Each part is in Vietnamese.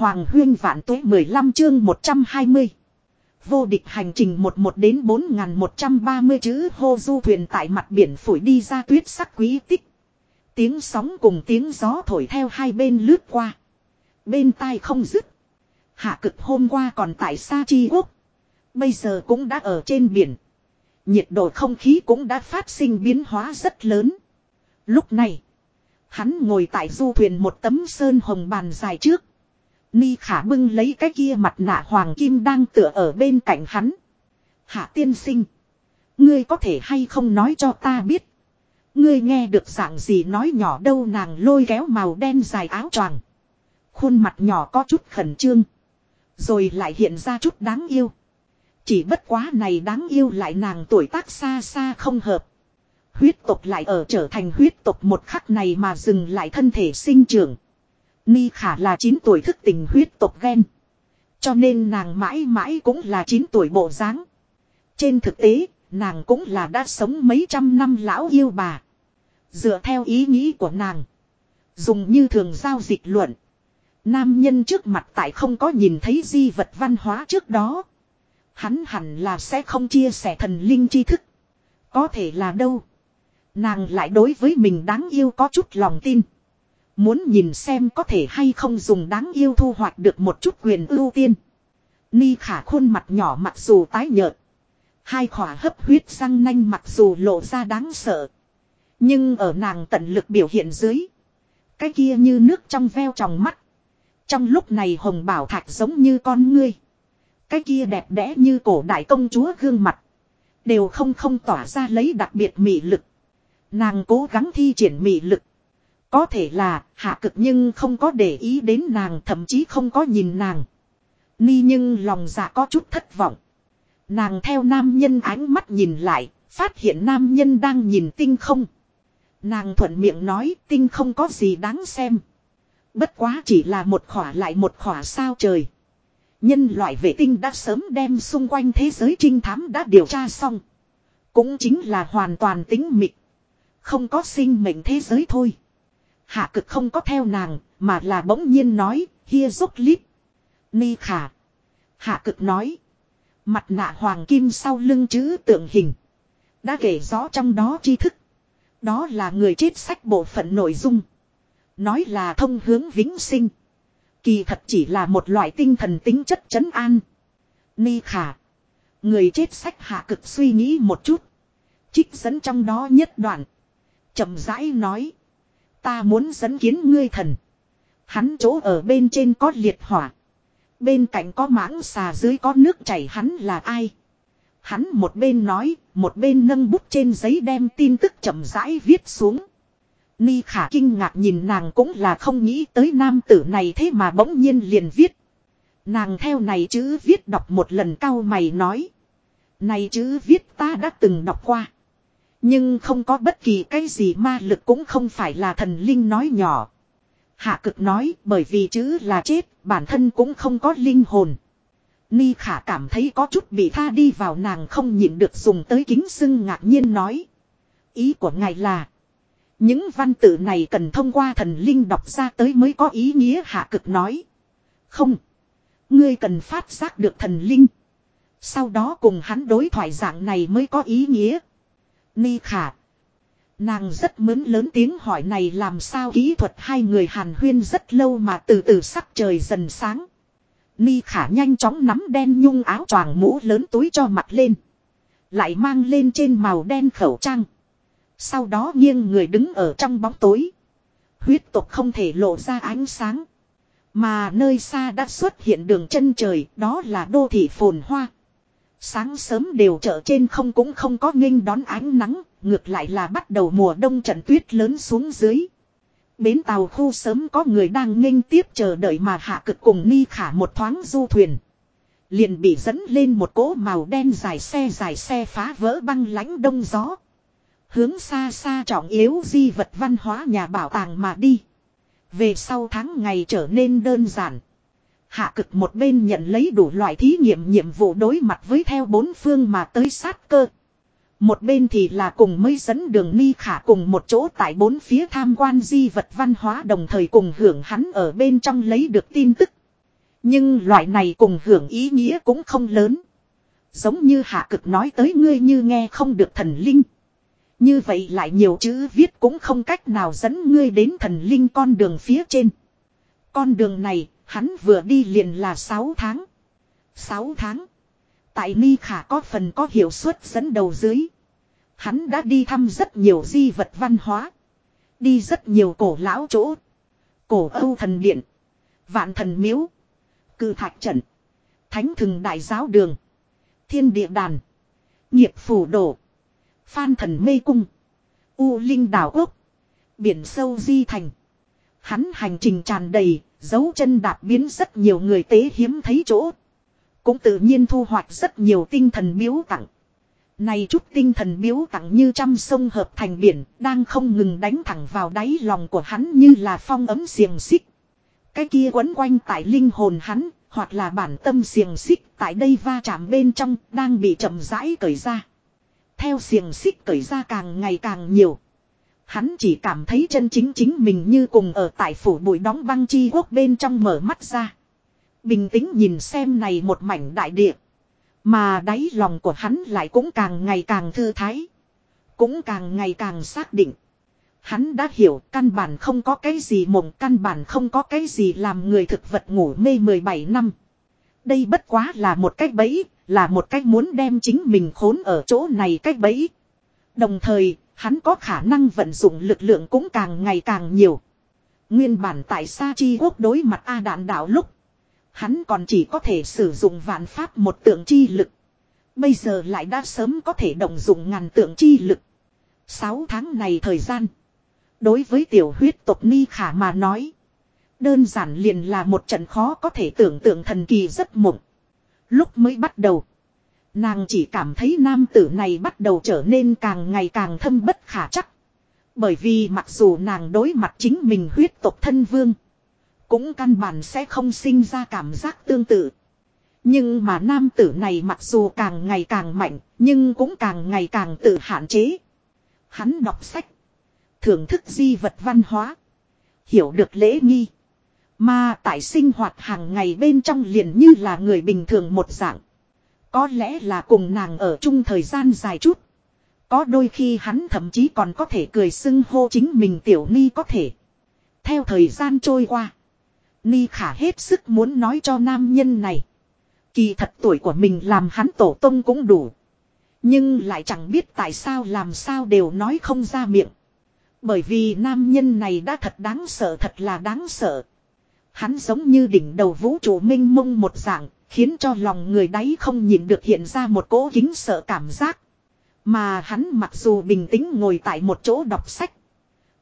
Hoàng huyên vạn tuế 15 chương 120. Vô địch hành trình 11 đến 4130 chữ hô du thuyền tại mặt biển phổi đi ra tuyết sắc quý tích. Tiếng sóng cùng tiếng gió thổi theo hai bên lướt qua. Bên tai không dứt. Hạ cực hôm qua còn tại Sa Chi Quốc. Bây giờ cũng đã ở trên biển. Nhiệt độ không khí cũng đã phát sinh biến hóa rất lớn. Lúc này, hắn ngồi tại du thuyền một tấm sơn hồng bàn dài trước. Ni khả bưng lấy cái kia mặt nạ hoàng kim đang tựa ở bên cạnh hắn. Hạ tiên sinh. Ngươi có thể hay không nói cho ta biết. Ngươi nghe được dạng gì nói nhỏ đâu nàng lôi kéo màu đen dài áo choàng. Khuôn mặt nhỏ có chút khẩn trương. Rồi lại hiện ra chút đáng yêu. Chỉ bất quá này đáng yêu lại nàng tuổi tác xa xa không hợp. Huyết tộc lại ở trở thành huyết tộc một khắc này mà dừng lại thân thể sinh trưởng. Ni khả là 9 tuổi thức tình huyết tộc ghen. Cho nên nàng mãi mãi cũng là 9 tuổi bộ dáng. Trên thực tế, nàng cũng là đã sống mấy trăm năm lão yêu bà. Dựa theo ý nghĩ của nàng. Dùng như thường giao dịch luận. Nam nhân trước mặt tại không có nhìn thấy di vật văn hóa trước đó. Hắn hẳn là sẽ không chia sẻ thần linh tri thức. Có thể là đâu. Nàng lại đối với mình đáng yêu có chút lòng tin. Muốn nhìn xem có thể hay không dùng đáng yêu thu hoạch được một chút quyền ưu tiên. Ni khả khuôn mặt nhỏ mặc dù tái nhợt. Hai khỏa hấp huyết răng nanh mặc dù lộ ra đáng sợ. Nhưng ở nàng tận lực biểu hiện dưới. Cái kia như nước trong veo trong mắt. Trong lúc này hồng bảo thạch giống như con ngươi. Cái kia đẹp đẽ như cổ đại công chúa gương mặt. Đều không không tỏa ra lấy đặc biệt mị lực. Nàng cố gắng thi triển mị lực. Có thể là hạ cực nhưng không có để ý đến nàng thậm chí không có nhìn nàng. Ni nhưng lòng dạ có chút thất vọng. Nàng theo nam nhân ánh mắt nhìn lại, phát hiện nam nhân đang nhìn tinh không. Nàng thuận miệng nói tinh không có gì đáng xem. Bất quá chỉ là một khỏa lại một khỏa sao trời. Nhân loại vệ tinh đã sớm đem xung quanh thế giới trinh thám đã điều tra xong. Cũng chính là hoàn toàn tính mịt. Không có sinh mệnh thế giới thôi. Hạ cực không có theo nàng, mà là bỗng nhiên nói, hia rút lít. Ni khả. Hạ cực nói. Mặt nạ hoàng kim sau lưng chữ tượng hình. Đã kể rõ trong đó tri thức. Đó là người chết sách bộ phận nội dung. Nói là thông hướng vĩnh sinh. Kỳ thật chỉ là một loại tinh thần tính chất chấn an. Ni khả. Người chết sách hạ cực suy nghĩ một chút. Trích dẫn trong đó nhất đoạn. chậm rãi nói. Ta muốn dẫn kiến ngươi thần. Hắn chỗ ở bên trên có liệt hỏa. Bên cạnh có mãng xà dưới có nước chảy hắn là ai. Hắn một bên nói, một bên nâng bút trên giấy đem tin tức chậm rãi viết xuống. Ni khả kinh ngạc nhìn nàng cũng là không nghĩ tới nam tử này thế mà bỗng nhiên liền viết. Nàng theo này chữ viết đọc một lần cao mày nói. Này chữ viết ta đã từng đọc qua. Nhưng không có bất kỳ cái gì ma lực cũng không phải là thần linh nói nhỏ. Hạ cực nói bởi vì chữ là chết, bản thân cũng không có linh hồn. Ni khả cảm thấy có chút bị tha đi vào nàng không nhịn được dùng tới kính sưng ngạc nhiên nói. Ý của ngài là. Những văn tự này cần thông qua thần linh đọc ra tới mới có ý nghĩa hạ cực nói. Không. Ngươi cần phát giác được thần linh. Sau đó cùng hắn đối thoại dạng này mới có ý nghĩa. Ni khả. Nàng rất mớn lớn tiếng hỏi này làm sao kỹ thuật hai người hàn huyên rất lâu mà từ từ sắc trời dần sáng. Ni khả nhanh chóng nắm đen nhung áo choàng mũ lớn túi cho mặt lên. Lại mang lên trên màu đen khẩu trang. Sau đó nghiêng người đứng ở trong bóng tối. Huyết tục không thể lộ ra ánh sáng. Mà nơi xa đã xuất hiện đường chân trời, đó là đô thị phồn hoa. Sáng sớm đều chợ trên không cũng không có nghênh đón ánh nắng, ngược lại là bắt đầu mùa đông trận tuyết lớn xuống dưới. Bến tàu khu sớm có người đang nghênh tiếp chờ đợi mà hạ cực cùng ni khả một thoáng du thuyền. Liền bị dẫn lên một cỗ màu đen dài xe dài xe phá vỡ băng lãnh đông gió. Hướng xa xa trọng yếu di vật văn hóa nhà bảo tàng mà đi. Về sau tháng ngày trở nên đơn giản. Hạ cực một bên nhận lấy đủ loại thí nghiệm nhiệm vụ đối mặt với theo bốn phương mà tới sát cơ. Một bên thì là cùng mới dẫn đường ni khả cùng một chỗ tại bốn phía tham quan di vật văn hóa đồng thời cùng hưởng hắn ở bên trong lấy được tin tức. Nhưng loại này cùng hưởng ý nghĩa cũng không lớn. Giống như hạ cực nói tới ngươi như nghe không được thần linh. Như vậy lại nhiều chữ viết cũng không cách nào dẫn ngươi đến thần linh con đường phía trên. Con đường này, hắn vừa đi liền là 6 tháng. 6 tháng. Tại Ni Khả có phần có hiệu suất dẫn đầu dưới. Hắn đã đi thăm rất nhiều di vật văn hóa. Đi rất nhiều cổ lão chỗ. Cổ Âu thần điện. Vạn thần miếu. Cư thạch trận. Thánh thừng đại giáo đường. Thiên địa đàn. Nghiệp phủ đổ. Phan thần mê cung. U linh đảo quốc. Biển sâu di thành. Hắn hành trình tràn đầy, dấu chân đạp biến rất nhiều người tế hiếm thấy chỗ. Cũng tự nhiên thu hoạch rất nhiều tinh thần biếu tặng. Này chút tinh thần biếu tặng như trăm sông hợp thành biển, đang không ngừng đánh thẳng vào đáy lòng của hắn như là phong ấm xiềng xích. Cái kia quấn quanh tại linh hồn hắn, hoặc là bản tâm xiềng xích tại đây va chạm bên trong, đang bị chậm rãi cởi ra. Theo xiềng xích cởi ra càng ngày càng nhiều. Hắn chỉ cảm thấy chân chính chính mình như cùng ở tại phủ bụi đóng băng chi quốc bên trong mở mắt ra. Bình tĩnh nhìn xem này một mảnh đại địa. Mà đáy lòng của hắn lại cũng càng ngày càng thư thái. Cũng càng ngày càng xác định. Hắn đã hiểu căn bản không có cái gì mộng căn bản không có cái gì làm người thực vật ngủ mê 17 năm. Đây bất quá là một cách bẫy, là một cách muốn đem chính mình khốn ở chỗ này cách bẫy. Đồng thời, hắn có khả năng vận dụng lực lượng cũng càng ngày càng nhiều. Nguyên bản tại Sa Chi quốc đối mặt A đạn đạo lúc. Hắn còn chỉ có thể sử dụng vạn pháp một tượng chi lực. Bây giờ lại đã sớm có thể động dụng ngàn tượng chi lực. Sáu tháng này thời gian. Đối với tiểu huyết tộc Ni Khả mà nói. Đơn giản liền là một trận khó có thể tưởng tượng thần kỳ rất mộng. Lúc mới bắt đầu. Nàng chỉ cảm thấy nam tử này bắt đầu trở nên càng ngày càng thâm bất khả chắc. Bởi vì mặc dù nàng đối mặt chính mình huyết tộc thân vương. Cũng căn bản sẽ không sinh ra cảm giác tương tự. Nhưng mà nam tử này mặc dù càng ngày càng mạnh, nhưng cũng càng ngày càng tự hạn chế. Hắn đọc sách, thưởng thức di vật văn hóa, hiểu được lễ nghi. Mà tại sinh hoạt hàng ngày bên trong liền như là người bình thường một dạng. Có lẽ là cùng nàng ở chung thời gian dài chút. Có đôi khi hắn thậm chí còn có thể cười xưng hô chính mình tiểu ni có thể. Theo thời gian trôi qua. Ni khả hết sức muốn nói cho nam nhân này. Kỳ thật tuổi của mình làm hắn tổ tông cũng đủ. Nhưng lại chẳng biết tại sao làm sao đều nói không ra miệng. Bởi vì nam nhân này đã thật đáng sợ thật là đáng sợ. Hắn giống như đỉnh đầu vũ trụ minh mông một dạng, khiến cho lòng người đấy không nhìn được hiện ra một cỗ kính sợ cảm giác. Mà hắn mặc dù bình tĩnh ngồi tại một chỗ đọc sách.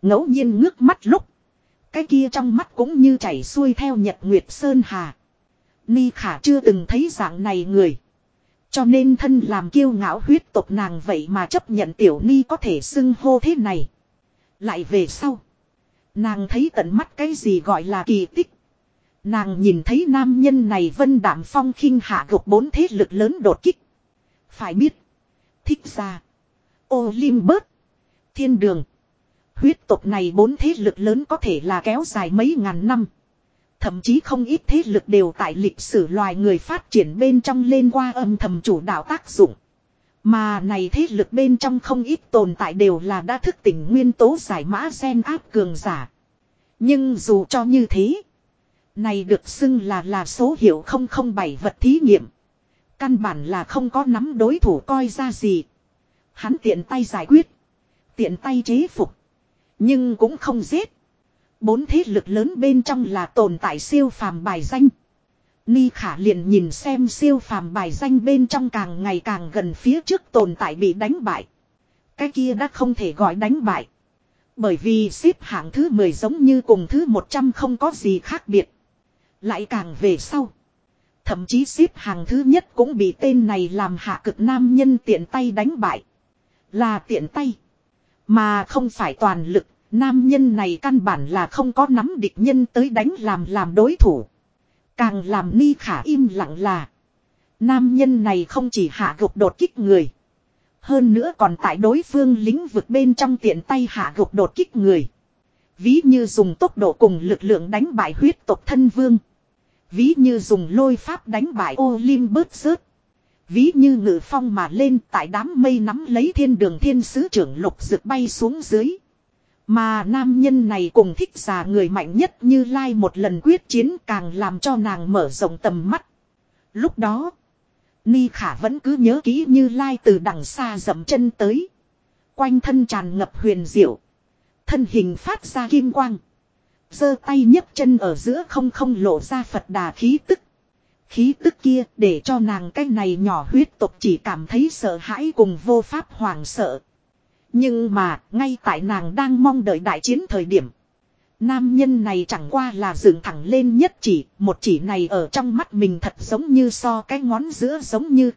ngẫu nhiên ngước mắt lúc. Cái kia trong mắt cũng như chảy xuôi theo nhật nguyệt sơn hà. Ni khả chưa từng thấy dạng này người. Cho nên thân làm kiêu ngạo huyết tộc nàng vậy mà chấp nhận tiểu ni có thể xưng hô thế này. Lại về sau. Nàng thấy tận mắt cái gì gọi là kỳ tích. Nàng nhìn thấy nam nhân này vân đảm phong khinh hạ gục bốn thế lực lớn đột kích. Phải biết. Thích ra. Olympus. Thiên đường. Huyết tộc này bốn thế lực lớn có thể là kéo dài mấy ngàn năm. Thậm chí không ít thế lực đều tại lịch sử loài người phát triển bên trong lên qua âm thầm chủ đạo tác dụng. Mà này thế lực bên trong không ít tồn tại đều là đã thức tỉnh nguyên tố giải mã gen áp cường giả. Nhưng dù cho như thế, này được xưng là là số hiệu 007 vật thí nghiệm. Căn bản là không có nắm đối thủ coi ra gì. Hắn tiện tay giải quyết. Tiện tay chế phục. Nhưng cũng không giết. Bốn thế lực lớn bên trong là tồn tại siêu phàm bài danh. Ni khả liền nhìn xem siêu phàm bài danh bên trong càng ngày càng gần phía trước tồn tại bị đánh bại. Cái kia đã không thể gọi đánh bại. Bởi vì xếp hạng thứ 10 giống như cùng thứ 100 không có gì khác biệt. Lại càng về sau. Thậm chí xếp hàng thứ nhất cũng bị tên này làm hạ cực nam nhân tiện tay đánh bại. Là tiện tay. Mà không phải toàn lực, nam nhân này căn bản là không có nắm địch nhân tới đánh làm làm đối thủ. Càng làm ni khả im lặng là. Nam nhân này không chỉ hạ gục đột kích người. Hơn nữa còn tại đối phương lĩnh vực bên trong tiện tay hạ gục đột kích người. Ví như dùng tốc độ cùng lực lượng đánh bại huyết tộc thân vương. Ví như dùng lôi pháp đánh bại Olympus rớt. Ví như ngự phong mà lên tại đám mây nắm lấy thiên đường thiên sứ trưởng lục rực bay xuống dưới. Mà nam nhân này cùng thích giả người mạnh nhất như Lai một lần quyết chiến càng làm cho nàng mở rộng tầm mắt. Lúc đó, Ni Khả vẫn cứ nhớ kỹ như Lai từ đằng xa dậm chân tới. Quanh thân tràn ngập huyền diệu. Thân hình phát ra kim quang. giơ tay nhấc chân ở giữa không không lộ ra Phật đà khí tức. Khí tức kia để cho nàng cái này nhỏ huyết tục chỉ cảm thấy sợ hãi cùng vô pháp hoàng sợ. Nhưng mà, ngay tại nàng đang mong đợi đại chiến thời điểm. Nam nhân này chẳng qua là dựng thẳng lên nhất chỉ, một chỉ này ở trong mắt mình thật giống như so cái ngón giữa giống như.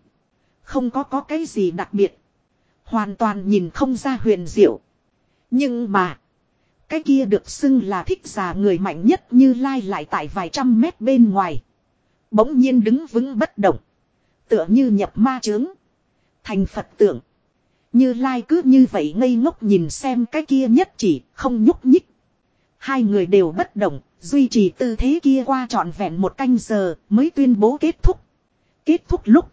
Không có có cái gì đặc biệt. Hoàn toàn nhìn không ra huyền diệu. Nhưng mà, cái kia được xưng là thích già người mạnh nhất như lai lại tại vài trăm mét bên ngoài. Bỗng nhiên đứng vững bất động. Tựa như nhập ma chướng, Thành Phật tượng. Như Lai cứ như vậy ngây ngốc nhìn xem cái kia nhất chỉ không nhúc nhích. Hai người đều bất động, duy trì tư thế kia qua trọn vẹn một canh giờ mới tuyên bố kết thúc. Kết thúc lúc.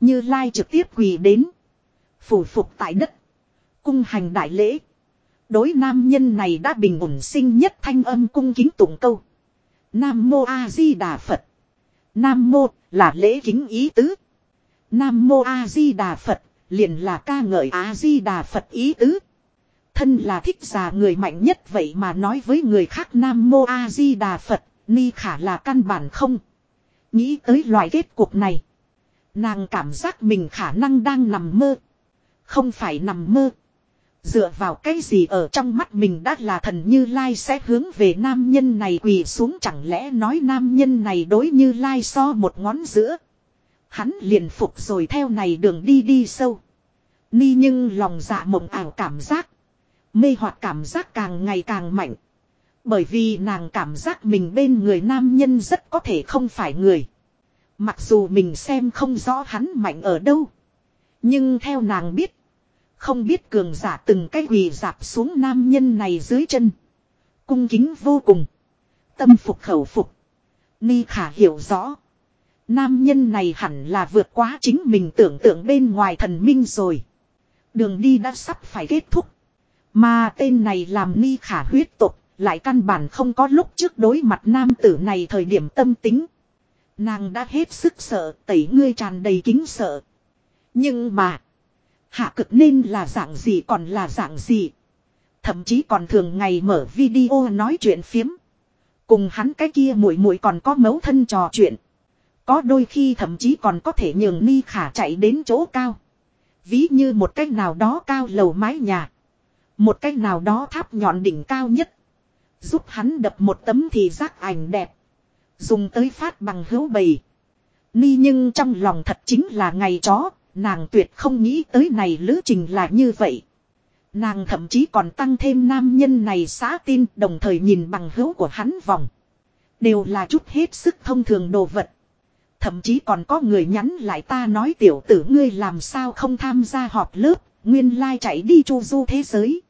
Như Lai trực tiếp quỳ đến. Phủ phục tại đất. Cung hành đại lễ. Đối nam nhân này đã bình ổn sinh nhất thanh âm cung kính tụng câu. Nam Mô A Di Đà Phật. Nam Mô là lễ kính ý tứ. Nam Mô A Di Đà Phật liền là ca ngợi A Di Đà Phật ý tứ. Thân là thích già người mạnh nhất vậy mà nói với người khác Nam Mô A Di Đà Phật, Ni Khả là căn bản không. Nghĩ tới loại kết cục này. Nàng cảm giác mình khả năng đang nằm mơ. Không phải nằm mơ. Dựa vào cái gì ở trong mắt mình đã là thần Như Lai sẽ hướng về nam nhân này quỳ xuống chẳng lẽ nói nam nhân này đối Như Lai so một ngón giữa. Hắn liền phục rồi theo này đường đi đi sâu. Ni nhưng lòng dạ mộng ảo cảm giác. Mê hoặc cảm giác càng ngày càng mạnh. Bởi vì nàng cảm giác mình bên người nam nhân rất có thể không phải người. Mặc dù mình xem không rõ hắn mạnh ở đâu. Nhưng theo nàng biết. Không biết cường giả từng cái quỳ dạp xuống nam nhân này dưới chân. Cung kính vô cùng. Tâm phục khẩu phục. Ni khả hiểu rõ. Nam nhân này hẳn là vượt quá chính mình tưởng tượng bên ngoài thần minh rồi. Đường đi đã sắp phải kết thúc. Mà tên này làm ni khả huyết tục, lại căn bản không có lúc trước đối mặt nam tử này thời điểm tâm tính. Nàng đã hết sức sợ, tẩy ngươi tràn đầy kính sợ. Nhưng mà, hạ cực nên là dạng gì còn là dạng gì. Thậm chí còn thường ngày mở video nói chuyện phiếm. Cùng hắn cái kia muội muội còn có mấu thân trò chuyện. Có đôi khi thậm chí còn có thể nhường Ni Khả chạy đến chỗ cao. Ví như một cách nào đó cao lầu mái nhà. Một cách nào đó tháp nhọn đỉnh cao nhất. Giúp hắn đập một tấm thì giác ảnh đẹp. Dùng tới phát bằng hữu bầy. Ni nhưng trong lòng thật chính là ngày chó. Nàng tuyệt không nghĩ tới này lữ trình là như vậy. Nàng thậm chí còn tăng thêm nam nhân này xã tin đồng thời nhìn bằng hữu của hắn vòng. Đều là chút hết sức thông thường đồ vật. Thậm chí còn có người nhắn lại ta nói tiểu tử ngươi làm sao không tham gia họp lớp, nguyên lai like chạy đi chu du thế giới.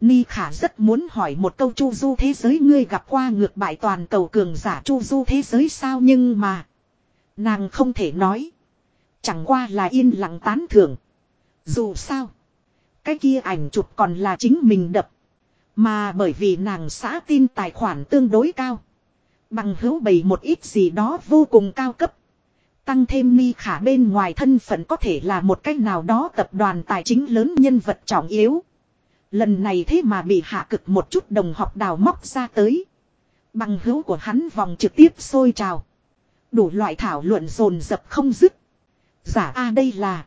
Ni Khả rất muốn hỏi một câu chu du thế giới ngươi gặp qua ngược bại toàn cầu cường giả chu du thế giới sao nhưng mà. Nàng không thể nói. Chẳng qua là yên lặng tán thưởng. Dù sao. Cái kia ảnh chụp còn là chính mình đập. Mà bởi vì nàng xã tin tài khoản tương đối cao. Bằng hữu bày một ít gì đó vô cùng cao cấp. Tăng thêm mi khả bên ngoài thân phận có thể là một cách nào đó tập đoàn tài chính lớn nhân vật trọng yếu. Lần này thế mà bị hạ cực một chút đồng học đào móc ra tới. Bằng hữu của hắn vòng trực tiếp sôi trào. Đủ loại thảo luận rồn rập không dứt. Giả A đây là.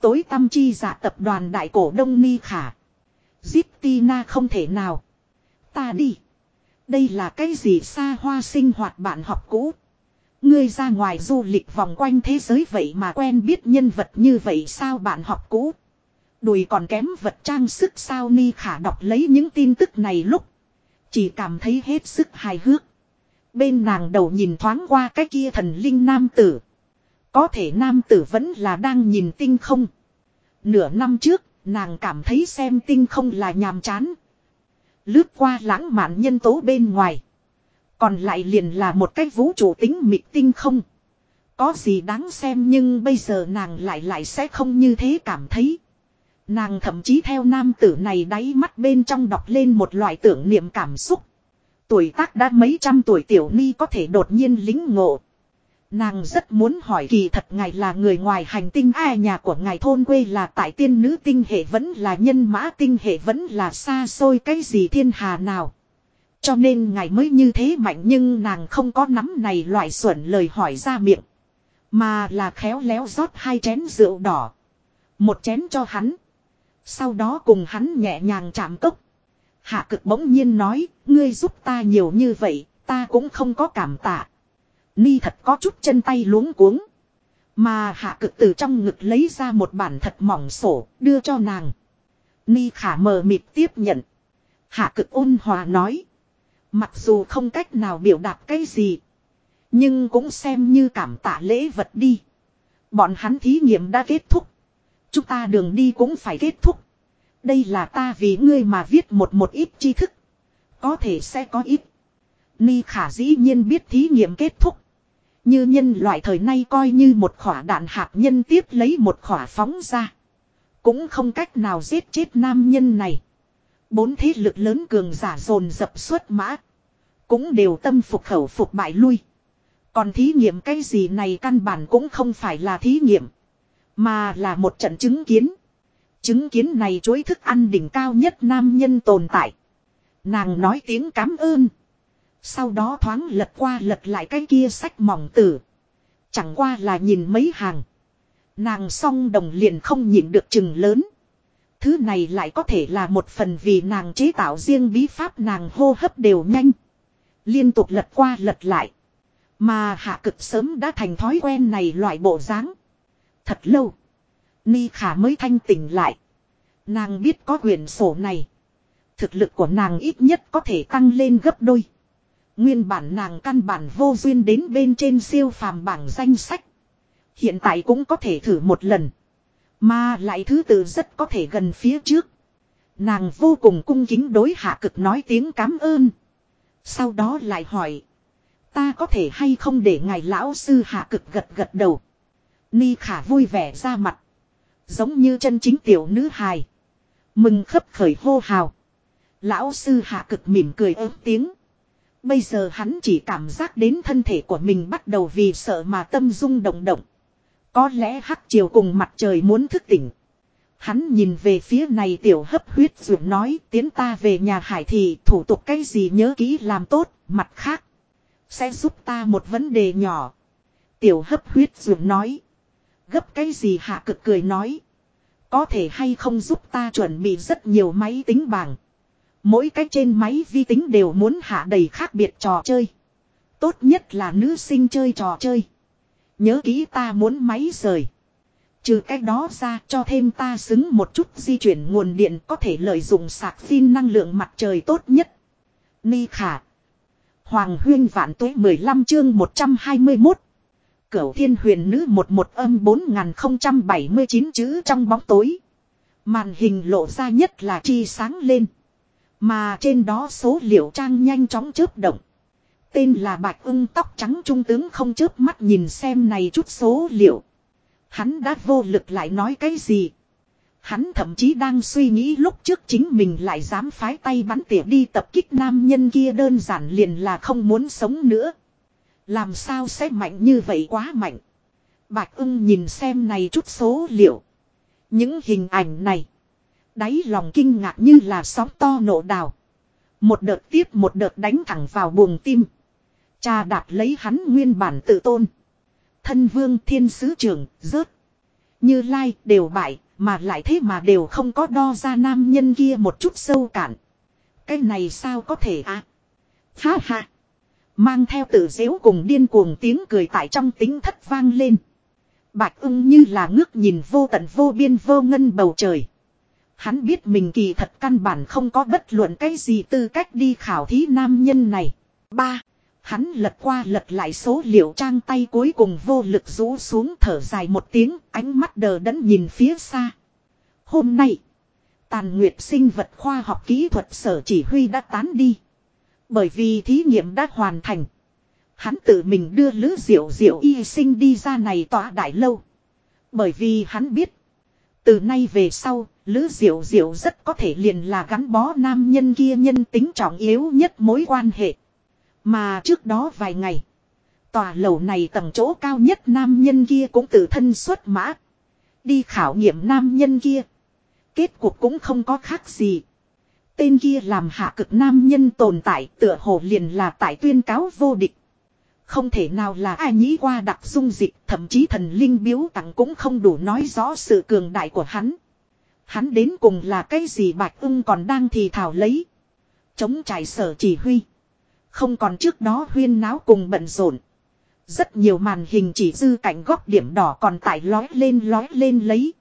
Tối tâm chi giả tập đoàn đại cổ đông Ni Khả. Ziptina không thể nào. Ta đi. Đây là cái gì xa hoa sinh hoạt bạn học cũ. Ngươi ra ngoài du lịch vòng quanh thế giới vậy mà quen biết nhân vật như vậy sao bạn học cũ. Đùi còn kém vật trang sức sao Ni Khả đọc lấy những tin tức này lúc. Chỉ cảm thấy hết sức hài hước. Bên nàng đầu nhìn thoáng qua cái kia thần linh nam tử. Có thể nam tử vẫn là đang nhìn tinh không. Nửa năm trước, nàng cảm thấy xem tinh không là nhàm chán. Lướt qua lãng mạn nhân tố bên ngoài. Còn lại liền là một cái vũ trụ tính mịt tinh không. Có gì đáng xem nhưng bây giờ nàng lại lại sẽ không như thế cảm thấy. Nàng thậm chí theo nam tử này đáy mắt bên trong đọc lên một loại tưởng niệm cảm xúc. Tuổi tác đã mấy trăm tuổi tiểu ni có thể đột nhiên lính ngộ. Nàng rất muốn hỏi kỳ thật ngài là người ngoài hành tinh ai nhà của ngài thôn quê là tại tiên nữ tinh hệ vẫn là nhân mã tinh hệ vẫn là xa xôi cái gì thiên hà nào. Cho nên ngài mới như thế mạnh nhưng nàng không có nắm này loại xuẩn lời hỏi ra miệng. Mà là khéo léo rót hai chén rượu đỏ. Một chén cho hắn. Sau đó cùng hắn nhẹ nhàng chạm cốc. Hạ cực bỗng nhiên nói, ngươi giúp ta nhiều như vậy, ta cũng không có cảm tạ. Ni thật có chút chân tay luống cuống. Mà hạ cực từ trong ngực lấy ra một bản thật mỏng sổ, đưa cho nàng. Ni khả mờ mịt tiếp nhận. Hạ cực ôn hòa nói. Mặc dù không cách nào biểu đạt cái gì. Nhưng cũng xem như cảm tạ lễ vật đi. Bọn hắn thí nghiệm đã kết thúc. Chúng ta đường đi cũng phải kết thúc. Đây là ta vì ngươi mà viết một một ít tri thức. Có thể sẽ có ít. Ni khả dĩ nhiên biết thí nghiệm kết thúc. Như nhân loại thời nay coi như một khỏa đạn hạt nhân tiếp lấy một khỏa phóng ra. Cũng không cách nào giết chết nam nhân này. Bốn thế lực lớn cường giả dồn dập xuất mã. Cũng đều tâm phục khẩu phục bại lui. Còn thí nghiệm cái gì này căn bản cũng không phải là thí nghiệm. Mà là một trận chứng kiến. Chứng kiến này chối thức ăn đỉnh cao nhất nam nhân tồn tại. Nàng nói tiếng cảm ơn. Sau đó thoáng lật qua lật lại cái kia sách mỏng tử. Chẳng qua là nhìn mấy hàng. Nàng song đồng liền không nhìn được chừng lớn. Thứ này lại có thể là một phần vì nàng chế tạo riêng bí pháp nàng hô hấp đều nhanh. Liên tục lật qua lật lại. Mà hạ cực sớm đã thành thói quen này loại bộ dáng. Thật lâu. Ni khả mới thanh tỉnh lại. Nàng biết có quyển sổ này. Thực lực của nàng ít nhất có thể tăng lên gấp đôi. Nguyên bản nàng căn bản vô duyên đến bên trên siêu phàm bảng danh sách. Hiện tại cũng có thể thử một lần. Mà lại thứ tự rất có thể gần phía trước. Nàng vô cùng cung kính đối hạ cực nói tiếng cảm ơn. Sau đó lại hỏi. Ta có thể hay không để ngài lão sư hạ cực gật gật đầu. Ni khả vui vẻ ra mặt. Giống như chân chính tiểu nữ hài. Mừng khấp khởi hô hào. Lão sư hạ cực mỉm cười ớt tiếng. Bây giờ hắn chỉ cảm giác đến thân thể của mình bắt đầu vì sợ mà tâm rung động động. Có lẽ hắc chiều cùng mặt trời muốn thức tỉnh. Hắn nhìn về phía này tiểu hấp huyết ruột nói tiến ta về nhà hải thì thủ tục cái gì nhớ kỹ làm tốt, mặt khác. Sẽ giúp ta một vấn đề nhỏ. Tiểu hấp huyết ruột nói. Gấp cái gì hạ cực cười nói. Có thể hay không giúp ta chuẩn bị rất nhiều máy tính bảng. Mỗi cái trên máy vi tính đều muốn hạ đầy khác biệt trò chơi. Tốt nhất là nữ sinh chơi trò chơi. Nhớ kỹ ta muốn máy rời. Trừ cách đó ra cho thêm ta xứng một chút di chuyển nguồn điện có thể lợi dụng sạc pin năng lượng mặt trời tốt nhất. Ni khả. Hoàng huyên vạn tuế 15 chương 121. Cửu thiên huyền nữ một một âm 4079 chữ trong bóng tối. Màn hình lộ ra nhất là chi sáng lên. Mà trên đó số liệu trang nhanh chóng chớp động. Tên là Bạch ưng tóc trắng trung tướng không chớp mắt nhìn xem này chút số liệu. Hắn đã vô lực lại nói cái gì. Hắn thậm chí đang suy nghĩ lúc trước chính mình lại dám phái tay bắn tỉa đi tập kích nam nhân kia đơn giản liền là không muốn sống nữa. Làm sao sẽ mạnh như vậy quá mạnh. Bạch ưng nhìn xem này chút số liệu. Những hình ảnh này. Đáy lòng kinh ngạc như là sóng to nổ đào. Một đợt tiếp một đợt đánh thẳng vào buồng tim. Cha đạp lấy hắn nguyên bản tự tôn. Thân vương thiên sứ trưởng, rớt. Như lai đều bại, mà lại thế mà đều không có đo ra nam nhân kia một chút sâu cạn. Cái này sao có thể à? Ha ha. Mang theo tự dễu cùng điên cuồng tiếng cười tại trong tính thất vang lên. Bạch ưng như là ngước nhìn vô tận vô biên vô ngân bầu trời. Hắn biết mình kỳ thật căn bản không có bất luận cái gì tư cách đi khảo thí nam nhân này. ba Hắn lật qua lật lại số liệu trang tay cuối cùng vô lực rũ xuống thở dài một tiếng, ánh mắt đờ đẫn nhìn phía xa. Hôm nay, tàn nguyệt sinh vật khoa học kỹ thuật sở chỉ huy đã tán đi. Bởi vì thí nghiệm đã hoàn thành. Hắn tự mình đưa Lữ Diệu Diệu y sinh đi ra này tỏa đại lâu. Bởi vì hắn biết. Từ nay về sau, Lữ Diệu Diệu rất có thể liền là gắn bó nam nhân kia nhân tính trọng yếu nhất mối quan hệ. Mà trước đó vài ngày, tòa lầu này tầng chỗ cao nhất nam nhân kia cũng tự thân xuất mã. Đi khảo nghiệm nam nhân kia. Kết cuộc cũng không có khác gì. Tên kia làm hạ cực nam nhân tồn tại tựa hồ liền là tại tuyên cáo vô địch. Không thể nào là ai nhĩ qua đặc dung dịch, thậm chí thần linh biếu tặng cũng không đủ nói rõ sự cường đại của hắn. Hắn đến cùng là cái gì bạch ưng còn đang thì thảo lấy. Chống trải sở chỉ huy. Không còn trước đó huyên náo cùng bận rộn. Rất nhiều màn hình chỉ dư cảnh góc điểm đỏ còn tại lói lên lói lên lấy.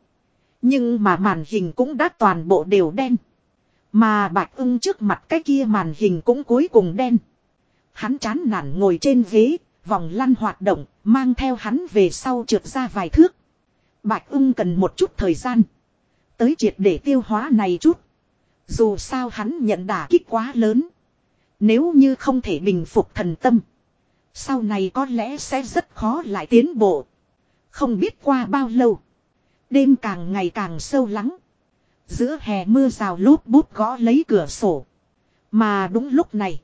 Nhưng mà màn hình cũng đã toàn bộ đều đen. Mà bạch ưng trước mặt cái kia màn hình cũng cuối cùng đen. Hắn chán nản ngồi trên ghế, vòng lăn hoạt động, mang theo hắn về sau trượt ra vài thước. Bạch ưng cần một chút thời gian. Tới triệt để tiêu hóa này chút. Dù sao hắn nhận đả kích quá lớn. Nếu như không thể bình phục thần tâm. Sau này có lẽ sẽ rất khó lại tiến bộ. Không biết qua bao lâu. Đêm càng ngày càng sâu lắng. Giữa hè mưa rào lút bút gõ lấy cửa sổ. Mà đúng lúc này.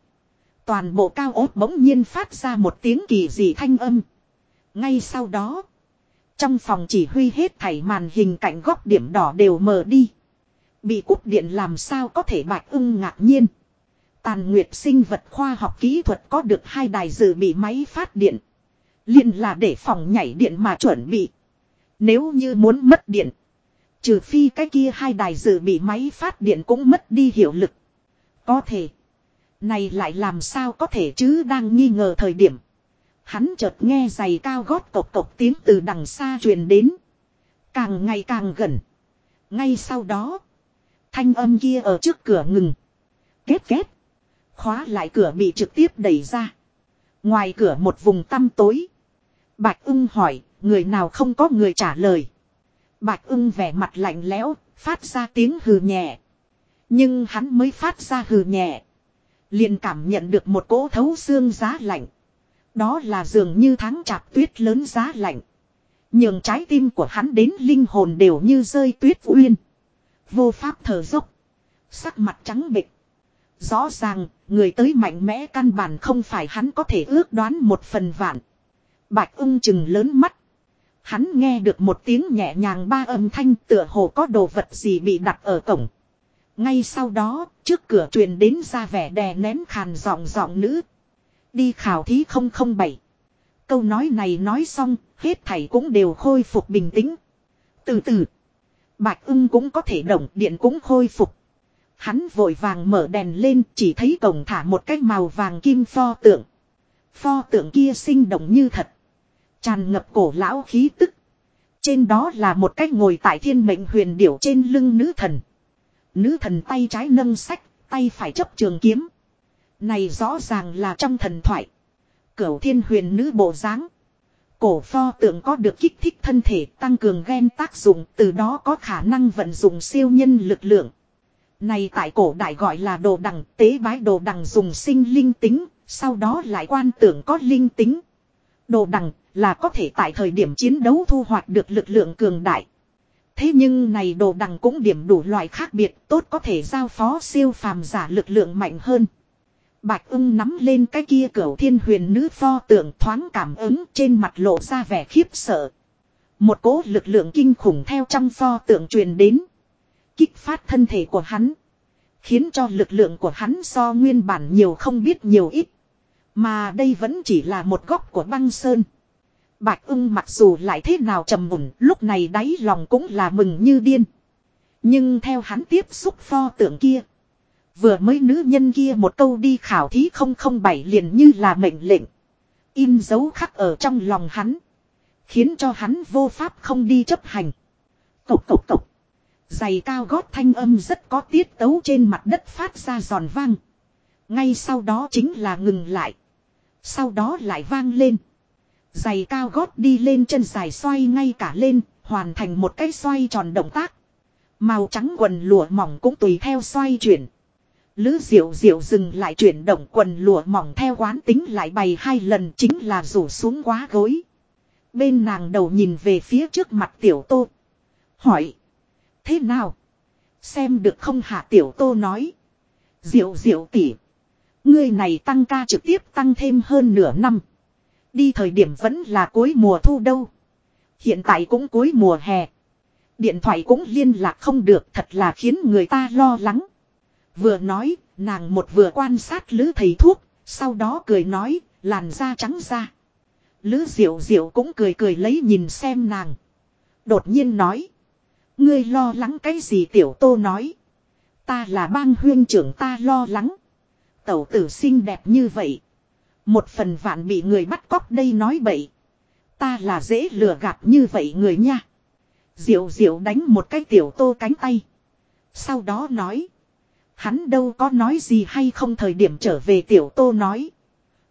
Toàn bộ cao ốt bỗng nhiên phát ra một tiếng kỳ dị thanh âm. Ngay sau đó. Trong phòng chỉ huy hết thảy màn hình cạnh góc điểm đỏ đều mờ đi. Bị cúp điện làm sao có thể bạch ưng ngạc nhiên. Tàn nguyệt sinh vật khoa học kỹ thuật có được hai đài dự bị máy phát điện. liền là để phòng nhảy điện mà chuẩn bị. Nếu như muốn mất điện. Trừ phi cái kia hai đài dự bị máy phát điện cũng mất đi hiệu lực. Có thể. Này lại làm sao có thể chứ đang nghi ngờ thời điểm. Hắn chợt nghe giày cao gót cộc cộc tiếng từ đằng xa truyền đến. Càng ngày càng gần. Ngay sau đó. Thanh âm kia ở trước cửa ngừng. Kết kết. Khóa lại cửa bị trực tiếp đẩy ra. Ngoài cửa một vùng tăm tối. Bạch ưng hỏi, người nào không có người trả lời. Bạch ưng vẻ mặt lạnh lẽo, phát ra tiếng hừ nhẹ. Nhưng hắn mới phát ra hừ nhẹ. Liền cảm nhận được một cỗ thấu xương giá lạnh. Đó là dường như tháng chạp tuyết lớn giá lạnh. Nhường trái tim của hắn đến linh hồn đều như rơi tuyết uyên. Vô pháp thở dốc. Sắc mặt trắng bịch. Rõ ràng, người tới mạnh mẽ căn bản không phải hắn có thể ước đoán một phần vạn. Bạch ung chừng lớn mắt. Hắn nghe được một tiếng nhẹ nhàng ba âm thanh tựa hồ có đồ vật gì bị đặt ở cổng. Ngay sau đó, trước cửa truyền đến ra vẻ đè nén khàn giọng giọng nữ. Đi khảo thí 007. Câu nói này nói xong, hết thảy cũng đều khôi phục bình tĩnh. Từ từ, Bạch ưng cũng có thể động điện cũng khôi phục. Hắn vội vàng mở đèn lên chỉ thấy cổng thả một cái màu vàng kim pho tượng. Pho tượng kia sinh động như thật. Tràn ngập cổ lão khí tức. Trên đó là một cái ngồi tại thiên mệnh huyền điểu trên lưng nữ thần. Nữ thần tay trái nâng sách, tay phải chấp trường kiếm. Này rõ ràng là trong thần thoại. Cửu thiên huyền nữ bộ dáng Cổ pho tượng có được kích thích thân thể tăng cường gen tác dụng từ đó có khả năng vận dụng siêu nhân lực lượng. Này tại cổ đại gọi là đồ đằng tế bái đồ đằng dùng sinh linh tính, sau đó lại quan tưởng có linh tính. Đồ đằng là có thể tại thời điểm chiến đấu thu hoạch được lực lượng cường đại. Thế nhưng này đồ đằng cũng điểm đủ loại khác biệt, tốt có thể giao phó siêu phàm giả lực lượng mạnh hơn. Bạch ưng nắm lên cái kia cửa thiên huyền nữ pho tượng thoáng cảm ứng, trên mặt lộ ra vẻ khiếp sợ. Một cỗ lực lượng kinh khủng theo trong pho tượng truyền đến. Kích phát thân thể của hắn. Khiến cho lực lượng của hắn so nguyên bản nhiều không biết nhiều ít. Mà đây vẫn chỉ là một góc của băng sơn. Bạch ưng mặc dù lại thế nào trầm mùn, lúc này đáy lòng cũng là mừng như điên. Nhưng theo hắn tiếp xúc pho tượng kia. Vừa mới nữ nhân kia một câu đi khảo thí 007 liền như là mệnh lệnh. In dấu khắc ở trong lòng hắn. Khiến cho hắn vô pháp không đi chấp hành. Cộc cộc cộc. Giày cao gót thanh âm rất có tiết tấu trên mặt đất phát ra giòn vang. Ngay sau đó chính là ngừng lại. Sau đó lại vang lên. Giày cao gót đi lên chân dài xoay ngay cả lên, hoàn thành một cái xoay tròn động tác. Màu trắng quần lụa mỏng cũng tùy theo xoay chuyển. Lữ diệu diệu dừng lại chuyển động quần lụa mỏng theo quán tính lại bày hai lần chính là rủ xuống quá gối. Bên nàng đầu nhìn về phía trước mặt tiểu tô. Hỏi. Thế nào? Xem được không hạ tiểu tô nói. Diệu diệu tỉ. Ngươi này tăng ca trực tiếp tăng thêm hơn nửa năm. Đi thời điểm vẫn là cuối mùa thu đâu. Hiện tại cũng cuối mùa hè. Điện thoại cũng liên lạc không được thật là khiến người ta lo lắng. Vừa nói, nàng một vừa quan sát lữ thầy thuốc, sau đó cười nói, làn da trắng da. Lữ diệu diệu cũng cười cười lấy nhìn xem nàng. Đột nhiên nói. Ngươi lo lắng cái gì tiểu tô nói. Ta là bang huyên trưởng ta lo lắng. Tẩu tử xinh đẹp như vậy. Một phần vạn bị người bắt cóc đây nói bậy. Ta là dễ lừa gạt như vậy người nha. Diệu diệu đánh một cái tiểu tô cánh tay. Sau đó nói. Hắn đâu có nói gì hay không thời điểm trở về tiểu tô nói.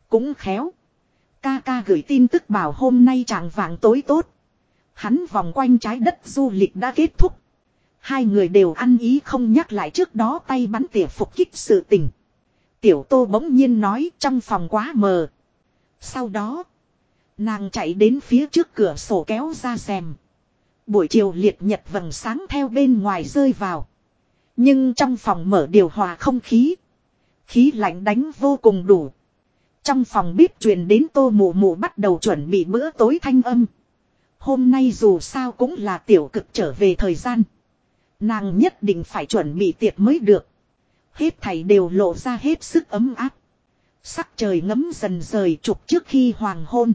Cũng khéo. Ca ca gửi tin tức bảo hôm nay chàng vàng tối tốt. Hắn vòng quanh trái đất du lịch đã kết thúc. Hai người đều ăn ý không nhắc lại trước đó tay bắn tỉa phục kích sự tình. Tiểu tô bỗng nhiên nói trong phòng quá mờ. Sau đó. Nàng chạy đến phía trước cửa sổ kéo ra xem. Buổi chiều liệt nhật vầng sáng theo bên ngoài rơi vào. Nhưng trong phòng mở điều hòa không khí. Khí lạnh đánh vô cùng đủ. Trong phòng bếp truyền đến tô mụ mụ bắt đầu chuẩn bị bữa tối thanh âm. Hôm nay dù sao cũng là tiểu cực trở về thời gian. Nàng nhất định phải chuẩn bị tiệc mới được. Hết thảy đều lộ ra hết sức ấm áp. Sắc trời ngấm dần rời trục trước khi hoàng hôn.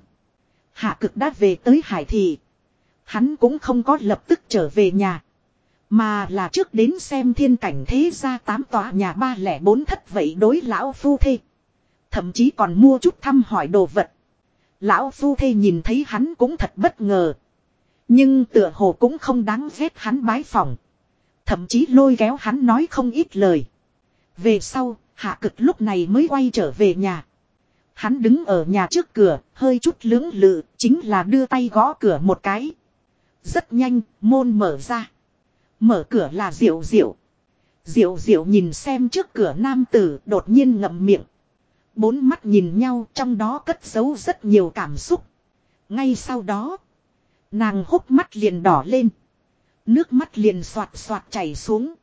Hạ cực đã về tới hải thị. Hắn cũng không có lập tức trở về nhà. Mà là trước đến xem thiên cảnh thế ra tám tòa nhà ba lẻ bốn thất vậy đối lão phu thê. Thậm chí còn mua chút thăm hỏi đồ vật. Lão phu thê nhìn thấy hắn cũng thật bất ngờ. Nhưng tựa hồ cũng không đáng ghét hắn bái phòng. Thậm chí lôi kéo hắn nói không ít lời. Về sau, hạ cực lúc này mới quay trở về nhà. Hắn đứng ở nhà trước cửa, hơi chút lưỡng lự, chính là đưa tay gõ cửa một cái. Rất nhanh, môn mở ra. Mở cửa là diệu diệu. Diệu diệu nhìn xem trước cửa nam tử đột nhiên ngậm miệng. Bốn mắt nhìn nhau trong đó cất giấu rất nhiều cảm xúc. Ngay sau đó, nàng hốc mắt liền đỏ lên. Nước mắt liền xoạt xoạt chảy xuống.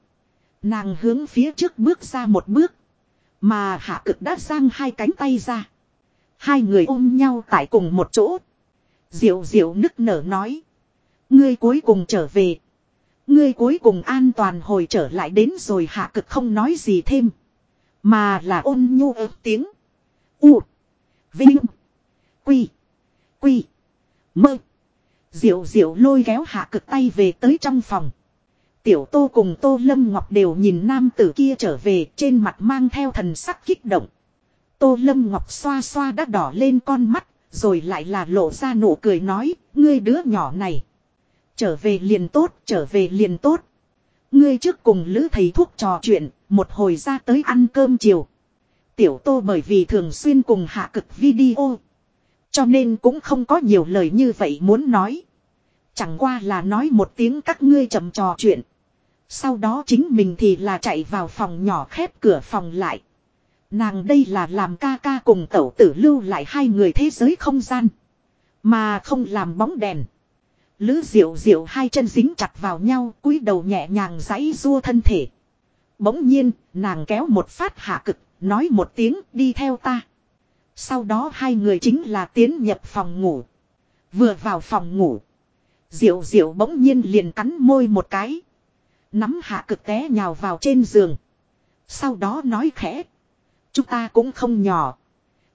Nàng hướng phía trước bước ra một bước. Mà hạ cực đã sang hai cánh tay ra. Hai người ôm nhau tại cùng một chỗ. Diệu diệu nức nở nói. Ngươi cuối cùng trở về. Ngươi cuối cùng an toàn hồi trở lại đến rồi hạ cực không nói gì thêm. Mà là ôn nhu ớt tiếng. U. Vinh. Quy. Quy. Mơ. Diệu diệu lôi kéo hạ cực tay về tới trong phòng. Tiểu tô cùng tô lâm ngọc đều nhìn nam tử kia trở về trên mặt mang theo thần sắc kích động. Tô lâm ngọc xoa xoa đã đỏ lên con mắt, rồi lại là lộ ra nụ cười nói, ngươi đứa nhỏ này. Trở về liền tốt, trở về liền tốt. Ngươi trước cùng lữ thầy thuốc trò chuyện, một hồi ra tới ăn cơm chiều. Tiểu tô bởi vì thường xuyên cùng hạ cực video. Cho nên cũng không có nhiều lời như vậy muốn nói. Chẳng qua là nói một tiếng các ngươi chậm trò chuyện. Sau đó chính mình thì là chạy vào phòng nhỏ khép cửa phòng lại. Nàng đây là làm ca ca cùng tẩu tử lưu lại hai người thế giới không gian. Mà không làm bóng đèn. Lữ diệu diệu hai chân dính chặt vào nhau, cúi đầu nhẹ nhàng giãy rua thân thể. Bỗng nhiên, nàng kéo một phát hạ cực, nói một tiếng, đi theo ta. Sau đó hai người chính là tiến nhập phòng ngủ. Vừa vào phòng ngủ. Diệu diệu bỗng nhiên liền cắn môi một cái. Nắm hạ cực té nhào vào trên giường. Sau đó nói khẽ. Chúng ta cũng không nhỏ.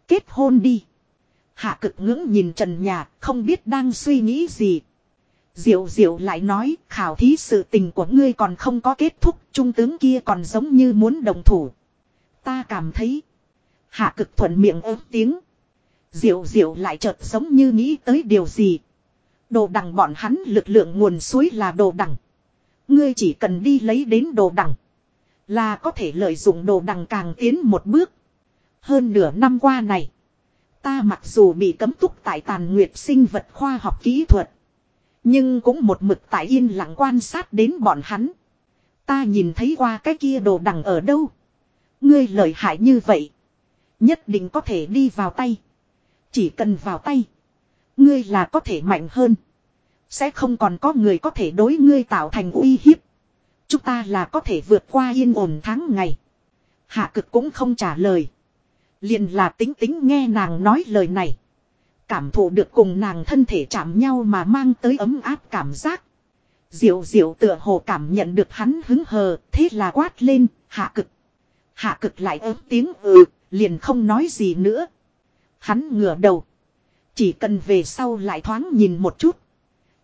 Kết hôn đi. Hạ cực ngưỡng nhìn trần nhà, không biết đang suy nghĩ gì. Diệu diệu lại nói, khảo thí sự tình của ngươi còn không có kết thúc. Trung tướng kia còn giống như muốn đồng thủ. Ta cảm thấy. Hạ cực thuận miệng ớt tiếng. Diệu diệu lại chợt giống như nghĩ tới điều gì. Đồ đằng bọn hắn lực lượng nguồn suối là đồ đằng. Ngươi chỉ cần đi lấy đến đồ đằng. Là có thể lợi dụng đồ đằng càng tiến một bước. Hơn nửa năm qua này. Ta mặc dù bị cấm túc tại tàn nguyệt sinh vật khoa học kỹ thuật. Nhưng cũng một mực tại yên lặng quan sát đến bọn hắn. Ta nhìn thấy qua cái kia đồ đằng ở đâu. Ngươi lợi hại như vậy. Nhất định có thể đi vào tay. Chỉ cần vào tay. Ngươi là có thể mạnh hơn. Sẽ không còn có người có thể đối ngươi tạo thành uy hiếp. Chúng ta là có thể vượt qua yên ổn tháng ngày. Hạ cực cũng không trả lời. Liền là tính tính nghe nàng nói lời này. Cảm thụ được cùng nàng thân thể chạm nhau mà mang tới ấm áp cảm giác. Diệu diệu tựa hồ cảm nhận được hắn hứng hờ, thế là quát lên, hạ cực. Hạ cực lại ớt tiếng ừ, liền không nói gì nữa. Hắn ngửa đầu. Chỉ cần về sau lại thoáng nhìn một chút.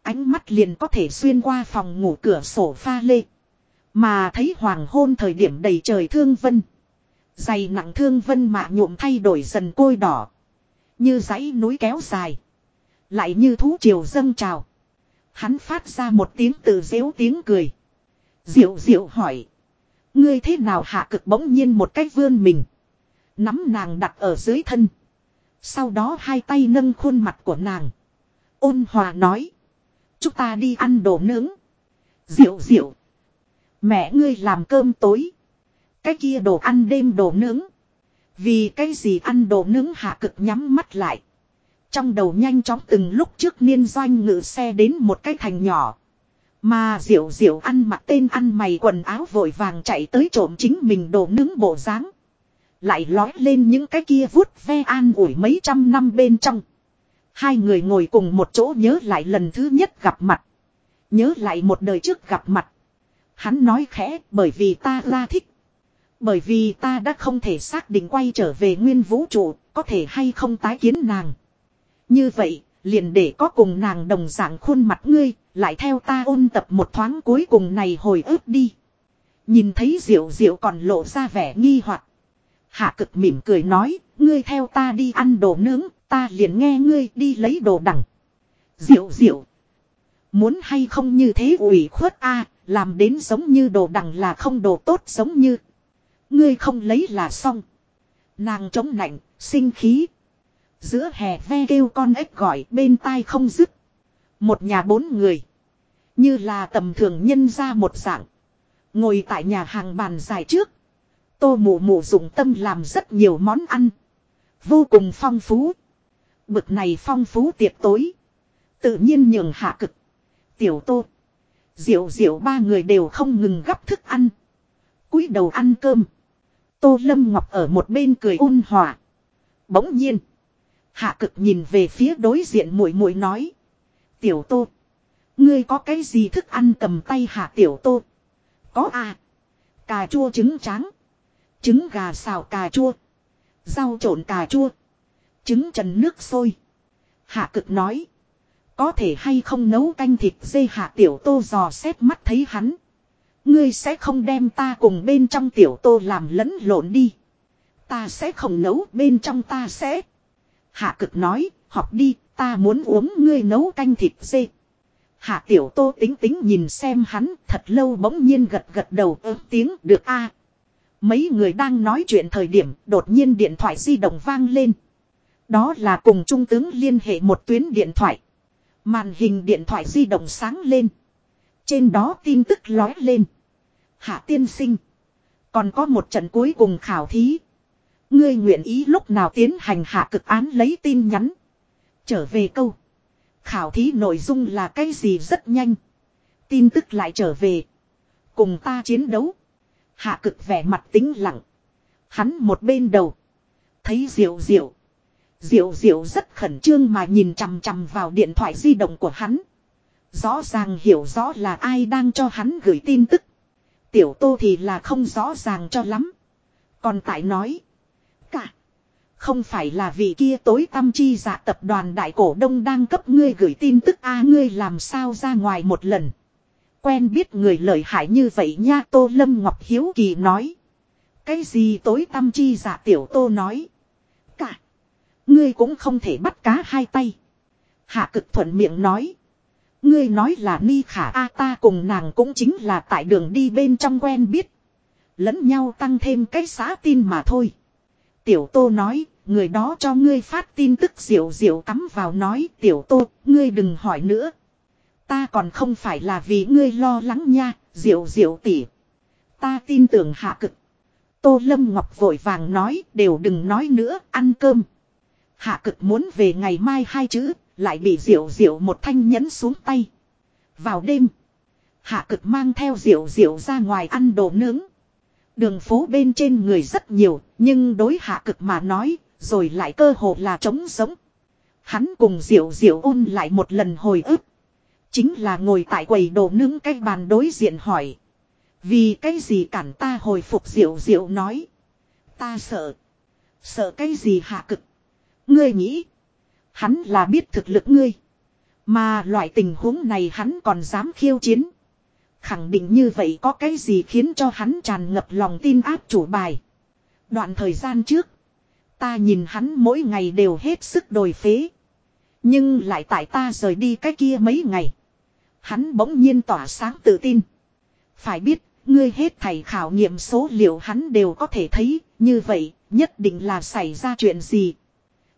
Ánh mắt liền có thể xuyên qua phòng ngủ cửa sổ pha lê. Mà thấy hoàng hôn thời điểm đầy trời thương vân. Dày nặng thương vân mạ nhuộm thay đổi dần côi đỏ. Như dãy núi kéo dài. Lại như thú triều dâng trào. Hắn phát ra một tiếng từ dễu tiếng cười. Diệu diệu hỏi. Ngươi thế nào hạ cực bỗng nhiên một cách vươn mình. Nắm nàng đặt ở dưới thân. Sau đó hai tay nâng khuôn mặt của nàng. Ôn hòa nói. Chúng ta đi ăn đồ nướng. Diệu diệu. Mẹ ngươi làm cơm tối. Cái kia đồ ăn đêm đồ nướng. Vì cái gì ăn đồ nướng hạ cực nhắm mắt lại. Trong đầu nhanh chóng từng lúc trước niên doanh ngự xe đến một cái thành nhỏ. Mà diệu diệu ăn mặc tên ăn mày quần áo vội vàng chạy tới trộm chính mình đồ nướng bộ dáng Lại lói lên những cái kia vuốt ve an ủi mấy trăm năm bên trong. Hai người ngồi cùng một chỗ nhớ lại lần thứ nhất gặp mặt. Nhớ lại một đời trước gặp mặt. Hắn nói khẽ bởi vì ta ra thích. Bởi vì ta đã không thể xác định quay trở về nguyên vũ trụ, có thể hay không tái kiến nàng. Như vậy, liền để có cùng nàng đồng dạng khuôn mặt ngươi, lại theo ta ôn tập một thoáng cuối cùng này hồi ức đi. Nhìn thấy diệu diệu còn lộ ra vẻ nghi hoặc Hạ cực mỉm cười nói, ngươi theo ta đi ăn đồ nướng, ta liền nghe ngươi đi lấy đồ đằng. Diệu diệu. Muốn hay không như thế ủy khuất a làm đến giống như đồ đằng là không đồ tốt giống như. Ngươi không lấy là xong. Nàng chống nạnh, sinh khí. Giữa hè ve kêu con ếch gọi bên tai không dứt. Một nhà bốn người. Như là tầm thường nhân ra một dạng. Ngồi tại nhà hàng bàn dài trước. Tô mụ mụ dùng tâm làm rất nhiều món ăn. Vô cùng phong phú. Bực này phong phú tiệc tối. Tự nhiên nhường hạ cực. Tiểu tô. Diệu diệu ba người đều không ngừng gấp thức ăn. cúi đầu ăn cơm. Tô Lâm Ngọc ở một bên cười ôn hòa. Bỗng nhiên. Hạ cực nhìn về phía đối diện muội muội nói. Tiểu tô. Ngươi có cái gì thức ăn cầm tay hạ tiểu tô. Có à. Cà chua trứng trắng. Trứng gà xào cà chua. Rau trộn cà chua. Trứng trần nước sôi. Hạ cực nói. Có thể hay không nấu canh thịt dê hạ tiểu tô dò xét mắt thấy hắn. Ngươi sẽ không đem ta cùng bên trong tiểu tô làm lẫn lộn đi. Ta sẽ không nấu bên trong ta sẽ. Hạ cực nói, học đi, ta muốn uống ngươi nấu canh thịt dê. Hạ tiểu tô tính tính nhìn xem hắn thật lâu bỗng nhiên gật gật đầu ớt tiếng được a Mấy người đang nói chuyện thời điểm đột nhiên điện thoại di động vang lên. Đó là cùng trung tướng liên hệ một tuyến điện thoại. Màn hình điện thoại di động sáng lên. Trên đó tin tức lói lên. Hạ tiên sinh. Còn có một trận cuối cùng khảo thí. Ngươi nguyện ý lúc nào tiến hành hạ cực án lấy tin nhắn. Trở về câu. Khảo thí nội dung là cái gì rất nhanh. Tin tức lại trở về. Cùng ta chiến đấu. Hạ cực vẻ mặt tính lặng. Hắn một bên đầu. Thấy diệu diệu. Diệu diệu rất khẩn trương mà nhìn chằm chằm vào điện thoại di động của hắn. Rõ ràng hiểu rõ là ai đang cho hắn gửi tin tức. Tiểu tô thì là không rõ ràng cho lắm. Còn tại nói. Cả. Không phải là vì kia tối tâm chi dạ tập đoàn đại cổ đông đang cấp ngươi gửi tin tức a, ngươi làm sao ra ngoài một lần. Quen biết người lợi hại như vậy nha, Tô Lâm Ngọc Hiếu Kỳ nói. Cái gì tối tâm chi dạ tiểu tô nói. Ngươi cũng không thể bắt cá hai tay. Hạ cực thuận miệng nói. Ngươi nói là ni khả a ta cùng nàng cũng chính là tại đường đi bên trong quen biết. Lẫn nhau tăng thêm cái xã tin mà thôi. Tiểu tô nói, người đó cho ngươi phát tin tức diệu diệu cắm vào nói tiểu tô, ngươi đừng hỏi nữa. Ta còn không phải là vì ngươi lo lắng nha, diệu diệu tỉ. Ta tin tưởng hạ cực. Tô Lâm Ngọc vội vàng nói đều đừng nói nữa ăn cơm. Hạ cực muốn về ngày mai hai chữ lại bị diệu diệu một thanh nhẫn xuống tay. Vào đêm. Hạ cực mang theo diệu diệu ra ngoài ăn đồ nướng. Đường phố bên trên người rất nhiều, nhưng đối hạ cực mà nói, rồi lại cơ hồ là trống sống. Hắn cùng diệu diệu ôn lại một lần hồi ức. Chính là ngồi tại quầy đồ nướng cái bàn đối diện hỏi. Vì cái gì cản ta hồi phục diệu diệu nói. Ta sợ. Sợ cái gì hạ cực. Ngươi nghĩ. Hắn là biết thực lực ngươi. Mà loại tình huống này hắn còn dám khiêu chiến. Khẳng định như vậy có cái gì khiến cho hắn tràn ngập lòng tin áp chủ bài. Đoạn thời gian trước. Ta nhìn hắn mỗi ngày đều hết sức đồi phế. Nhưng lại tại ta rời đi cái kia mấy ngày. Hắn bỗng nhiên tỏa sáng tự tin. Phải biết, ngươi hết thầy khảo nghiệm số liệu hắn đều có thể thấy, như vậy, nhất định là xảy ra chuyện gì.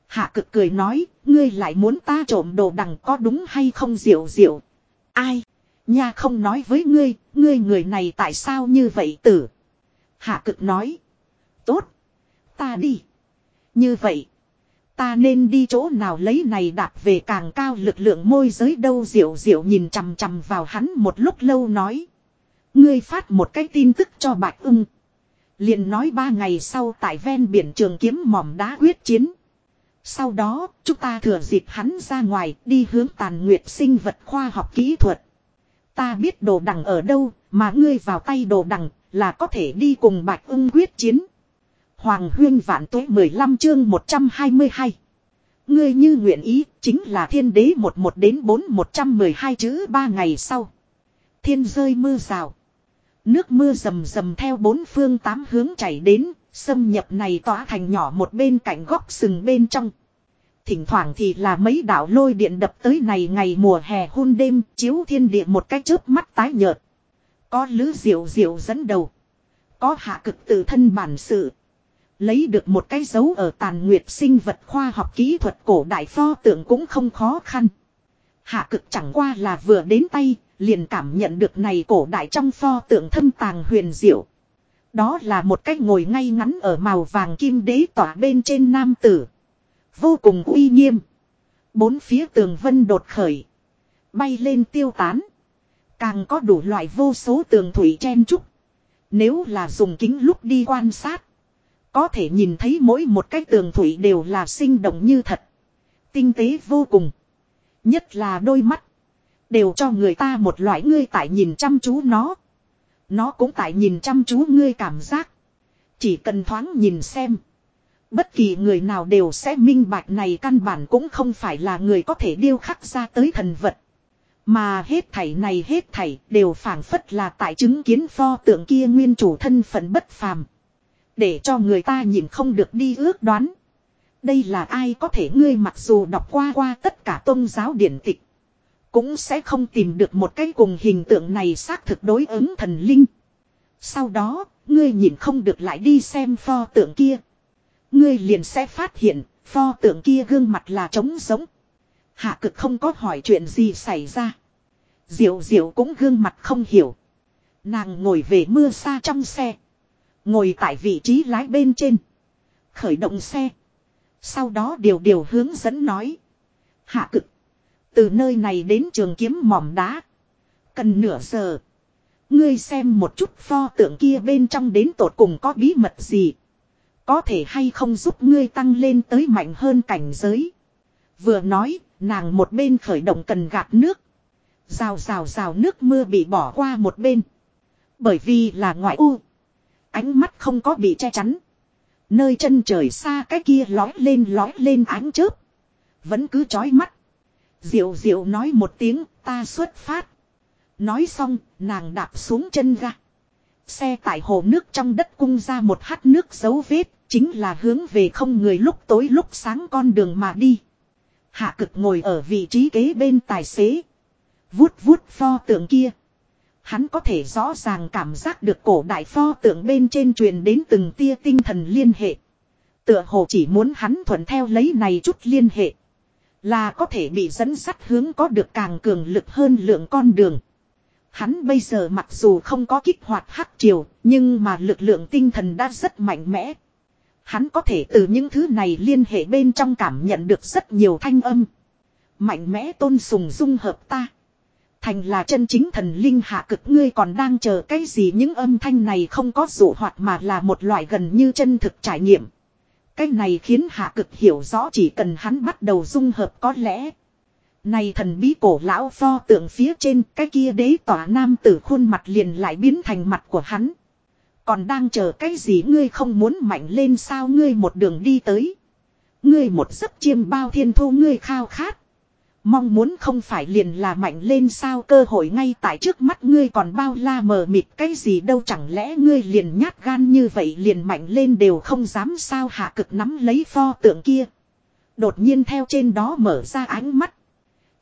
Hạ cực cười nói, ngươi lại muốn ta trộm đồ đằng có đúng hay không diệu diệu. Ai? Nha không nói với ngươi, ngươi người này tại sao như vậy tử? Hạ cực nói. Tốt. Ta đi. Như vậy. Ta nên đi chỗ nào lấy này đạp về càng cao lực lượng môi giới đâu diệu diệu nhìn chằm chằm vào hắn một lúc lâu nói. Ngươi phát một cái tin tức cho bạch ưng. liền nói ba ngày sau tại ven biển trường kiếm mỏm đá quyết chiến. Sau đó, chúng ta thừa dịp hắn ra ngoài đi hướng tàn nguyệt sinh vật khoa học kỹ thuật. Ta biết đồ đằng ở đâu, mà ngươi vào tay đồ đằng là có thể đi cùng bạch ưng quyết chiến. Hoàng huyên vạn tuế 15 chương 122. Ngươi như nguyện ý, chính là thiên đế một một đến bốn 112 chữ ba ngày sau. Thiên rơi mưa rào. Nước mưa rầm rầm theo bốn phương tám hướng chảy đến, xâm nhập này tỏa thành nhỏ một bên cạnh góc sừng bên trong. Thỉnh thoảng thì là mấy đảo lôi điện đập tới này ngày mùa hè hôn đêm, chiếu thiên địa một cái chớp mắt tái nhợt. Có lứ diệu diệu dẫn đầu. Có hạ cực tự thân bản sự. Lấy được một cái dấu ở tàn nguyệt sinh vật khoa học kỹ thuật cổ đại pho tượng cũng không khó khăn. Hạ cực chẳng qua là vừa đến tay, liền cảm nhận được này cổ đại trong pho tượng thâm tàng huyền diệu. Đó là một cách ngồi ngay ngắn ở màu vàng kim đế tỏa bên trên nam tử. Vô cùng uy nghiêm. Bốn phía tường vân đột khởi. Bay lên tiêu tán. Càng có đủ loại vô số tường thủy chen trúc. Nếu là dùng kính lúc đi quan sát. Có thể nhìn thấy mỗi một cái tường thủy đều là sinh động như thật. Tinh tế vô cùng. Nhất là đôi mắt. Đều cho người ta một loại ngươi tại nhìn chăm chú nó. Nó cũng tại nhìn chăm chú ngươi cảm giác. Chỉ cần thoáng nhìn xem. Bất kỳ người nào đều sẽ minh bạch này căn bản cũng không phải là người có thể điêu khắc ra tới thần vật. Mà hết thảy này hết thảy đều phảng phất là tại chứng kiến pho tượng kia nguyên chủ thân phận bất phàm. Để cho người ta nhìn không được đi ước đoán. Đây là ai có thể ngươi mặc dù đọc qua qua tất cả tôn giáo điển tịch. Cũng sẽ không tìm được một cái cùng hình tượng này xác thực đối ứng thần linh. Sau đó, ngươi nhìn không được lại đi xem pho tượng kia. Ngươi liền sẽ phát hiện, pho tượng kia gương mặt là trống giống. Hạ cực không có hỏi chuyện gì xảy ra. Diệu diệu cũng gương mặt không hiểu. Nàng ngồi về mưa xa trong xe. Ngồi tại vị trí lái bên trên. Khởi động xe. Sau đó điều điều hướng dẫn nói. Hạ cực. Từ nơi này đến trường kiếm mỏm đá. Cần nửa giờ. Ngươi xem một chút pho tượng kia bên trong đến tột cùng có bí mật gì. Có thể hay không giúp ngươi tăng lên tới mạnh hơn cảnh giới. Vừa nói, nàng một bên khởi động cần gạt nước. Rào rào rào nước mưa bị bỏ qua một bên. Bởi vì là ngoại u. Ánh mắt không có bị che chắn. Nơi chân trời xa cái kia lói lên lói lên ánh chớp. Vẫn cứ chói mắt. Diệu diệu nói một tiếng, ta xuất phát. Nói xong, nàng đạp xuống chân ga. Xe tại hồ nước trong đất cung ra một hát nước dấu vết. Chính là hướng về không người lúc tối lúc sáng con đường mà đi. Hạ cực ngồi ở vị trí kế bên tài xế. Vuốt vuốt pho tượng kia. Hắn có thể rõ ràng cảm giác được cổ đại pho tượng bên trên truyền đến từng tia tinh thần liên hệ. Tựa hồ chỉ muốn hắn thuận theo lấy này chút liên hệ. Là có thể bị dẫn sắt hướng có được càng cường lực hơn lượng con đường. Hắn bây giờ mặc dù không có kích hoạt hắc triều, nhưng mà lực lượng tinh thần đã rất mạnh mẽ. Hắn có thể từ những thứ này liên hệ bên trong cảm nhận được rất nhiều thanh âm. Mạnh mẽ tôn sùng dung hợp ta. Thành là chân chính thần linh hạ cực ngươi còn đang chờ cái gì những âm thanh này không có dụ hoạt mà là một loại gần như chân thực trải nghiệm. Cái này khiến hạ cực hiểu rõ chỉ cần hắn bắt đầu dung hợp có lẽ. Này thần bí cổ lão pho tượng phía trên, cái kia đế tỏa nam tử khuôn mặt liền lại biến thành mặt của hắn. Còn đang chờ cái gì ngươi không muốn mạnh lên sao ngươi một đường đi tới. Ngươi một giấc chiêm bao thiên thu ngươi khao khát. Mong muốn không phải liền là mạnh lên sao cơ hội ngay tại trước mắt ngươi còn bao la mờ mịt cái gì đâu chẳng lẽ ngươi liền nhát gan như vậy liền mạnh lên đều không dám sao hạ cực nắm lấy pho tượng kia. Đột nhiên theo trên đó mở ra ánh mắt.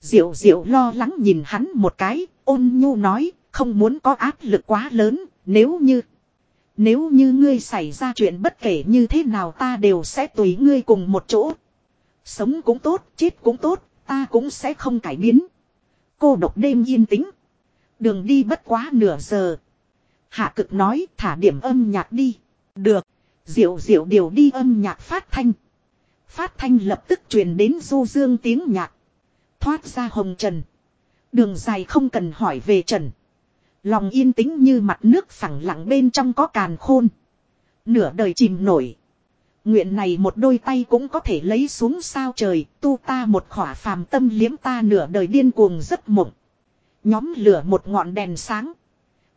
Diệu diệu lo lắng nhìn hắn một cái, ôn nhu nói, không muốn có áp lực quá lớn, nếu như... Nếu như ngươi xảy ra chuyện bất kể như thế nào ta đều sẽ tùy ngươi cùng một chỗ. Sống cũng tốt, chết cũng tốt, ta cũng sẽ không cải biến. Cô độc đêm yên tĩnh. Đường đi bất quá nửa giờ. Hạ cực nói, thả điểm âm nhạc đi. Được. Diệu diệu điều đi âm nhạc phát thanh. Phát thanh lập tức truyền đến du dương tiếng nhạc. Thoát ra hồng trần. Đường dài không cần hỏi về trần. Lòng yên tĩnh như mặt nước phẳng lặng bên trong có càn khôn. Nửa đời chìm nổi. Nguyện này một đôi tay cũng có thể lấy xuống sao trời, tu ta một khỏa phàm tâm liếm ta nửa đời điên cuồng giấc mộng. Nhóm lửa một ngọn đèn sáng.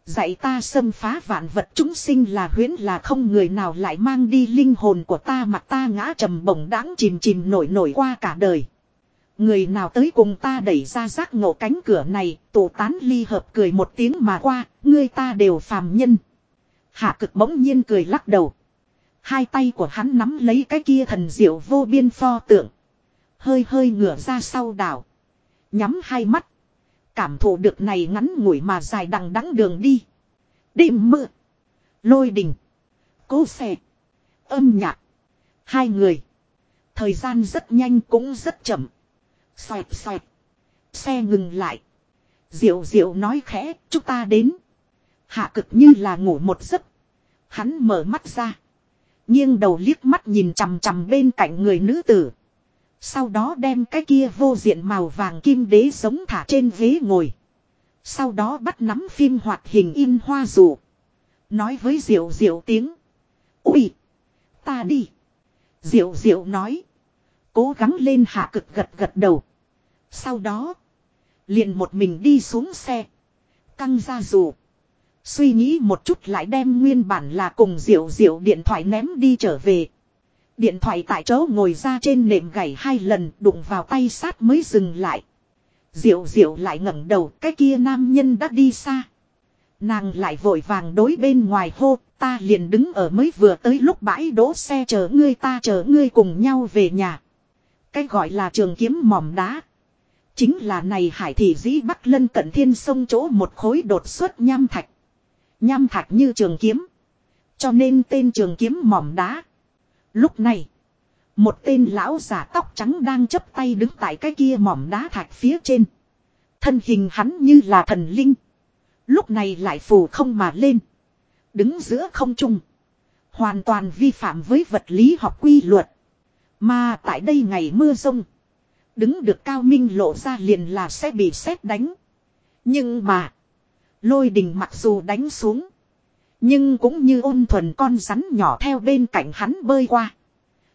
Dạy ta xâm phá vạn vật chúng sinh là huyến là không người nào lại mang đi linh hồn của ta mà ta ngã trầm bổng đáng chìm chìm nổi nổi qua cả đời. Người nào tới cùng ta đẩy ra giác ngộ cánh cửa này, tổ tán ly hợp cười một tiếng mà qua, ngươi ta đều phàm nhân. Hạ cực bỗng nhiên cười lắc đầu. Hai tay của hắn nắm lấy cái kia thần diệu vô biên pho tượng. Hơi hơi ngửa ra sau đảo. Nhắm hai mắt. Cảm thụ được này ngắn ngủi mà dài đằng đắng đường đi. Đêm mưa. Lôi đình. Cố xe. Âm nhạc. Hai người. Thời gian rất nhanh cũng rất chậm. Xoẹt xoẹt. Xe ngừng lại. Diệu diệu nói khẽ, chúng ta đến. Hạ cực như là ngủ một giấc. Hắn mở mắt ra nghiêng đầu liếc mắt nhìn chằm chằm bên cạnh người nữ tử. Sau đó đem cái kia vô diện màu vàng kim đế giống thả trên ghế ngồi. Sau đó bắt nắm phim hoạt hình in hoa rủ. Nói với Diệu Diệu tiếng. Ui! Ta đi! Diệu Diệu nói. Cố gắng lên hạ cực gật gật đầu. Sau đó, liền một mình đi xuống xe. Căng ra rủ. Suy nghĩ một chút lại đem nguyên bản là cùng diệu diệu điện thoại ném đi trở về. Điện thoại tại chỗ ngồi ra trên nệm gảy hai lần, đụng vào tay sát mới dừng lại. Diệu diệu lại ngẩng đầu, cái kia nam nhân đã đi xa. Nàng lại vội vàng đối bên ngoài hô, ta liền đứng ở mới vừa tới lúc bãi đỗ xe chờ ngươi, ta chờ ngươi cùng nhau về nhà. Cái gọi là trường kiếm mỏm đá. Chính là này hải thị dĩ bắc lân cận thiên sông chỗ một khối đột xuất nham thạch. Nham thạch như trường kiếm. Cho nên tên trường kiếm mỏm đá. Lúc này. Một tên lão giả tóc trắng đang chấp tay đứng tại cái kia mỏm đá thạch phía trên. Thân hình hắn như là thần linh. Lúc này lại phù không mà lên. Đứng giữa không trung. Hoàn toàn vi phạm với vật lý học quy luật. Mà tại đây ngày mưa rông. Đứng được cao minh lộ ra liền là sẽ bị xét đánh. Nhưng mà. Lôi đình mặc dù đánh xuống. Nhưng cũng như ôn thuần con rắn nhỏ theo bên cạnh hắn bơi qua.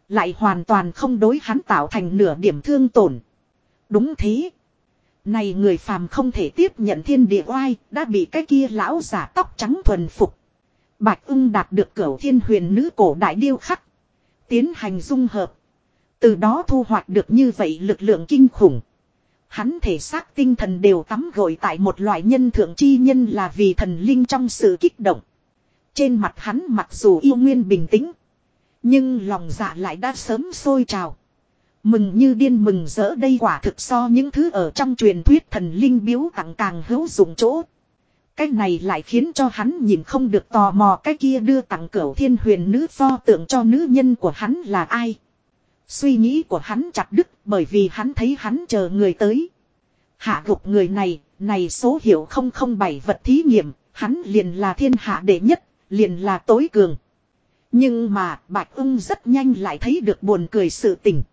Lại hoàn toàn không đối hắn tạo thành nửa điểm thương tổn. Đúng thế. Này người phàm không thể tiếp nhận thiên địa oai, đã bị cái kia lão giả tóc trắng thuần phục. Bạch ưng đạt được cửu thiên huyền nữ cổ đại điêu khắc. Tiến hành dung hợp. Từ đó thu hoạch được như vậy lực lượng kinh khủng. Hắn thể xác tinh thần đều tắm gội tại một loại nhân thượng chi nhân là vì thần linh trong sự kích động. Trên mặt hắn mặc dù yêu nguyên bình tĩnh. Nhưng lòng dạ lại đã sớm sôi trào. Mừng như điên mừng rỡ đây quả thực so những thứ ở trong truyền thuyết thần linh biếu tặng càng hữu dụng chỗ. Cái này lại khiến cho hắn nhìn không được tò mò cái kia đưa tặng cửu thiên huyền nữ pho tượng cho nữ nhân của hắn là ai. Suy nghĩ của hắn chặt đứt bởi vì hắn thấy hắn chờ người tới. Hạ gục người này này số hiệu 007 vật thí nghiệm, hắn liền là thiên hạ đệ nhất, liền là tối cường. Nhưng mà Bạch ưng rất nhanh lại thấy được buồn cười sự tình.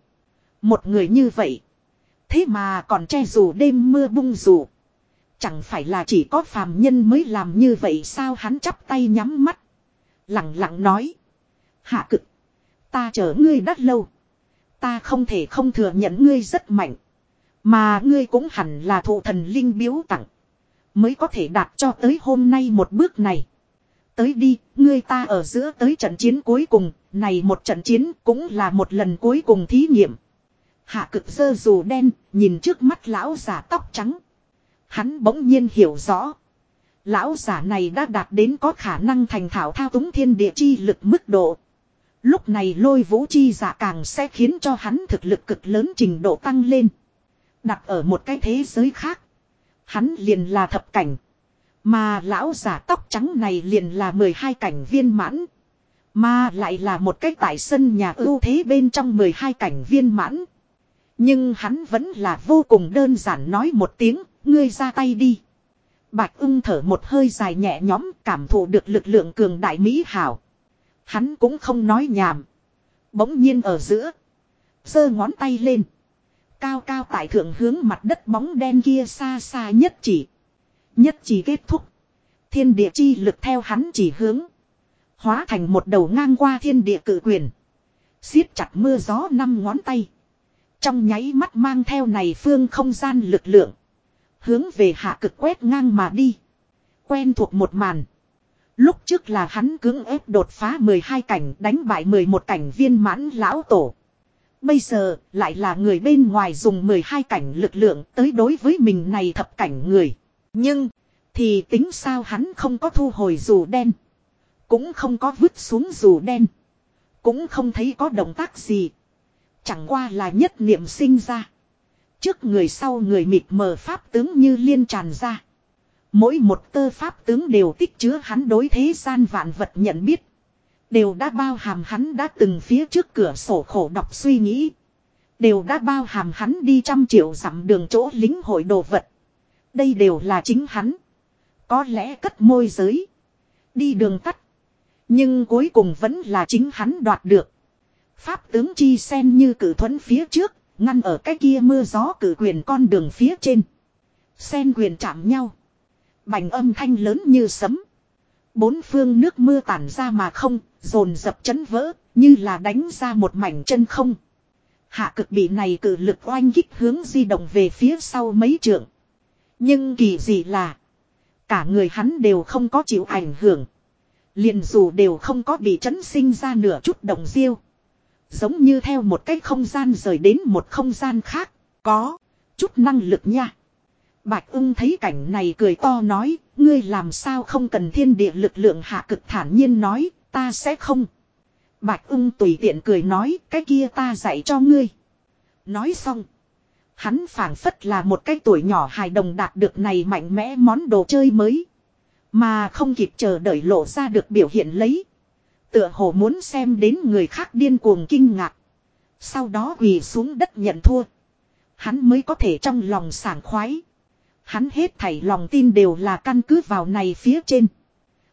Một người như vậy. Thế mà còn che dù đêm mưa bung dù. Chẳng phải là chỉ có phàm nhân mới làm như vậy sao hắn chắp tay nhắm mắt. Lặng lặng nói. Hạ cực. Ta chờ ngươi đắt lâu. Ta không thể không thừa nhận ngươi rất mạnh. Mà ngươi cũng hẳn là thụ thần linh biếu tặng. Mới có thể đạt cho tới hôm nay một bước này. Tới đi, ngươi ta ở giữa tới trận chiến cuối cùng, này một trận chiến cũng là một lần cuối cùng thí nghiệm. Hạ cực sơ dù đen, nhìn trước mắt lão giả tóc trắng. Hắn bỗng nhiên hiểu rõ. Lão giả này đã đạt đến có khả năng thành thảo thao túng thiên địa chi lực mức độ. Lúc này lôi vũ chi giả càng sẽ khiến cho hắn thực lực cực lớn trình độ tăng lên. Đặt ở một cái thế giới khác. Hắn liền là thập cảnh. Mà lão giả tóc trắng này liền là 12 cảnh viên mãn. Mà lại là một cái tại sân nhà ưu thế bên trong 12 cảnh viên mãn. Nhưng hắn vẫn là vô cùng đơn giản nói một tiếng, ngươi ra tay đi. Bạch ưng thở một hơi dài nhẹ nhõm cảm thụ được lực lượng cường đại mỹ hảo. Hắn cũng không nói nhảm. Bỗng nhiên ở giữa. giơ ngón tay lên. Cao cao tại thượng hướng mặt đất bóng đen kia xa xa nhất chỉ. Nhất chỉ kết thúc. Thiên địa chi lực theo hắn chỉ hướng. Hóa thành một đầu ngang qua thiên địa cử quyền. siết chặt mưa gió năm ngón tay. Trong nháy mắt mang theo này phương không gian lực lượng. Hướng về hạ cực quét ngang mà đi. Quen thuộc một màn. Lúc trước là hắn cưỡng ép đột phá 12 cảnh, đánh bại 11 cảnh viên mãn lão tổ. Bây giờ lại là người bên ngoài dùng 12 cảnh lực lượng tới đối với mình này thập cảnh người. Nhưng, thì tính sao hắn không có thu hồi dù đen. Cũng không có vứt xuống dù đen. Cũng không thấy có động tác gì. Chẳng qua là nhất niệm sinh ra. Trước người sau người mịt mờ pháp tướng như liên tràn ra. Mỗi một tơ pháp tướng đều tích chứa hắn đối thế gian vạn vật nhận biết. Đều đã bao hàm hắn đã từng phía trước cửa sổ khổ đọc suy nghĩ. Đều đã bao hàm hắn đi trăm triệu dặm đường chỗ lính hội đồ vật. Đây đều là chính hắn. Có lẽ cất môi giới. Đi đường tắt. Nhưng cuối cùng vẫn là chính hắn đoạt được. Pháp tướng chi sen như cử thuẫn phía trước, ngăn ở cái kia mưa gió cử quyền con đường phía trên. Sen quyền chạm nhau. Bành âm thanh lớn như sấm. Bốn phương nước mưa tản ra mà không, dồn dập chấn vỡ, như là đánh ra một mảnh chân không. Hạ cực bị này cử lực oanh kích hướng di động về phía sau mấy trượng. Nhưng kỳ gì là, cả người hắn đều không có chịu ảnh hưởng. liền dù đều không có bị chấn sinh ra nửa chút động diêu. Giống như theo một cái không gian rời đến một không gian khác. Có. Chút năng lực nha. Bạch ưng thấy cảnh này cười to nói. Ngươi làm sao không cần thiên địa lực lượng hạ cực thản nhiên nói. Ta sẽ không. Bạch ưng tùy tiện cười nói. Cái kia ta dạy cho ngươi. Nói xong. Hắn phảng phất là một cái tuổi nhỏ hài đồng đạt được này mạnh mẽ món đồ chơi mới. Mà không kịp chờ đợi lộ ra được biểu hiện lấy. Tựa hồ muốn xem đến người khác điên cuồng kinh ngạc. Sau đó quỳ xuống đất nhận thua. Hắn mới có thể trong lòng sảng khoái. Hắn hết thảy lòng tin đều là căn cứ vào này phía trên.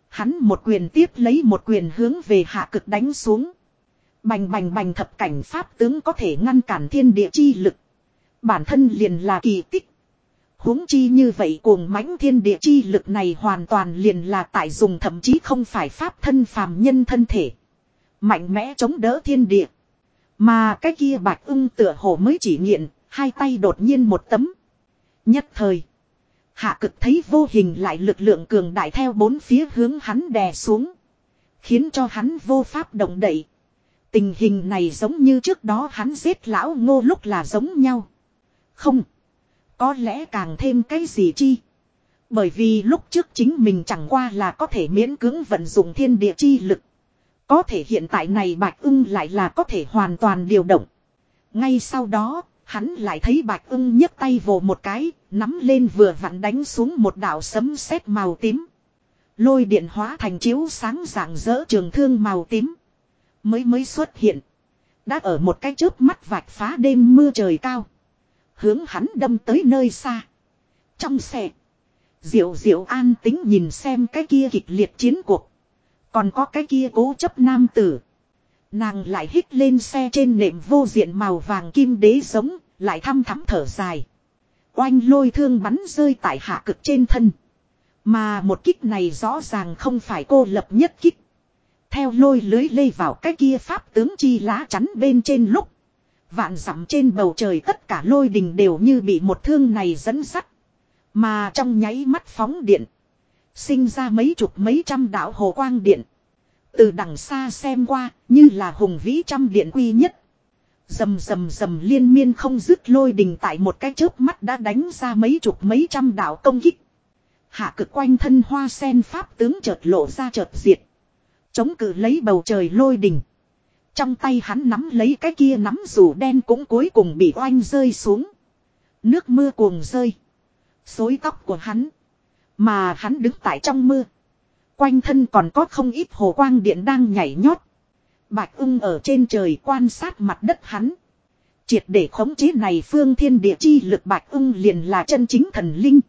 Hắn một quyền tiếp lấy một quyền hướng về hạ cực đánh xuống. Bành bành bành thập cảnh pháp tướng có thể ngăn cản thiên địa chi lực. Bản thân liền là kỳ tích huống chi như vậy cuồng mãnh thiên địa chi lực này hoàn toàn liền là tại dùng thậm chí không phải pháp thân phàm nhân thân thể. Mạnh mẽ chống đỡ thiên địa. Mà cái kia bạch ưng tựa hồ mới chỉ nghiện, hai tay đột nhiên một tấm. Nhất thời. Hạ cực thấy vô hình lại lực lượng cường đại theo bốn phía hướng hắn đè xuống. Khiến cho hắn vô pháp động đậy. Tình hình này giống như trước đó hắn giết lão ngô lúc là giống nhau. Không. Có lẽ càng thêm cái gì chi. Bởi vì lúc trước chính mình chẳng qua là có thể miễn cưỡng vận dụng thiên địa chi lực. Có thể hiện tại này Bạch ưng lại là có thể hoàn toàn điều động. Ngay sau đó, hắn lại thấy Bạch ưng nhấc tay vồ một cái, nắm lên vừa vặn đánh xuống một đạo sấm sét màu tím. Lôi điện hóa thành chiếu sáng rạng rỡ trường thương màu tím. Mới mới xuất hiện. Đã ở một cái chớp mắt vạch phá đêm mưa trời cao. Hướng hắn đâm tới nơi xa. Trong xe. Diệu diệu an tính nhìn xem cái kia kịch liệt chiến cuộc. Còn có cái kia cố chấp nam tử. Nàng lại hít lên xe trên nệm vô diện màu vàng kim đế giống, lại thăm thắm thở dài. Oanh lôi thương bắn rơi tại hạ cực trên thân. Mà một kích này rõ ràng không phải cô lập nhất kích. Theo lôi lưới lây vào cái kia pháp tướng chi lá chắn bên trên lúc. Vạn dặm trên bầu trời tất cả lôi đình đều như bị một thương này dẫn sắt. Mà trong nháy mắt phóng điện. Sinh ra mấy chục mấy trăm đạo hồ quang điện. Từ đằng xa xem qua, như là hùng vĩ trăm điện quy nhất. Dầm dầm dầm liên miên không dứt lôi đình tại một cái chớp mắt đã đánh ra mấy chục mấy trăm đạo công kích. Hạ cực quanh thân hoa sen pháp tướng chợt lộ ra chợt diệt. Chống cự lấy bầu trời lôi đình. Trong tay hắn nắm lấy cái kia nắm rủ đen cũng cuối cùng bị oanh rơi xuống. Nước mưa cuồng rơi. Xối tóc của hắn. Mà hắn đứng tại trong mưa. Quanh thân còn có không ít hồ quang điện đang nhảy nhót. Bạch ưng ở trên trời quan sát mặt đất hắn. Triệt để khống chế này phương thiên địa chi lực bạch ưng liền là chân chính thần linh.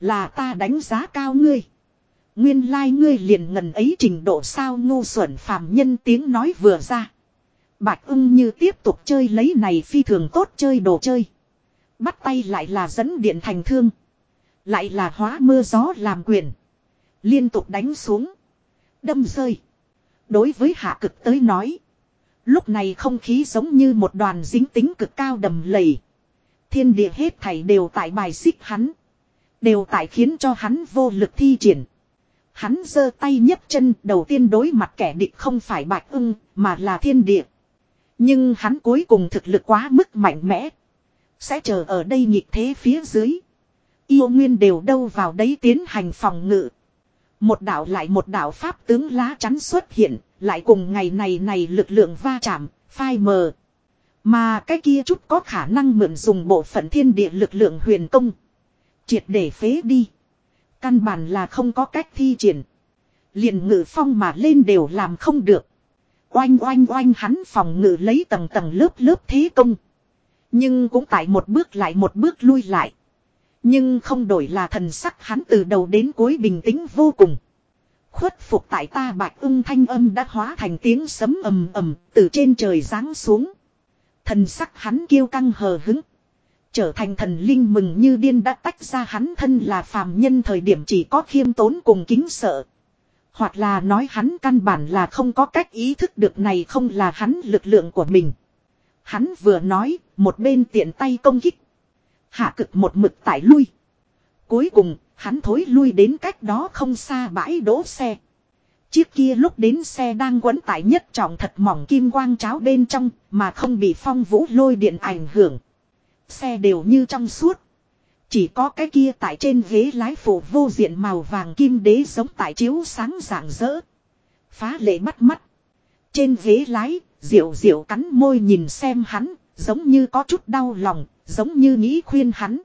Là ta đánh giá cao ngươi. Nguyên lai like ngươi liền ngần ấy trình độ sao ngu xuẩn phàm nhân tiếng nói vừa ra. Bạch ưng như tiếp tục chơi lấy này phi thường tốt chơi đồ chơi. Bắt tay lại là dẫn điện thành thương. Lại là hóa mưa gió làm quyền. Liên tục đánh xuống. Đâm rơi. Đối với hạ cực tới nói. Lúc này không khí giống như một đoàn dính tính cực cao đầm lầy. Thiên địa hết thảy đều tại bài xích hắn. Đều tại khiến cho hắn vô lực thi triển. Hắn giơ tay nhấc chân, đầu tiên đối mặt kẻ địch không phải bạch ưng, mà là thiên địa. Nhưng hắn cuối cùng thực lực quá mức mạnh mẽ. Sẽ chờ ở đây nhịp thế phía dưới. Yêu nguyên đều đâu vào đấy tiến hành phòng ngự. Một đạo lại một đạo pháp tướng lá chắn xuất hiện, lại cùng ngày này này lực lượng va chạm, phai mờ. Mà cái kia chút có khả năng mượn dùng bộ phận thiên địa lực lượng huyền công. Triệt để phế đi. Căn bản là không có cách thi triển. liền ngự phong mà lên đều làm không được. Oanh oanh oanh hắn phòng ngự lấy tầng tầng lớp lớp thế công. Nhưng cũng tại một bước lại một bước lui lại. Nhưng không đổi là thần sắc hắn từ đầu đến cuối bình tĩnh vô cùng. Khuất phục tại ta bạch ưng thanh âm đã hóa thành tiếng sấm ầm ầm từ trên trời giáng xuống. Thần sắc hắn kêu căng hờ hứng. Trở thành thần linh mừng như điên đã tách ra hắn thân là phàm nhân thời điểm chỉ có khiêm tốn cùng kính sợ. Hoặc là nói hắn căn bản là không có cách ý thức được này không là hắn lực lượng của mình. Hắn vừa nói, một bên tiện tay công kích. Hạ cực một mực tải lui. Cuối cùng, hắn thối lui đến cách đó không xa bãi đỗ xe. Chiếc kia lúc đến xe đang quấn tải nhất trọng thật mỏng kim quang cháo bên trong, mà không bị phong vũ lôi điện ảnh hưởng. Xe đều như trong suốt. Chỉ có cái kia tại trên ghế lái phủ vô diện màu vàng kim đế giống tại chiếu sáng rạng rỡ. Phá lệ mắt mắt. Trên ghế lái, diệu diệu cắn môi nhìn xem hắn, giống như có chút đau lòng, giống như nghĩ khuyên hắn.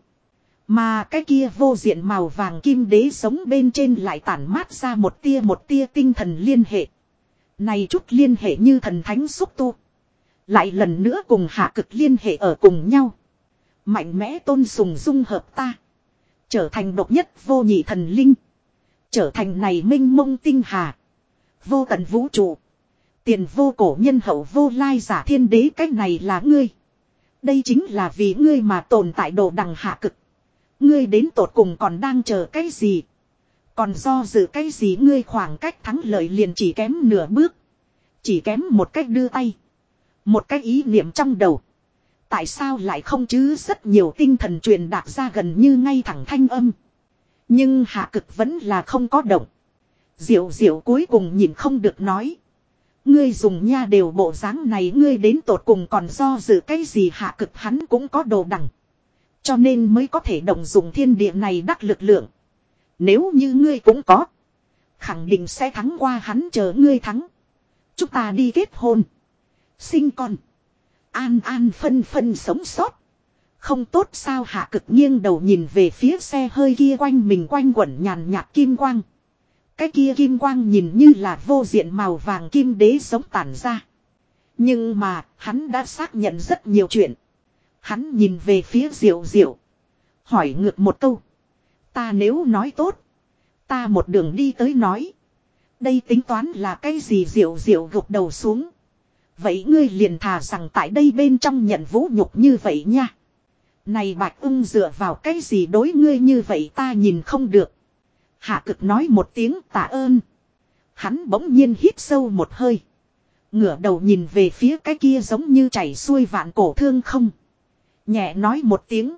Mà cái kia vô diện màu vàng kim đế sống bên trên lại tản mát ra một tia một tia tinh thần liên hệ. Này chút liên hệ như thần thánh xúc tu. Lại lần nữa cùng hạ cực liên hệ ở cùng nhau. Mạnh mẽ tôn sùng dung hợp ta. Trở thành độc nhất vô nhị thần linh. Trở thành này minh mông tinh hà. Vô tận vũ trụ. Tiền vô cổ nhân hậu vô lai giả thiên đế cách này là ngươi. Đây chính là vì ngươi mà tồn tại đồ đằng hạ cực. Ngươi đến tột cùng còn đang chờ cái gì? Còn do dự cái gì ngươi khoảng cách thắng lợi liền chỉ kém nửa bước. Chỉ kém một cách đưa tay. Một cái ý niệm trong đầu. Tại sao lại không chứ rất nhiều tinh thần truyền đạt ra gần như ngay thẳng thanh âm. Nhưng hạ cực vẫn là không có động. Diệu diệu cuối cùng nhìn không được nói. Ngươi dùng nha đều bộ dáng này ngươi đến tột cùng còn do dự cái gì hạ cực hắn cũng có đồ đẳng. Cho nên mới có thể động dùng thiên địa này đắc lực lượng. Nếu như ngươi cũng có. Khẳng định sẽ thắng qua hắn chờ ngươi thắng. Chúng ta đi kết hôn. Sinh con. An an phân phân sống sót. Không tốt sao hạ cực nghiêng đầu nhìn về phía xe hơi kia quanh mình quanh quẩn nhàn nhạt kim quang. Cái kia kim quang nhìn như là vô diện màu vàng kim đế sống tản ra. Nhưng mà, hắn đã xác nhận rất nhiều chuyện. Hắn nhìn về phía diệu diệu. Hỏi ngược một câu. Ta nếu nói tốt. Ta một đường đi tới nói. Đây tính toán là cái gì diệu diệu gục đầu xuống. Vậy ngươi liền thà rằng tại đây bên trong nhận vũ nhục như vậy nha. Này bạch ưng dựa vào cái gì đối ngươi như vậy ta nhìn không được. Hạ cực nói một tiếng tạ ơn. Hắn bỗng nhiên hít sâu một hơi. Ngửa đầu nhìn về phía cái kia giống như chảy xuôi vạn cổ thương không. Nhẹ nói một tiếng.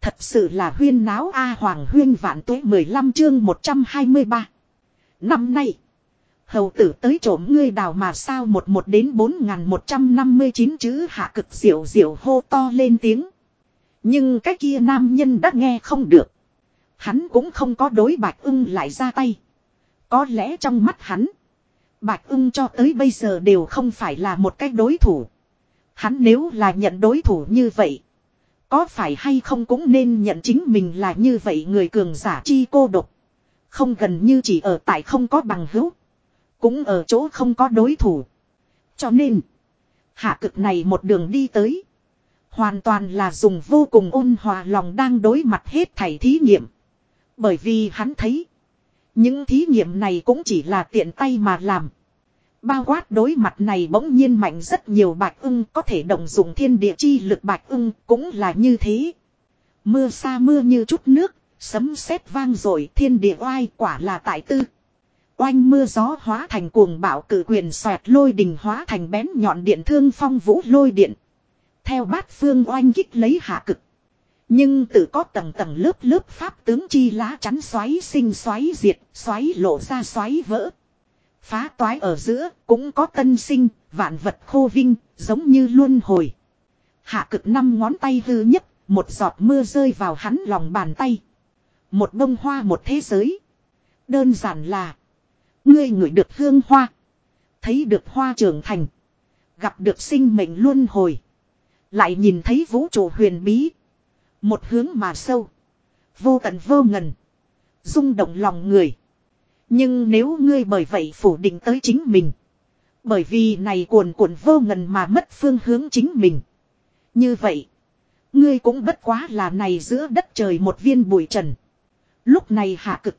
Thật sự là huyên náo A Hoàng huyên vạn tuế 15 chương 123. Năm nay. Hầu tử tới trộm ngươi đào mà sao một một đến 4159 chữ hạ cực diệu diệu hô to lên tiếng. Nhưng cái kia nam nhân đã nghe không được. Hắn cũng không có đối bạch ưng lại ra tay. Có lẽ trong mắt hắn. Bạch ưng cho tới bây giờ đều không phải là một cái đối thủ. Hắn nếu là nhận đối thủ như vậy. Có phải hay không cũng nên nhận chính mình là như vậy người cường giả chi cô độc. Không gần như chỉ ở tại không có bằng hữu. Cũng ở chỗ không có đối thủ. Cho nên. Hạ cực này một đường đi tới. Hoàn toàn là dùng vô cùng ôn hòa lòng đang đối mặt hết thảy thí nghiệm. Bởi vì hắn thấy. Những thí nghiệm này cũng chỉ là tiện tay mà làm. Bao quát đối mặt này bỗng nhiên mạnh rất nhiều bạch ưng có thể động dụng thiên địa chi lực bạch ưng cũng là như thế. Mưa xa mưa như chút nước, sấm sét vang rồi thiên địa oai quả là tại tư. Oanh mưa gió hóa thành cuồng bạo cử quyền xoẹt lôi đình hóa thành bén nhọn điện thương phong vũ lôi điện. Theo bát phương oanh kích lấy hạ cực. Nhưng tự có tầng tầng lớp lớp pháp tướng chi lá chắn xoáy sinh xoáy diệt, xoáy lộ ra xoáy vỡ. Phá toái ở giữa cũng có tân sinh, vạn vật khô vinh, giống như luân hồi. Hạ cực năm ngón tay hư nhất, một giọt mưa rơi vào hắn lòng bàn tay. Một bông hoa một thế giới. Đơn giản là Ngươi ngửi được hương hoa. Thấy được hoa trưởng thành. Gặp được sinh mệnh luân hồi. Lại nhìn thấy vũ trụ huyền bí. Một hướng mà sâu. Vô tận vô ngần. rung động lòng người. Nhưng nếu ngươi bởi vậy phủ định tới chính mình. Bởi vì này cuồn cuộn vô ngần mà mất phương hướng chính mình. Như vậy. Ngươi cũng bất quá là này giữa đất trời một viên bụi trần. Lúc này hạ cực.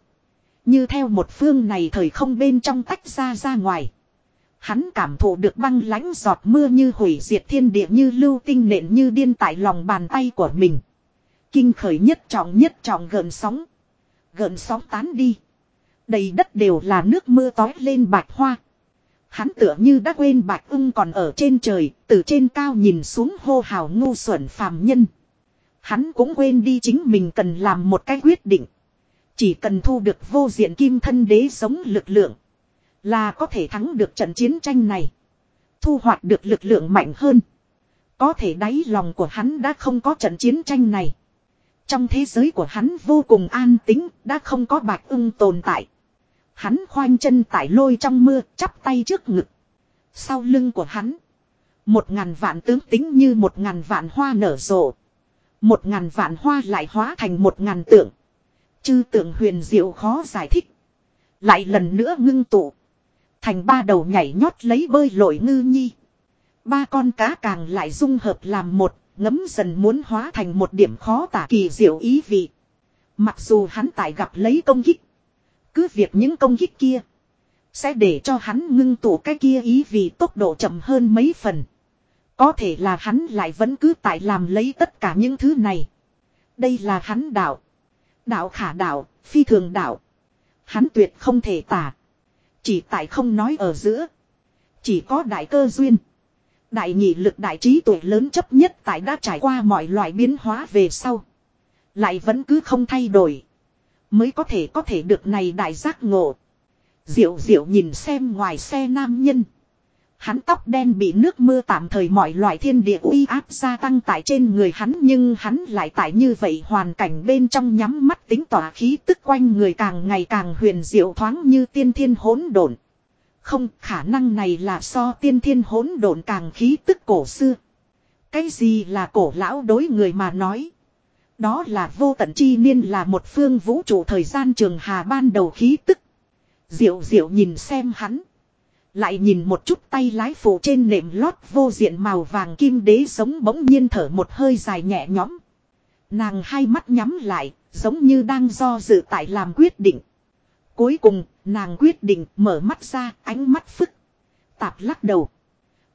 Như theo một phương này thời không bên trong tách ra ra ngoài. Hắn cảm thụ được băng lãnh giọt mưa như hủy diệt thiên địa như lưu tinh nện như điên tại lòng bàn tay của mình. Kinh khởi nhất trọng nhất trọng gần sóng. Gần sóng tán đi. Đầy đất đều là nước mưa tói lên bạch hoa. Hắn tựa như đã quên bạch ưng còn ở trên trời, từ trên cao nhìn xuống hô hào ngu xuẩn phàm nhân. Hắn cũng quên đi chính mình cần làm một cái quyết định. Chỉ cần thu được vô diện kim thân đế sống lực lượng. Là có thể thắng được trận chiến tranh này. Thu hoạch được lực lượng mạnh hơn. Có thể đáy lòng của hắn đã không có trận chiến tranh này. Trong thế giới của hắn vô cùng an tính, đã không có bạch ưng tồn tại. Hắn khoanh chân tải lôi trong mưa, chắp tay trước ngực. Sau lưng của hắn, một ngàn vạn tướng tính như một ngàn vạn hoa nở rộ. Một ngàn vạn hoa lại hóa thành một ngàn tượng. Chư tượng huyền diệu khó giải thích. Lại lần nữa ngưng tụ. Thành ba đầu nhảy nhót lấy bơi lội ngư nhi. Ba con cá càng lại dung hợp làm một, ngấm dần muốn hóa thành một điểm khó tả kỳ diệu ý vị. Mặc dù hắn tại gặp lấy công kích. Cứ việc những công kích kia. Sẽ để cho hắn ngưng tụ cái kia ý vì tốc độ chậm hơn mấy phần. Có thể là hắn lại vẫn cứ tại làm lấy tất cả những thứ này. Đây là hắn đạo. Đạo khả đạo, phi thường đạo. Hắn tuyệt không thể tả. Chỉ tại không nói ở giữa. Chỉ có đại cơ duyên. Đại nhị lực đại trí tuổi lớn chấp nhất tại đã trải qua mọi loại biến hóa về sau. Lại vẫn cứ không thay đổi. Mới có thể có thể được này đại giác ngộ. Diệu diệu nhìn xem ngoài xe nam nhân. Hắn tóc đen bị nước mưa tạm thời mọi loại thiên địa uy áp gia tăng tại trên người hắn nhưng hắn lại tại như vậy hoàn cảnh bên trong nhắm mắt tính tỏa khí tức quanh người càng ngày càng huyền diệu thoáng như tiên thiên hỗn độn. Không khả năng này là so tiên thiên hỗn độn càng khí tức cổ xưa. Cái gì là cổ lão đối người mà nói. Đó là vô tận chi niên là một phương vũ trụ thời gian trường hà ban đầu khí tức. Diệu diệu nhìn xem hắn. Lại nhìn một chút tay lái phụ trên nệm lót vô diện màu vàng kim đế sống bỗng nhiên thở một hơi dài nhẹ nhõm. Nàng hai mắt nhắm lại, giống như đang do dự tại làm quyết định. Cuối cùng, nàng quyết định mở mắt ra, ánh mắt phức. Tạp lắc đầu.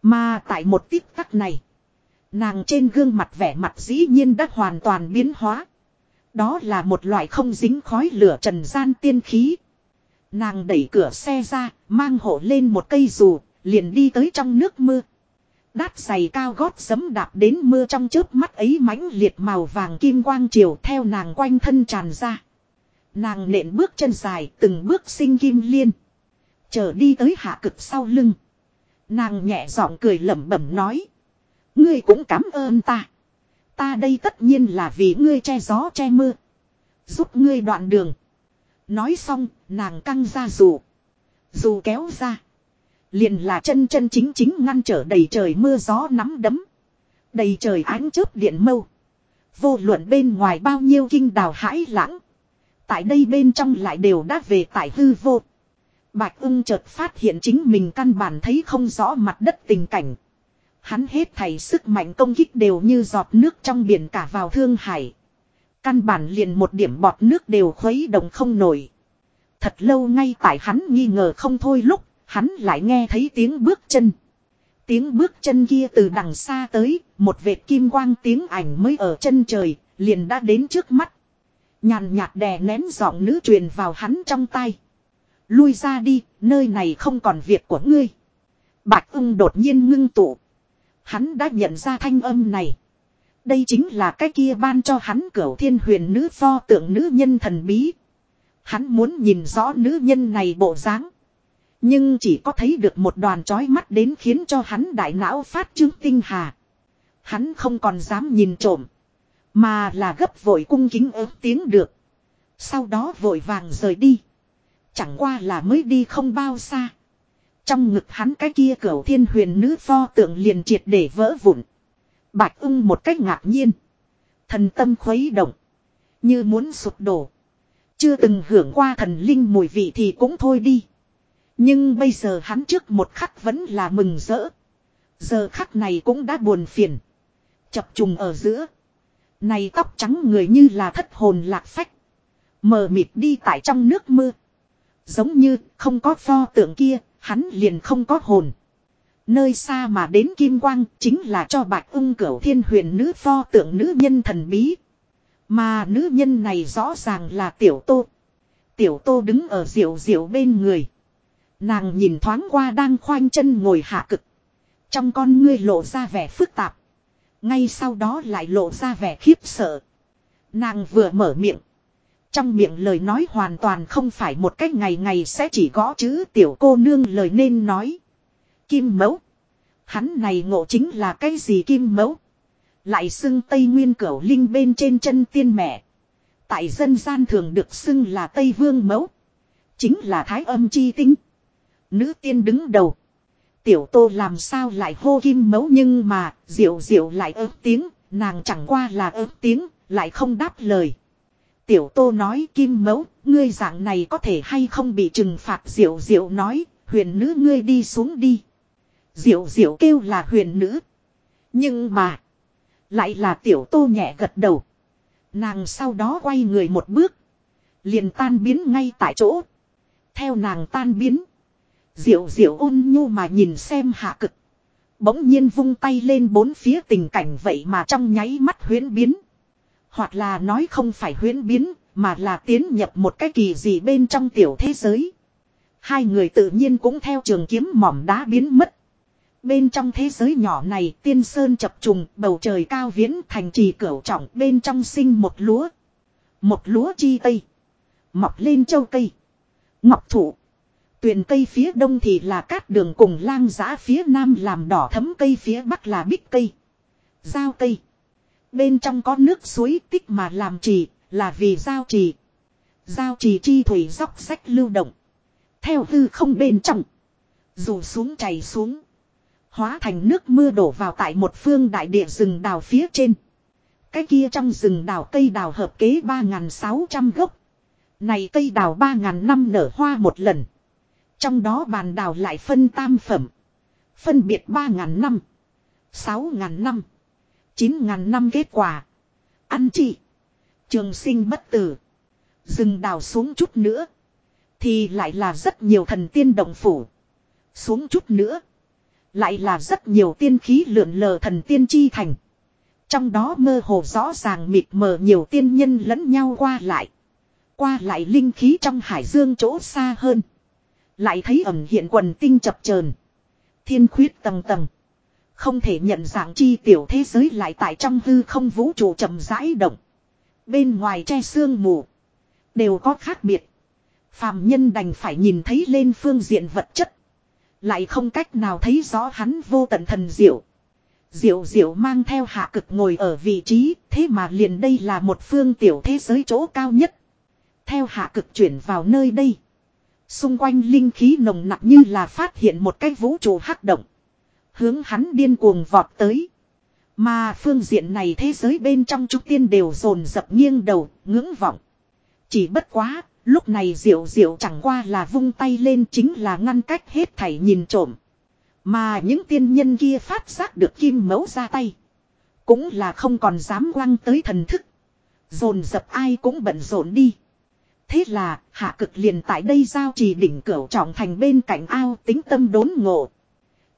Mà tại một tiếp tắc này, nàng trên gương mặt vẻ mặt dĩ nhiên đã hoàn toàn biến hóa. Đó là một loại không dính khói lửa trần gian tiên khí. Nàng đẩy cửa xe ra, mang hộ lên một cây dù, liền đi tới trong nước mưa. Đát giày cao gót sấm đạp đến mưa trong chớp mắt ấy mãnh liệt màu vàng kim quang chiều theo nàng quanh thân tràn ra. Nàng nện bước chân dài từng bước sinh kim liên. Chờ đi tới hạ cực sau lưng. Nàng nhẹ giọng cười lẩm bẩm nói. Ngươi cũng cảm ơn ta. Ta đây tất nhiên là vì ngươi che gió che mưa. Giúp ngươi đoạn đường. Nói xong, nàng căng ra dù. Dù kéo ra. Liền là chân chân chính chính ngăn trở đầy trời mưa gió nắm đấm. Đầy trời ánh chớp điện mâu. Vô luận bên ngoài bao nhiêu kinh đào hãi lãng. Tại đây bên trong lại đều đã về tại hư vô. Bạch ưng chợt phát hiện chính mình căn bản thấy không rõ mặt đất tình cảnh. Hắn hết thảy sức mạnh công kích đều như giọt nước trong biển cả vào thương hải. Căn bản liền một điểm bọt nước đều khuấy động không nổi. Thật lâu ngay tại hắn nghi ngờ không thôi lúc, hắn lại nghe thấy tiếng bước chân. Tiếng bước chân kia từ đằng xa tới, một vệt kim quang tiếng ảnh mới ở chân trời, liền đã đến trước mắt. Nhàn nhạt đè nén giọng nữ truyền vào hắn trong tay. Lui ra đi, nơi này không còn việc của ngươi. Bạch ưng đột nhiên ngưng tụ. Hắn đã nhận ra thanh âm này. Đây chính là cái kia ban cho hắn cửu thiên huyền nữ pho tượng nữ nhân thần bí. Hắn muốn nhìn rõ nữ nhân này bộ dáng. Nhưng chỉ có thấy được một đoàn trói mắt đến khiến cho hắn đại não phát chứng tinh hà. Hắn không còn dám nhìn trộm. Mà là gấp vội cung kính ớt tiếng được. Sau đó vội vàng rời đi. Chẳng qua là mới đi không bao xa. Trong ngực hắn cái kia cửu thiên huyền nữ pho tượng liền triệt để vỡ vụn. Bạch ung một cách ngạc nhiên. Thần tâm khuấy động. Như muốn sụp đổ. Chưa từng hưởng qua thần linh mùi vị thì cũng thôi đi. Nhưng bây giờ hắn trước một khắc vẫn là mừng rỡ. Giờ khắc này cũng đã buồn phiền. Chập trùng ở giữa. Này tóc trắng người như là thất hồn lạc phách. Mờ mịt đi tại trong nước mưa. Giống như không có pho tượng kia, hắn liền không có hồn. Nơi xa mà đến Kim Quang chính là cho bạch ung cửu thiên huyền nữ pho tượng nữ nhân thần bí. Mà nữ nhân này rõ ràng là tiểu tô. Tiểu tô đứng ở diệu diệu bên người. Nàng nhìn thoáng qua đang khoanh chân ngồi hạ cực. Trong con ngươi lộ ra vẻ phức tạp. Ngay sau đó lại lộ ra vẻ khiếp sợ. Nàng vừa mở miệng. Trong miệng lời nói hoàn toàn không phải một cách ngày ngày sẽ chỉ gõ chữ tiểu cô nương lời nên nói. Kim mẫu. Hắn này ngộ chính là cái gì kim mẫu. Lại xưng Tây Nguyên Cửu Linh bên trên chân tiên mẹ. Tại dân gian thường được xưng là Tây Vương mẫu. Chính là Thái âm chi tinh. Nữ tiên đứng đầu. Tiểu tô làm sao lại hô kim mẫu nhưng mà diệu diệu lại ớt tiếng. Nàng chẳng qua là ớt tiếng, lại không đáp lời. Tiểu tô nói kim mẫu, ngươi dạng này có thể hay không bị trừng phạt diệu diệu nói, huyền nữ ngươi đi xuống đi. Diệu diệu kêu là huyền nữ. Nhưng mà, lại là tiểu tô nhẹ gật đầu. Nàng sau đó quay người một bước. Liền tan biến ngay tại chỗ. Theo nàng tan biến. Diệu diệu ôn nhu mà nhìn xem hạ cực. Bỗng nhiên vung tay lên bốn phía tình cảnh vậy mà trong nháy mắt huyến biến. Hoặc là nói không phải huyến biến, mà là tiến nhập một cái kỳ gì bên trong tiểu thế giới. Hai người tự nhiên cũng theo trường kiếm mỏm đá biến mất. Bên trong thế giới nhỏ này tiên sơn chập trùng bầu trời cao viễn thành trì cửu trọng bên trong sinh một lúa. Một lúa chi tây. Mọc lên châu cây. Ngọc thụ. Tuyền cây phía đông thì là cát đường cùng lang giã phía nam làm đỏ thấm cây phía bắc là bích cây. Giao cây. Bên trong có nước suối tích mà làm trì, là vì giao trì. Giao trì chi thủy dốc sách lưu động. Theo hư không bên trong. Dù xuống chảy xuống. Hóa thành nước mưa đổ vào tại một phương đại địa rừng đào phía trên. Cái kia trong rừng đào cây đào hợp kế 3.600 gốc. Này cây đào 3.000 năm nở hoa một lần. Trong đó bàn đào lại phân tam phẩm. Phân biệt 3.000 năm. 6.000 năm. 9.000 năm kết quả. Ăn chị, Trường sinh bất tử. Dừng đào xuống chút nữa. Thì lại là rất nhiều thần tiên động phủ. Xuống chút nữa. Lại là rất nhiều tiên khí lượn lờ thần tiên chi thành. Trong đó mơ hồ rõ ràng mịt mờ nhiều tiên nhân lẫn nhau qua lại. Qua lại linh khí trong hải dương chỗ xa hơn. Lại thấy ẩm hiện quần tinh chập chờn Thiên khuyết tầng tầng. Không thể nhận dạng chi tiểu thế giới lại tại trong hư không vũ trụ chậm rãi động. Bên ngoài che sương mù. Đều có khác biệt. Phàm nhân đành phải nhìn thấy lên phương diện vật chất. Lại không cách nào thấy rõ hắn vô tận thần diệu. Diệu diệu mang theo hạ cực ngồi ở vị trí, thế mà liền đây là một phương tiểu thế giới chỗ cao nhất. Theo hạ cực chuyển vào nơi đây. Xung quanh linh khí nồng nặng như là phát hiện một cái vũ trụ hắc động. Hướng hắn điên cuồng vọt tới. Mà phương diện này thế giới bên trong trúc tiên đều dồn dập nghiêng đầu, ngưỡng vọng. Chỉ bất quá, lúc này diệu diệu chẳng qua là vung tay lên chính là ngăn cách hết thảy nhìn trộm. Mà những tiên nhân kia phát giác được kim mẫu ra tay. Cũng là không còn dám quăng tới thần thức. Dồn dập ai cũng bận rộn đi. Thế là, hạ cực liền tại đây giao trì đỉnh cửu trọng thành bên cạnh ao tính tâm đốn ngộ.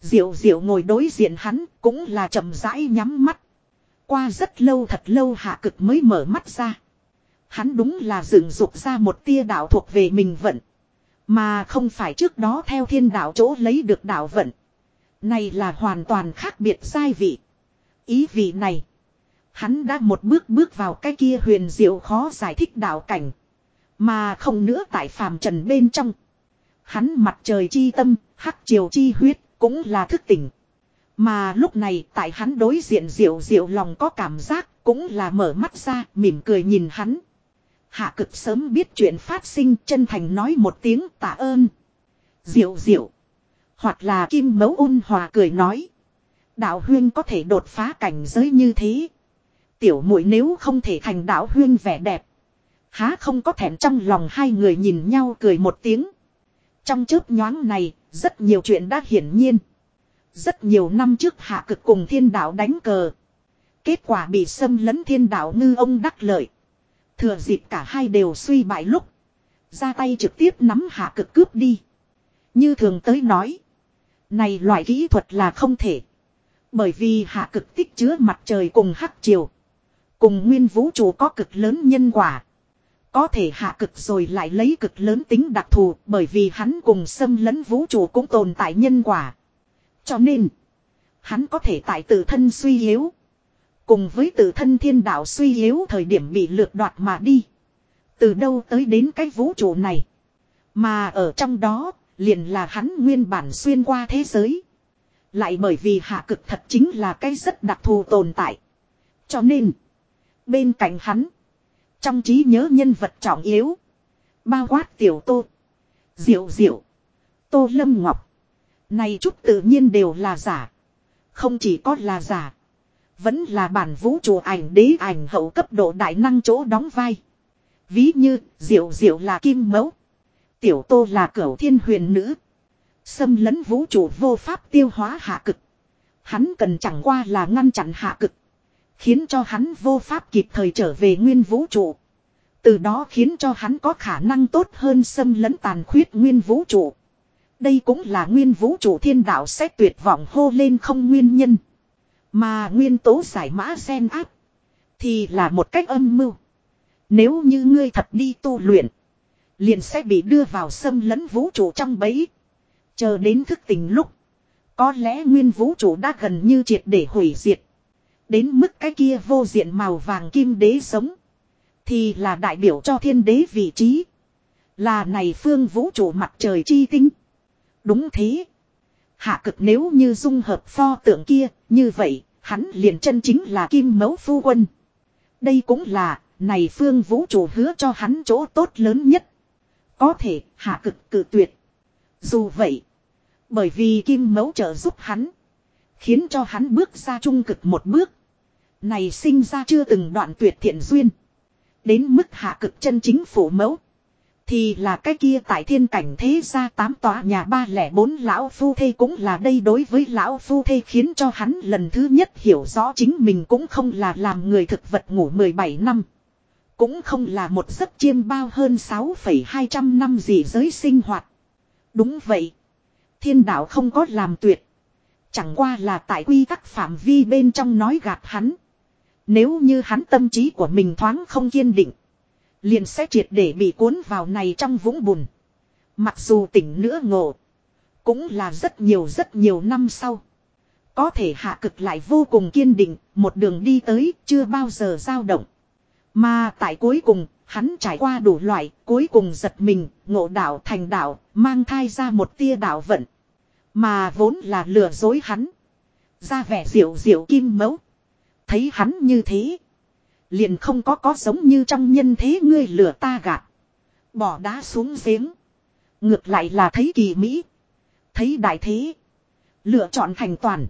Diệu diệu ngồi đối diện hắn cũng là chậm rãi nhắm mắt. Qua rất lâu thật lâu hạ cực mới mở mắt ra. Hắn đúng là dựng dục ra một tia đạo thuộc về mình vận. Mà không phải trước đó theo thiên đạo chỗ lấy được đạo vận. Này là hoàn toàn khác biệt sai vị. Ý vị này. Hắn đã một bước bước vào cái kia huyền diệu khó giải thích đạo cảnh. Mà không nữa tại phàm trần bên trong. Hắn mặt trời chi tâm, hắc triều chi huyết, cũng là thức tỉnh. Mà lúc này tại hắn đối diện diệu diệu lòng có cảm giác, cũng là mở mắt ra, mỉm cười nhìn hắn. Hạ cực sớm biết chuyện phát sinh chân thành nói một tiếng tạ ơn. Diệu diệu. Hoặc là kim mấu ôn hòa cười nói. Đạo huyên có thể đột phá cảnh giới như thế. Tiểu muội nếu không thể thành đạo huyên vẻ đẹp. Há không có thẹn trong lòng hai người nhìn nhau cười một tiếng. Trong chớp nhoáng này, rất nhiều chuyện đã hiển nhiên. Rất nhiều năm trước hạ cực cùng thiên đạo đánh cờ. Kết quả bị xâm lấn thiên đạo ngư ông đắc lợi. Thừa dịp cả hai đều suy bại lúc. Ra tay trực tiếp nắm hạ cực cướp đi. Như thường tới nói. Này loại kỹ thuật là không thể. Bởi vì hạ cực tích chứa mặt trời cùng hắc chiều. Cùng nguyên vũ trụ có cực lớn nhân quả. Có thể hạ cực rồi lại lấy cực lớn tính đặc thù bởi vì hắn cùng xâm lấn vũ trụ cũng tồn tại nhân quả. Cho nên, hắn có thể tại tự thân suy yếu. Cùng với tự thân thiên đạo suy yếu thời điểm bị lược đoạt mà đi. Từ đâu tới đến cái vũ trụ này. Mà ở trong đó, liền là hắn nguyên bản xuyên qua thế giới. Lại bởi vì hạ cực thật chính là cái rất đặc thù tồn tại. Cho nên, bên cạnh hắn, trong trí nhớ nhân vật trọng yếu. Bao quát tiểu tô. Diệu diệu. Tô lâm ngọc. Này chút tự nhiên đều là giả. Không chỉ có là giả. Vẫn là bản vũ trụ ảnh đế ảnh hậu cấp độ đại năng chỗ đóng vai. Ví như, diệu diệu là kim mẫu. Tiểu tô là cửu thiên huyền nữ. Xâm lấn vũ trụ vô pháp tiêu hóa hạ cực. Hắn cần chẳng qua là ngăn chặn hạ cực. Khiến cho hắn vô pháp kịp thời trở về nguyên vũ trụ. Từ đó khiến cho hắn có khả năng tốt hơn xâm lấn tàn khuyết nguyên vũ trụ. Đây cũng là nguyên vũ trụ thiên đạo sẽ tuyệt vọng hô lên không nguyên nhân. Mà nguyên tố giải mã sen áp. Thì là một cách âm mưu. Nếu như ngươi thật đi tu luyện. Liền sẽ bị đưa vào xâm lấn vũ trụ trong bẫy. Chờ đến thức tình lúc. Có lẽ nguyên vũ trụ đã gần như triệt để hủy diệt. Đến mức cái kia vô diện màu vàng kim đế sống. Thì là đại biểu cho thiên đế vị trí. Là này phương vũ trụ mặt trời chi tinh. Đúng thế. Hạ cực nếu như dung hợp pho tượng kia, như vậy, hắn liền chân chính là kim mẫu phu quân. Đây cũng là, này phương vũ trụ hứa cho hắn chỗ tốt lớn nhất. Có thể, hạ cực cự tuyệt. Dù vậy, bởi vì kim mẫu trợ giúp hắn, khiến cho hắn bước ra trung cực một bước. Này sinh ra chưa từng đoạn tuyệt thiện duyên. Đến mức hạ cực chân chính phủ mẫu. Thì là cái kia tại thiên cảnh thế gia tám tòa nhà ba lẻ bốn lão phu thê cũng là đây đối với lão phu thê khiến cho hắn lần thứ nhất hiểu rõ chính mình cũng không là làm người thực vật ngủ 17 năm. Cũng không là một giấc chiêm bao hơn 6,200 năm gì giới sinh hoạt. Đúng vậy. Thiên đạo không có làm tuyệt. Chẳng qua là tại quy tắc phạm vi bên trong nói gạt hắn. Nếu như hắn tâm trí của mình thoáng không kiên định. Liền sẽ triệt để bị cuốn vào này trong vũng bùn. Mặc dù tỉnh nữa ngộ. Cũng là rất nhiều rất nhiều năm sau. Có thể hạ cực lại vô cùng kiên định. Một đường đi tới chưa bao giờ dao động. Mà tại cuối cùng hắn trải qua đủ loại, cuối cùng giật mình, ngộ đạo thành đạo, mang thai ra một tia đạo vận. Mà vốn là lừa dối hắn. Ra vẻ diệu diệu kim mẫu. Thấy hắn như thế. Liền không có có giống như trong nhân thế ngươi lừa ta gạt. Bỏ đá xuống giếng. Ngược lại là thấy kỳ mỹ. Thấy đại thế. Lựa chọn thành toàn.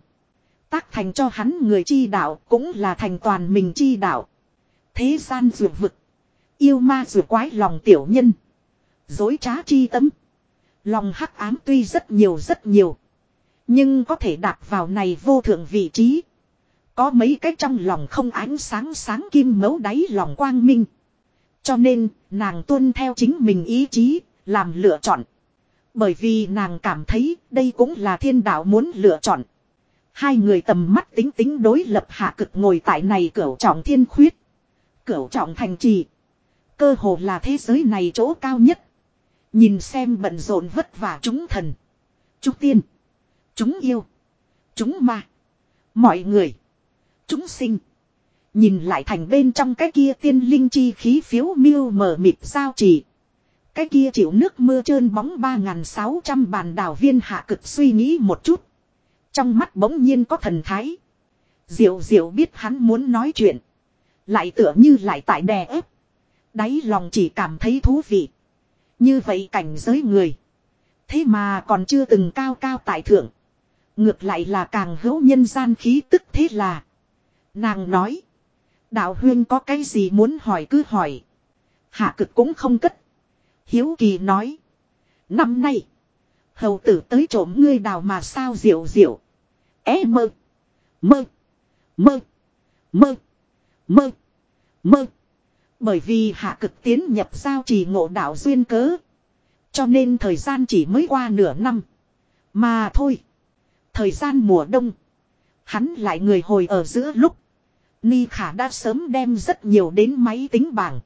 Tác thành cho hắn người chi đạo cũng là thành toàn mình chi đạo. Thế gian dược vực. Yêu ma dược quái lòng tiểu nhân. Dối trá chi tâm. Lòng hắc ám tuy rất nhiều rất nhiều. Nhưng có thể đặt vào này vô thượng vị trí. Có mấy cái trong lòng không ánh sáng sáng kim mấu đáy lòng quang minh. Cho nên, nàng tuân theo chính mình ý chí, làm lựa chọn. Bởi vì nàng cảm thấy đây cũng là thiên đạo muốn lựa chọn. Hai người tầm mắt tính tính đối lập hạ cực ngồi tại này cửu trọng thiên khuyết. Cửu trọng thành trì. Cơ hồ là thế giới này chỗ cao nhất. Nhìn xem bận rộn vất vả chúng thần. Chúng tiên. Chúng yêu. Chúng ma. Mọi người. Chúng sinh. Nhìn lại thành bên trong cái kia tiên linh chi khí phiếu miêu mờ mịt sao chỉ Cái kia chịu nước mưa trơn bóng 3.600 bàn đảo viên hạ cực suy nghĩ một chút. Trong mắt bỗng nhiên có thần thái. Diệu diệu biết hắn muốn nói chuyện. Lại tựa như lại tại đè ép. Đáy lòng chỉ cảm thấy thú vị. Như vậy cảnh giới người. Thế mà còn chưa từng cao cao tại thượng. Ngược lại là càng hữu nhân gian khí tức thế là. Nàng nói. Đạo huyên có cái gì muốn hỏi cứ hỏi. Hạ cực cũng không cất. Hiếu kỳ nói. Năm nay. Hầu tử tới trộm ngươi đào mà sao diệu diệu. É mơ. Mơ. Mơ. Mơ. Mơ. Mơ. Bởi vì hạ cực tiến nhập giao trì ngộ đạo duyên cớ. Cho nên thời gian chỉ mới qua nửa năm. Mà thôi. Thời gian mùa đông. Hắn lại người hồi ở giữa lúc. Ni Khả đã sớm đem rất nhiều đến máy tính bảng.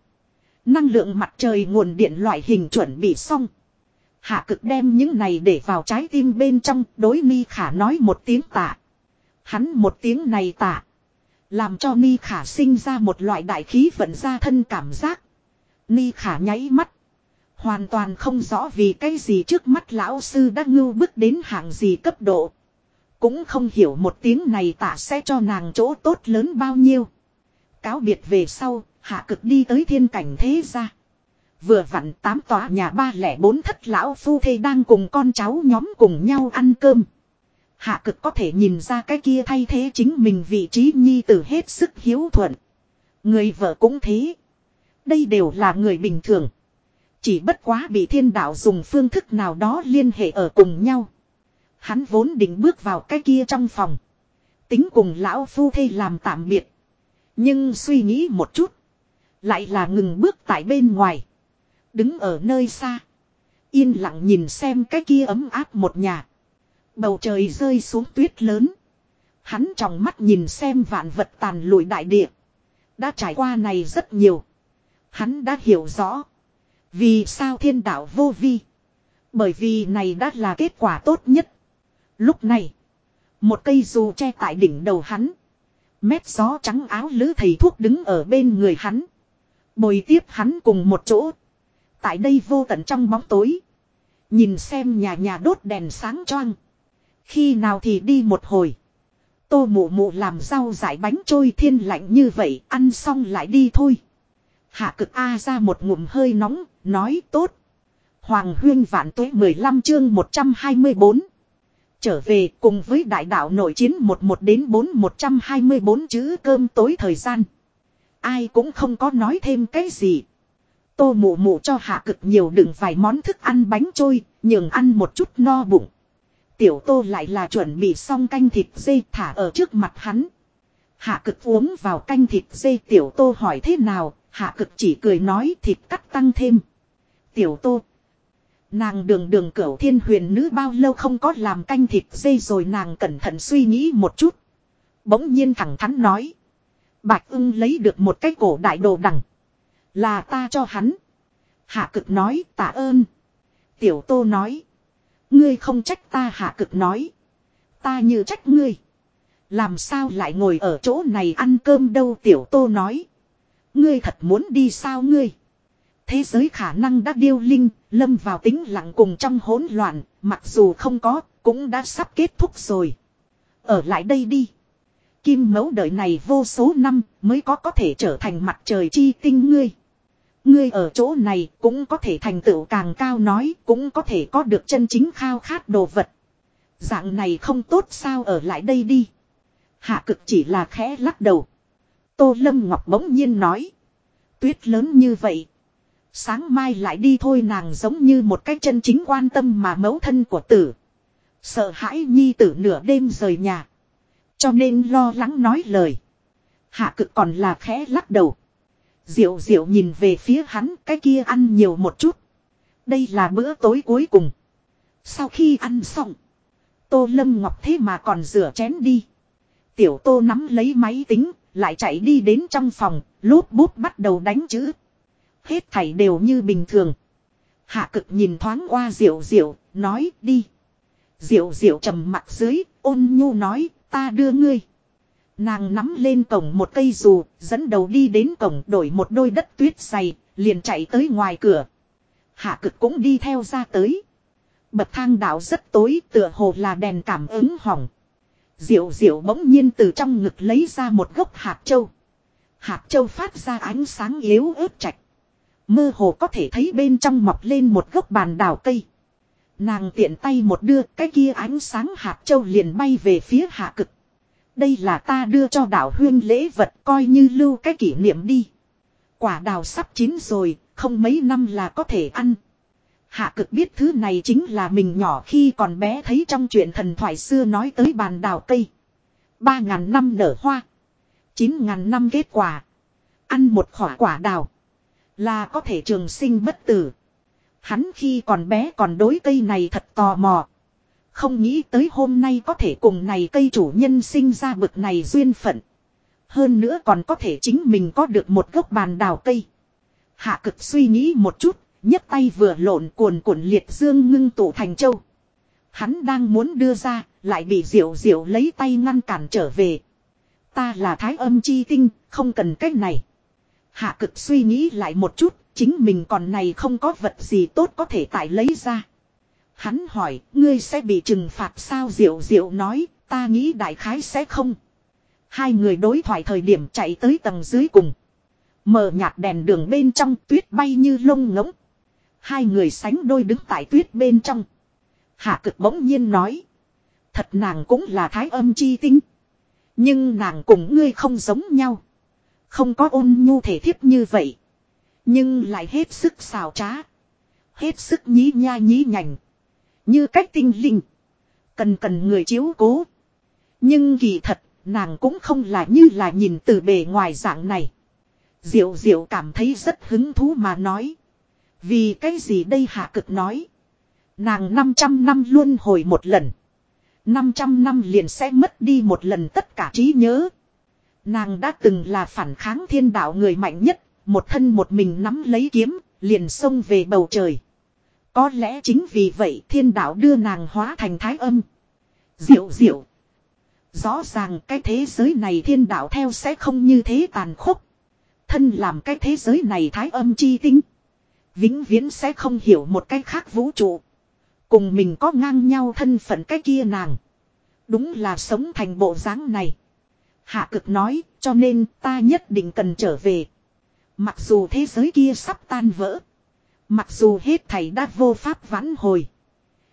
Năng lượng mặt trời nguồn điện loại hình chuẩn bị xong. Hạ cực đem những này để vào trái tim bên trong, đối Ni Khả nói một tiếng tạ. Hắn một tiếng này tạ. Làm cho Ni Khả sinh ra một loại đại khí vận ra thân cảm giác. Ni Khả nháy mắt. Hoàn toàn không rõ vì cái gì trước mắt lão sư đã ngưu bước đến hạng gì cấp độ. Cũng không hiểu một tiếng này tạ sẽ cho nàng chỗ tốt lớn bao nhiêu. Cáo biệt về sau, hạ cực đi tới thiên cảnh thế ra Vừa vặn tám tòa nhà ba lẻ bốn thất lão phu thê đang cùng con cháu nhóm cùng nhau ăn cơm. Hạ cực có thể nhìn ra cái kia thay thế chính mình vị trí nhi tử hết sức hiếu thuận. Người vợ cũng thế. Đây đều là người bình thường. Chỉ bất quá bị thiên đạo dùng phương thức nào đó liên hệ ở cùng nhau. Hắn vốn định bước vào cái kia trong phòng. Tính cùng lão phu thê làm tạm biệt. Nhưng suy nghĩ một chút. Lại là ngừng bước tại bên ngoài. Đứng ở nơi xa. Yên lặng nhìn xem cái kia ấm áp một nhà. Bầu trời rơi xuống tuyết lớn. Hắn trong mắt nhìn xem vạn vật tàn lụi đại địa. Đã trải qua này rất nhiều. Hắn đã hiểu rõ. Vì sao thiên đạo vô vi. Bởi vì này đã là kết quả tốt nhất. Lúc này. Một cây dù che tại đỉnh đầu hắn. Mét gió trắng áo lữ thầy thuốc đứng ở bên người hắn. Bồi tiếp hắn cùng một chỗ. Tại đây vô tận trong bóng tối. Nhìn xem nhà nhà đốt đèn sáng choang. Khi nào thì đi một hồi. Tô mụ mụ làm rau giải bánh trôi thiên lạnh như vậy, ăn xong lại đi thôi. Hạ cực A ra một ngụm hơi nóng, nói tốt. Hoàng huyên vạn tuế 15 chương 124. Trở về cùng với đại đạo nội chiến 11 đến 4 124 chữ cơm tối thời gian. Ai cũng không có nói thêm cái gì. Tô mụ mụ cho hạ cực nhiều đựng vài món thức ăn bánh trôi, nhường ăn một chút no bụng. Tiểu tô lại là chuẩn bị xong canh thịt dê thả ở trước mặt hắn. Hạ cực uống vào canh thịt dê tiểu tô hỏi thế nào, Hạ cực chỉ cười nói thịt cắt tăng thêm. Tiểu tô. Nàng đường đường cửu thiên huyền nữ bao lâu không có làm canh thịt dây rồi nàng cẩn thận suy nghĩ một chút. Bỗng nhiên thẳng thắn nói. Bạch ưng lấy được một cái cổ đại đồ đằng. Là ta cho hắn. Hạ cực nói, tạ ơn. Tiểu tô nói. Ngươi không trách ta, hạ cực nói. Ta như trách ngươi. Làm sao lại ngồi ở chỗ này ăn cơm đâu, tiểu tô nói. Ngươi thật muốn đi sao ngươi. Thế giới khả năng đã điêu linh, lâm vào tính lặng cùng trong hỗn loạn, mặc dù không có, cũng đã sắp kết thúc rồi. Ở lại đây đi. Kim mẫu đời này vô số năm mới có có thể trở thành mặt trời chi tinh ngươi. Ngươi ở chỗ này cũng có thể thành tựu càng cao nói cũng có thể có được chân chính khao khát đồ vật. Dạng này không tốt sao ở lại đây đi. Hạ cực chỉ là khẽ lắc đầu. Tô Lâm Ngọc bỗng nhiên nói. Tuyết lớn như vậy. Sáng mai lại đi thôi nàng giống như một cái chân chính quan tâm mà mẫu thân của tử. Sợ hãi nhi tử nửa đêm rời nhà. Cho nên lo lắng nói lời. Hạ cực còn là khẽ lắc đầu. Diệu diệu nhìn về phía hắn cái kia ăn nhiều một chút. Đây là bữa tối cuối cùng. Sau khi ăn xong. Tô Lâm Ngọc thế mà còn rửa chén đi. Tiểu Tô nắm lấy máy tính, lại chạy đi đến trong phòng, lốp bút bắt đầu đánh chữ. Hết thảy đều như bình thường. Hạ cực nhìn thoáng qua Diệu Diệu, nói đi. Diệu Diệu trầm mặt dưới, ôn nhu nói, ta đưa ngươi. Nàng nắm lên cổng một cây dù, dẫn đầu đi đến cổng đổi một đôi đất tuyết dày, liền chạy tới ngoài cửa. Hạ cực cũng đi theo ra tới. Bậc thang đảo rất tối tựa hồ là đèn cảm ứng hỏng. Diệu diệu bỗng nhiên từ trong ngực lấy ra một gốc hạt châu. Hạt châu phát ra ánh sáng yếu ớt chạch. Mơ hồ có thể thấy bên trong mọc lên một gốc bàn đào cây. Nàng tiện tay một đưa cái kia ánh sáng hạt châu liền bay về phía hạ cực. Đây là ta đưa cho đảo huyên lễ vật coi như lưu cái kỷ niệm đi. Quả đào sắp chín rồi, không mấy năm là có thể ăn. Hạ cực biết thứ này chính là mình nhỏ khi còn bé thấy trong chuyện thần thoại xưa nói tới bàn đào cây. Ba ngàn năm nở hoa. Chín ngàn năm kết quả. Ăn một khỏa quả đào. Là có thể trường sinh bất tử. Hắn khi còn bé còn đối cây này thật tò mò. Không nghĩ tới hôm nay có thể cùng này cây chủ nhân sinh ra bực này duyên phận. Hơn nữa còn có thể chính mình có được một gốc bàn đào cây. Hạ cực suy nghĩ một chút, nhấc tay vừa lộn cuồn cuộn liệt dương ngưng tụ thành châu. Hắn đang muốn đưa ra, lại bị diệu diệu lấy tay ngăn cản trở về. Ta là thái âm chi tinh, không cần cách này. Hạ cực suy nghĩ lại một chút, chính mình còn này không có vật gì tốt có thể tại lấy ra. Hắn hỏi, ngươi sẽ bị trừng phạt sao diệu diệu nói, ta nghĩ đại khái sẽ không. Hai người đối thoại thời điểm chạy tới tầng dưới cùng. Mở nhạt đèn đường bên trong tuyết bay như lông ngỗng. Hai người sánh đôi đứng tại tuyết bên trong. Hạ cực bỗng nhiên nói. Thật nàng cũng là thái âm chi tinh. Nhưng nàng cùng ngươi không giống nhau. Không có ôn nhu thể thiếp như vậy. Nhưng lại hết sức xào trá. Hết sức nhí nha nhí nhảnh. Như cách tinh linh. Cần cần người chiếu cố. Nhưng kỳ thật, nàng cũng không là như là nhìn từ bề ngoài dạng này. Diệu diệu cảm thấy rất hứng thú mà nói. Vì cái gì đây hạ cực nói. Nàng 500 năm luôn hồi một lần. 500 năm liền sẽ mất đi một lần tất cả trí nhớ. Nàng đã từng là phản kháng thiên đạo người mạnh nhất, một thân một mình nắm lấy kiếm, liền xông về bầu trời. Có lẽ chính vì vậy thiên đạo đưa nàng hóa thành thái âm. Diệu diệu. Rõ ràng cái thế giới này thiên đạo theo sẽ không như thế tàn khốc. Thân làm cái thế giới này thái âm chi tinh. Vĩnh viễn sẽ không hiểu một cái khác vũ trụ. Cùng mình có ngang nhau thân phận cái kia nàng. Đúng là sống thành bộ dáng này. Hạ cực nói cho nên ta nhất định cần trở về. Mặc dù thế giới kia sắp tan vỡ. Mặc dù hết thầy đã vô pháp vãn hồi.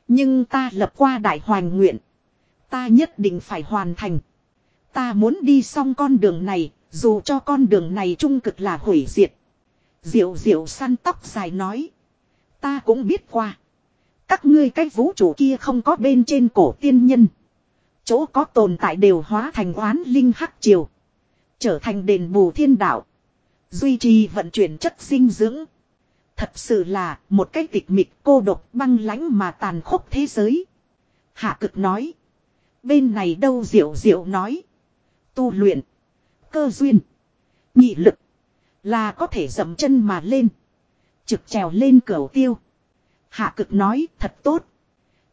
Nhưng ta lập qua đại hoàn nguyện. Ta nhất định phải hoàn thành. Ta muốn đi xong con đường này, dù cho con đường này trung cực là hủy diệt. Diệu diệu săn tóc dài nói. Ta cũng biết qua. Các ngươi cái vũ trụ kia không có bên trên cổ tiên nhân. Chỗ có tồn tại đều hóa thành oán linh hắc triều. Trở thành đền bù thiên đạo. Duy trì vận chuyển chất dinh dưỡng. Thật sự là một cái tịch mịch cô độc băng lãnh mà tàn khốc thế giới. Hạ cực nói. Bên này đâu diệu diệu nói. Tu luyện. Cơ duyên. Nhị lực. Là có thể dậm chân mà lên. Trực trèo lên cửa tiêu. Hạ cực nói, thật tốt.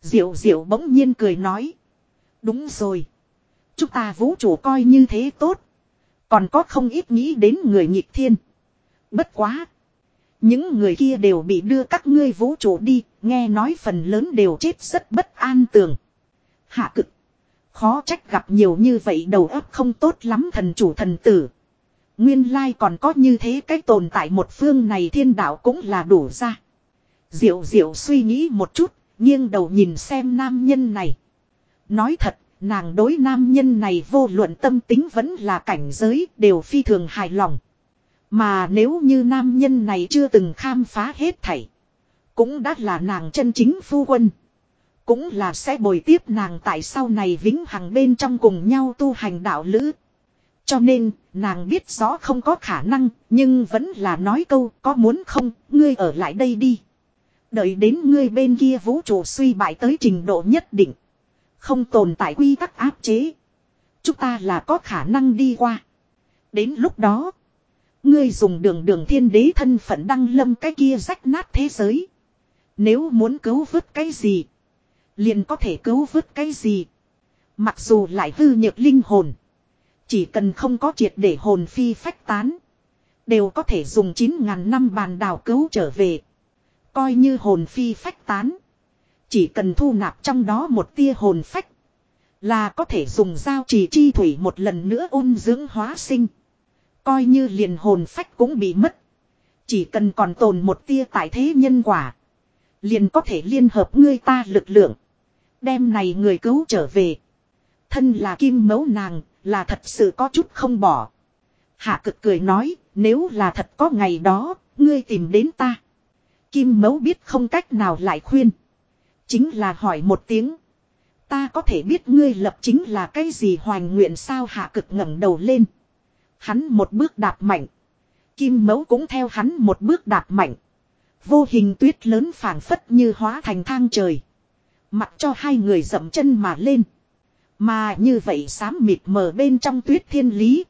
Diệu diệu bỗng nhiên cười nói. Đúng rồi. Chúng ta vũ trụ coi như thế tốt. Còn có không ít nghĩ đến người nhịp thiên. Bất quá. Những người kia đều bị đưa các ngươi vũ trụ đi, nghe nói phần lớn đều chết rất bất an tường. Hạ cực. Khó trách gặp nhiều như vậy đầu óc không tốt lắm thần chủ thần tử. Nguyên lai còn có như thế cách tồn tại một phương này thiên đạo cũng là đủ ra. Diệu diệu suy nghĩ một chút, nghiêng đầu nhìn xem nam nhân này. Nói thật, nàng đối nam nhân này vô luận tâm tính vẫn là cảnh giới đều phi thường hài lòng. Mà nếu như nam nhân này chưa từng khám phá hết thảy. Cũng đã là nàng chân chính phu quân. Cũng là sẽ bồi tiếp nàng tại sau này vĩnh hằng bên trong cùng nhau tu hành đạo lữ. Cho nên, nàng biết rõ không có khả năng, nhưng vẫn là nói câu có muốn không, ngươi ở lại đây đi. Đợi đến ngươi bên kia vũ trụ suy bại tới trình độ nhất định. Không tồn tại quy tắc áp chế. Chúng ta là có khả năng đi qua. Đến lúc đó, ngươi dùng đường đường thiên đế thân phận đăng lâm cái kia rách nát thế giới. Nếu muốn cứu vớt cái gì, liền có thể cứu vớt cái gì. Mặc dù lại hư nhược linh hồn. Chỉ cần không có triệt để hồn phi phách tán. Đều có thể dùng 9.000 năm bàn đào cứu trở về. Coi như hồn phi phách tán. Chỉ cần thu nạp trong đó một tia hồn phách. Là có thể dùng dao chỉ chi thủy một lần nữa ôn dưỡng hóa sinh. Coi như liền hồn phách cũng bị mất. Chỉ cần còn tồn một tia tại thế nhân quả. Liền có thể liên hợp ngươi ta lực lượng. Đem này người cứu trở về. Thân là kim mẫu nàng, là thật sự có chút không bỏ. Hạ cực cười nói, nếu là thật có ngày đó, ngươi tìm đến ta. Kim mẫu biết không cách nào lại khuyên. Chính là hỏi một tiếng. Ta có thể biết ngươi lập chính là cái gì hoành nguyện sao hạ cực ngẩng đầu lên. Hắn một bước đạp mạnh. Kim mẫu cũng theo hắn một bước đạp mạnh. Vô hình tuyết lớn phảng phất như hóa thành thang trời. Mặc cho hai người dậm chân mà lên. Mà như vậy sám mịt mờ bên trong tuyết thiên lý.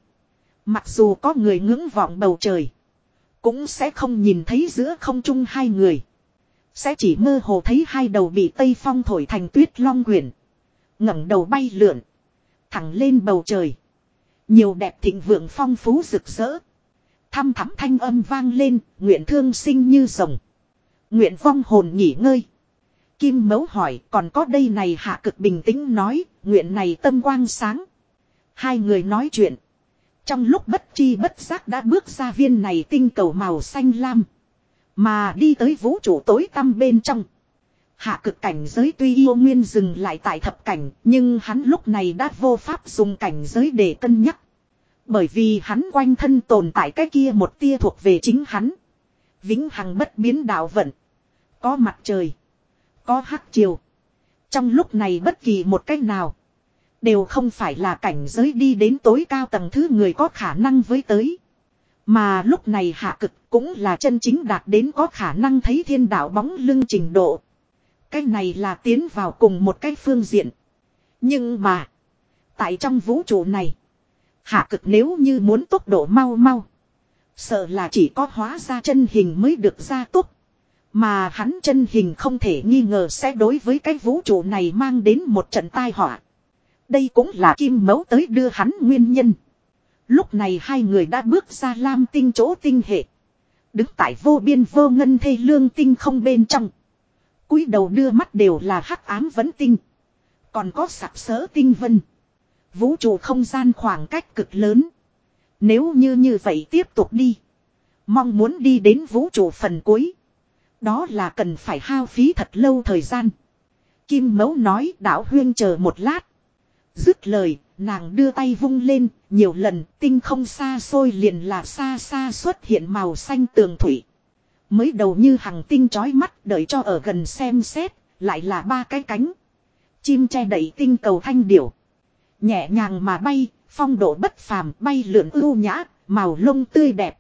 Mặc dù có người ngưỡng vọng bầu trời. Cũng sẽ không nhìn thấy giữa không trung hai người. Sẽ chỉ mơ hồ thấy hai đầu bị tây phong thổi thành tuyết long quyển. ngẩng đầu bay lượn. Thẳng lên bầu trời. Nhiều đẹp thịnh vượng phong phú rực rỡ. Thăm thắm thanh âm vang lên, nguyện thương sinh như rồng. Nguyện vong hồn nghỉ ngơi. Kim mấu hỏi còn có đây này hạ cực bình tĩnh nói, nguyện này tâm quang sáng. Hai người nói chuyện. Trong lúc bất chi bất giác đã bước ra viên này tinh cầu màu xanh lam. Mà đi tới vũ trụ tối tăm bên trong. Hạ cực cảnh giới tuy yêu nguyên dừng lại tại thập cảnh, nhưng hắn lúc này đã vô pháp dùng cảnh giới để cân nhắc. Bởi vì hắn quanh thân tồn tại cái kia một tia thuộc về chính hắn. Vĩnh hằng bất biến đạo vận. Có mặt trời. Có hắc chiều. Trong lúc này bất kỳ một cách nào. Đều không phải là cảnh giới đi đến tối cao tầng thứ người có khả năng với tới. Mà lúc này hạ cực cũng là chân chính đạt đến có khả năng thấy thiên đạo bóng lưng trình độ. Cái này là tiến vào cùng một cái phương diện. Nhưng mà. Tại trong vũ trụ này. Hạ cực nếu như muốn tốc độ mau mau. Sợ là chỉ có hóa ra chân hình mới được ra tốc, Mà hắn chân hình không thể nghi ngờ sẽ đối với cái vũ trụ này mang đến một trận tai họa. Đây cũng là kim mẫu tới đưa hắn nguyên nhân. Lúc này hai người đã bước ra lam tinh chỗ tinh hệ. Đứng tại vô biên vô ngân thê lương tinh không bên trong. cúi đầu đưa mắt đều là hắc ám vấn tinh. Còn có sạp sỡ tinh vân. Vũ trụ không gian khoảng cách cực lớn. Nếu như như vậy tiếp tục đi. Mong muốn đi đến vũ trụ phần cuối. Đó là cần phải hao phí thật lâu thời gian. Kim mấu nói đảo huyên chờ một lát. Dứt lời, nàng đưa tay vung lên, nhiều lần tinh không xa xôi liền là xa xa xuất hiện màu xanh tường thủy. Mới đầu như hàng tinh chói mắt đợi cho ở gần xem xét, lại là ba cái cánh. Chim che đẩy tinh cầu thanh điểu. Nhẹ nhàng mà bay, phong độ bất phàm bay lượn ưu nhã, màu lông tươi đẹp.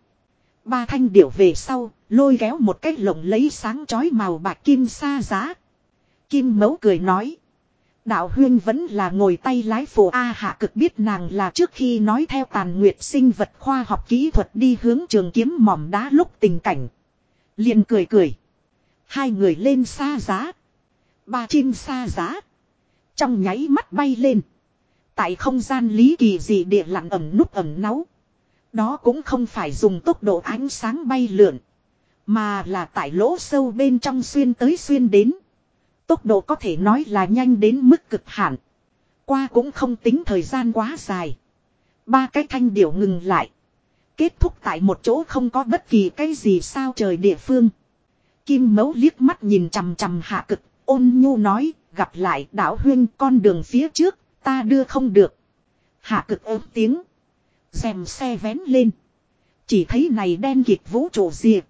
Ba thanh điểu về sau, lôi kéo một cái lồng lấy sáng chói màu bạc kim xa giá. Kim mấu cười nói. Đạo huyên vẫn là ngồi tay lái phù A hạ cực biết nàng là trước khi nói theo tàn nguyệt sinh vật khoa học kỹ thuật đi hướng trường kiếm mỏm đá lúc tình cảnh. liền cười cười. Hai người lên xa giá. Ba chim xa giá. Trong nháy mắt bay lên. Tại không gian lý kỳ gì địa lặng ẩm núp ẩm náu. Đó cũng không phải dùng tốc độ ánh sáng bay lượn. Mà là tại lỗ sâu bên trong xuyên tới xuyên đến. Tốc độ có thể nói là nhanh đến mức cực hạn. Qua cũng không tính thời gian quá dài. Ba cái thanh điểu ngừng lại. Kết thúc tại một chỗ không có bất kỳ cái gì sao trời địa phương. Kim mấu liếc mắt nhìn chằm chằm hạ cực, ôn nhu nói, gặp lại Đảo huyên con đường phía trước, ta đưa không được. Hạ cực ớt tiếng. Dèm xe vén lên. Chỉ thấy này đen kịt vũ trụ diệt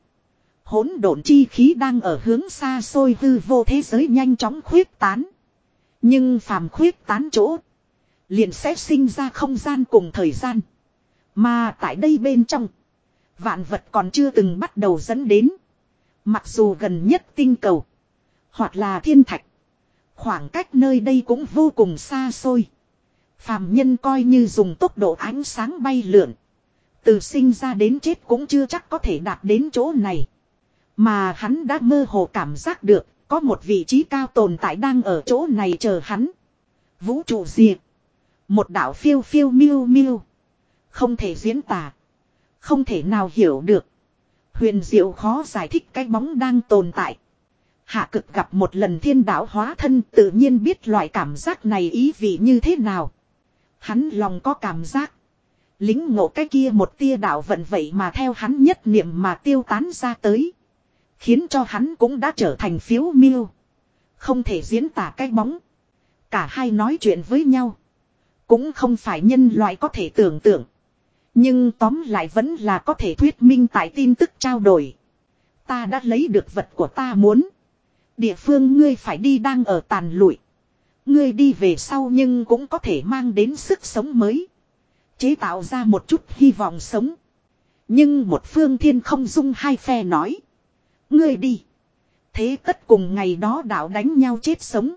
hỗn độn chi khí đang ở hướng xa xôi hư vô thế giới nhanh chóng khuyết tán. Nhưng phàm khuyết tán chỗ. Liền sẽ sinh ra không gian cùng thời gian. Mà tại đây bên trong. Vạn vật còn chưa từng bắt đầu dẫn đến. Mặc dù gần nhất tinh cầu. Hoặc là thiên thạch. Khoảng cách nơi đây cũng vô cùng xa xôi. Phàm nhân coi như dùng tốc độ ánh sáng bay lượn. Từ sinh ra đến chết cũng chưa chắc có thể đạt đến chỗ này. Mà hắn đã mơ hồ cảm giác được, có một vị trí cao tồn tại đang ở chỗ này chờ hắn. Vũ trụ diệt. Một đạo phiêu phiêu miêu miêu. Không thể diễn tả. Không thể nào hiểu được. Huyền diệu khó giải thích cái bóng đang tồn tại. Hạ cực gặp một lần thiên đạo hóa thân tự nhiên biết loại cảm giác này ý vị như thế nào. Hắn lòng có cảm giác. Lính ngộ cái kia một tia đạo vận vậy mà theo hắn nhất niệm mà tiêu tán ra tới. Khiến cho hắn cũng đã trở thành phiếu miêu. Không thể diễn tả cái bóng. Cả hai nói chuyện với nhau. Cũng không phải nhân loại có thể tưởng tượng. Nhưng tóm lại vẫn là có thể thuyết minh tại tin tức trao đổi. Ta đã lấy được vật của ta muốn. Địa phương ngươi phải đi đang ở tàn lụi. Ngươi đi về sau nhưng cũng có thể mang đến sức sống mới. Chế tạo ra một chút hy vọng sống. Nhưng một phương thiên không dung hai phe nói. Ngươi đi. Thế tất cùng ngày đó đạo đánh nhau chết sống.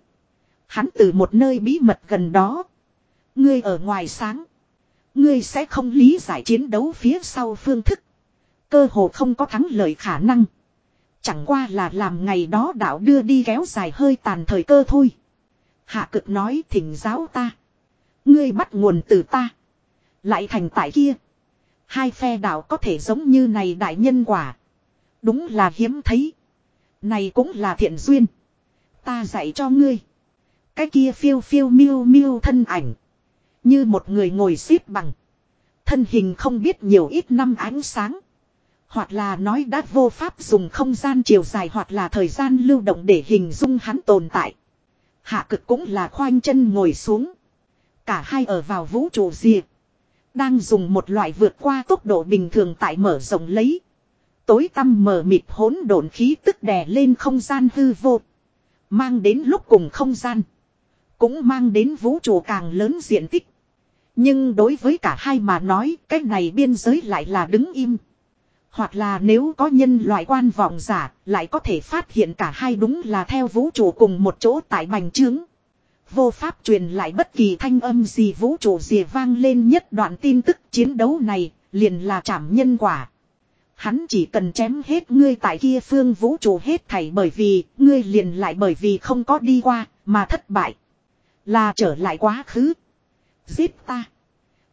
Hắn từ một nơi bí mật gần đó. Ngươi ở ngoài sáng. Ngươi sẽ không lý giải chiến đấu phía sau phương thức. Cơ hồ không có thắng lợi khả năng. Chẳng qua là làm ngày đó đạo đưa đi kéo dài hơi tàn thời cơ thôi. Hạ cực nói thỉnh giáo ta. Ngươi bắt nguồn từ ta. Lại thành tại kia. Hai phe đạo có thể giống như này đại nhân quả. Đúng là hiếm thấy. Này cũng là thiện duyên. Ta dạy cho ngươi. Cái kia phiêu phiêu miêu miêu thân ảnh. Như một người ngồi xếp bằng. Thân hình không biết nhiều ít năm ánh sáng. Hoặc là nói đã vô pháp dùng không gian chiều dài hoặc là thời gian lưu động để hình dung hắn tồn tại. Hạ cực cũng là khoanh chân ngồi xuống. Cả hai ở vào vũ trụ diệt. Đang dùng một loại vượt qua tốc độ bình thường tại mở rộng lấy. Tối tăm mờ mịt hỗn độn khí tức đè lên không gian hư vô. Mang đến lúc cùng không gian. Cũng mang đến vũ trụ càng lớn diện tích. Nhưng đối với cả hai mà nói, cái này biên giới lại là đứng im. Hoặc là nếu có nhân loại quan vọng giả, lại có thể phát hiện cả hai đúng là theo vũ trụ cùng một chỗ tại bành trướng. Vô pháp truyền lại bất kỳ thanh âm gì vũ trụ gì vang lên nhất đoạn tin tức chiến đấu này, liền là chảm nhân quả. Hắn chỉ cần chém hết ngươi tại kia phương vũ trụ hết thảy bởi vì ngươi liền lại bởi vì không có đi qua mà thất bại. Là trở lại quá khứ. Giết ta.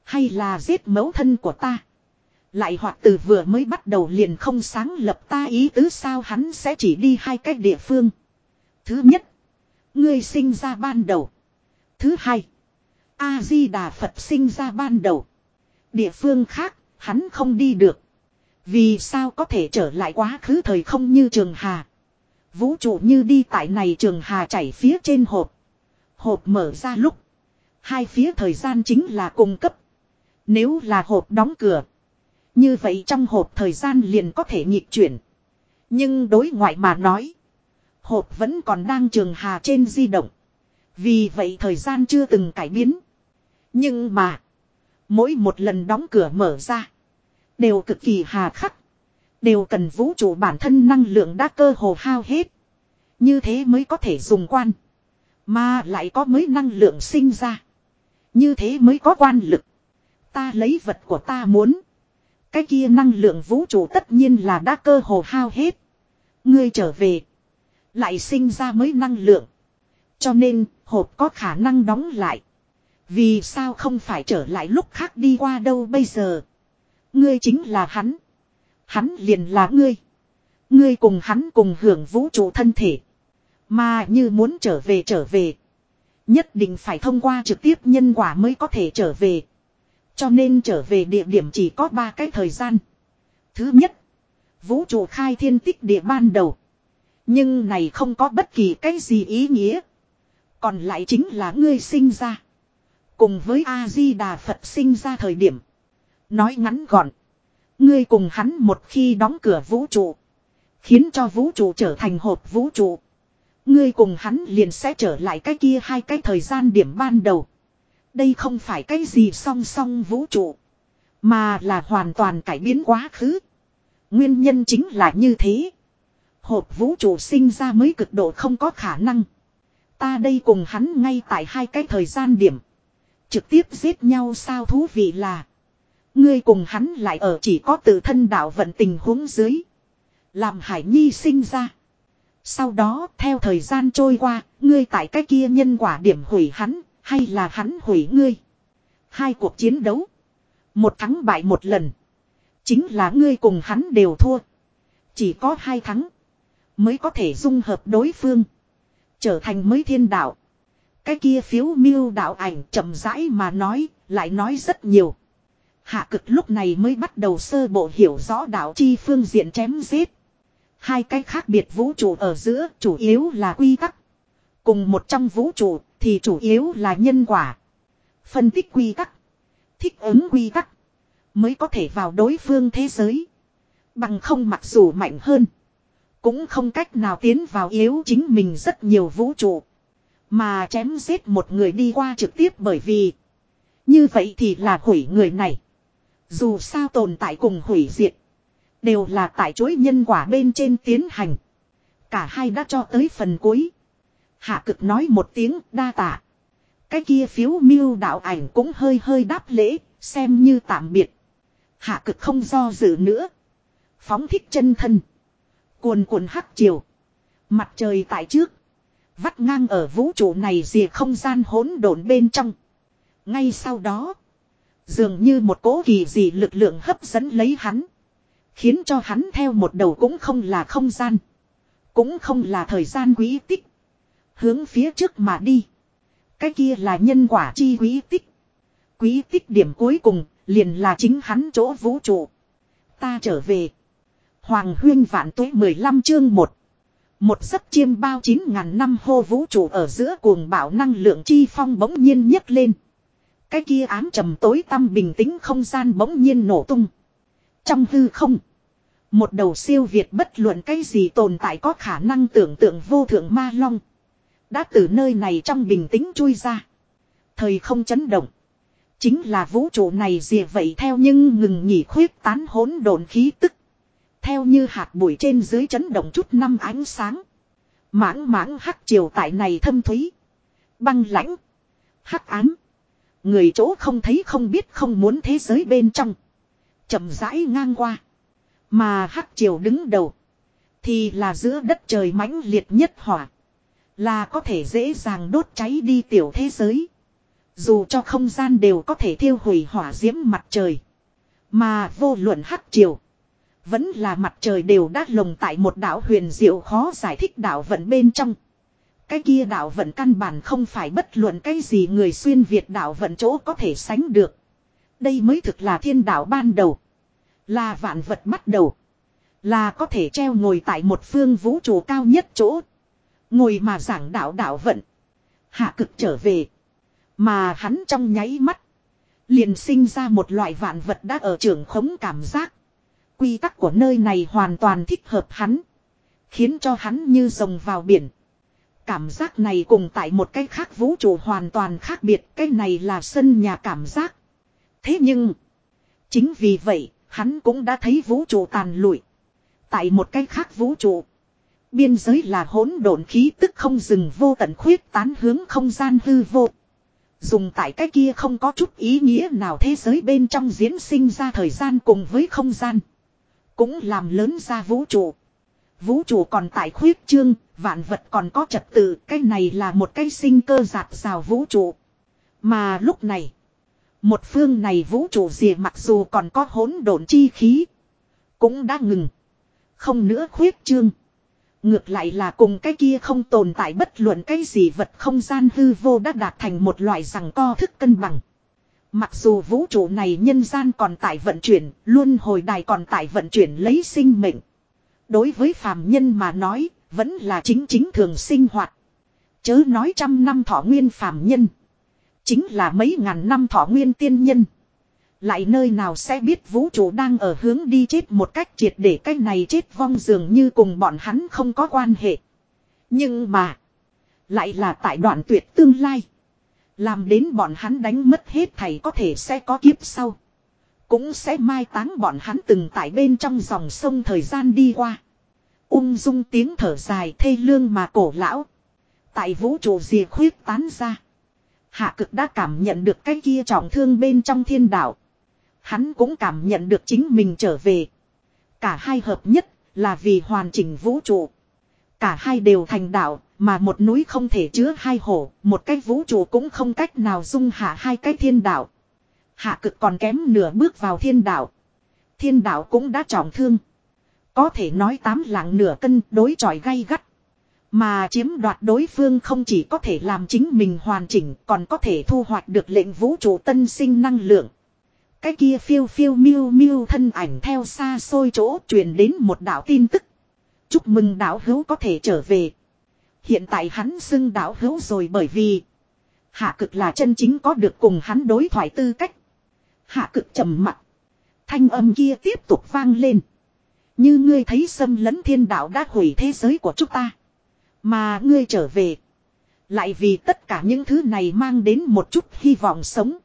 Hay là giết mẫu thân của ta. Lại hoặc từ vừa mới bắt đầu liền không sáng lập ta ý tứ sao hắn sẽ chỉ đi hai cách địa phương. Thứ nhất. Ngươi sinh ra ban đầu. Thứ hai. A-di-đà Phật sinh ra ban đầu. Địa phương khác, hắn không đi được. Vì sao có thể trở lại quá khứ thời không như trường hà. Vũ trụ như đi tại này trường hà chảy phía trên hộp. Hộp mở ra lúc. Hai phía thời gian chính là cung cấp. Nếu là hộp đóng cửa. Như vậy trong hộp thời gian liền có thể nhịp chuyển. Nhưng đối ngoại mà nói. Hộp vẫn còn đang trường hà trên di động. Vì vậy thời gian chưa từng cải biến. Nhưng mà. Mỗi một lần đóng cửa mở ra. Đều cực kỳ hà khắc. Đều cần vũ trụ bản thân năng lượng đã cơ hồ hao hết. Như thế mới có thể dùng quan. Mà lại có mới năng lượng sinh ra. Như thế mới có quan lực. Ta lấy vật của ta muốn. Cái kia năng lượng vũ trụ tất nhiên là đã cơ hồ hao hết. Ngươi trở về. Lại sinh ra mới năng lượng. Cho nên, hộp có khả năng đóng lại. Vì sao không phải trở lại lúc khác đi qua đâu bây giờ. Ngươi chính là hắn. Hắn liền là ngươi. Ngươi cùng hắn cùng hưởng vũ trụ thân thể. Mà như muốn trở về trở về. Nhất định phải thông qua trực tiếp nhân quả mới có thể trở về. Cho nên trở về địa điểm chỉ có ba cái thời gian. Thứ nhất. Vũ trụ khai thiên tích địa ban đầu. Nhưng này không có bất kỳ cái gì ý nghĩa. Còn lại chính là ngươi sinh ra. Cùng với A-di-đà Phật sinh ra thời điểm. Nói ngắn gọn. Ngươi cùng hắn một khi đóng cửa vũ trụ. Khiến cho vũ trụ trở thành hộp vũ trụ. Ngươi cùng hắn liền sẽ trở lại cái kia hai cái thời gian điểm ban đầu. Đây không phải cái gì song song vũ trụ. Mà là hoàn toàn cải biến quá khứ. Nguyên nhân chính là như thế. Hộp vũ trụ sinh ra mới cực độ không có khả năng. Ta đây cùng hắn ngay tại hai cái thời gian điểm. Trực tiếp giết nhau sao thú vị là. Ngươi cùng hắn lại ở chỉ có tự thân đạo vận tình huống dưới. Làm Hải Nhi sinh ra. Sau đó theo thời gian trôi qua, ngươi tại cái kia nhân quả điểm hủy hắn, hay là hắn hủy ngươi. Hai cuộc chiến đấu. Một thắng bại một lần. Chính là ngươi cùng hắn đều thua. Chỉ có hai thắng. Mới có thể dung hợp đối phương. Trở thành mới thiên đạo. Cái kia phiếu miêu đạo ảnh chậm rãi mà nói, lại nói rất nhiều. Hạ cực lúc này mới bắt đầu sơ bộ hiểu rõ đạo chi phương diện chém giết. Hai cái khác biệt vũ trụ ở giữa chủ yếu là quy tắc. Cùng một trong vũ trụ thì chủ yếu là nhân quả. Phân tích quy tắc. Thích ứng quy tắc. Mới có thể vào đối phương thế giới. Bằng không mặc dù mạnh hơn. Cũng không cách nào tiến vào yếu chính mình rất nhiều vũ trụ. Mà chém giết một người đi qua trực tiếp bởi vì. Như vậy thì là hủy người này. Dù sao tồn tại cùng hủy diệt. Đều là tại chuỗi nhân quả bên trên tiến hành. Cả hai đã cho tới phần cuối. Hạ cực nói một tiếng đa tạ. Cái kia phiếu miêu đạo ảnh cũng hơi hơi đáp lễ, xem như tạm biệt. Hạ cực không do dự nữa. Phóng thích chân thân. Cuồn cuộn hắc chiều. Mặt trời tại trước. Vắt ngang ở vũ trụ này rìa không gian hỗn độn bên trong. Ngay sau đó. Dường như một cố kỳ dị lực lượng hấp dẫn lấy hắn. Khiến cho hắn theo một đầu cũng không là không gian. Cũng không là thời gian quý tích. Hướng phía trước mà đi. Cái kia là nhân quả chi quý tích. Quý tích điểm cuối cùng liền là chính hắn chỗ vũ trụ. Ta trở về. Hoàng huyên vạn tuế 15 chương 1. Một giấc chiêm bao 9.000 năm hô vũ trụ ở giữa cuồng bạo năng lượng chi phong bỗng nhiên nhấc lên. Cái kia ám trầm tối tăm bình tĩnh không gian bỗng nhiên nổ tung. Trong hư không. Một đầu siêu việt bất luận cái gì tồn tại có khả năng tưởng tượng vô thượng ma long. Đã từ nơi này trong bình tĩnh chui ra. Thời không chấn động. Chính là vũ trụ này dìa vậy theo nhưng ngừng nghỉ khuyết tán hỗn độn khí tức. Theo như hạt bụi trên dưới chấn động chút năm ánh sáng. Mãng mãng hắc triều tại này thâm thúy. Băng lãnh. Hắc ám. Người chỗ không thấy không biết không muốn thế giới bên trong. chậm rãi ngang qua. Mà hắc triều đứng đầu. Thì là giữa đất trời mãnh liệt nhất hỏa. Là có thể dễ dàng đốt cháy đi tiểu thế giới. Dù cho không gian đều có thể thiêu hủy hỏa diễm mặt trời. Mà vô luận hắc triều. Vẫn là mặt trời đều đã lồng tại một đảo huyền diệu khó giải thích đảo vận bên trong. Cái kia đạo vận căn bản không phải bất luận cái gì người xuyên Việt đạo vận chỗ có thể sánh được. Đây mới thực là thiên đạo ban đầu. Là vạn vật bắt đầu. Là có thể treo ngồi tại một phương vũ trụ cao nhất chỗ. Ngồi mà giảng đạo đạo vận. Hạ cực trở về. Mà hắn trong nháy mắt. Liền sinh ra một loại vạn vật đã ở trường khống cảm giác. Quy tắc của nơi này hoàn toàn thích hợp hắn. Khiến cho hắn như rồng vào biển. Cảm giác này cùng tại một cái khác vũ trụ hoàn toàn khác biệt. Cái này là sân nhà cảm giác. Thế nhưng. Chính vì vậy, hắn cũng đã thấy vũ trụ tàn lụi. Tại một cái khác vũ trụ. Biên giới là hỗn độn khí tức không dừng vô tận khuyết tán hướng không gian hư vô. Dùng tại cái kia không có chút ý nghĩa nào thế giới bên trong diễn sinh ra thời gian cùng với không gian. Cũng làm lớn ra vũ trụ. Vũ trụ còn tại khuyết trương, vạn vật còn có trật tự, cái này là một cái sinh cơ giạt rào vũ trụ. Mà lúc này, một phương này vũ trụ rìa mặc dù còn có hỗn độn chi khí, cũng đã ngừng. Không nữa khuyết trương. Ngược lại là cùng cái kia không tồn tại bất luận cái gì vật không gian hư vô đã đạt thành một loại rằng co thức cân bằng. Mặc dù vũ trụ này nhân gian còn tại vận chuyển, luôn hồi đài còn tại vận chuyển lấy sinh mệnh. Đối với phàm nhân mà nói, vẫn là chính chính thường sinh hoạt. Chớ nói trăm năm thọ nguyên phàm nhân. Chính là mấy ngàn năm thọ nguyên tiên nhân. Lại nơi nào sẽ biết vũ trụ đang ở hướng đi chết một cách triệt để cái này chết vong dường như cùng bọn hắn không có quan hệ. Nhưng mà. Lại là tại đoạn tuyệt tương lai. Làm đến bọn hắn đánh mất hết thầy có thể sẽ có kiếp sau. Cũng sẽ mai táng bọn hắn từng tại bên trong dòng sông thời gian đi qua. Ung dung tiếng thở dài thê lương mà cổ lão. Tại vũ trụ dìa khuyết tán ra. Hạ cực đã cảm nhận được cái kia trọng thương bên trong thiên đạo. Hắn cũng cảm nhận được chính mình trở về. Cả hai hợp nhất là vì hoàn chỉnh vũ trụ. Cả hai đều thành đạo, mà một núi không thể chứa hai hổ, một cái vũ trụ cũng không cách nào dung hạ hai cái thiên đạo. Hạ cực còn kém nửa bước vào thiên đạo. Thiên đạo cũng đã trọng thương. Có thể nói tám lạng nửa cân đối tròi gay gắt. Mà chiếm đoạt đối phương không chỉ có thể làm chính mình hoàn chỉnh, còn có thể thu hoạch được lệnh vũ trụ tân sinh năng lượng. Cái kia phiêu phiêu miêu miêu thân ảnh theo xa xôi chỗ truyền đến một đạo tin tức. Chúc mừng đạo hữu có thể trở về. Hiện tại hắn xưng đạo hữu rồi bởi vì hạ cực là chân chính có được cùng hắn đối thoại tư cách. Hạ cực trầm mặt. Thanh âm kia tiếp tục vang lên. Như ngươi thấy xâm lấn thiên đạo đã hủy thế giới của chúng ta. Mà ngươi trở về. Lại vì tất cả những thứ này mang đến một chút hy vọng sống.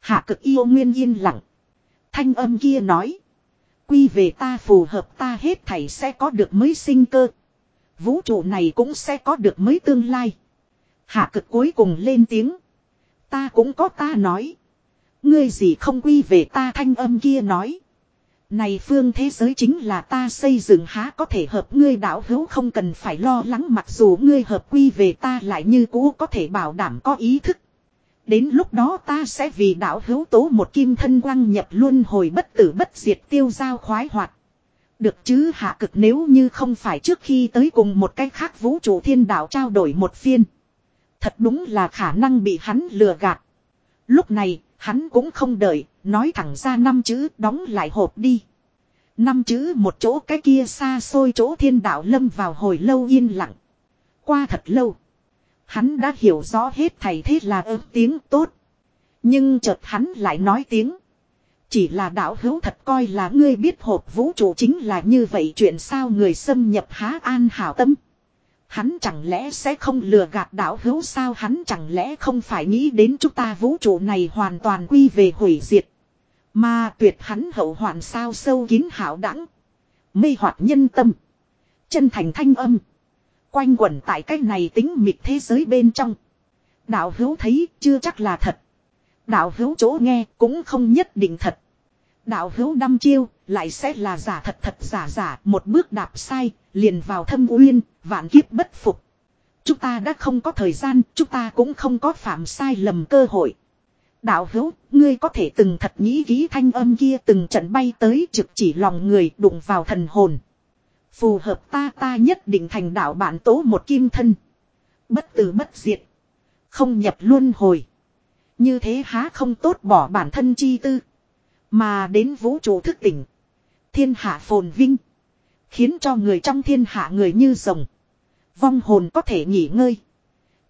Hạ cực yêu nguyên yên lặng. Thanh âm kia nói. Quy về ta phù hợp ta hết thảy sẽ có được mới sinh cơ. Vũ trụ này cũng sẽ có được mới tương lai. Hạ cực cuối cùng lên tiếng. Ta cũng có ta nói. Ngươi gì không quy về ta thanh âm kia nói. Này phương thế giới chính là ta xây dựng há có thể hợp ngươi đạo hữu không cần phải lo lắng mặc dù ngươi hợp quy về ta lại như cũ có thể bảo đảm có ý thức. Đến lúc đó ta sẽ vì đạo hữu tố một kim thân quang nhập luân hồi bất tử bất diệt tiêu giao khoái hoạt. Được chứ hạ cực nếu như không phải trước khi tới cùng một cách khác vũ trụ thiên đạo trao đổi một phiên. Thật đúng là khả năng bị hắn lừa gạt. Lúc này, hắn cũng không đợi, nói thẳng ra năm chữ đóng lại hộp đi. Năm chữ một chỗ cái kia xa xôi chỗ thiên đạo lâm vào hồi lâu yên lặng. Qua thật lâu. Hắn đã hiểu rõ hết thầy thế là ớt tiếng tốt. Nhưng chợt hắn lại nói tiếng. Chỉ là đạo hữu thật coi là ngươi biết hộp vũ trụ chính là như vậy chuyện sao người xâm nhập há an hảo tâm. Hắn chẳng lẽ sẽ không lừa gạt đạo hữu sao hắn chẳng lẽ không phải nghĩ đến chúng ta vũ trụ này hoàn toàn quy về hủy diệt. Mà tuyệt hắn hậu hoàn sao sâu kín hảo đẳng. Mê hoạt nhân tâm. Chân thành thanh âm. Quanh quẩn tại cái này tính mịt thế giới bên trong. Đạo hữu thấy chưa chắc là thật. Đạo hữu chỗ nghe cũng không nhất định thật. Đạo hữu đăm chiêu lại sẽ là giả thật thật giả giả một bước đạp sai, liền vào thâm uyên vạn kiếp bất phục. Chúng ta đã không có thời gian chúng ta cũng không có phạm sai lầm cơ hội. Đạo hữu, ngươi có thể từng thật nghĩ ký thanh âm kia từng trận bay tới trực chỉ lòng người đụng vào thần hồn. Phù hợp ta ta nhất định thành đạo bản tố một kim thân. Bất tử bất diệt. Không nhập luân hồi. Như thế há không tốt bỏ bản thân chi tư. Mà đến vũ trụ thức tỉnh. Thiên hạ phồn vinh. Khiến cho người trong thiên hạ người như rồng. Vong hồn có thể nghỉ ngơi.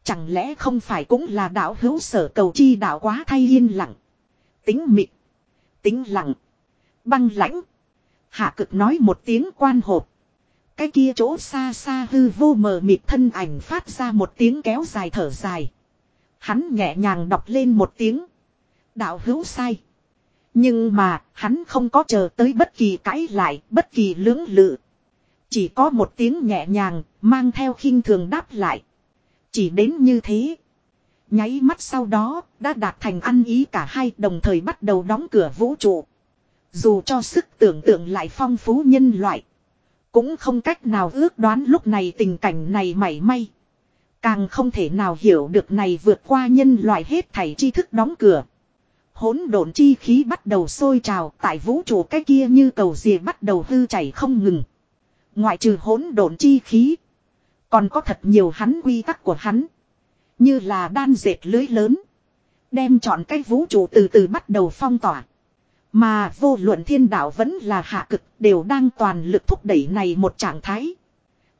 Chẳng lẽ không phải cũng là đạo hữu sở cầu chi đạo quá thay yên lặng. Tính mịt. Tính lặng. Băng lãnh. Hạ cực nói một tiếng quan hộp. Cái kia chỗ xa xa hư vô mờ mịt thân ảnh phát ra một tiếng kéo dài thở dài. Hắn nhẹ nhàng đọc lên một tiếng. Đạo hữu sai. Nhưng mà hắn không có chờ tới bất kỳ cãi lại, bất kỳ lưỡng lự. Chỉ có một tiếng nhẹ nhàng, mang theo khinh thường đáp lại. Chỉ đến như thế. Nháy mắt sau đó, đã đạt thành ăn ý cả hai đồng thời bắt đầu đóng cửa vũ trụ. Dù cho sức tưởng tượng lại phong phú nhân loại. Cũng không cách nào ước đoán lúc này tình cảnh này mảy may. Càng không thể nào hiểu được này vượt qua nhân loại hết thảy tri thức đóng cửa. Hỗn độn chi khí bắt đầu sôi trào tại vũ trụ cái kia như cầu rìa bắt đầu hư chảy không ngừng. Ngoại trừ hỗn độn chi khí. Còn có thật nhiều hắn quy tắc của hắn. Như là đan dệt lưới lớn. Đem chọn cái vũ trụ từ từ bắt đầu phong tỏa. Mà vô luận thiên đạo vẫn là hạ cực đều đang toàn lực thúc đẩy này một trạng thái.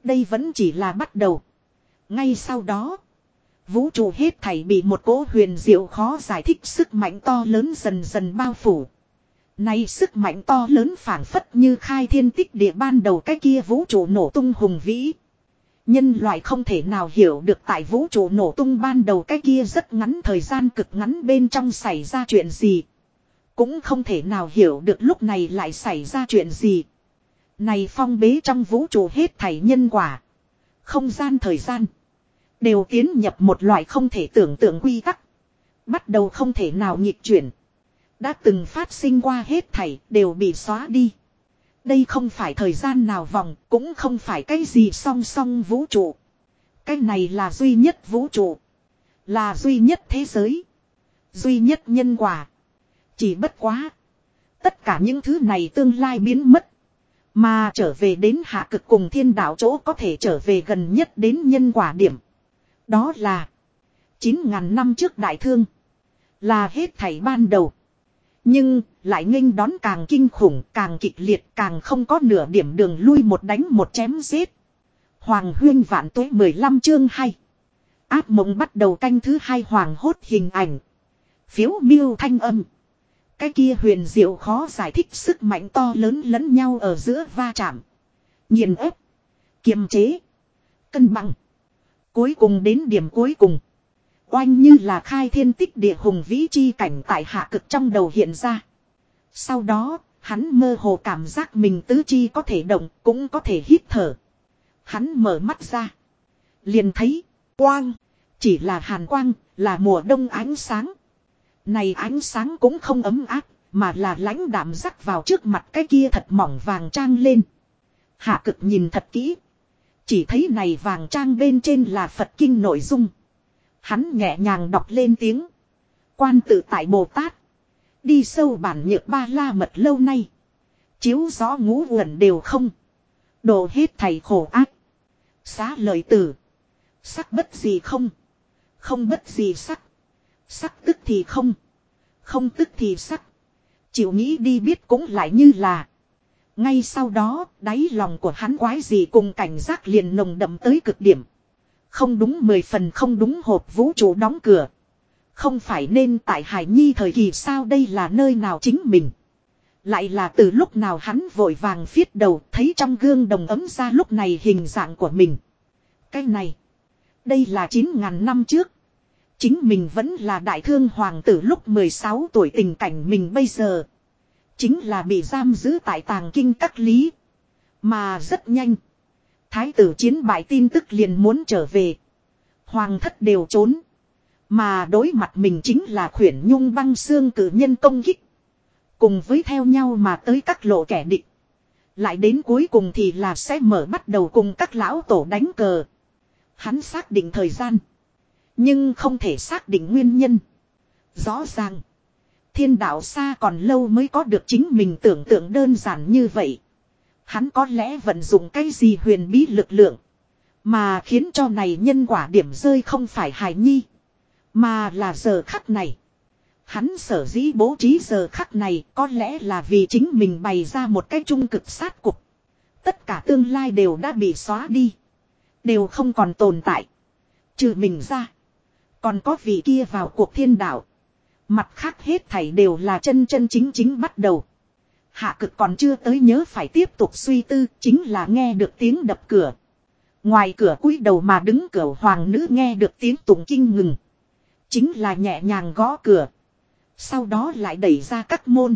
Đây vẫn chỉ là bắt đầu. Ngay sau đó. Vũ trụ hết thảy bị một cỗ huyền diệu khó giải thích sức mạnh to lớn dần dần bao phủ. Nay sức mạnh to lớn phảng phất như khai thiên tích địa ban đầu cái kia vũ trụ nổ tung hùng vĩ. Nhân loại không thể nào hiểu được tại vũ trụ nổ tung ban đầu cái kia rất ngắn thời gian cực ngắn bên trong xảy ra chuyện gì. Cũng không thể nào hiểu được lúc này lại xảy ra chuyện gì. Này phong bế trong vũ trụ hết thảy nhân quả. Không gian thời gian. Đều tiến nhập một loại không thể tưởng tượng quy tắc. Bắt đầu không thể nào nhịp chuyển. Đã từng phát sinh qua hết thảy đều bị xóa đi. Đây không phải thời gian nào vòng, cũng không phải cái gì song song vũ trụ. Cái này là duy nhất vũ trụ. Là duy nhất thế giới. Duy nhất nhân quả. Chỉ bất quá. Tất cả những thứ này tương lai biến mất. Mà trở về đến hạ cực cùng thiên đạo chỗ có thể trở về gần nhất đến nhân quả điểm. Đó là 9.000 năm trước đại thương. Là hết thảy ban đầu. Nhưng, lại nghênh đón càng kinh khủng, càng kịch liệt, càng không có nửa điểm đường lui một đánh một chém giết. Hoàng huyên vạn tuế 15 chương 2. Áp mộng bắt đầu canh thứ hai hoàng hốt hình ảnh. Phiếu miêu thanh âm. Cái kia huyền diệu khó giải thích sức mạnh to lớn lẫn nhau ở giữa va chạm. nghiền ép. Kiềm chế. Cân bằng. Cuối cùng đến điểm cuối cùng. Oanh như là khai thiên tích địa hùng vĩ chi cảnh tại hạ cực trong đầu hiện ra. Sau đó, hắn mơ hồ cảm giác mình tứ chi có thể động, cũng có thể hít thở. Hắn mở mắt ra. Liền thấy, quang, chỉ là hàn quang, là mùa đông ánh sáng. Này ánh sáng cũng không ấm áp, mà là lãnh đạm rắc vào trước mặt cái kia thật mỏng vàng trang lên. Hạ cực nhìn thật kỹ. Chỉ thấy này vàng trang bên trên là Phật kinh nội dung. Hắn nhẹ nhàng đọc lên tiếng. Quan tự tại Bồ Tát. Đi sâu bản nhược ba la mật lâu nay. Chiếu rõ ngũ uẩn đều không. Đồ hết thầy khổ ác. Xá lời tử. Sắc bất gì không. Không bất gì sắc. Sắc tức thì không. Không tức thì sắc. Chịu nghĩ đi biết cũng lại như là. Ngay sau đó, đáy lòng của hắn quái gì cùng cảnh giác liền nồng đậm tới cực điểm. Không đúng mười phần không đúng hộp vũ trụ đóng cửa. Không phải nên tại Hải Nhi thời kỳ sao đây là nơi nào chính mình. Lại là từ lúc nào hắn vội vàng phiết đầu, thấy trong gương đồng ấm ra lúc này hình dạng của mình. Cái này. Đây là 9.000 năm trước. Chính mình vẫn là đại thương hoàng tử lúc 16 tuổi tình cảnh mình bây giờ. Chính là bị giam giữ tại tàng kinh các lý. Mà rất nhanh. Thái tử chiến bại tin tức liền muốn trở về. Hoàng thất đều trốn. Mà đối mặt mình chính là khuyển nhung băng xương cử nhân công kích. Cùng với theo nhau mà tới các lộ kẻ địch. Lại đến cuối cùng thì là sẽ mở bắt đầu cùng các lão tổ đánh cờ. Hắn xác định thời gian. Nhưng không thể xác định nguyên nhân. Rõ ràng. Thiên đạo xa còn lâu mới có được chính mình tưởng tượng đơn giản như vậy. Hắn có lẽ vận dụng cái gì huyền bí lực lượng. Mà khiến cho này nhân quả điểm rơi không phải hài nhi. Mà là giờ khắc này. Hắn sở dĩ bố trí giờ khắc này có lẽ là vì chính mình bày ra một cái trung cực sát cục. Tất cả tương lai đều đã bị xóa đi. Đều không còn tồn tại. Trừ mình ra. Còn có vị kia vào cuộc thiên đạo. Mặt khác hết thảy đều là chân chân chính chính bắt đầu. Hạ cực còn chưa tới nhớ phải tiếp tục suy tư, chính là nghe được tiếng đập cửa. Ngoài cửa cúi đầu mà đứng cửa hoàng nữ nghe được tiếng tụng kinh ngừng. Chính là nhẹ nhàng gõ cửa. Sau đó lại đẩy ra các môn.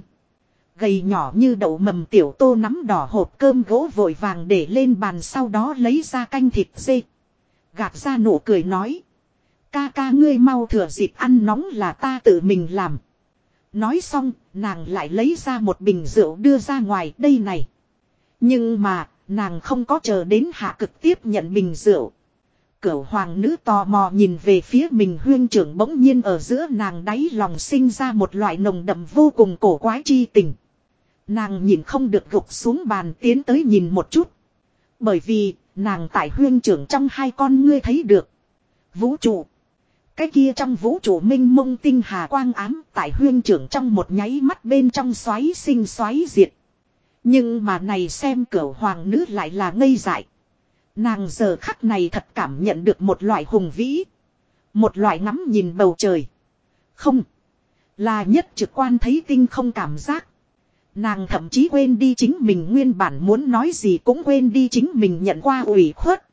Gầy nhỏ như đậu mầm tiểu tô nắm đỏ hộp cơm gỗ vội vàng để lên bàn sau đó lấy ra canh thịt dê. Gạt ra nụ cười nói. Ca ca ngươi mau thừa dịp ăn nóng là ta tự mình làm. Nói xong, nàng lại lấy ra một bình rượu đưa ra ngoài đây này. Nhưng mà, nàng không có chờ đến hạ cực tiếp nhận bình rượu. Cửu hoàng nữ tò mò nhìn về phía mình huyên trưởng bỗng nhiên ở giữa nàng đáy lòng sinh ra một loại nồng đậm vô cùng cổ quái chi tình. Nàng nhìn không được gục xuống bàn tiến tới nhìn một chút. Bởi vì, nàng tại huyên trưởng trong hai con ngươi thấy được. Vũ trụ. Cái kia trong vũ trụ minh mông tinh hà quang ám tại huyên trưởng trong một nháy mắt bên trong xoáy sinh xoáy diệt. Nhưng mà này xem cửa hoàng nữ lại là ngây dại. Nàng giờ khắc này thật cảm nhận được một loại hùng vĩ. Một loại ngắm nhìn bầu trời. Không. Là nhất trực quan thấy tinh không cảm giác. Nàng thậm chí quên đi chính mình nguyên bản muốn nói gì cũng quên đi chính mình nhận qua ủy khuất.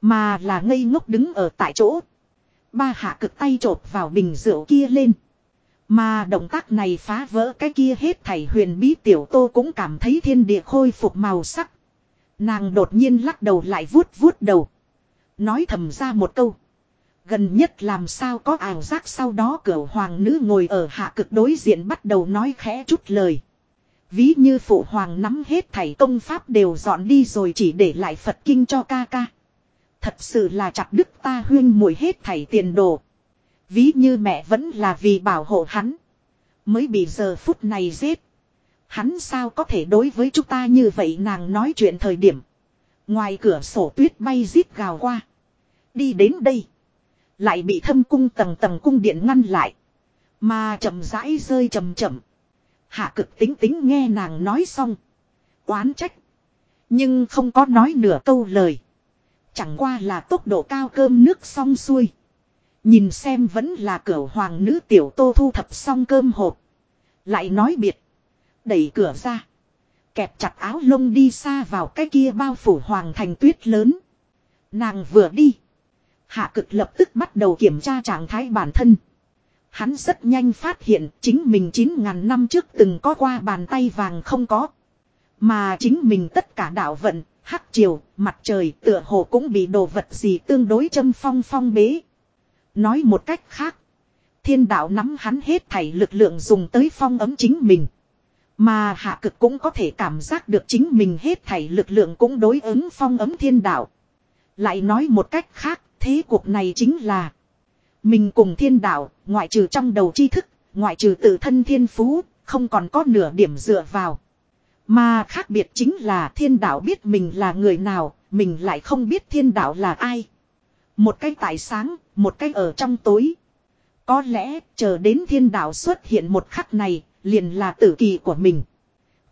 Mà là ngây ngốc đứng ở tại chỗ. Ba hạ cực tay trộp vào bình rượu kia lên. Mà động tác này phá vỡ cái kia hết thảy huyền bí tiểu tô cũng cảm thấy thiên địa khôi phục màu sắc. Nàng đột nhiên lắc đầu lại vuốt vuốt đầu. Nói thầm ra một câu. Gần nhất làm sao có ảo giác sau đó cửa hoàng nữ ngồi ở hạ cực đối diện bắt đầu nói khẽ chút lời. Ví như phụ hoàng nắm hết thảy công pháp đều dọn đi rồi chỉ để lại Phật kinh cho ca ca. Thật sự là chặt đức ta huyên mùi hết thảy tiền đồ. Ví như mẹ vẫn là vì bảo hộ hắn. Mới bị giờ phút này giết. Hắn sao có thể đối với chúng ta như vậy nàng nói chuyện thời điểm. Ngoài cửa sổ tuyết bay rít gào qua. Đi đến đây. Lại bị thâm cung tầng tầng cung điện ngăn lại. Mà chậm rãi rơi chậm chậm. Hạ cực tính tính nghe nàng nói xong. Oán trách. Nhưng không có nói nửa câu lời. Chẳng qua là tốc độ cao cơm nước xong xuôi. Nhìn xem vẫn là cửa hoàng nữ tiểu tô thu thập xong cơm hộp. Lại nói biệt. Đẩy cửa ra. Kẹp chặt áo lông đi xa vào cái kia bao phủ hoàng thành tuyết lớn. Nàng vừa đi. Hạ cực lập tức bắt đầu kiểm tra trạng thái bản thân. Hắn rất nhanh phát hiện chính mình 9.000 năm trước từng có qua bàn tay vàng không có. Mà chính mình tất cả đạo vận, hắc chiều, mặt trời tựa hồ cũng bị đồ vật gì tương đối châm phong phong bế. Nói một cách khác. Thiên đạo nắm hắn hết thảy lực lượng dùng tới phong ấm chính mình. Mà hạ cực cũng có thể cảm giác được chính mình hết thảy lực lượng cũng đối ứng phong ấm thiên đạo. Lại nói một cách khác, thế cuộc này chính là mình cùng thiên đạo, ngoại trừ trong đầu tri thức, ngoại trừ tự thân thiên phú, không còn có nửa điểm dựa vào. Mà khác biệt chính là thiên đạo biết mình là người nào, mình lại không biết thiên đạo là ai. Một cái tại sáng, một cái ở trong tối. Có lẽ, chờ đến thiên đạo xuất hiện một khắc này, liền là tử kỳ của mình.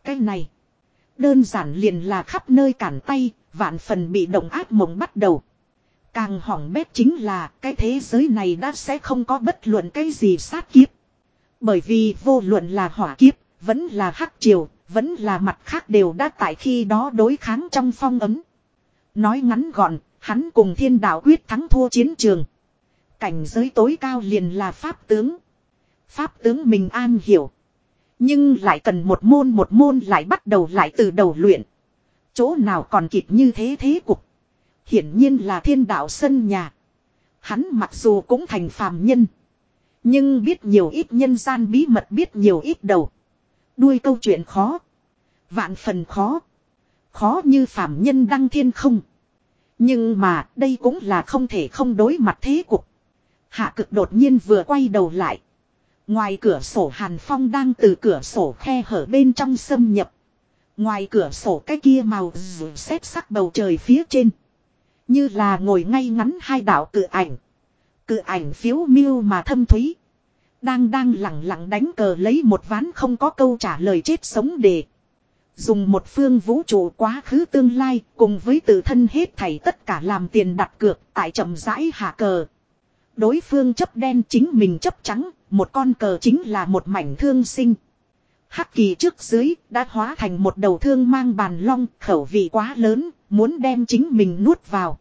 Cái này, đơn giản liền là khắp nơi cản tay, vạn phần bị động ác mộng bắt đầu. Càng hỏng bét chính là cái thế giới này đã sẽ không có bất luận cái gì sát kiếp. Bởi vì vô luận là hỏa kiếp, vẫn là hắc triều, vẫn là mặt khác đều đã tại khi đó đối kháng trong phong ấm. Nói ngắn gọn, hắn cùng thiên đạo quyết thắng thua chiến trường. Cảnh giới tối cao liền là pháp tướng. Pháp tướng mình an hiểu. Nhưng lại cần một môn một môn lại bắt đầu lại từ đầu luyện. Chỗ nào còn kịp như thế thế cục. Hiển nhiên là thiên đạo sân nhà. Hắn mặc dù cũng thành phàm nhân. Nhưng biết nhiều ít nhân gian bí mật biết nhiều ít đầu. Đuôi câu chuyện khó. Vạn phần khó. Khó như phạm nhân đăng thiên không. Nhưng mà đây cũng là không thể không đối mặt thế cục. Hạ cực đột nhiên vừa quay đầu lại. Ngoài cửa sổ Hàn Phong đang từ cửa sổ khe hở bên trong xâm nhập. Ngoài cửa sổ cái kia màu xếp sắc bầu trời phía trên. Như là ngồi ngay ngắn hai đạo cự ảnh. Cự ảnh phiếu miêu mà thâm thúy. Đang đang lặng lặng đánh cờ lấy một ván không có câu trả lời chết sống đề. Dùng một phương vũ trụ quá khứ tương lai cùng với tự thân hết thảy tất cả làm tiền đặt cược tại chậm rãi hạ cờ. Đối phương chấp đen chính mình chấp trắng, một con cờ chính là một mảnh thương sinh. Hắc kỳ trước dưới đã hóa thành một đầu thương mang bàn long khẩu vị quá lớn, muốn đem chính mình nuốt vào.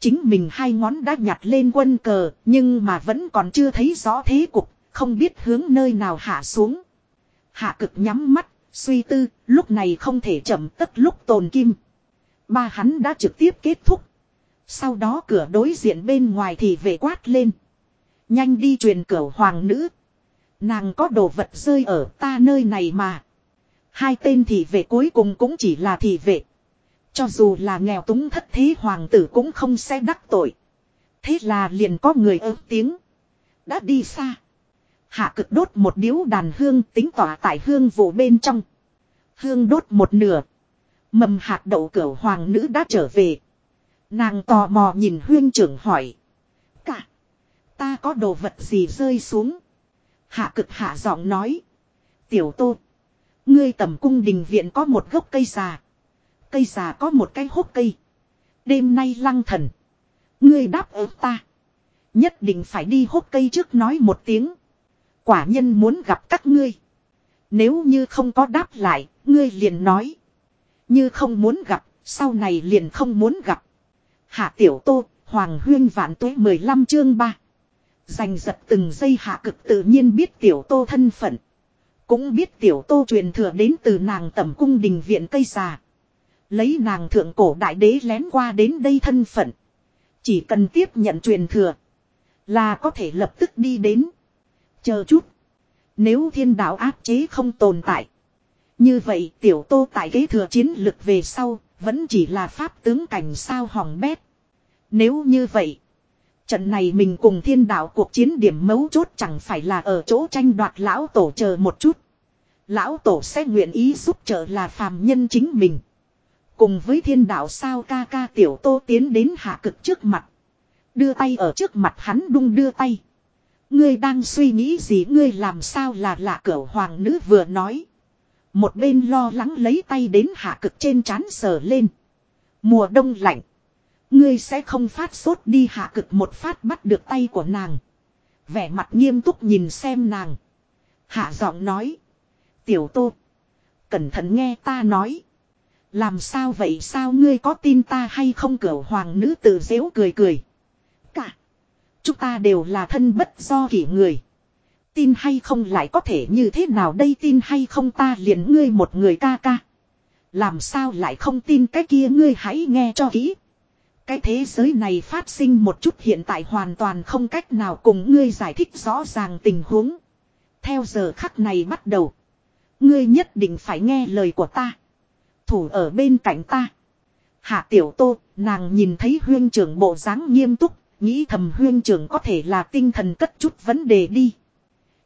Chính mình hai ngón đã nhặt lên quân cờ, nhưng mà vẫn còn chưa thấy rõ thế cục, không biết hướng nơi nào hạ xuống. Hạ cực nhắm mắt, Suy tư, lúc này không thể chậm tất lúc tồn kim. Ba hắn đã trực tiếp kết thúc. Sau đó cửa đối diện bên ngoài thì về quát lên. Nhanh đi truyền cửa hoàng nữ. Nàng có đồ vật rơi ở ta nơi này mà. Hai tên thị vệ cuối cùng cũng chỉ là thị vệ. Cho dù là nghèo túng thất thế hoàng tử cũng không sẽ đắc tội. Thế là liền có người ớt tiếng. Đã đi xa. Hạ cực đốt một điếu đàn hương tính tỏa tại hương vụ bên trong. Hương đốt một nửa. Mầm hạt đậu cửa hoàng nữ đã trở về. Nàng tò mò nhìn huyên trưởng hỏi. Cả. Ta có đồ vật gì rơi xuống. Hạ cực hạ giọng nói. Tiểu tô. Ngươi tầm cung đình viện có một gốc cây già. Cây già có một cái hốc cây. Đêm nay lăng thần. Ngươi đáp ứng ta. Nhất định phải đi hốc cây trước nói một tiếng. Quả nhân muốn gặp các ngươi. Nếu như không có đáp lại, ngươi liền nói. Như không muốn gặp, sau này liền không muốn gặp. Hạ tiểu tô, Hoàng huyên vạn tuế 15 chương 3. Giành giật từng giây hạ cực tự nhiên biết tiểu tô thân phận. Cũng biết tiểu tô truyền thừa đến từ nàng tẩm cung đình viện cây già. Lấy nàng thượng cổ đại đế lén qua đến đây thân phận. Chỉ cần tiếp nhận truyền thừa. Là có thể lập tức đi đến. Chờ chút. Nếu thiên đạo áp chế không tồn tại. Như vậy tiểu tô tại kế thừa chiến lực về sau. Vẫn chỉ là pháp tướng cảnh sao hỏng bét. Nếu như vậy. Trận này mình cùng thiên đạo cuộc chiến điểm mấu chốt chẳng phải là ở chỗ tranh đoạt lão tổ chờ một chút. Lão tổ sẽ nguyện ý giúp trợ là phàm nhân chính mình. Cùng với thiên đạo sao ca ca tiểu tô tiến đến hạ cực trước mặt. Đưa tay ở trước mặt hắn đung đưa tay. Ngươi đang suy nghĩ gì ngươi làm sao là lạ cỡ hoàng nữ vừa nói. Một bên lo lắng lấy tay đến hạ cực trên trán sờ lên. Mùa đông lạnh. Ngươi sẽ không phát sốt đi hạ cực một phát bắt được tay của nàng. Vẻ mặt nghiêm túc nhìn xem nàng. Hạ giọng nói. Tiểu tô. Cẩn thận nghe ta nói. Làm sao vậy sao ngươi có tin ta hay không cửu hoàng nữ tự dễu cười cười. Chúng ta đều là thân bất do kỷ người. Tin hay không lại có thể như thế nào đây tin hay không ta liền ngươi một người ca ca. Làm sao lại không tin cái kia ngươi hãy nghe cho kỹ. Cái thế giới này phát sinh một chút hiện tại hoàn toàn không cách nào cùng ngươi giải thích rõ ràng tình huống. Theo giờ khắc này bắt đầu. Ngươi nhất định phải nghe lời của ta. Thủ ở bên cạnh ta. Hạ tiểu tô, nàng nhìn thấy huyên trưởng bộ dáng nghiêm túc, nghĩ thầm huyên trưởng có thể là tinh thần cất chút vấn đề đi.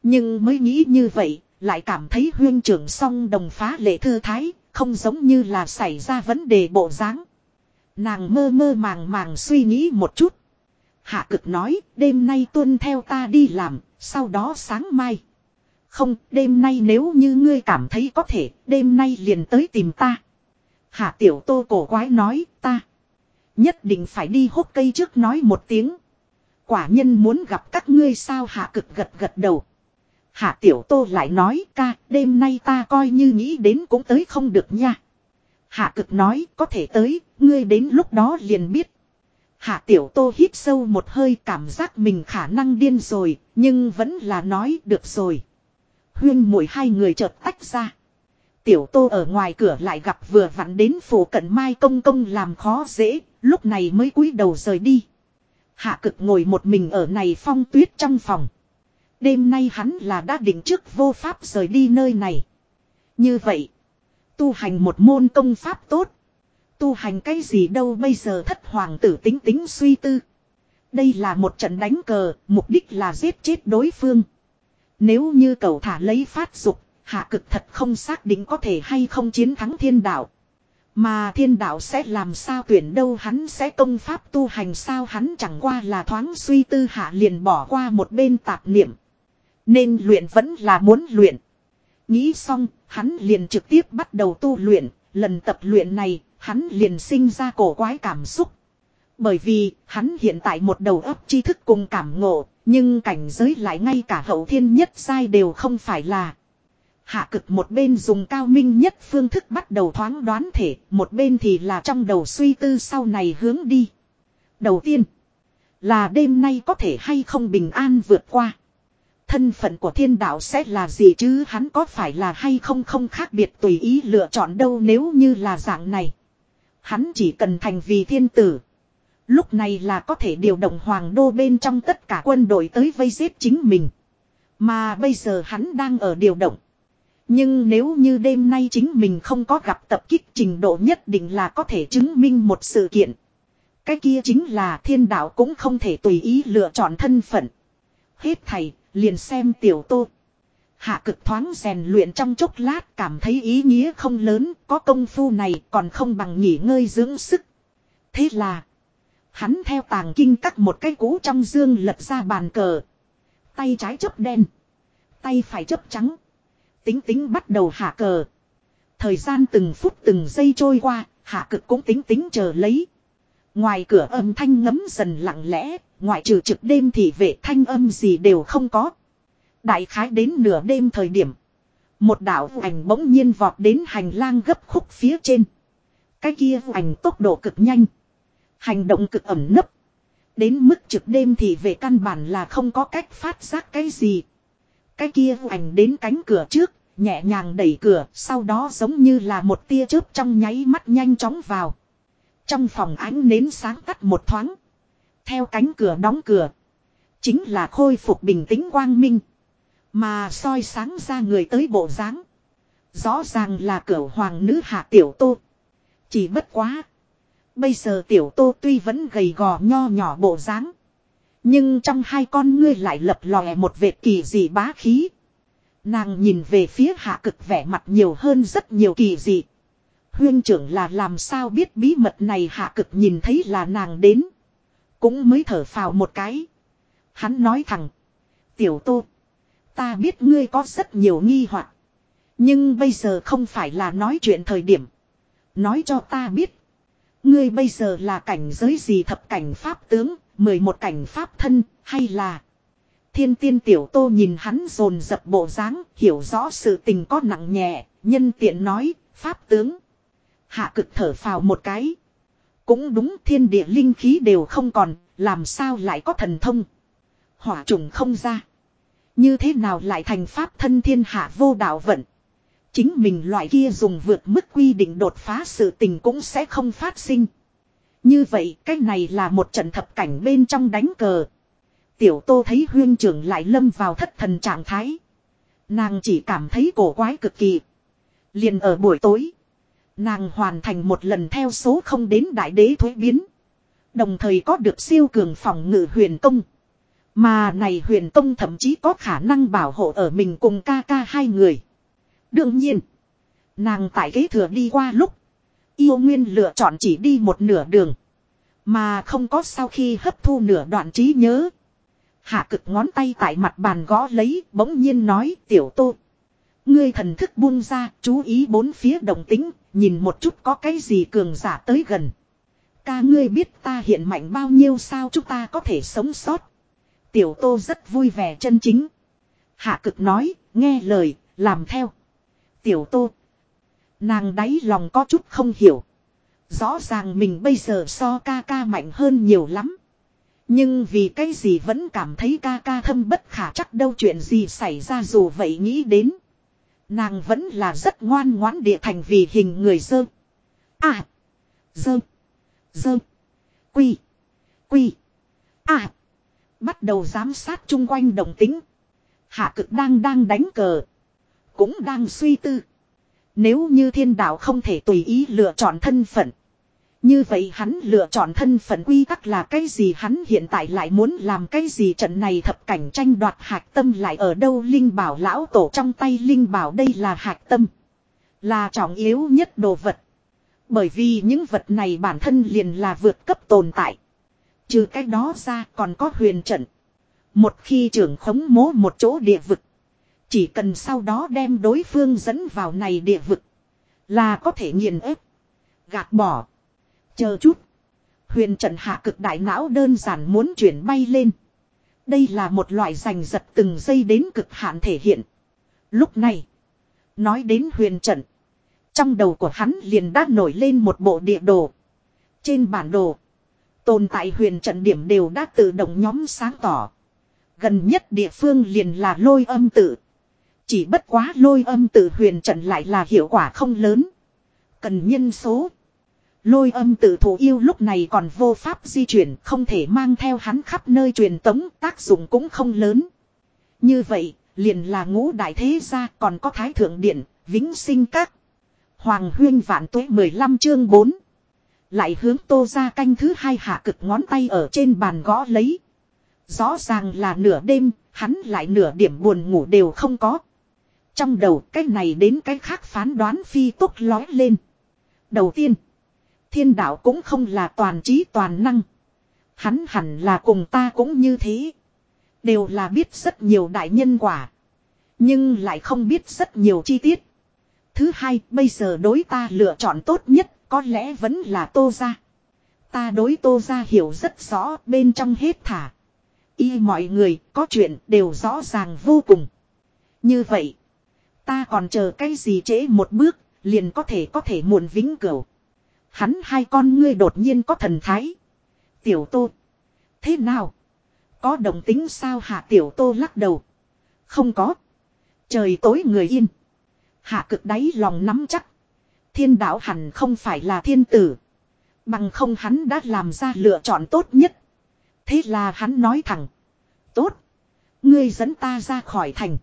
Nhưng mới nghĩ như vậy, lại cảm thấy huyên trưởng song đồng phá lệ thư thái, không giống như là xảy ra vấn đề bộ dáng. Nàng mơ mơ màng màng suy nghĩ một chút. Hạ cực nói, đêm nay tuân theo ta đi làm, sau đó sáng mai. Không, đêm nay nếu như ngươi cảm thấy có thể, đêm nay liền tới tìm ta. Hạ tiểu tô cổ quái nói, ta. Nhất định phải đi hốt cây trước nói một tiếng. Quả nhân muốn gặp các ngươi sao hạ cực gật gật đầu. Hạ tiểu tô lại nói ca, đêm nay ta coi như nghĩ đến cũng tới không được nha. Hạ cực nói có thể tới, ngươi đến lúc đó liền biết. Hạ tiểu tô hít sâu một hơi cảm giác mình khả năng điên rồi, nhưng vẫn là nói được rồi. Huyên mùi hai người chợt tách ra. Tiểu tô ở ngoài cửa lại gặp vừa vặn đến phủ cận mai công công làm khó dễ, lúc này mới cúi đầu rời đi. Hạ cực ngồi một mình ở này phong tuyết trong phòng. Đêm nay hắn là đã định trước vô pháp rời đi nơi này. Như vậy, tu hành một môn công pháp tốt. Tu hành cái gì đâu bây giờ thất hoàng tử tính tính suy tư. Đây là một trận đánh cờ, mục đích là giết chết đối phương. Nếu như cậu thả lấy phát dục, hạ cực thật không xác định có thể hay không chiến thắng thiên đạo. Mà thiên đạo sẽ làm sao tuyển đâu hắn sẽ công pháp tu hành sao hắn chẳng qua là thoáng suy tư hạ liền bỏ qua một bên tạp niệm. Nên luyện vẫn là muốn luyện. Nghĩ xong, hắn liền trực tiếp bắt đầu tu luyện, lần tập luyện này, hắn liền sinh ra cổ quái cảm xúc. Bởi vì, hắn hiện tại một đầu óc tri thức cùng cảm ngộ, nhưng cảnh giới lại ngay cả hậu thiên nhất sai đều không phải là. Hạ cực một bên dùng cao minh nhất phương thức bắt đầu thoáng đoán thể, một bên thì là trong đầu suy tư sau này hướng đi. Đầu tiên, là đêm nay có thể hay không bình an vượt qua. Thân phận của thiên đạo sẽ là gì chứ hắn có phải là hay không không khác biệt tùy ý lựa chọn đâu nếu như là dạng này. Hắn chỉ cần thành vì thiên tử. Lúc này là có thể điều động hoàng đô bên trong tất cả quân đội tới vây giết chính mình. Mà bây giờ hắn đang ở điều động. Nhưng nếu như đêm nay chính mình không có gặp tập kích trình độ nhất định là có thể chứng minh một sự kiện. Cái kia chính là thiên đạo cũng không thể tùy ý lựa chọn thân phận. Hết thầy, liền xem tiểu tô. Hạ cực thoáng rèn luyện trong chốc lát cảm thấy ý nghĩa không lớn, có công phu này còn không bằng nghỉ ngơi dưỡng sức. Thế là, hắn theo tàng kinh cắt một cái cũ trong dương lật ra bàn cờ. Tay trái chấp đen, tay phải chấp trắng. Tính tính bắt đầu hạ cờ. Thời gian từng phút từng giây trôi qua, hạ cực cũng tính tính chờ lấy. Ngoài cửa âm thanh ngấm dần lặng lẽ, ngoại trừ trực đêm thì vệ thanh âm gì đều không có. Đại khái đến nửa đêm thời điểm. Một đạo ảnh bỗng nhiên vọt đến hành lang gấp khúc phía trên. Cái kia ảnh tốc độ cực nhanh. Hành động cực ẩm nấp. Đến mức trực đêm thì về căn bản là không có cách phát giác cái gì. Cái kia ảnh đến cánh cửa trước, nhẹ nhàng đẩy cửa, sau đó giống như là một tia chớp trong nháy mắt nhanh chóng vào. Trong phòng ánh nến sáng tắt một thoáng. Theo cánh cửa đóng cửa. Chính là khôi phục bình tĩnh quang minh. Mà soi sáng ra người tới bộ dáng Rõ ràng là cửa hoàng nữ hạ tiểu tô. Chỉ bất quá. Bây giờ tiểu tô tuy vẫn gầy gò nho nhỏ bộ dáng Nhưng trong hai con ngươi lại lập lòe một vệt kỳ dị bá khí. Nàng nhìn về phía hạ cực vẻ mặt nhiều hơn rất nhiều kỳ dị. Huyên trưởng là làm sao biết bí mật này hạ cực nhìn thấy là nàng đến. Cũng mới thở phào một cái. Hắn nói thẳng. Tiểu tô. Ta biết ngươi có rất nhiều nghi hoặc Nhưng bây giờ không phải là nói chuyện thời điểm. Nói cho ta biết. Ngươi bây giờ là cảnh giới gì thập cảnh pháp tướng, mười một cảnh pháp thân, hay là... Thiên tiên tiểu tô nhìn hắn rồn dập bộ dáng, hiểu rõ sự tình có nặng nhẹ, nhân tiện nói, pháp tướng. Hạ cực thở phào một cái. Cũng đúng thiên địa linh khí đều không còn, làm sao lại có thần thông. Hỏa trùng không ra. Như thế nào lại thành pháp thân thiên hạ vô đạo vận. Chính mình loại kia dùng vượt mức quy định đột phá sự tình cũng sẽ không phát sinh. Như vậy cái này là một trận thập cảnh bên trong đánh cờ. Tiểu tô thấy huyên trưởng lại lâm vào thất thần trạng thái. Nàng chỉ cảm thấy cổ quái cực kỳ. Liền ở buổi tối. Nàng hoàn thành một lần theo số không đến đại đế thuế biến. Đồng thời có được siêu cường phòng ngự huyền công. Mà này huyền công thậm chí có khả năng bảo hộ ở mình cùng ca ca hai người. Đương nhiên. Nàng tại kế thừa đi qua lúc. Yêu Nguyên lựa chọn chỉ đi một nửa đường. Mà không có sau khi hấp thu nửa đoạn trí nhớ. Hạ cực ngón tay tại mặt bàn gõ lấy bỗng nhiên nói tiểu tô. Ngươi thần thức buông ra chú ý bốn phía đồng tính nhìn một chút có cái gì cường giả tới gần. Ca ngươi biết ta hiện mạnh bao nhiêu sao chúng ta có thể sống sót. Tiểu tô rất vui vẻ chân chính. Hạ cực nói, nghe lời, làm theo. Tiểu tô. Nàng đáy lòng có chút không hiểu. Rõ ràng mình bây giờ so ca ca mạnh hơn nhiều lắm. Nhưng vì cái gì vẫn cảm thấy ca ca thâm bất khả chắc đâu chuyện gì xảy ra dù vậy nghĩ đến. Nàng vẫn là rất ngoan ngoãn địa thành vì hình người dơ. À. Dơ. Dơ. Quy. Quy. À. Bắt đầu giám sát chung quanh đồng tính. Hạ cực đang đang đánh cờ. Cũng đang suy tư. Nếu như thiên đạo không thể tùy ý lựa chọn thân phận. Như vậy hắn lựa chọn thân phận quy tắc là cái gì hắn hiện tại lại muốn làm cái gì trận này thập cảnh tranh đoạt hạc tâm lại ở đâu Linh bảo lão tổ trong tay Linh bảo đây là hạc tâm. Là trọng yếu nhất đồ vật. Bởi vì những vật này bản thân liền là vượt cấp tồn tại. Trừ cái đó ra còn có huyền trận. Một khi trưởng khống mố một chỗ địa vực. Chỉ cần sau đó đem đối phương dẫn vào này địa vực. Là có thể nghiền ép. Gạt bỏ. Chờ chút. Huyền trận hạ cực đại não đơn giản muốn chuyển bay lên. Đây là một loại giành giật từng giây đến cực hạn thể hiện. Lúc này. Nói đến huyền trận. Trong đầu của hắn liền đã nổi lên một bộ địa đồ. Trên bản đồ. Tồn tại huyền trận điểm đều đã tự động nhóm sáng tỏ. Gần nhất địa phương liền là lôi âm tự. Chỉ bất quá lôi âm tự huyền trận lại là hiệu quả không lớn. Cần nhân số. Lôi âm tự thủ yêu lúc này còn vô pháp di chuyển không thể mang theo hắn khắp nơi truyền tống tác dụng cũng không lớn. Như vậy, liền là ngũ đại thế gia còn có thái thượng điện, vĩnh sinh các. Hoàng huyên vạn tuế 15 chương 4. Lại hướng tô ra canh thứ hai hạ cực ngón tay ở trên bàn gõ lấy. Rõ ràng là nửa đêm, hắn lại nửa điểm buồn ngủ đều không có. Trong đầu cái này đến cái khác phán đoán phi tốc lói lên. Đầu tiên, thiên đạo cũng không là toàn trí toàn năng. Hắn hẳn là cùng ta cũng như thế. Đều là biết rất nhiều đại nhân quả. Nhưng lại không biết rất nhiều chi tiết. Thứ hai, bây giờ đối ta lựa chọn tốt nhất, có lẽ vẫn là tô ra. Ta đối tô ra hiểu rất rõ bên trong hết thả. Y mọi người có chuyện đều rõ ràng vô cùng. Như vậy, ta còn chờ cái gì trễ một bước, liền có thể có thể muộn vĩnh cửu. Hắn hai con ngươi đột nhiên có thần thái. Tiểu tô. Thế nào? Có đồng tính sao hạ tiểu tô lắc đầu. Không có. Trời tối người yên. Hạ cực đáy lòng nắm chắc. Thiên đạo hẳn không phải là thiên tử. Bằng không hắn đã làm ra lựa chọn tốt nhất. Thế là hắn nói thẳng. Tốt. Ngươi dẫn ta ra khỏi thành.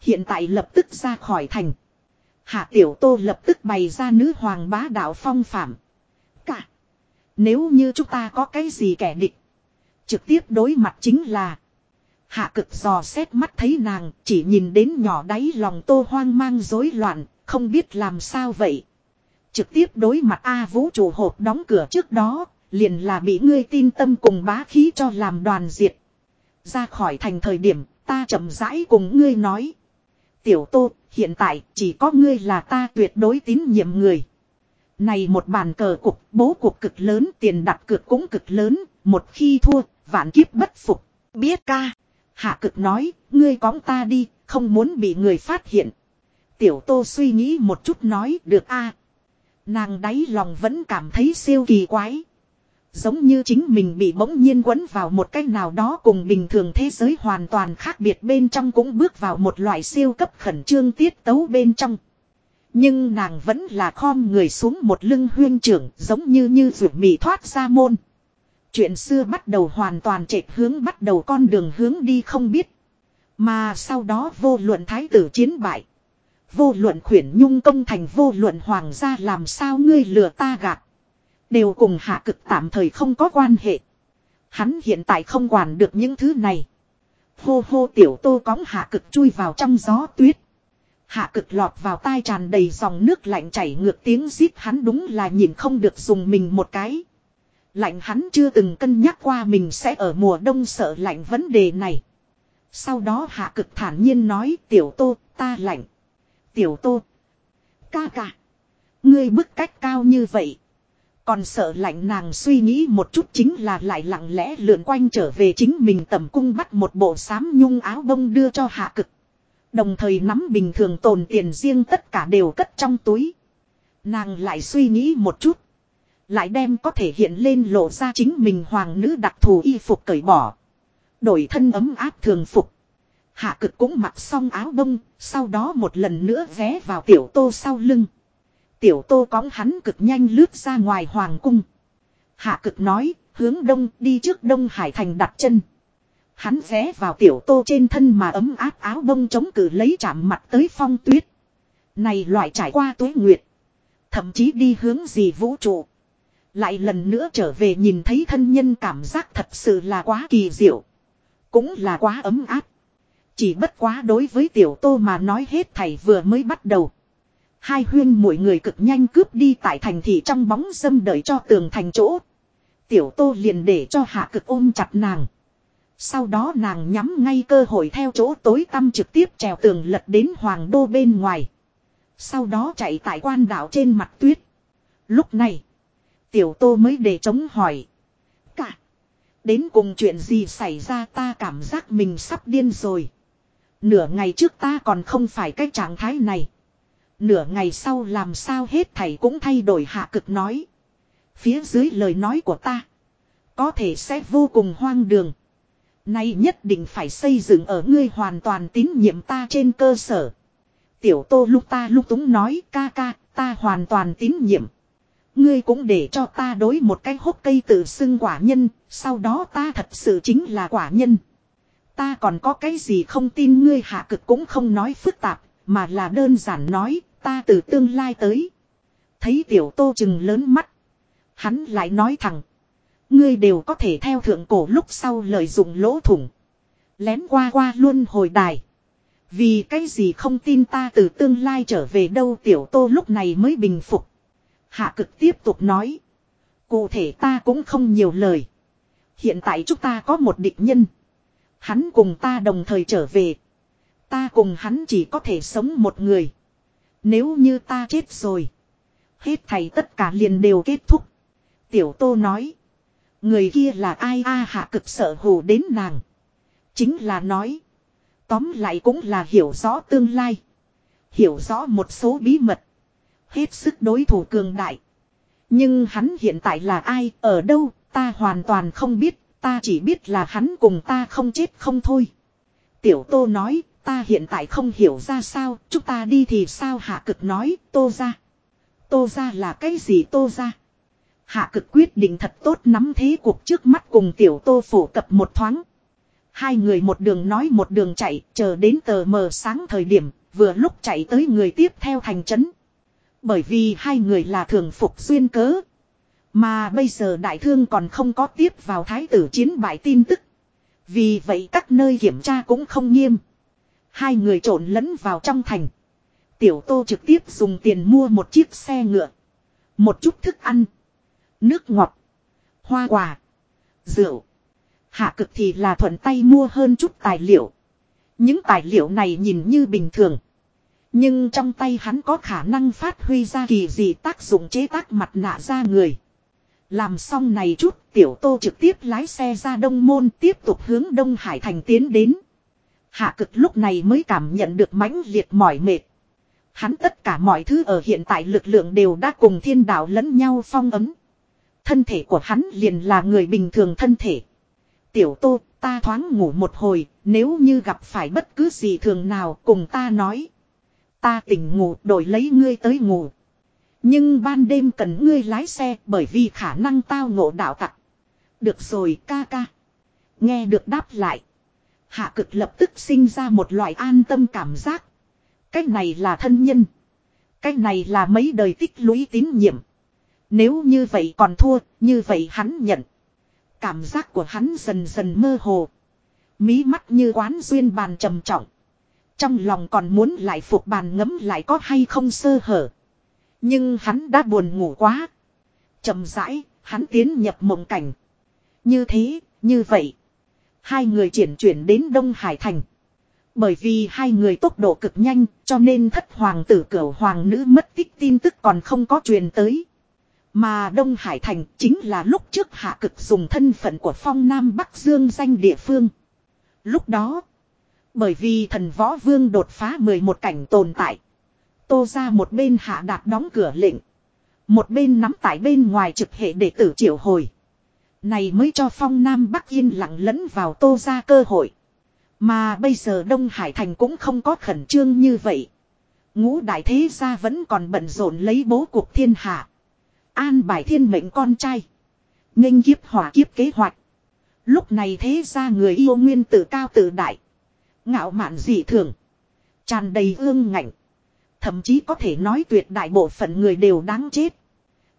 Hiện tại lập tức ra khỏi thành. Hạ tiểu tô lập tức bày ra nữ hoàng bá đạo phong phạm. Cả. Nếu như chúng ta có cái gì kẻ địch. Trực tiếp đối mặt chính là. Hạ cực dò xét mắt thấy nàng, chỉ nhìn đến nhỏ đáy lòng tô hoang mang rối loạn. Không biết làm sao vậy. Trực tiếp đối mặt A vũ trụ hộp đóng cửa trước đó. Liền là bị ngươi tin tâm cùng bá khí cho làm đoàn diệt. Ra khỏi thành thời điểm, ta chậm rãi cùng ngươi nói. Tiểu tô hiện tại chỉ có ngươi là ta tuyệt đối tín nhiệm người. Này một bàn cờ cục, bố cục cực lớn, tiền đặt cược cũng cực lớn, một khi thua, vạn kiếp bất phục. Biết ca. Hạ cực nói, ngươi cóng ta đi, không muốn bị người phát hiện. Tiểu tô suy nghĩ một chút nói, được a Nàng đáy lòng vẫn cảm thấy siêu kỳ quái. Giống như chính mình bị bỗng nhiên quấn vào một cách nào đó cùng bình thường thế giới hoàn toàn khác biệt bên trong cũng bước vào một loại siêu cấp khẩn trương tiết tấu bên trong. Nhưng nàng vẫn là khom người xuống một lưng huyên trưởng giống như như ruột mì thoát ra môn. Chuyện xưa bắt đầu hoàn toàn chệch hướng bắt đầu con đường hướng đi không biết. Mà sau đó vô luận thái tử chiến bại. Vô luận khuyển nhung công thành, vô luận hoàng gia làm sao ngươi lừa ta gạt. Đều cùng hạ cực tạm thời không có quan hệ. Hắn hiện tại không quản được những thứ này. Hô hô tiểu tô cóng hạ cực chui vào trong gió tuyết. Hạ cực lọt vào tai tràn đầy dòng nước lạnh chảy ngược tiếng rít hắn đúng là nhìn không được dùng mình một cái. Lạnh hắn chưa từng cân nhắc qua mình sẽ ở mùa đông sợ lạnh vấn đề này. Sau đó hạ cực thản nhiên nói, tiểu tô, ta lạnh. Tiểu tô. Ca ca. Ngươi bức cách cao như vậy. Còn sợ lạnh nàng suy nghĩ một chút chính là lại lặng lẽ lượn quanh trở về chính mình tầm cung bắt một bộ xám nhung áo bông đưa cho hạ cực. Đồng thời nắm bình thường tồn tiền riêng tất cả đều cất trong túi. Nàng lại suy nghĩ một chút. Lại đem có thể hiện lên lộ ra chính mình hoàng nữ đặc thù y phục cởi bỏ. Đổi thân ấm áp thường phục. Hạ cực cũng mặc xong áo bông, sau đó một lần nữa vé vào tiểu tô sau lưng. Tiểu tô cõng hắn cực nhanh lướt ra ngoài hoàng cung. Hạ cực nói, hướng đông đi trước đông hải thành đặt chân. Hắn vé vào tiểu tô trên thân mà ấm áp áo bông chống cử lấy chạm mặt tới phong tuyết. Này loại trải qua tuế nguyệt. Thậm chí đi hướng gì vũ trụ. Lại lần nữa trở về nhìn thấy thân nhân cảm giác thật sự là quá kỳ diệu. Cũng là quá ấm áp. Chỉ bất quá đối với tiểu tô mà nói hết thầy vừa mới bắt đầu. Hai huyên mỗi người cực nhanh cướp đi tại thành thị trong bóng dâm đợi cho tường thành chỗ. Tiểu tô liền để cho hạ cực ôm chặt nàng. Sau đó nàng nhắm ngay cơ hội theo chỗ tối tăm trực tiếp trèo tường lật đến hoàng đô bên ngoài. Sau đó chạy tại quan đảo trên mặt tuyết. Lúc này, tiểu tô mới để chống hỏi. Cả, đến cùng chuyện gì xảy ra ta cảm giác mình sắp điên rồi. Nửa ngày trước ta còn không phải cái trạng thái này. Nửa ngày sau làm sao hết thầy cũng thay đổi hạ cực nói. Phía dưới lời nói của ta. Có thể sẽ vô cùng hoang đường. Nay nhất định phải xây dựng ở ngươi hoàn toàn tín nhiệm ta trên cơ sở. Tiểu tô lúc ta lúc túng nói ca ca, ta hoàn toàn tín nhiệm. Ngươi cũng để cho ta đối một cái hốc cây tự xưng quả nhân, sau đó ta thật sự chính là quả nhân. Ta còn có cái gì không tin ngươi hạ cực cũng không nói phức tạp, mà là đơn giản nói, ta từ tương lai tới. Thấy tiểu tô chừng lớn mắt. Hắn lại nói thẳng. Ngươi đều có thể theo thượng cổ lúc sau lợi dụng lỗ thủng. Lén qua qua luôn hồi đài. Vì cái gì không tin ta từ tương lai trở về đâu tiểu tô lúc này mới bình phục. Hạ cực tiếp tục nói. Cụ thể ta cũng không nhiều lời. Hiện tại chúng ta có một địch nhân. Hắn cùng ta đồng thời trở về. Ta cùng hắn chỉ có thể sống một người. Nếu như ta chết rồi. Hết thầy tất cả liền đều kết thúc. Tiểu tô nói. Người kia là ai a hạ cực sợ hù đến nàng. Chính là nói. Tóm lại cũng là hiểu rõ tương lai. Hiểu rõ một số bí mật. Hết sức đối thủ cường đại. Nhưng hắn hiện tại là ai, ở đâu, ta hoàn toàn không biết, ta chỉ biết là hắn cùng ta không chết không thôi. Tiểu Tô nói, ta hiện tại không hiểu ra sao, chúng ta đi thì sao hạ cực nói, Tô ra. Tô ra là cái gì Tô ra? Hạ cực quyết định thật tốt nắm thế cuộc trước mắt cùng tiểu Tô phổ cập một thoáng. Hai người một đường nói một đường chạy, chờ đến tờ mờ sáng thời điểm, vừa lúc chạy tới người tiếp theo thành trấn. Bởi vì hai người là thường phục duyên cớ. Mà bây giờ đại thương còn không có tiếp vào thái tử chiến bại tin tức. Vì vậy các nơi kiểm tra cũng không nghiêm. Hai người trộn lẫn vào trong thành. Tiểu tô trực tiếp dùng tiền mua một chiếc xe ngựa. Một chút thức ăn. Nước ngọt. Hoa quả. Rượu. Hạ cực thì là thuận tay mua hơn chút tài liệu. Những tài liệu này nhìn như bình thường. Nhưng trong tay hắn có khả năng phát huy ra kỳ dị tác dụng chế tác mặt nạ ra người. Làm xong này chút, tiểu tô trực tiếp lái xe ra đông môn tiếp tục hướng đông hải thành tiến đến. Hạ cực lúc này mới cảm nhận được mãnh liệt mỏi mệt. Hắn tất cả mọi thứ ở hiện tại lực lượng đều đã cùng thiên đạo lẫn nhau phong ấm. Thân thể của hắn liền là người bình thường thân thể. Tiểu tô, ta thoáng ngủ một hồi, nếu như gặp phải bất cứ gì thường nào cùng ta nói. Ta tỉnh ngủ đổi lấy ngươi tới ngủ. Nhưng ban đêm cần ngươi lái xe bởi vì khả năng tao ngộ đạo tặc. Được rồi ca ca. Nghe được đáp lại. Hạ cực lập tức sinh ra một loại an tâm cảm giác. Cái này là thân nhân. Cái này là mấy đời tích lũy tín nhiệm. Nếu như vậy còn thua, như vậy hắn nhận. Cảm giác của hắn dần dần mơ hồ. Mí mắt như quán duyên bàn trầm trọng. Trong lòng còn muốn lại phục bàn ngấm lại có hay không sơ hở. Nhưng hắn đã buồn ngủ quá. chậm rãi, hắn tiến nhập mộng cảnh. Như thế, như vậy. Hai người chuyển chuyển đến Đông Hải Thành. Bởi vì hai người tốc độ cực nhanh cho nên thất hoàng tử cửu hoàng nữ mất tích tin tức còn không có truyền tới. Mà Đông Hải Thành chính là lúc trước hạ cực dùng thân phận của phong Nam Bắc Dương danh địa phương. Lúc đó, bởi vì thần võ vương đột phá 11 cảnh tồn tại. Tô ra một bên hạ đạt đóng cửa lệnh. Một bên nắm tại bên ngoài trực hệ đệ tử triệu hồi. Này mới cho phong Nam Bắc yên lặng lẫn vào tô ra cơ hội. Mà bây giờ Đông Hải Thành cũng không có khẩn trương như vậy. Ngũ đại thế gia vẫn còn bận rộn lấy bố cuộc thiên hạ. An bài thiên mệnh con trai. nghênh kiếp hỏa kiếp kế hoạch. Lúc này thế gia người yêu nguyên tự cao tự đại. Ngạo mạn dị thường. Tràn đầy ương ngạnh. Thậm chí có thể nói tuyệt đại bộ phận người đều đáng chết.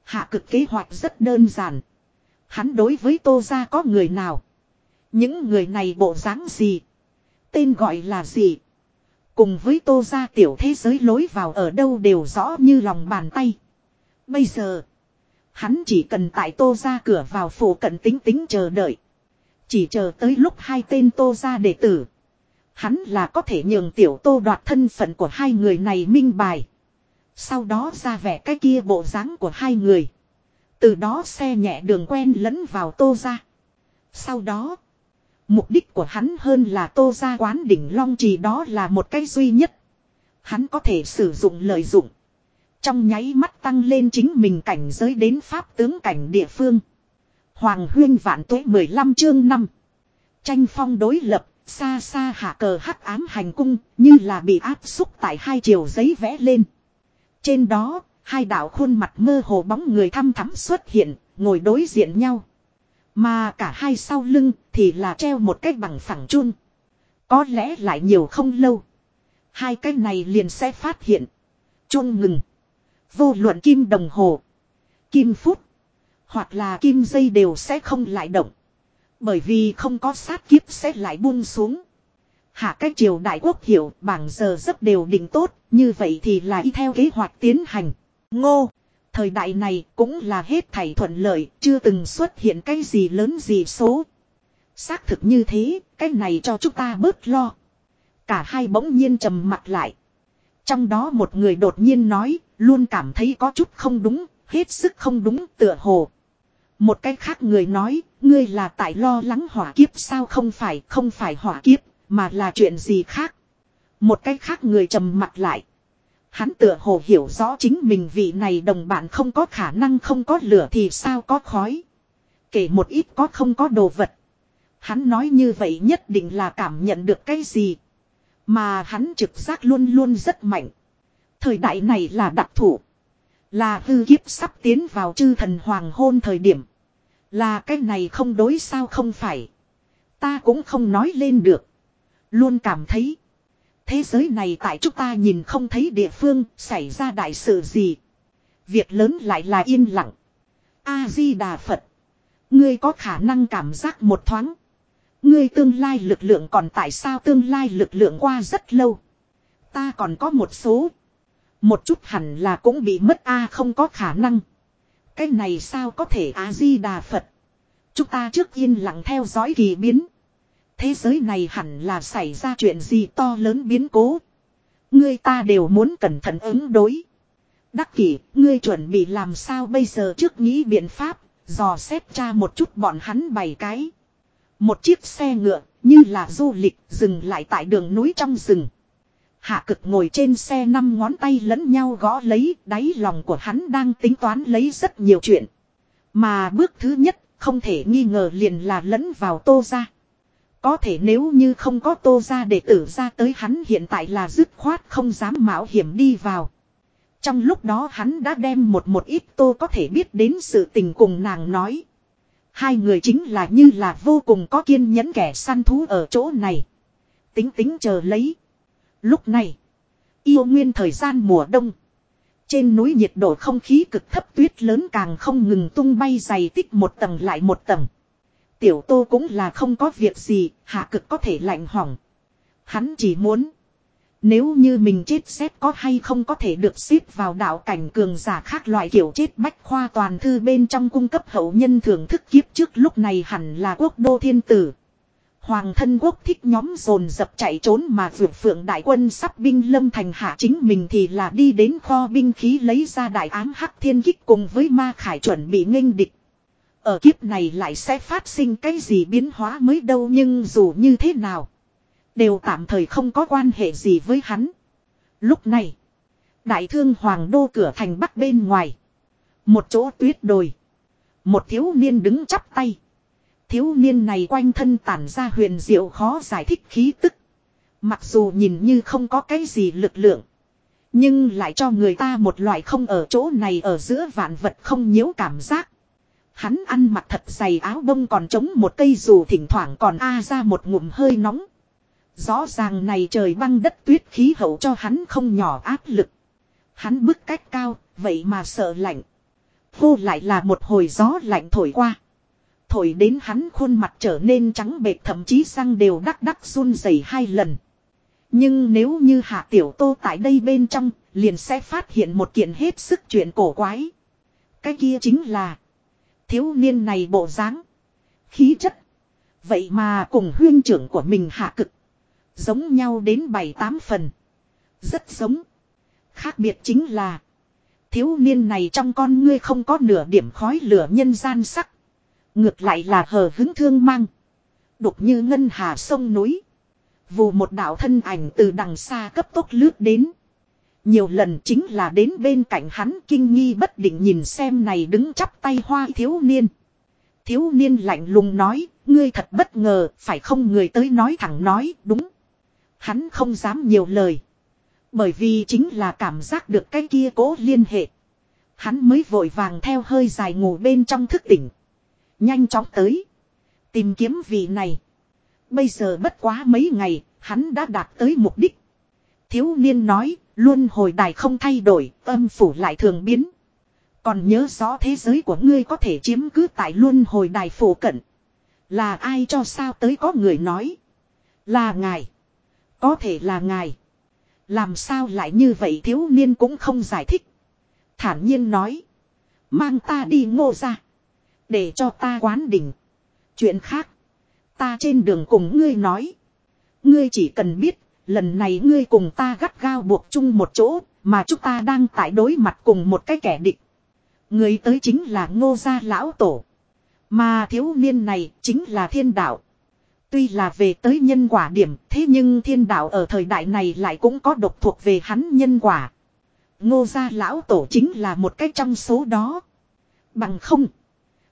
Hạ cực kế hoạch rất đơn giản. Hắn đối với tô gia có người nào. Những người này bộ dáng gì. Tên gọi là gì. Cùng với tô gia tiểu thế giới lối vào ở đâu đều rõ như lòng bàn tay. Bây giờ. Hắn chỉ cần tại tô gia cửa vào phủ cận tính tính chờ đợi. Chỉ chờ tới lúc hai tên tô gia đệ tử. Hắn là có thể nhường tiểu tô đoạt thân phận của hai người này minh bài. Sau đó ra vẻ cái kia bộ dáng của hai người. Từ đó xe nhẹ đường quen lẫn vào tô ra. Sau đó. Mục đích của hắn hơn là tô ra quán đỉnh long trì đó là một cái duy nhất. Hắn có thể sử dụng lợi dụng. Trong nháy mắt tăng lên chính mình cảnh giới đến pháp tướng cảnh địa phương. Hoàng huyên vạn tuế 15 chương 5. Tranh phong đối lập, xa xa hạ cờ hắc ám hành cung, như là bị áp xúc tại hai chiều giấy vẽ lên. Trên đó, hai đạo khuôn mặt mơ hồ bóng người thăm thắm xuất hiện, ngồi đối diện nhau. Mà cả hai sau lưng thì là treo một cái bằng phẳng chun. Có lẽ lại nhiều không lâu. Hai cái này liền sẽ phát hiện. Chun ngừng. Vô luận kim đồng hồ. Kim phút. Hoặc là kim dây đều sẽ không lại động. Bởi vì không có sát kiếp sẽ lại buông xuống. Hạ cách triều đại quốc hiểu bảng giờ rất đều định tốt, như vậy thì là theo kế hoạch tiến hành. Ngô, thời đại này cũng là hết thảy thuận lợi, chưa từng xuất hiện cái gì lớn gì số. Xác thực như thế, cái này cho chúng ta bớt lo. Cả hai bỗng nhiên trầm mặt lại. Trong đó một người đột nhiên nói, luôn cảm thấy có chút không đúng, hết sức không đúng tựa hồ. Một cái khác người nói, ngươi là tại lo lắng hỏa kiếp sao không phải, không phải hỏa kiếp, mà là chuyện gì khác. Một cái khác người trầm mặt lại. Hắn tựa hồ hiểu rõ chính mình vị này đồng bạn không có khả năng không có lửa thì sao có khói. Kể một ít có không có đồ vật. Hắn nói như vậy nhất định là cảm nhận được cái gì. Mà hắn trực giác luôn luôn rất mạnh. Thời đại này là đặc thủ. Là hư kiếp sắp tiến vào chư thần hoàng hôn thời điểm. Là cái này không đối sao không phải. Ta cũng không nói lên được. Luôn cảm thấy. Thế giới này tại chúng ta nhìn không thấy địa phương xảy ra đại sự gì. Việc lớn lại là yên lặng. A-di-đà Phật. Ngươi có khả năng cảm giác một thoáng. Ngươi tương lai lực lượng còn tại sao tương lai lực lượng qua rất lâu. Ta còn có một số. Một chút hẳn là cũng bị mất, A, không có khả năng. Cái này sao có thể, A-di-đà Phật. Chúng ta trước yên lặng theo dõi kỳ biến. Thế giới này hẳn là xảy ra chuyện gì to lớn biến cố. Ngươi ta đều muốn cẩn thận ứng đối. Đắc kỷ, ngươi chuẩn bị làm sao bây giờ trước nghĩ biện pháp, dò xét tra một chút bọn hắn bày cái. Một chiếc xe ngựa, như là du lịch, dừng lại tại đường núi trong rừng. Hạ cực ngồi trên xe năm ngón tay lẫn nhau gõ lấy, đáy lòng của hắn đang tính toán lấy rất nhiều chuyện. Mà bước thứ nhất, không thể nghi ngờ liền là lẫn vào tô ra. Có thể nếu như không có tô ra để tử ra tới hắn hiện tại là dứt khoát không dám mạo hiểm đi vào. Trong lúc đó hắn đã đem một một ít tô có thể biết đến sự tình cùng nàng nói. Hai người chính là như là vô cùng có kiên nhẫn kẻ săn thú ở chỗ này. Tính tính chờ lấy. Lúc này, yêu nguyên thời gian mùa đông. Trên núi nhiệt độ không khí cực thấp tuyết lớn càng không ngừng tung bay dày tích một tầng lại một tầng. Tiểu tô cũng là không có việc gì, hạ cực có thể lạnh hỏng. Hắn chỉ muốn. Nếu như mình chết xét có hay không có thể được xếp vào đạo cảnh cường giả khác loại kiểu chết bách khoa toàn thư bên trong cung cấp hậu nhân thưởng thức kiếp trước lúc này hẳn là quốc đô thiên tử. Hoàng thân quốc thích nhóm dồn dập chạy trốn mà vượt phượng đại quân sắp binh lâm thành hạ chính mình thì là đi đến kho binh khí lấy ra đại ám hắc thiên kích cùng với ma khải chuẩn bị nghênh địch. Ở kiếp này lại sẽ phát sinh cái gì biến hóa mới đâu nhưng dù như thế nào. Đều tạm thời không có quan hệ gì với hắn. Lúc này. Đại thương hoàng đô cửa thành bắc bên ngoài. Một chỗ tuyết đồi. Một thiếu niên đứng chắp tay. Thiếu niên này quanh thân tản ra huyền diệu khó giải thích khí tức. Mặc dù nhìn như không có cái gì lực lượng. Nhưng lại cho người ta một loại không ở chỗ này ở giữa vạn vật không nhiễu cảm giác. Hắn ăn mặc thật dày áo bông còn chống một cây dù thỉnh thoảng còn a ra một ngụm hơi nóng. Rõ ràng này trời băng đất tuyết khí hậu cho hắn không nhỏ áp lực. Hắn bước cách cao, vậy mà sợ lạnh. Hô lại là một hồi gió lạnh thổi qua. Thổi đến hắn khuôn mặt trở nên trắng bệt thậm chí răng đều đắc đắc run rẩy hai lần. Nhưng nếu như hạ tiểu tô tại đây bên trong, liền sẽ phát hiện một kiện hết sức chuyện cổ quái. Cái kia chính là Thiếu niên này bộ dáng, khí chất. Vậy mà cùng huyên trưởng của mình hạ cực. Giống nhau đến bảy tám phần. Rất giống. Khác biệt chính là. Thiếu niên này trong con ngươi không có nửa điểm khói lửa nhân gian sắc. Ngược lại là hờ hứng thương mang. Đục như ngân hà sông núi. Vù một đạo thân ảnh từ đằng xa cấp tốc lướt đến. Nhiều lần chính là đến bên cạnh hắn kinh nghi bất định nhìn xem này đứng chắp tay hoa thiếu niên. Thiếu niên lạnh lùng nói, Ngươi thật bất ngờ, phải không người tới nói thẳng nói, đúng. Hắn không dám nhiều lời. Bởi vì chính là cảm giác được cái kia cố liên hệ. Hắn mới vội vàng theo hơi dài ngủ bên trong thức tỉnh. Nhanh chóng tới. Tìm kiếm vị này. Bây giờ bất quá mấy ngày, hắn đã đạt tới mục đích. Thiếu niên nói, luôn hồi đài không thay đổi, âm phủ lại thường biến. Còn nhớ rõ thế giới của ngươi có thể chiếm cứ tại luân hồi đài phổ cận. Là ai cho sao tới có người nói. Là ngài. Có thể là ngài. Làm sao lại như vậy thiếu niên cũng không giải thích. Thản nhiên nói. Mang ta đi ngô ra. Để cho ta quán đỉnh. Chuyện khác. Ta trên đường cùng ngươi nói. Ngươi chỉ cần biết. Lần này ngươi cùng ta gắt gao buộc chung một chỗ. Mà chúng ta đang tại đối mặt cùng một cái kẻ địch. Người tới chính là ngô gia lão tổ. Mà thiếu niên này chính là thiên đạo. Tuy là về tới nhân quả điểm, thế nhưng thiên đạo ở thời đại này lại cũng có độc thuộc về hắn nhân quả. Ngô gia lão tổ chính là một cái trong số đó. Bằng không.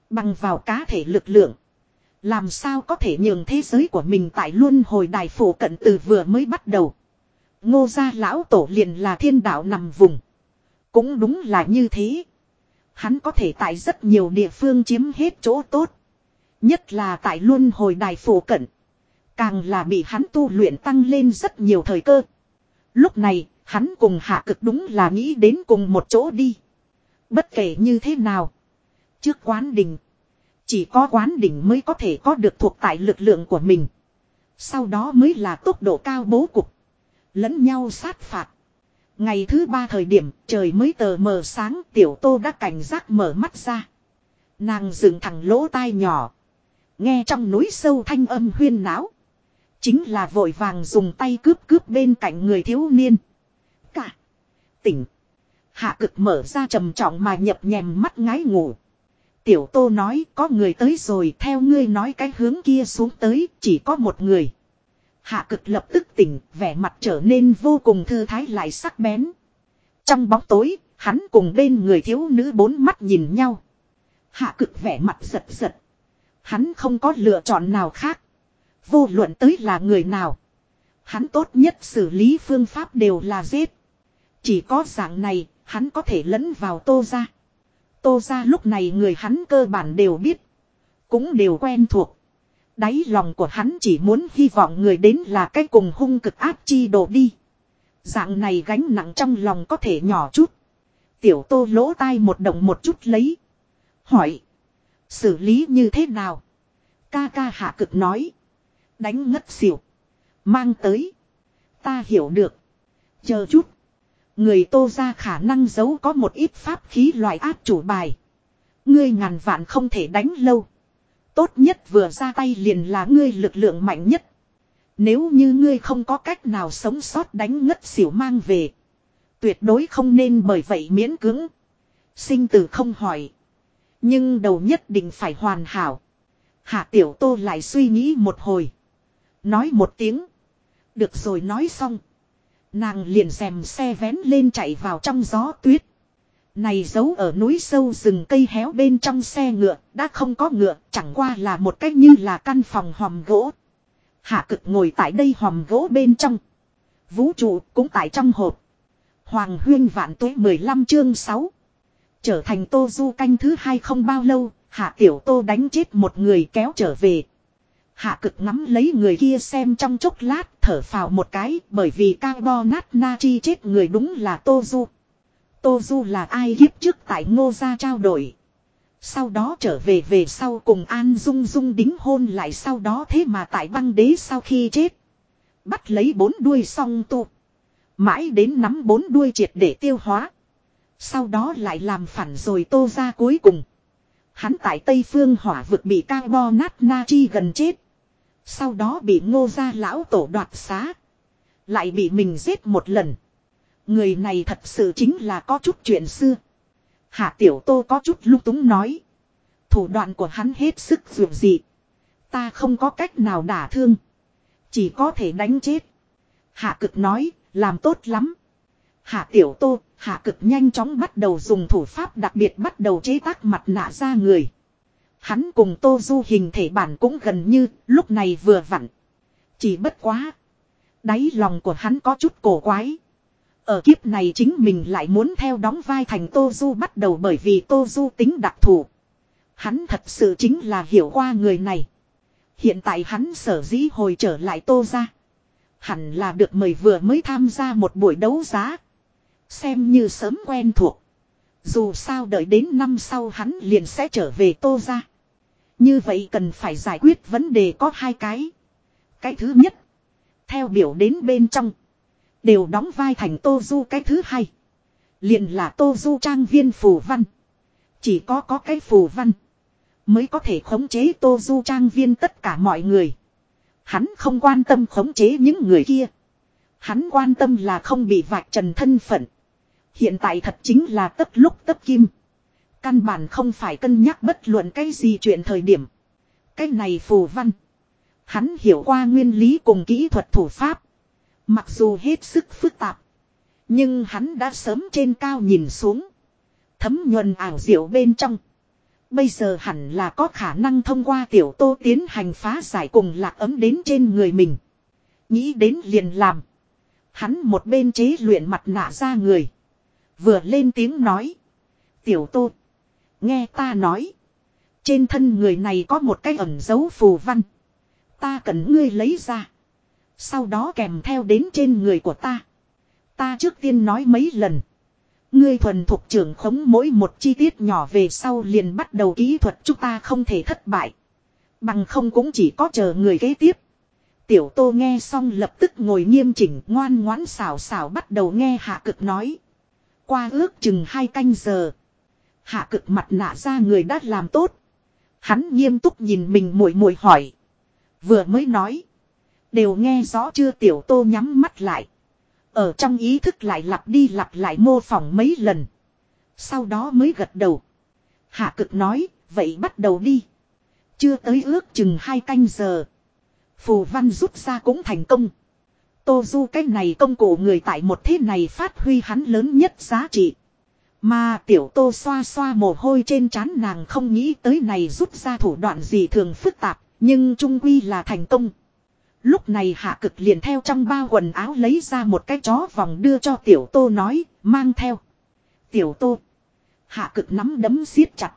Bằng vào cá thể lực lượng. Làm sao có thể nhường thế giới của mình tại Luân hồi đài phủ cận từ vừa mới bắt đầu. Ngô gia lão tổ liền là thiên đạo nằm vùng. Cũng đúng là như thế. Hắn có thể tại rất nhiều địa phương chiếm hết chỗ tốt. Nhất là tại Luân hồi đài phủ cận. Càng là bị hắn tu luyện tăng lên rất nhiều thời cơ. Lúc này, hắn cùng hạ cực đúng là nghĩ đến cùng một chỗ đi. Bất kể như thế nào. Trước quán đình. Chỉ có quán đỉnh mới có thể có được thuộc tại lực lượng của mình. Sau đó mới là tốc độ cao bố cục. Lẫn nhau sát phạt. Ngày thứ ba thời điểm, trời mới tờ mờ sáng, tiểu tô đã cảnh giác mở mắt ra. Nàng dựng thẳng lỗ tai nhỏ. Nghe trong núi sâu thanh âm huyên náo. Chính là vội vàng dùng tay cướp cướp bên cạnh người thiếu niên. Cả. Tỉnh. Hạ cực mở ra trầm trọng mà nhập nhèm mắt ngái ngủ. Tiểu tô nói có người tới rồi theo ngươi nói cái hướng kia xuống tới chỉ có một người. Hạ cực lập tức tỉnh vẻ mặt trở nên vô cùng thư thái lại sắc bén. Trong bóng tối hắn cùng bên người thiếu nữ bốn mắt nhìn nhau. Hạ cực vẻ mặt giật giật. Hắn không có lựa chọn nào khác. Vô luận tới là người nào. Hắn tốt nhất xử lý phương pháp đều là giết. Chỉ có dạng này, hắn có thể lẫn vào tô ra. Tô ra lúc này người hắn cơ bản đều biết. Cũng đều quen thuộc. Đáy lòng của hắn chỉ muốn hy vọng người đến là cái cùng hung cực áp chi đồ đi. Dạng này gánh nặng trong lòng có thể nhỏ chút. Tiểu tô lỗ tai một động một chút lấy. Hỏi. Xử lý như thế nào? Ca ca hạ cực nói. Đánh ngất xỉu. Mang tới. Ta hiểu được. Chờ chút. Người tô ra khả năng giấu có một ít pháp khí loại áp chủ bài. Ngươi ngàn vạn không thể đánh lâu. Tốt nhất vừa ra tay liền là ngươi lực lượng mạnh nhất. Nếu như ngươi không có cách nào sống sót đánh ngất xỉu mang về. Tuyệt đối không nên bởi vậy miễn cưỡng. Sinh tử không hỏi. Nhưng đầu nhất định phải hoàn hảo. Hạ tiểu tô lại suy nghĩ một hồi. Nói một tiếng. Được rồi, nói xong. Nàng liền xèm xe vén lên chạy vào trong gió tuyết. Này giấu ở núi sâu rừng cây héo bên trong xe ngựa, đã không có ngựa, chẳng qua là một cách như là căn phòng hòm gỗ. Hạ cực ngồi tại đây hòm gỗ bên trong. Vũ trụ cũng tại trong hộp. Hoàng huyên vạn tuế 15 chương 6. Trở thành tô du canh thứ hai không bao lâu, hạ tiểu tô đánh chết một người kéo trở về. Hạ cực ngắm lấy người kia xem trong chốc lát, thở phào một cái, bởi vì bo nát na chi chết người đúng là tô du. Tô Du là ai hiếp trước tại ngô gia trao đổi. Sau đó trở về về sau cùng An Dung Dung đính hôn lại sau đó thế mà tại băng đế sau khi chết. Bắt lấy bốn đuôi song tu. Mãi đến nắm bốn đuôi triệt để tiêu hóa. Sau đó lại làm phản rồi tô ra cuối cùng. Hắn tại Tây Phương hỏa vực bị cang bo nát na chi gần chết. Sau đó bị ngô gia lão tổ đoạt xá. Lại bị mình giết một lần. Người này thật sự chính là có chút chuyện xưa. Hạ Tiểu Tô có chút lung túng nói. Thủ đoạn của hắn hết sức dường dị. Ta không có cách nào đả thương. Chỉ có thể đánh chết. Hạ cực nói, làm tốt lắm. Hạ Tiểu Tô, Hạ cực nhanh chóng bắt đầu dùng thủ pháp đặc biệt bắt đầu chế tác mặt nạ ra người. Hắn cùng Tô Du hình thể bản cũng gần như, lúc này vừa vặn. Chỉ bất quá. Đáy lòng của hắn có chút cổ quái. Ở kiếp này chính mình lại muốn theo đóng vai thành Tô Du bắt đầu bởi vì Tô Du tính đặc thù. Hắn thật sự chính là hiểu qua người này. Hiện tại hắn sở dĩ hồi trở lại Tô ra. Hẳn là được mời vừa mới tham gia một buổi đấu giá. Xem như sớm quen thuộc. Dù sao đợi đến năm sau hắn liền sẽ trở về Tô ra. Như vậy cần phải giải quyết vấn đề có hai cái. Cái thứ nhất. Theo biểu đến bên trong. Đều đóng vai thành Tô Du cái thứ hai. liền là Tô Du trang viên phù văn. Chỉ có có cái phù văn. Mới có thể khống chế Tô Du trang viên tất cả mọi người. Hắn không quan tâm khống chế những người kia. Hắn quan tâm là không bị vạch trần thân phận. Hiện tại thật chính là tất lúc tất kim. Căn bản không phải cân nhắc bất luận cái gì chuyện thời điểm. Cái này phù văn. Hắn hiểu qua nguyên lý cùng kỹ thuật thủ pháp. Mặc dù hết sức phức tạp. Nhưng hắn đã sớm trên cao nhìn xuống. Thấm nhuần ảo diệu bên trong. Bây giờ hẳn là có khả năng thông qua tiểu tô tiến hành phá giải cùng lạc ấm đến trên người mình. Nghĩ đến liền làm. Hắn một bên chế luyện mặt nạ ra người. Vừa lên tiếng nói. Tiểu tô. Nghe ta nói. Trên thân người này có một cái ẩn dấu phù văn. Ta cần ngươi lấy ra. Sau đó kèm theo đến trên người của ta. Ta trước tiên nói mấy lần. Ngươi thuần thuộc trưởng khống mỗi một chi tiết nhỏ về sau liền bắt đầu kỹ thuật chúng ta không thể thất bại. Bằng không cũng chỉ có chờ người kế tiếp. Tiểu tô nghe xong lập tức ngồi nghiêm chỉnh, ngoan ngoãn xảo xảo bắt đầu nghe hạ cực nói. Qua ước chừng hai canh giờ. Hạ cực mặt nạ ra người đã làm tốt. Hắn nghiêm túc nhìn mình muội muội hỏi. Vừa mới nói. Đều nghe rõ chưa tiểu tô nhắm mắt lại. Ở trong ý thức lại lặp đi lặp lại mô phỏng mấy lần. Sau đó mới gật đầu. Hạ cực nói, vậy bắt đầu đi. Chưa tới ước chừng hai canh giờ. Phù văn rút ra cũng thành công. Tô du cái này công cụ người tại một thế này phát huy hắn lớn nhất giá trị. Mà tiểu tô xoa xoa mồ hôi trên trán nàng không nghĩ tới này rút ra thủ đoạn gì thường phức tạp, nhưng trung quy là thành công. Lúc này hạ cực liền theo trong bao quần áo lấy ra một cái chó vòng đưa cho tiểu tô nói, mang theo. Tiểu tô. Hạ cực nắm đấm siết chặt.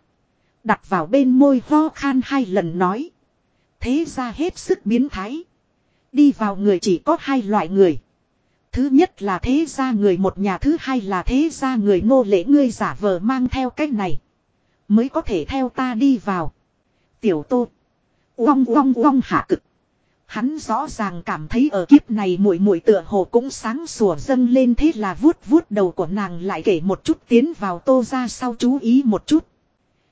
Đặt vào bên môi ho khan hai lần nói. Thế ra hết sức biến thái. Đi vào người chỉ có hai loại người. Thứ nhất là thế gia người một nhà, thứ hai là thế gia người nô lệ, ngươi giả vờ mang theo cách này. Mới có thể theo ta đi vào. Tiểu tô. Uong uong uong hạ cực. Hắn rõ ràng cảm thấy ở kiếp này muội muội tựa hồ cũng sáng sủa dâng lên, thế là vuốt vuốt đầu của nàng lại kể một chút tiến vào tô ra sau chú ý một chút.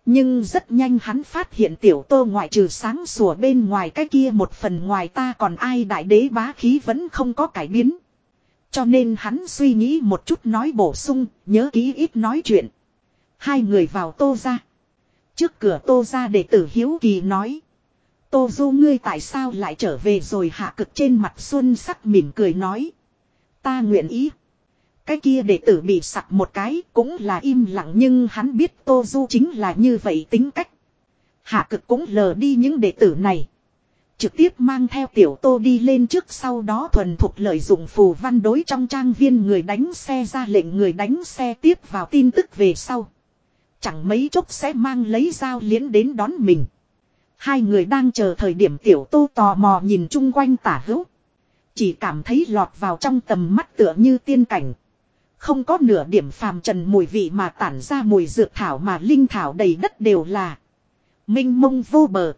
Nhưng rất nhanh hắn phát hiện tiểu tô ngoại trừ sáng sủa bên ngoài cái kia một phần ngoài ta còn ai đại đế bá khí vẫn không có cải biến. Cho nên hắn suy nghĩ một chút nói bổ sung, nhớ ký ít nói chuyện. Hai người vào tô ra. Trước cửa tô ra để tử hiếu kỳ nói. Tô du ngươi tại sao lại trở về rồi hạ cực trên mặt xuân sắc mỉm cười nói. Ta nguyện ý. Cái kia đệ tử bị sặc một cái cũng là im lặng nhưng hắn biết Tô Du chính là như vậy tính cách. Hạ cực cũng lờ đi những đệ tử này. Trực tiếp mang theo tiểu tô đi lên trước sau đó thuần thuộc lợi dụng phù văn đối trong trang viên người đánh xe ra lệnh người đánh xe tiếp vào tin tức về sau. Chẳng mấy chốc sẽ mang lấy dao liễn đến đón mình. Hai người đang chờ thời điểm tiểu tô tò mò nhìn chung quanh tả hữu. Chỉ cảm thấy lọt vào trong tầm mắt tựa như tiên cảnh. Không có nửa điểm phàm trần mùi vị mà tản ra mùi dược thảo mà linh thảo đầy đất đều là. Minh mông vô bờ.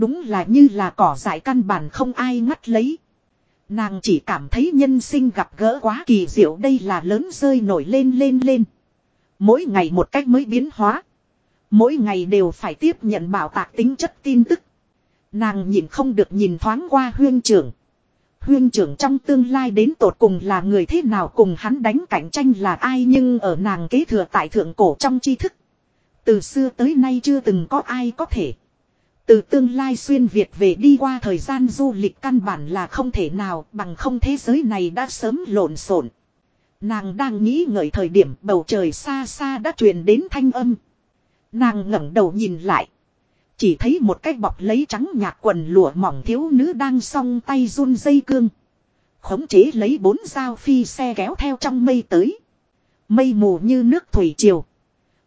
Đúng là như là cỏ dại căn bản không ai ngắt lấy. Nàng chỉ cảm thấy nhân sinh gặp gỡ quá kỳ diệu đây là lớn rơi nổi lên lên lên. Mỗi ngày một cách mới biến hóa. Mỗi ngày đều phải tiếp nhận bảo tạc tính chất tin tức. Nàng nhìn không được nhìn thoáng qua huyên trưởng. Huyên trưởng trong tương lai đến tột cùng là người thế nào cùng hắn đánh cạnh tranh là ai nhưng ở nàng kế thừa tại thượng cổ trong tri thức. Từ xưa tới nay chưa từng có ai có thể. Từ tương lai xuyên Việt về đi qua thời gian du lịch căn bản là không thể nào, bằng không thế giới này đã sớm lộn xộn. Nàng đang nghĩ ngợi thời điểm bầu trời xa xa đã truyền đến thanh âm. Nàng ngẩng đầu nhìn lại. Chỉ thấy một cái bọc lấy trắng nhạt quần lụa mỏng thiếu nữ đang song tay run dây cương. Khống chế lấy bốn dao phi xe kéo theo trong mây tới. Mây mù như nước thủy triều.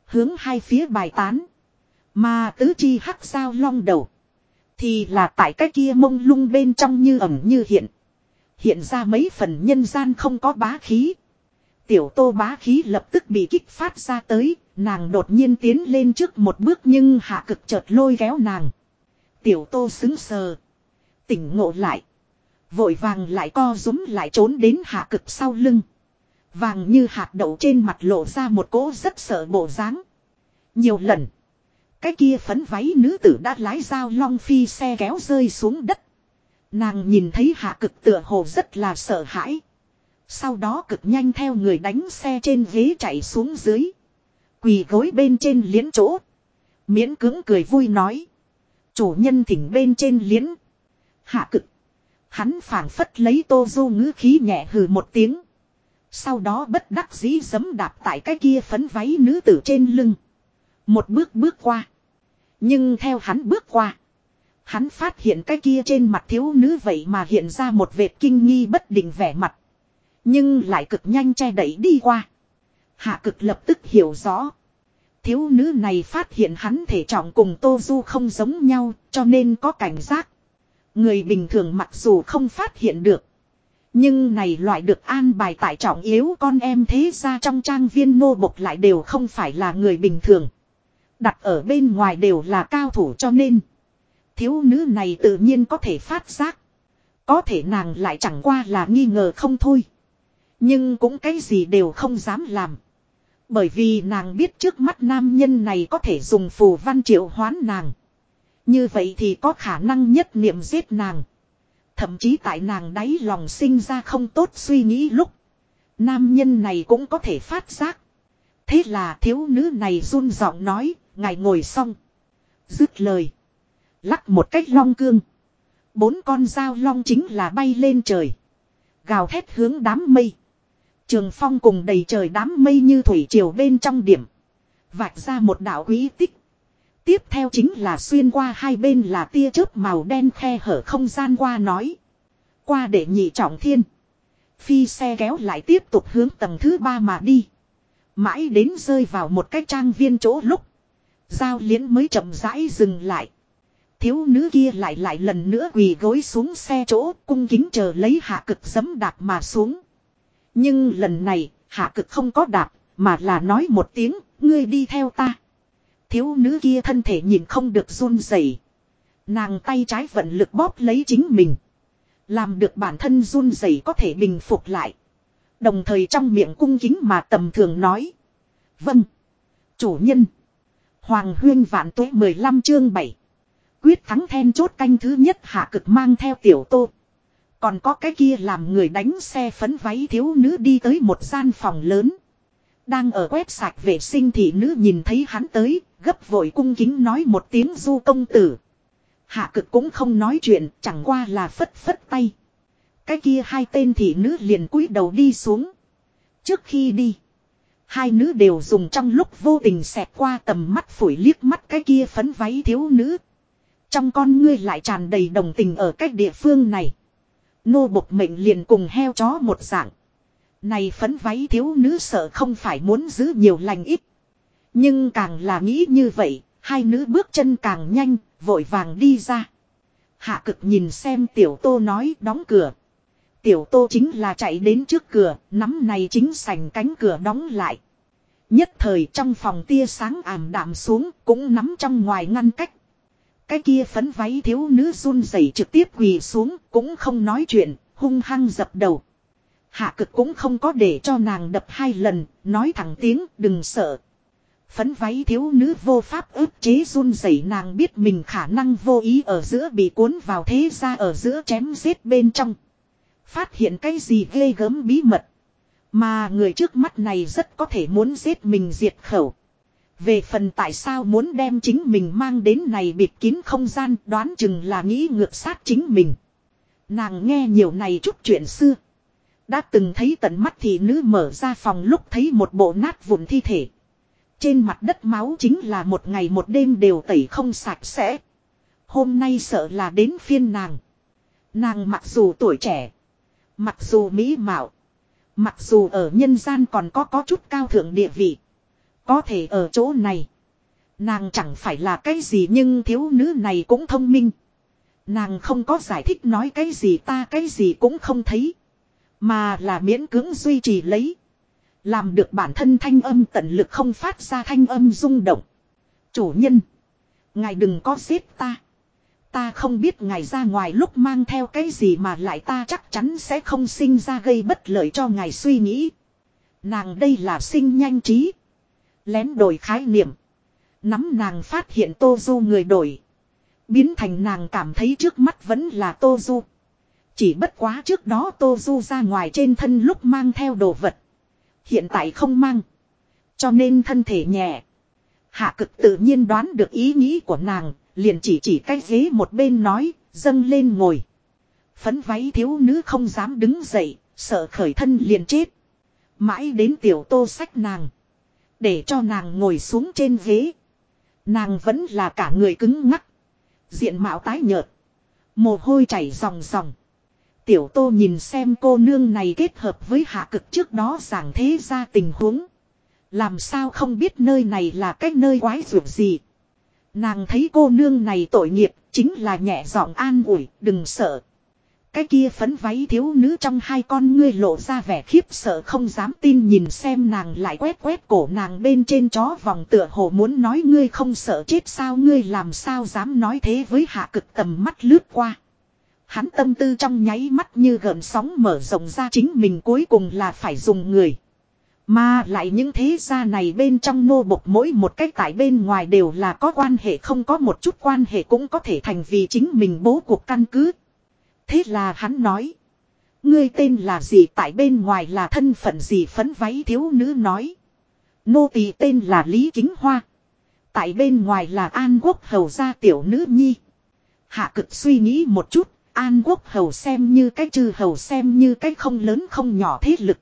Hướng hai phía bài tán. Mà tứ chi hắc sao long đầu. Thì là tại cái kia mông lung bên trong như ẩm như hiện. Hiện ra mấy phần nhân gian không có bá khí. Tiểu tô bá khí lập tức bị kích phát ra tới, nàng đột nhiên tiến lên trước một bước nhưng hạ cực chợt lôi kéo nàng. Tiểu tô xứng sờ. Tỉnh ngộ lại. Vội vàng lại co rúm lại trốn đến hạ cực sau lưng. Vàng như hạt đậu trên mặt lộ ra một cỗ rất sợ bộ dáng. Nhiều lần. Cái kia phấn váy nữ tử đã lái dao long phi xe kéo rơi xuống đất. Nàng nhìn thấy hạ cực tựa hồ rất là sợ hãi. Sau đó cực nhanh theo người đánh xe trên ghế chạy xuống dưới. Quỳ gối bên trên liễn chỗ. Miễn cứng cười vui nói. Chủ nhân thỉnh bên trên liễn. Hạ cực. Hắn phảng phất lấy tô du ngữ khí nhẹ hừ một tiếng. Sau đó bất đắc dĩ giấm đạp tại cái kia phấn váy nữ tử trên lưng. Một bước bước qua. Nhưng theo hắn bước qua. Hắn phát hiện cái kia trên mặt thiếu nữ vậy mà hiện ra một vệt kinh nghi bất định vẻ mặt. Nhưng lại cực nhanh che đẩy đi qua. Hạ cực lập tức hiểu rõ. Thiếu nữ này phát hiện hắn thể trọng cùng Tô Du không giống nhau, cho nên có cảnh giác. Người bình thường mặc dù không phát hiện được. Nhưng này loại được an bài tại trọng yếu con em thế ra trong trang viên nô bộc lại đều không phải là người bình thường. Đặt ở bên ngoài đều là cao thủ cho nên. Thiếu nữ này tự nhiên có thể phát giác. Có thể nàng lại chẳng qua là nghi ngờ không thôi. Nhưng cũng cái gì đều không dám làm. Bởi vì nàng biết trước mắt nam nhân này có thể dùng phù văn triệu hoán nàng. Như vậy thì có khả năng nhất niệm giết nàng. Thậm chí tại nàng đáy lòng sinh ra không tốt suy nghĩ lúc. Nam nhân này cũng có thể phát giác. Thế là thiếu nữ này run giọng nói, ngài ngồi xong. Dứt lời. Lắc một cách long cương. Bốn con dao long chính là bay lên trời. Gào thét hướng đám mây. Trường phong cùng đầy trời đám mây như thủy triều bên trong điểm. Vạch ra một đạo quý tích. Tiếp theo chính là xuyên qua hai bên là tia chớp màu đen khe hở không gian qua nói. Qua để nhị trọng thiên. Phi xe kéo lại tiếp tục hướng tầng thứ ba mà đi. Mãi đến rơi vào một cái trang viên chỗ lúc. Giao liễn mới chậm rãi dừng lại. Thiếu nữ kia lại lại lần nữa quỳ gối xuống xe chỗ cung kính chờ lấy hạ cực dấm đạp mà xuống. Nhưng lần này hạ cực không có đạp mà là nói một tiếng ngươi đi theo ta. Thiếu nữ kia thân thể nhìn không được run rẩy, Nàng tay trái vận lực bóp lấy chính mình. Làm được bản thân run rẩy có thể bình phục lại. Đồng thời trong miệng cung kính mà tầm thường nói. Vâng. Chủ nhân. Hoàng huyên vạn tuế 15 chương 7. Quyết thắng then chốt canh thứ nhất hạ cực mang theo tiểu tô. Còn có cái kia làm người đánh xe phấn váy thiếu nữ đi tới một gian phòng lớn. Đang ở quét sạch vệ sinh thì nữ nhìn thấy hắn tới, gấp vội cung kính nói một tiếng du công tử. Hạ cực cũng không nói chuyện, chẳng qua là phất phất tay. Cái kia hai tên thị nữ liền cúi đầu đi xuống. Trước khi đi, hai nữ đều dùng trong lúc vô tình xẹt qua tầm mắt phủi liếc mắt cái kia phấn váy thiếu nữ. Trong con ngươi lại tràn đầy đồng tình ở cách địa phương này. Nô bộc mệnh liền cùng heo chó một dạng. Này phấn váy thiếu nữ sợ không phải muốn giữ nhiều lành ít. Nhưng càng là nghĩ như vậy, hai nữ bước chân càng nhanh, vội vàng đi ra. Hạ cực nhìn xem tiểu tô nói đóng cửa. Tiểu tô chính là chạy đến trước cửa, nắm này chính sành cánh cửa đóng lại. Nhất thời trong phòng tia sáng ảm đạm xuống, cũng nắm trong ngoài ngăn cách. Cái kia phấn váy thiếu nữ run rẩy trực tiếp quỳ xuống, cũng không nói chuyện, hung hăng dập đầu. Hạ cực cũng không có để cho nàng đập hai lần, nói thẳng tiếng đừng sợ. Phấn váy thiếu nữ vô pháp ức chế run rẩy nàng biết mình khả năng vô ý ở giữa bị cuốn vào thế ra ở giữa chém giết bên trong. Phát hiện cái gì ghê gớm bí mật. Mà người trước mắt này rất có thể muốn giết mình diệt khẩu. Về phần tại sao muốn đem chính mình mang đến này bịt kín không gian, đoán chừng là nghĩ ngược sát chính mình. Nàng nghe nhiều này chút chuyện xưa. Đã từng thấy tận mắt thì nữ mở ra phòng lúc thấy một bộ nát vụn thi thể. Trên mặt đất máu chính là một ngày một đêm đều tẩy không sạch sẽ. Hôm nay sợ là đến phiên nàng. Nàng mặc dù tuổi trẻ. Mặc dù mỹ mạo. Mặc dù ở nhân gian còn có có chút cao thượng địa vị. Có thể ở chỗ này. Nàng chẳng phải là cái gì nhưng thiếu nữ này cũng thông minh. Nàng không có giải thích nói cái gì ta cái gì cũng không thấy. Mà là miễn cưỡng duy trì lấy. Làm được bản thân thanh âm tận lực không phát ra thanh âm rung động. Chủ nhân. Ngài đừng có giết ta. Ta không biết ngài ra ngoài lúc mang theo cái gì mà lại ta chắc chắn sẽ không sinh ra gây bất lợi cho ngài suy nghĩ. Nàng đây là sinh nhanh trí. Lén đổi khái niệm. Nắm nàng phát hiện Tô Du người đổi. Biến thành nàng cảm thấy trước mắt vẫn là Tô Du. Chỉ bất quá trước đó Tô Du ra ngoài trên thân lúc mang theo đồ vật. Hiện tại không mang. Cho nên thân thể nhẹ. Hạ cực tự nhiên đoán được ý nghĩ của nàng, liền chỉ chỉ cái ghế một bên nói, dâng lên ngồi. Phấn váy thiếu nữ không dám đứng dậy, sợ khởi thân liền chết. Mãi đến tiểu tô sách nàng. Để cho nàng ngồi xuống trên ghế. Nàng vẫn là cả người cứng ngắc. Diện mạo tái nhợt. Mồ hôi chảy ròng ròng. Tiểu tô nhìn xem cô nương này kết hợp với hạ cực trước đó giảng thế ra tình huống. Làm sao không biết nơi này là cái nơi quái ruột gì. Nàng thấy cô nương này tội nghiệp, chính là nhẹ giọng an ủi, đừng sợ. Cái kia phấn váy thiếu nữ trong hai con ngươi lộ ra vẻ khiếp sợ không dám tin nhìn xem nàng lại quét quét cổ nàng bên trên chó vòng tựa hồ muốn nói ngươi không sợ chết sao ngươi làm sao dám nói thế với hạ cực tầm mắt lướt qua. Hắn tâm tư trong nháy mắt như gợn sóng mở rộng ra chính mình cuối cùng là phải dùng người. Mà lại những thế gia này bên trong nô bộc mỗi một cách tại bên ngoài đều là có quan hệ không có một chút quan hệ cũng có thể thành vì chính mình bố cuộc căn cứ. Thế là hắn nói. Ngươi tên là gì tại bên ngoài là thân phận gì phấn váy thiếu nữ nói. Nô tỳ tên là Lý Kính Hoa. Tại bên ngoài là An Quốc Hầu gia tiểu nữ nhi. Hạ cực suy nghĩ một chút, An Quốc Hầu xem như cái trừ hầu xem như cái không lớn không nhỏ thế lực.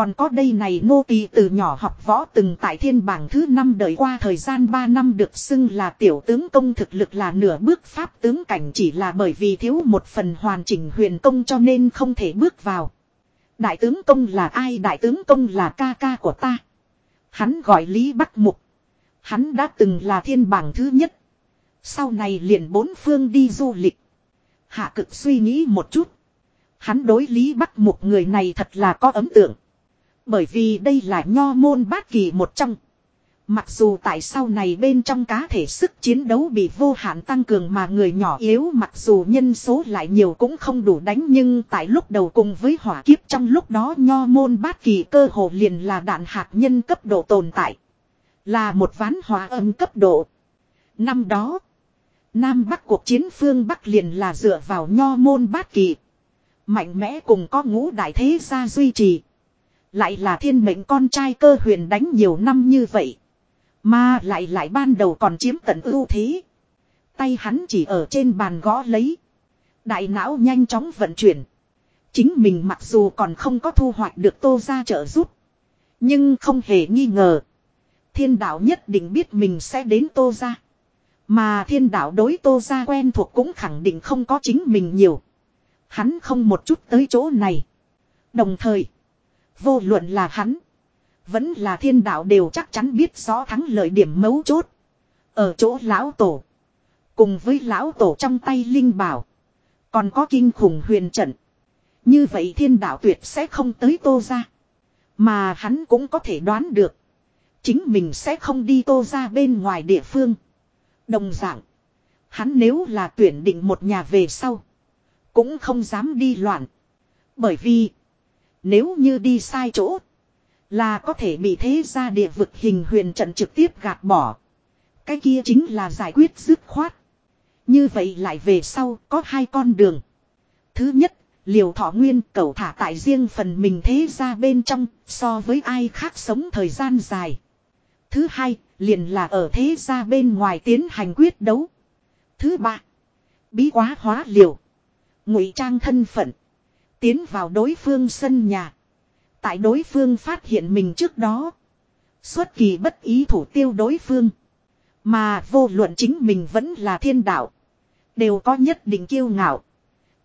Còn có đây này nô tỳ từ nhỏ học võ từng tại thiên bảng thứ năm đời qua thời gian 3 năm được xưng là tiểu tướng công thực lực là nửa bước pháp tướng cảnh chỉ là bởi vì thiếu một phần hoàn chỉnh huyền công cho nên không thể bước vào. Đại tướng công là ai? Đại tướng công là ca ca của ta. Hắn gọi Lý Bắc Mục. Hắn đã từng là thiên bảng thứ nhất. Sau này liền bốn phương đi du lịch. Hạ cực suy nghĩ một chút. Hắn đối Lý Bắc Mục người này thật là có ấn tượng. Bởi vì đây là nho môn bát kỳ một trong. Mặc dù tại sau này bên trong cá thể sức chiến đấu bị vô hạn tăng cường mà người nhỏ yếu mặc dù nhân số lại nhiều cũng không đủ đánh nhưng tại lúc đầu cùng với hỏa kiếp trong lúc đó nho môn bát kỳ cơ hồ liền là đạn hạt nhân cấp độ tồn tại. Là một ván hòa âm cấp độ. Năm đó, Nam Bắc cuộc chiến phương Bắc liền là dựa vào nho môn bát kỳ. Mạnh mẽ cùng có ngũ đại thế gia duy trì. Lại là thiên mệnh con trai cơ huyền đánh nhiều năm như vậy. Mà lại lại ban đầu còn chiếm tận ưu thế. Tay hắn chỉ ở trên bàn gõ lấy. Đại não nhanh chóng vận chuyển. Chính mình mặc dù còn không có thu hoạch được tô ra trợ giúp. Nhưng không hề nghi ngờ. Thiên đạo nhất định biết mình sẽ đến tô ra. Mà thiên đạo đối tô ra quen thuộc cũng khẳng định không có chính mình nhiều. Hắn không một chút tới chỗ này. Đồng thời. Vô luận là hắn. Vẫn là thiên đạo đều chắc chắn biết rõ thắng lợi điểm mấu chốt. Ở chỗ lão tổ. Cùng với lão tổ trong tay linh bảo. Còn có kinh khủng huyền trận. Như vậy thiên đạo tuyệt sẽ không tới tô ra. Mà hắn cũng có thể đoán được. Chính mình sẽ không đi tô ra bên ngoài địa phương. Đồng dạng. Hắn nếu là tuyển định một nhà về sau. Cũng không dám đi loạn. Bởi vì. Nếu như đi sai chỗ. Là có thể bị thế ra địa vực hình huyền trận trực tiếp gạt bỏ. Cái kia chính là giải quyết dứt khoát. Như vậy lại về sau có hai con đường. Thứ nhất, liều thọ nguyên cầu thả tại riêng phần mình thế ra bên trong so với ai khác sống thời gian dài. Thứ hai, liền là ở thế ra bên ngoài tiến hành quyết đấu. Thứ ba, bí quá hóa liều. ngụy trang thân phận. Tiến vào đối phương sân nhà. Tại đối phương phát hiện mình trước đó. Xuất kỳ bất ý thủ tiêu đối phương. Mà vô luận chính mình vẫn là thiên đạo. Đều có nhất định kiêu ngạo.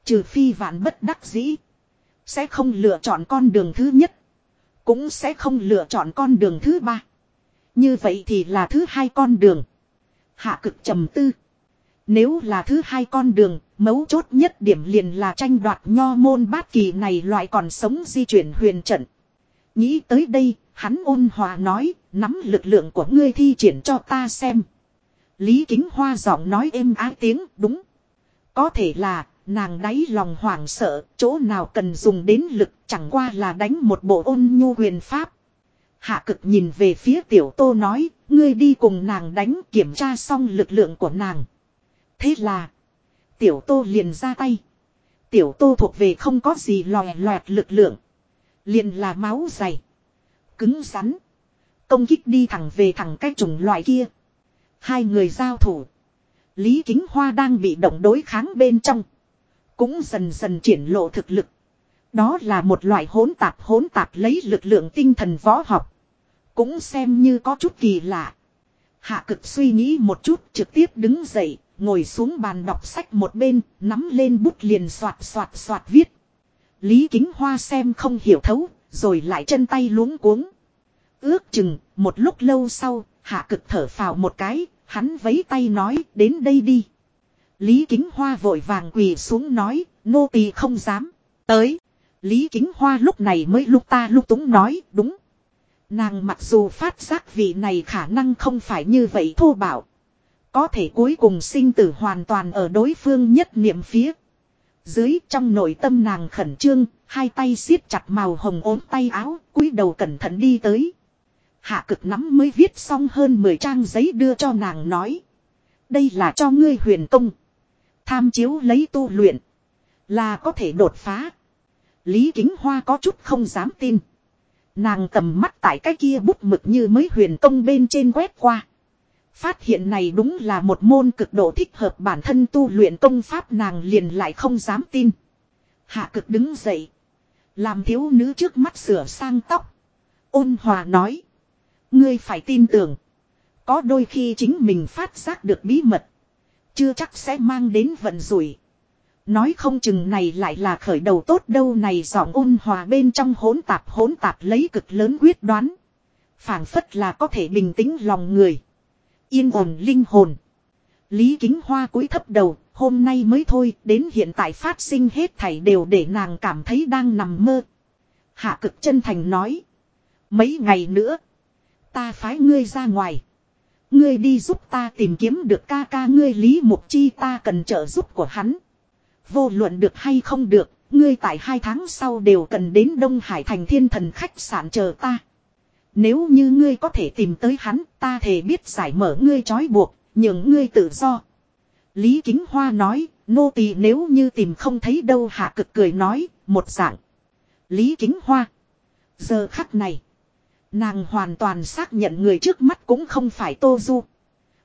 Trừ phi vạn bất đắc dĩ. Sẽ không lựa chọn con đường thứ nhất. Cũng sẽ không lựa chọn con đường thứ ba. Như vậy thì là thứ hai con đường. Hạ cực trầm tư. Nếu là thứ hai con đường, mấu chốt nhất điểm liền là tranh đoạt nho môn bát kỳ này loại còn sống di chuyển huyền trận. Nghĩ tới đây, hắn ôn hòa nói, nắm lực lượng của ngươi thi triển cho ta xem. Lý Kính Hoa giọng nói êm ái tiếng, đúng. Có thể là, nàng đáy lòng hoảng sợ, chỗ nào cần dùng đến lực, chẳng qua là đánh một bộ ôn nhu huyền pháp. Hạ cực nhìn về phía tiểu tô nói, ngươi đi cùng nàng đánh kiểm tra xong lực lượng của nàng. Thế là, tiểu tô liền ra tay. Tiểu tô thuộc về không có gì lòe loẹt lực lượng. Liền là máu dày. Cứng rắn. Công kích đi thẳng về thẳng cái chủng loại kia. Hai người giao thủ. Lý Kính Hoa đang bị động đối kháng bên trong. Cũng dần dần triển lộ thực lực. Đó là một loại hỗn tạp hỗn tạp lấy lực lượng tinh thần võ học. Cũng xem như có chút kỳ lạ. Hạ cực suy nghĩ một chút trực tiếp đứng dậy, ngồi xuống bàn đọc sách một bên, nắm lên bút liền soạt soạt soạt viết. Lý Kính Hoa xem không hiểu thấu, rồi lại chân tay luống cuống. Ước chừng, một lúc lâu sau, hạ cực thở phào một cái, hắn vấy tay nói, đến đây đi. Lý Kính Hoa vội vàng quỳ xuống nói, nô tỳ không dám. Tới. Lý Kính Hoa lúc này mới lúc ta lúc túng nói, đúng. Nàng mặc dù phát giác vị này khả năng không phải như vậy thô bạo. Có thể cuối cùng sinh tử hoàn toàn ở đối phương nhất niệm phía. Dưới trong nội tâm nàng khẩn trương, hai tay siết chặt màu hồng ốm tay áo, cúi đầu cẩn thận đi tới. Hạ cực nắm mới viết xong hơn 10 trang giấy đưa cho nàng nói. Đây là cho ngươi huyền công. Tham chiếu lấy tu luyện. Là có thể đột phá. Lý Kính Hoa có chút không dám tin. Nàng tầm mắt tại cái kia bút mực như mới huyền công bên trên quét qua. Phát hiện này đúng là một môn cực độ thích hợp bản thân tu luyện công pháp nàng liền lại không dám tin. Hạ cực đứng dậy. Làm thiếu nữ trước mắt sửa sang tóc. Ôn hòa nói. Ngươi phải tin tưởng. Có đôi khi chính mình phát giác được bí mật. Chưa chắc sẽ mang đến vận rủi. Nói không chừng này lại là khởi đầu tốt đâu này giọng ôn hòa bên trong hỗn tạp hỗn tạp lấy cực lớn quyết đoán. phảng phất là có thể bình tĩnh lòng người. Yên ổn linh hồn. Lý kính hoa cúi thấp đầu, hôm nay mới thôi, đến hiện tại phát sinh hết thảy đều để nàng cảm thấy đang nằm mơ. Hạ cực chân thành nói. Mấy ngày nữa, ta phái ngươi ra ngoài. Ngươi đi giúp ta tìm kiếm được ca ca ngươi Lý Mục Chi ta cần trợ giúp của hắn. Vô luận được hay không được, ngươi tại hai tháng sau đều cần đến Đông Hải thành thiên thần khách sạn chờ ta. Nếu như ngươi có thể tìm tới hắn, ta thể biết giải mở ngươi trói buộc, nhường ngươi tự do. Lý Kính Hoa nói, nô tỳ nếu như tìm không thấy đâu hạ cực cười nói, một dạng. Lý Kính Hoa. Giờ khắc này, nàng hoàn toàn xác nhận người trước mắt cũng không phải Tô Du.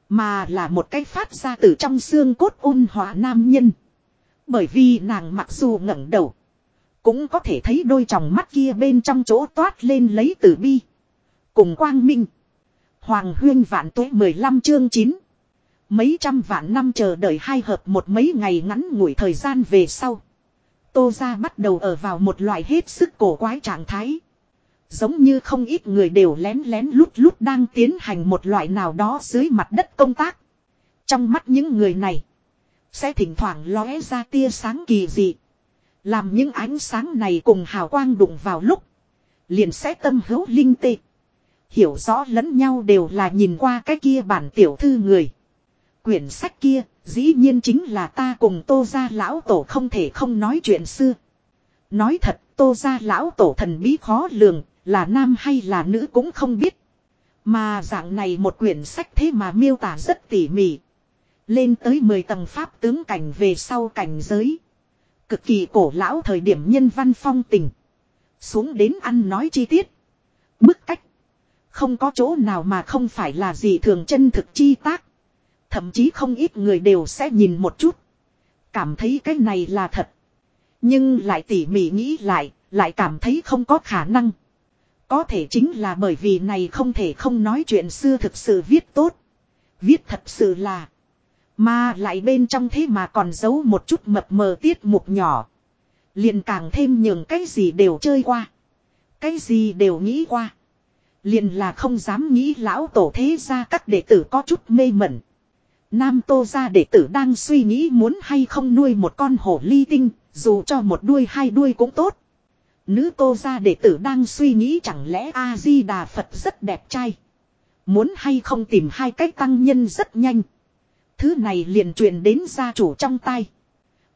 Mà là một cái phát ra từ trong xương cốt ôn hòa nam nhân. Bởi vì nàng mặc dù ngẩng đầu. Cũng có thể thấy đôi tròng mắt kia bên trong chỗ toát lên lấy tử bi. Cùng quang minh. Hoàng huyên vạn tuế 15 chương 9. Mấy trăm vạn năm chờ đợi hai hợp một mấy ngày ngắn ngủi thời gian về sau. Tô ra bắt đầu ở vào một loại hết sức cổ quái trạng thái. Giống như không ít người đều lén lén lút lút đang tiến hành một loại nào đó dưới mặt đất công tác. Trong mắt những người này. Sẽ thỉnh thoảng lóe ra tia sáng kỳ dị. Làm những ánh sáng này cùng hào quang đụng vào lúc. Liền sẽ tâm hữu linh tê. Hiểu rõ lẫn nhau đều là nhìn qua cái kia bản tiểu thư người. Quyển sách kia, dĩ nhiên chính là ta cùng tô gia lão tổ không thể không nói chuyện xưa. Nói thật, tô gia lão tổ thần bí khó lường, là nam hay là nữ cũng không biết. Mà dạng này một quyển sách thế mà miêu tả rất tỉ mỉ. Lên tới 10 tầng pháp tướng cảnh về sau cảnh giới. Cực kỳ cổ lão thời điểm nhân văn phong tình. Xuống đến ăn nói chi tiết. Bức cách. Không có chỗ nào mà không phải là gì thường chân thực chi tác. Thậm chí không ít người đều sẽ nhìn một chút. Cảm thấy cái này là thật. Nhưng lại tỉ mỉ nghĩ lại, lại cảm thấy không có khả năng. Có thể chính là bởi vì này không thể không nói chuyện xưa thực sự viết tốt. Viết thật sự là. Mà lại bên trong thế mà còn giấu một chút mập mờ tiết mục nhỏ. liền càng thêm nhường cái gì đều chơi qua. Cái gì đều nghĩ qua liền là không dám nghĩ lão tổ thế ra các đệ tử có chút mê mẩn. Nam tô ra đệ tử đang suy nghĩ muốn hay không nuôi một con hổ ly tinh, dù cho một đuôi hai đuôi cũng tốt. Nữ tô ra đệ tử đang suy nghĩ chẳng lẽ A-di-đà Phật rất đẹp trai. Muốn hay không tìm hai cách tăng nhân rất nhanh. Thứ này liền truyền đến gia chủ trong tay.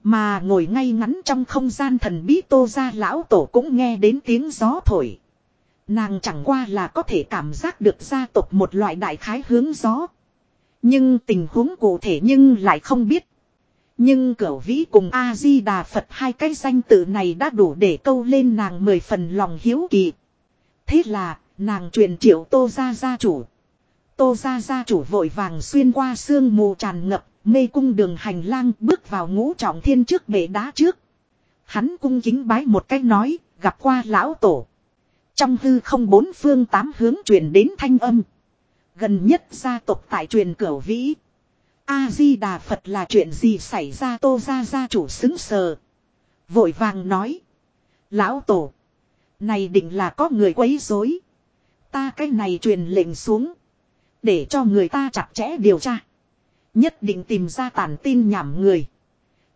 Mà ngồi ngay ngắn trong không gian thần bí tô ra lão tổ cũng nghe đến tiếng gió thổi. Nàng chẳng qua là có thể cảm giác được gia tộc một loại đại khái hướng gió. Nhưng tình huống cụ thể nhưng lại không biết. Nhưng cửu vĩ cùng A-di-đà Phật hai cái danh tự này đã đủ để câu lên nàng mười phần lòng hiếu kỳ. Thế là, nàng truyền triệu tô gia gia chủ. Tô gia gia chủ vội vàng xuyên qua sương mù tràn ngập, mê cung đường hành lang bước vào ngũ trọng thiên trước bể đá trước. Hắn cung kính bái một cách nói, gặp qua lão tổ. Trong hư không bốn phương tám hướng truyền đến thanh âm. Gần nhất gia tộc tại truyền cửu vĩ. A-di-đà Phật là chuyện gì xảy ra tô ra gia chủ xứng sờ. Vội vàng nói. Lão tổ. Này định là có người quấy rối. Ta cái này truyền lệnh xuống. Để cho người ta chặt chẽ điều tra. Nhất định tìm ra tàn tin nhảm người.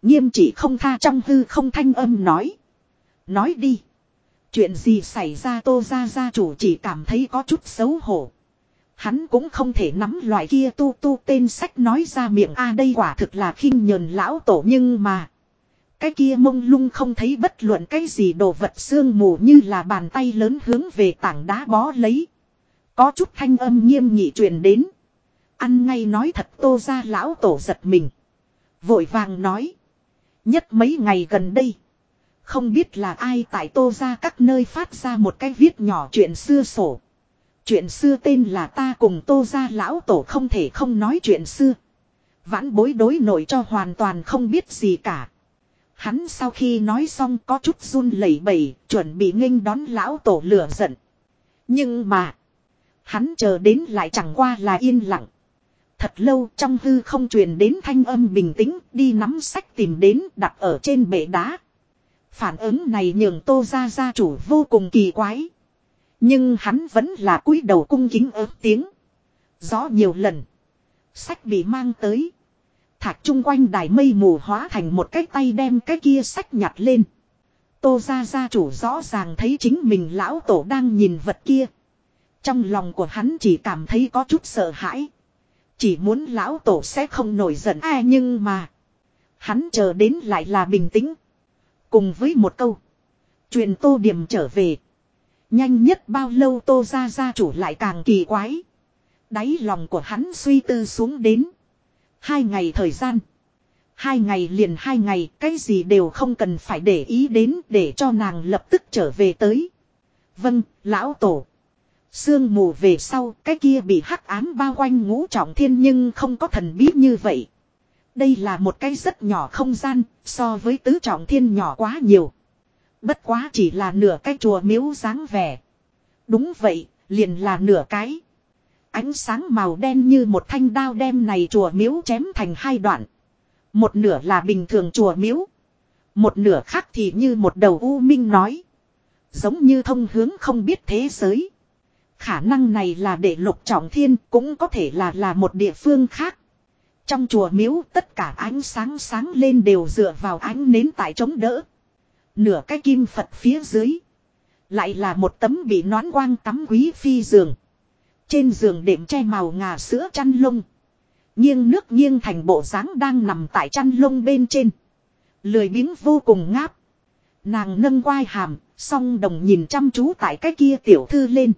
Nghiêm chỉ không tha trong hư không thanh âm nói. Nói đi. Chuyện gì xảy ra tô ra gia chủ chỉ cảm thấy có chút xấu hổ. Hắn cũng không thể nắm loại kia tu tu tên sách nói ra miệng, a, đây quả thực là khinh nhờn lão tổ, nhưng mà. Cái kia mông lung không thấy bất luận cái gì đồ vật xương mù như là bàn tay lớn hướng về tảng đá bó lấy. Có chút thanh âm nghiêm nghị truyền đến. Ăn ngay nói thật, tô ra lão tổ giật mình. Vội vàng nói. Nhất mấy ngày gần đây. Không biết là ai tại tô ra các nơi phát ra một cái viết nhỏ chuyện xưa sổ. Chuyện xưa tên là ta cùng tô ra lão tổ không thể không nói chuyện xưa. Vãn bối đối nổi cho hoàn toàn không biết gì cả. Hắn sau khi nói xong có chút run lẩy bẩy, chuẩn bị nghênh đón lão tổ lửa giận. Nhưng mà, hắn chờ đến lại chẳng qua là yên lặng. Thật lâu trong hư không truyền đến thanh âm bình tĩnh, đi nắm sách tìm đến đặt ở trên bệ đá. Phản ứng này nhường tô ra gia chủ vô cùng kỳ quái. Nhưng hắn vẫn là cúi đầu cung kính ớt tiếng. Rõ nhiều lần. Sách bị mang tới. Thạch chung quanh đài mây mù hóa thành một cái tay đem cái kia sách nhặt lên. Tô ra gia chủ rõ ràng thấy chính mình lão tổ đang nhìn vật kia. Trong lòng của hắn chỉ cảm thấy có chút sợ hãi. Chỉ muốn lão tổ sẽ không nổi giận ai nhưng mà. Hắn chờ đến lại là bình tĩnh. Cùng với một câu. Truyền tô điểm trở về. Nhanh nhất bao lâu tô ra ra chủ lại càng kỳ quái. Đáy lòng của hắn suy tư xuống đến. Hai ngày thời gian. Hai ngày liền hai ngày cái gì đều không cần phải để ý đến để cho nàng lập tức trở về tới. Vâng, lão tổ. Sương mù về sau cái kia bị hắc ám bao quanh ngũ trọng thiên nhưng không có thần bí như vậy. Đây là một cái rất nhỏ không gian so với tứ trọng thiên nhỏ quá nhiều. Bất quá chỉ là nửa cái chùa miếu dáng vẻ. Đúng vậy, liền là nửa cái. Ánh sáng màu đen như một thanh đao đem này chùa miếu chém thành hai đoạn. Một nửa là bình thường chùa miếu. Một nửa khác thì như một đầu u minh nói. Giống như thông hướng không biết thế giới. Khả năng này là để lục trọng thiên cũng có thể là là một địa phương khác. Trong chùa miếu tất cả ánh sáng sáng lên đều dựa vào ánh nến tại chống đỡ. Nửa cái kim Phật phía dưới. Lại là một tấm bị nón quang tắm quý phi giường. Trên giường đệm che màu ngà sữa chăn lông. Nghiêng nước nghiêng thành bộ dáng đang nằm tại chăn lông bên trên. Lười biếng vô cùng ngáp. Nàng nâng quai hàm, song đồng nhìn chăm chú tại cái kia tiểu thư lên.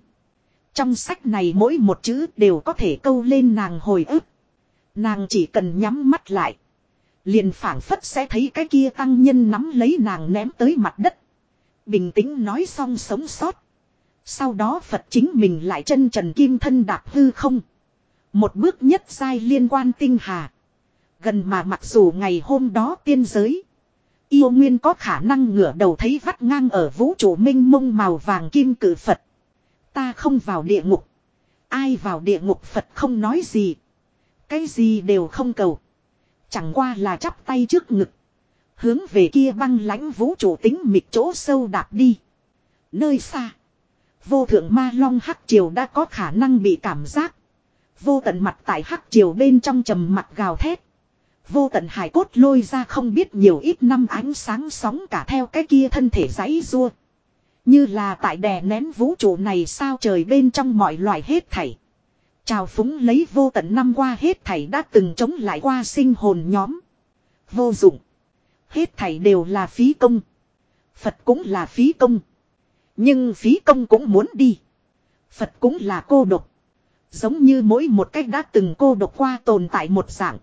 Trong sách này mỗi một chữ đều có thể câu lên nàng hồi ức. Nàng chỉ cần nhắm mắt lại. Liền phảng phất sẽ thấy cái kia tăng nhân nắm lấy nàng ném tới mặt đất. Bình tĩnh nói xong sống sót. Sau đó Phật chính mình lại chân trần kim thân đạp hư không. Một bước nhất sai liên quan tinh hà. Gần mà mặc dù ngày hôm đó tiên giới. Yêu nguyên có khả năng ngửa đầu thấy vắt ngang ở vũ trụ minh mông màu vàng kim cử Phật. Ta không vào địa ngục. Ai vào địa ngục Phật không nói gì. Cái gì đều không cầu. Chẳng qua là chắp tay trước ngực. Hướng về kia băng lãnh vũ trụ tính mịt chỗ sâu đạp đi. Nơi xa. Vô thượng ma long hắc triều đã có khả năng bị cảm giác. Vô tận mặt tại hắc triều bên trong trầm mặt gào thét. Vô tận hải cốt lôi ra không biết nhiều ít năm ánh sáng sóng cả theo cái kia thân thể giấy rua. Như là tại đè nén vũ trụ này sao trời bên trong mọi loại hết thảy. Chào phúng lấy vô tận năm qua hết thảy đã từng chống lại qua sinh hồn nhóm. Vô dụng. Hết thảy đều là phí công. Phật cũng là phí công. Nhưng phí công cũng muốn đi. Phật cũng là cô độc. Giống như mỗi một cách đã từng cô độc qua tồn tại một dạng.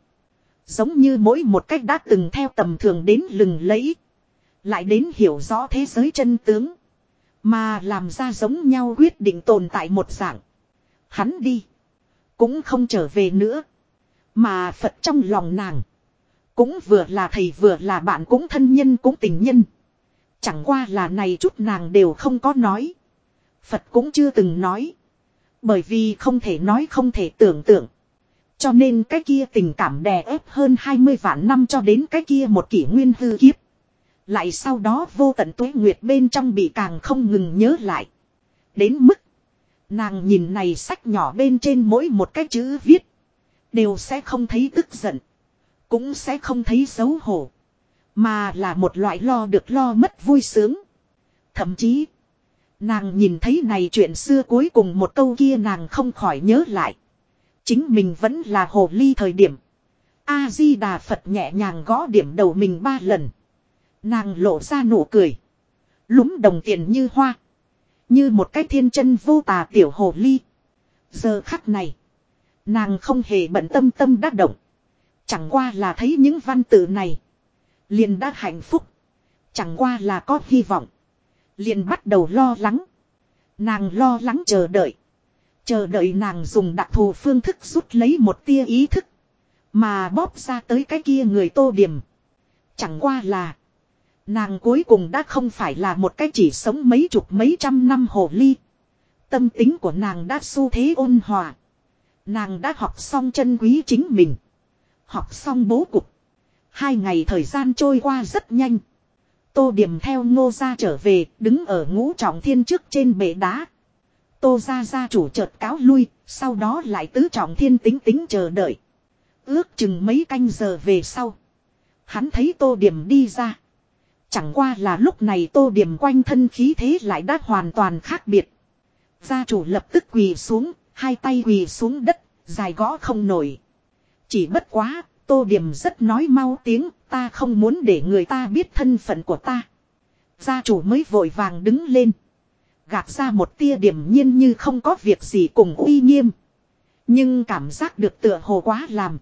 Giống như mỗi một cách đã từng theo tầm thường đến lừng lẫy. Lại đến hiểu rõ thế giới chân tướng. Mà làm ra giống nhau quyết định tồn tại một dạng. Hắn đi. Cũng không trở về nữa. Mà Phật trong lòng nàng. Cũng vừa là thầy vừa là bạn cũng thân nhân cũng tình nhân. Chẳng qua là này chút nàng đều không có nói. Phật cũng chưa từng nói. Bởi vì không thể nói không thể tưởng tượng. Cho nên cái kia tình cảm đè ép hơn 20 vạn năm cho đến cái kia một kỷ nguyên hư kiếp. Lại sau đó vô tận tuế nguyệt bên trong bị càng không ngừng nhớ lại. Đến mức. Nàng nhìn này sách nhỏ bên trên mỗi một cái chữ viết. Đều sẽ không thấy tức giận. Cũng sẽ không thấy xấu hổ. Mà là một loại lo được lo mất vui sướng. Thậm chí. Nàng nhìn thấy này chuyện xưa cuối cùng một câu kia nàng không khỏi nhớ lại. Chính mình vẫn là hồ ly thời điểm. A-di-đà Phật nhẹ nhàng gõ điểm đầu mình ba lần. Nàng lộ ra nụ cười. lúng đồng tiền như hoa. Như một cái thiên chân vô tà tiểu hồ ly. Giờ khắc này. Nàng không hề bận tâm tâm đắc động. Chẳng qua là thấy những văn tự này. Liền đã hạnh phúc. Chẳng qua là có hy vọng. Liền bắt đầu lo lắng. Nàng lo lắng chờ đợi. Chờ đợi nàng dùng đặc thù phương thức rút lấy một tia ý thức. Mà bóp ra tới cái kia người tô điểm. Chẳng qua là. Nàng cuối cùng đã không phải là một cái chỉ sống mấy chục mấy trăm năm hồ ly. Tâm tính của nàng đã xu thế ôn hòa. Nàng đã học xong chân quý chính mình. Học xong bố cục. Hai ngày thời gian trôi qua rất nhanh. Tô điểm theo ngô gia trở về, đứng ở ngũ trọng thiên trước trên bệ đá. Tô gia gia chủ chợt cáo lui, sau đó lại tứ trọng thiên tính tính chờ đợi. Ước chừng mấy canh giờ về sau. Hắn thấy tô điểm đi ra. Chẳng qua là lúc này tô điểm quanh thân khí thế lại đã hoàn toàn khác biệt. Gia chủ lập tức quỳ xuống, hai tay quỳ xuống đất, dài gõ không nổi. Chỉ bất quá, tô điểm rất nói mau tiếng, ta không muốn để người ta biết thân phận của ta. Gia chủ mới vội vàng đứng lên. Gạt ra một tia điểm nhiên như không có việc gì cùng uy nghiêm. Nhưng cảm giác được tựa hồ quá làm.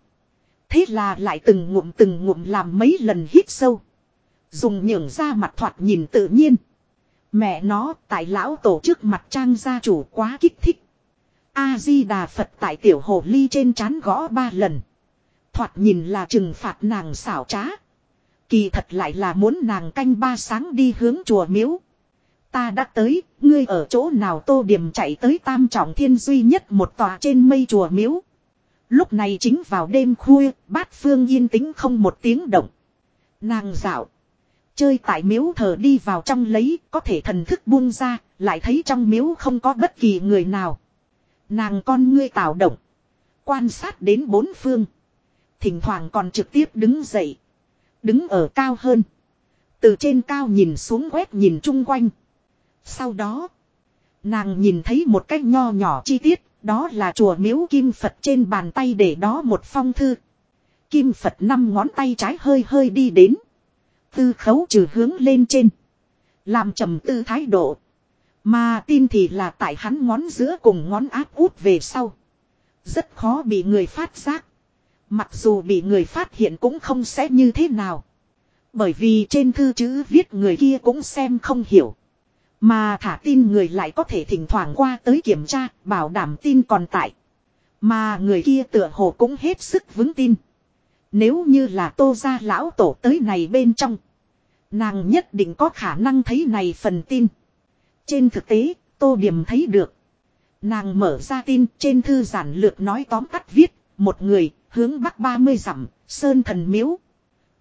Thế là lại từng ngụm từng ngụm làm mấy lần hít sâu. Dùng nhường ra mặt thoạt nhìn tự nhiên. Mẹ nó tại lão tổ trước mặt trang gia chủ quá kích thích. A-di-đà Phật tại tiểu hồ ly trên chán gõ ba lần. Thoạt nhìn là trừng phạt nàng xảo trá. Kỳ thật lại là muốn nàng canh ba sáng đi hướng chùa miếu. Ta đã tới, ngươi ở chỗ nào tô điểm chạy tới tam trọng thiên duy nhất một tòa trên mây chùa miếu. Lúc này chính vào đêm khuya, bát phương yên tĩnh không một tiếng động. Nàng dạo. Chơi tại miếu thờ đi vào trong lấy, có thể thần thức buông ra, lại thấy trong miếu không có bất kỳ người nào. Nàng con ngươi tạo động. Quan sát đến bốn phương. Thỉnh thoảng còn trực tiếp đứng dậy. Đứng ở cao hơn. Từ trên cao nhìn xuống quét nhìn chung quanh. Sau đó. Nàng nhìn thấy một cách nho nhỏ chi tiết. Đó là chùa miếu kim Phật trên bàn tay để đó một phong thư. Kim Phật năm ngón tay trái hơi hơi đi đến. Tư khấu trừ hướng lên trên. Làm trầm tư thái độ. Mà tin thì là tại hắn ngón giữa cùng ngón áp út về sau. Rất khó bị người phát giác. Mặc dù bị người phát hiện cũng không sẽ như thế nào. Bởi vì trên thư chữ viết người kia cũng xem không hiểu. Mà thả tin người lại có thể thỉnh thoảng qua tới kiểm tra, bảo đảm tin còn tại. Mà người kia tựa hồ cũng hết sức vững tin. Nếu như là tô gia lão tổ tới này bên trong. Nàng nhất định có khả năng thấy này phần tin. Trên thực tế, tô điểm thấy được. Nàng mở ra tin trên thư giản lược nói tóm tắt viết, một người, hướng bắc 30 dặm, sơn thần miếu.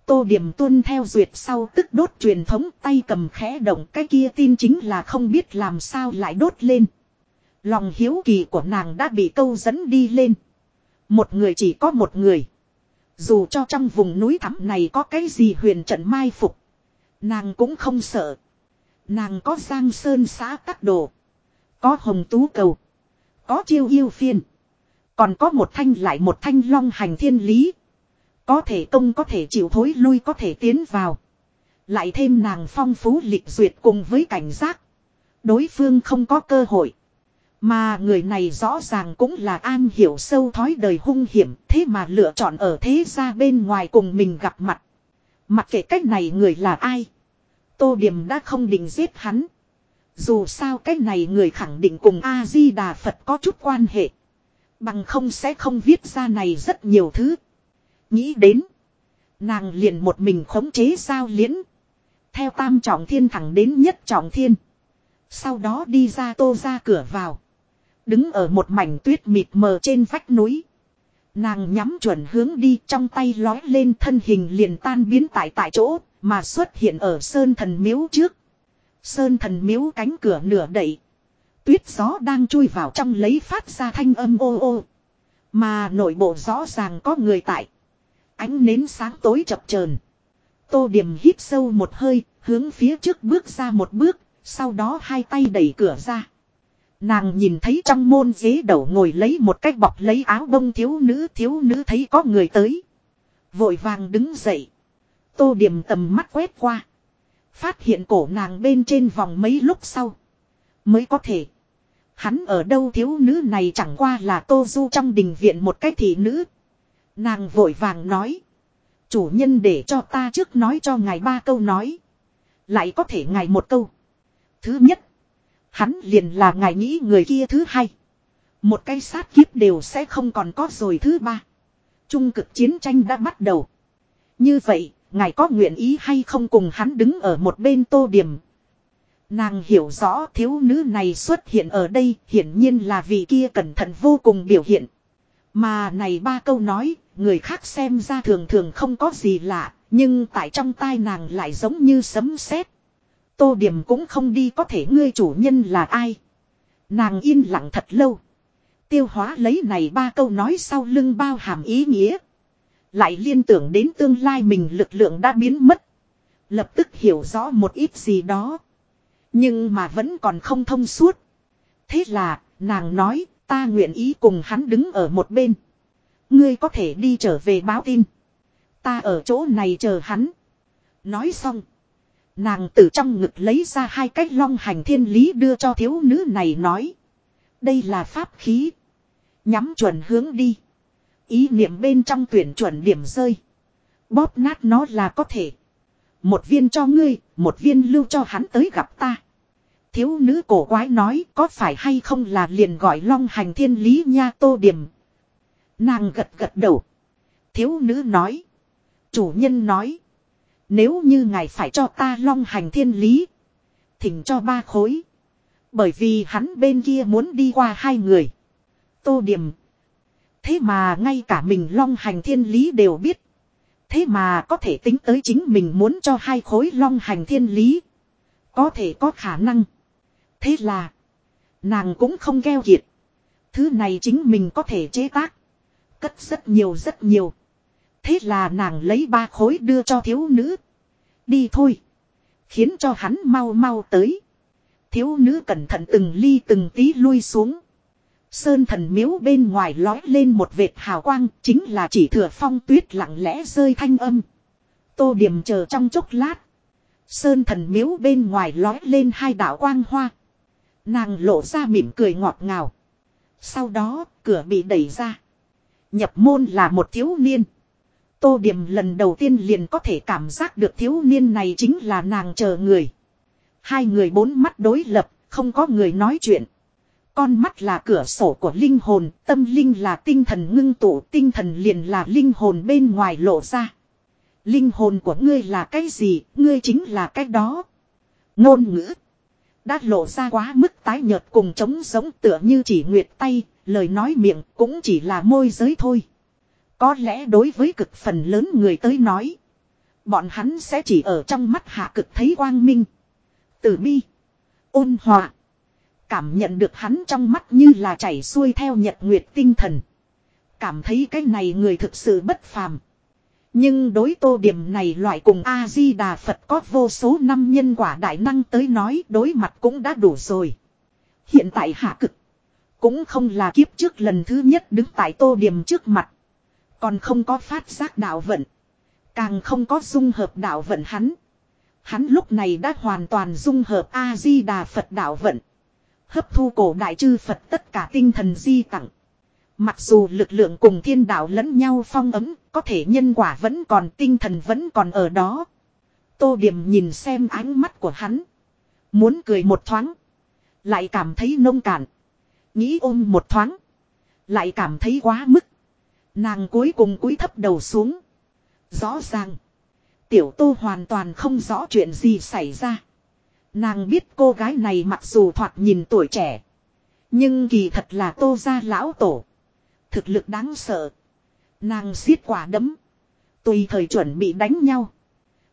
Tô điểm tuân theo duyệt sau tức đốt truyền thống tay cầm khẽ động cái kia tin chính là không biết làm sao lại đốt lên. Lòng hiếu kỳ của nàng đã bị câu dẫn đi lên. Một người chỉ có một người. Dù cho trong vùng núi thẳm này có cái gì huyền trận mai phục. Nàng cũng không sợ. Nàng có giang sơn xã tắc đồ. Có hồng tú cầu. Có chiêu yêu phiên. Còn có một thanh lại một thanh long hành thiên lý. Có thể công có thể chịu thối lui có thể tiến vào. Lại thêm nàng phong phú lịch duyệt cùng với cảnh giác. Đối phương không có cơ hội. Mà người này rõ ràng cũng là an hiểu sâu thói đời hung hiểm, thế mà lựa chọn ở thế gia bên ngoài cùng mình gặp mặt. Mặc kệ cách này người là ai. Tô Điềm đã không định giết hắn. Dù sao cái này người khẳng định cùng A-di-đà Phật có chút quan hệ. Bằng không sẽ không viết ra này rất nhiều thứ. Nghĩ đến. Nàng liền một mình khống chế sao liễn. Theo tam trọng thiên thẳng đến nhất trọng thiên. Sau đó đi ra tô ra cửa vào. Đứng ở một mảnh tuyết mịt mờ trên vách núi. Nàng nhắm chuẩn hướng đi trong tay lói lên thân hình liền tan biến tại tại chỗ mà xuất hiện ở sơn thần miếu trước. Sơn thần miếu cánh cửa nửa đậy. Tuyết gió đang chui vào trong lấy phát ra thanh âm ô ô. Mà nội bộ rõ ràng có người tại. Ánh nến sáng tối chập chờn. Tô điểm hít sâu một hơi, hướng phía trước bước ra một bước, sau đó hai tay đẩy cửa ra. Nàng nhìn thấy trong môn ghế đầu ngồi lấy một cách bọc lấy áo bông thiếu nữ thiếu nữ thấy có người tới. Vội vàng đứng dậy. Tô điểm tầm mắt quét qua. Phát hiện cổ nàng bên trên vòng mấy lúc sau. Mới có thể. Hắn ở đâu thiếu nữ này chẳng qua là tô du trong đình viện một cái thị nữ. Nàng vội vàng nói. Chủ nhân để cho ta trước nói cho ngài ba câu nói. Lại có thể ngài một câu. Thứ nhất. Hắn liền là ngài nghĩ người kia thứ hai. Một cái sát kiếp đều sẽ không còn có rồi thứ ba. Trung cực chiến tranh đã bắt đầu. Như vậy, ngài có nguyện ý hay không cùng hắn đứng ở một bên tô điểm. Nàng hiểu rõ thiếu nữ này xuất hiện ở đây hiển nhiên là vị kia cẩn thận vô cùng biểu hiện. Mà này ba câu nói, người khác xem ra thường thường không có gì lạ, nhưng tại trong tai nàng lại giống như sấm sét. Tô điểm cũng không đi có thể ngươi chủ nhân là ai. Nàng yên lặng thật lâu. Tiêu hóa lấy này ba câu nói sau lưng bao hàm ý nghĩa. Lại liên tưởng đến tương lai mình lực lượng đã biến mất. Lập tức hiểu rõ một ít gì đó. Nhưng mà vẫn còn không thông suốt. Thế là, nàng nói, ta nguyện ý cùng hắn đứng ở một bên. Ngươi có thể đi trở về báo tin. Ta ở chỗ này chờ hắn. Nói xong. Nàng từ trong ngực lấy ra hai cách long hành thiên lý đưa cho thiếu nữ này nói. Đây là pháp khí. Nhắm chuẩn hướng đi. Ý niệm bên trong tuyển chuẩn điểm rơi. Bóp nát nó là có thể. Một viên cho ngươi, một viên lưu cho hắn tới gặp ta. Thiếu nữ cổ quái nói có phải hay không là liền gọi long hành thiên lý nha tô điểm. Nàng gật gật đầu. Thiếu nữ nói. Chủ nhân nói. Nếu như ngài phải cho ta long hành thiên lý. Thỉnh cho ba khối. Bởi vì hắn bên kia muốn đi qua hai người. Tô điểm. Thế mà ngay cả mình long hành thiên lý đều biết. Thế mà có thể tính tới chính mình muốn cho hai khối long hành thiên lý. Có thể có khả năng. Thế là. Nàng cũng không gheo kiệt. Thứ này chính mình có thể chế tác. Cất rất nhiều rất nhiều. Thế là nàng lấy ba khối đưa cho thiếu nữ. Đi thôi. Khiến cho hắn mau mau tới. Thiếu nữ cẩn thận từng ly từng tí lui xuống. Sơn thần miếu bên ngoài lói lên một vệt hào quang chính là chỉ thừa phong tuyết lặng lẽ rơi thanh âm. Tô điểm chờ trong chốc lát. Sơn thần miếu bên ngoài lói lên hai đạo quang hoa. Nàng lộ ra mỉm cười ngọt ngào. Sau đó cửa bị đẩy ra. Nhập môn là một thiếu niên. Tô điểm lần đầu tiên liền có thể cảm giác được thiếu niên này chính là nàng chờ người. Hai người bốn mắt đối lập, không có người nói chuyện. Con mắt là cửa sổ của linh hồn, tâm linh là tinh thần ngưng tụ, tinh thần liền là linh hồn bên ngoài lộ ra. Linh hồn của ngươi là cái gì, ngươi chính là cái đó. Ngôn ngữ. Đã lộ ra quá mức tái nhợt cùng trống giống tựa như chỉ nguyệt tay, lời nói miệng cũng chỉ là môi giới thôi. Có lẽ đối với cực phần lớn người tới nói, bọn hắn sẽ chỉ ở trong mắt hạ cực thấy quang minh. Tử bi, ôn hòa, cảm nhận được hắn trong mắt như là chảy xuôi theo nhật nguyệt tinh thần. Cảm thấy cái này người thực sự bất phàm. Nhưng đối tô điểm này loại cùng A-di-đà Phật có vô số năm nhân quả đại năng tới nói đối mặt cũng đã đủ rồi. Hiện tại hạ cực. Cũng không là kiếp trước lần thứ nhất đứng tại tô điểm trước mặt. Còn không có phát giác đạo vận. Càng không có dung hợp đạo vận hắn. Hắn lúc này đã hoàn toàn dung hợp A-di-đà Phật đạo vận. Hấp thu cổ đại chư Phật tất cả tinh thần di tặng. Mặc dù lực lượng cùng thiên đạo lẫn nhau phong ấm, có thể nhân quả vẫn còn tinh thần vẫn còn ở đó. Tô Điểm nhìn xem ánh mắt của hắn. Muốn cười một thoáng. Lại cảm thấy nông cạn. Nghĩ ôm một thoáng. Lại cảm thấy quá mức. Nàng cuối cùng cúi thấp đầu xuống. Rõ ràng. Tiểu tô hoàn toàn không rõ chuyện gì xảy ra. Nàng biết cô gái này mặc dù thoạt nhìn tuổi trẻ. Nhưng kỳ thật là tô gia lão tổ. Thực lực đáng sợ. Nàng xiết quả đấm. Tùy thời chuẩn bị đánh nhau.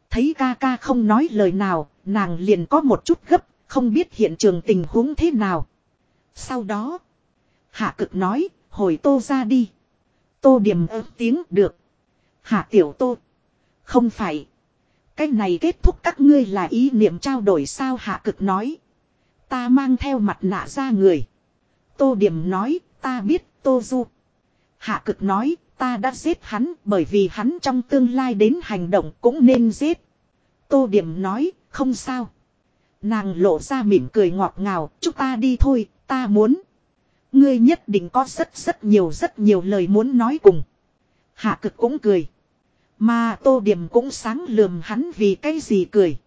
Thấy ca ca không nói lời nào, nàng liền có một chút gấp, không biết hiện trường tình huống thế nào. Sau đó, hạ cực nói, hồi tô ra đi. Tô điểm ớt tiếng được. Hạ tiểu tô. Không phải. Cái này kết thúc các ngươi là ý niệm trao đổi sao hạ cực nói. Ta mang theo mặt nạ ra người. Tô điểm nói, ta biết, tô du. Hạ cực nói, ta đã giết hắn bởi vì hắn trong tương lai đến hành động cũng nên giết. Tô điểm nói, không sao. Nàng lộ ra mỉm cười ngọt ngào, chúng ta đi thôi, ta muốn. Ngươi nhất định có rất rất nhiều rất nhiều lời muốn nói cùng. Hạ cực cũng cười. Mà tô điểm cũng sáng lườm hắn vì cái gì cười.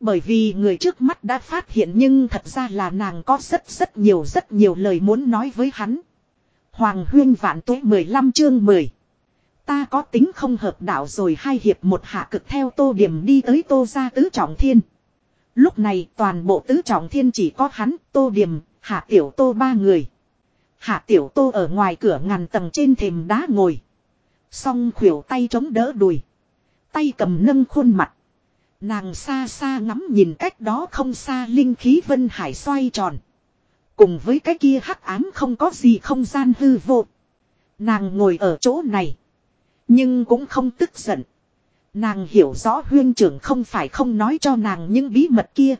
Bởi vì người trước mắt đã phát hiện nhưng thật ra là nàng có rất rất nhiều rất nhiều lời muốn nói với hắn. Hoàng huyên vạn tuế 15 chương 10. Ta có tính không hợp đạo rồi hai hiệp một hạ cực theo tô điểm đi tới tô gia tứ trọng thiên. Lúc này toàn bộ tứ trọng thiên chỉ có hắn, tô điểm, hạ tiểu tô ba người. Hạ tiểu tô ở ngoài cửa ngàn tầng trên thềm đá ngồi. Song khuỷu tay chống đỡ đùi. Tay cầm nâng khuôn mặt. Nàng xa xa ngắm nhìn cách đó không xa linh khí vân hải xoay tròn. Cùng với cái kia hắc ám không có gì không gian hư vô. Nàng ngồi ở chỗ này. Nhưng cũng không tức giận. Nàng hiểu rõ huyên trưởng không phải không nói cho nàng những bí mật kia.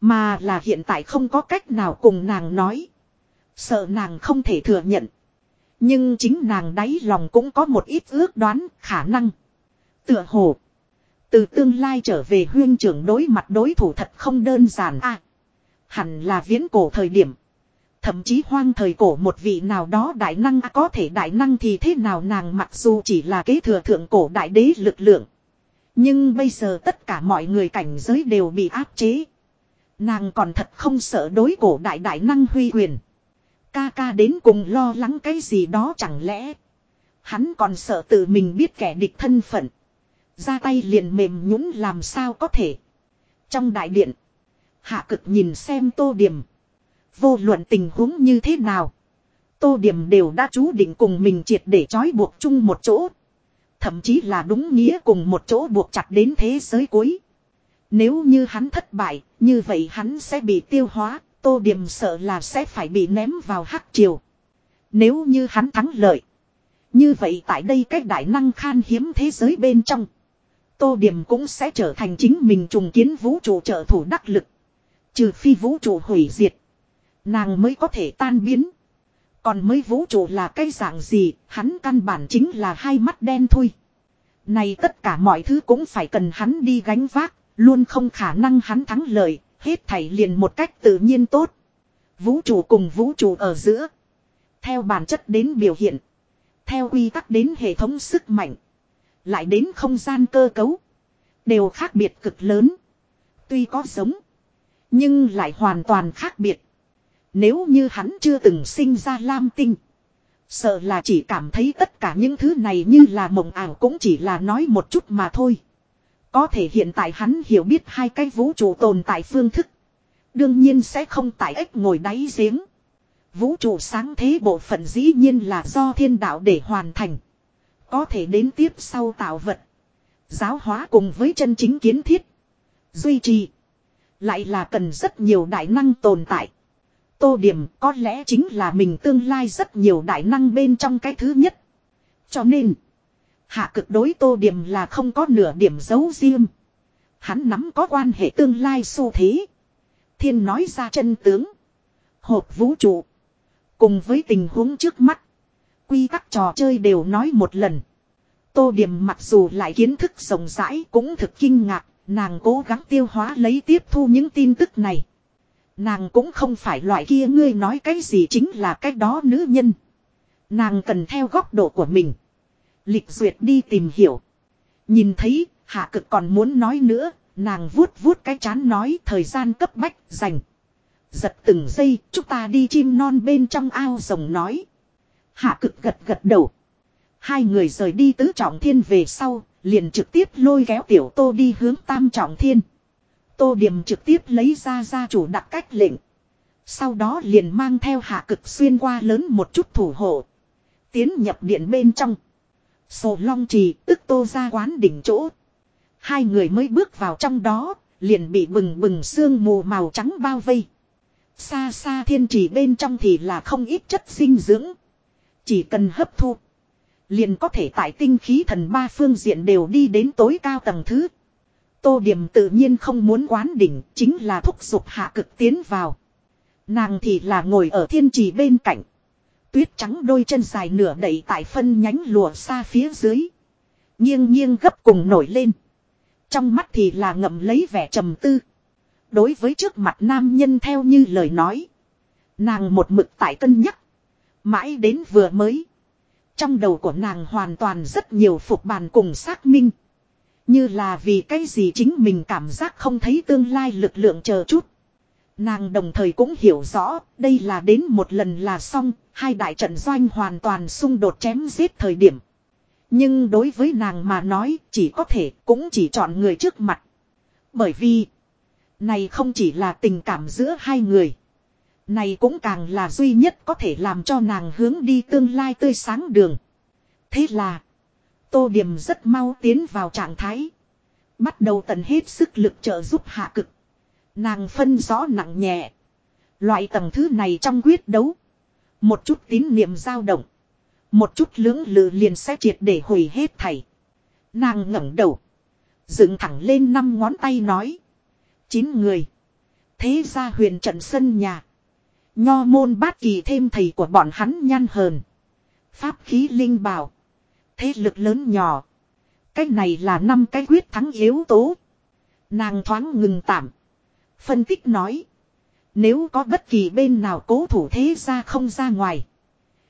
Mà là hiện tại không có cách nào cùng nàng nói. Sợ nàng không thể thừa nhận. Nhưng chính nàng đáy lòng cũng có một ít ước đoán khả năng. Tựa hồ. Từ tương lai trở về huyên trưởng đối mặt đối thủ thật không đơn giản a Hẳn là viễn cổ thời điểm. Thậm chí hoang thời cổ một vị nào đó đại năng à, có thể đại năng thì thế nào nàng mặc dù chỉ là kế thừa thượng cổ đại đế lực lượng. Nhưng bây giờ tất cả mọi người cảnh giới đều bị áp chế. Nàng còn thật không sợ đối cổ đại đại năng huy quyền. Ca ca đến cùng lo lắng cái gì đó chẳng lẽ. Hắn còn sợ tự mình biết kẻ địch thân phận. Ra tay liền mềm nhũn làm sao có thể. Trong đại điện. Hạ cực nhìn xem tô điểm. Vô luận tình huống như thế nào. Tô điểm đều đã chú định cùng mình triệt để trói buộc chung một chỗ. Thậm chí là đúng nghĩa cùng một chỗ buộc chặt đến thế giới cuối. Nếu như hắn thất bại, như vậy hắn sẽ bị tiêu hóa, tô điểm sợ là sẽ phải bị ném vào hắc triều. Nếu như hắn thắng lợi. Như vậy tại đây cách đại năng khan hiếm thế giới bên trong. Tô điểm cũng sẽ trở thành chính mình trùng kiến vũ trụ trợ thủ đắc lực. Trừ phi vũ trụ hủy diệt. Nàng mới có thể tan biến. Còn mới vũ trụ là cái dạng gì, hắn căn bản chính là hai mắt đen thôi. Này tất cả mọi thứ cũng phải cần hắn đi gánh vác, luôn không khả năng hắn thắng lợi, hết thảy liền một cách tự nhiên tốt. Vũ trụ cùng vũ trụ ở giữa. Theo bản chất đến biểu hiện. Theo quy tắc đến hệ thống sức mạnh. Lại đến không gian cơ cấu. Đều khác biệt cực lớn. Tuy có giống. Nhưng lại hoàn toàn khác biệt. Nếu như hắn chưa từng sinh ra lam tinh. Sợ là chỉ cảm thấy tất cả những thứ này như là mộng ảo cũng chỉ là nói một chút mà thôi. Có thể hiện tại hắn hiểu biết hai cái vũ trụ tồn tại phương thức. Đương nhiên sẽ không tại ếch ngồi đáy giếng. Vũ trụ sáng thế bộ phận dĩ nhiên là do thiên đạo để hoàn thành. Có thể đến tiếp sau tạo vật. Giáo hóa cùng với chân chính kiến thiết. Duy trì. Lại là cần rất nhiều đại năng tồn tại. Tô điểm có lẽ chính là mình tương lai rất nhiều đại năng bên trong cái thứ nhất. Cho nên. Hạ cực đối tô điểm là không có nửa điểm giấu riêng. Hắn nắm có quan hệ tương lai xu thế. Thiên nói ra chân tướng. Hộp vũ trụ. Cùng với tình huống trước mắt. Quy tắc trò chơi đều nói một lần. Tô điểm mặc dù lại kiến thức rộng rãi cũng thực kinh ngạc. Nàng cố gắng tiêu hóa lấy tiếp thu những tin tức này. Nàng cũng không phải loại kia ngươi nói cái gì chính là cái đó nữ nhân. Nàng cần theo góc độ của mình. Lịch duyệt đi tìm hiểu. Nhìn thấy, hạ cực còn muốn nói nữa, nàng vuốt vuốt cái chán nói thời gian cấp bách, dành. Giật từng giây, chúng ta đi chim non bên trong ao rồng nói. Hạ cực gật gật đầu. Hai người rời đi tứ trọng thiên về sau, liền trực tiếp lôi kéo tiểu tô đi hướng tam trọng thiên. Tô điểm trực tiếp lấy ra gia chủ đặt cách lệnh. Sau đó liền mang theo hạ cực xuyên qua lớn một chút thủ hộ. Tiến nhập điện bên trong. Sổ long trì tức tô ra quán đỉnh chỗ. Hai người mới bước vào trong đó, liền bị bừng bừng sương mù màu trắng bao vây. Xa xa thiên trì bên trong thì là không ít chất dinh dưỡng. Chỉ cần hấp thu. Liền có thể tại tinh khí thần ba phương diện đều đi đến tối cao tầng thứ. Tô điểm tự nhiên không muốn quán đỉnh, chính là thúc giục hạ cực tiến vào. Nàng thì là ngồi ở thiên trì bên cạnh. Tuyết trắng đôi chân dài nửa đẩy tại phân nhánh lùa xa phía dưới. Nghiêng nghiêng gấp cùng nổi lên. Trong mắt thì là ngậm lấy vẻ trầm tư. Đối với trước mặt nam nhân theo như lời nói. Nàng một mực tại cân nhắc. Mãi đến vừa mới. Trong đầu của nàng hoàn toàn rất nhiều phục bàn cùng xác minh. Như là vì cái gì chính mình cảm giác không thấy tương lai lực lượng chờ chút. Nàng đồng thời cũng hiểu rõ, đây là đến một lần là xong, hai đại trận doanh hoàn toàn xung đột chém giết thời điểm. Nhưng đối với nàng mà nói, chỉ có thể, cũng chỉ chọn người trước mặt. Bởi vì, này không chỉ là tình cảm giữa hai người. Này cũng càng là duy nhất có thể làm cho nàng hướng đi tương lai tươi sáng đường. Thế là, Tô Điểm rất mau tiến vào trạng thái. Bắt đầu tận hết sức lực trợ giúp hạ cực. Nàng phân rõ nặng nhẹ. Loại tầng thứ này trong quyết đấu. Một chút tín niệm dao động. Một chút lưỡng lự liền sẽ triệt để hủy hết thảy. Nàng ngẩng đầu. Dựng thẳng lên năm ngón tay nói. Chín người. Thế ra huyền trận sân nhà. Nho môn bát kỳ thêm thầy của bọn hắn nhan hờn. Pháp khí linh bảo. Thế lực lớn nhỏ. Cái này là năm cái quyết thắng yếu tố. Nàng thoáng ngừng tạm. Phân tích nói. Nếu có bất kỳ bên nào cố thủ thế ra không ra ngoài.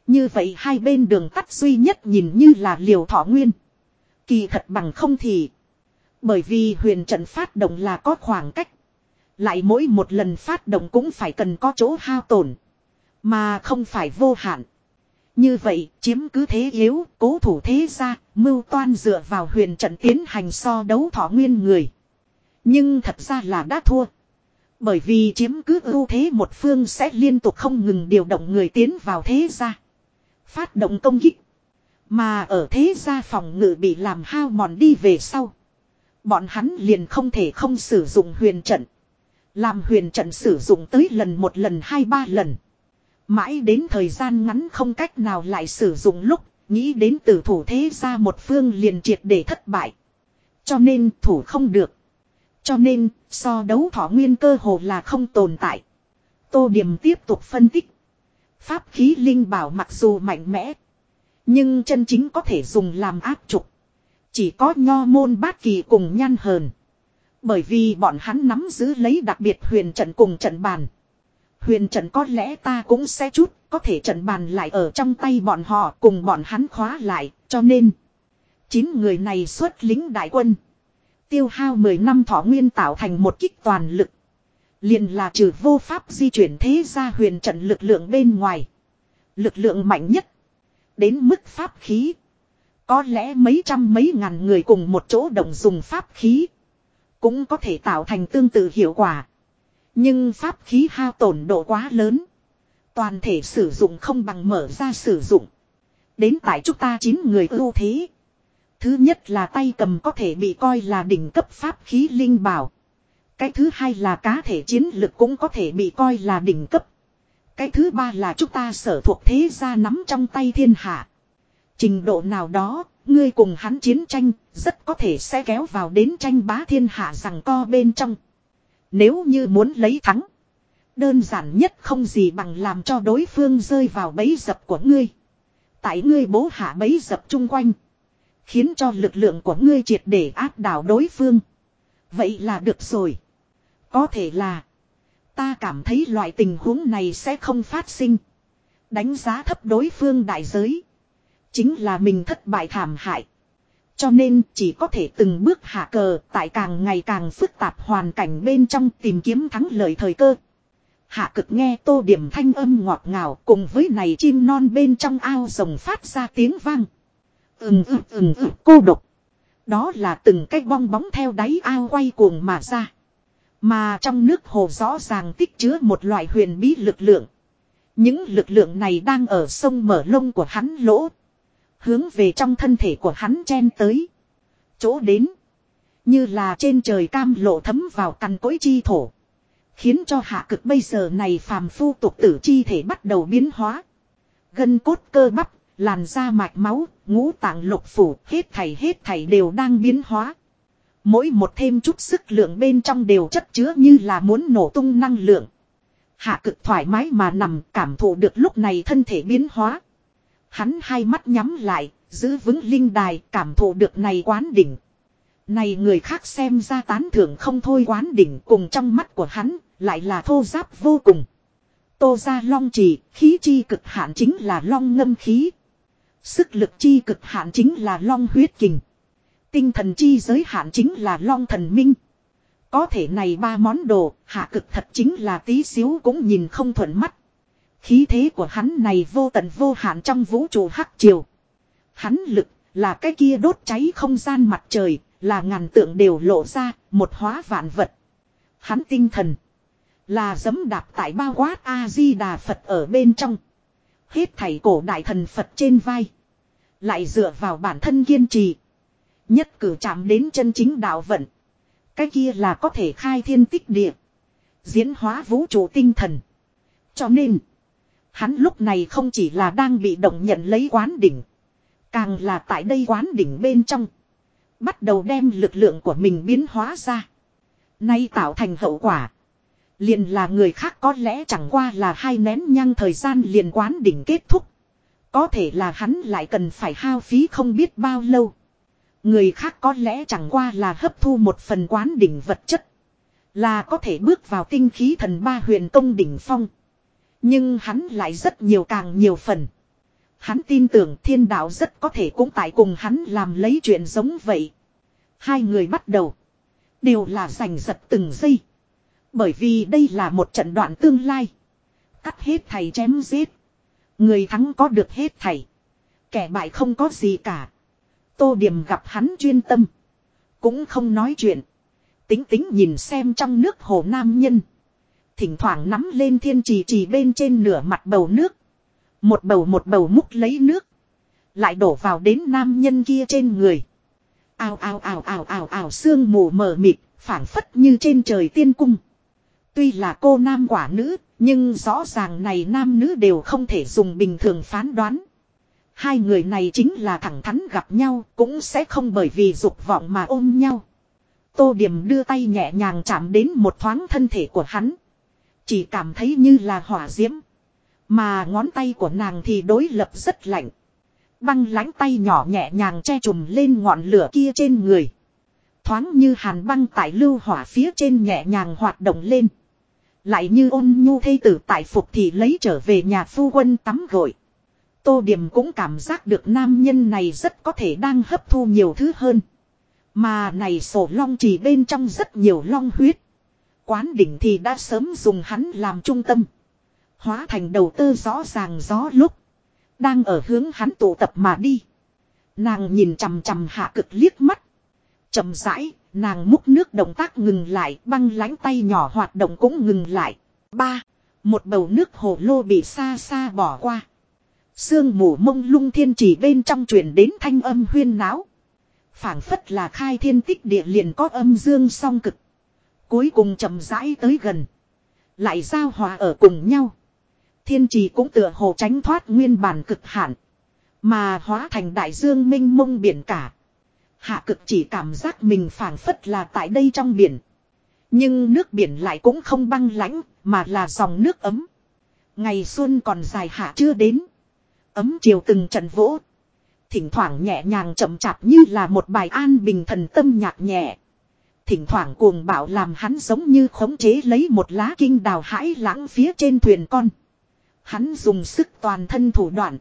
Như vậy hai bên đường tắt duy nhất nhìn như là liều thọ nguyên. Kỳ thật bằng không thì. Bởi vì huyền trận phát động là có khoảng cách. Lại mỗi một lần phát động cũng phải cần có chỗ hao tổn. Mà không phải vô hạn. Như vậy, chiếm cứ thế yếu, cố thủ thế ra, mưu toan dựa vào huyền trận tiến hành so đấu thọ nguyên người. Nhưng thật ra là đã thua. Bởi vì chiếm cứ ưu thế một phương sẽ liên tục không ngừng điều động người tiến vào thế gia. Phát động công kích. Mà ở thế gia phòng ngự bị làm hao mòn đi về sau. Bọn hắn liền không thể không sử dụng huyền trận. Làm huyền trận sử dụng tới lần một lần hai ba lần. Mãi đến thời gian ngắn không cách nào lại sử dụng lúc, nghĩ đến tử thủ thế gia một phương liền triệt để thất bại. Cho nên thủ không được. Cho nên, so đấu thọ nguyên cơ hồ là không tồn tại. Tô Điểm tiếp tục phân tích. Pháp khí linh bảo mặc dù mạnh mẽ. Nhưng chân chính có thể dùng làm áp trục. Chỉ có nho môn bát kỳ cùng nhan hờn. Bởi vì bọn hắn nắm giữ lấy đặc biệt huyền trận cùng trận bàn. Huyền trận có lẽ ta cũng sẽ chút, có thể trận bàn lại ở trong tay bọn họ cùng bọn hắn khóa lại, cho nên. Chín người này xuất lính đại quân. Tiêu hao 10 năm thọ nguyên tạo thành một kích toàn lực. Liền là trừ vô pháp di chuyển thế ra huyền trận lực lượng bên ngoài. Lực lượng mạnh nhất. Đến mức pháp khí. Có lẽ mấy trăm mấy ngàn người cùng một chỗ đồng dùng pháp khí. Cũng có thể tạo thành tương tự hiệu quả. Nhưng pháp khí hao tổn độ quá lớn. Toàn thể sử dụng không bằng mở ra sử dụng. Đến tại chúng ta chín người ưu thế. Thứ nhất là tay cầm có thể bị coi là đỉnh cấp pháp khí linh bảo. Cái thứ hai là cá thể chiến lực cũng có thể bị coi là đỉnh cấp. Cái thứ ba là chúng ta sở thuộc thế gia nắm trong tay thiên hạ. Trình độ nào đó, ngươi cùng hắn chiến tranh, rất có thể sẽ kéo vào đến tranh bá thiên hạ rằng co bên trong. Nếu như muốn lấy thắng, đơn giản nhất không gì bằng làm cho đối phương rơi vào bẫy dập của ngươi. Tại ngươi bố hạ bẫy dập chung quanh, khiến cho lực lượng của ngươi triệt để áp đảo đối phương. Vậy là được rồi. Có thể là, Ta cảm thấy loại tình huống này sẽ không phát sinh. Đánh giá thấp đối phương đại giới. Chính là mình thất bại thảm hại. Cho nên chỉ có thể từng bước hạ cờ tại càng ngày càng phức tạp hoàn cảnh bên trong tìm kiếm thắng lợi thời cơ. Hạ cực nghe tô điểm thanh âm ngọt ngào cùng với này chim non bên trong ao rồng phát ra tiếng vang. Ừm ừm ừm ừm cô độc. Đó là từng cái bong bóng theo đáy ao quay cuồng mà ra. Mà trong nước hồ rõ ràng tích chứa một loại huyền bí lực lượng. Những lực lượng này đang ở sông mở lông của hắn lỗ. Hướng về trong thân thể của hắn chen tới. Chỗ đến. Như là trên trời cam lộ thấm vào cằn cối chi thổ. Khiến cho hạ cực bây giờ này phàm phu tục tử chi thể bắt đầu biến hóa. Gân cốt cơ bắp, làn da mạch máu, ngũ tạng lục phủ, hết thảy hết thảy đều đang biến hóa. Mỗi một thêm chút sức lượng bên trong đều chất chứa như là muốn nổ tung năng lượng. Hạ cực thoải mái mà nằm cảm thụ được lúc này thân thể biến hóa. Hắn hai mắt nhắm lại, giữ vững linh đài cảm thụ được này quán đỉnh. Này người khác xem ra tán thưởng không thôi quán đỉnh cùng trong mắt của hắn, lại là thô giáp vô cùng. Tô ra long trì, khí chi cực hạn chính là long ngâm khí. Sức lực chi cực hạn chính là long huyết kình. Tinh thần chi giới hạn chính là long thần minh. Có thể này ba món đồ, hạ cực thật chính là tí xíu cũng nhìn không thuận mắt. Khí thế của hắn này vô tận vô hạn trong vũ trụ hắc triều. Hắn lực, là cái kia đốt cháy không gian mặt trời, là ngàn tượng đều lộ ra, một hóa vạn vật. Hắn tinh thần, là dấm đạp tại bao quát A-di-đà Phật ở bên trong. Hết thảy cổ đại thần Phật trên vai. Lại dựa vào bản thân kiên trì. Nhất cử chạm đến chân chính đạo vận. Cái kia là có thể khai thiên tích địa. Diễn hóa vũ trụ tinh thần. Cho nên. Hắn lúc này không chỉ là đang bị động nhận lấy quán đỉnh. Càng là tại đây quán đỉnh bên trong. Bắt đầu đem lực lượng của mình biến hóa ra. Nay tạo thành hậu quả. Liền là người khác có lẽ chẳng qua là hai nén nhang thời gian liền quán đỉnh kết thúc. Có thể là hắn lại cần phải hao phí không biết bao lâu. Người khác có lẽ chẳng qua là hấp thu một phần quán đỉnh vật chất. Là có thể bước vào tinh khí thần ba huyền công đỉnh phong. Nhưng hắn lại rất nhiều càng nhiều phần. Hắn tin tưởng thiên đạo rất có thể cũng tại cùng hắn làm lấy chuyện giống vậy. Hai người bắt đầu. Đều là giành giật từng giây. Bởi vì đây là một trận đoạn tương lai. Cắt hết thầy chém giết. Người thắng có được hết thầy. Kẻ bại không có gì cả. Tô Điểm gặp hắn chuyên tâm. Cũng không nói chuyện. Tính tính nhìn xem trong nước hồ nam nhân. Thỉnh thoảng nắm lên thiên trì trì bên trên nửa mặt bầu nước. Một bầu một bầu múc lấy nước. Lại đổ vào đến nam nhân kia trên người. Ào ào ào ào ào ào sương mù mờ mịt, phảng phất như trên trời tiên cung. Tuy là cô nam quả nữ, nhưng rõ ràng này nam nữ đều không thể dùng bình thường phán đoán. Hai người này chính là thẳng thắn gặp nhau cũng sẽ không bởi vì dục vọng mà ôm nhau. Tô Điểm đưa tay nhẹ nhàng chạm đến một thoáng thân thể của hắn. Chỉ cảm thấy như là hỏa diễm. Mà ngón tay của nàng thì đối lập rất lạnh. Băng lánh tay nhỏ nhẹ nhàng che trùm lên ngọn lửa kia trên người. Thoáng như hàn băng tại lưu hỏa phía trên nhẹ nhàng hoạt động lên. Lại như ôn nhu thây tử tại phục thì lấy trở về nhà phu quân tắm gội. Tô Điểm cũng cảm giác được nam nhân này rất có thể đang hấp thu nhiều thứ hơn. Mà này sổ long chỉ bên trong rất nhiều long huyết. Quán đỉnh thì đã sớm dùng hắn làm trung tâm. Hóa thành đầu tư rõ ràng gió lúc. Đang ở hướng hắn tụ tập mà đi. Nàng nhìn chằm chằm hạ cực liếc mắt. Chậm rãi, nàng múc nước động tác ngừng lại, băng lánh tay nhỏ hoạt động cũng ngừng lại. Ba, một bầu nước hồ lô bị xa xa bỏ qua. Sương mù mông lung thiên chỉ bên trong truyền đến thanh âm huyên náo. phảng phất là khai thiên tích địa liền có âm dương song cực. Cuối cùng chậm rãi tới gần. Lại giao hòa ở cùng nhau. Thiên trì cũng tựa hồ tránh thoát nguyên bản cực hạn. Mà hóa thành đại dương minh mông biển cả. Hạ cực chỉ cảm giác mình phản phất là tại đây trong biển. Nhưng nước biển lại cũng không băng lãnh, mà là dòng nước ấm. Ngày xuân còn dài hạ chưa đến. Ấm chiều từng trận vỗ. Thỉnh thoảng nhẹ nhàng chậm chạp như là một bài an bình thần tâm nhạc nhẹ. Thỉnh thoảng cuồng bạo làm hắn giống như khống chế lấy một lá kinh đào hãi lãng phía trên thuyền con. Hắn dùng sức toàn thân thủ đoạn.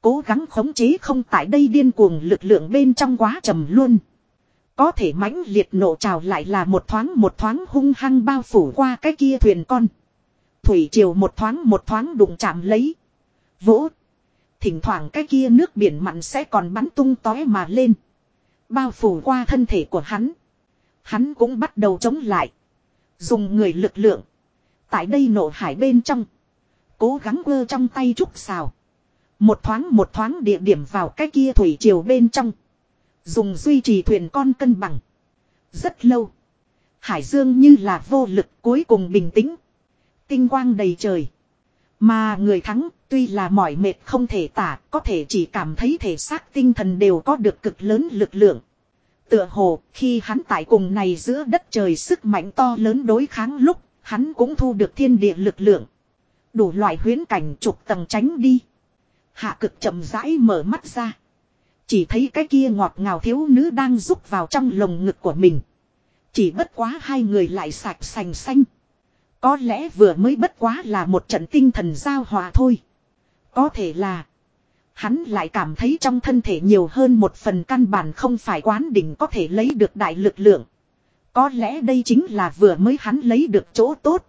Cố gắng khống chế không tại đây điên cuồng lực lượng bên trong quá trầm luôn. Có thể mãnh liệt nổ trào lại là một thoáng một thoáng hung hăng bao phủ qua cái kia thuyền con. Thủy triều một thoáng một thoáng đụng chạm lấy. Vỗ. Thỉnh thoảng cái kia nước biển mặn sẽ còn bắn tung tói mà lên. Bao phủ qua thân thể của hắn. Hắn cũng bắt đầu chống lại. Dùng người lực lượng. Tại đây nổ hải bên trong. Cố gắng quơ trong tay trúc xào. Một thoáng một thoáng địa điểm vào cái kia thủy triều bên trong. Dùng duy trì thuyền con cân bằng. Rất lâu. Hải dương như là vô lực cuối cùng bình tĩnh. Tinh quang đầy trời. Mà người thắng tuy là mỏi mệt không thể tả, có thể chỉ cảm thấy thể xác tinh thần đều có được cực lớn lực lượng. Tựa hồ khi hắn tại cùng này giữa đất trời sức mạnh to lớn đối kháng lúc, hắn cũng thu được thiên địa lực lượng. Đủ loại huyến cảnh trục tầng tránh đi. Hạ cực chậm rãi mở mắt ra. Chỉ thấy cái kia ngọt ngào thiếu nữ đang rúc vào trong lồng ngực của mình. Chỉ bất quá hai người lại sạch sành xanh. Có lẽ vừa mới bất quá là một trận tinh thần giao hòa thôi. Có thể là. Hắn lại cảm thấy trong thân thể nhiều hơn một phần căn bản không phải quán đỉnh có thể lấy được đại lực lượng. Có lẽ đây chính là vừa mới hắn lấy được chỗ tốt.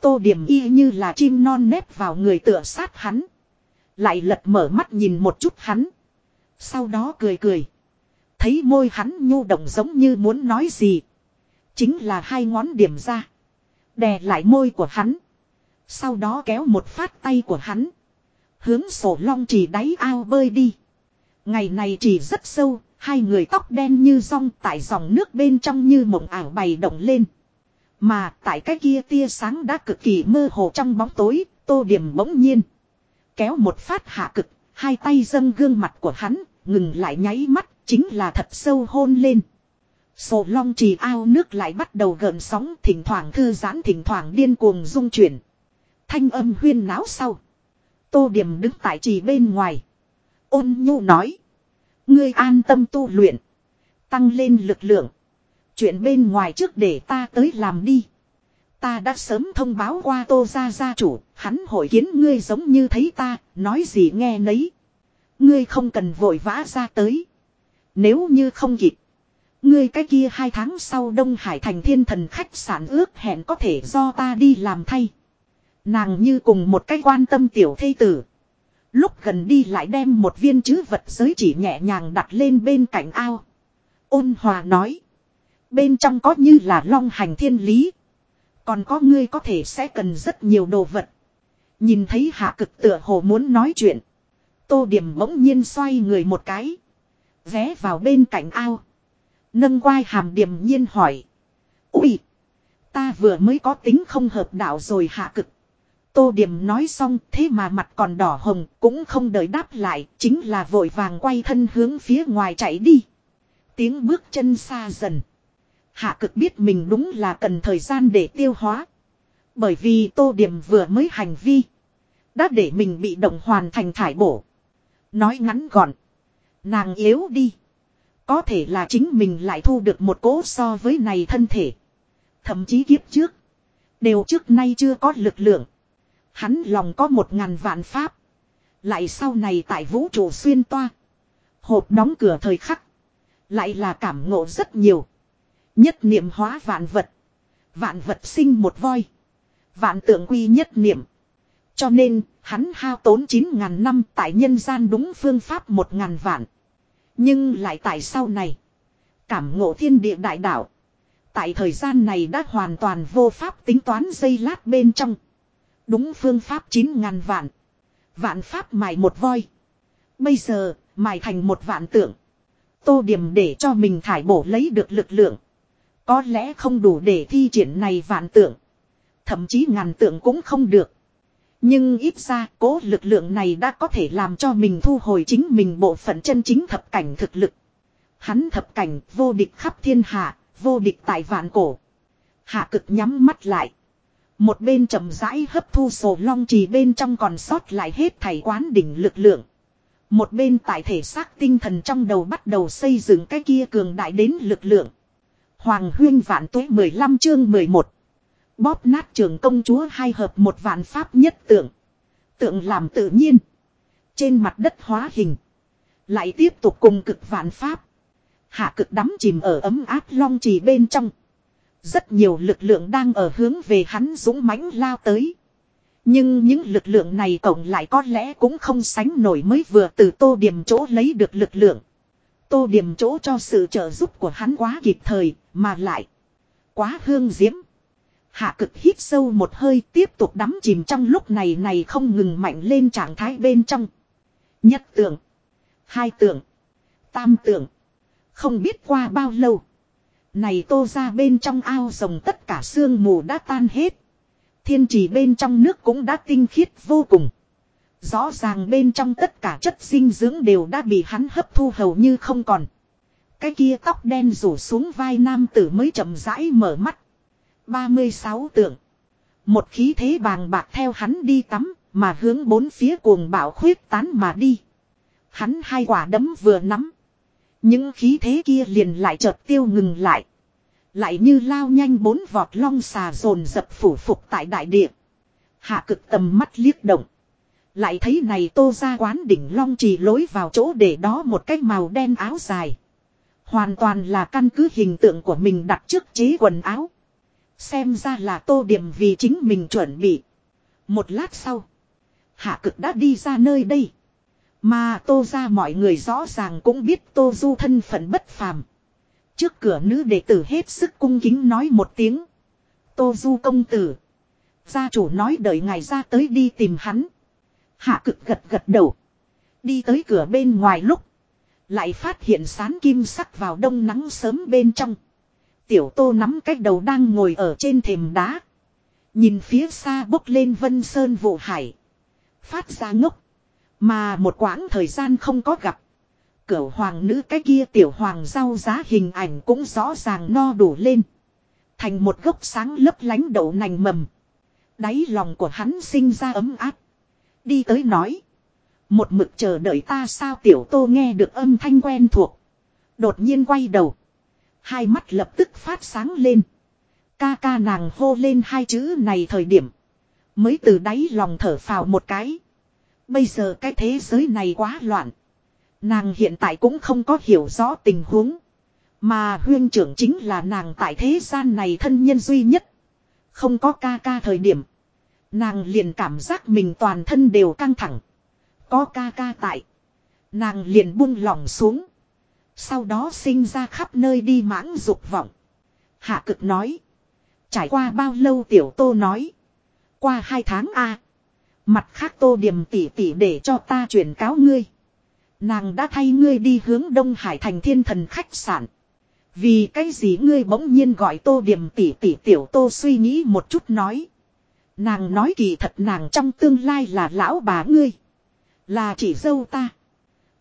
Tô điểm y như là chim non nếp vào người tựa sát hắn. Lại lật mở mắt nhìn một chút hắn. Sau đó cười cười. Thấy môi hắn nhu động giống như muốn nói gì. Chính là hai ngón điểm ra. Đè lại môi của hắn. Sau đó kéo một phát tay của hắn. Hướng sổ long chỉ đáy ao bơi đi. Ngày này chỉ rất sâu. Hai người tóc đen như rong tại dòng nước bên trong như mộng ảo bày động lên. Mà tại cái kia tia sáng đã cực kỳ mơ hồ trong bóng tối, tô điểm bỗng nhiên. Kéo một phát hạ cực, hai tay dâng gương mặt của hắn, ngừng lại nháy mắt, chính là thật sâu hôn lên. Sổ long trì ao nước lại bắt đầu gợn sóng, thỉnh thoảng thư giãn thỉnh thoảng điên cuồng rung chuyển. Thanh âm huyên náo sau. Tô điểm đứng tại trì bên ngoài. Ôn nhu nói. Ngươi an tâm tu luyện. Tăng lên lực lượng. Chuyện bên ngoài trước để ta tới làm đi. Ta đã sớm thông báo qua tô gia gia chủ, hắn hội kiến ngươi giống như thấy ta, nói gì nghe nấy. Ngươi không cần vội vã ra tới. Nếu như không kịp. Ngươi cái kia hai tháng sau Đông Hải thành thiên thần khách sạn ước hẹn có thể do ta đi làm thay. Nàng như cùng một cái quan tâm tiểu thây tử. Lúc gần đi lại đem một viên chữ vật giới chỉ nhẹ nhàng đặt lên bên cạnh ao. Ôn hòa nói. Bên trong có như là long hành thiên lý. Còn có ngươi có thể sẽ cần rất nhiều đồ vật. Nhìn thấy hạ cực tựa hồ muốn nói chuyện. Tô điểm bỗng nhiên xoay người một cái. Vé vào bên cạnh ao. Nâng quai hàm điểm nhiên hỏi. Úi! Ta vừa mới có tính không hợp đạo rồi hạ cực. Tô điểm nói xong thế mà mặt còn đỏ hồng cũng không đợi đáp lại. Chính là vội vàng quay thân hướng phía ngoài chạy đi. Tiếng bước chân xa dần. Hạ cực biết mình đúng là cần thời gian để tiêu hóa. Bởi vì tô điểm vừa mới hành vi. Đã để mình bị động hoàn thành thải bổ. Nói ngắn gọn. Nàng yếu đi. Có thể là chính mình lại thu được một cố so với này thân thể. Thậm chí kiếp trước. Đều trước nay chưa có lực lượng. Hắn lòng có một ngàn vạn pháp. Lại sau này tại vũ trụ xuyên toa. Hộp đóng cửa thời khắc. Lại là cảm ngộ rất nhiều. Nhất niệm hóa vạn vật. Vạn vật sinh một voi. Vạn tượng quy nhất niệm. Cho nên, hắn hao tốn 9.000 năm tại nhân gian đúng phương pháp 1.000 vạn. Nhưng lại tại sau này. Cảm ngộ thiên địa đại đạo. Tại thời gian này đã hoàn toàn vô pháp tính toán dây lát bên trong. Đúng phương pháp 9 ngàn vạn. Vạn pháp mài một voi. Bây giờ, mài thành một vạn tượng. Tô điểm để cho mình thải bổ lấy được lực lượng. Có lẽ không đủ để thi triển này vạn tượng. Thậm chí ngàn tượng cũng không được. Nhưng ít ra cố lực lượng này đã có thể làm cho mình thu hồi chính mình bộ phận chân chính thập cảnh thực lực. Hắn thập cảnh vô địch khắp thiên hạ, vô địch tại vạn cổ. Hạ cực nhắm mắt lại. Một bên chậm rãi hấp thu sổ long trì bên trong còn sót lại hết thảy quán đỉnh lực lượng. Một bên tại thể xác tinh thần trong đầu bắt đầu xây dựng cái kia cường đại đến lực lượng. Hoàng huyên vạn tuế 15 chương 11. Bóp nát trường công chúa hai hợp một vạn pháp nhất tượng. Tượng làm tự nhiên. Trên mặt đất hóa hình. Lại tiếp tục cùng cực vạn pháp. Hạ cực đắm chìm ở ấm áp long trì bên trong. Rất nhiều lực lượng đang ở hướng về hắn dũng mãnh lao tới. Nhưng những lực lượng này cộng lại có lẽ cũng không sánh nổi mới vừa từ tô điểm chỗ lấy được lực lượng. Tô điểm chỗ cho sự trợ giúp của hắn quá kịp thời, mà lại quá hương diễm. Hạ cực hít sâu một hơi tiếp tục đắm chìm trong lúc này này không ngừng mạnh lên trạng thái bên trong. Nhất tưởng, Hai tưởng, Tam tưởng, Không biết qua bao lâu. Này tô ra bên trong ao rồng tất cả sương mù đã tan hết. Thiên trì bên trong nước cũng đã tinh khiết vô cùng. Rõ ràng bên trong tất cả chất dinh dưỡng đều đã bị hắn hấp thu hầu như không còn. Cái kia tóc đen rủ xuống vai nam tử mới chậm rãi mở mắt. 36 tượng. Một khí thế bàng bạc theo hắn đi tắm, mà hướng bốn phía cuồng bạo khuyết tán mà đi. Hắn hai quả đấm vừa nắm. Những khí thế kia liền lại chợt tiêu ngừng lại. Lại như lao nhanh bốn vọt long xà dồn dập phủ phục tại đại địa. Hạ cực tầm mắt liếc động. Lại thấy này tô ra quán đỉnh long trì lối vào chỗ để đó một cái màu đen áo dài. Hoàn toàn là căn cứ hình tượng của mình đặt trước chế quần áo. Xem ra là tô điểm vì chính mình chuẩn bị. Một lát sau. Hạ cực đã đi ra nơi đây. Mà tô ra mọi người rõ ràng cũng biết tô du thân phận bất phàm. Trước cửa nữ đệ tử hết sức cung kính nói một tiếng. Tô du công tử. Gia chủ nói đợi ngài ra tới đi tìm hắn. Hạ cực gật gật đầu. Đi tới cửa bên ngoài lúc. Lại phát hiện sán kim sắc vào đông nắng sớm bên trong. Tiểu tô nắm cách đầu đang ngồi ở trên thềm đá. Nhìn phía xa bốc lên vân sơn vụ hải. Phát ra ngốc. Mà một quãng thời gian không có gặp. Cửu hoàng nữ cái kia tiểu hoàng giao giá hình ảnh cũng rõ ràng no đủ lên. Thành một gốc sáng lấp lánh đậu nành mầm. Đáy lòng của hắn sinh ra ấm áp. Đi tới nói. Một mực chờ đợi ta sao tiểu tô nghe được âm thanh quen thuộc. Đột nhiên quay đầu. Hai mắt lập tức phát sáng lên. Ca ca nàng hô lên hai chữ này thời điểm. Mới từ đáy lòng thở phào một cái. Bây giờ cái thế giới này quá loạn. Nàng hiện tại cũng không có hiểu rõ tình huống. Mà huyên trưởng chính là nàng tại thế gian này thân nhân duy nhất. Không có ca ca thời điểm. Nàng liền cảm giác mình toàn thân đều căng thẳng. Có ca ca tại. Nàng liền buông lòng xuống. Sau đó sinh ra khắp nơi đi mãng dục vọng. Hạ cực nói. Trải qua bao lâu tiểu tô nói. Qua hai tháng a Mặt khác tô điểm tỉ tỉ để cho ta chuyển cáo ngươi. Nàng đã thay ngươi đi hướng Đông Hải thành thiên thần khách sạn. Vì cái gì ngươi bỗng nhiên gọi tô điểm tỉ tỉ tiểu tô suy nghĩ một chút nói. Nàng nói kỳ thật nàng trong tương lai là lão bà ngươi. Là chỉ dâu ta.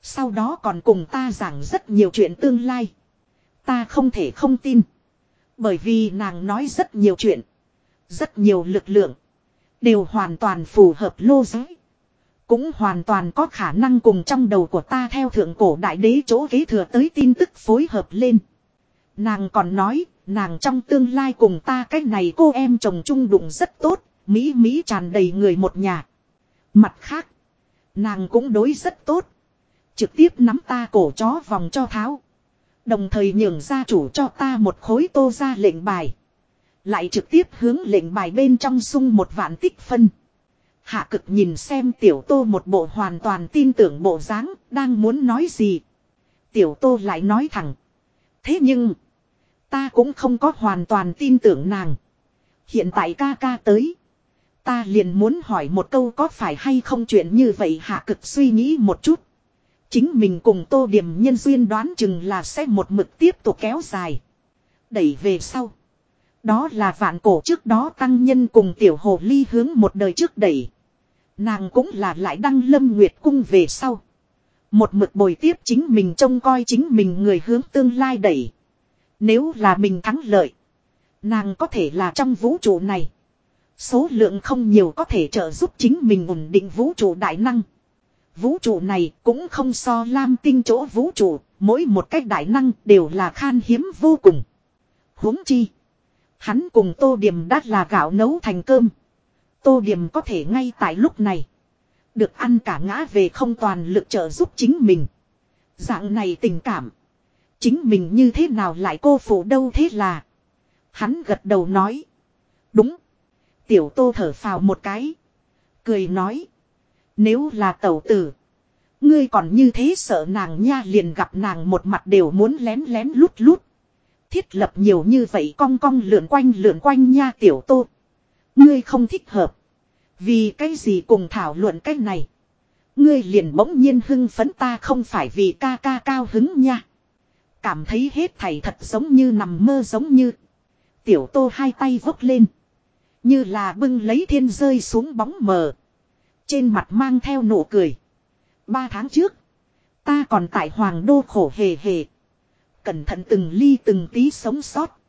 Sau đó còn cùng ta giảng rất nhiều chuyện tương lai. Ta không thể không tin. Bởi vì nàng nói rất nhiều chuyện. Rất nhiều lực lượng. Đều hoàn toàn phù hợp lô giới. Cũng hoàn toàn có khả năng cùng trong đầu của ta theo thượng cổ đại đế chỗ kế thừa tới tin tức phối hợp lên. Nàng còn nói, nàng trong tương lai cùng ta cái này cô em chồng chung đụng rất tốt, Mỹ Mỹ tràn đầy người một nhà. Mặt khác, nàng cũng đối rất tốt. Trực tiếp nắm ta cổ chó vòng cho tháo. Đồng thời nhường gia chủ cho ta một khối tô ra lệnh bài. Lại trực tiếp hướng lệnh bài bên trong sung một vạn tích phân. Hạ cực nhìn xem tiểu tô một bộ hoàn toàn tin tưởng bộ dáng, đang muốn nói gì. Tiểu tô lại nói thẳng. Thế nhưng, ta cũng không có hoàn toàn tin tưởng nàng. Hiện tại ca ca tới. Ta liền muốn hỏi một câu có phải hay không chuyện như vậy hạ cực suy nghĩ một chút. Chính mình cùng tô điểm nhân duyên đoán chừng là sẽ một mực tiếp tục kéo dài. Đẩy về sau. Đó là vạn cổ trước đó tăng nhân cùng tiểu hồ ly hướng một đời trước đẩy. Nàng cũng là lại đăng lâm nguyệt cung về sau. Một mực bồi tiếp chính mình trông coi chính mình người hướng tương lai đẩy. Nếu là mình thắng lợi. Nàng có thể là trong vũ trụ này. Số lượng không nhiều có thể trợ giúp chính mình ổn định vũ trụ đại năng. Vũ trụ này cũng không so lam tinh chỗ vũ trụ, mỗi một cách đại năng đều là khan hiếm vô cùng. huống chi. Hắn cùng tô điểm đắt là gạo nấu thành cơm. Tô điểm có thể ngay tại lúc này. Được ăn cả ngã về không toàn lực trợ giúp chính mình. Dạng này tình cảm. Chính mình như thế nào lại cô phụ đâu thế là. Hắn gật đầu nói. Đúng. Tiểu tô thở phào một cái. Cười nói. Nếu là tẩu tử. Ngươi còn như thế sợ nàng nha liền gặp nàng một mặt đều muốn lén lén lút lút. Thiết lập nhiều như vậy cong cong lượn quanh lượn quanh nha tiểu tô. Ngươi không thích hợp. Vì cái gì cùng thảo luận cái này. Ngươi liền bỗng nhiên hưng phấn ta không phải vì ca ca cao hứng nha. Cảm thấy hết thảy thật giống như nằm mơ giống như. Tiểu tô hai tay vốc lên. Như là bưng lấy thiên rơi xuống bóng mờ. Trên mặt mang theo nụ cười. Ba tháng trước. Ta còn tại hoàng đô khổ hề hề. Cẩn thận từng ly từng tí sống sót.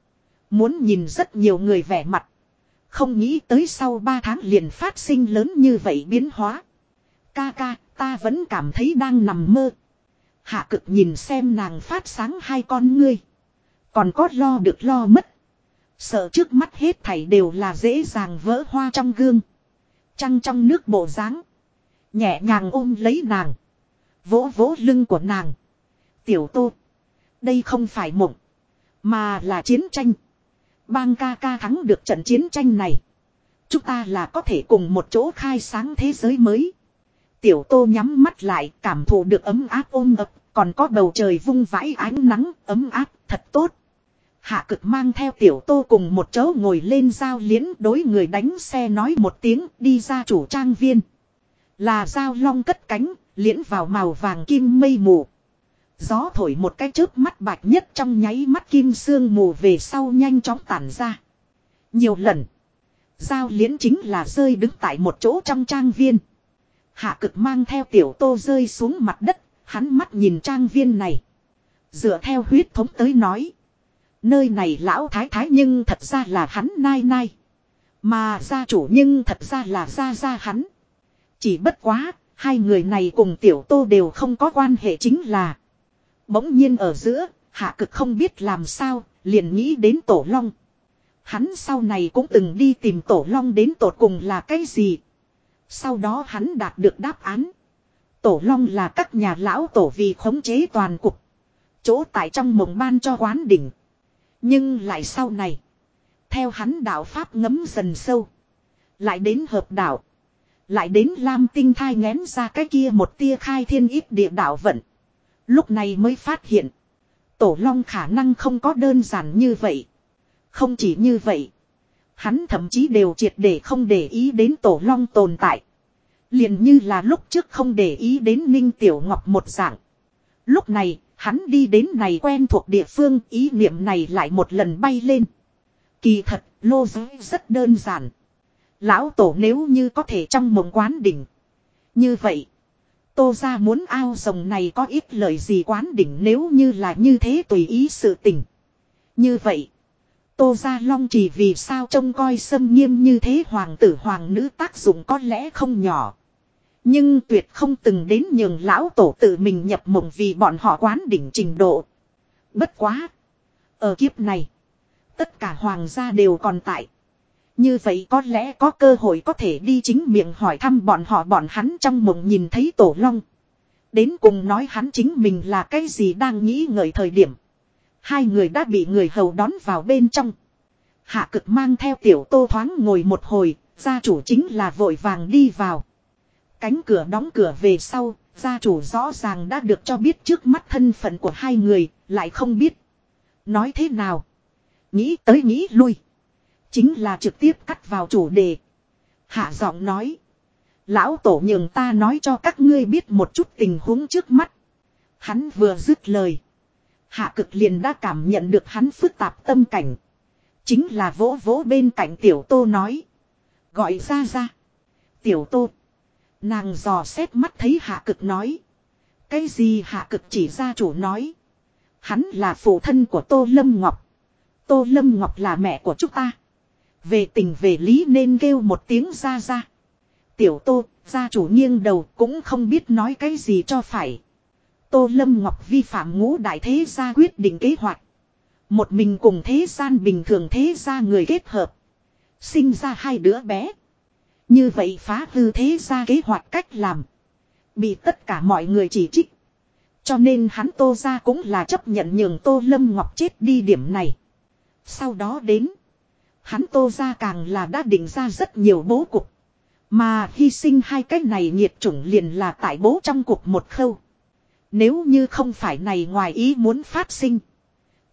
Muốn nhìn rất nhiều người vẻ mặt. Không nghĩ tới sau ba tháng liền phát sinh lớn như vậy biến hóa. Ca ca, ta vẫn cảm thấy đang nằm mơ. Hạ cực nhìn xem nàng phát sáng hai con ngươi. Còn có lo được lo mất. Sợ trước mắt hết thảy đều là dễ dàng vỡ hoa trong gương. Trăng trong nước bộ dáng Nhẹ nhàng ôm lấy nàng. Vỗ vỗ lưng của nàng. Tiểu tô. Đây không phải mộng. Mà là chiến tranh. Bang ca ca thắng được trận chiến tranh này. Chúng ta là có thể cùng một chỗ khai sáng thế giới mới. Tiểu tô nhắm mắt lại, cảm thụ được ấm áp ôm ập. Còn có bầu trời vung vãi ánh nắng, ấm áp, thật tốt. Hạ cực mang theo tiểu tô cùng một chỗ ngồi lên giao liễn đối người đánh xe nói một tiếng đi ra chủ trang viên. Là giao long cất cánh, liễn vào màu vàng kim mây mù. Gió thổi một cái chớp mắt bạch nhất trong nháy mắt kim sương mù về sau nhanh chóng tản ra. Nhiều lần. Giao liễn chính là rơi đứng tại một chỗ trong trang viên. Hạ cực mang theo tiểu tô rơi xuống mặt đất, hắn mắt nhìn trang viên này. Dựa theo huyết thống tới nói. Nơi này lão thái thái nhưng thật ra là hắn nai nai. Mà gia chủ nhưng thật ra là gia gia hắn. Chỉ bất quá, hai người này cùng tiểu tô đều không có quan hệ chính là. Bỗng nhiên ở giữa, hạ cực không biết làm sao, liền nghĩ đến tổ long. Hắn sau này cũng từng đi tìm tổ long đến tột cùng là cái gì. Sau đó hắn đạt được đáp án. Tổ long là các nhà lão tổ vì khống chế toàn cục. Chỗ tại trong mộng ban cho quán đỉnh. Nhưng lại sau này. Theo hắn đạo Pháp ngấm dần sâu. Lại đến hợp đạo. Lại đến Lam Tinh thai ngén ra cái kia một tia khai thiên ít địa đạo vận. Lúc này mới phát hiện. Tổ Long khả năng không có đơn giản như vậy. Không chỉ như vậy. Hắn thậm chí đều triệt để không để ý đến Tổ Long tồn tại. liền như là lúc trước không để ý đến Ninh Tiểu Ngọc một dạng. Lúc này, hắn đi đến này quen thuộc địa phương, ý niệm này lại một lần bay lên. Kỳ thật, lô giới rất đơn giản. Lão tổ nếu như có thể trong mộng quán đỉnh. Như vậy. Tô ra muốn ao rồng này có ít lời gì quán đỉnh nếu như là như thế tùy ý sự tình. Như vậy. Tô ra long chỉ vì sao trông coi xâm nghiêm như thế hoàng tử hoàng nữ tác dụng có lẽ không nhỏ. Nhưng tuyệt không từng đến nhường lão tổ tự mình nhập mộng vì bọn họ quán đỉnh trình độ. Bất quá. Ở kiếp này. Tất cả hoàng gia đều còn tại. Như vậy có lẽ có cơ hội có thể đi chính miệng hỏi thăm bọn họ bọn hắn trong mộng nhìn thấy tổ long. Đến cùng nói hắn chính mình là cái gì đang nghĩ ngợi thời điểm. Hai người đã bị người hầu đón vào bên trong. Hạ cực mang theo tiểu tô thoáng ngồi một hồi, gia chủ chính là vội vàng đi vào. Cánh cửa đóng cửa về sau, gia chủ rõ ràng đã được cho biết trước mắt thân phận của hai người, lại không biết. Nói thế nào? Nghĩ tới nghĩ lui. Chính là trực tiếp cắt vào chủ đề. Hạ giọng nói. Lão tổ nhường ta nói cho các ngươi biết một chút tình huống trước mắt. Hắn vừa dứt lời. Hạ cực liền đã cảm nhận được hắn phức tạp tâm cảnh. Chính là vỗ vỗ bên cạnh tiểu tô nói. Gọi ra ra. Tiểu tô. Nàng dò xét mắt thấy hạ cực nói. Cái gì hạ cực chỉ ra chủ nói. Hắn là phụ thân của Tô Lâm Ngọc. Tô Lâm Ngọc là mẹ của chúng ta. Về tình về lý nên kêu một tiếng ra ra. Tiểu Tô, gia chủ nghiêng đầu cũng không biết nói cái gì cho phải. Tô Lâm Ngọc vi phạm ngũ đại thế gia quyết định kế hoạch. Một mình cùng thế gian bình thường thế gia người kết hợp. Sinh ra hai đứa bé. Như vậy phá hư thế gia kế hoạch cách làm. Bị tất cả mọi người chỉ trích. Cho nên hắn tô ra cũng là chấp nhận nhường tô lâm ngọc chết đi điểm này. Sau đó đến. Hắn tô ra càng là đã định ra rất nhiều bố cục. Mà hy sinh hai cái này nhiệt chủng liền là tại bố trong cuộc một khâu. Nếu như không phải này ngoài ý muốn phát sinh.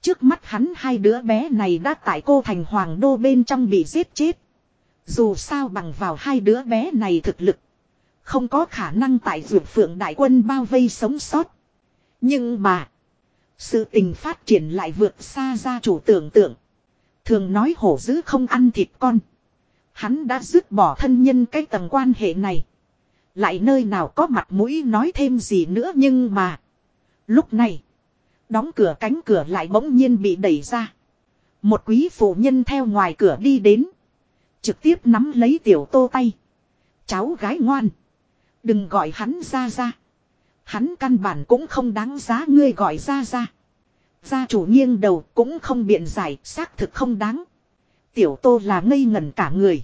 Trước mắt hắn hai đứa bé này đã tại cô thành hoàng đô bên trong bị giết chết. Dù sao bằng vào hai đứa bé này thực lực. Không có khả năng tại dược phượng đại quân bao vây sống sót. Nhưng mà. Sự tình phát triển lại vượt xa ra chủ tưởng tượng. Thường nói hổ dữ không ăn thịt con. Hắn đã dứt bỏ thân nhân cái tầng quan hệ này. Lại nơi nào có mặt mũi nói thêm gì nữa nhưng mà. Lúc này. Đóng cửa cánh cửa lại bỗng nhiên bị đẩy ra. Một quý phụ nhân theo ngoài cửa đi đến. Trực tiếp nắm lấy tiểu tô tay. Cháu gái ngoan. Đừng gọi hắn ra ra. Hắn căn bản cũng không đáng giá ngươi gọi ra ra. Gia chủ nghiêng đầu cũng không biện giải, xác thực không đáng. Tiểu tô là ngây ngẩn cả người.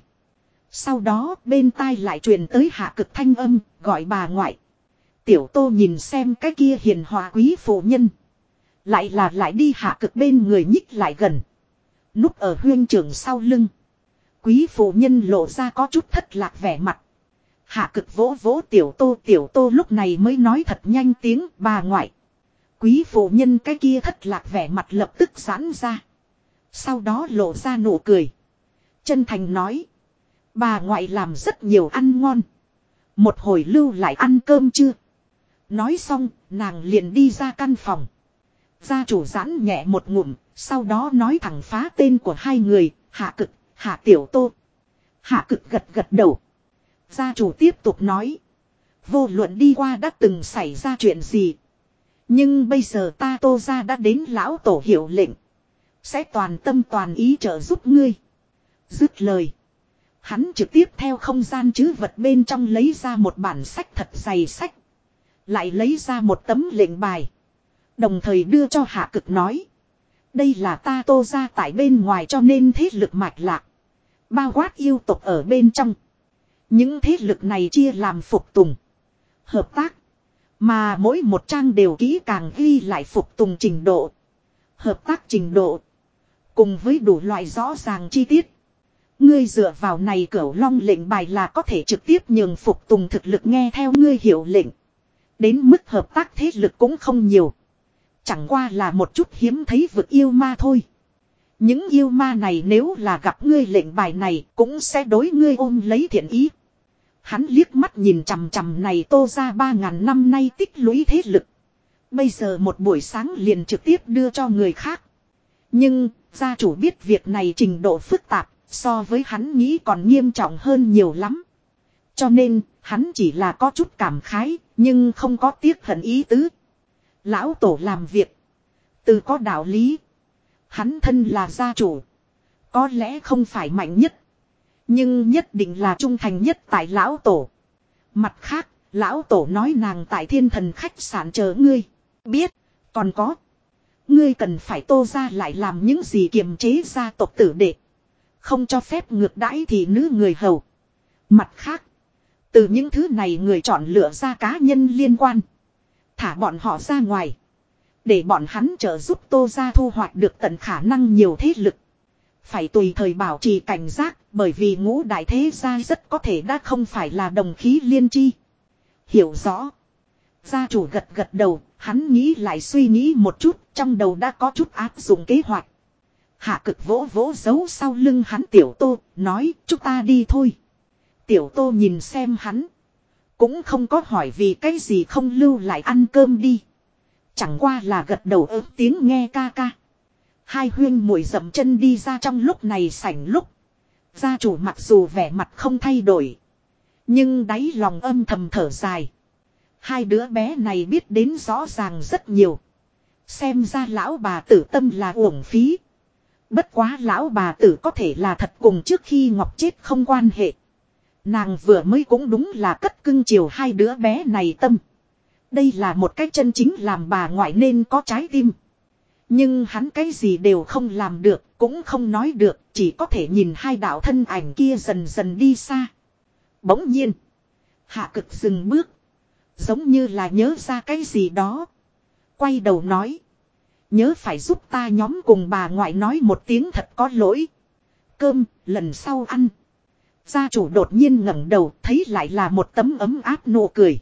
Sau đó bên tai lại truyền tới hạ cực thanh âm, gọi bà ngoại. Tiểu tô nhìn xem cái kia hiền hòa quý phụ nhân. Lại là lại đi hạ cực bên người nhích lại gần. Núp ở huyên trường sau lưng. Quý phụ nhân lộ ra có chút thất lạc vẻ mặt. Hạ cực vỗ vỗ tiểu tô tiểu tô lúc này mới nói thật nhanh tiếng bà ngoại. Quý phụ nhân cái kia thất lạc vẻ mặt lập tức giãn ra. Sau đó lộ ra nụ cười. Chân thành nói. Bà ngoại làm rất nhiều ăn ngon. Một hồi lưu lại ăn cơm chưa? Nói xong, nàng liền đi ra căn phòng. Gia chủ giãn nhẹ một ngụm, sau đó nói thẳng phá tên của hai người, hạ cực, hạ tiểu tô. Hạ cực gật gật đầu. Gia chủ tiếp tục nói. Vô luận đi qua đã từng xảy ra chuyện gì. Nhưng bây giờ ta tô ra đã đến lão tổ hiệu lệnh. Sẽ toàn tâm toàn ý trợ giúp ngươi. Dứt lời. Hắn trực tiếp theo không gian chứ vật bên trong lấy ra một bản sách thật dày sách. Lại lấy ra một tấm lệnh bài. Đồng thời đưa cho hạ cực nói. Đây là ta tô ra tại bên ngoài cho nên thế lực mạch lạc. Bao quát yêu tục ở bên trong. Những thế lực này chia làm phục tùng. Hợp tác. Mà mỗi một trang đều kỹ càng ghi lại phục tùng trình độ. Hợp tác trình độ. Cùng với đủ loại rõ ràng chi tiết. Ngươi dựa vào này cửu long lệnh bài là có thể trực tiếp nhường phục tùng thực lực nghe theo ngươi hiểu lệnh. Đến mức hợp tác thế lực cũng không nhiều. Chẳng qua là một chút hiếm thấy vực yêu ma thôi. Những yêu ma này nếu là gặp ngươi lệnh bài này cũng sẽ đối ngươi ôm lấy thiện ý. Hắn liếc mắt nhìn chằm chằm này tô ra ba ngàn năm nay tích lũy thế lực. Bây giờ một buổi sáng liền trực tiếp đưa cho người khác. Nhưng, gia chủ biết việc này trình độ phức tạp, so với hắn nghĩ còn nghiêm trọng hơn nhiều lắm. Cho nên, hắn chỉ là có chút cảm khái, nhưng không có tiếc hận ý tứ. Lão tổ làm việc. Từ có đạo lý. Hắn thân là gia chủ. Có lẽ không phải mạnh nhất. Nhưng nhất định là trung thành nhất tại lão tổ. Mặt khác, lão tổ nói nàng tại thiên thần khách sạn chờ ngươi. Biết, còn có. Ngươi cần phải tô ra lại làm những gì kiềm chế gia tộc tử đệ. Không cho phép ngược đãi thì nữ người hầu. Mặt khác, từ những thứ này người chọn lựa ra cá nhân liên quan. Thả bọn họ ra ngoài. Để bọn hắn trợ giúp tô ra thu hoạch được tận khả năng nhiều thế lực. Phải tùy thời bảo trì cảnh giác bởi vì ngũ đại thế gia rất có thể đã không phải là đồng khí liên chi. Hiểu rõ. Gia chủ gật gật đầu, hắn nghĩ lại suy nghĩ một chút, trong đầu đã có chút áp dụng kế hoạch. Hạ cực vỗ vỗ giấu sau lưng hắn tiểu tô, nói chúng ta đi thôi. Tiểu tô nhìn xem hắn. Cũng không có hỏi vì cái gì không lưu lại ăn cơm đi. Chẳng qua là gật đầu ớt tiếng nghe ca ca. Hai huyên mùi dậm chân đi ra trong lúc này sảnh lúc. Gia chủ mặc dù vẻ mặt không thay đổi. Nhưng đáy lòng âm thầm thở dài. Hai đứa bé này biết đến rõ ràng rất nhiều. Xem ra lão bà tử tâm là uổng phí. Bất quá lão bà tử có thể là thật cùng trước khi Ngọc chết không quan hệ. Nàng vừa mới cũng đúng là cất cưng chiều hai đứa bé này tâm. Đây là một cách chân chính làm bà ngoại nên có trái tim. Nhưng hắn cái gì đều không làm được, cũng không nói được, chỉ có thể nhìn hai đạo thân ảnh kia dần dần đi xa. Bỗng nhiên, hạ cực dừng bước, giống như là nhớ ra cái gì đó. Quay đầu nói, nhớ phải giúp ta nhóm cùng bà ngoại nói một tiếng thật có lỗi. Cơm, lần sau ăn. Gia chủ đột nhiên ngẩng đầu thấy lại là một tấm ấm áp nụ cười.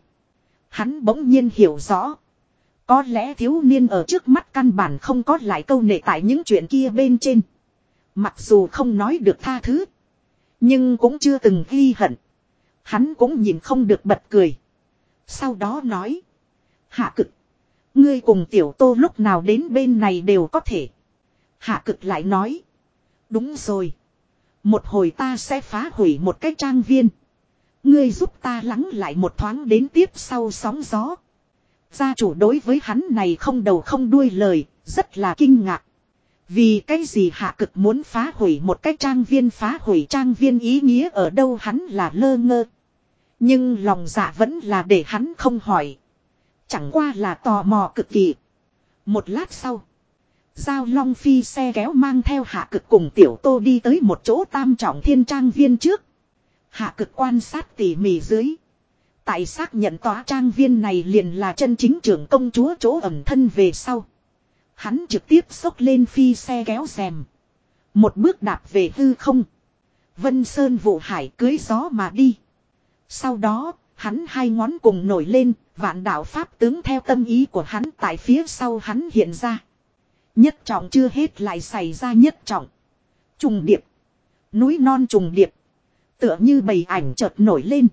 Hắn bỗng nhiên hiểu rõ. Có lẽ thiếu niên ở trước mắt căn bản không có lại câu nệ tại những chuyện kia bên trên. Mặc dù không nói được tha thứ. Nhưng cũng chưa từng ghi hận. Hắn cũng nhìn không được bật cười. Sau đó nói. Hạ cực. Ngươi cùng tiểu tô lúc nào đến bên này đều có thể. Hạ cực lại nói. Đúng rồi. Một hồi ta sẽ phá hủy một cái trang viên. Ngươi giúp ta lắng lại một thoáng đến tiếp sau sóng gió. Gia chủ đối với hắn này không đầu không đuôi lời, rất là kinh ngạc. Vì cái gì hạ cực muốn phá hủy một cái trang viên phá hủy trang viên ý nghĩa ở đâu hắn là lơ ngơ. Nhưng lòng dạ vẫn là để hắn không hỏi. Chẳng qua là tò mò cực kỳ. Một lát sau. Giao Long Phi xe kéo mang theo hạ cực cùng tiểu tô đi tới một chỗ tam trọng thiên trang viên trước. Hạ cực quan sát tỉ mỉ dưới. Tại xác nhận tòa trang viên này liền là chân chính trưởng công chúa chỗ ẩm thân về sau. Hắn trực tiếp xốc lên phi xe kéo xèm Một bước đạp về hư không. Vân Sơn vụ hải cưới gió mà đi. Sau đó, hắn hai ngón cùng nổi lên, vạn đạo Pháp tướng theo tâm ý của hắn tại phía sau hắn hiện ra. Nhất trọng chưa hết lại xảy ra nhất trọng. Trùng điệp. Núi non trùng điệp. Tựa như bầy ảnh chợt nổi lên.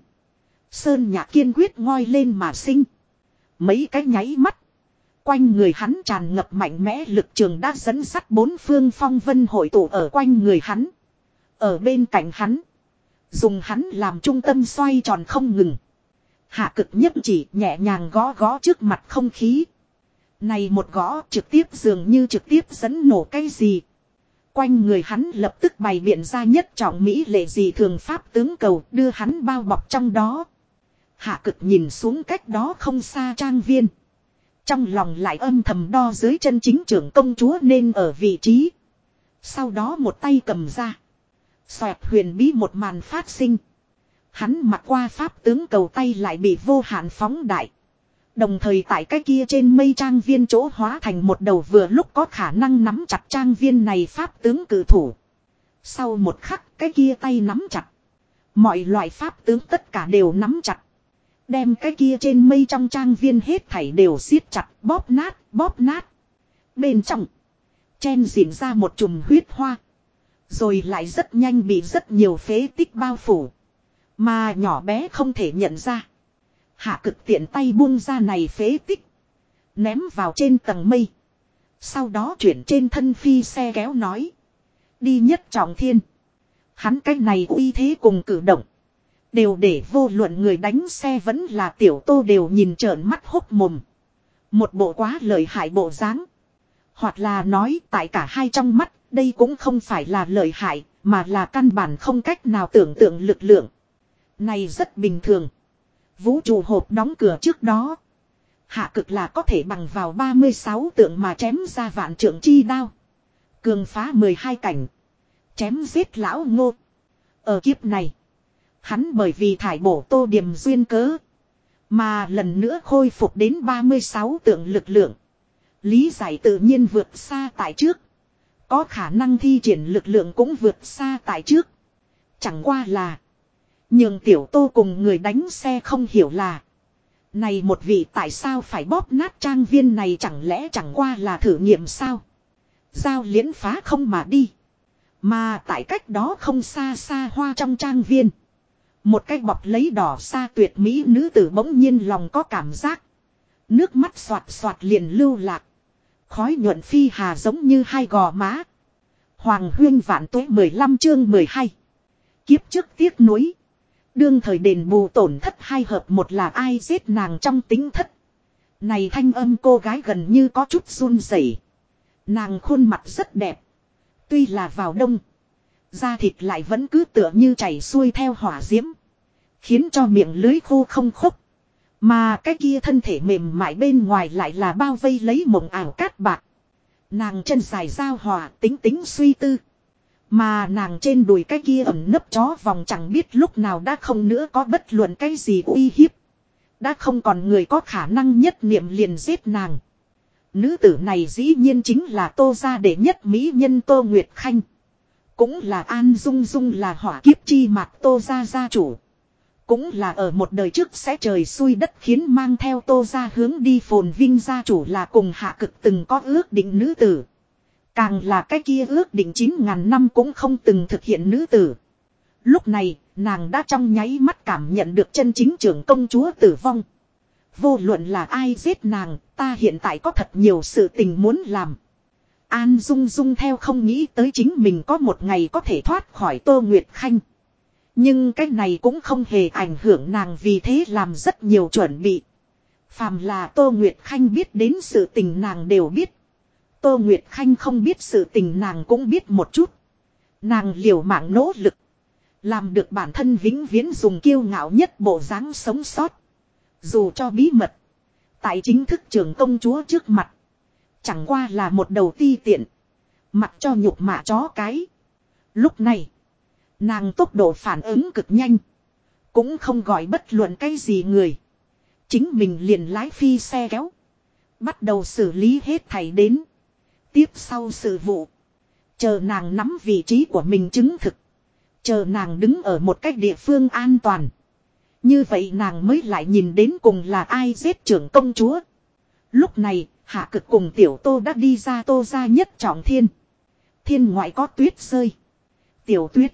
Sơn nhạc kiên quyết ngoi lên mà sinh. Mấy cái nháy mắt. Quanh người hắn tràn ngập mạnh mẽ lực trường đã dẫn sắt bốn phương phong vân hội tụ ở quanh người hắn. Ở bên cạnh hắn. Dùng hắn làm trung tâm xoay tròn không ngừng. Hạ cực nhất chỉ nhẹ nhàng gõ gõ trước mặt không khí. Này một gõ trực tiếp dường như trực tiếp dẫn nổ cái gì. Quanh người hắn lập tức bày biện ra nhất trọng Mỹ lệ gì thường pháp tướng cầu, đưa hắn bao bọc trong đó. Hạ cực nhìn xuống cách đó không xa trang viên. Trong lòng lại âm thầm đo dưới chân chính trưởng công chúa nên ở vị trí. Sau đó một tay cầm ra. Xoẹt huyền bí một màn phát sinh. Hắn mặc qua pháp tướng cầu tay lại bị vô hạn phóng đại. Đồng thời tại cái kia trên mây trang viên chỗ hóa thành một đầu vừa lúc có khả năng nắm chặt trang viên này pháp tướng cử thủ. Sau một khắc, cái kia tay nắm chặt. Mọi loại pháp tướng tất cả đều nắm chặt. Đem cái kia trên mây trong trang viên hết thảy đều siết chặt, bóp nát bóp nát. Bên trong. Chen diễn ra một chùm huyết hoa. Rồi lại rất nhanh bị rất nhiều phế tích bao phủ. Mà nhỏ bé không thể nhận ra. Hạ cực tiện tay buông ra này phế tích. Ném vào trên tầng mây. Sau đó chuyển trên thân phi xe kéo nói. Đi nhất trọng thiên. Hắn cách này uy thế cùng cử động. Đều để vô luận người đánh xe vẫn là tiểu tô đều nhìn trợn mắt hốc mồm. Một bộ quá lợi hại bộ dáng. Hoặc là nói tại cả hai trong mắt, đây cũng không phải là lợi hại, mà là căn bản không cách nào tưởng tượng lực lượng. Này rất bình thường. Vũ trụ hộp đóng cửa trước đó. Hạ cực là có thể bằng vào 36 tượng mà chém ra vạn trượng chi đao. Cường phá 12 cảnh. Chém giết lão ngô. Ở kiếp này. Hắn bởi vì thải bổ tô điểm duyên cớ. Mà lần nữa khôi phục đến 36 tượng lực lượng. Lý giải tự nhiên vượt xa tại trước. Có khả năng thi triển lực lượng cũng vượt xa tại trước. Chẳng qua là. Nhưng tiểu tô cùng người đánh xe không hiểu là. Này một vị tại sao phải bóp nát trang viên này chẳng lẽ chẳng qua là thử nghiệm sao? Giao liễn phá không mà đi. Mà tại cách đó không xa xa hoa trong trang viên. Một cái bọc lấy đỏ xa tuyệt mỹ nữ tử bỗng nhiên lòng có cảm giác. Nước mắt xoạt xoạt liền lưu lạc. Khói nhuận phi hà giống như hai gò má. Hoàng huyên vạn tuế 15 chương 12. Kiếp trước tiếc nuối. Đương thời đền bù tổn thất hai hợp một là ai giết nàng trong tính thất. Này thanh âm cô gái gần như có chút run rẩy. Nàng khuôn mặt rất đẹp. Tuy là vào đông. Da thịt lại vẫn cứ tựa như chảy xuôi theo hỏa diễm. Khiến cho miệng lưới khô không khốc. Mà cái kia thân thể mềm mại bên ngoài lại là bao vây lấy mộng ảo cát bạc. Nàng chân dài giao hòa, tính tính suy tư. Mà nàng trên đùi cái kia ẩm nấp chó vòng chẳng biết lúc nào đã không nữa có bất luận cái gì uy hiếp. Đã không còn người có khả năng nhất niệm liền giết nàng. Nữ tử này dĩ nhiên chính là tô gia đệ nhất mỹ nhân tô Nguyệt Khanh. Cũng là An Dung Dung là hỏa kiếp chi mặt tô gia gia chủ. Cũng là ở một đời trước sẽ trời xui đất khiến mang theo tô gia hướng đi phồn vinh gia chủ là cùng hạ cực từng có ước định nữ tử. Càng là cái kia ước định 9.000 năm cũng không từng thực hiện nữ tử. Lúc này, nàng đã trong nháy mắt cảm nhận được chân chính trưởng công chúa tử vong. Vô luận là ai giết nàng, ta hiện tại có thật nhiều sự tình muốn làm. An Dung Dung theo không nghĩ tới chính mình có một ngày có thể thoát khỏi Tô Nguyệt Khanh. Nhưng cái này cũng không hề ảnh hưởng nàng vì thế làm rất nhiều chuẩn bị. Phàm là Tô Nguyệt Khanh biết đến sự tình nàng đều biết. Tô Nguyệt Khanh không biết sự tình nàng cũng biết một chút. Nàng liều mạng nỗ lực. Làm được bản thân vĩnh viễn dùng kiêu ngạo nhất bộ dáng sống sót. Dù cho bí mật. Tại chính thức trưởng công chúa trước mặt. Chẳng qua là một đầu ti tiện. Mặc cho nhục mạ chó cái. Lúc này. Nàng tốc độ phản ứng cực nhanh. Cũng không gọi bất luận cái gì người. Chính mình liền lái phi xe kéo. Bắt đầu xử lý hết thảy đến. Tiếp sau sự vụ. Chờ nàng nắm vị trí của mình chứng thực. Chờ nàng đứng ở một cách địa phương an toàn. Như vậy nàng mới lại nhìn đến cùng là ai giết trưởng công chúa. Lúc này, hạ cực cùng tiểu tô đã đi ra tô ra nhất trọng thiên. Thiên ngoại có tuyết rơi. Tiểu tuyết.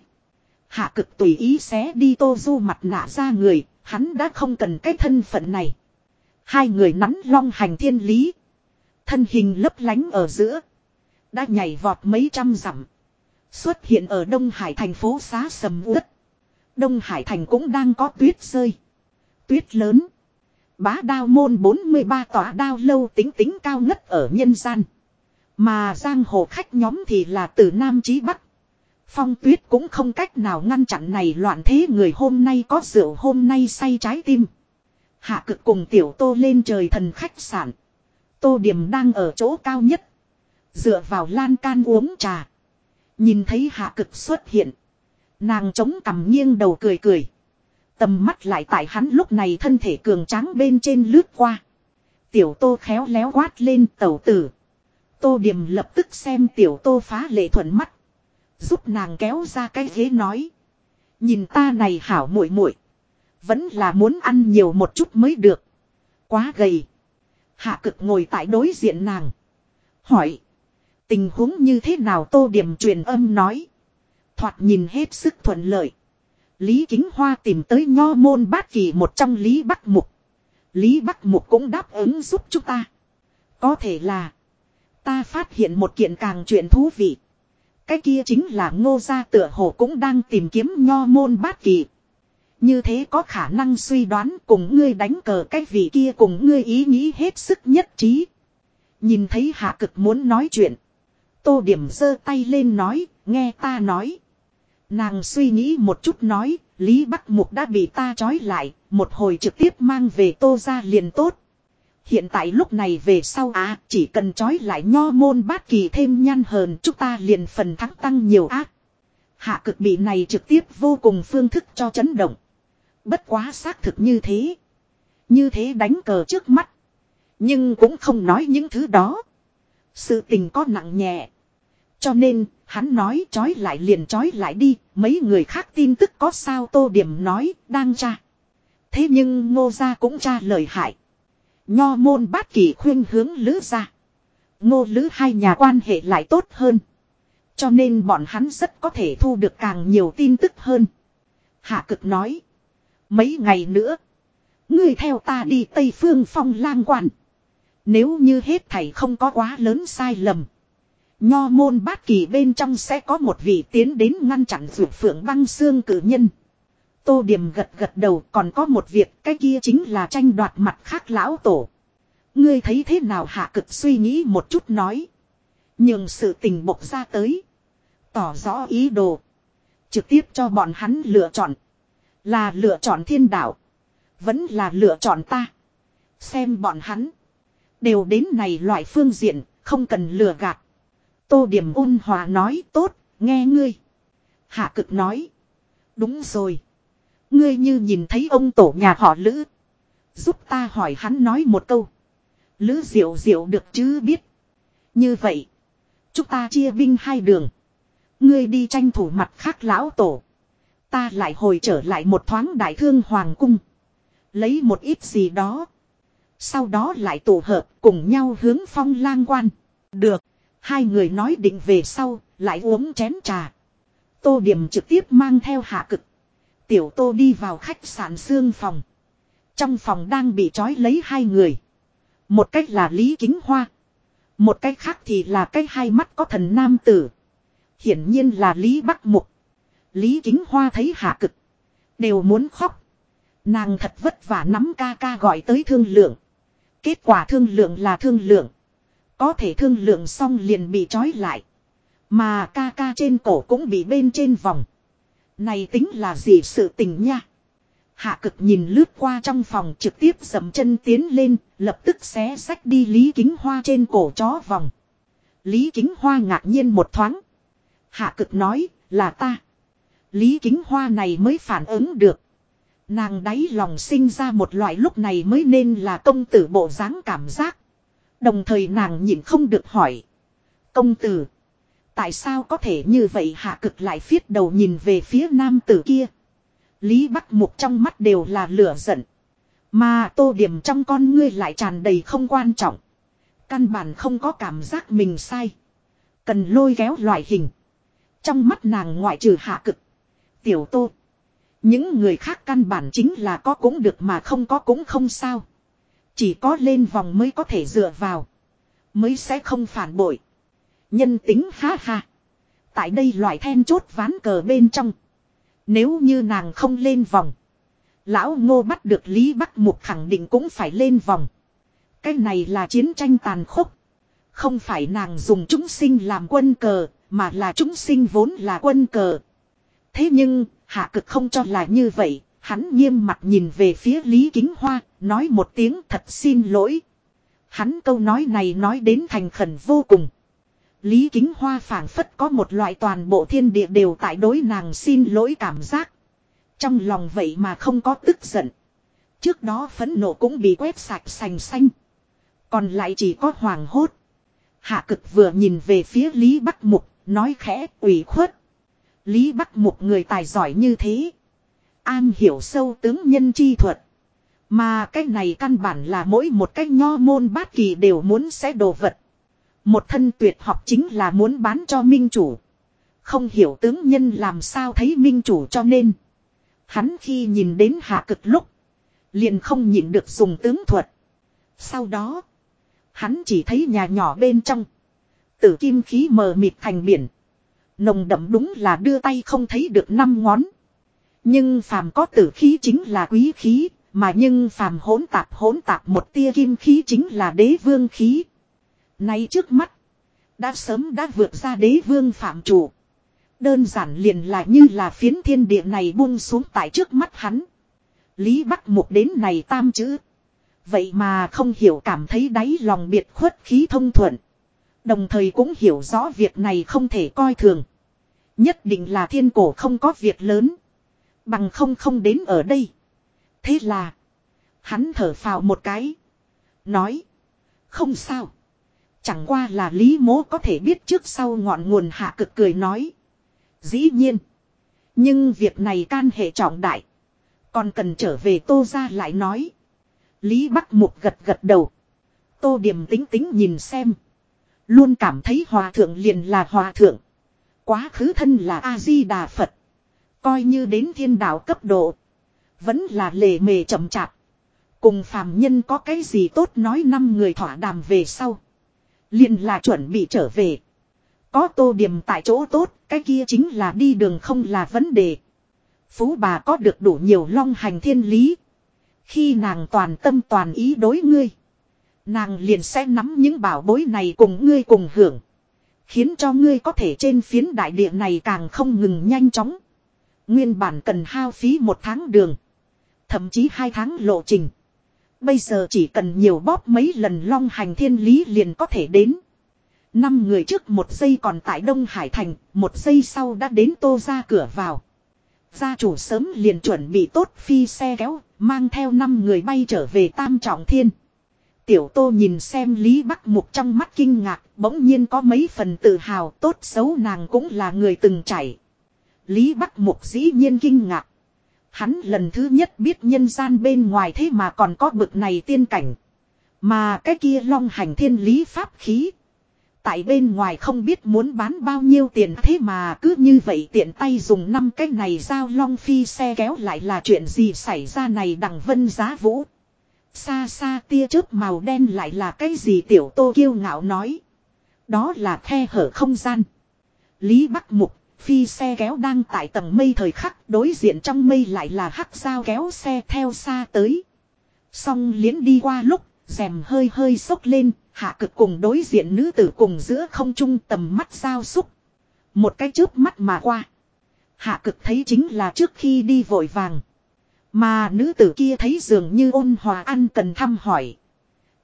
Hạ cực tùy ý xé đi tô du mặt nạ ra người, hắn đã không cần cái thân phận này. Hai người nắn long hành thiên lý. Thân hình lấp lánh ở giữa. Đã nhảy vọt mấy trăm dặm. Xuất hiện ở Đông Hải thành phố xá sầm uất. Đông Hải thành cũng đang có tuyết rơi. Tuyết lớn. Bá đao môn 43 tòa đao lâu tính tính cao ngất ở nhân gian. Mà giang hồ khách nhóm thì là từ Nam chí Bắc. Phong tuyết cũng không cách nào ngăn chặn này loạn thế người hôm nay có rượu, hôm nay say trái tim. Hạ cực cùng tiểu tô lên trời thần khách sạn. Tô điểm đang ở chỗ cao nhất. Dựa vào lan can uống trà. Nhìn thấy hạ cực xuất hiện. Nàng chống cằm nghiêng đầu cười cười. Tầm mắt lại tại hắn lúc này thân thể cường tráng bên trên lướt qua. Tiểu tô khéo léo quát lên, tẩu tử. Tô điểm lập tức xem tiểu tô phá lệ thuận mắt. Giúp nàng kéo ra cái ghế nói. Nhìn ta này hảo muội muội, Vẫn là muốn ăn nhiều một chút mới được. Quá gầy. Hạ cực ngồi tại đối diện nàng. Hỏi. Tình huống như thế nào tô điểm truyền âm nói. Thoạt nhìn hết sức thuận lợi. Lý Kính Hoa tìm tới nho môn bát kỳ một trong Lý Bắc Mục. Lý Bắc Mục cũng đáp ứng giúp chúng ta. Có thể là. Ta phát hiện một kiện càng chuyện thú vị. Cái kia chính là ngô gia tựa hồ cũng đang tìm kiếm nho môn bát kỳ. Như thế có khả năng suy đoán cùng ngươi đánh cờ cái vị kia cùng ngươi ý nghĩ hết sức nhất trí. Nhìn thấy hạ cực muốn nói chuyện. Tô điểm giơ tay lên nói, nghe ta nói. Nàng suy nghĩ một chút nói, Lý Bắc Mục đã bị ta trói lại, một hồi trực tiếp mang về tô ra liền tốt. Hiện tại lúc này về sau á, chỉ cần trói lại nho môn bát kỳ thêm nhăn hờn chúng ta liền phần thắng tăng nhiều ác. Hạ cực bị này trực tiếp vô cùng phương thức cho chấn động. Bất quá xác thực như thế. Như thế đánh cờ trước mắt. Nhưng cũng không nói những thứ đó. Sự tình có nặng nhẹ. Cho nên, hắn nói trói lại liền trói lại đi, mấy người khác tin tức có sao tô điểm nói, đang tra. Thế nhưng ngô gia cũng tra lời hại. Nho môn bát kỳ khuyên hướng lữ gia. Ngô lữ hai nhà quan hệ lại tốt hơn. Cho nên bọn hắn rất có thể thu được càng nhiều tin tức hơn. Hạ cực nói. Mấy ngày nữa. Ngươi theo ta đi Tây Phương Phong lang quản. Nếu như hết thảy không có quá lớn sai lầm. Nho môn bát kỳ bên trong sẽ có một vị tiến đến ngăn chặn vượt phượng băng xương cử nhân. Tô Điểm gật gật đầu, còn có một việc, cái kia chính là tranh đoạt mặt khác lão tổ. Ngươi thấy thế nào hạ cực suy nghĩ một chút nói. Nhưng sự tình bộc ra tới. Tỏ rõ ý đồ. Trực tiếp cho bọn hắn lựa chọn. Là lựa chọn thiên đạo. Vẫn là lựa chọn ta. Xem bọn hắn. Đều đến này loại phương diện. Không cần lừa gạt. Tô Điểm ôn hòa nói, tốt. Nghe ngươi. Hạ cực nói. Đúng rồi. Ngươi như nhìn thấy ông tổ nhà họ Lữ. Giúp ta hỏi hắn nói một câu. Lữ diệu diệu được chứ biết. Như vậy. Chúng ta chia binh hai đường. Ngươi đi tranh thủ mặt khác lão tổ. Ta lại hồi trở lại một thoáng đại thương hoàng cung. Lấy một ít gì đó. Sau đó lại tụ hợp cùng nhau hướng phong lang quan. Được. Hai người nói định về sau. Lại uống chén trà. Tô điểm trực tiếp mang theo hạ cực. Tiểu tô đi vào khách sạn xương phòng. Trong phòng đang bị trói lấy hai người. Một cách là Lý Kính Hoa. Một cách khác thì là cái hai mắt có thần nam tử. Hiển nhiên là Lý Bắc Mục. Lý Kính Hoa thấy hạ cực. Đều muốn khóc. Nàng thật vất vả nắm ca ca gọi tới thương lượng. Kết quả thương lượng là thương lượng. Có thể thương lượng xong liền bị trói lại. Mà ca ca trên cổ cũng bị bên trên vòng. Này tính là gì sự tình nha. Hạ cực nhìn lướt qua trong phòng trực tiếp dầm chân tiến lên, lập tức xé sách đi Lý Kính Hoa trên cổ chó vòng. Lý Kính Hoa ngạc nhiên một thoáng. Hạ cực nói, là ta. Lý Kính Hoa này mới phản ứng được. Nàng đáy lòng sinh ra một loại lúc này mới nên là công tử bộ dáng cảm giác. Đồng thời nàng nhìn không được hỏi. Công tử. Tại sao có thể như vậy hạ cực lại phiết đầu nhìn về phía nam tử kia. Lý Bắc Mục trong mắt đều là lửa giận. Mà tô điểm trong con ngươi lại tràn đầy không quan trọng. Căn bản không có cảm giác mình sai. Cần lôi kéo loại hình. Trong mắt nàng ngoại trừ hạ cực. Tiểu tô. Những người khác căn bản chính là có cũng được mà không có cũng không sao. Chỉ có lên vòng mới có thể dựa vào. Mới sẽ không phản bội. Nhân tính ha ha. Tại đây loại then chốt ván cờ bên trong. Nếu như nàng không lên vòng. Lão ngô bắt được Lý Bắc Mục khẳng định cũng phải lên vòng. Cái này là chiến tranh tàn khốc. Không phải nàng dùng chúng sinh làm quân cờ, mà là chúng sinh vốn là quân cờ. Thế nhưng, hạ cực không cho là như vậy, hắn nghiêm mặt nhìn về phía Lý Kính Hoa, nói một tiếng thật xin lỗi. Hắn câu nói này nói đến thành khẩn vô cùng. Lý Kính Hoa phảng phất có một loại toàn bộ thiên địa đều tại đối nàng xin lỗi cảm giác. Trong lòng vậy mà không có tức giận. Trước đó phẫn nộ cũng bị quét sạch sành xanh. Còn lại chỉ có hoàng hốt. Hạ cực vừa nhìn về phía Lý Bắc Mục, nói khẽ ủy khuất. Lý Bắc một người tài giỏi như thế. An hiểu sâu tướng nhân chi thuật. Mà cái này căn bản là mỗi một cái nho môn bát kỳ đều muốn sẽ đồ vật. Một thân tuyệt học chính là muốn bán cho minh chủ. Không hiểu tướng nhân làm sao thấy minh chủ cho nên. Hắn khi nhìn đến hạ cực lúc. Liền không nhịn được dùng tướng thuật. Sau đó. Hắn chỉ thấy nhà nhỏ bên trong. Tử kim khí mờ mịt thành biển. Nồng đậm đúng là đưa tay không thấy được năm ngón. Nhưng phàm có tử khí chính là quý khí. Mà nhưng phàm hỗn tạp hỗn tạp một tia kim khí chính là đế vương khí. Nay trước mắt. Đã sớm đã vượt ra đế vương phạm chủ. Đơn giản liền là như là phiến thiên địa này buông xuống tại trước mắt hắn. Lý Bắc Mục đến này tam chữ. Vậy mà không hiểu cảm thấy đáy lòng biệt khuất khí thông thuận. Đồng thời cũng hiểu rõ việc này không thể coi thường. Nhất định là thiên cổ không có việc lớn. Bằng không không đến ở đây. Thế là. Hắn thở phào một cái. Nói. Không sao. Chẳng qua là Lý Mố có thể biết trước sau ngọn nguồn hạ cực cười nói. Dĩ nhiên. Nhưng việc này can hệ trọng đại. Còn cần trở về tô ra lại nói. Lý Bắc Mục gật gật đầu. Tô điểm tính tính nhìn xem. Luôn cảm thấy hòa thượng liền là hòa thượng. Quá khứ thân là A-di-đà Phật. Coi như đến thiên đạo cấp độ. Vẫn là lề mề chậm chạp. Cùng phàm nhân có cái gì tốt nói năm người thỏa đàm về sau. Liền là chuẩn bị trở về. Có tô điểm tại chỗ tốt, cái kia chính là đi đường không là vấn đề. Phú bà có được đủ nhiều long hành thiên lý. Khi nàng toàn tâm toàn ý đối ngươi. Nàng liền sẽ nắm những bảo bối này cùng ngươi cùng hưởng. Khiến cho ngươi có thể trên phiến đại địa này càng không ngừng nhanh chóng. Nguyên bản cần hao phí một tháng đường. Thậm chí hai tháng lộ trình. Bây giờ chỉ cần nhiều bóp mấy lần long hành thiên lý liền có thể đến. Năm người trước một giây còn tại Đông Hải Thành, một giây sau đã đến tô ra cửa vào. Gia chủ sớm liền chuẩn bị tốt phi xe kéo, mang theo năm người bay trở về Tam Trọng Thiên. Tiểu Tô nhìn xem Lý Bắc Mục trong mắt kinh ngạc, bỗng nhiên có mấy phần tự hào, tốt xấu nàng cũng là người từng chảy. Lý Bắc Mục dĩ nhiên kinh ngạc. Hắn lần thứ nhất biết nhân gian bên ngoài thế mà còn có bực này tiên cảnh. Mà cái kia long hành thiên lý pháp khí. Tại bên ngoài không biết muốn bán bao nhiêu tiền thế mà cứ như vậy tiện tay dùng năm cái này giao long phi xe kéo lại là chuyện gì xảy ra này đằng vân giá vũ. Xa xa tia chớp màu đen lại là cái gì tiểu tô kiêu ngạo nói. Đó là khe hở không gian. Lý Bắc Mục, phi xe kéo đang tại tầng mây thời khắc đối diện trong mây lại là hắc sao kéo xe theo xa tới. Xong liến đi qua lúc, rèm hơi hơi sốc lên, hạ cực cùng đối diện nữ tử cùng giữa không trung tầm mắt giao xúc. Một cái chớp mắt mà qua. Hạ cực thấy chính là trước khi đi vội vàng. Mà nữ tử kia thấy dường như ôn hòa ăn cần thăm hỏi.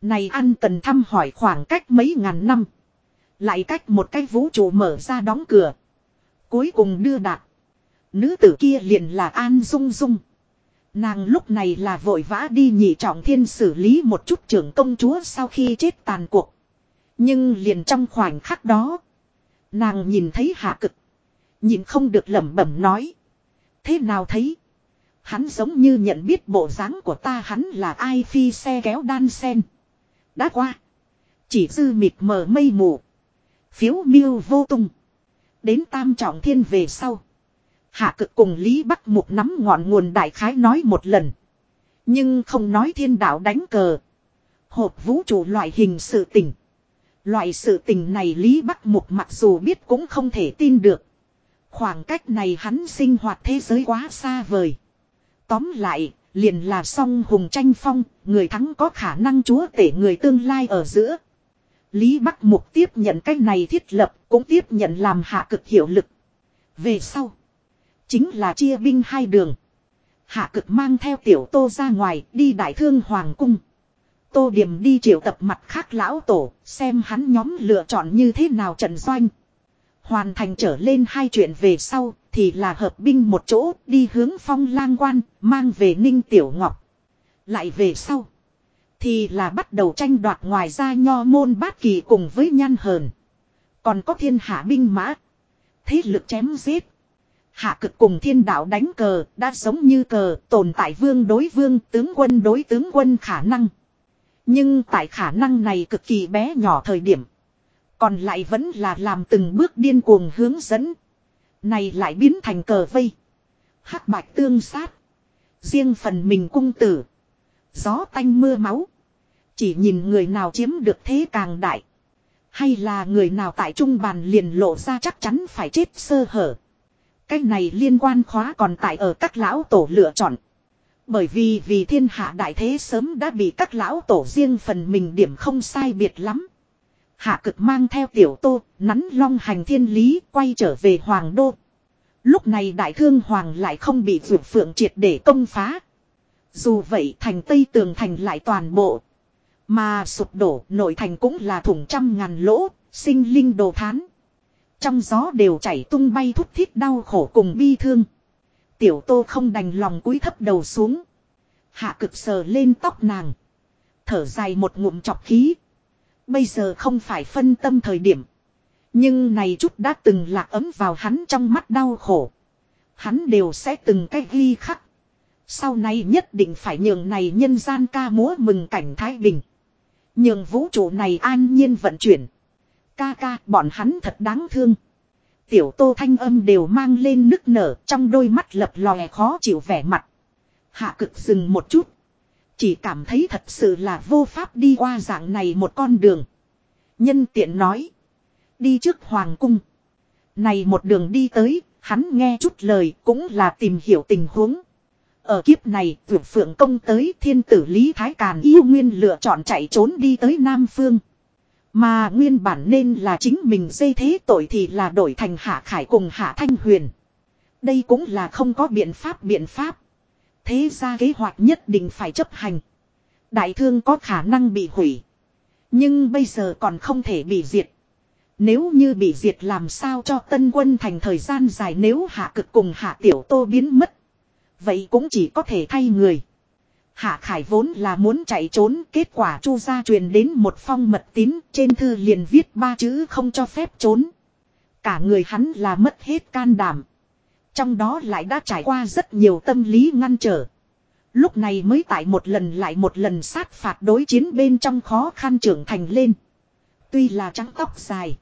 Này ăn cần thăm hỏi khoảng cách mấy ngàn năm. Lại cách một cái vũ trụ mở ra đóng cửa. Cuối cùng đưa đạt. Nữ tử kia liền là An Dung Dung. Nàng lúc này là vội vã đi nhị trọng thiên xử lý một chút trưởng công chúa sau khi chết tàn cuộc. Nhưng liền trong khoảnh khắc đó. Nàng nhìn thấy hạ cực. Nhìn không được lẩm bẩm nói. Thế nào thấy? Hắn giống như nhận biết bộ dáng của ta hắn là ai phi xe kéo đan sen. Đã qua. Chỉ dư mịt mờ mây mù. Phiếu miêu vô tung. Đến tam trọng thiên về sau. Hạ cực cùng Lý Bắc Mục nắm ngọn nguồn đại khái nói một lần. Nhưng không nói thiên đạo đánh cờ. Hộp vũ trụ loại hình sự tình. Loại sự tình này Lý Bắc Mục mặc dù biết cũng không thể tin được. Khoảng cách này hắn sinh hoạt thế giới quá xa vời. Tóm lại, liền là song hùng tranh phong, người thắng có khả năng chúa tể người tương lai ở giữa. Lý Bắc Mục tiếp nhận cái này thiết lập, cũng tiếp nhận làm hạ cực hiệu lực. Về sau, chính là chia binh hai đường. Hạ cực mang theo tiểu tô ra ngoài, đi đại thương hoàng cung. Tô điểm đi triệu tập mặt khác lão tổ, xem hắn nhóm lựa chọn như thế nào trận doanh. Hoàn thành trở lên hai chuyện về sau, thì là hợp binh một chỗ, đi hướng phong lang quan, mang về ninh tiểu ngọc. Lại về sau, thì là bắt đầu tranh đoạt ngoài ra nho môn bát kỳ cùng với nhan hờn. Còn có thiên hạ binh mã. Thế lực chém giết. Hạ cực cùng thiên đạo đánh cờ, đã giống như cờ, tồn tại vương đối vương, tướng quân đối tướng quân khả năng. Nhưng tại khả năng này cực kỳ bé nhỏ thời điểm. Còn lại vẫn là làm từng bước điên cuồng hướng dẫn. Này lại biến thành cờ vây. hắc bạch tương sát. Riêng phần mình cung tử. Gió tanh mưa máu. Chỉ nhìn người nào chiếm được thế càng đại. Hay là người nào tại trung bàn liền lộ ra chắc chắn phải chết sơ hở. Cái này liên quan khóa còn tại ở các lão tổ lựa chọn. Bởi vì vì thiên hạ đại thế sớm đã bị các lão tổ riêng phần mình điểm không sai biệt lắm. Hạ cực mang theo tiểu tô, nắn long hành thiên lý, quay trở về hoàng đô. Lúc này đại thương hoàng lại không bị vượt phượng triệt để công phá. Dù vậy thành tây tường thành lại toàn bộ. Mà sụp đổ nội thành cũng là thủng trăm ngàn lỗ, sinh linh đồ thán. Trong gió đều chảy tung bay thúc thiết đau khổ cùng bi thương. Tiểu tô không đành lòng cúi thấp đầu xuống. Hạ cực sờ lên tóc nàng. Thở dài một ngụm chọc khí. Bây giờ không phải phân tâm thời điểm. Nhưng này chút đã từng lạc ấm vào hắn trong mắt đau khổ. Hắn đều sẽ từng cái ghi khắc. Sau này nhất định phải nhường này nhân gian ca múa mừng cảnh Thái Bình. Nhường vũ trụ này an nhiên vận chuyển. Ca ca, bọn hắn thật đáng thương. Tiểu tô thanh âm đều mang lên nức nở, trong đôi mắt lập lòe khó chịu vẻ mặt. Hạ cực dừng một chút. Chỉ cảm thấy thật sự là vô pháp đi qua dạng này một con đường. Nhân tiện nói. Đi trước hoàng cung. Này một đường đi tới, hắn nghe chút lời cũng là tìm hiểu tình huống. Ở kiếp này, vượt phượng công tới thiên tử Lý Thái Càn yêu nguyên lựa chọn chạy trốn đi tới Nam Phương. Mà nguyên bản nên là chính mình dây thế tội thì là đổi thành Hạ Khải cùng Hạ Thanh Huyền. Đây cũng là không có biện pháp biện pháp. Thế ra kế hoạch nhất định phải chấp hành. Đại thương có khả năng bị hủy. Nhưng bây giờ còn không thể bị diệt. Nếu như bị diệt làm sao cho tân quân thành thời gian dài nếu hạ cực cùng hạ tiểu tô biến mất. Vậy cũng chỉ có thể thay người. Hạ Khải vốn là muốn chạy trốn, kết quả Chu gia truyền đến một phong mật tín, trên thư liền viết ba chữ không cho phép trốn. Cả người hắn là mất hết can đảm. Trong đó lại đã trải qua rất nhiều tâm lý ngăn trở. Lúc này mới tại một lần lại một lần sát phạt đối chiến bên trong khó khăn trưởng thành lên. Tuy là trắng tóc dài.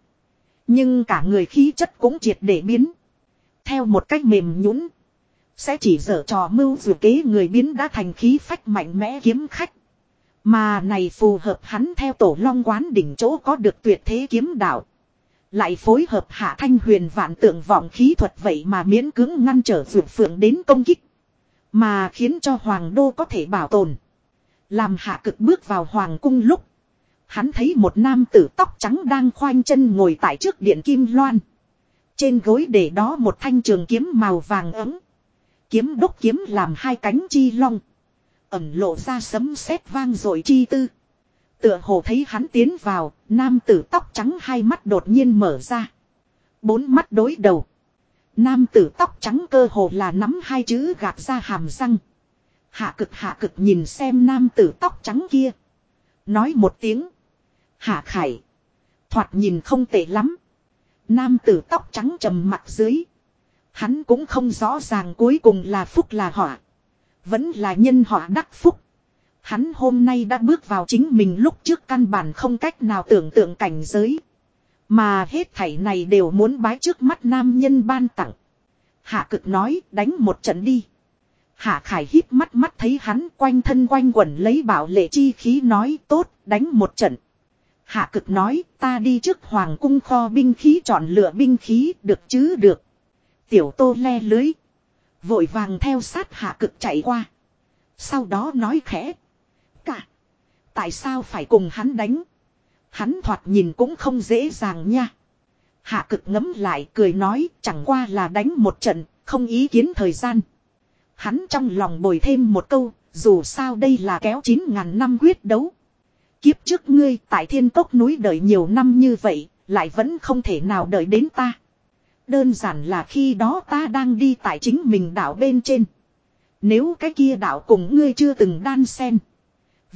Nhưng cả người khí chất cũng triệt để biến. Theo một cách mềm nhũn, Sẽ chỉ dở trò mưu dù kế người biến đã thành khí phách mạnh mẽ kiếm khách. Mà này phù hợp hắn theo tổ long quán đỉnh chỗ có được tuyệt thế kiếm đạo. Lại phối hợp hạ thanh huyền vạn tượng vọng khí thuật vậy mà miễn cưỡng ngăn trở vượt phượng đến công kích. Mà khiến cho hoàng đô có thể bảo tồn. Làm hạ cực bước vào hoàng cung lúc. Hắn thấy một nam tử tóc trắng đang khoanh chân ngồi tại trước điện kim loan. Trên gối để đó một thanh trường kiếm màu vàng ấm. Kiếm đúc kiếm làm hai cánh chi long. Ẩm lộ ra sấm sét vang rồi chi tư. Tựa hồ thấy hắn tiến vào, nam tử tóc trắng hai mắt đột nhiên mở ra. Bốn mắt đối đầu. Nam tử tóc trắng cơ hồ là nắm hai chữ gạt ra hàm răng. Hạ cực hạ cực nhìn xem nam tử tóc trắng kia. Nói một tiếng. Hạ khải. Thoạt nhìn không tệ lắm. Nam tử tóc trắng trầm mặt dưới. Hắn cũng không rõ ràng cuối cùng là phúc là họa. Vẫn là nhân họa đắc phúc. Hắn hôm nay đã bước vào chính mình lúc trước căn bản không cách nào tưởng tượng cảnh giới. Mà hết thảy này đều muốn bái trước mắt nam nhân ban tặng. Hạ cực nói, đánh một trận đi. Hạ khải hít mắt mắt thấy hắn quanh thân quanh quẩn lấy bảo lệ chi khí nói, tốt, đánh một trận. Hạ cực nói, ta đi trước hoàng cung kho binh khí chọn lựa binh khí, được chứ, được. Tiểu tô le lưới. Vội vàng theo sát hạ cực chạy qua. Sau đó nói khẽ. Cả. Tại sao phải cùng hắn đánh? Hắn thoạt nhìn cũng không dễ dàng nha. Hạ cực ngấm lại cười nói chẳng qua là đánh một trận, không ý kiến thời gian. Hắn trong lòng bồi thêm một câu, dù sao đây là kéo 9.000 năm quyết đấu. Kiếp trước ngươi tại thiên cốc núi đợi nhiều năm như vậy, lại vẫn không thể nào đợi đến ta. Đơn giản là khi đó ta đang đi tại chính mình đảo bên trên. Nếu cái kia đảo cùng ngươi chưa từng đan sen.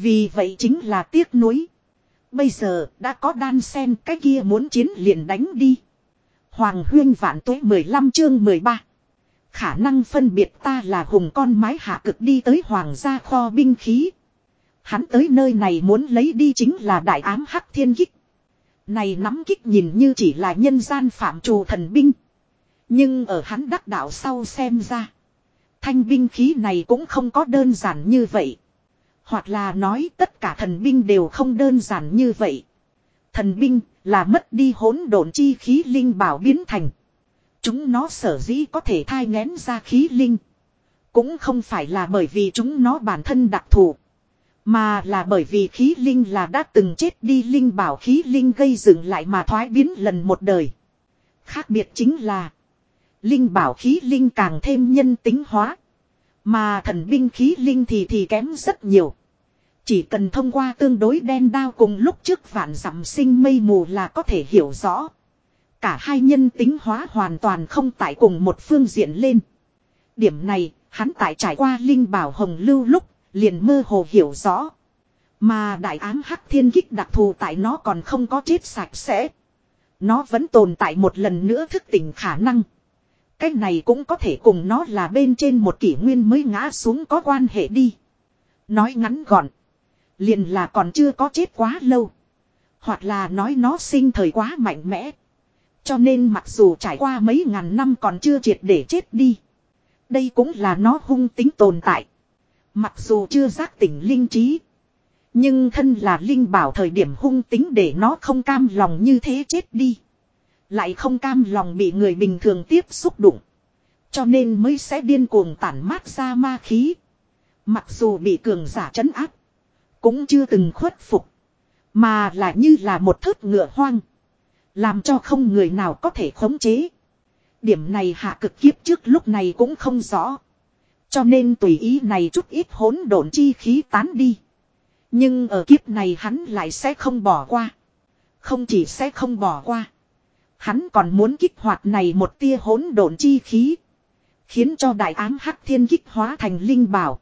Vì vậy chính là tiếc nuối. Bây giờ đã có đan sen cái kia muốn chiến liền đánh đi. Hoàng huyên vạn tuế 15 chương 13. Khả năng phân biệt ta là hùng con mái hạ cực đi tới hoàng gia kho binh khí. Hắn tới nơi này muốn lấy đi chính là đại ám hắc thiên kích. Này nắm kích nhìn như chỉ là nhân gian phạm trù thần binh. Nhưng ở hắn đắc đạo sau xem ra. Thanh binh khí này cũng không có đơn giản như vậy. Hoặc là nói tất cả thần binh đều không đơn giản như vậy. Thần binh là mất đi hỗn độn chi khí linh bảo biến thành. Chúng nó sở dĩ có thể thai ngén ra khí linh. Cũng không phải là bởi vì chúng nó bản thân đặc thù. Mà là bởi vì khí linh là đã từng chết đi linh bảo khí linh gây dựng lại mà thoái biến lần một đời. Khác biệt chính là. Linh bảo khí linh càng thêm nhân tính hóa. Mà thần binh khí linh thì thì kém rất nhiều. Chỉ cần thông qua tương đối đen đao cùng lúc trước vạn dặm sinh mây mù là có thể hiểu rõ. Cả hai nhân tính hóa hoàn toàn không tại cùng một phương diện lên. Điểm này, hắn tại trải qua linh bảo hồng lưu lúc, liền mơ hồ hiểu rõ. Mà đại ám hắc thiên kích đặc thù tại nó còn không có chết sạch sẽ. Nó vẫn tồn tại một lần nữa thức tỉnh khả năng. Cái này cũng có thể cùng nó là bên trên một kỷ nguyên mới ngã xuống có quan hệ đi. Nói ngắn gọn. Liền là còn chưa có chết quá lâu. Hoặc là nói nó sinh thời quá mạnh mẽ. Cho nên mặc dù trải qua mấy ngàn năm còn chưa triệt để chết đi. Đây cũng là nó hung tính tồn tại. Mặc dù chưa giác tỉnh linh trí. Nhưng thân là linh bảo thời điểm hung tính để nó không cam lòng như thế chết đi. Lại không cam lòng bị người bình thường tiếp xúc đụng. Cho nên mới sẽ điên cuồng tản mát ra ma khí. Mặc dù bị cường giả trấn áp. Cũng chưa từng khuất phục. Mà là như là một thớt ngựa hoang. Làm cho không người nào có thể khống chế. Điểm này hạ cực kiếp trước lúc này cũng không rõ. Cho nên tùy ý này chút ít hỗn độn chi khí tán đi. Nhưng ở kiếp này hắn lại sẽ không bỏ qua. Không chỉ sẽ không bỏ qua. Hắn còn muốn kích hoạt này một tia hỗn độn chi khí. Khiến cho đại ám hắc thiên kích hóa thành linh bảo.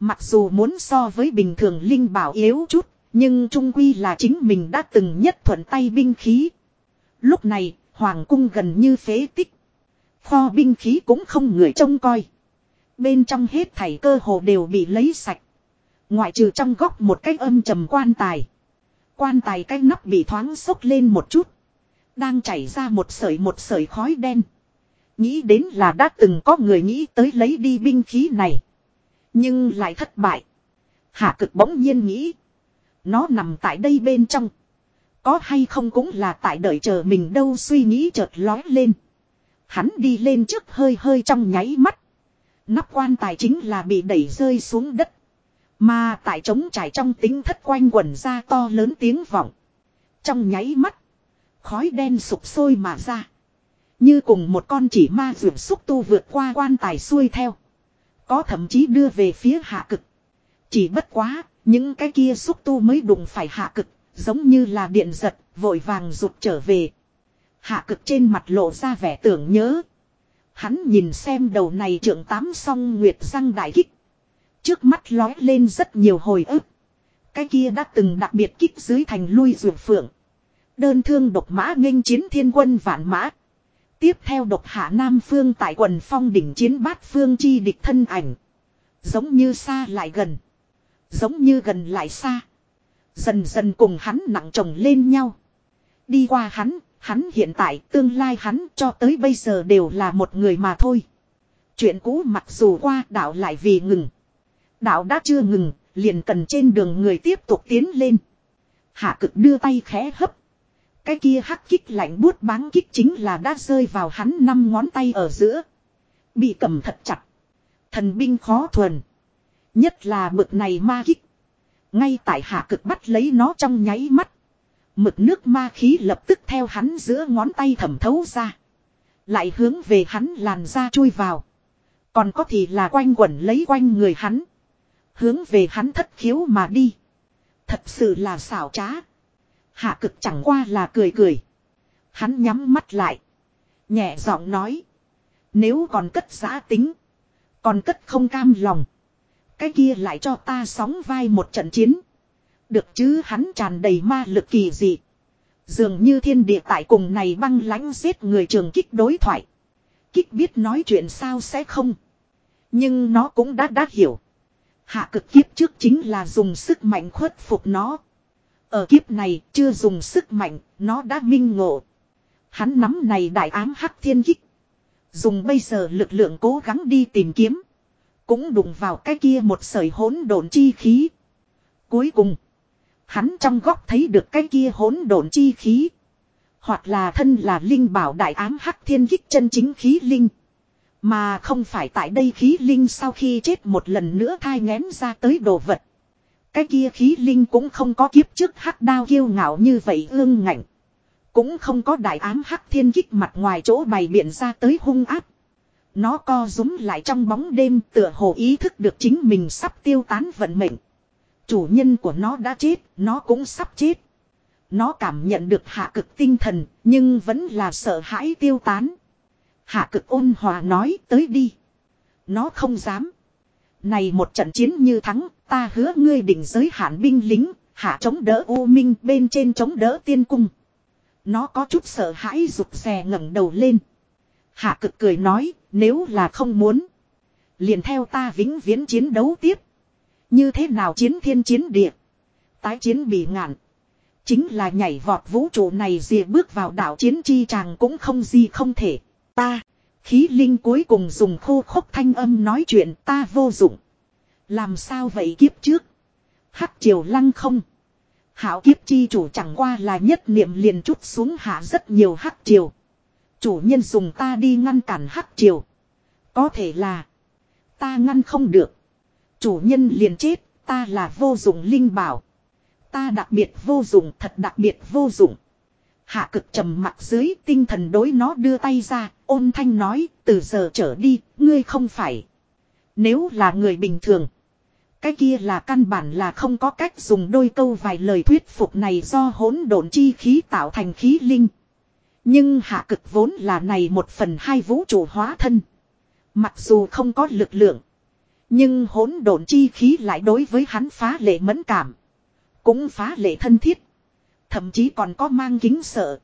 Mặc dù muốn so với bình thường linh bảo yếu chút. Nhưng trung quy là chính mình đã từng nhất thuận tay binh khí. Lúc này, hoàng cung gần như phế tích. Kho binh khí cũng không người trông coi. Bên trong hết thảy cơ hồ đều bị lấy sạch. Ngoại trừ trong góc một cái âm trầm quan tài. Quan tài cái nắp bị thoáng sốc lên một chút. Đang chảy ra một sợi một sợi khói đen. Nghĩ đến là đã từng có người nghĩ tới lấy đi binh khí này. Nhưng lại thất bại. Hạ cực bỗng nhiên nghĩ. Nó nằm tại đây bên trong. Có hay không cũng là tại đợi chờ mình đâu suy nghĩ chợt lói lên. Hắn đi lên trước hơi hơi trong nháy mắt. Nắp quan tài chính là bị đẩy rơi xuống đất. Mà tại trống trải trong tính thất quanh quẩn ra to lớn tiếng vọng. Trong nháy mắt. Khói đen sụp sôi mà ra. Như cùng một con chỉ ma rượu xúc tu vượt qua quan tài xuôi theo. Có thậm chí đưa về phía hạ cực. Chỉ bất quá, những cái kia xúc tu mới đụng phải hạ cực, giống như là điện giật, vội vàng rụt trở về. Hạ cực trên mặt lộ ra vẻ tưởng nhớ. Hắn nhìn xem đầu này trưởng tám song nguyệt răng đại kích. Trước mắt lói lên rất nhiều hồi ức. Cái kia đã từng đặc biệt kích dưới thành lui ruột phượng. Đơn thương độc mã nghênh chiến thiên quân vạn mã. Tiếp theo độc hạ Nam Phương tại quần phong đỉnh chiến bát phương chi địch thân ảnh. Giống như xa lại gần. Giống như gần lại xa. Dần dần cùng hắn nặng chồng lên nhau. Đi qua hắn, hắn hiện tại, tương lai hắn cho tới bây giờ đều là một người mà thôi. Chuyện cũ mặc dù qua đạo lại vì ngừng. Đạo đã chưa ngừng, liền cần trên đường người tiếp tục tiến lên. Hạ cực đưa tay khẽ hấp. Cái kia hắc kích lạnh buốt báng kích chính là đã rơi vào hắn năm ngón tay ở giữa. Bị cầm thật chặt. Thần binh khó thuần. Nhất là mực này ma kích. Ngay tại hạ cực bắt lấy nó trong nháy mắt. Mực nước ma khí lập tức theo hắn giữa ngón tay thẩm thấu ra. Lại hướng về hắn làn ra chui vào. Còn có thì là quanh quẩn lấy quanh người hắn. Hướng về hắn thất khiếu mà đi. Thật sự là xảo trá. Hạ cực chẳng qua là cười cười. Hắn nhắm mắt lại. Nhẹ giọng nói. Nếu còn cất giã tính. Còn cất không cam lòng. Cái kia lại cho ta sóng vai một trận chiến. Được chứ hắn tràn đầy ma lực kỳ dị. Dường như thiên địa tại cùng này băng lãnh giết người trường kích đối thoại. Kích biết nói chuyện sao sẽ không. Nhưng nó cũng đã đã hiểu. Hạ cực kiếp trước chính là dùng sức mạnh khuất phục nó. Ở kiếp này chưa dùng sức mạnh, nó đã minh ngộ. Hắn nắm này đại ám hắc thiên kích. Dùng bây giờ lực lượng cố gắng đi tìm kiếm. Cũng đụng vào cái kia một sợi hỗn độn chi khí. Cuối cùng. Hắn trong góc thấy được cái kia hỗn độn chi khí. Hoặc là thân là linh bảo đại ám hắc thiên kích chân chính khí linh. Mà không phải tại đây khí linh sau khi chết một lần nữa thai ngén ra tới đồ vật. Cái kia khí linh cũng không có kiếp trước hắc đao kiêu ngạo như vậy ương ngạnh. Cũng không có đại ám hắc thiên kích mặt ngoài chỗ bày biện ra tới hung áp. Nó co rúm lại trong bóng đêm tựa hồ ý thức được chính mình sắp tiêu tán vận mệnh. Chủ nhân của nó đã chết, nó cũng sắp chết. Nó cảm nhận được hạ cực tinh thần, nhưng vẫn là sợ hãi tiêu tán. Hạ cực ôn hòa nói tới đi. Nó không dám. Này một trận chiến như thắng, ta hứa ngươi định giới hạn binh lính, hạ chống đỡ U Minh bên trên chống đỡ tiên cung. Nó có chút sợ hãi rụt rè ngẩng đầu lên. Hạ cực cười nói, nếu là không muốn. Liền theo ta vĩnh viễn chiến đấu tiếp. Như thế nào chiến thiên chiến địa. Tái chiến bị ngạn. Chính là nhảy vọt vũ trụ này dìa bước vào đảo chiến chi chàng cũng không gì không thể. Ta, khí linh cuối cùng dùng khô khốc thanh âm nói chuyện ta vô dụng. Làm sao vậy kiếp trước? Hắc triều lăng không. Hảo kiếp chi chủ chẳng qua là nhất niệm liền chút xuống hạ rất nhiều hắc triều. Chủ nhân dùng ta đi ngăn cản hắc triều. Có thể là ta ngăn không được. Chủ nhân liền chết, ta là vô dụng linh bảo. Ta đặc biệt vô dụng, thật đặc biệt vô dụng. Hạ cực trầm mặt dưới tinh thần đối nó đưa tay ra, ôn thanh nói, từ giờ trở đi, ngươi không phải. Nếu là người bình thường. Cái kia là căn bản là không có cách dùng đôi câu vài lời thuyết phục này do hỗn độn chi khí tạo thành khí linh. Nhưng hạ cực vốn là này một phần hai vũ trụ hóa thân. Mặc dù không có lực lượng. Nhưng hỗn độn chi khí lại đối với hắn phá lệ mẫn cảm. Cũng phá lệ thân thiết. Thậm chí còn có mang kính sợ.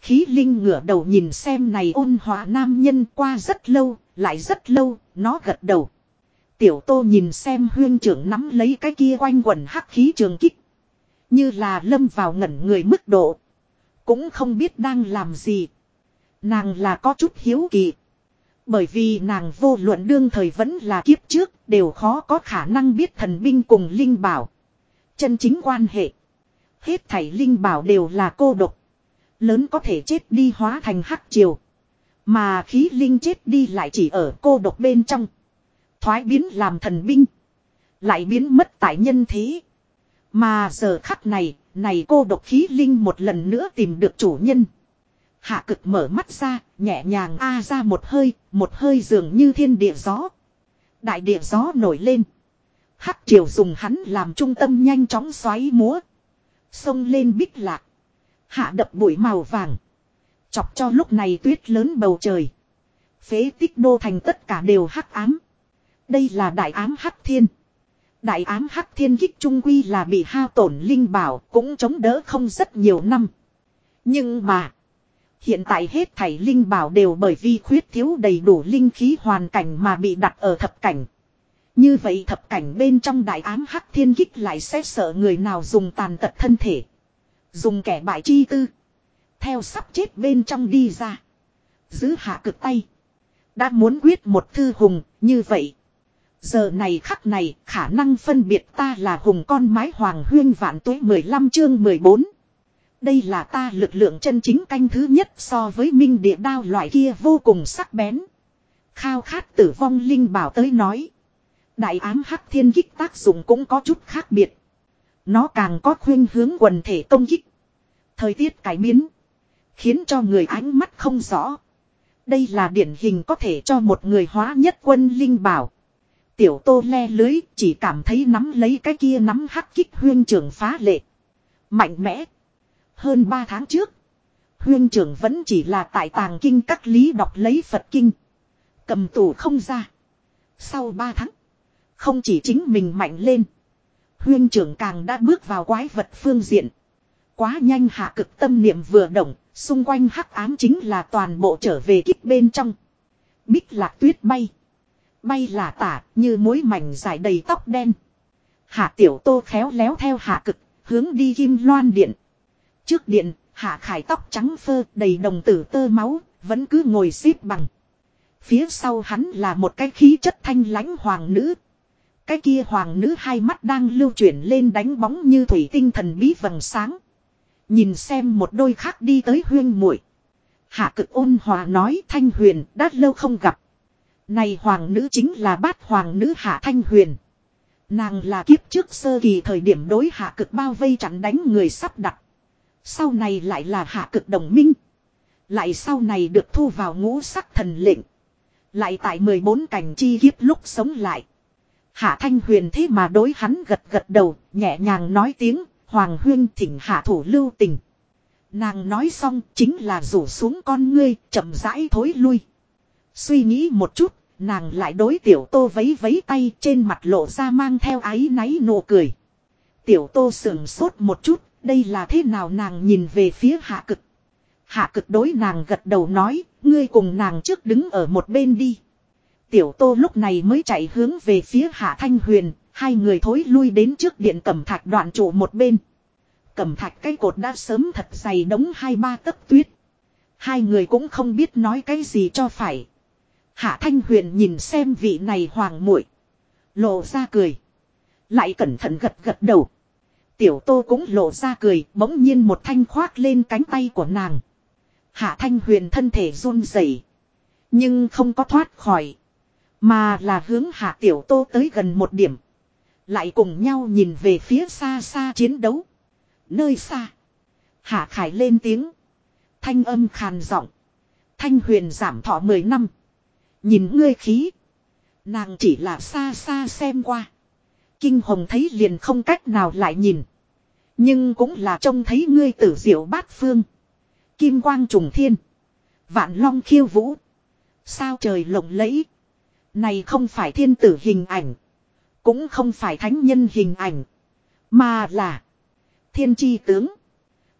Khí linh ngửa đầu nhìn xem này ôn hòa nam nhân qua rất lâu, lại rất lâu, nó gật đầu. Tiểu tô nhìn xem huyên trưởng nắm lấy cái kia quanh quần hắc khí trường kích. Như là lâm vào ngẩn người mức độ. Cũng không biết đang làm gì. Nàng là có chút hiếu kỳ. Bởi vì nàng vô luận đương thời vẫn là kiếp trước đều khó có khả năng biết thần binh cùng linh bảo. Chân chính quan hệ. Hết thảy linh bảo đều là cô độc. Lớn có thể chết đi hóa thành hắc triều. Mà khí linh chết đi lại chỉ ở cô độc bên trong. Thoái biến làm thần binh. Lại biến mất tại nhân thế. Mà giờ khắc này, này cô độc khí linh một lần nữa tìm được chủ nhân. Hạ cực mở mắt ra, nhẹ nhàng a ra một hơi, một hơi dường như thiên địa gió. Đại địa gió nổi lên. Hắc triều dùng hắn làm trung tâm nhanh chóng xoáy múa. Xông lên bích lạc. Hạ đập bụi màu vàng. Chọc cho lúc này tuyết lớn bầu trời. Phế tích đô thành tất cả đều hắc ám. Đây là đại ám hắc thiên. Đại ám hắc thiên kích trung quy là bị hao tổn linh bảo cũng chống đỡ không rất nhiều năm. Nhưng mà. Hiện tại hết thảy linh bảo đều bởi vì khuyết thiếu đầy đủ linh khí hoàn cảnh mà bị đặt ở thập cảnh. Như vậy thập cảnh bên trong đại ám hắc thiên kích lại sẽ sợ người nào dùng tàn tật thân thể. Dùng kẻ bại chi tư. Theo sắp chết bên trong đi ra. Giữ hạ cực tay. Đã muốn quyết một thư hùng, như vậy. Giờ này khắc này, khả năng phân biệt ta là hùng con mái hoàng huyên vạn tuế 15 chương 14. Đây là ta lực lượng chân chính canh thứ nhất so với minh địa đao loại kia vô cùng sắc bén. Khao khát tử vong linh bảo tới nói. Đại ám hắc thiên kích tác dụng cũng có chút khác biệt. Nó càng có khuyên hướng quần thể công kích. Thời tiết cải biến. Khiến cho người ánh mắt không rõ. Đây là điển hình có thể cho một người hóa nhất quân linh bảo. Tiểu tô le lưới chỉ cảm thấy nắm lấy cái kia nắm hắc kích huyên trưởng phá lệ. Mạnh mẽ. Hơn 3 tháng trước. Huyên trưởng vẫn chỉ là tại tàng kinh các lý đọc lấy Phật kinh. Cầm tủ không ra. Sau 3 tháng. Không chỉ chính mình mạnh lên. Huyên trưởng càng đã bước vào quái vật phương diện. Quá nhanh hạ cực tâm niệm vừa động, xung quanh hắc ám chính là toàn bộ trở về kích bên trong. Bích lạc tuyết bay. Bay là tả như mối mảnh dài đầy tóc đen. Hạ tiểu tô khéo léo theo hạ cực, hướng đi kim loan điện. Trước điện, hạ khải tóc trắng phơ đầy đồng tử tơ máu, vẫn cứ ngồi xếp bằng. Phía sau hắn là một cái khí chất thanh lãnh hoàng nữ. Cái kia hoàng nữ hai mắt đang lưu chuyển lên đánh bóng như thủy tinh thần bí vầng sáng. Nhìn xem một đôi khác đi tới huyên muội Hạ cực ôn hòa nói thanh huyền đã lâu không gặp. Này hoàng nữ chính là bát hoàng nữ hạ thanh huyền. Nàng là kiếp trước sơ kỳ thời điểm đối hạ cực bao vây chặn đánh người sắp đặt. Sau này lại là hạ cực đồng minh. Lại sau này được thu vào ngũ sắc thần lệnh. Lại tại 14 cảnh chi kiếp lúc sống lại. Hạ thanh huyền thế mà đối hắn gật gật đầu, nhẹ nhàng nói tiếng, hoàng huyên thỉnh hạ thủ lưu tình. Nàng nói xong chính là rủ xuống con ngươi, chậm rãi thối lui. Suy nghĩ một chút, nàng lại đối tiểu tô vấy vấy tay trên mặt lộ ra mang theo áy náy nụ cười. Tiểu tô sườn sốt một chút, đây là thế nào nàng nhìn về phía hạ cực. Hạ cực đối nàng gật đầu nói, ngươi cùng nàng trước đứng ở một bên đi. Tiểu tô lúc này mới chạy hướng về phía hạ thanh huyền, hai người thối lui đến trước điện cẩm thạch đoạn trụ một bên. Cẩm thạch cái cột đã sớm thật dày đống hai ba tấc tuyết. Hai người cũng không biết nói cái gì cho phải. Hạ thanh huyền nhìn xem vị này hoàng muội Lộ ra cười. Lại cẩn thận gật gật đầu. Tiểu tô cũng lộ ra cười, bỗng nhiên một thanh khoác lên cánh tay của nàng. Hạ thanh huyền thân thể run rẩy Nhưng không có thoát khỏi. Mà là hướng hạ tiểu tô tới gần một điểm. Lại cùng nhau nhìn về phía xa xa chiến đấu. Nơi xa. Hạ khải lên tiếng. Thanh âm khàn giọng. Thanh huyền giảm thọ 10 năm. Nhìn ngươi khí. Nàng chỉ là xa xa xem qua. Kinh hồng thấy liền không cách nào lại nhìn. Nhưng cũng là trông thấy ngươi tử diệu bát phương. Kim quang trùng thiên. Vạn long khiêu vũ. Sao trời lộng lẫy. Này không phải thiên tử hình ảnh. Cũng không phải thánh nhân hình ảnh. Mà là. Thiên chi tướng.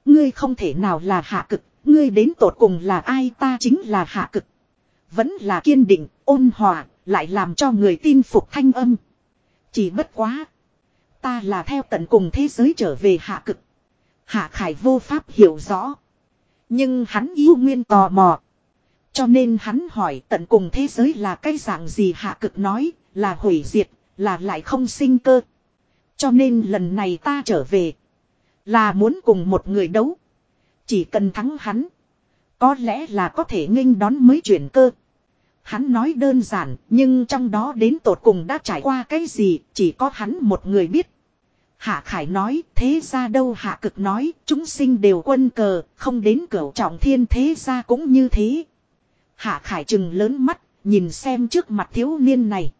Ngươi không thể nào là hạ cực. Ngươi đến tột cùng là ai ta chính là hạ cực. Vẫn là kiên định, ôn hòa, lại làm cho người tin phục thanh âm. Chỉ bất quá. Ta là theo tận cùng thế giới trở về hạ cực. Hạ khải vô pháp hiểu rõ. Nhưng hắn yêu nguyên tò mò. Cho nên hắn hỏi tận cùng thế giới là cái dạng gì hạ cực nói, là hủy diệt, là lại không sinh cơ. Cho nên lần này ta trở về. Là muốn cùng một người đấu. Chỉ cần thắng hắn. Có lẽ là có thể nghênh đón mới chuyển cơ. Hắn nói đơn giản, nhưng trong đó đến tột cùng đã trải qua cái gì, chỉ có hắn một người biết. Hạ Khải nói, thế ra đâu Hạ Cực nói, chúng sinh đều quân cờ, không đến cửu trọng thiên thế ra cũng như thế. Hạ Khải trừng lớn mắt, nhìn xem trước mặt thiếu niên này.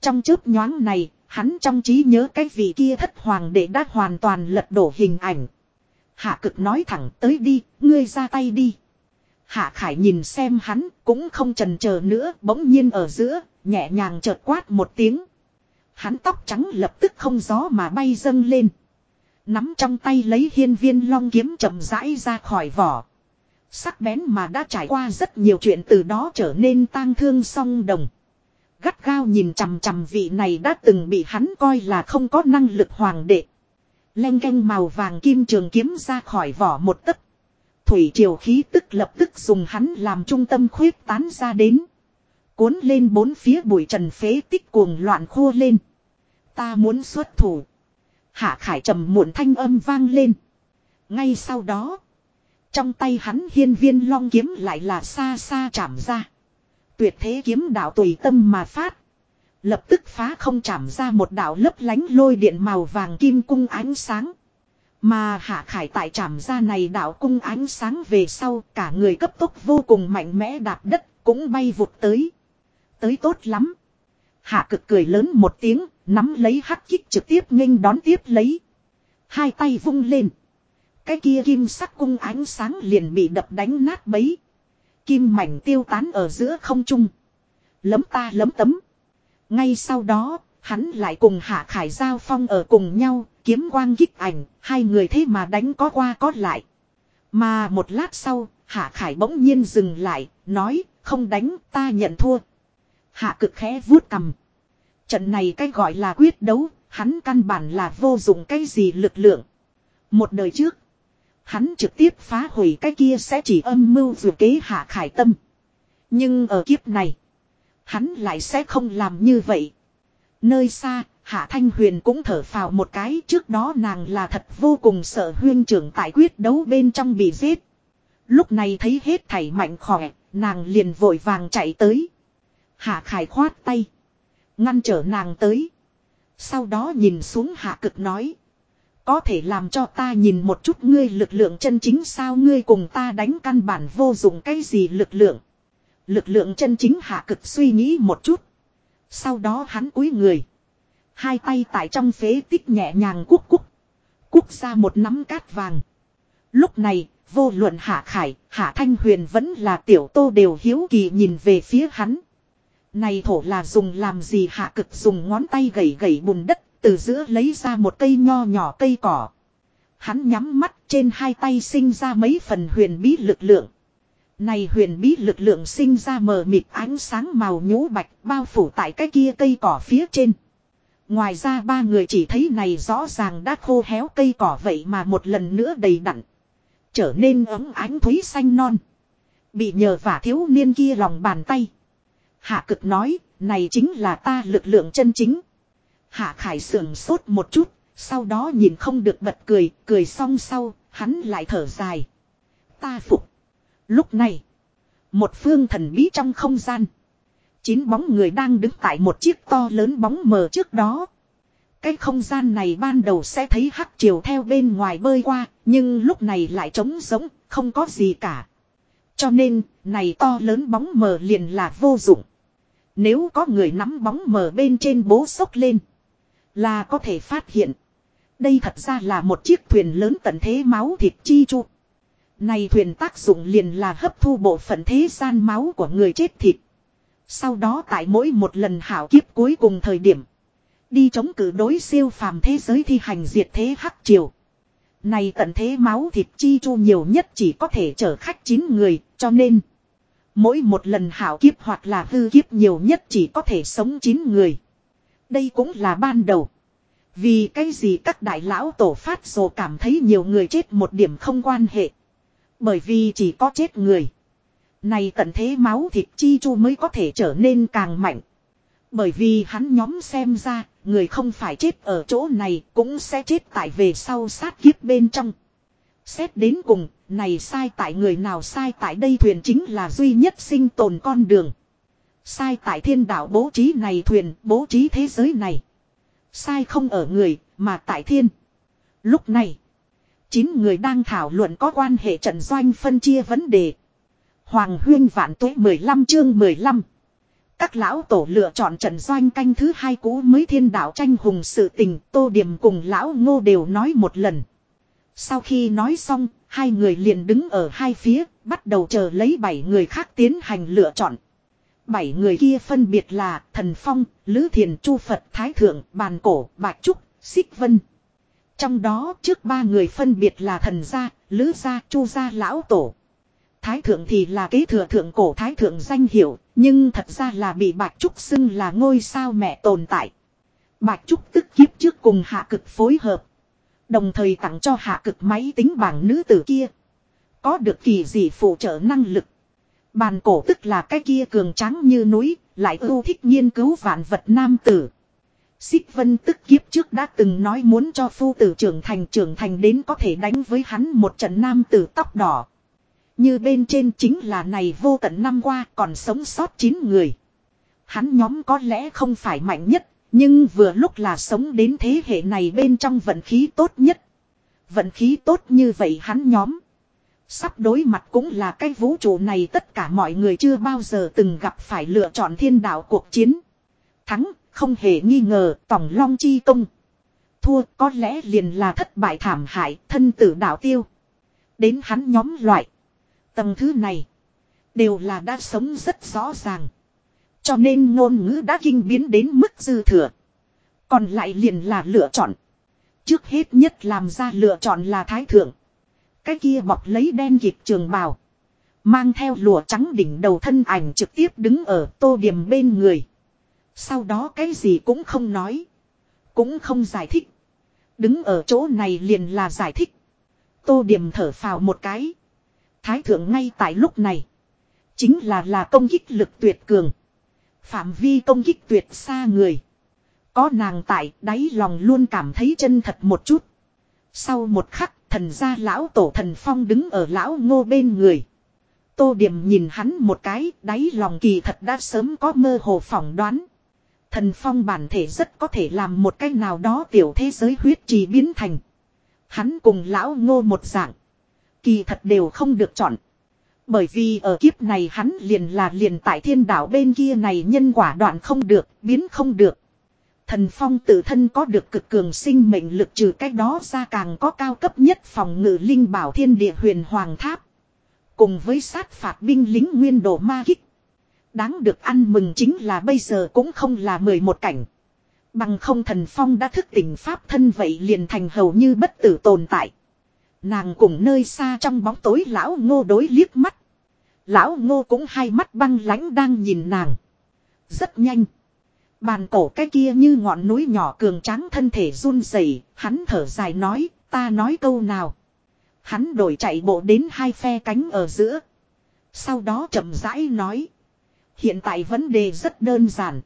Trong chớp nhoáng này, hắn trong trí nhớ cái vị kia thất hoàng đệ đã hoàn toàn lật đổ hình ảnh. Hạ Cực nói thẳng tới đi, ngươi ra tay đi. Hạ Khải nhìn xem hắn, cũng không trần chờ nữa, bỗng nhiên ở giữa, nhẹ nhàng chợt quát một tiếng. Hắn tóc trắng lập tức không gió mà bay dâng lên. Nắm trong tay lấy hiên viên long kiếm chậm rãi ra khỏi vỏ. Sắc bén mà đã trải qua rất nhiều chuyện từ đó trở nên tang thương song đồng. Gắt gao nhìn chằm chằm vị này đã từng bị hắn coi là không có năng lực hoàng đệ. Lenh canh màu vàng kim trường kiếm ra khỏi vỏ một tấc Thủy triều khí tức lập tức dùng hắn làm trung tâm khuyết tán ra đến. Cuốn lên bốn phía bụi trần phế tích cuồng loạn khô lên. Ta muốn xuất thủ. Hạ khải trầm muộn thanh âm vang lên. Ngay sau đó. Trong tay hắn hiên viên long kiếm lại là xa xa chạm ra. Tuyệt thế kiếm đạo tùy tâm mà phát. Lập tức phá không chạm ra một đạo lấp lánh lôi điện màu vàng kim cung ánh sáng. Mà hạ khải tại trảm ra này đạo cung ánh sáng về sau cả người cấp tốc vô cùng mạnh mẽ đạp đất cũng bay vụt tới. Tới tốt lắm. Hạ cực cười lớn một tiếng, nắm lấy hắc kích trực tiếp nghênh đón tiếp lấy. Hai tay vung lên. Cái kia kim sắc cung ánh sáng liền bị đập đánh nát bấy. Kim mảnh tiêu tán ở giữa không trung. Lấm ta lấm tấm. Ngay sau đó, hắn lại cùng Hạ Khải Giao Phong ở cùng nhau, kiếm quang kích ảnh, hai người thế mà đánh có qua có lại. Mà một lát sau, Hạ Khải bỗng nhiên dừng lại, nói, không đánh, ta nhận thua. Hạ cực khẽ vuốt cầm. Trận này cái gọi là quyết đấu, hắn căn bản là vô dụng cái gì lực lượng. Một đời trước, hắn trực tiếp phá hủy cái kia sẽ chỉ âm mưu vừa kế Hạ Khải tâm. Nhưng ở kiếp này, hắn lại sẽ không làm như vậy. Nơi xa, Hạ Thanh Huyền cũng thở phào một cái trước đó nàng là thật vô cùng sợ huyên trưởng tại quyết đấu bên trong bị giết. Lúc này thấy hết thảy mạnh khỏe, nàng liền vội vàng chạy tới. Hạ Khải khoát tay. Ngăn trở nàng tới. Sau đó nhìn xuống hạ cực nói. Có thể làm cho ta nhìn một chút ngươi lực lượng chân chính sao ngươi cùng ta đánh căn bản vô dụng cái gì lực lượng. Lực lượng chân chính hạ cực suy nghĩ một chút. Sau đó hắn cúi người. Hai tay tại trong phế tích nhẹ nhàng cúc cúc. Cúc ra một nắm cát vàng. Lúc này, vô luận hạ khải, hạ thanh huyền vẫn là tiểu tô đều hiếu kỳ nhìn về phía hắn. Này thổ là dùng làm gì hạ cực dùng ngón tay gẩy gẩy bùn đất, từ giữa lấy ra một cây nho nhỏ cây cỏ. Hắn nhắm mắt trên hai tay sinh ra mấy phần huyền bí lực lượng. Này huyền bí lực lượng sinh ra mờ mịt ánh sáng màu nhũ bạch bao phủ tại cái kia cây cỏ phía trên. Ngoài ra ba người chỉ thấy này rõ ràng đã khô héo cây cỏ vậy mà một lần nữa đầy đặn. Trở nên ấm ánh thúy xanh non. Bị nhờ vả thiếu niên kia lòng bàn tay. Hạ cực nói, này chính là ta lực lượng chân chính. Hạ khải sườn sốt một chút, sau đó nhìn không được bật cười, cười xong sau, hắn lại thở dài. Ta phục. Lúc này, một phương thần bí trong không gian. Chín bóng người đang đứng tại một chiếc to lớn bóng mờ trước đó. Cái không gian này ban đầu sẽ thấy hắc chiều theo bên ngoài bơi qua, nhưng lúc này lại trống rỗng, không có gì cả. Cho nên, này to lớn bóng mờ liền là vô dụng. Nếu có người nắm bóng mờ bên trên bố sốc lên, là có thể phát hiện. Đây thật ra là một chiếc thuyền lớn tận thế máu thịt chi chu. Này thuyền tác dụng liền là hấp thu bộ phận thế gian máu của người chết thịt. Sau đó tại mỗi một lần hảo kiếp cuối cùng thời điểm. Đi chống cử đối siêu phàm thế giới thi hành diệt thế hắc triều. Này tận thế máu thịt chi chu nhiều nhất chỉ có thể chở khách 9 người, cho nên. Mỗi một lần hảo kiếp hoặc là hư kiếp nhiều nhất chỉ có thể sống 9 người. Đây cũng là ban đầu. Vì cái gì các đại lão tổ phát rồi cảm thấy nhiều người chết một điểm không quan hệ. Bởi vì chỉ có chết người. Này tận thế máu thịt chi chu mới có thể trở nên càng mạnh. Bởi vì hắn nhóm xem ra, người không phải chết ở chỗ này cũng sẽ chết tại về sau sát kiếp bên trong. Xét đến cùng, này sai tại người nào sai tại đây thuyền chính là duy nhất sinh tồn con đường. Sai tại thiên đạo bố trí này thuyền, bố trí thế giới này. Sai không ở người, mà tại thiên. Lúc này, chín người đang thảo luận có quan hệ trận doanh phân chia vấn đề. Hoàng huyên vạn tuế 15 chương 15. Các lão tổ lựa chọn trận doanh canh thứ hai cũ mới thiên đạo tranh hùng sự tình tô điểm cùng lão ngô đều nói một lần. Sau khi nói xong, hai người liền đứng ở hai phía, bắt đầu chờ lấy bảy người khác tiến hành lựa chọn. Bảy người kia phân biệt là Thần Phong, Lữ Thiền Chu Phật Thái Thượng, Bàn Cổ, Bạch Trúc, Xích Vân. Trong đó trước ba người phân biệt là Thần Gia, Lữ Gia, Chu Gia Lão Tổ. Thái Thượng thì là kế thừa thượng cổ Thái Thượng danh hiệu, nhưng thật ra là bị Bạch Trúc xưng là ngôi sao mẹ tồn tại. Bạch Trúc tức kiếp trước cùng hạ cực phối hợp. Đồng thời tặng cho hạ cực máy tính bảng nữ tử kia. Có được kỳ gì phụ trợ năng lực. Bàn cổ tức là cái kia cường trắng như núi, lại ưu thích nghiên cứu vạn vật nam tử. Xích vân tức kiếp trước đã từng nói muốn cho phu tử trưởng thành trưởng thành đến có thể đánh với hắn một trận nam tử tóc đỏ. Như bên trên chính là này vô tận năm qua còn sống sót 9 người. Hắn nhóm có lẽ không phải mạnh nhất, nhưng vừa lúc là sống đến thế hệ này bên trong vận khí tốt nhất. Vận khí tốt như vậy hắn nhóm. Sắp đối mặt cũng là cái vũ trụ này tất cả mọi người chưa bao giờ từng gặp phải lựa chọn thiên đạo cuộc chiến. Thắng, không hề nghi ngờ, tổng long chi công. Thua có lẽ liền là thất bại thảm hại, thân tử đạo tiêu. Đến hắn nhóm loại. Tầng thứ này, đều là đã sống rất rõ ràng. Cho nên ngôn ngữ đã kinh biến đến mức dư thừa. Còn lại liền là lựa chọn. Trước hết nhất làm ra lựa chọn là thái thượng. Cái kia bọc lấy đen kịp trường bào. Mang theo lụa trắng đỉnh đầu thân ảnh trực tiếp đứng ở tô điểm bên người. Sau đó cái gì cũng không nói. Cũng không giải thích. Đứng ở chỗ này liền là giải thích. Tô điểm thở phào một cái. Thái thượng ngay tại lúc này. Chính là là công kích lực tuyệt cường. Phạm vi công kích tuyệt xa người. Có nàng tại, đáy lòng luôn cảm thấy chân thật một chút. Sau một khắc, thần gia lão tổ thần phong đứng ở lão ngô bên người. Tô điểm nhìn hắn một cái, đáy lòng kỳ thật đã sớm có mơ hồ phỏng đoán. Thần phong bản thể rất có thể làm một cái nào đó tiểu thế giới huyết trì biến thành. Hắn cùng lão ngô một dạng. Kỳ thật đều không được chọn. Bởi vì ở kiếp này hắn liền là liền tại thiên đạo bên kia này nhân quả đoạn không được, biến không được. Thần phong tự thân có được cực cường sinh mệnh lực trừ cách đó ra càng có cao cấp nhất phòng ngự linh bảo thiên địa huyền hoàng tháp. Cùng với sát phạt binh lính nguyên độ ma kích. Đáng được ăn mừng chính là bây giờ cũng không là 11 cảnh. Bằng không thần phong đã thức tỉnh pháp thân vậy liền thành hầu như bất tử tồn tại. Nàng cùng nơi xa trong bóng tối lão ngô đối liếc mắt. Lão ngô cũng hai mắt băng lãnh đang nhìn nàng. Rất nhanh. Bàn cổ cái kia như ngọn núi nhỏ cường tráng thân thể run rẩy, hắn thở dài nói, ta nói câu nào. Hắn đổi chạy bộ đến hai phe cánh ở giữa. Sau đó chậm rãi nói. Hiện tại vấn đề rất đơn giản.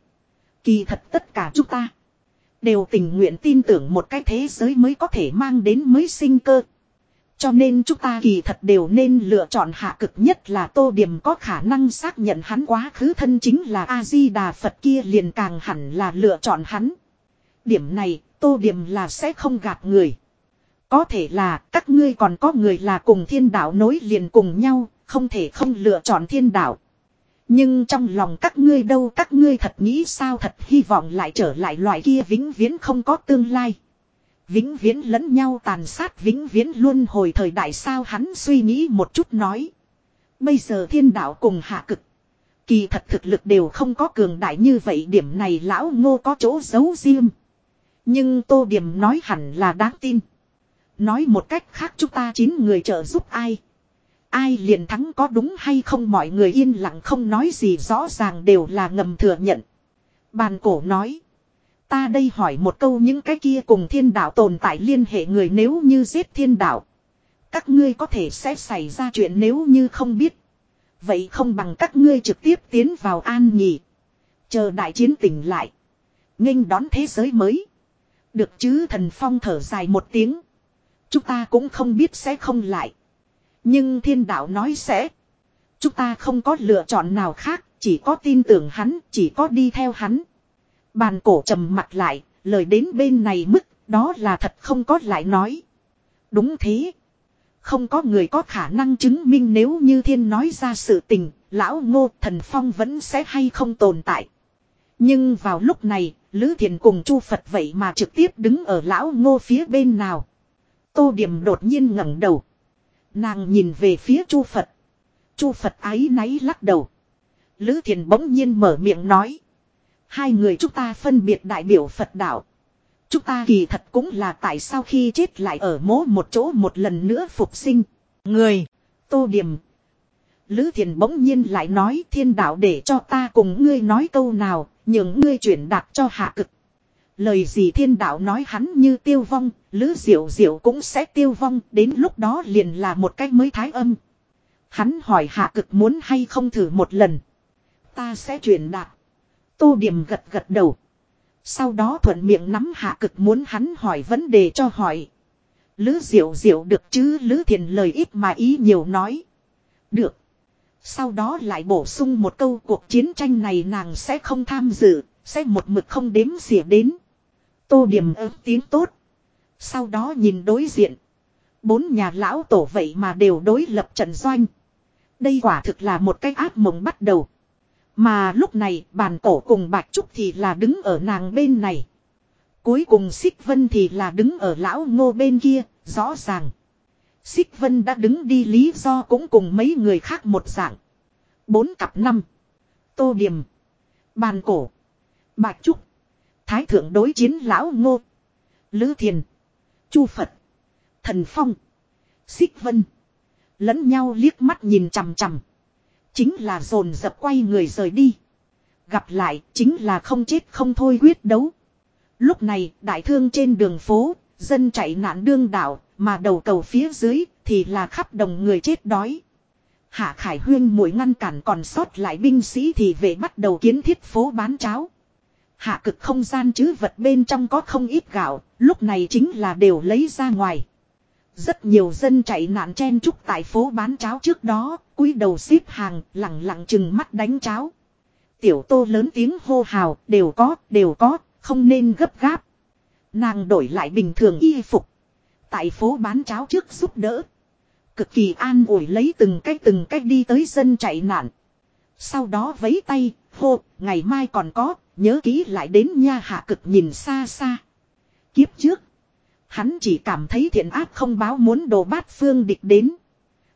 Kỳ thật tất cả chúng ta. Đều tình nguyện tin tưởng một cái thế giới mới có thể mang đến mới sinh cơ. Cho nên chúng ta kỳ thật đều nên lựa chọn hạ cực nhất là tô điểm có khả năng xác nhận hắn quá khứ thân chính là A-di-đà Phật kia liền càng hẳn là lựa chọn hắn. Điểm này tô điểm là sẽ không gạt người. Có thể là các ngươi còn có người là cùng thiên đạo nối liền cùng nhau, không thể không lựa chọn thiên đạo. Nhưng trong lòng các ngươi đâu các ngươi thật nghĩ sao thật hy vọng lại trở lại loại kia vĩnh viễn không có tương lai. Vĩnh viễn lẫn nhau tàn sát vĩnh viễn luôn hồi thời đại sao hắn suy nghĩ một chút nói. Bây giờ thiên đạo cùng hạ cực. Kỳ thật thực lực đều không có cường đại như vậy điểm này lão ngô có chỗ giấu riêng. Nhưng tô điểm nói hẳn là đáng tin. Nói một cách khác chúng ta chín người trợ giúp ai. Ai liền thắng có đúng hay không mọi người yên lặng không nói gì rõ ràng đều là ngầm thừa nhận. Bàn cổ nói. Ta đây hỏi một câu những cái kia cùng thiên đạo tồn tại liên hệ người nếu như giết thiên đạo. Các ngươi có thể sẽ xảy ra chuyện nếu như không biết. Vậy không bằng các ngươi trực tiếp tiến vào an nhỉ. Chờ đại chiến tỉnh lại. nghênh đón thế giới mới. Được chứ thần phong thở dài một tiếng. Chúng ta cũng không biết sẽ không lại. Nhưng thiên đạo nói sẽ. Chúng ta không có lựa chọn nào khác, chỉ có tin tưởng hắn, chỉ có đi theo hắn. Bàn cổ trầm mặt lại, lời đến bên này mức, đó là thật không có lại nói. Đúng thế. Không có người có khả năng chứng minh nếu như thiên nói ra sự tình, lão ngô thần phong vẫn sẽ hay không tồn tại. Nhưng vào lúc này, Lữ Thiền cùng Chu Phật vậy mà trực tiếp đứng ở lão ngô phía bên nào. Tô Điểm đột nhiên ngẩng đầu. Nàng nhìn về phía Chu Phật. Chu Phật ái náy lắc đầu. Lữ Thiền bỗng nhiên mở miệng nói. Hai người chúng ta phân biệt đại biểu Phật đạo. Chúng ta kỳ thật cũng là tại sao khi chết lại ở mố một chỗ một lần nữa phục sinh. Người, tô điểm. Lữ Thiền bỗng nhiên lại nói thiên đạo để cho ta cùng ngươi nói câu nào, những ngươi chuyển đạt cho hạ cực. Lời gì thiên đạo nói hắn như tiêu vong, lữ diệu diệu cũng sẽ tiêu vong, đến lúc đó liền là một cách mới thái âm. Hắn hỏi hạ cực muốn hay không thử một lần. Ta sẽ chuyển đạt. Tô điểm gật gật đầu. Sau đó thuận miệng nắm hạ cực muốn hắn hỏi vấn đề cho hỏi. Lữ diệu diệu được chứ Lữ thiền lời ít mà ý nhiều nói. Được. Sau đó lại bổ sung một câu cuộc chiến tranh này nàng sẽ không tham dự, sẽ một mực không đếm xỉa đến. Tô điểm ớt tiếng tốt. Sau đó nhìn đối diện. Bốn nhà lão tổ vậy mà đều đối lập trận doanh. Đây quả thực là một cách ác mộng bắt đầu. Mà lúc này bàn cổ cùng Bạch Trúc thì là đứng ở nàng bên này. Cuối cùng Xích Vân thì là đứng ở lão ngô bên kia, rõ ràng. Xích Vân đã đứng đi lý do cũng cùng mấy người khác một dạng. Bốn cặp năm. Tô Điểm. Bàn cổ. Bạch Trúc. Thái thượng đối chiến lão ngô. Lữ Thiền. Chu Phật. Thần Phong. Xích Vân. Lẫn nhau liếc mắt nhìn chằm chằm. Chính là dồn dập quay người rời đi. Gặp lại chính là không chết không thôi quyết đấu. Lúc này đại thương trên đường phố, dân chạy nạn đương đảo, mà đầu cầu phía dưới thì là khắp đồng người chết đói. Hạ Khải Huyên mũi ngăn cản còn sót lại binh sĩ thì về bắt đầu kiến thiết phố bán cháo. Hạ cực không gian chứ vật bên trong có không ít gạo, lúc này chính là đều lấy ra ngoài. Rất nhiều dân chạy nạn chen chúc tại phố bán cháo trước đó, cúi đầu xếp hàng, lặng lặng chừng mắt đánh cháo. Tiểu tô lớn tiếng hô hào, đều có, đều có, không nên gấp gáp. Nàng đổi lại bình thường y phục. Tại phố bán cháo trước giúp đỡ. Cực kỳ an ủi lấy từng cách từng cách đi tới dân chạy nạn. Sau đó vấy tay, hô, ngày mai còn có, nhớ ký lại đến nha hạ cực nhìn xa xa. Kiếp trước, hắn chỉ cảm thấy thiện ác không báo muốn đồ bát phương địch đến.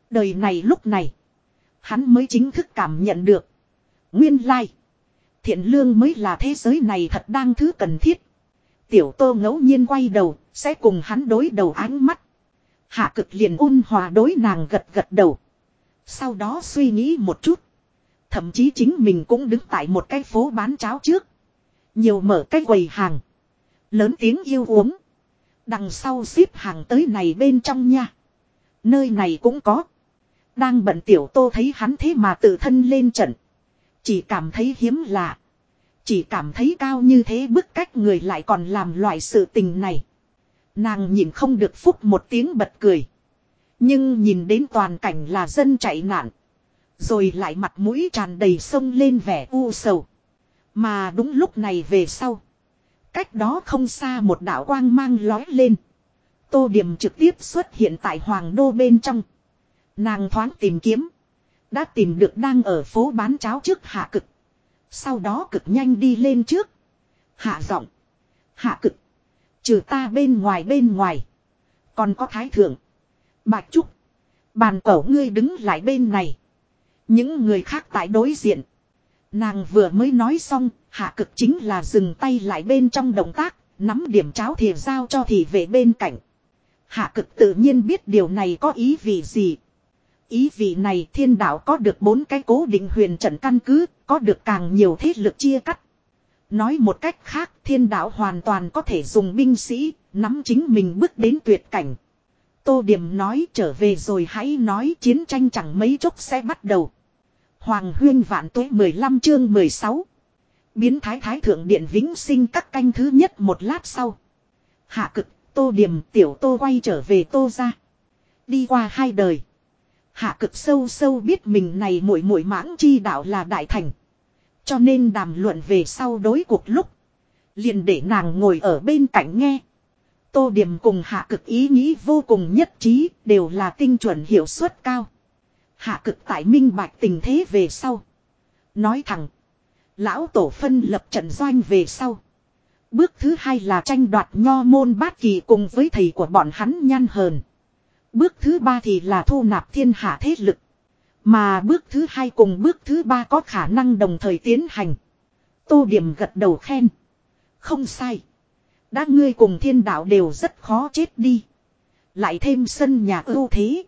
Đời này lúc này, hắn mới chính thức cảm nhận được. Nguyên lai, thiện lương mới là thế giới này thật đang thứ cần thiết. Tiểu tô ngẫu nhiên quay đầu, sẽ cùng hắn đối đầu ánh mắt. Hạ cực liền ôn hòa đối nàng gật gật đầu. Sau đó suy nghĩ một chút. Thậm chí chính mình cũng đứng tại một cái phố bán cháo trước. Nhiều mở cái quầy hàng. Lớn tiếng yêu uống. Đằng sau xếp hàng tới này bên trong nha. Nơi này cũng có. Đang bận tiểu tô thấy hắn thế mà tự thân lên trận. Chỉ cảm thấy hiếm lạ. Chỉ cảm thấy cao như thế bức cách người lại còn làm loại sự tình này. Nàng nhìn không được phúc một tiếng bật cười. Nhưng nhìn đến toàn cảnh là dân chạy nạn. Rồi lại mặt mũi tràn đầy sông lên vẻ u sầu. Mà đúng lúc này về sau. Cách đó không xa một đạo quang mang lói lên. Tô điểm trực tiếp xuất hiện tại Hoàng Đô bên trong. Nàng thoáng tìm kiếm. Đã tìm được đang ở phố bán cháo trước hạ cực. Sau đó cực nhanh đi lên trước. Hạ giọng. Hạ cực. Trừ ta bên ngoài bên ngoài. Còn có thái thượng. Bạch Trúc. Bàn cẩu ngươi đứng lại bên này. Những người khác tại đối diện. Nàng vừa mới nói xong, hạ cực chính là dừng tay lại bên trong động tác, nắm điểm cháo thìa giao cho thị về bên cạnh. Hạ cực tự nhiên biết điều này có ý vị gì. Ý vị này thiên đạo có được bốn cái cố định huyền trận căn cứ, có được càng nhiều thế lực chia cắt. Nói một cách khác thiên đạo hoàn toàn có thể dùng binh sĩ, nắm chính mình bước đến tuyệt cảnh. Tô Điểm nói trở về rồi hãy nói chiến tranh chẳng mấy chốc sẽ bắt đầu. Hoàng huyên vạn tuế 15 chương 16. Biến thái thái thượng điện vĩnh sinh các canh thứ nhất một lát sau. Hạ cực, tô điểm tiểu tô quay trở về tô ra. Đi qua hai đời. Hạ cực sâu sâu biết mình này muội muội mãng chi đạo là đại thành. Cho nên đàm luận về sau đối cuộc lúc. Liền để nàng ngồi ở bên cạnh nghe. Tô điểm cùng hạ cực ý nghĩ vô cùng nhất trí, đều là tinh chuẩn hiệu suất cao. Hạ cực tại minh bạch tình thế về sau. Nói thẳng. Lão tổ phân lập trận doanh về sau. Bước thứ hai là tranh đoạt nho môn bát kỳ cùng với thầy của bọn hắn nhan hờn. Bước thứ ba thì là thu nạp thiên hạ thế lực. Mà bước thứ hai cùng bước thứ ba có khả năng đồng thời tiến hành. Tô điểm gật đầu khen. Không sai. Đã ngươi cùng thiên đạo đều rất khó chết đi. Lại thêm sân nhà ưu thế.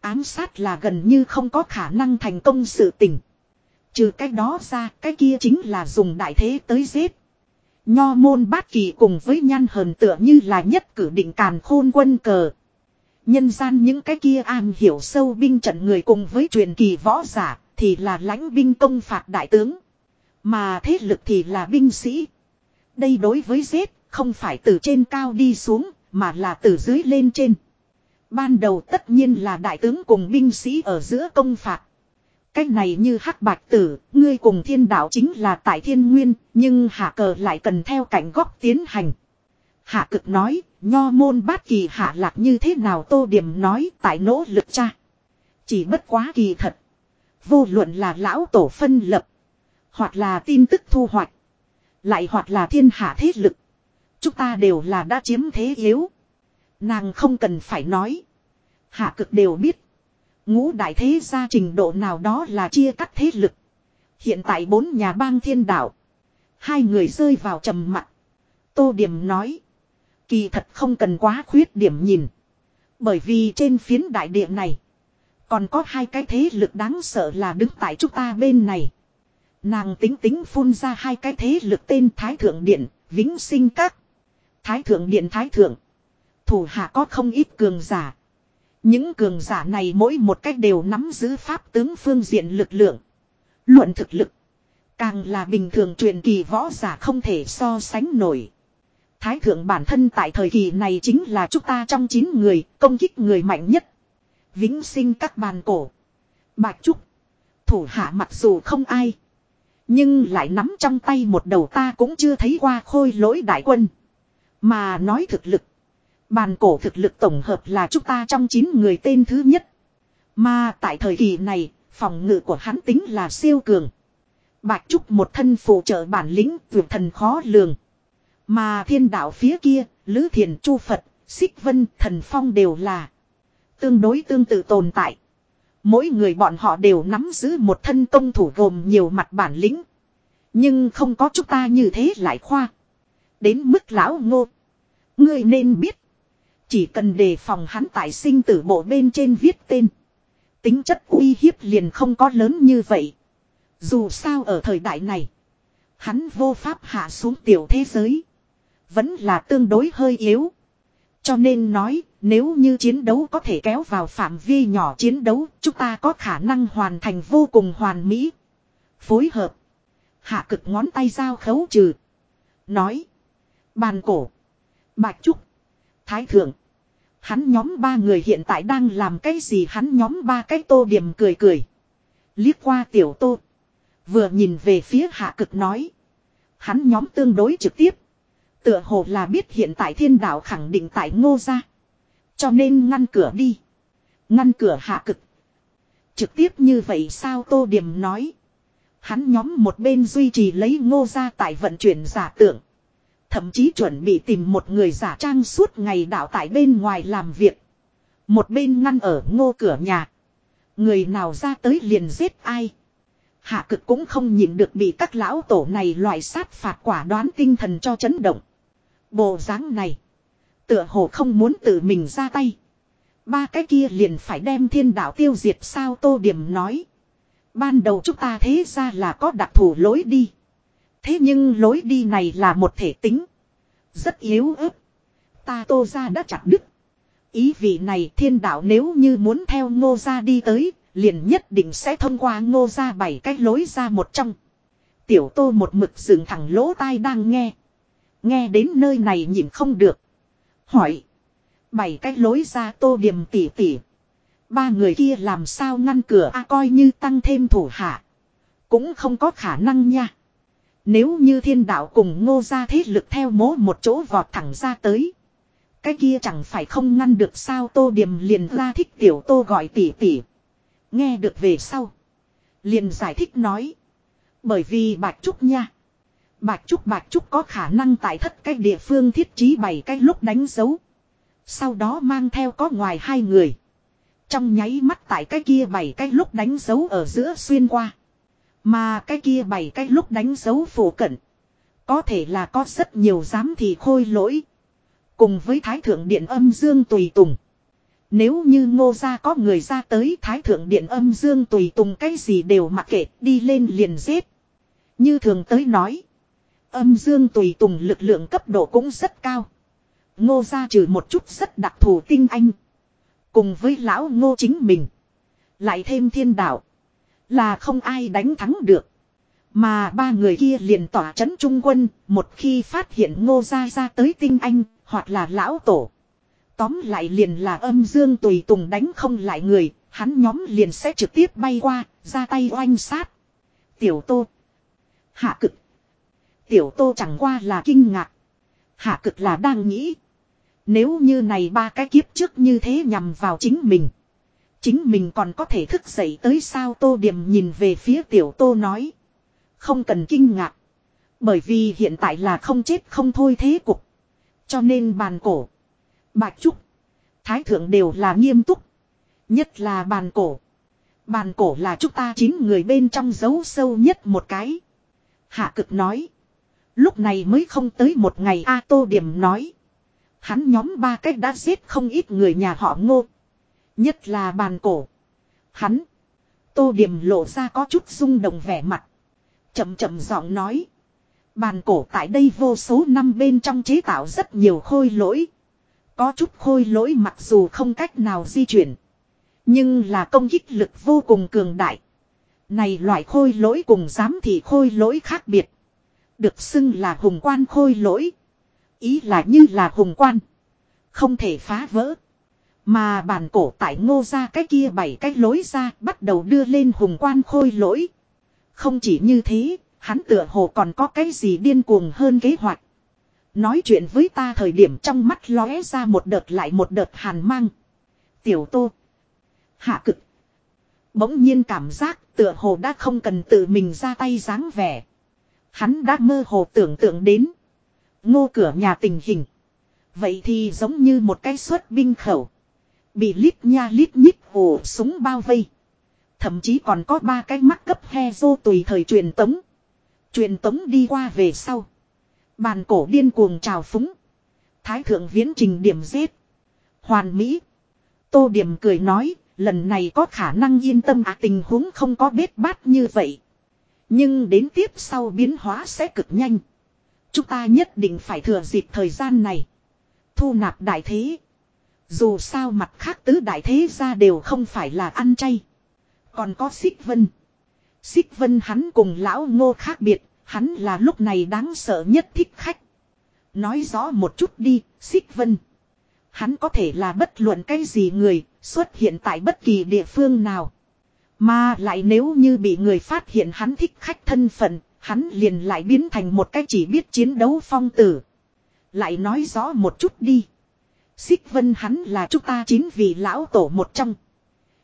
Ám sát là gần như không có khả năng thành công sự tình. Trừ cái đó ra, cái kia chính là dùng đại thế tới giết. Nho môn bát kỳ cùng với nhan hờn tựa như là nhất cử định càn khôn quân cờ. Nhân gian những cái kia an hiểu sâu binh trận người cùng với truyền kỳ võ giả thì là lãnh binh công phạt đại tướng. Mà thế lực thì là binh sĩ. Đây đối với giết không phải từ trên cao đi xuống mà là từ dưới lên trên. Ban đầu tất nhiên là đại tướng cùng binh sĩ ở giữa công phạt. Cách này như hắc bạch tử, ngươi cùng thiên đạo chính là tại thiên nguyên, nhưng hạ cờ lại cần theo cảnh góc tiến hành. Hạ cực nói, nho môn bát kỳ hạ lạc như thế nào tô điểm nói tại nỗ lực cha. Chỉ bất quá kỳ thật. Vô luận là lão tổ phân lập. Hoặc là tin tức thu hoạch. Lại hoặc là thiên hạ thế lực. Chúng ta đều là đã chiếm thế yếu. Nàng không cần phải nói. Hạ cực đều biết. Ngũ đại thế gia trình độ nào đó là chia cắt thế lực. Hiện tại bốn nhà bang thiên đạo. Hai người rơi vào trầm mặc. Tô Điểm nói. Kỳ thật không cần quá khuyết điểm nhìn. Bởi vì trên phiến đại địa này. Còn có hai cái thế lực đáng sợ là đứng tại chúng ta bên này. Nàng tính tính phun ra hai cái thế lực tên Thái Thượng Điện, Vĩnh Sinh Các. Thái Thượng Điện Thái Thượng. Thủ hạ có không ít cường giả. Những cường giả này mỗi một cách đều nắm giữ pháp tướng phương diện lực lượng. Luận thực lực. Càng là bình thường truyền kỳ võ giả không thể so sánh nổi. Thái thượng bản thân tại thời kỳ này chính là chúng ta trong 9 người, công kích người mạnh nhất. Vĩnh sinh các bàn cổ. Bạch Trúc. Thủ hạ mặc dù không ai. Nhưng lại nắm trong tay một đầu ta cũng chưa thấy qua khôi lỗi đại quân. Mà nói thực lực. Bàn cổ thực lực tổng hợp là chúng ta trong 9 người tên thứ nhất. Mà tại thời kỳ này, phòng ngự của hắn tính là siêu cường. Bạch Trúc một thân phụ trợ bản lĩnh vượt thần khó lường. Mà thiên đạo phía kia, Lữ Thiền Chu Phật, Xích Vân, Thần Phong đều là tương đối tương tự tồn tại. Mỗi người bọn họ đều nắm giữ một thân công thủ gồm nhiều mặt bản lĩnh. Nhưng không có chúng ta như thế lại khoa. Đến mức lão ngô. Ngươi nên biết. Chỉ cần đề phòng hắn tại sinh tử bộ bên trên viết tên. Tính chất uy hiếp liền không có lớn như vậy. Dù sao ở thời đại này. Hắn vô pháp hạ xuống tiểu thế giới. Vẫn là tương đối hơi yếu. Cho nên nói, nếu như chiến đấu có thể kéo vào phạm vi nhỏ chiến đấu, chúng ta có khả năng hoàn thành vô cùng hoàn mỹ. Phối hợp. Hạ cực ngón tay giao khấu trừ. Nói. Bàn cổ. Bạch Trúc. Thái Thượng. Hắn nhóm ba người hiện tại đang làm cái gì hắn nhóm ba cái tô điểm cười cười. Liếc qua tiểu tô. Vừa nhìn về phía hạ cực nói. Hắn nhóm tương đối trực tiếp. Tựa hồ là biết hiện tại thiên đạo khẳng định tại ngô gia. Cho nên ngăn cửa đi. Ngăn cửa hạ cực. Trực tiếp như vậy sao tô điểm nói. Hắn nhóm một bên duy trì lấy ngô gia tại vận chuyển giả tưởng. Thậm chí chuẩn bị tìm một người giả trang suốt ngày đạo tại bên ngoài làm việc. Một bên ngăn ở ngô cửa nhà. Người nào ra tới liền giết ai. Hạ cực cũng không nhìn được bị các lão tổ này loại sát phạt quả đoán tinh thần cho chấn động. Bộ dáng này. Tựa hồ không muốn tự mình ra tay. Ba cái kia liền phải đem thiên đạo tiêu diệt sao tô điểm nói. Ban đầu chúng ta thế ra là có đặc thủ lối đi. Thế nhưng lối đi này là một thể tính. Rất yếu ớt. Ta tô ra đã chặt đứt. Ý vị này thiên đạo nếu như muốn theo ngô ra đi tới, liền nhất định sẽ thông qua ngô ra bảy cái lối ra một trong. Tiểu tô một mực dựng thẳng lỗ tai đang nghe. Nghe đến nơi này nhìn không được. Hỏi. Bảy cái lối ra tô điểm tỉ tỉ. Ba người kia làm sao ngăn cửa a coi như tăng thêm thủ hạ. Cũng không có khả năng nha. Nếu như thiên đạo cùng ngô ra thế lực theo mố một chỗ vọt thẳng ra tới. Cái kia chẳng phải không ngăn được sao tô điểm liền ra thích tiểu tô gọi tỉ tỉ. Nghe được về sau. Liền giải thích nói. Bởi vì bạch trúc nha. Bạch trúc bạch trúc có khả năng tại thất cái địa phương thiết trí bảy cái lúc đánh dấu. Sau đó mang theo có ngoài hai người. Trong nháy mắt tại cái kia bảy cái lúc đánh dấu ở giữa xuyên qua. Mà cái kia bảy cái lúc đánh dấu phủ cận. Có thể là có rất nhiều dám thì khôi lỗi. Cùng với Thái Thượng Điện âm dương tùy tùng. Nếu như ngô gia có người ra tới Thái Thượng Điện âm dương tùy tùng cái gì đều mặc kệ, đi lên liền giết. Như thường tới nói. Âm dương tùy tùng lực lượng cấp độ cũng rất cao. Ngô gia trừ một chút rất đặc thù tinh anh. Cùng với lão ngô chính mình. Lại thêm thiên đạo. Là không ai đánh thắng được. Mà ba người kia liền tỏa chấn trung quân, một khi phát hiện ngô gia ra tới tinh anh, hoặc là lão tổ. Tóm lại liền là âm dương tùy tùng đánh không lại người, hắn nhóm liền sẽ trực tiếp bay qua, ra tay oanh sát. Tiểu tô. Hạ cực. Tiểu tô chẳng qua là kinh ngạc. Hạ cực là đang nghĩ. Nếu như này ba cái kiếp trước như thế nhằm vào chính mình. Chính mình còn có thể thức dậy tới sao tô điểm nhìn về phía tiểu tô nói. Không cần kinh ngạc. Bởi vì hiện tại là không chết không thôi thế cục. Cho nên bàn cổ. Bạch Trúc. Thái thượng đều là nghiêm túc. Nhất là bàn cổ. Bàn cổ là chúng ta chín người bên trong giấu sâu nhất một cái. Hạ cực nói. Lúc này mới không tới một ngày A Tô Điểm nói. Hắn nhóm ba cách đã giết không ít người nhà họ ngô. Nhất là bàn cổ. Hắn. Tô Điểm lộ ra có chút rung động vẻ mặt. Chậm chậm giọng nói. Bàn cổ tại đây vô số năm bên trong chế tạo rất nhiều khôi lỗi. Có chút khôi lỗi mặc dù không cách nào di chuyển. Nhưng là công kích lực vô cùng cường đại. Này loại khôi lỗi cùng giám thị khôi lỗi khác biệt. Được xưng là hùng quan khôi lỗi. Ý là như là hùng quan. Không thể phá vỡ. Mà bản cổ tại ngô ra cái kia bảy cái lối ra bắt đầu đưa lên hùng quan khôi lỗi. Không chỉ như thế, hắn tựa hồ còn có cái gì điên cuồng hơn kế hoạch. Nói chuyện với ta thời điểm trong mắt lóe ra một đợt lại một đợt hàn mang. Tiểu tô. Hạ cực. Bỗng nhiên cảm giác tựa hồ đã không cần tự mình ra tay dáng vẻ. Hắn đã mơ hồ tưởng tượng đến. Ngô cửa nhà tình hình. Vậy thì giống như một cái xuất binh khẩu. Bị lít nha lít nhít ổ súng bao vây. Thậm chí còn có ba cái mắt cấp he dô tùy thời truyền tống. Truyền tống đi qua về sau. Bàn cổ điên cuồng trào phúng. Thái thượng viễn trình điểm giết. Hoàn Mỹ. Tô điểm cười nói, Lần này có khả năng yên tâm à tình huống không có bết bát như vậy. Nhưng đến tiếp sau biến hóa sẽ cực nhanh. Chúng ta nhất định phải thừa dịp thời gian này. Thu nạp đại thế. Dù sao mặt khác tứ đại thế gia đều không phải là ăn chay. Còn có xích vân. Xích vân hắn cùng lão ngô khác biệt. Hắn là lúc này đáng sợ nhất thích khách. Nói rõ một chút đi, xích vân. Hắn có thể là bất luận cái gì người, xuất hiện tại bất kỳ địa phương nào. Mà lại nếu như bị người phát hiện hắn thích khách thân phận, hắn liền lại biến thành một cái chỉ biết chiến đấu phong tử. Lại nói rõ một chút đi. Xích vân hắn là chúng ta chính vì lão tổ một trong.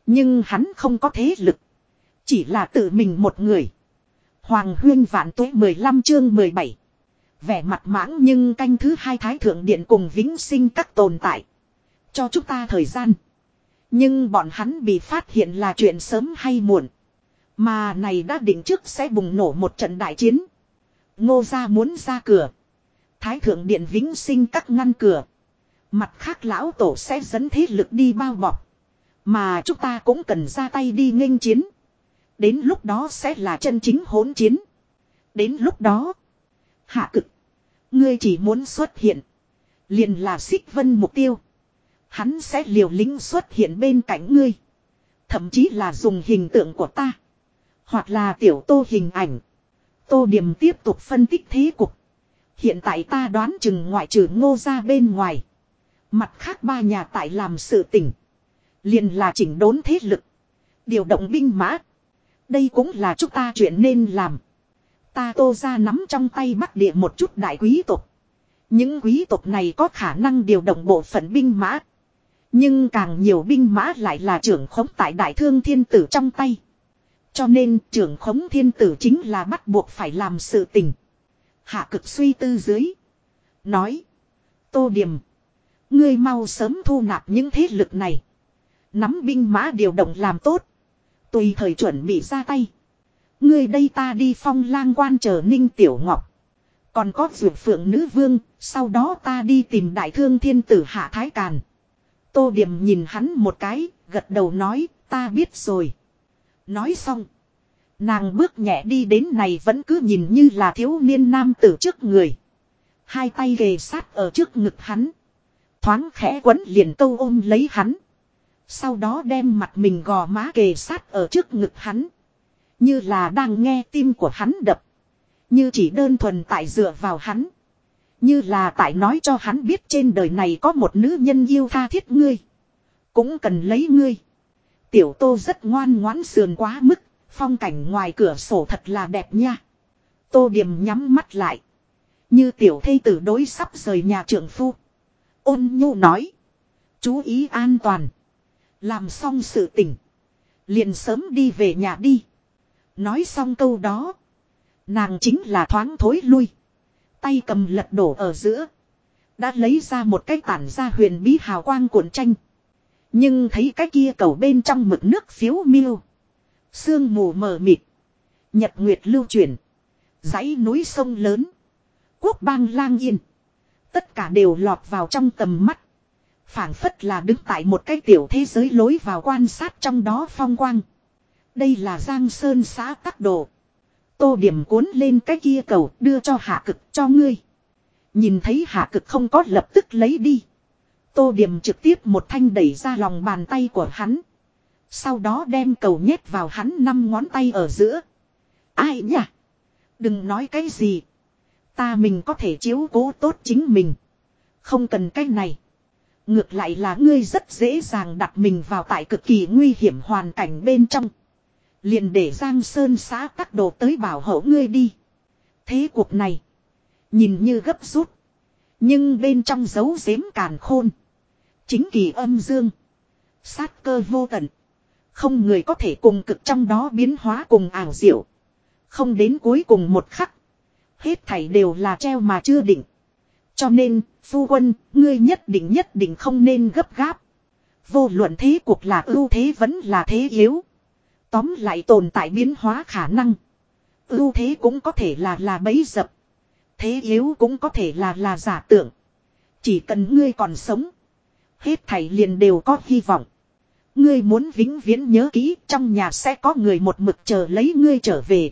Nhưng hắn không có thế lực. Chỉ là tự mình một người. Hoàng huyên vạn tuế 15 chương 17. Vẻ mặt mãng nhưng canh thứ hai thái thượng điện cùng vĩnh sinh các tồn tại. Cho chúng ta thời gian. Nhưng bọn hắn bị phát hiện là chuyện sớm hay muộn. Mà này đã định trước sẽ bùng nổ một trận đại chiến. Ngô gia muốn ra cửa. Thái thượng điện vĩnh sinh các ngăn cửa. Mặt khác lão tổ sẽ dẫn thế lực đi bao bọc. Mà chúng ta cũng cần ra tay đi nghênh chiến. Đến lúc đó sẽ là chân chính hỗn chiến. Đến lúc đó. Hạ cực. Ngươi chỉ muốn xuất hiện. Liền là xích vân mục tiêu. Hắn sẽ liều lĩnh xuất hiện bên cạnh ngươi. Thậm chí là dùng hình tượng của ta. Hoặc là tiểu tô hình ảnh. Tô điểm tiếp tục phân tích thế cục. Hiện tại ta đoán chừng ngoại trừ ngô ra bên ngoài. Mặt khác ba nhà tại làm sự tỉnh. Liền là chỉnh đốn thế lực. Điều động binh mã. Đây cũng là chúng ta chuyện nên làm. Ta tô ra nắm trong tay bắc địa một chút đại quý tộc. Những quý tộc này có khả năng điều động bộ phận binh mã. Nhưng càng nhiều binh mã lại là trưởng khống tại đại thương thiên tử trong tay. Cho nên trưởng khống thiên tử chính là bắt buộc phải làm sự tình. Hạ cực suy tư dưới. Nói. Tô điểm. Ngươi mau sớm thu nạp những thế lực này. Nắm binh mã điều động làm tốt. Tùy thời chuẩn bị ra tay. Ngươi đây ta đi phong lang quan chờ ninh tiểu ngọc. Còn có vượt phượng nữ vương, sau đó ta đi tìm đại thương thiên tử hạ thái càn. Tô điểm nhìn hắn một cái, gật đầu nói, ta biết rồi. Nói xong. Nàng bước nhẹ đi đến này vẫn cứ nhìn như là thiếu niên nam tử trước người. Hai tay ghề sát ở trước ngực hắn. Thoáng khẽ quấn liền câu ôm lấy hắn. Sau đó đem mặt mình gò má kề sát ở trước ngực hắn. Như là đang nghe tim của hắn đập. Như chỉ đơn thuần tại dựa vào hắn. Như là tại nói cho hắn biết trên đời này có một nữ nhân yêu tha thiết ngươi. Cũng cần lấy ngươi. Tiểu tô rất ngoan ngoãn sườn quá mức. Phong cảnh ngoài cửa sổ thật là đẹp nha. Tô điểm nhắm mắt lại. Như tiểu thây tử đối sắp rời nhà trưởng phu. Ôn nhu nói. Chú ý an toàn. Làm xong sự tỉnh. Liền sớm đi về nhà đi. Nói xong câu đó. Nàng chính là thoáng thối lui. Tay cầm lật đổ ở giữa. Đã lấy ra một cái tản ra huyền bí hào quang cuộn tranh. Nhưng thấy cái kia cầu bên trong mực nước phiếu miêu. Sương mù mờ mịt. Nhật nguyệt lưu chuyển. dãy núi sông lớn. Quốc bang lang yên. Tất cả đều lọt vào trong tầm mắt. phảng phất là đứng tại một cái tiểu thế giới lối vào quan sát trong đó phong quang. Đây là Giang Sơn xã tắc độ. Tô điểm cuốn lên cái kia cầu, đưa cho hạ cực, cho ngươi. Nhìn thấy hạ cực không có lập tức lấy đi. Tô điểm trực tiếp một thanh đẩy ra lòng bàn tay của hắn. Sau đó đem cầu nhét vào hắn năm ngón tay ở giữa. Ai nhỉ? Đừng nói cái gì. Ta mình có thể chiếu cố tốt chính mình. Không cần cái này. Ngược lại là ngươi rất dễ dàng đặt mình vào tại cực kỳ nguy hiểm hoàn cảnh bên trong. Liền để Giang Sơn xã các đồ tới bảo hộ ngươi đi. Thế cuộc này. Nhìn như gấp rút. Nhưng bên trong dấu giếm càn khôn. Chính kỳ âm dương. Sát cơ vô tận. Không người có thể cùng cực trong đó biến hóa cùng ảo diệu. Không đến cuối cùng một khắc. Hết thảy đều là treo mà chưa định. Cho nên, phu quân, ngươi nhất định nhất định không nên gấp gáp. Vô luận thế cuộc là ưu thế vẫn là thế yếu. Tóm lại tồn tại biến hóa khả năng. Ưu thế cũng có thể là là bấy dập. Thế yếu cũng có thể là là giả tưởng. Chỉ cần ngươi còn sống. Hết thảy liền đều có hy vọng. Ngươi muốn vĩnh viễn nhớ kỹ trong nhà sẽ có người một mực chờ lấy ngươi trở về.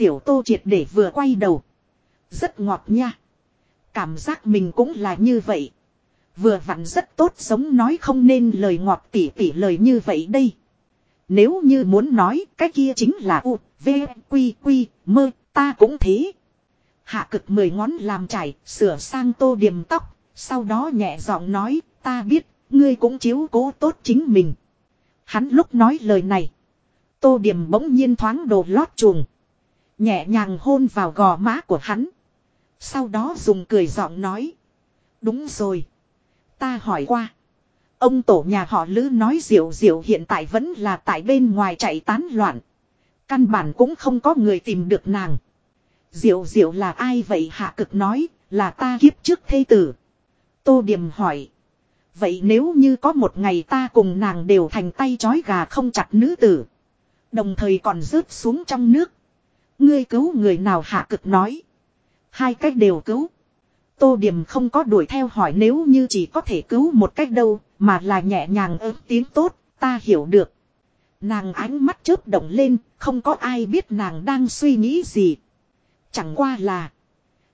Tiểu tô triệt để vừa quay đầu. Rất ngọt nha. Cảm giác mình cũng là như vậy. Vừa vặn rất tốt sống nói không nên lời ngọt tỉ tỉ lời như vậy đây. Nếu như muốn nói cái kia chính là U, V, Quy, Quy, mơ, ta cũng thế. Hạ cực mười ngón làm chảy, sửa sang tô điểm tóc, sau đó nhẹ giọng nói, ta biết, ngươi cũng chiếu cố tốt chính mình. Hắn lúc nói lời này. Tô điểm bỗng nhiên thoáng đồ lót chuồng. Nhẹ nhàng hôn vào gò má của hắn. Sau đó dùng cười giọng nói. Đúng rồi. Ta hỏi qua. Ông tổ nhà họ Lữ nói diệu diệu hiện tại vẫn là tại bên ngoài chạy tán loạn. Căn bản cũng không có người tìm được nàng. Diệu diệu là ai vậy hạ cực nói, là ta kiếp trước thê tử. Tô Điềm hỏi. Vậy nếu như có một ngày ta cùng nàng đều thành tay chói gà không chặt nữ tử. Đồng thời còn rớt xuống trong nước. Ngươi cứu người nào hạ cực nói. Hai cách đều cứu. Tô Điểm không có đuổi theo hỏi nếu như chỉ có thể cứu một cách đâu, mà là nhẹ nhàng ớt tiếng tốt, ta hiểu được. Nàng ánh mắt chớp động lên, không có ai biết nàng đang suy nghĩ gì. Chẳng qua là,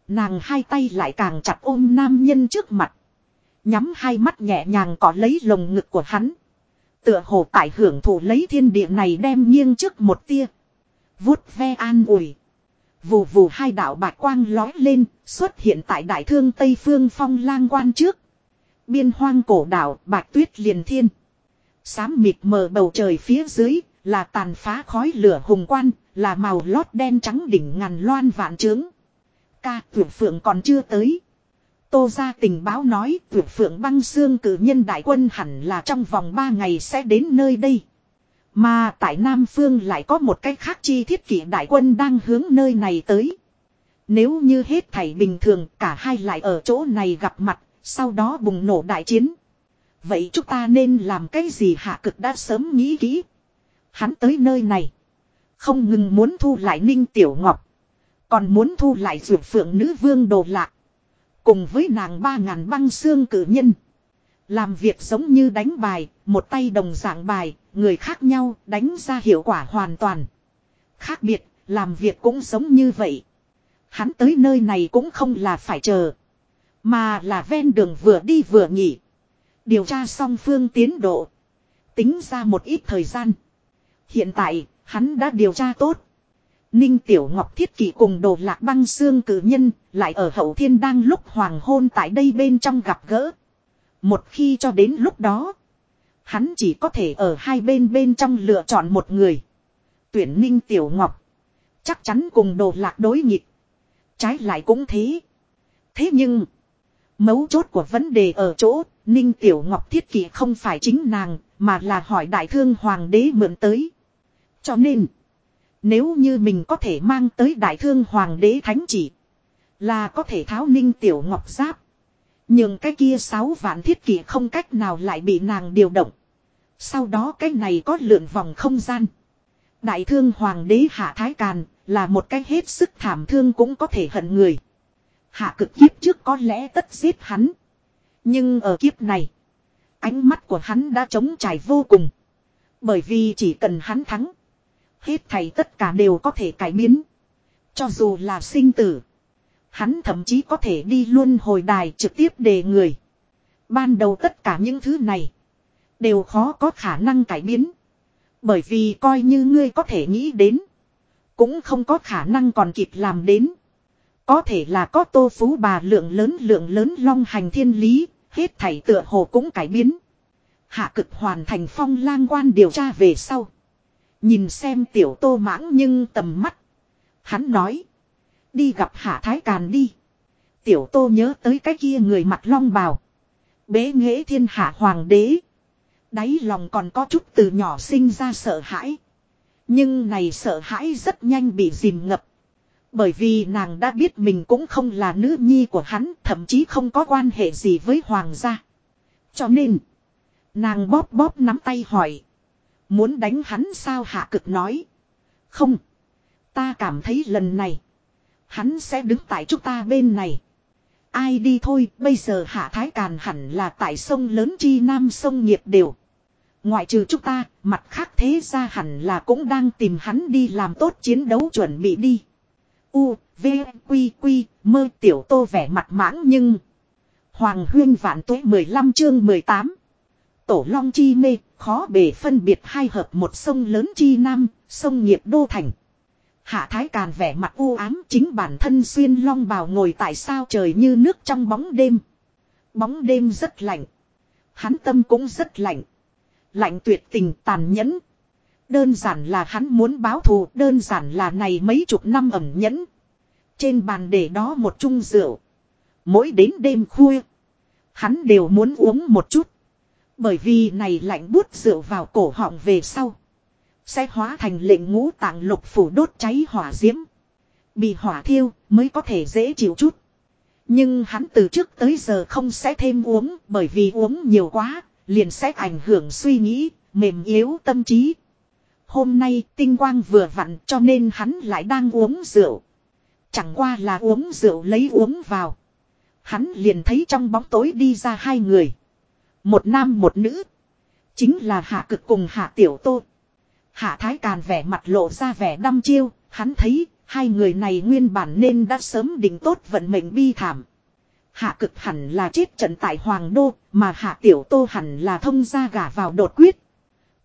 nàng hai tay lại càng chặt ôm nam nhân trước mặt. Nhắm hai mắt nhẹ nhàng có lấy lồng ngực của hắn. Tựa hồ tại hưởng thụ lấy thiên địa này đem nghiêng trước một tia vuốt ve an ủi. Vù vù hai đạo bạch quang lói lên, xuất hiện tại đại thương Tây Phương phong lang quan trước. Biên hoang cổ đảo, bạch tuyết liền thiên. Sám mịt mờ bầu trời phía dưới, là tàn phá khói lửa hùng quan, là màu lót đen trắng đỉnh ngàn loan vạn trướng. Ca tuyệt phượng còn chưa tới. Tô ra tình báo nói tuyệt phượng băng xương cử nhân đại quân hẳn là trong vòng 3 ngày sẽ đến nơi đây. Mà tại Nam Phương lại có một cách khác chi thiết kỷ đại quân đang hướng nơi này tới. Nếu như hết thảy bình thường cả hai lại ở chỗ này gặp mặt, sau đó bùng nổ đại chiến. Vậy chúng ta nên làm cái gì hạ cực đã sớm nghĩ kỹ. Hắn tới nơi này. Không ngừng muốn thu lại Ninh Tiểu Ngọc. Còn muốn thu lại dược phượng nữ vương đồ lạc. Cùng với nàng ba ngàn băng xương cử nhân. Làm việc giống như đánh bài, một tay đồng dạng bài, người khác nhau đánh ra hiệu quả hoàn toàn. Khác biệt, làm việc cũng giống như vậy. Hắn tới nơi này cũng không là phải chờ. Mà là ven đường vừa đi vừa nghỉ. Điều tra xong phương tiến độ. Tính ra một ít thời gian. Hiện tại, hắn đã điều tra tốt. Ninh Tiểu Ngọc Thiết Kỷ cùng đồ lạc băng xương cử nhân, lại ở hậu thiên đang lúc hoàng hôn tại đây bên trong gặp gỡ. Một khi cho đến lúc đó, hắn chỉ có thể ở hai bên bên trong lựa chọn một người. Tuyển Ninh Tiểu Ngọc, chắc chắn cùng đồ lạc đối nghịch. Trái lại cũng thế. Thế nhưng, mấu chốt của vấn đề ở chỗ, Ninh Tiểu Ngọc Thiết Kỷ không phải chính nàng, mà là hỏi đại thương hoàng đế mượn tới. Cho nên, nếu như mình có thể mang tới đại thương hoàng đế thánh chỉ. Là có thể tháo ninh tiểu ngọc giáp. Nhưng cái kia sáu vạn thiết kỷ không cách nào lại bị nàng điều động. Sau đó cái này có lượn vòng không gian. Đại thương hoàng đế hạ thái càn là một cái hết sức thảm thương cũng có thể hận người. Hạ cực kiếp trước có lẽ tất giết hắn. Nhưng ở kiếp này. Ánh mắt của hắn đã trống trải vô cùng. Bởi vì chỉ cần hắn thắng. Hết thảy tất cả đều có thể cải biến. Cho dù là sinh tử. Hắn thậm chí có thể đi luôn hồi đài trực tiếp đề người. Ban đầu tất cả những thứ này. Đều khó có khả năng cải biến. Bởi vì coi như ngươi có thể nghĩ đến. Cũng không có khả năng còn kịp làm đến. Có thể là có tô phú bà lượng lớn lượng lớn long hành thiên lý. Hết thảy tựa hồ cũng cải biến. Hạ cực hoàn thành phong lang quan điều tra về sau. Nhìn xem tiểu tô mãng nhưng tầm mắt. Hắn nói. Đi gặp hạ thái càn đi. Tiểu tô nhớ tới cái kia người mặt long bào. Bế nghệ thiên hạ hoàng đế. Đáy lòng còn có chút từ nhỏ sinh ra sợ hãi. Nhưng này sợ hãi rất nhanh bị dìm ngập. Bởi vì nàng đã biết mình cũng không là nữ nhi của hắn, thậm chí không có quan hệ gì với hoàng gia. Cho nên, nàng bóp bóp nắm tay hỏi. Muốn đánh hắn sao hạ cực nói. Không. Ta cảm thấy lần này. Hắn sẽ đứng tại chúng ta bên này. Ai đi thôi, bây giờ hạ thái càn hẳn là tại sông lớn chi nam sông nghiệp đều. Ngoại trừ chúng ta, mặt khác thế ra hẳn là cũng đang tìm hắn đi làm tốt chiến đấu chuẩn bị đi. U, V, Quy, Quy, mơ tiểu tô vẻ mặt mãng nhưng... Hoàng huyên vạn tuế 15 chương 18. Tổ long chi mê, khó bề phân biệt hai hợp một sông lớn chi nam, sông nghiệp đô thành. Hạ thái càn vẻ mặt u ám chính bản thân xuyên long bào ngồi tại sao trời như nước trong bóng đêm. Bóng đêm rất lạnh. Hắn tâm cũng rất lạnh. Lạnh tuyệt tình tàn nhẫn. Đơn giản là hắn muốn báo thù, đơn giản là này mấy chục năm ẩm nhẫn. Trên bàn để đó một chung rượu. Mỗi đến đêm khuya, hắn đều muốn uống một chút. Bởi vì này lạnh bút rượu vào cổ họng về sau. Sẽ hóa thành lệnh ngũ tạng lục phủ đốt cháy hỏa diễm. Bị hỏa thiêu mới có thể dễ chịu chút. Nhưng hắn từ trước tới giờ không sẽ thêm uống bởi vì uống nhiều quá, liền sẽ ảnh hưởng suy nghĩ, mềm yếu tâm trí. Hôm nay tinh quang vừa vặn cho nên hắn lại đang uống rượu. Chẳng qua là uống rượu lấy uống vào. Hắn liền thấy trong bóng tối đi ra hai người. Một nam một nữ. Chính là hạ cực cùng hạ tiểu tô. Hạ thái càn vẻ mặt lộ ra vẻ đăm chiêu. Hắn thấy hai người này nguyên bản nên đã sớm định tốt vận mệnh bi thảm. Hạ cực hẳn là chết trận tại Hoàng Đô, mà hạ tiểu tô hẳn là thông ra gả vào đột quyết.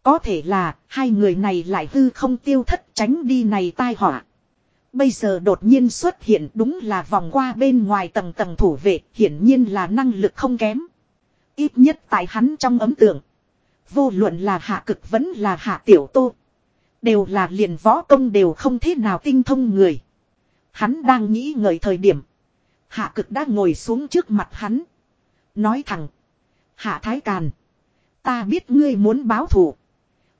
Có thể là, hai người này lại hư không tiêu thất tránh đi này tai họa. Bây giờ đột nhiên xuất hiện đúng là vòng qua bên ngoài tầng tầng thủ vệ, hiển nhiên là năng lực không kém. Ít nhất tại hắn trong ấm tượng. Vô luận là hạ cực vẫn là hạ tiểu tô. Đều là liền võ công đều không thế nào tinh thông người. Hắn đang nghĩ ngợi thời điểm. Hạ cực đã ngồi xuống trước mặt hắn. Nói thẳng. Hạ thái càn. Ta biết ngươi muốn báo thù.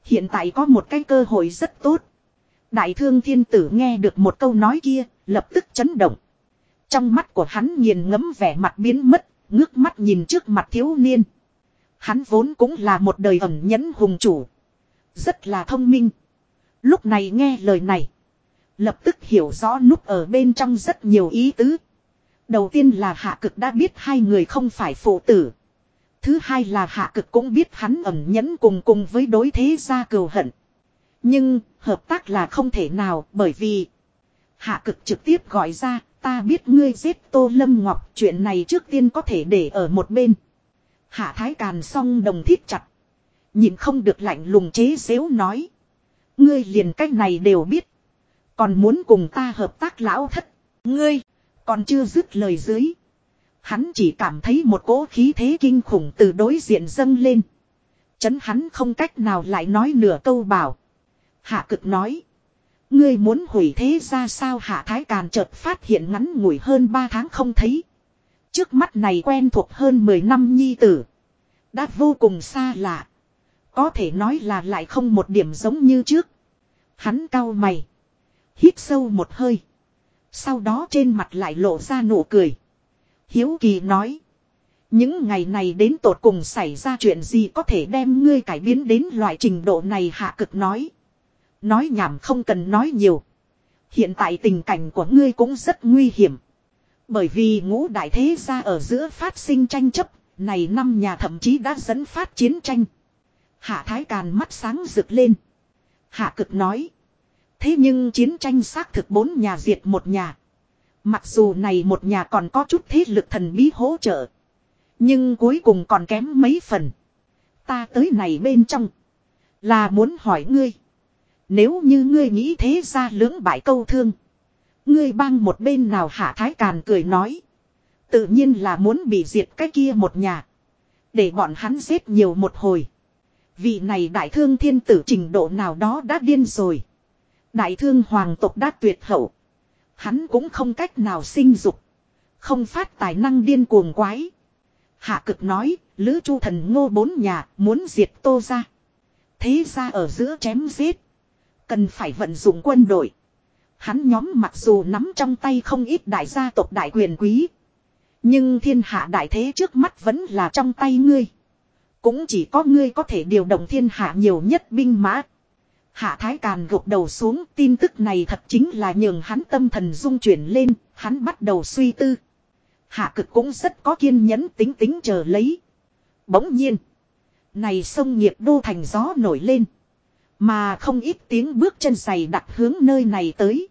Hiện tại có một cái cơ hội rất tốt. Đại thương thiên tử nghe được một câu nói kia, lập tức chấn động. Trong mắt của hắn nghiền ngấm vẻ mặt biến mất, ngước mắt nhìn trước mặt thiếu niên. Hắn vốn cũng là một đời ẩn nhẫn hùng chủ. Rất là thông minh. Lúc này nghe lời này. Lập tức hiểu rõ núp ở bên trong rất nhiều ý tứ. Đầu tiên là hạ cực đã biết hai người không phải phụ tử. Thứ hai là hạ cực cũng biết hắn ẩn nhẫn cùng cùng với đối thế gia cừu hận. Nhưng, hợp tác là không thể nào bởi vì hạ cực trực tiếp gọi ra, ta biết ngươi giết Tô Lâm Ngọc, chuyện này trước tiên có thể để ở một bên. Hạ Thái Càn song đồng thiết chặt. Nhìn không được lạnh lùng chế xếu nói. Ngươi liền cách này đều biết. Còn muốn cùng ta hợp tác lão thất. Ngươi, còn chưa dứt lời dưới. Hắn chỉ cảm thấy một cỗ khí thế kinh khủng từ đối diện dâng lên. Chấn hắn không cách nào lại nói nửa câu bảo. Hạ cực nói. Ngươi muốn hủy thế ra sao hạ thái càn chợt phát hiện ngắn ngủi hơn 3 tháng không thấy. Trước mắt này quen thuộc hơn 10 năm nhi tử. Đã vô cùng xa lạ. Có thể nói là lại không một điểm giống như trước. Hắn cau mày. Hít sâu một hơi. Sau đó trên mặt lại lộ ra nụ cười. Hiếu kỳ nói. Những ngày này đến tột cùng xảy ra chuyện gì có thể đem ngươi cải biến đến loại trình độ này hạ cực nói. Nói nhảm không cần nói nhiều. Hiện tại tình cảnh của ngươi cũng rất nguy hiểm. Bởi vì ngũ đại thế gia ở giữa phát sinh tranh chấp, này năm nhà thậm chí đã dẫn phát chiến tranh. Hạ Thái Càn mắt sáng rực lên. Hạ cực nói. Thế nhưng chiến tranh xác thực bốn nhà diệt một nhà. Mặc dù này một nhà còn có chút thế lực thần bí hỗ trợ. Nhưng cuối cùng còn kém mấy phần. Ta tới này bên trong. Là muốn hỏi ngươi. Nếu như ngươi nghĩ thế ra lưỡng bại câu thương. Ngươi bang một bên nào hạ thái càn cười nói. Tự nhiên là muốn bị diệt cái kia một nhà. Để bọn hắn giết nhiều một hồi. Vị này đại thương thiên tử trình độ nào đó đã điên rồi. Đại thương hoàng tộc đã tuyệt hậu. Hắn cũng không cách nào sinh dục. Không phát tài năng điên cuồng quái. Hạ cực nói, Lữ Chu thần ngô bốn nhà muốn diệt tô ra. Thế ra ở giữa chém giết. Cần phải vận dụng quân đội. Hắn nhóm mặc dù nắm trong tay không ít đại gia tộc đại quyền quý. Nhưng thiên hạ đại thế trước mắt vẫn là trong tay ngươi. Cũng chỉ có ngươi có thể điều động thiên hạ nhiều nhất binh mã. Hạ Thái Càn gục đầu xuống tin tức này thật chính là nhường hắn tâm thần dung chuyển lên, hắn bắt đầu suy tư. Hạ cực cũng rất có kiên nhẫn tính tính chờ lấy. Bỗng nhiên, Này sông nghiệp đô thành gió nổi lên. Mà không ít tiếng bước chân giày đặt hướng nơi này tới.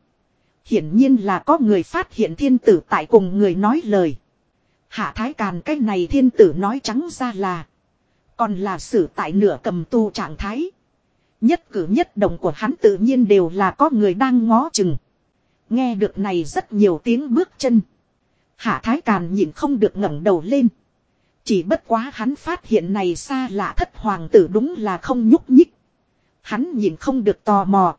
Hiển nhiên là có người phát hiện thiên tử tại cùng người nói lời. Hạ thái càn cái này thiên tử nói trắng ra là. Còn là xử tại nửa cầm tu trạng thái. Nhất cử nhất động của hắn tự nhiên đều là có người đang ngó chừng. Nghe được này rất nhiều tiếng bước chân. Hạ thái càn nhìn không được ngẩng đầu lên. Chỉ bất quá hắn phát hiện này xa lạ thất hoàng tử đúng là không nhúc nhích. Hắn nhìn không được tò mò.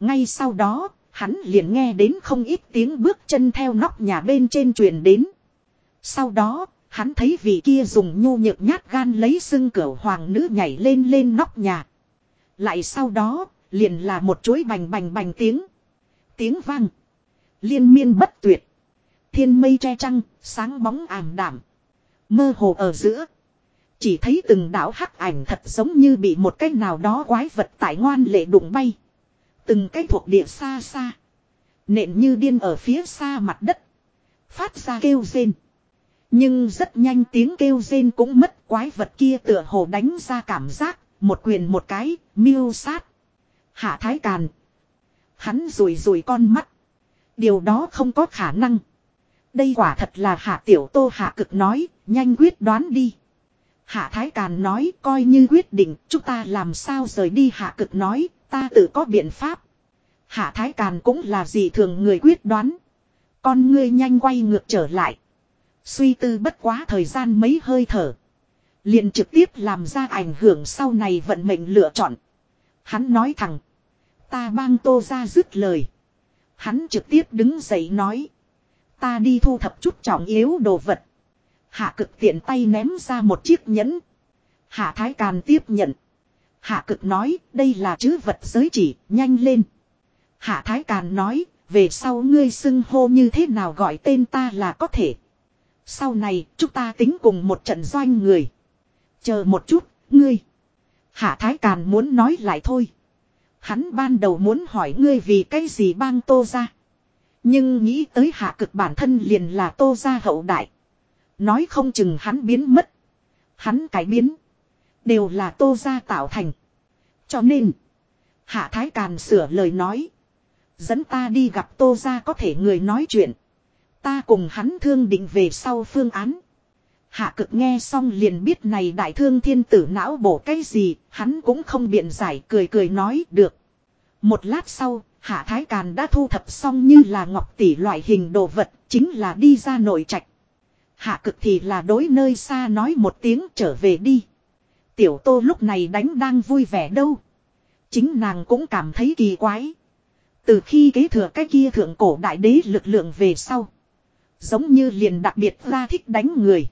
Ngay sau đó, hắn liền nghe đến không ít tiếng bước chân theo nóc nhà bên trên truyền đến. Sau đó, hắn thấy vị kia dùng nhu nhược nhát gan lấy xưng cửa hoàng nữ nhảy lên lên nóc nhà. Lại sau đó, liền là một chuỗi bành bành bành tiếng. Tiếng vang. Liên miên bất tuyệt. Thiên mây che trăng, sáng bóng ảm đảm. Mơ hồ ở giữa. Chỉ thấy từng đảo hắc ảnh thật giống như bị một cái nào đó quái vật tại ngoan lệ đụng bay. Từng cái thuộc địa xa xa. Nện như điên ở phía xa mặt đất. Phát ra kêu rên. Nhưng rất nhanh tiếng kêu rên cũng mất quái vật kia tựa hồ đánh ra cảm giác. Một quyền một cái, miêu sát. Hạ thái càn. Hắn rùi rùi con mắt. Điều đó không có khả năng. Đây quả thật là hạ tiểu tô hạ cực nói, nhanh quyết đoán đi. Hạ Thái Càn nói coi như quyết định chúng ta làm sao rời đi hạ cực nói ta tự có biện pháp. Hạ Thái Càn cũng là gì thường người quyết đoán. Con ngươi nhanh quay ngược trở lại. Suy tư bất quá thời gian mấy hơi thở. liền trực tiếp làm ra ảnh hưởng sau này vận mệnh lựa chọn. Hắn nói thẳng. Ta bang tô ra dứt lời. Hắn trực tiếp đứng dậy nói. Ta đi thu thập chút trọng yếu đồ vật. Hạ cực tiện tay ném ra một chiếc nhẫn. Hạ thái càn tiếp nhận. Hạ cực nói đây là chữ vật giới chỉ, nhanh lên. Hạ thái càn nói, về sau ngươi xưng hô như thế nào gọi tên ta là có thể. Sau này, chúng ta tính cùng một trận doanh người. Chờ một chút, ngươi. Hạ thái càn muốn nói lại thôi. Hắn ban đầu muốn hỏi ngươi vì cái gì bang tô ra. Nhưng nghĩ tới hạ cực bản thân liền là tô ra hậu đại. Nói không chừng hắn biến mất. Hắn cái biến. Đều là tô ra tạo thành. Cho nên. Hạ Thái Càn sửa lời nói. Dẫn ta đi gặp tô ra có thể người nói chuyện. Ta cùng hắn thương định về sau phương án. Hạ cực nghe xong liền biết này đại thương thiên tử não bổ cái gì, hắn cũng không biện giải cười cười nói được. Một lát sau, Hạ Thái Càn đã thu thập xong như là ngọc tỷ loại hình đồ vật, chính là đi ra nội trạch. Hạ cực thì là đối nơi xa nói một tiếng trở về đi. Tiểu tô lúc này đánh đang vui vẻ đâu. Chính nàng cũng cảm thấy kỳ quái. Từ khi kế thừa cái kia thượng cổ đại đế lực lượng về sau. Giống như liền đặc biệt ra thích đánh người.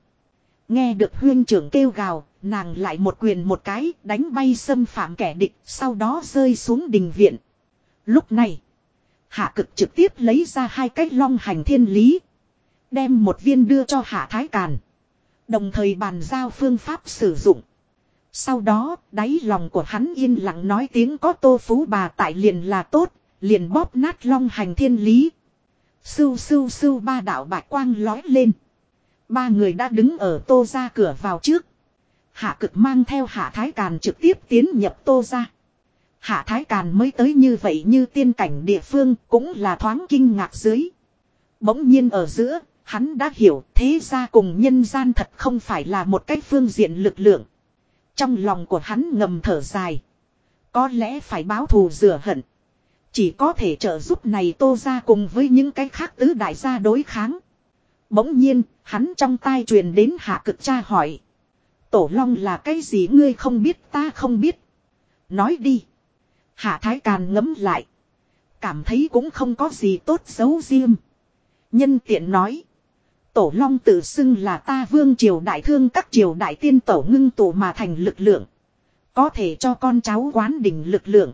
Nghe được huyên trưởng kêu gào, nàng lại một quyền một cái đánh bay xâm phạm kẻ địch, sau đó rơi xuống đình viện. Lúc này, hạ cực trực tiếp lấy ra hai cái long hành thiên lý. Đem một viên đưa cho hạ thái càn. Đồng thời bàn giao phương pháp sử dụng. Sau đó, đáy lòng của hắn yên lặng nói tiếng có tô phú bà tại liền là tốt, liền bóp nát long hành thiên lý. Sưu sưu sưu ba đạo bạch quang lói lên. Ba người đã đứng ở tô ra cửa vào trước. Hạ cực mang theo hạ thái càn trực tiếp tiến nhập tô ra. Hạ thái càn mới tới như vậy như tiên cảnh địa phương cũng là thoáng kinh ngạc dưới. Bỗng nhiên ở giữa, hắn đã hiểu thế ra cùng nhân gian thật không phải là một cái phương diện lực lượng. Trong lòng của hắn ngầm thở dài. Có lẽ phải báo thù rửa hận. Chỉ có thể trợ giúp này tô ra cùng với những cái khác tứ đại gia đối kháng. Bỗng nhiên, hắn trong tai truyền đến hạ cực cha hỏi. Tổ long là cái gì ngươi không biết ta không biết. Nói đi. Hạ thái càn ngấm lại. Cảm thấy cũng không có gì tốt xấu riêng. Nhân tiện nói. Tổ long tự xưng là ta vương triều đại thương các triều đại tiên tổ ngưng tổ mà thành lực lượng. Có thể cho con cháu quán đỉnh lực lượng.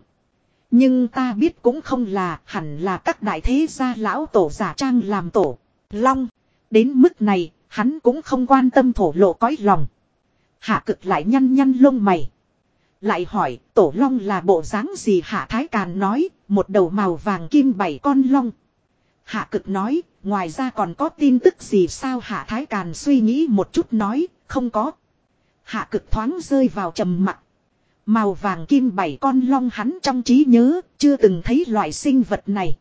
Nhưng ta biết cũng không là hẳn là các đại thế gia lão tổ giả trang làm tổ. Long. Đến mức này, hắn cũng không quan tâm thổ lộ cõi lòng. Hạ cực lại nhăn nhăn lông mày. Lại hỏi, tổ long là bộ dáng gì hạ thái càn nói, một đầu màu vàng kim bảy con long. Hạ cực nói, ngoài ra còn có tin tức gì sao hạ thái càn suy nghĩ một chút nói, không có. Hạ cực thoáng rơi vào trầm mặc. Màu vàng kim bảy con long hắn trong trí nhớ, chưa từng thấy loại sinh vật này.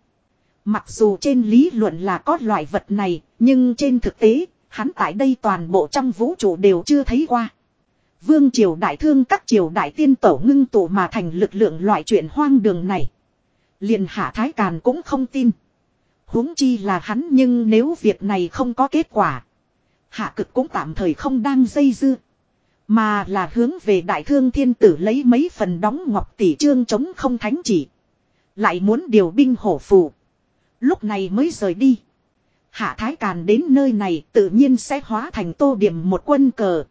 Mặc dù trên lý luận là có loại vật này, nhưng trên thực tế, hắn tại đây toàn bộ trong vũ trụ đều chưa thấy qua. Vương triều đại thương các triều đại tiên tổ ngưng tụ mà thành lực lượng loại chuyện hoang đường này. liền hạ thái càn cũng không tin. huống chi là hắn nhưng nếu việc này không có kết quả. Hạ cực cũng tạm thời không đang dây dưa. Mà là hướng về đại thương thiên tử lấy mấy phần đóng ngọc tỷ trương chống không thánh chỉ. Lại muốn điều binh hổ phù. Lúc này mới rời đi. Hạ Thái Càn đến nơi này tự nhiên sẽ hóa thành tô điểm một quân cờ.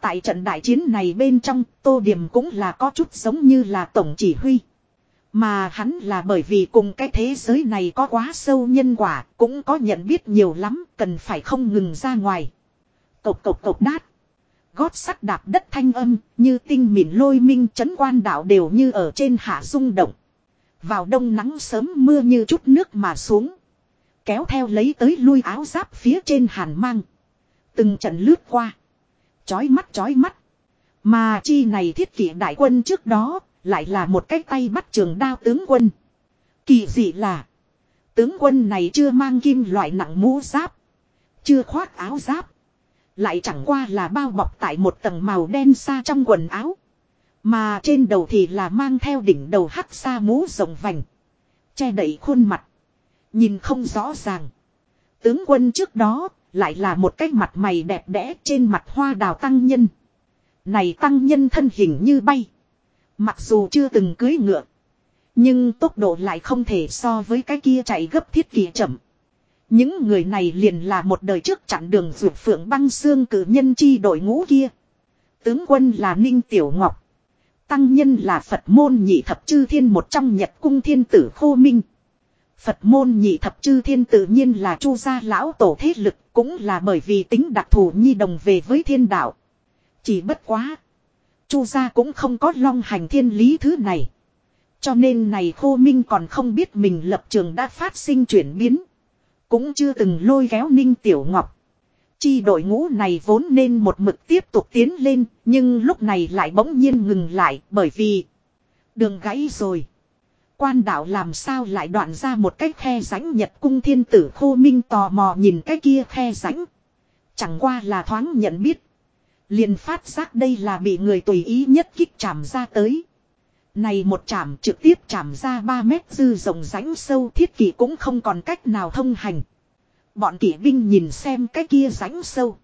Tại trận đại chiến này bên trong tô điểm cũng là có chút giống như là tổng chỉ huy. Mà hắn là bởi vì cùng cái thế giới này có quá sâu nhân quả, cũng có nhận biết nhiều lắm, cần phải không ngừng ra ngoài. Cộc cộc cộc đát. Gót sắt đạp đất thanh âm, như tinh mịn lôi minh chấn quan đạo đều như ở trên hạ rung động. Vào đông nắng sớm mưa như chút nước mà xuống. Kéo theo lấy tới lui áo giáp phía trên hàn mang. Từng trận lướt qua. Chói mắt chói mắt. Mà chi này thiết kỷ đại quân trước đó, lại là một cái tay bắt trường đao tướng quân. Kỳ dị là, tướng quân này chưa mang kim loại nặng mũ giáp. Chưa khoác áo giáp. Lại chẳng qua là bao bọc tại một tầng màu đen xa trong quần áo. Mà trên đầu thì là mang theo đỉnh đầu hắc xa mũ rồng vành. Che đậy khuôn mặt. Nhìn không rõ ràng. Tướng quân trước đó lại là một cái mặt mày đẹp đẽ trên mặt hoa đào tăng nhân. Này tăng nhân thân hình như bay. Mặc dù chưa từng cưới ngựa. Nhưng tốc độ lại không thể so với cái kia chạy gấp thiết kỳ chậm. Những người này liền là một đời trước chặn đường ruột phượng băng xương cử nhân chi đội ngũ kia. Tướng quân là Ninh Tiểu Ngọc. Tăng nhân là Phật môn nhị thập chư thiên một trong nhật cung thiên tử khô minh. Phật môn nhị thập chư thiên tự nhiên là chu gia lão tổ thế lực, cũng là bởi vì tính đặc thù nhi đồng về với thiên đạo. Chỉ bất quá. Chu gia cũng không có long hành thiên lý thứ này. Cho nên này khô minh còn không biết mình lập trường đã phát sinh chuyển biến. Cũng chưa từng lôi kéo ninh tiểu ngọc. Chi đội ngũ này vốn nên một mực tiếp tục tiến lên, nhưng lúc này lại bỗng nhiên ngừng lại bởi vì đường gãy rồi. Quan đạo làm sao lại đoạn ra một cái khe rãnh nhật cung thiên tử khô minh tò mò nhìn cái kia khe rãnh. Chẳng qua là thoáng nhận biết. liền phát giác đây là bị người tùy ý nhất kích chạm ra tới. Này một chạm trực tiếp chạm ra 3 mét dư rộng rãnh sâu thiết kỷ cũng không còn cách nào thông hành. Bọn kỵ binh nhìn xem cái kia rãnh sâu.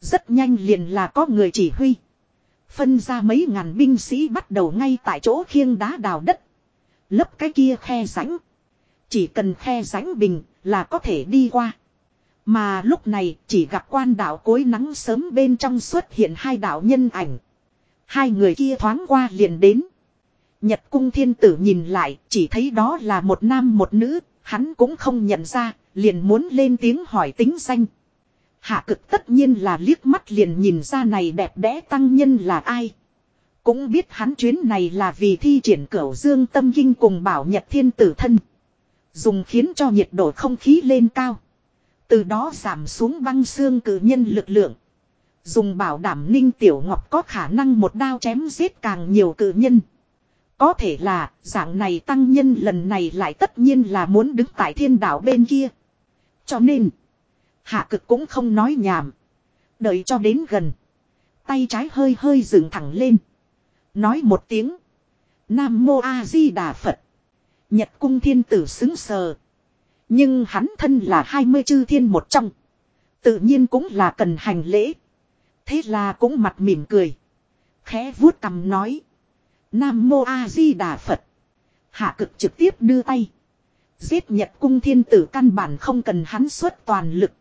Rất nhanh liền là có người chỉ huy. Phân ra mấy ngàn binh sĩ bắt đầu ngay tại chỗ khiêng đá đào đất. Lấp cái kia khe rãnh. Chỉ cần khe rãnh bình là có thể đi qua. Mà lúc này chỉ gặp quan đạo cối nắng sớm bên trong xuất hiện hai đạo nhân ảnh. Hai người kia thoáng qua liền đến. Nhật cung thiên tử nhìn lại, chỉ thấy đó là một nam một nữ. Hắn cũng không nhận ra, liền muốn lên tiếng hỏi tính danh. Hạ cực tất nhiên là liếc mắt liền nhìn ra này đẹp đẽ tăng nhân là ai. Cũng biết hắn chuyến này là vì thi triển cửu dương tâm kinh cùng bảo nhật thiên tử thân. Dùng khiến cho nhiệt độ không khí lên cao. Từ đó giảm xuống băng xương cử nhân lực lượng. Dùng bảo đảm ninh tiểu ngọc có khả năng một đao chém giết càng nhiều cử nhân. Có thể là dạng này tăng nhân lần này lại tất nhiên là muốn đứng tại thiên đảo bên kia. Cho nên, hạ cực cũng không nói nhảm. Đợi cho đến gần. Tay trái hơi hơi dựng thẳng lên. Nói một tiếng. Nam Mô A Di Đà Phật. Nhật cung thiên tử xứng sờ. Nhưng hắn thân là hai mươi chư thiên một trong. Tự nhiên cũng là cần hành lễ. Thế là cũng mặt mỉm cười. Khẽ vuốt cầm nói. Nam Mô A Di Đà Phật. Hạ cực trực tiếp đưa tay. Giết Nhật cung thiên tử căn bản không cần hắn xuất toàn lực.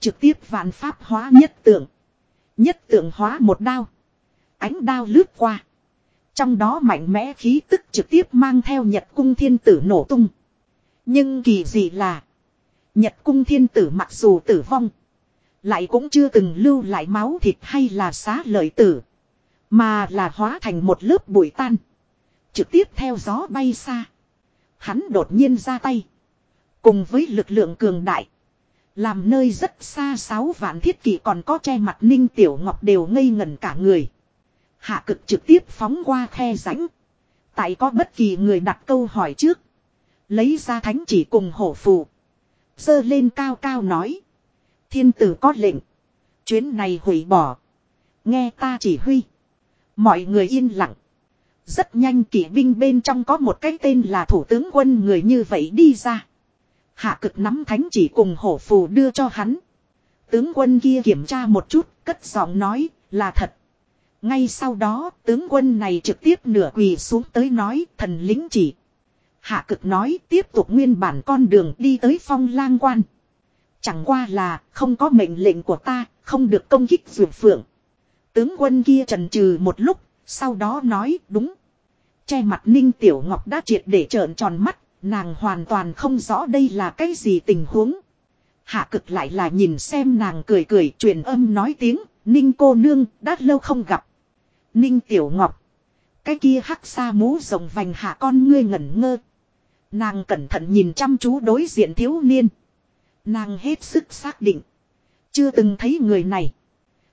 Trực tiếp vạn pháp hóa nhất tượng. Nhất tượng hóa một đao. Ánh đao lướt qua. Trong đó mạnh mẽ khí tức trực tiếp mang theo Nhật cung thiên tử nổ tung. Nhưng kỳ dị là. Nhật cung thiên tử mặc dù tử vong. Lại cũng chưa từng lưu lại máu thịt hay là xá lợi tử. Mà là hóa thành một lớp bụi tan. Trực tiếp theo gió bay xa. Hắn đột nhiên ra tay. Cùng với lực lượng cường đại. Làm nơi rất xa sáu vạn thiết kỷ còn có che mặt ninh tiểu ngọc đều ngây ngẩn cả người. Hạ cực trực tiếp phóng qua khe rãnh. Tại có bất kỳ người đặt câu hỏi trước. Lấy ra thánh chỉ cùng hổ phù. Dơ lên cao cao nói. Thiên tử có lệnh. Chuyến này hủy bỏ. Nghe ta chỉ huy. Mọi người yên lặng. Rất nhanh kỵ binh bên trong có một cái tên là thủ tướng quân người như vậy đi ra. Hạ cực nắm thánh chỉ cùng hổ phù đưa cho hắn. Tướng quân kia kiểm tra một chút, cất giọng nói, là thật. Ngay sau đó, tướng quân này trực tiếp nửa quỳ xuống tới nói, thần lính chỉ. Hạ cực nói tiếp tục nguyên bản con đường đi tới phong lang quan. Chẳng qua là không có mệnh lệnh của ta, không được công kích vượt phượng. Tướng quân kia trần trừ một lúc, sau đó nói đúng. Che mặt Ninh Tiểu Ngọc đã triệt để trợn tròn mắt, nàng hoàn toàn không rõ đây là cái gì tình huống. Hạ cực lại là nhìn xem nàng cười cười truyền âm nói tiếng, Ninh cô nương, đã lâu không gặp. Ninh Tiểu Ngọc. Cái kia hắc xa mũ rồng vành hạ con ngươi ngẩn ngơ. Nàng cẩn thận nhìn chăm chú đối diện thiếu niên. Nàng hết sức xác định. Chưa từng thấy người này.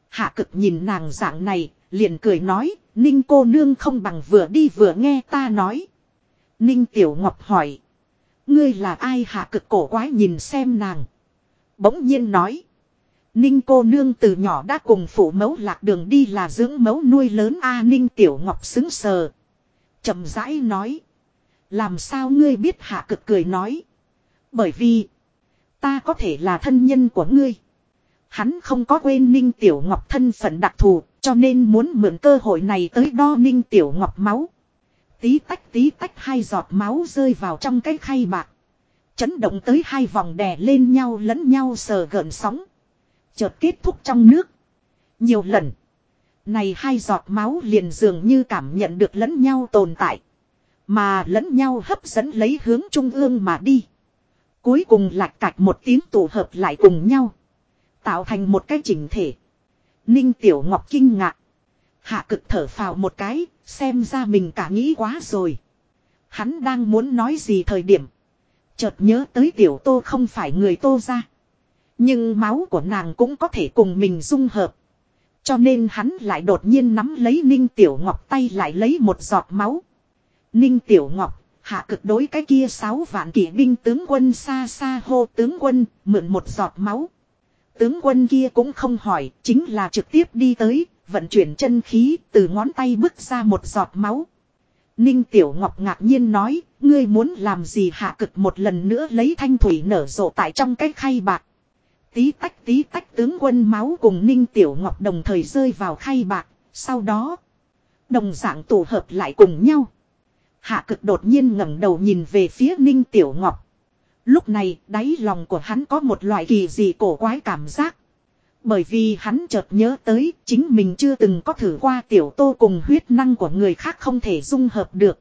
Hạ cực nhìn nàng dạng này, liền cười nói, Ninh cô nương không bằng vừa đi vừa nghe ta nói. Ninh Tiểu Ngọc hỏi. Ngươi là ai hạ cực cổ quái nhìn xem nàng. Bỗng nhiên nói. Ninh cô nương từ nhỏ đã cùng phụ mẫu lạc đường đi là dưỡng mẫu nuôi lớn A Ninh Tiểu Ngọc xứng sờ. chậm rãi nói. Làm sao ngươi biết hạ cực cười nói. Bởi vì. Ta có thể là thân nhân của ngươi. Hắn không có quên Ninh Tiểu Ngọc thân phận đặc thù. Cho nên muốn mượn cơ hội này tới đo Ninh Tiểu Ngọc máu. Tí tách tí tách hai giọt máu rơi vào trong cái khay bạc. Chấn động tới hai vòng đè lên nhau lẫn nhau sờ gợn sóng. Chợt kết thúc trong nước. Nhiều lần. Này hai giọt máu liền dường như cảm nhận được lẫn nhau tồn tại. Mà lẫn nhau hấp dẫn lấy hướng trung ương mà đi. Cuối cùng lạch cạch một tiếng tụ hợp lại cùng nhau. Tạo thành một cái chỉnh thể. Ninh Tiểu Ngọc kinh ngạc. Hạ cực thở phào một cái, xem ra mình cả nghĩ quá rồi. Hắn đang muốn nói gì thời điểm. Chợt nhớ tới Tiểu Tô không phải người Tô ra. Nhưng máu của nàng cũng có thể cùng mình dung hợp. Cho nên hắn lại đột nhiên nắm lấy Ninh Tiểu Ngọc tay lại lấy một giọt máu. Ninh Tiểu Ngọc, hạ cực đối cái kia sáu vạn kỵ binh tướng quân xa xa hô tướng quân, mượn một giọt máu. Tướng quân kia cũng không hỏi, chính là trực tiếp đi tới, vận chuyển chân khí, từ ngón tay bước ra một giọt máu. Ninh Tiểu Ngọc ngạc nhiên nói, ngươi muốn làm gì hạ cực một lần nữa lấy thanh thủy nở rộ tại trong cái khay bạc. Tí tách tí tách tướng quân máu cùng Ninh Tiểu Ngọc đồng thời rơi vào khay bạc, sau đó đồng dạng tổ hợp lại cùng nhau. Hạ cực đột nhiên ngẩng đầu nhìn về phía Ninh Tiểu Ngọc. Lúc này đáy lòng của hắn có một loại kỳ dị cổ quái cảm giác. Bởi vì hắn chợt nhớ tới chính mình chưa từng có thử qua tiểu tô cùng huyết năng của người khác không thể dung hợp được.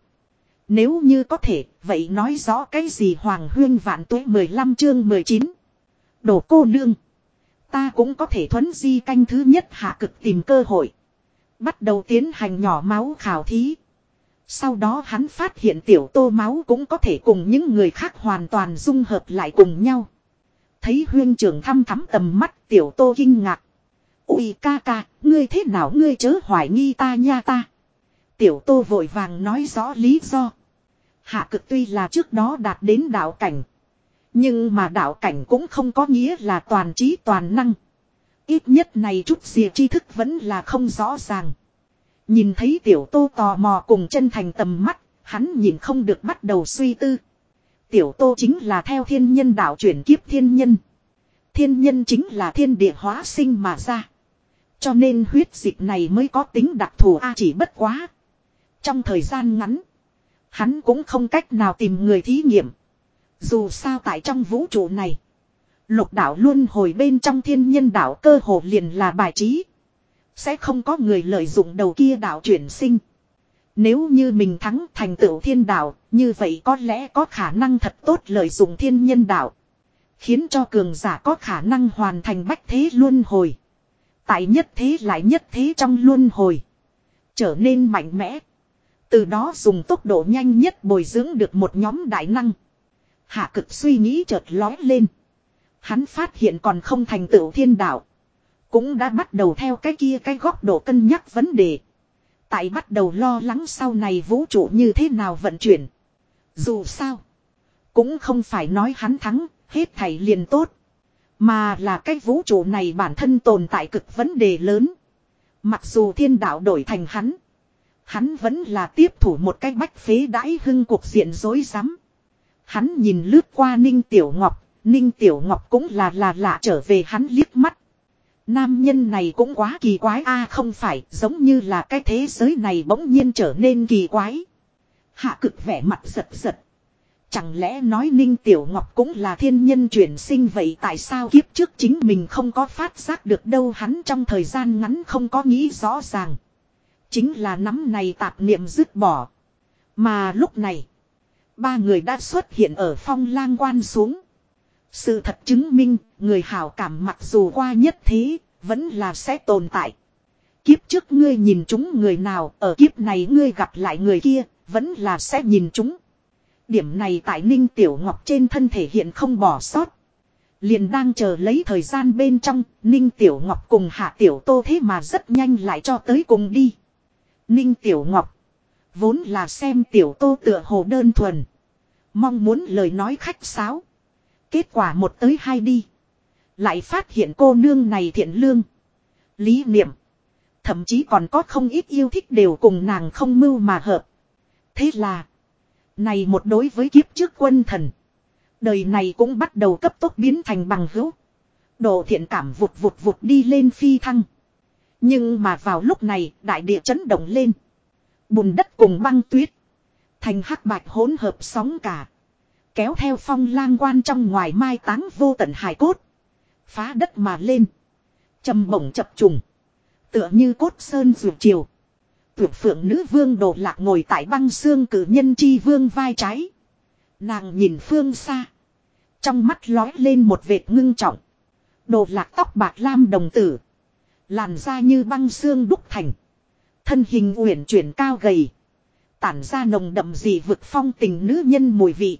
Nếu như có thể, vậy nói rõ cái gì Hoàng Huyên vạn tuế 15 chương 19. Đổ cô nương. Ta cũng có thể thuấn di canh thứ nhất hạ cực tìm cơ hội. Bắt đầu tiến hành nhỏ máu khảo thí. Sau đó hắn phát hiện tiểu tô máu cũng có thể cùng những người khác hoàn toàn dung hợp lại cùng nhau. Thấy huyên trưởng thăm thắm tầm mắt tiểu tô kinh ngạc. Ui ca ca, ngươi thế nào ngươi chớ hoài nghi ta nha ta. Tiểu tô vội vàng nói rõ lý do. Hạ cực tuy là trước đó đạt đến đạo cảnh. Nhưng mà đạo cảnh cũng không có nghĩa là toàn trí toàn năng. Ít nhất này chút gì tri thức vẫn là không rõ ràng. Nhìn thấy tiểu tô tò mò cùng chân thành tầm mắt, hắn nhìn không được bắt đầu suy tư. Tiểu tô chính là theo thiên nhân đạo chuyển kiếp thiên nhân. Thiên nhân chính là thiên địa hóa sinh mà ra. Cho nên huyết dịch này mới có tính đặc thù a chỉ bất quá. Trong thời gian ngắn, hắn cũng không cách nào tìm người thí nghiệm. Dù sao tại trong vũ trụ này, lục đạo luôn hồi bên trong thiên nhân đạo cơ hồ liền là bài trí. Sẽ không có người lợi dụng đầu kia đạo chuyển sinh. Nếu như mình thắng thành tựu thiên đạo, như vậy có lẽ có khả năng thật tốt lợi dụng thiên nhân đạo. Khiến cho cường giả có khả năng hoàn thành bách thế luân hồi. Tại nhất thế lại nhất thế trong luân hồi. Trở nên mạnh mẽ. Từ đó dùng tốc độ nhanh nhất bồi dưỡng được một nhóm đại năng. Hạ cực suy nghĩ chợt lói lên. Hắn phát hiện còn không thành tựu thiên đạo. Cũng đã bắt đầu theo cái kia cái góc độ cân nhắc vấn đề. Tại bắt đầu lo lắng sau này vũ trụ như thế nào vận chuyển. Dù sao. Cũng không phải nói hắn thắng, hết thảy liền tốt. Mà là cái vũ trụ này bản thân tồn tại cực vấn đề lớn. Mặc dù thiên đạo đổi thành hắn. Hắn vẫn là tiếp thủ một cách bách phế đãi hưng cuộc diện dối rắm Hắn nhìn lướt qua Ninh Tiểu Ngọc, Ninh Tiểu Ngọc cũng là là lạ trở về hắn liếc mắt. Nam nhân này cũng quá kỳ quái a không phải giống như là cái thế giới này bỗng nhiên trở nên kỳ quái. Hạ cực vẻ mặt giật giật. Chẳng lẽ nói Ninh Tiểu Ngọc cũng là thiên nhân chuyển sinh vậy tại sao kiếp trước chính mình không có phát giác được đâu hắn trong thời gian ngắn không có nghĩ rõ ràng. Chính là nắm này tạp niệm dứt bỏ. Mà lúc này, ba người đã xuất hiện ở phong lang quan xuống. Sự thật chứng minh, người hảo cảm mặc dù qua nhất thế, vẫn là sẽ tồn tại. Kiếp trước ngươi nhìn chúng người nào, ở kiếp này ngươi gặp lại người kia, vẫn là sẽ nhìn chúng. Điểm này tại Ninh Tiểu Ngọc trên thân thể hiện không bỏ sót. Liền đang chờ lấy thời gian bên trong, Ninh Tiểu Ngọc cùng Hạ Tiểu Tô thế mà rất nhanh lại cho tới cùng đi. Ninh Tiểu Ngọc. Vốn là xem Tiểu Tô tựa hồ đơn thuần. Mong muốn lời nói khách sáo. Kết quả một tới hai đi. Lại phát hiện cô nương này thiện lương. Lý niệm. Thậm chí còn có không ít yêu thích đều cùng nàng không mưu mà hợp. Thế là. Này một đối với kiếp trước quân thần. Đời này cũng bắt đầu cấp tốc biến thành bằng hữu. Độ thiện cảm vụt vụt vụt đi lên phi thăng. Nhưng mà vào lúc này, đại địa chấn động lên. Bùn đất cùng băng tuyết. Thành hắc bạch hỗn hợp sóng cả. Kéo theo phong lang quan trong ngoài mai táng vô tận hải cốt. Phá đất mà lên. trầm bổng chập trùng. Tựa như cốt sơn ruột chiều. Tuyệt phượng nữ vương đồ lạc ngồi tại băng xương cử nhân chi vương vai trái. Nàng nhìn phương xa. Trong mắt lói lên một vệt ngưng trọng. Đồ lạc tóc bạc lam đồng tử. Làn da như băng xương đúc thành. Thân hình uyển chuyển cao gầy. Tản ra nồng đậm dị vực phong tình nữ nhân mùi vị.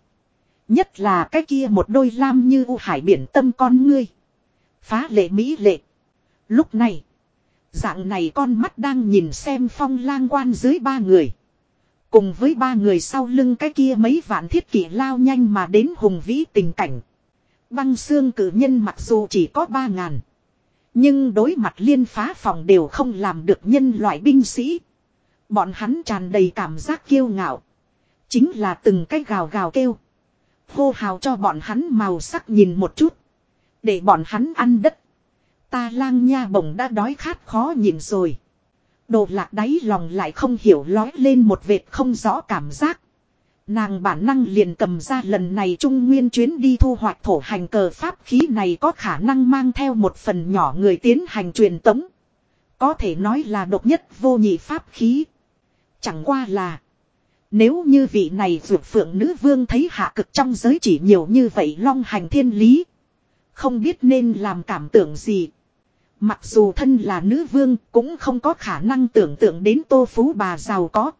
Nhất là cái kia một đôi lam như u hải biển tâm con ngươi. Phá lệ mỹ lệ. Lúc này. Dạng này con mắt đang nhìn xem phong lang quan dưới ba người. Cùng với ba người sau lưng cái kia mấy vạn thiết kỷ lao nhanh mà đến hùng vĩ tình cảnh. Băng xương cử nhân mặc dù chỉ có ba ngàn. Nhưng đối mặt liên phá phòng đều không làm được nhân loại binh sĩ. Bọn hắn tràn đầy cảm giác kiêu ngạo. Chính là từng cái gào gào kêu. Hô hào cho bọn hắn màu sắc nhìn một chút. Để bọn hắn ăn đất. Ta lang nha bổng đã đói khát khó nhìn rồi. Đồ lạc đáy lòng lại không hiểu lói lên một vệt không rõ cảm giác. Nàng bản năng liền cầm ra lần này trung nguyên chuyến đi thu hoạch thổ hành cờ pháp khí này có khả năng mang theo một phần nhỏ người tiến hành truyền tống. Có thể nói là độc nhất vô nhị pháp khí. Chẳng qua là. Nếu như vị này vượt phượng nữ vương thấy hạ cực trong giới chỉ nhiều như vậy long hành thiên lý. Không biết nên làm cảm tưởng gì. Mặc dù thân là nữ vương, cũng không có khả năng tưởng tượng đến tô phú bà giàu có.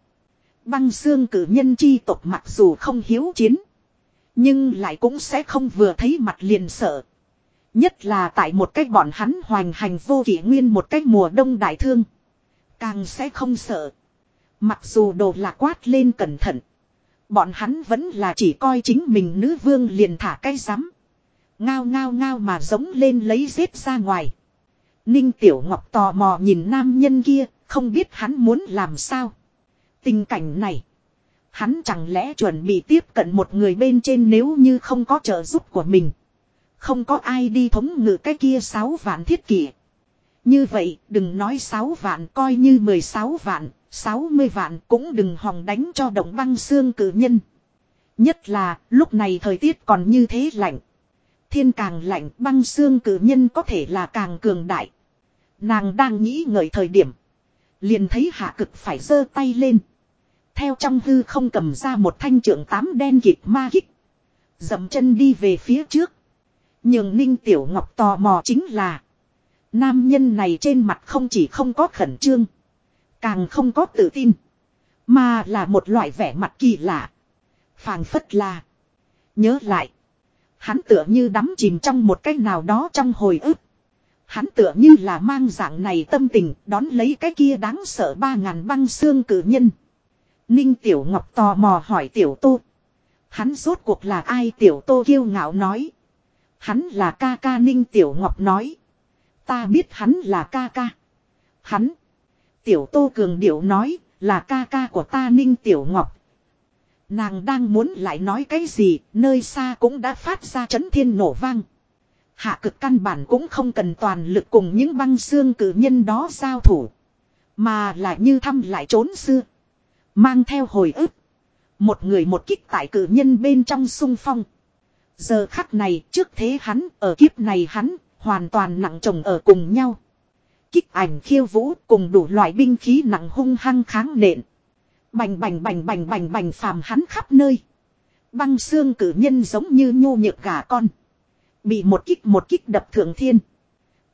Băng xương cử nhân chi tộc mặc dù không hiếu chiến. Nhưng lại cũng sẽ không vừa thấy mặt liền sợ. Nhất là tại một cách bọn hắn hoành hành vô kỷ nguyên một cách mùa đông đại thương. Càng sẽ không sợ. Mặc dù đồ lạc quát lên cẩn thận. Bọn hắn vẫn là chỉ coi chính mình nữ vương liền thả cái rắm. Ngao ngao ngao mà giống lên lấy rết ra ngoài. Ninh Tiểu Ngọc tò mò nhìn nam nhân kia, không biết hắn muốn làm sao. Tình cảnh này. Hắn chẳng lẽ chuẩn bị tiếp cận một người bên trên nếu như không có trợ giúp của mình. Không có ai đi thống ngự cái kia sáu vạn thiết kỷ. Như vậy, đừng nói sáu vạn coi như mười sáu vạn, sáu mươi vạn cũng đừng hòng đánh cho động băng xương cử nhân. Nhất là, lúc này thời tiết còn như thế lạnh. Thiên càng lạnh, băng xương cử nhân có thể là càng cường đại. Nàng đang nghĩ ngợi thời điểm. Liền thấy hạ cực phải giơ tay lên. Theo trong hư không cầm ra một thanh trưởng tám đen kịt ma kích. Dậm chân đi về phía trước. Nhưng Ninh Tiểu Ngọc tò mò chính là. Nam nhân này trên mặt không chỉ không có khẩn trương. Càng không có tự tin. Mà là một loại vẻ mặt kỳ lạ. Phàng phất là. Nhớ lại. Hắn tựa như đắm chìm trong một cái nào đó trong hồi ức. Hắn tựa như là mang dạng này tâm tình đón lấy cái kia đáng sợ ba ngàn băng xương cử nhân. Ninh Tiểu Ngọc tò mò hỏi Tiểu Tô. Hắn rốt cuộc là ai Tiểu Tô kiêu ngạo nói. Hắn là ca ca Ninh Tiểu Ngọc nói. Ta biết hắn là ca ca. Hắn. Tiểu Tô Cường Điệu nói là ca ca của ta Ninh Tiểu Ngọc. Nàng đang muốn lại nói cái gì, nơi xa cũng đã phát ra chấn thiên nổ vang. Hạ cực căn bản cũng không cần toàn lực cùng những băng xương cử nhân đó giao thủ. Mà là như thăm lại trốn xưa. Mang theo hồi ức. Một người một kích tại cử nhân bên trong sung phong. Giờ khắc này trước thế hắn, ở kiếp này hắn, hoàn toàn nặng chồng ở cùng nhau. Kích ảnh khiêu vũ cùng đủ loại binh khí nặng hung hăng kháng nện. Bành bành bành bành bành bành phàm hắn khắp nơi. Băng xương cử nhân giống như nhô nhược gà con. Bị một kích một kích đập thượng thiên.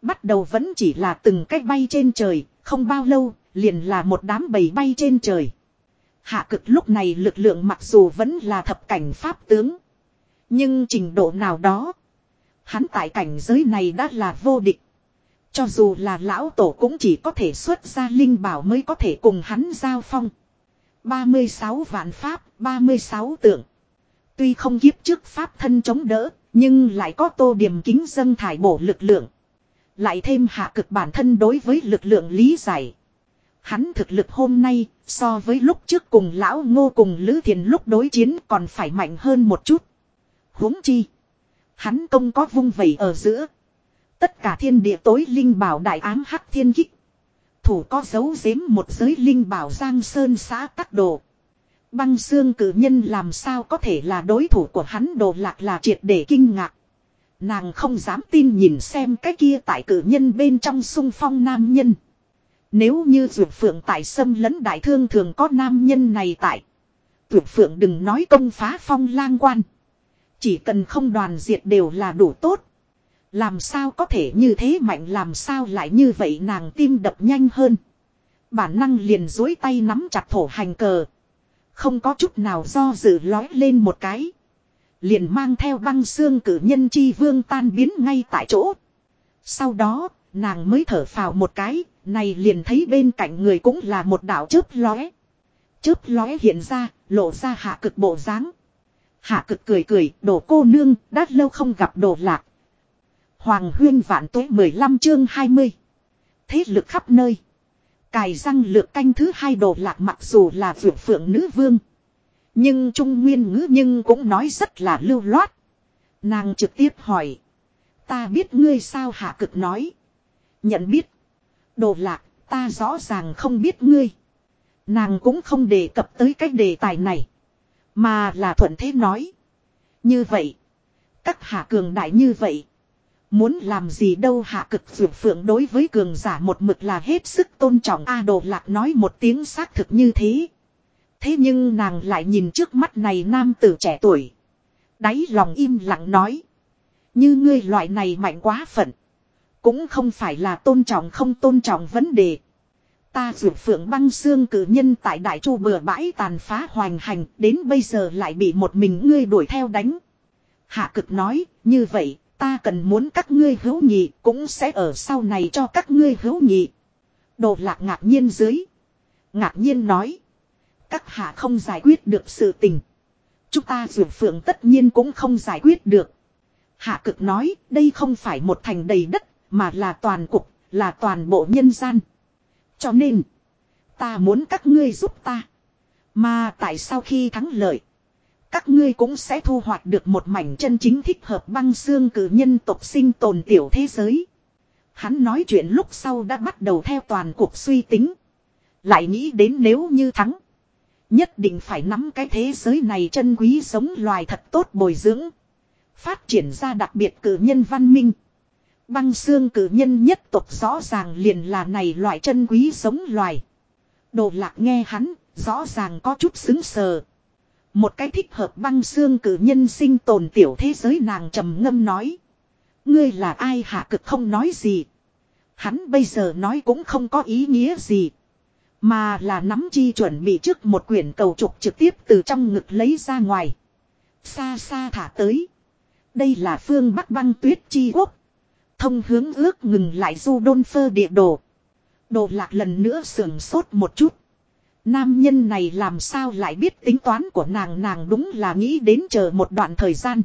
Bắt đầu vẫn chỉ là từng cách bay trên trời, không bao lâu, liền là một đám bầy bay trên trời. Hạ cực lúc này lực lượng mặc dù vẫn là thập cảnh pháp tướng. Nhưng trình độ nào đó. Hắn tại cảnh giới này đã là vô địch. Cho dù là lão tổ cũng chỉ có thể xuất ra linh bảo mới có thể cùng hắn giao phong. 36 vạn pháp, 36 tượng. Tuy không kiếp trước pháp thân chống đỡ, nhưng lại có tô điểm kính dân thải bổ lực lượng. Lại thêm hạ cực bản thân đối với lực lượng lý giải. Hắn thực lực hôm nay, so với lúc trước cùng lão ngô cùng Lữ Thiền lúc đối chiến còn phải mạnh hơn một chút. huống chi. Hắn công có vung vẩy ở giữa. Tất cả thiên địa tối linh bảo đại ám hắc thiên kích. Thủ có dấu giếm một giới linh bảo giang sơn xã tắc đồ. Băng xương cử nhân làm sao có thể là đối thủ của hắn đồ lạc là triệt để kinh ngạc. Nàng không dám tin nhìn xem cái kia tại cử nhân bên trong sung phong nam nhân. Nếu như dược phượng tại sâm lấn đại thương thường có nam nhân này tại. Dược phượng đừng nói công phá phong lang quan. Chỉ cần không đoàn diệt đều là đủ tốt. Làm sao có thể như thế mạnh làm sao lại như vậy nàng tim đập nhanh hơn. Bản năng liền dối tay nắm chặt thổ hành cờ. Không có chút nào do dự lói lên một cái. Liền mang theo băng xương cử nhân chi vương tan biến ngay tại chỗ. Sau đó, nàng mới thở phào một cái, này liền thấy bên cạnh người cũng là một đạo chớp lóe. Chớp lóe hiện ra, lộ ra hạ cực bộ dáng. Hạ cực cười cười, đồ cô nương, đã lâu không gặp đồ lạc. Hoàng huyên vạn tuế 15 chương 20. Thế lực khắp nơi. Cài răng lược canh thứ hai đồ lạc mặc dù là vượt phượng nữ vương. Nhưng trung nguyên ngữ nhưng cũng nói rất là lưu loát. Nàng trực tiếp hỏi. Ta biết ngươi sao hạ cực nói. Nhận biết. Đồ lạc, ta rõ ràng không biết ngươi. Nàng cũng không đề cập tới cái đề tài này. Mà là thuận thế nói. Như vậy. Các hạ cường đại như vậy. Muốn làm gì đâu hạ cực dược phượng đối với cường giả một mực là hết sức tôn trọng A đồ lạc nói một tiếng xác thực như thế. Thế nhưng nàng lại nhìn trước mắt này nam tử trẻ tuổi. Đáy lòng im lặng nói. Như ngươi loại này mạnh quá phận. Cũng không phải là tôn trọng không tôn trọng vấn đề. Ta dược phượng băng xương cử nhân tại đại chu bừa bãi tàn phá hoành hành. Đến bây giờ lại bị một mình ngươi đuổi theo đánh. Hạ cực nói, như vậy, Ta cần muốn các ngươi hữu nhị cũng sẽ ở sau này cho các ngươi hữu nhị. Đồ lạc ngạc nhiên dưới. Ngạc nhiên nói. Các hạ không giải quyết được sự tình. Chúng ta dược phượng tất nhiên cũng không giải quyết được. Hạ cực nói đây không phải một thành đầy đất mà là toàn cục, là toàn bộ nhân gian. Cho nên, ta muốn các ngươi giúp ta. Mà tại sao khi thắng lợi, các ngươi cũng sẽ thu hoạch được một mảnh chân chính thích hợp băng xương cử nhân tộc sinh tồn tiểu thế giới. Hắn nói chuyện lúc sau đã bắt đầu theo toàn cuộc suy tính. Lại nghĩ đến nếu như thắng. Nhất định phải nắm cái thế giới này chân quý sống loài thật tốt bồi dưỡng. Phát triển ra đặc biệt cử nhân văn minh. Băng xương cử nhân nhất tộc rõ ràng liền là này loại chân quý sống loài. Đồ lạc nghe hắn, rõ ràng có chút xứng sờ. Một cái thích hợp băng xương cử nhân sinh tồn tiểu thế giới nàng trầm ngâm nói. Ngươi là ai hạ cực không nói gì. Hắn bây giờ nói cũng không có ý nghĩa gì. Mà là nắm chi chuẩn bị trước một quyển cầu trục trực tiếp từ trong ngực lấy ra ngoài. Xa xa thả tới. Đây là phương Bắc băng tuyết chi quốc. Thông hướng ước ngừng lại du đôn phơ địa đồ. Đồ lạc lần nữa sườn sốt một chút. Nam nhân này làm sao lại biết tính toán của nàng nàng đúng là nghĩ đến chờ một đoạn thời gian.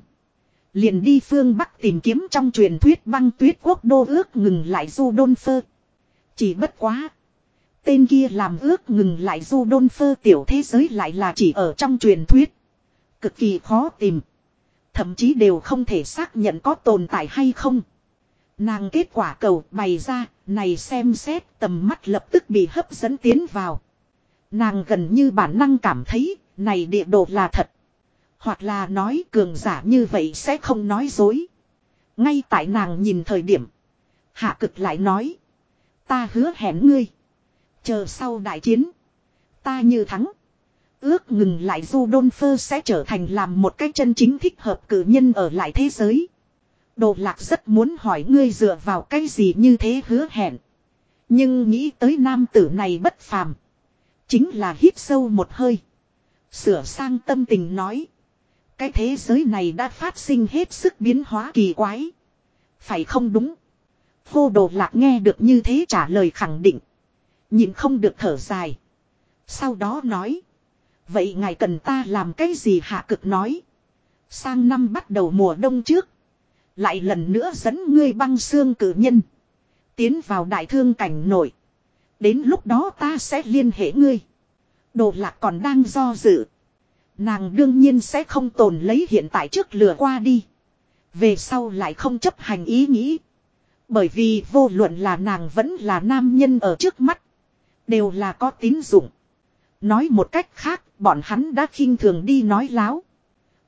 Liền đi phương Bắc tìm kiếm trong truyền thuyết băng tuyết quốc đô ước ngừng lại du đôn phơ. Chỉ bất quá. Tên kia làm ước ngừng lại du đôn phơ tiểu thế giới lại là chỉ ở trong truyền thuyết. Cực kỳ khó tìm. Thậm chí đều không thể xác nhận có tồn tại hay không. Nàng kết quả cầu bày ra, này xem xét tầm mắt lập tức bị hấp dẫn tiến vào. Nàng gần như bản năng cảm thấy, này địa đồ là thật. Hoặc là nói cường giả như vậy sẽ không nói dối. Ngay tại nàng nhìn thời điểm. Hạ cực lại nói. Ta hứa hẹn ngươi. Chờ sau đại chiến. Ta như thắng. Ước ngừng lại du đôn phơ sẽ trở thành làm một cách chân chính thích hợp cử nhân ở lại thế giới. Đồ lạc rất muốn hỏi ngươi dựa vào cái gì như thế hứa hẹn. Nhưng nghĩ tới nam tử này bất phàm. Chính là hít sâu một hơi. Sửa sang tâm tình nói. Cái thế giới này đã phát sinh hết sức biến hóa kỳ quái. Phải không đúng. Vô đồ lạc nghe được như thế trả lời khẳng định. Nhìn không được thở dài. Sau đó nói. Vậy ngài cần ta làm cái gì hạ cực nói. Sang năm bắt đầu mùa đông trước. Lại lần nữa dẫn ngươi băng xương cử nhân. Tiến vào đại thương cảnh nổi. Đến lúc đó ta sẽ liên hệ ngươi. Đồ lạc còn đang do dự. Nàng đương nhiên sẽ không tồn lấy hiện tại trước lừa qua đi. Về sau lại không chấp hành ý nghĩ. Bởi vì vô luận là nàng vẫn là nam nhân ở trước mắt. Đều là có tín dụng. Nói một cách khác, bọn hắn đã khinh thường đi nói láo.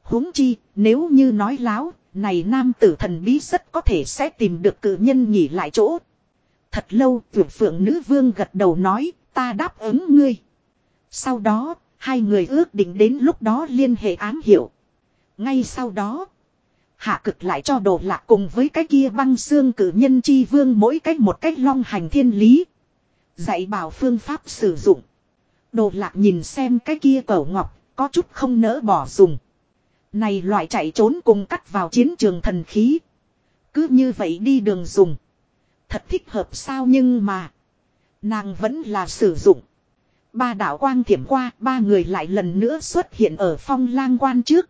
huống chi, nếu như nói láo, này nam tử thần bí rất có thể sẽ tìm được cử nhân nghỉ lại chỗ. Thật lâu, tuyệt phượng nữ vương gật đầu nói, ta đáp ứng ngươi. Sau đó, hai người ước định đến lúc đó liên hệ ám hiệu. Ngay sau đó, hạ cực lại cho đồ lạc cùng với cái kia băng xương cử nhân chi vương mỗi cách một cách long hành thiên lý. Dạy bảo phương pháp sử dụng. Đồ lạc nhìn xem cái kia cẩu ngọc, có chút không nỡ bỏ dùng. Này loại chạy trốn cùng cắt vào chiến trường thần khí. Cứ như vậy đi đường dùng. Thật thích hợp sao nhưng mà. Nàng vẫn là sử dụng. Ba đạo quang thiểm qua, ba người lại lần nữa xuất hiện ở phong lang quan trước.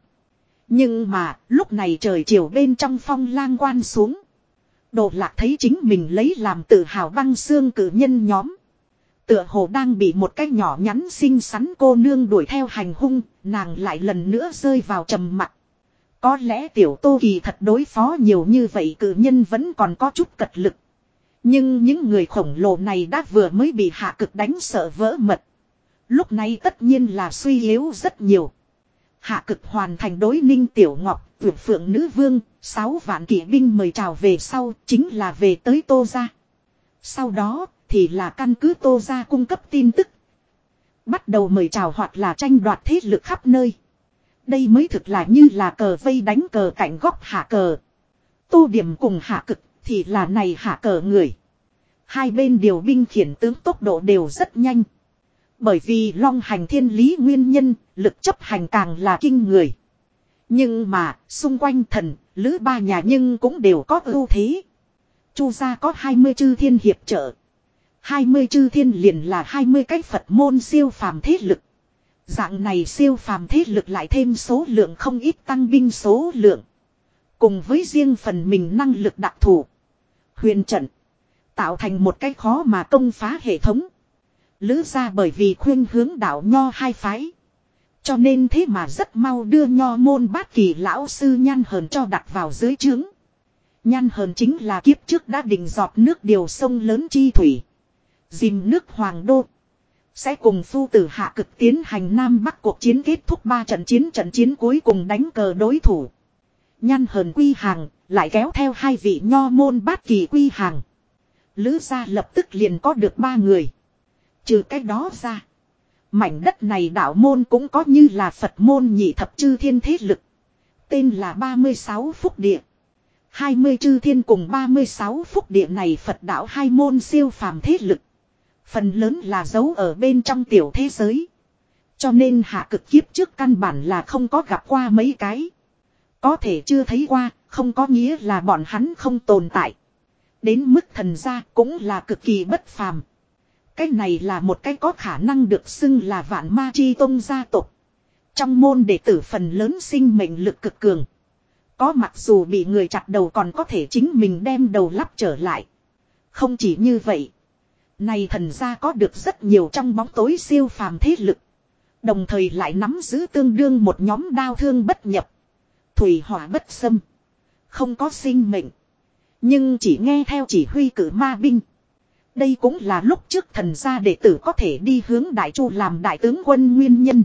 Nhưng mà, lúc này trời chiều bên trong phong lang quan xuống. Đồ lạc thấy chính mình lấy làm tự hào băng xương cử nhân nhóm. Tựa hồ đang bị một cái nhỏ nhắn xinh xắn cô nương đuổi theo hành hung, nàng lại lần nữa rơi vào trầm mặc. Có lẽ tiểu tô kỳ thật đối phó nhiều như vậy cử nhân vẫn còn có chút cật lực. Nhưng những người khổng lồ này đã vừa mới bị hạ cực đánh sợ vỡ mật. Lúc này tất nhiên là suy yếu rất nhiều. Hạ cực hoàn thành đối ninh tiểu ngọc, tuyệt phượng nữ vương, sáu vạn kỵ binh mời chào về sau, chính là về tới tô gia. Sau đó, thì là căn cứ tô gia cung cấp tin tức. Bắt đầu mời chào hoặc là tranh đoạt thế lực khắp nơi. Đây mới thực là như là cờ vây đánh cờ cạnh góc hạ cờ. Tô điểm cùng hạ cực thì là này hạ cờ người. Hai bên điều binh khiển tướng tốc độ đều rất nhanh. Bởi vì long hành thiên lý nguyên nhân, lực chấp hành càng là kinh người. Nhưng mà, xung quanh thần, lữ ba nhà nhưng cũng đều có ưu thế. Chu gia có 20 chư thiên hiệp trợ. 20 chư thiên liền là 20 cái Phật môn siêu phàm thế lực. Dạng này siêu phàm thế lực lại thêm số lượng không ít tăng binh số lượng. Cùng với riêng phần mình năng lực đặc thù. Huyền trận. Tạo thành một cái khó mà công phá hệ thống. Lữ ra bởi vì khuyên hướng đạo nho hai phái. Cho nên thế mà rất mau đưa nho môn bát kỳ lão sư nhan hờn cho đặt vào dưới trướng. Nhan hờn chính là kiếp trước đã định giọt nước điều sông lớn chi thủy. Dìm nước hoàng đô. Sẽ cùng phu tử hạ cực tiến hành Nam Bắc cuộc chiến kết thúc ba trận chiến trận chiến cuối cùng đánh cờ đối thủ. Nhan hờn quy hàng, lại kéo theo hai vị nho môn bát kỳ quy hàng. Lữ gia lập tức liền có được ba người. Trừ cách đó ra. Mảnh đất này đạo môn cũng có như là Phật môn nhị thập chư thiên thế lực. Tên là 36 phúc địa. 20 chư thiên cùng 36 phúc địa này Phật đạo hai môn siêu phàm thế lực. Phần lớn là giấu ở bên trong tiểu thế giới. Cho nên hạ cực kiếp trước căn bản là không có gặp qua mấy cái. Có thể chưa thấy qua, không có nghĩa là bọn hắn không tồn tại. Đến mức thần gia cũng là cực kỳ bất phàm. Cái này là một cái có khả năng được xưng là vạn ma chi tông gia tộc. Trong môn đệ tử phần lớn sinh mệnh lực cực cường. Có mặc dù bị người chặt đầu còn có thể chính mình đem đầu lắp trở lại. Không chỉ như vậy. Này thần gia có được rất nhiều trong bóng tối siêu phàm thế lực. Đồng thời lại nắm giữ tương đương một nhóm đao thương bất nhập. Thủy hỏa bất xâm. Không có sinh mệnh. Nhưng chỉ nghe theo chỉ huy cử ma binh. Đây cũng là lúc trước thần gia đệ tử có thể đi hướng đại chu làm đại tướng quân nguyên nhân.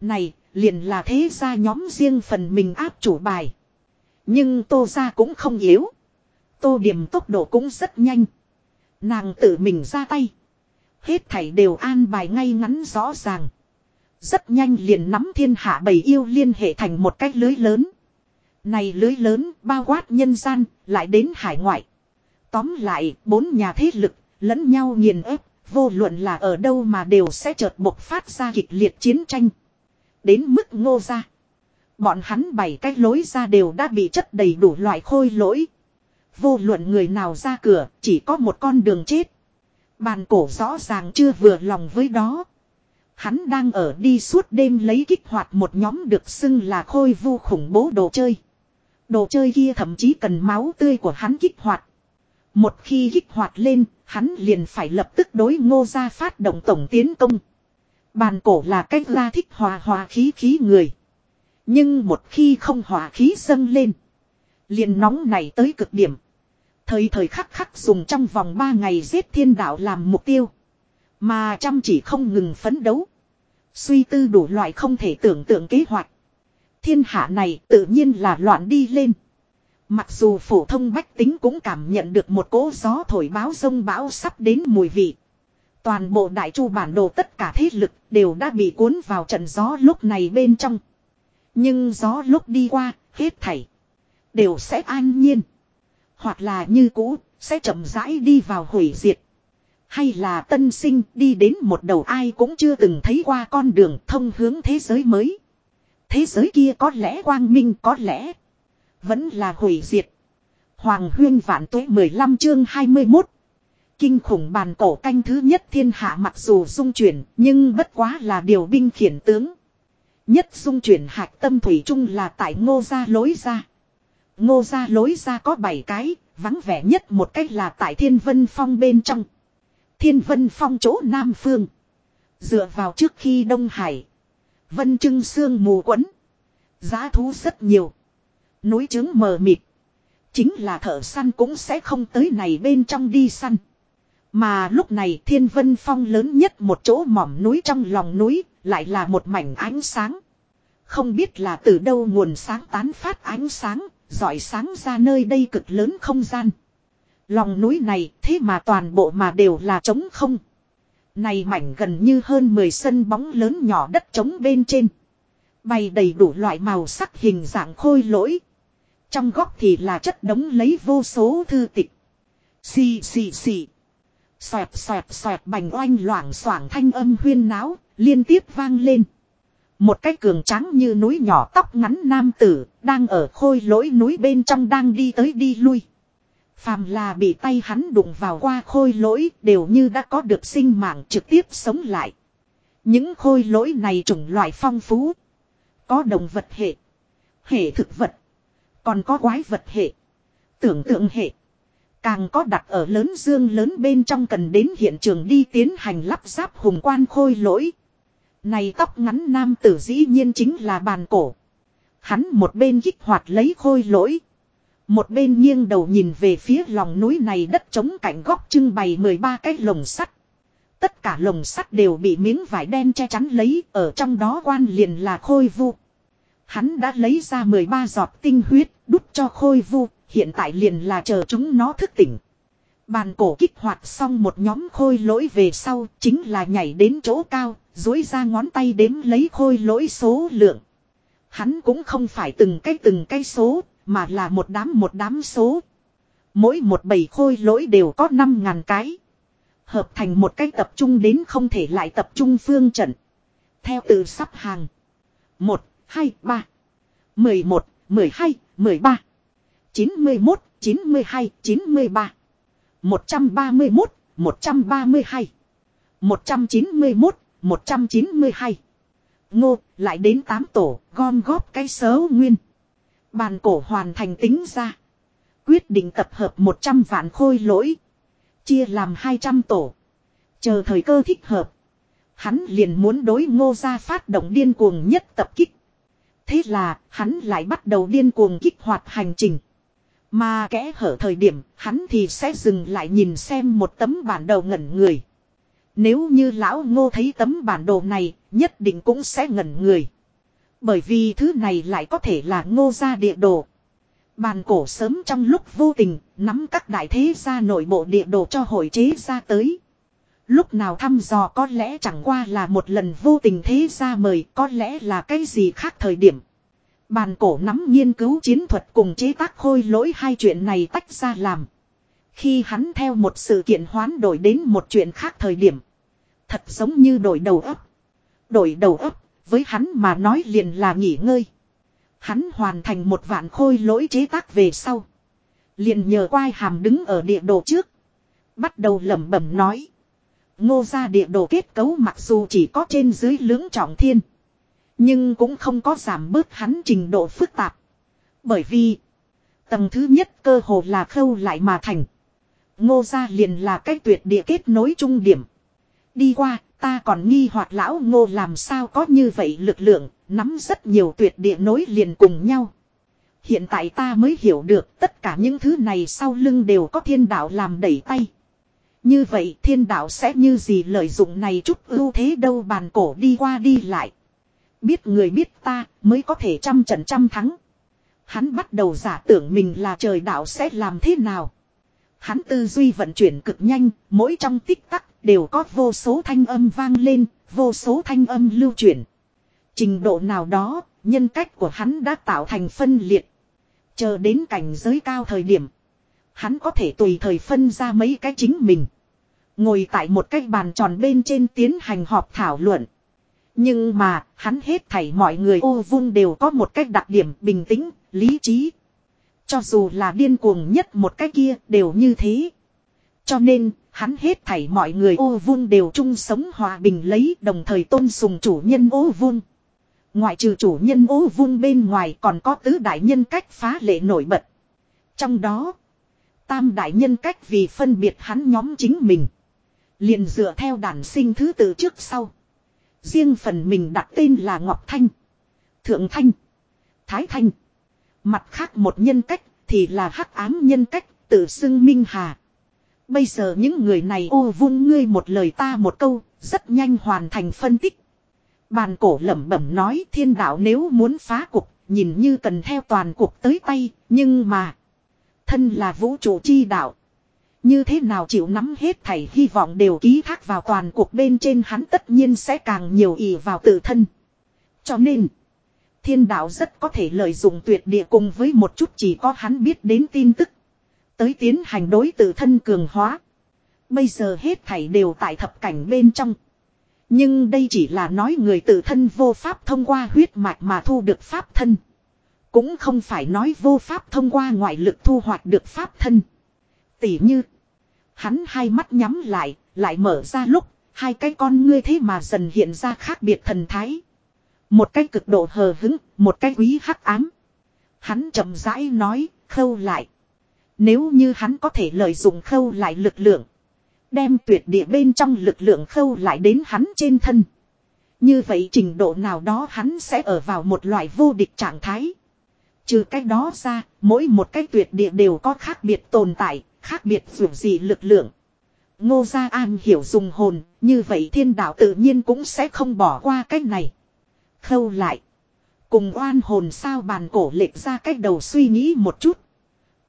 Này, liền là thế gia nhóm riêng phần mình áp chủ bài. Nhưng tô gia cũng không yếu. Tô điểm tốc độ cũng rất nhanh. Nàng tự mình ra tay. Hết thảy đều an bài ngay ngắn rõ ràng. Rất nhanh liền nắm thiên hạ bầy yêu liên hệ thành một cách lưới lớn. Này lưới lớn bao quát nhân gian, lại đến hải ngoại. Tóm lại, bốn nhà thế lực, lẫn nhau nghiền ép, vô luận là ở đâu mà đều sẽ chợt bộc phát ra kịch liệt chiến tranh. Đến mức ngô ra. Bọn hắn bảy cái lối ra đều đã bị chất đầy đủ loại khôi lỗi. Vô luận người nào ra cửa, chỉ có một con đường chết. Bàn cổ rõ ràng chưa vừa lòng với đó. Hắn đang ở đi suốt đêm lấy kích hoạt một nhóm được xưng là khôi vu khủng bố đồ chơi. Đồ chơi kia thậm chí cần máu tươi của hắn kích hoạt. Một khi kích hoạt lên, hắn liền phải lập tức đối ngô ra phát động tổng tiến công. Bàn cổ là cách ra thích hòa hòa khí khí người. Nhưng một khi không hòa khí dâng lên. Liền nóng này tới cực điểm. Thời thời khắc khắc dùng trong vòng 3 ngày giết thiên đạo làm mục tiêu. Mà chăm chỉ không ngừng phấn đấu. Suy tư đủ loại không thể tưởng tượng kế hoạch. Thiên hạ này tự nhiên là loạn đi lên. Mặc dù phổ thông bách tính cũng cảm nhận được một cỗ gió thổi báo sông bão sắp đến mùi vị. Toàn bộ đại chu bản đồ tất cả thế lực đều đã bị cuốn vào trận gió lúc này bên trong. Nhưng gió lúc đi qua, hết thảy. Đều sẽ an nhiên. Hoặc là như cũ, sẽ chậm rãi đi vào hủy diệt. Hay là tân sinh đi đến một đầu ai cũng chưa từng thấy qua con đường thông hướng thế giới mới. Thế giới kia có lẽ quang minh có lẽ vẫn là hủy diệt. Hoàng huyên vạn tuế 15 chương 21. Kinh khủng bàn cổ canh thứ nhất thiên hạ mặc dù dung chuyển nhưng bất quá là điều binh khiển tướng. Nhất dung chuyển hạch tâm thủy chung là tại ngô gia lối ra. Ngô gia lối ra có 7 cái, vắng vẻ nhất một cách là tại thiên vân phong bên trong. Thiên vân phong chỗ Nam Phương. Dựa vào trước khi Đông Hải. Vân trưng sương mù quấn. Giá thú rất nhiều. Núi trứng mờ mịt. Chính là thợ săn cũng sẽ không tới này bên trong đi săn. Mà lúc này thiên vân phong lớn nhất một chỗ mỏm núi trong lòng núi, lại là một mảnh ánh sáng. Không biết là từ đâu nguồn sáng tán phát ánh sáng, dọi sáng ra nơi đây cực lớn không gian. Lòng núi này thế mà toàn bộ mà đều là trống không. Này mảnh gần như hơn 10 sân bóng lớn nhỏ đất trống bên trên. Bày đầy đủ loại màu sắc hình dạng khôi lỗi. Trong góc thì là chất đống lấy vô số thư tịch. Xì xì xì. Xoẹt xoẹt xoẹt bành oanh loảng xoảng thanh âm huyên náo, liên tiếp vang lên. Một cái cường trắng như núi nhỏ tóc ngắn nam tử, đang ở khôi lỗi núi bên trong đang đi tới đi lui. Phàm là bị tay hắn đụng vào qua khôi lỗi đều như đã có được sinh mạng trực tiếp sống lại. Những khôi lỗi này chủng loại phong phú. Có động vật hệ, hệ thực vật, còn có quái vật hệ, tưởng tượng hệ. Càng có đặt ở lớn dương lớn bên trong cần đến hiện trường đi tiến hành lắp ráp hùng quan khôi lỗi. Này tóc ngắn nam tử dĩ nhiên chính là bàn cổ. Hắn một bên kích hoạt lấy khôi lỗi. Một bên nghiêng đầu nhìn về phía lòng núi này đất trống cạnh góc trưng bày 13 cái lồng sắt. Tất cả lồng sắt đều bị miếng vải đen che chắn lấy, ở trong đó quan liền là khôi vu. Hắn đã lấy ra 13 giọt tinh huyết, đút cho khôi vu, hiện tại liền là chờ chúng nó thức tỉnh. Bàn cổ kích hoạt xong một nhóm khôi lỗi về sau, chính là nhảy đến chỗ cao, dối ra ngón tay đếm lấy khôi lỗi số lượng. Hắn cũng không phải từng cái từng cái số, mà là một đám một đám số. Mỗi một bầy khôi lỗi đều có 5.000 cái. Hợp thành một cái tập trung đến không thể lại tập trung phương trận. Theo từ sắp hàng. 1, 2, 3. 11, 12, 13. 91, 92, 93. 131, 132. 191, 192. Ngô, lại đến 8 tổ, gom góp cái sớ nguyên. Bàn cổ hoàn thành tính ra. Quyết định tập hợp 100 vạn khôi lỗi. Chia làm 200 tổ. Chờ thời cơ thích hợp. Hắn liền muốn đối ngô ra phát động điên cuồng nhất tập kích. Thế là, hắn lại bắt đầu điên cuồng kích hoạt hành trình. Mà kẽ hở thời điểm, hắn thì sẽ dừng lại nhìn xem một tấm bản đồ ngẩn người. Nếu như lão ngô thấy tấm bản đồ này, nhất định cũng sẽ ngẩn người. Bởi vì thứ này lại có thể là ngô gia địa đồ. Bàn cổ sớm trong lúc vô tình, nắm các đại thế gia nội bộ địa đồ cho hội chế ra tới. Lúc nào thăm dò có lẽ chẳng qua là một lần vô tình thế gia mời, có lẽ là cái gì khác thời điểm. Bàn cổ nắm nghiên cứu chiến thuật cùng chế tác khôi lỗi hai chuyện này tách ra làm. Khi hắn theo một sự kiện hoán đổi đến một chuyện khác thời điểm. Thật giống như đổi đầu ấp. Đổi đầu ấp, với hắn mà nói liền là nghỉ ngơi. Hắn hoàn thành một vạn khôi lỗi chế tác về sau. Liền nhờ quai hàm đứng ở địa đồ trước. Bắt đầu lẩm bẩm nói. Ngô ra địa đồ kết cấu mặc dù chỉ có trên dưới lưỡng trọng thiên. Nhưng cũng không có giảm bớt hắn trình độ phức tạp. Bởi vì. Tầng thứ nhất cơ hồ là khâu lại mà thành. Ngô ra liền là cái tuyệt địa kết nối trung điểm. Đi qua, ta còn nghi hoặc lão ngô làm sao có như vậy lực lượng, nắm rất nhiều tuyệt địa nối liền cùng nhau. Hiện tại ta mới hiểu được tất cả những thứ này sau lưng đều có thiên đạo làm đẩy tay. Như vậy thiên đạo sẽ như gì lợi dụng này chút ưu thế đâu bàn cổ đi qua đi lại. Biết người biết ta mới có thể trăm trận trăm thắng. Hắn bắt đầu giả tưởng mình là trời đạo sẽ làm thế nào. Hắn tư duy vận chuyển cực nhanh, mỗi trong tích tắc đều có vô số thanh âm vang lên, vô số thanh âm lưu chuyển. Trình độ nào đó, nhân cách của hắn đã tạo thành phân liệt. Chờ đến cảnh giới cao thời điểm. Hắn có thể tùy thời phân ra mấy cái chính mình. Ngồi tại một cái bàn tròn bên trên tiến hành họp thảo luận. Nhưng mà, hắn hết thảy mọi người ô vung đều có một cách đặc điểm bình tĩnh, lý trí. Cho dù là điên cuồng nhất một cái kia đều như thế. Cho nên, hắn hết thảy mọi người ô vung đều chung sống hòa bình lấy đồng thời tôn sùng chủ nhân ô vung. Ngoại trừ chủ nhân ô vung bên ngoài còn có tứ đại nhân cách phá lệ nổi bật. Trong đó, tam đại nhân cách vì phân biệt hắn nhóm chính mình. Liền dựa theo đàn sinh thứ tự trước sau. Riêng phần mình đặt tên là Ngọc Thanh, Thượng Thanh, Thái Thanh. Mặt khác một nhân cách thì là hắc ám nhân cách tự xưng Minh Hà. Bây giờ những người này ô vung ngươi một lời ta một câu, rất nhanh hoàn thành phân tích. Bàn cổ lẩm bẩm nói thiên đạo nếu muốn phá cục, nhìn như cần theo toàn cục tới tay, nhưng mà... Thân là vũ trụ chi đạo. Như thế nào chịu nắm hết thảy hy vọng đều ký thác vào toàn cuộc bên trên hắn tất nhiên sẽ càng nhiều ỷ vào tự thân. Cho nên, thiên đạo rất có thể lợi dụng tuyệt địa cùng với một chút chỉ có hắn biết đến tin tức. Tới tiến hành đối tự thân cường hóa. Bây giờ hết thảy đều tại thập cảnh bên trong. Nhưng đây chỉ là nói người tự thân vô pháp thông qua huyết mạch mà thu được pháp thân. Cũng không phải nói vô pháp thông qua ngoại lực thu hoạch được pháp thân. Tỉ như. Hắn hai mắt nhắm lại, lại mở ra lúc, hai cái con ngươi thế mà dần hiện ra khác biệt thần thái. Một cái cực độ hờ hứng, một cái quý hắc ám. Hắn chậm rãi nói, khâu lại. Nếu như hắn có thể lợi dụng khâu lại lực lượng. Đem tuyệt địa bên trong lực lượng khâu lại đến hắn trên thân. Như vậy trình độ nào đó hắn sẽ ở vào một loại vô địch trạng thái. Trừ cách đó ra, mỗi một cái tuyệt địa đều có khác biệt tồn tại, khác biệt dù gì lực lượng. Ngô Gia An hiểu dùng hồn, như vậy thiên đạo tự nhiên cũng sẽ không bỏ qua cách này. Khâu lại. Cùng oan hồn sao bàn cổ lệch ra cách đầu suy nghĩ một chút.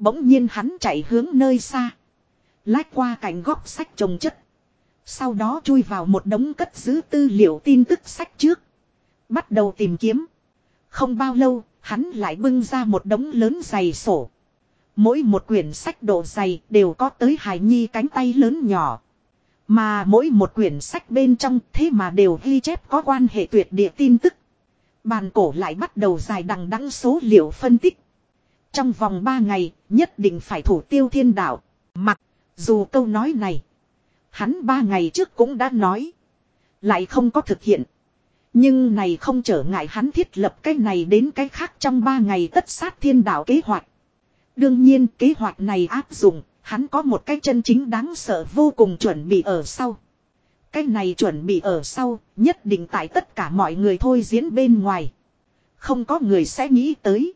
Bỗng nhiên hắn chạy hướng nơi xa. Lách qua cạnh góc sách trồng chất. Sau đó chui vào một đống cất giữ tư liệu tin tức sách trước. Bắt đầu tìm kiếm. Không bao lâu, hắn lại bưng ra một đống lớn dày sổ. Mỗi một quyển sách độ dày đều có tới hài nhi cánh tay lớn nhỏ. Mà mỗi một quyển sách bên trong thế mà đều ghi chép có quan hệ tuyệt địa tin tức. Bàn cổ lại bắt đầu dài đằng đẵng số liệu phân tích. Trong vòng 3 ngày, nhất định phải thủ tiêu thiên đạo. Mặc, dù câu nói này, hắn 3 ngày trước cũng đã nói. Lại không có thực hiện. Nhưng này không trở ngại hắn thiết lập cái này đến cái khác trong 3 ngày tất sát thiên đạo kế hoạch. Đương nhiên kế hoạch này áp dụng, hắn có một cái chân chính đáng sợ vô cùng chuẩn bị ở sau. Cái này chuẩn bị ở sau, nhất định tại tất cả mọi người thôi diễn bên ngoài. Không có người sẽ nghĩ tới.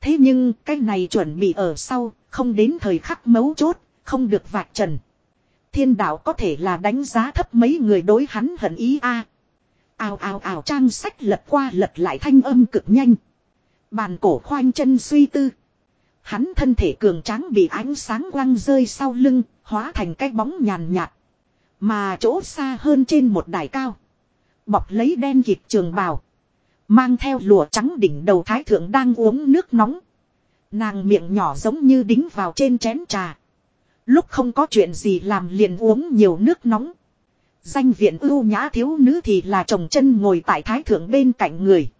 Thế nhưng cái này chuẩn bị ở sau, không đến thời khắc mấu chốt, không được vạch trần. Thiên đạo có thể là đánh giá thấp mấy người đối hắn hận ý a. À. Ào ào ào trang sách lật qua lật lại thanh âm cực nhanh. Bàn cổ khoanh chân suy tư. Hắn thân thể cường tráng bị ánh sáng quăng rơi sau lưng, hóa thành cái bóng nhàn nhạt. Mà chỗ xa hơn trên một đài cao. Bọc lấy đen kịp trường bào. Mang theo lụa trắng đỉnh đầu thái thượng đang uống nước nóng. Nàng miệng nhỏ giống như đính vào trên chén trà. Lúc không có chuyện gì làm liền uống nhiều nước nóng. Danh viện ưu nhã thiếu nữ thì là chồng chân ngồi tại thái thượng bên cạnh người.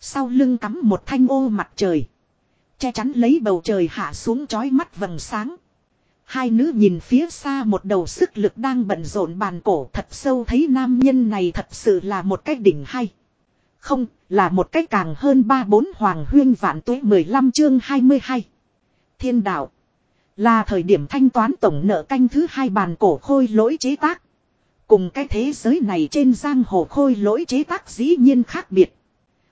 Sau lưng cắm một thanh ô mặt trời. Che chắn lấy bầu trời hạ xuống chói mắt vầng sáng. Hai nữ nhìn phía xa một đầu sức lực đang bận rộn bàn cổ thật sâu thấy nam nhân này thật sự là một cái đỉnh hay. Không, là một cách càng hơn ba bốn hoàng huyên vạn tuế 15 chương 22. Thiên đạo. Là thời điểm thanh toán tổng nợ canh thứ hai bàn cổ khôi lỗi chế tác. Cùng cái thế giới này trên giang hồ khôi lỗi chế tác dĩ nhiên khác biệt.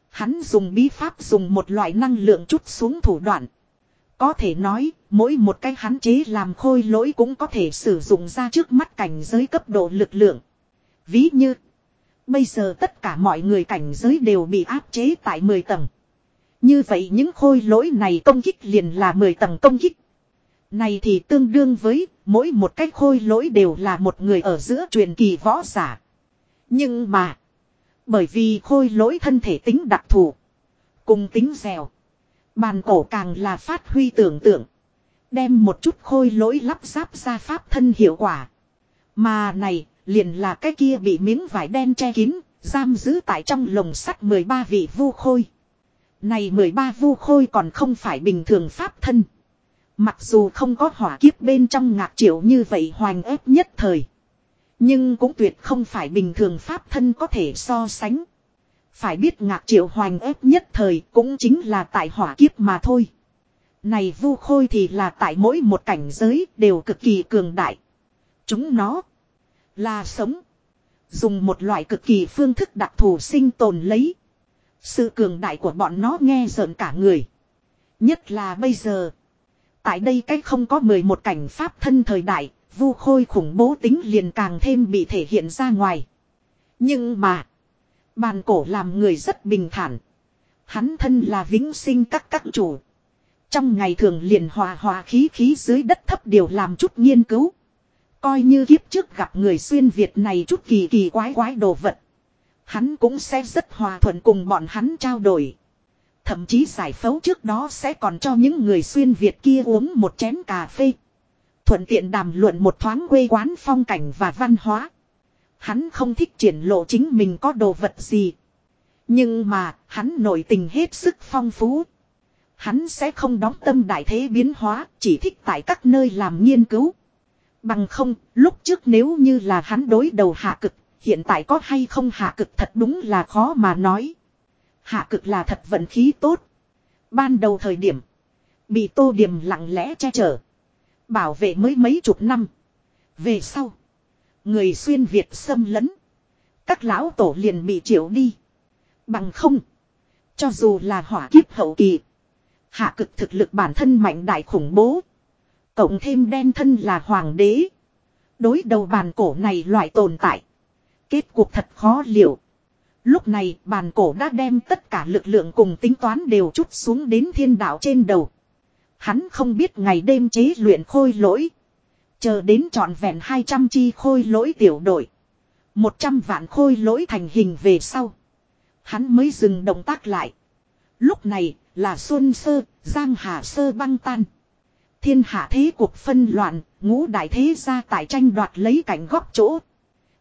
Hắn dùng bí pháp dùng một loại năng lượng chút xuống thủ đoạn. Có thể nói, mỗi một cái hắn chế làm khôi lỗi cũng có thể sử dụng ra trước mắt cảnh giới cấp độ lực lượng. Ví như, bây giờ tất cả mọi người cảnh giới đều bị áp chế tại 10 tầng. Như vậy những khôi lỗi này công kích liền là 10 tầng công kích. Này thì tương đương với mỗi một cái khôi lỗi đều là một người ở giữa truyền kỳ võ giả. Nhưng mà, bởi vì khôi lỗi thân thể tính đặc thù, cùng tính dẻo, bàn cổ càng là phát huy tưởng tượng. Đem một chút khôi lỗi lắp ráp ra pháp thân hiệu quả. Mà này, liền là cái kia bị miếng vải đen che kín, giam giữ tại trong lồng sắt 13 vị vu khôi. Này 13 vu khôi còn không phải bình thường pháp thân. Mặc dù không có hỏa kiếp bên trong ngạc triệu như vậy hoành ép nhất thời. Nhưng cũng tuyệt không phải bình thường pháp thân có thể so sánh. Phải biết ngạc triệu hoành ép nhất thời cũng chính là tại hỏa kiếp mà thôi. Này vu khôi thì là tại mỗi một cảnh giới đều cực kỳ cường đại. Chúng nó là sống. Dùng một loại cực kỳ phương thức đặc thù sinh tồn lấy. Sự cường đại của bọn nó nghe rợn cả người. Nhất là bây giờ. Tại đây cách không có 11 cảnh pháp thân thời đại, vu khôi khủng bố tính liền càng thêm bị thể hiện ra ngoài. Nhưng mà, bàn cổ làm người rất bình thản. Hắn thân là vĩnh sinh các các chủ. Trong ngày thường liền hòa hòa khí khí dưới đất thấp điều làm chút nghiên cứu. Coi như kiếp trước gặp người xuyên Việt này chút kỳ kỳ quái quái đồ vật. Hắn cũng sẽ rất hòa thuận cùng bọn hắn trao đổi. Thậm chí giải phẫu trước đó sẽ còn cho những người xuyên Việt kia uống một chén cà phê. Thuận tiện đàm luận một thoáng quê quán phong cảnh và văn hóa. Hắn không thích triển lộ chính mình có đồ vật gì. Nhưng mà, hắn nội tình hết sức phong phú. Hắn sẽ không đóng tâm đại thế biến hóa, chỉ thích tại các nơi làm nghiên cứu. Bằng không, lúc trước nếu như là hắn đối đầu hạ cực, hiện tại có hay không hạ cực thật đúng là khó mà nói. Hạ cực là thật vận khí tốt. Ban đầu thời điểm, bị tô điểm lặng lẽ che chở. Bảo vệ mới mấy chục năm. Về sau, người xuyên Việt xâm lấn. Các lão tổ liền bị triệu đi. Bằng không, cho dù là hỏa kiếp hậu kỳ. Hạ cực thực lực bản thân mạnh đại khủng bố. Cộng thêm đen thân là hoàng đế. Đối đầu bàn cổ này loại tồn tại. Kết cuộc thật khó liệu. Lúc này bàn cổ đã đem tất cả lực lượng cùng tính toán đều chút xuống đến thiên đạo trên đầu. Hắn không biết ngày đêm chế luyện khôi lỗi. Chờ đến trọn vẹn 200 chi khôi lỗi tiểu đội. 100 vạn khôi lỗi thành hình về sau. Hắn mới dừng động tác lại. Lúc này là Xuân Sơ, Giang Hà Sơ băng tan. Thiên hạ thế cuộc phân loạn, ngũ đại thế gia tại tranh đoạt lấy cảnh góc chỗ.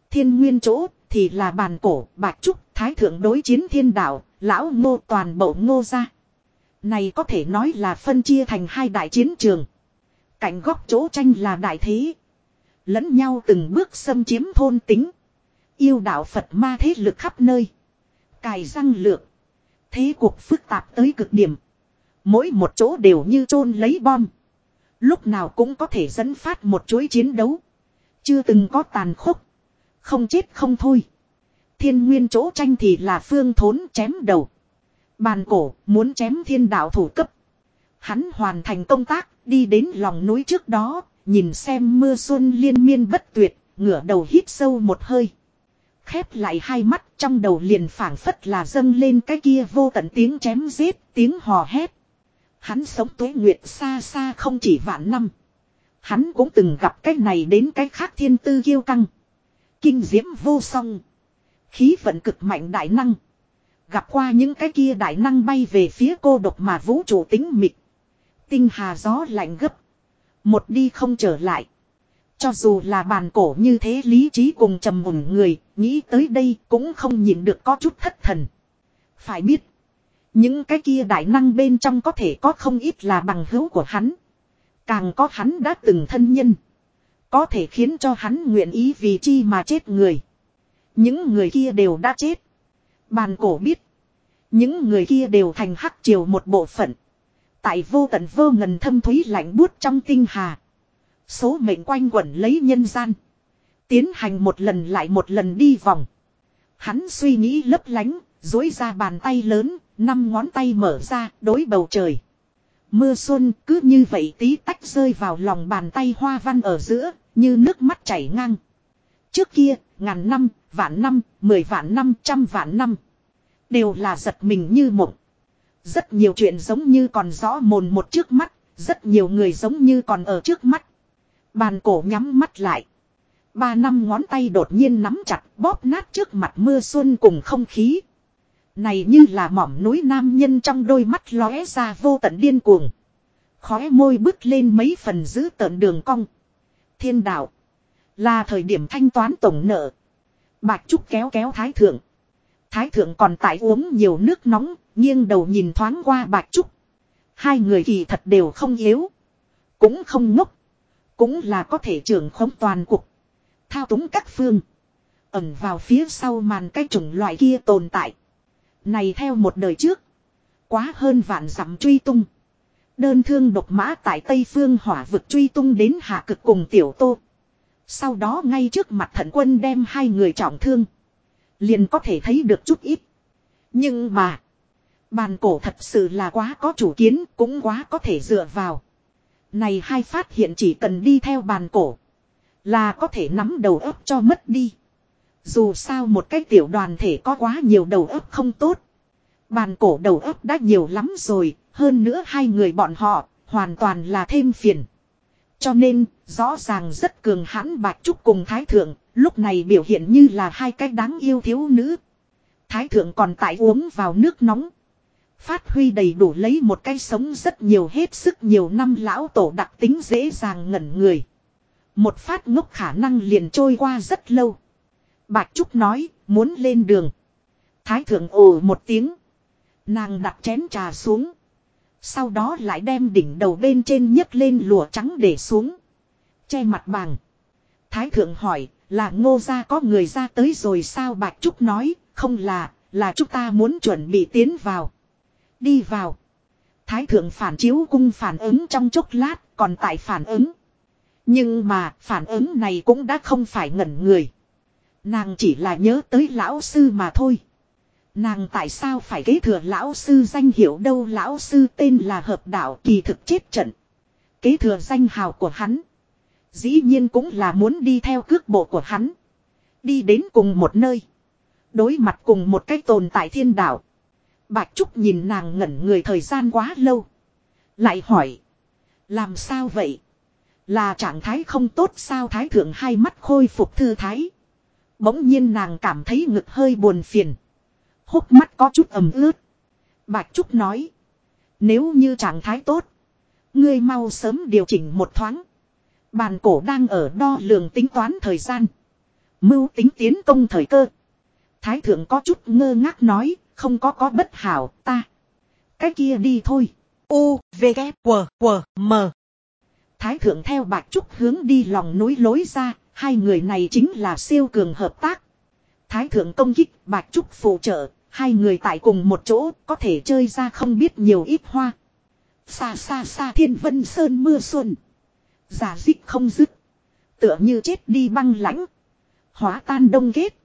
Thiên nguyên chỗ thì là bàn cổ, bạch trúc, thái thượng đối chiến thiên đạo, lão ngô toàn bộ ngô gia. Này có thể nói là phân chia thành hai đại chiến trường. cảnh góc chỗ tranh là đại thế. Lẫn nhau từng bước xâm chiếm thôn tính. Yêu đạo Phật ma thế lực khắp nơi. Cài răng lược. Thế cuộc phức tạp tới cực điểm. Mỗi một chỗ đều như chôn lấy bom. Lúc nào cũng có thể dẫn phát một chuỗi chiến đấu. Chưa từng có tàn khốc. Không chết không thôi. Thiên nguyên chỗ tranh thì là phương thốn chém đầu. Bàn cổ muốn chém thiên đạo thủ cấp. Hắn hoàn thành công tác, đi đến lòng núi trước đó, nhìn xem mưa xuân liên miên bất tuyệt, ngửa đầu hít sâu một hơi. Khép lại hai mắt trong đầu liền phảng phất là dâng lên cái kia vô tận tiếng chém giết, tiếng hò hét. Hắn sống tuế nguyệt xa xa không chỉ vạn năm. Hắn cũng từng gặp cái này đến cái khác thiên tư kiêu căng. Kinh diễm vô song. Khí vận cực mạnh đại năng. Gặp qua những cái kia đại năng bay về phía cô độc mà vũ trụ tính mịch Tinh hà gió lạnh gấp. Một đi không trở lại. Cho dù là bàn cổ như thế lý trí cùng trầm mùng người, nghĩ tới đây cũng không nhìn được có chút thất thần. Phải biết, những cái kia đại năng bên trong có thể có không ít là bằng hữu của hắn. Càng có hắn đã từng thân nhân. Có thể khiến cho hắn nguyện ý vì chi mà chết người. Những người kia đều đã chết. Bàn cổ biết. Những người kia đều thành hắc triều một bộ phận. Tại vô tận vô ngần thâm thúy lạnh buốt trong tinh hà. Số mệnh quanh quẩn lấy nhân gian. Tiến hành một lần lại một lần đi vòng. Hắn suy nghĩ lấp lánh, dối ra bàn tay lớn, năm ngón tay mở ra, đối bầu trời. Mưa xuân cứ như vậy tí tách rơi vào lòng bàn tay hoa văn ở giữa, như nước mắt chảy ngang. Trước kia, ngàn năm, vạn năm, mười vạn năm, trăm vạn năm. Đều là giật mình như mộng. Rất nhiều chuyện giống như còn rõ mồn một trước mắt, rất nhiều người giống như còn ở trước mắt. Bàn cổ nhắm mắt lại. Ba năm ngón tay đột nhiên nắm chặt bóp nát trước mặt mưa xuân cùng không khí. Này như là mỏm núi nam nhân trong đôi mắt lóe ra vô tận điên cuồng. Khóe môi bước lên mấy phần giữ tợn đường cong. Thiên đạo. Là thời điểm thanh toán tổng nợ. Bạch Trúc kéo kéo thái thượng. Thái thượng còn tại uống nhiều nước nóng, nghiêng đầu nhìn thoáng qua Bạch Trúc. Hai người kỳ thật đều không yếu. Cũng không ngốc. Cũng là có thể trưởng khống toàn cục. Thao túng các phương. Ẩn vào phía sau màn cái chủng loại kia tồn tại. Này theo một đời trước. Quá hơn vạn dặm truy tung. Đơn thương độc mã tại Tây Phương hỏa vực truy tung đến hạ cực cùng tiểu tô. Sau đó ngay trước mặt thần quân đem hai người trọng thương. Liền có thể thấy được chút ít. Nhưng mà. Bàn cổ thật sự là quá có chủ kiến, cũng quá có thể dựa vào. Này hai phát hiện chỉ cần đi theo bàn cổ. Là có thể nắm đầu ấp cho mất đi. Dù sao một cái tiểu đoàn thể có quá nhiều đầu óc không tốt. Bàn cổ đầu óc đã nhiều lắm rồi, hơn nữa hai người bọn họ, hoàn toàn là thêm phiền. Cho nên, rõ ràng rất cường hãn bạch trúc cùng thái thượng, lúc này biểu hiện như là hai cái đáng yêu thiếu nữ. Thái thượng còn tại uống vào nước nóng. Phát huy đầy đủ lấy một cái sống rất nhiều hết sức nhiều năm lão tổ đặc tính dễ dàng ngẩn người. Một phát ngốc khả năng liền trôi qua rất lâu. Bạch Trúc nói, muốn lên đường. Thái thượng ồ một tiếng. Nàng đặt chén trà xuống. Sau đó lại đem đỉnh đầu bên trên nhấc lên lụa trắng để xuống. Che mặt bằng. Thái thượng hỏi, là ngô gia có người ra tới rồi sao Bạch Trúc nói, không là, là chúng ta muốn chuẩn bị tiến vào. Đi vào. Thái thượng phản chiếu cung phản ứng trong chốc lát, còn tại phản ứng. Nhưng mà, phản ứng này cũng đã không phải ngẩn người. Nàng chỉ là nhớ tới lão sư mà thôi. Nàng tại sao phải kế thừa lão sư danh hiệu đâu lão sư tên là hợp đạo kỳ thực chết trận. Kế thừa danh hào của hắn. Dĩ nhiên cũng là muốn đi theo cước bộ của hắn. Đi đến cùng một nơi. Đối mặt cùng một cái tồn tại thiên đạo. Bạch Trúc nhìn nàng ngẩn người thời gian quá lâu. Lại hỏi. Làm sao vậy? Là trạng thái không tốt sao thái thượng hai mắt khôi phục thư thái. Bỗng nhiên nàng cảm thấy ngực hơi buồn phiền. Hốc mắt có chút ẩm ướt. Bạch Trúc nói. Nếu như trạng thái tốt. Ngươi mau sớm điều chỉnh một thoáng. Bàn cổ đang ở đo lường tính toán thời gian. Mưu tính tiến công thời cơ. Thái thượng có chút ngơ ngác nói. Không có có bất hảo ta. Cái kia đi thôi. U, V, K, W, W, M. Thái thượng theo bạch trúc hướng đi lòng núi lối ra, hai người này chính là siêu cường hợp tác. Thái thượng công kích, bạch trúc phụ trợ, hai người tại cùng một chỗ có thể chơi ra không biết nhiều ít hoa. Xa xa xa thiên vân sơn mưa xuân. Giả dích không dứt. Tựa như chết đi băng lãnh. Hóa tan đông kết.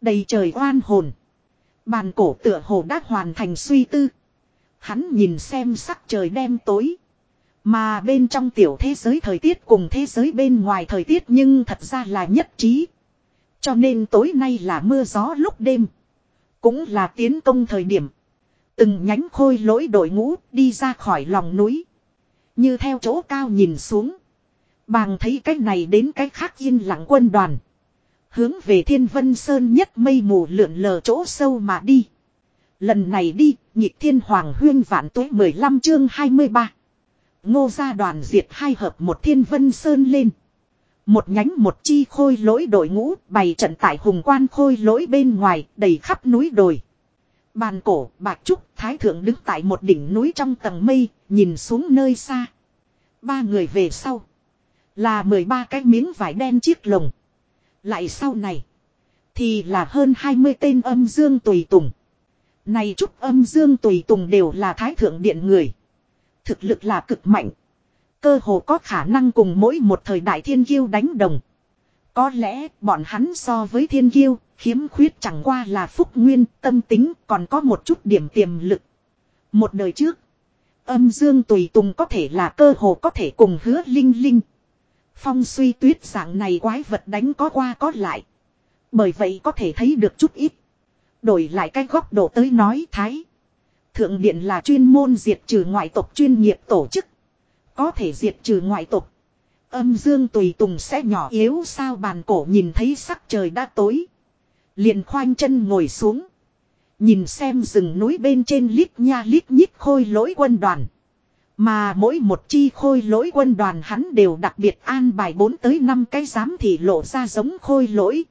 Đầy trời oan hồn. Bàn cổ tựa hồ đã hoàn thành suy tư. Hắn nhìn xem sắc trời đêm tối. Mà bên trong tiểu thế giới thời tiết cùng thế giới bên ngoài thời tiết nhưng thật ra là nhất trí. Cho nên tối nay là mưa gió lúc đêm. Cũng là tiến công thời điểm. Từng nhánh khôi lỗi đội ngũ đi ra khỏi lòng núi. Như theo chỗ cao nhìn xuống. Bàng thấy cách này đến cách khác yên lặng quân đoàn. Hướng về thiên vân sơn nhất mây mù lượn lờ chỗ sâu mà đi. Lần này đi, nhịp thiên hoàng huyên vạn tuế 15 chương 23. Ngô gia đoàn diệt hai hợp một thiên vân sơn lên. Một nhánh một chi khôi lỗi đội ngũ bày trận tại hùng quan khôi lỗi bên ngoài đầy khắp núi đồi. Bàn cổ, bạc trúc, thái thượng đứng tại một đỉnh núi trong tầng mây, nhìn xuống nơi xa. Ba người về sau. Là 13 cái miếng vải đen chiếc lồng. Lại sau này. Thì là hơn 20 tên âm dương tùy tùng. Này chút âm dương tùy tùng đều là thái thượng điện người. Thực lực là cực mạnh. Cơ hồ có khả năng cùng mỗi một thời đại thiên kiêu đánh đồng. Có lẽ bọn hắn so với thiên kiêu, khiếm khuyết chẳng qua là phúc nguyên, tâm tính, còn có một chút điểm tiềm lực. Một đời trước, âm dương tùy tùng có thể là cơ hồ có thể cùng hứa linh linh. Phong suy tuyết dạng này quái vật đánh có qua có lại. Bởi vậy có thể thấy được chút ít. Đổi lại cái góc độ tới nói thái. Thượng điện là chuyên môn diệt trừ ngoại tộc chuyên nghiệp tổ chức. Có thể diệt trừ ngoại tộc. Âm dương tùy tùng sẽ nhỏ yếu sao bàn cổ nhìn thấy sắc trời đã tối. Liền khoanh chân ngồi xuống. Nhìn xem rừng núi bên trên lít nha lít nhít khôi lỗi quân đoàn. Mà mỗi một chi khôi lỗi quân đoàn hắn đều đặc biệt an bài 4 tới 5 cái giám thị lộ ra giống khôi lỗi.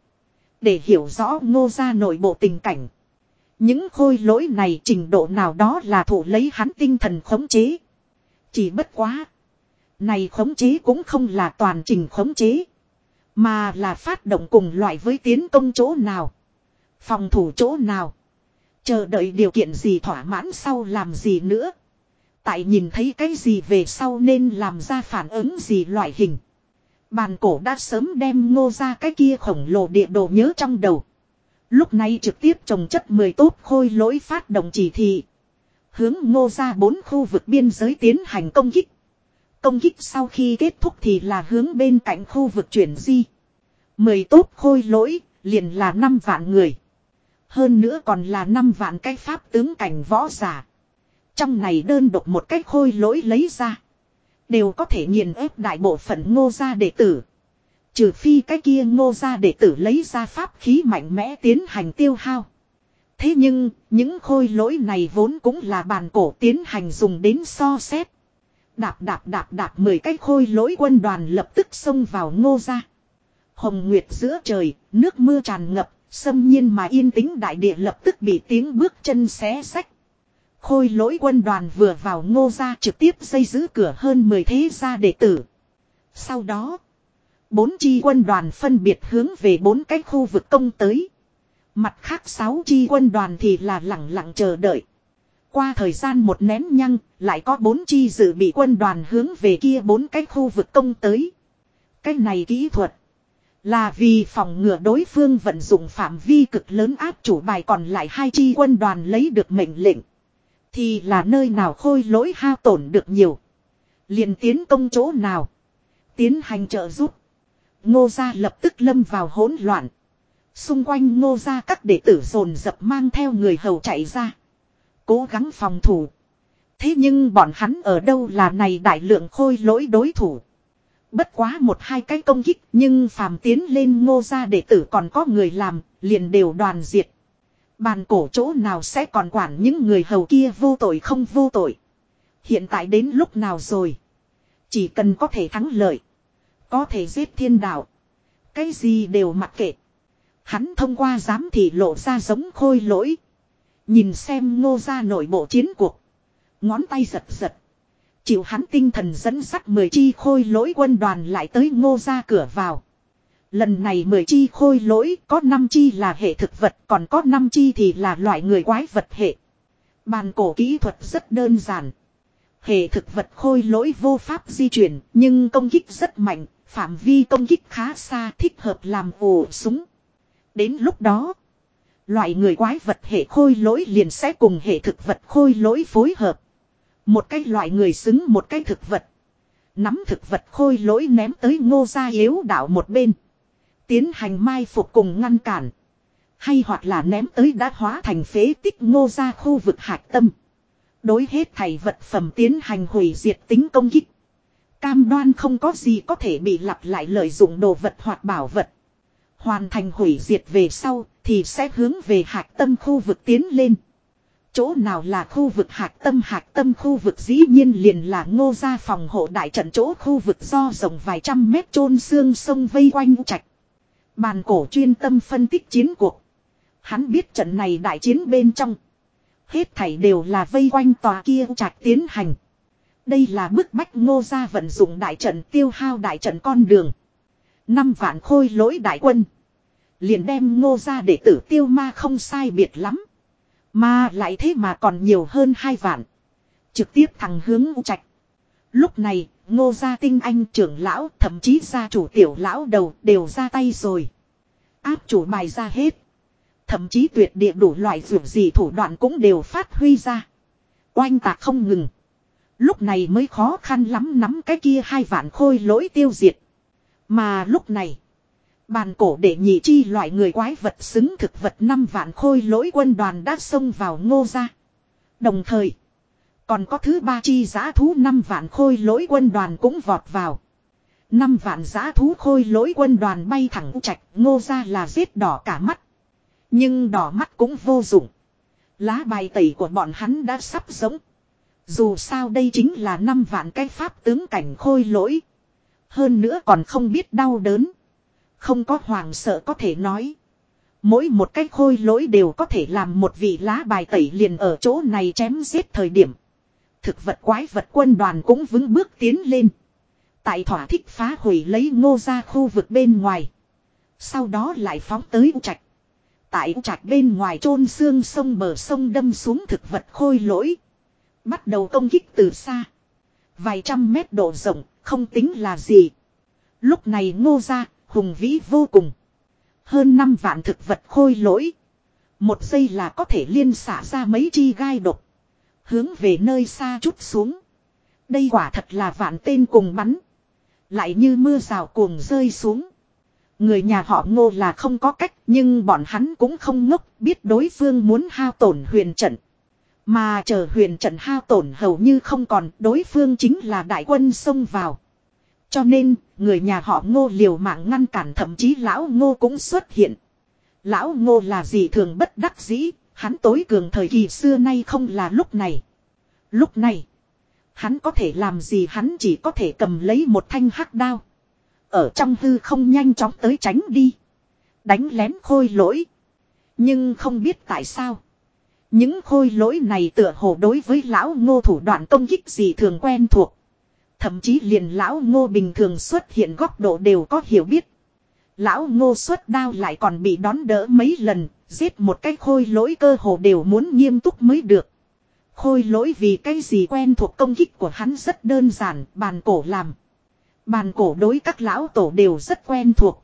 Để hiểu rõ ngô ra nội bộ tình cảnh. Những khôi lỗi này trình độ nào đó là thủ lấy hắn tinh thần khống chế. Chỉ bất quá. Này khống chế cũng không là toàn trình khống chế. Mà là phát động cùng loại với tiến công chỗ nào. Phòng thủ chỗ nào. Chờ đợi điều kiện gì thỏa mãn sau làm gì nữa. Tại nhìn thấy cái gì về sau nên làm ra phản ứng gì loại hình. Bàn cổ đã sớm đem ngô ra cái kia khổng lồ địa đồ nhớ trong đầu. Lúc này trực tiếp trồng chất 10 tốt khôi lỗi phát động chỉ thị. Hướng ngô ra bốn khu vực biên giới tiến hành công kích. Công kích sau khi kết thúc thì là hướng bên cạnh khu vực chuyển di. 10 tốt khôi lỗi, liền là 5 vạn người. Hơn nữa còn là 5 vạn cái pháp tướng cảnh võ giả. Trong này đơn độc một cái khôi lỗi lấy ra. Đều có thể nghiền ép đại bộ phận ngô gia đệ tử. Trừ phi cái kia ngô gia đệ tử lấy ra pháp khí mạnh mẽ tiến hành tiêu hao. Thế nhưng, những khôi lỗi này vốn cũng là bàn cổ tiến hành dùng đến so xét. Đạp đạp đạp đạp mười cái khôi lỗi quân đoàn lập tức xông vào ngô gia. Hồng Nguyệt giữa trời, nước mưa tràn ngập, xâm nhiên mà yên tĩnh đại địa lập tức bị tiếng bước chân xé sách. Khôi lỗi quân đoàn vừa vào ngô gia trực tiếp xây giữ cửa hơn 10 thế gia đệ tử. Sau đó, bốn chi quân đoàn phân biệt hướng về bốn cái khu vực công tới. Mặt khác sáu chi quân đoàn thì là lặng lặng chờ đợi. Qua thời gian một nén nhăng, lại có bốn chi dự bị quân đoàn hướng về kia bốn cái khu vực công tới. Cái này kỹ thuật là vì phòng ngừa đối phương vận dụng phạm vi cực lớn áp chủ bài còn lại hai chi quân đoàn lấy được mệnh lệnh. Thì là nơi nào khôi lỗi hao tổn được nhiều. liền tiến công chỗ nào. Tiến hành trợ giúp. Ngô gia lập tức lâm vào hỗn loạn. Xung quanh ngô gia các đệ tử dồn dập mang theo người hầu chạy ra. Cố gắng phòng thủ. Thế nhưng bọn hắn ở đâu là này đại lượng khôi lỗi đối thủ. Bất quá một hai cái công kích nhưng phàm tiến lên ngô gia đệ tử còn có người làm, liền đều đoàn diệt. Bàn cổ chỗ nào sẽ còn quản những người hầu kia vô tội không vô tội. Hiện tại đến lúc nào rồi. Chỉ cần có thể thắng lợi. Có thể giết thiên đạo. Cái gì đều mặc kệ. Hắn thông qua giám thị lộ ra giống khôi lỗi. Nhìn xem ngô ra nội bộ chiến cuộc. Ngón tay giật giật. Chịu hắn tinh thần dẫn sắt mười chi khôi lỗi quân đoàn lại tới ngô ra cửa vào. Lần này mười chi khôi lỗi có năm chi là hệ thực vật còn có năm chi thì là loại người quái vật hệ. Bàn cổ kỹ thuật rất đơn giản. Hệ thực vật khôi lỗi vô pháp di chuyển nhưng công kích rất mạnh, phạm vi công kích khá xa thích hợp làm ổ súng. Đến lúc đó, loại người quái vật hệ khôi lỗi liền sẽ cùng hệ thực vật khôi lỗi phối hợp. Một cái loại người xứng một cái thực vật. Nắm thực vật khôi lỗi ném tới ngô gia yếu đảo một bên. Tiến hành mai phục cùng ngăn cản. Hay hoặc là ném tới đã hóa thành phế tích ngô gia khu vực hạch tâm. Đối hết thầy vật phẩm tiến hành hủy diệt tính công kích. Cam đoan không có gì có thể bị lặp lại lợi dụng đồ vật hoặc bảo vật. Hoàn thành hủy diệt về sau thì sẽ hướng về hạc tâm khu vực tiến lên. Chỗ nào là khu vực hạc tâm hạc tâm khu vực dĩ nhiên liền là ngô gia phòng hộ đại trận chỗ khu vực do rộng vài trăm mét chôn xương sông vây quanh trạch. Bàn cổ chuyên tâm phân tích chiến cuộc. Hắn biết trận này đại chiến bên trong. Hết thảy đều là vây quanh tòa kia trạch tiến hành. Đây là bức bách ngô gia vận dụng đại trận tiêu hao đại trận con đường. Năm vạn khôi lỗi đại quân. Liền đem ngô gia để tử tiêu ma không sai biệt lắm. Mà lại thế mà còn nhiều hơn hai vạn. Trực tiếp thẳng hướng u trạch. Lúc này, ngô gia tinh anh trưởng lão, thậm chí gia chủ tiểu lão đầu đều ra tay rồi. Áp chủ bài ra hết. Thậm chí tuyệt địa đủ loại vượt gì thủ đoạn cũng đều phát huy ra. Oanh tạc không ngừng. Lúc này mới khó khăn lắm nắm cái kia hai vạn khôi lỗi tiêu diệt. Mà lúc này. Bàn cổ để nhị chi loại người quái vật xứng thực vật năm vạn khôi lỗi quân đoàn đã xông vào ngô ra. Đồng thời. Còn có thứ ba chi giã thú năm vạn khôi lỗi quân đoàn cũng vọt vào. Năm vạn giã thú khôi lỗi quân đoàn bay thẳng trạch, ngô ra là giết đỏ cả mắt. Nhưng đỏ mắt cũng vô dụng. Lá bài tẩy của bọn hắn đã sắp giống. Dù sao đây chính là năm vạn cái pháp tướng cảnh khôi lỗi. Hơn nữa còn không biết đau đớn. Không có hoàng sợ có thể nói. Mỗi một cái khôi lỗi đều có thể làm một vị lá bài tẩy liền ở chỗ này chém giết thời điểm. Thực vật quái vật quân đoàn cũng vững bước tiến lên. Tại thỏa thích phá hủy lấy ngô ra khu vực bên ngoài. Sau đó lại phóng tới U Trạch. Tại U Trạch bên ngoài chôn xương sông bờ sông đâm xuống thực vật khôi lỗi. Bắt đầu công kích từ xa. Vài trăm mét độ rộng, không tính là gì. Lúc này ngô ra, hùng vĩ vô cùng. Hơn 5 vạn thực vật khôi lỗi. Một giây là có thể liên xả ra mấy chi gai độc. Hướng về nơi xa chút xuống. Đây quả thật là vạn tên cùng bắn. Lại như mưa rào cuồng rơi xuống. Người nhà họ ngô là không có cách nhưng bọn hắn cũng không ngốc biết đối phương muốn hao tổn huyền trận. Mà chờ huyền trận hao tổn hầu như không còn đối phương chính là đại quân xông vào. Cho nên, người nhà họ ngô liều mạng ngăn cản thậm chí lão ngô cũng xuất hiện. Lão ngô là gì thường bất đắc dĩ, hắn tối cường thời kỳ xưa nay không là lúc này. Lúc này, hắn có thể làm gì hắn chỉ có thể cầm lấy một thanh hắc đao. Ở trong hư không nhanh chóng tới tránh đi. Đánh lén khôi lỗi. Nhưng không biết tại sao. Những khôi lỗi này tựa hồ đối với lão ngô thủ đoạn công kích gì thường quen thuộc. Thậm chí liền lão ngô bình thường xuất hiện góc độ đều có hiểu biết. Lão ngô xuất đao lại còn bị đón đỡ mấy lần, giết một cái khôi lỗi cơ hồ đều muốn nghiêm túc mới được. Khôi lỗi vì cái gì quen thuộc công kích của hắn rất đơn giản, bàn cổ làm. Bàn cổ đối các lão tổ đều rất quen thuộc.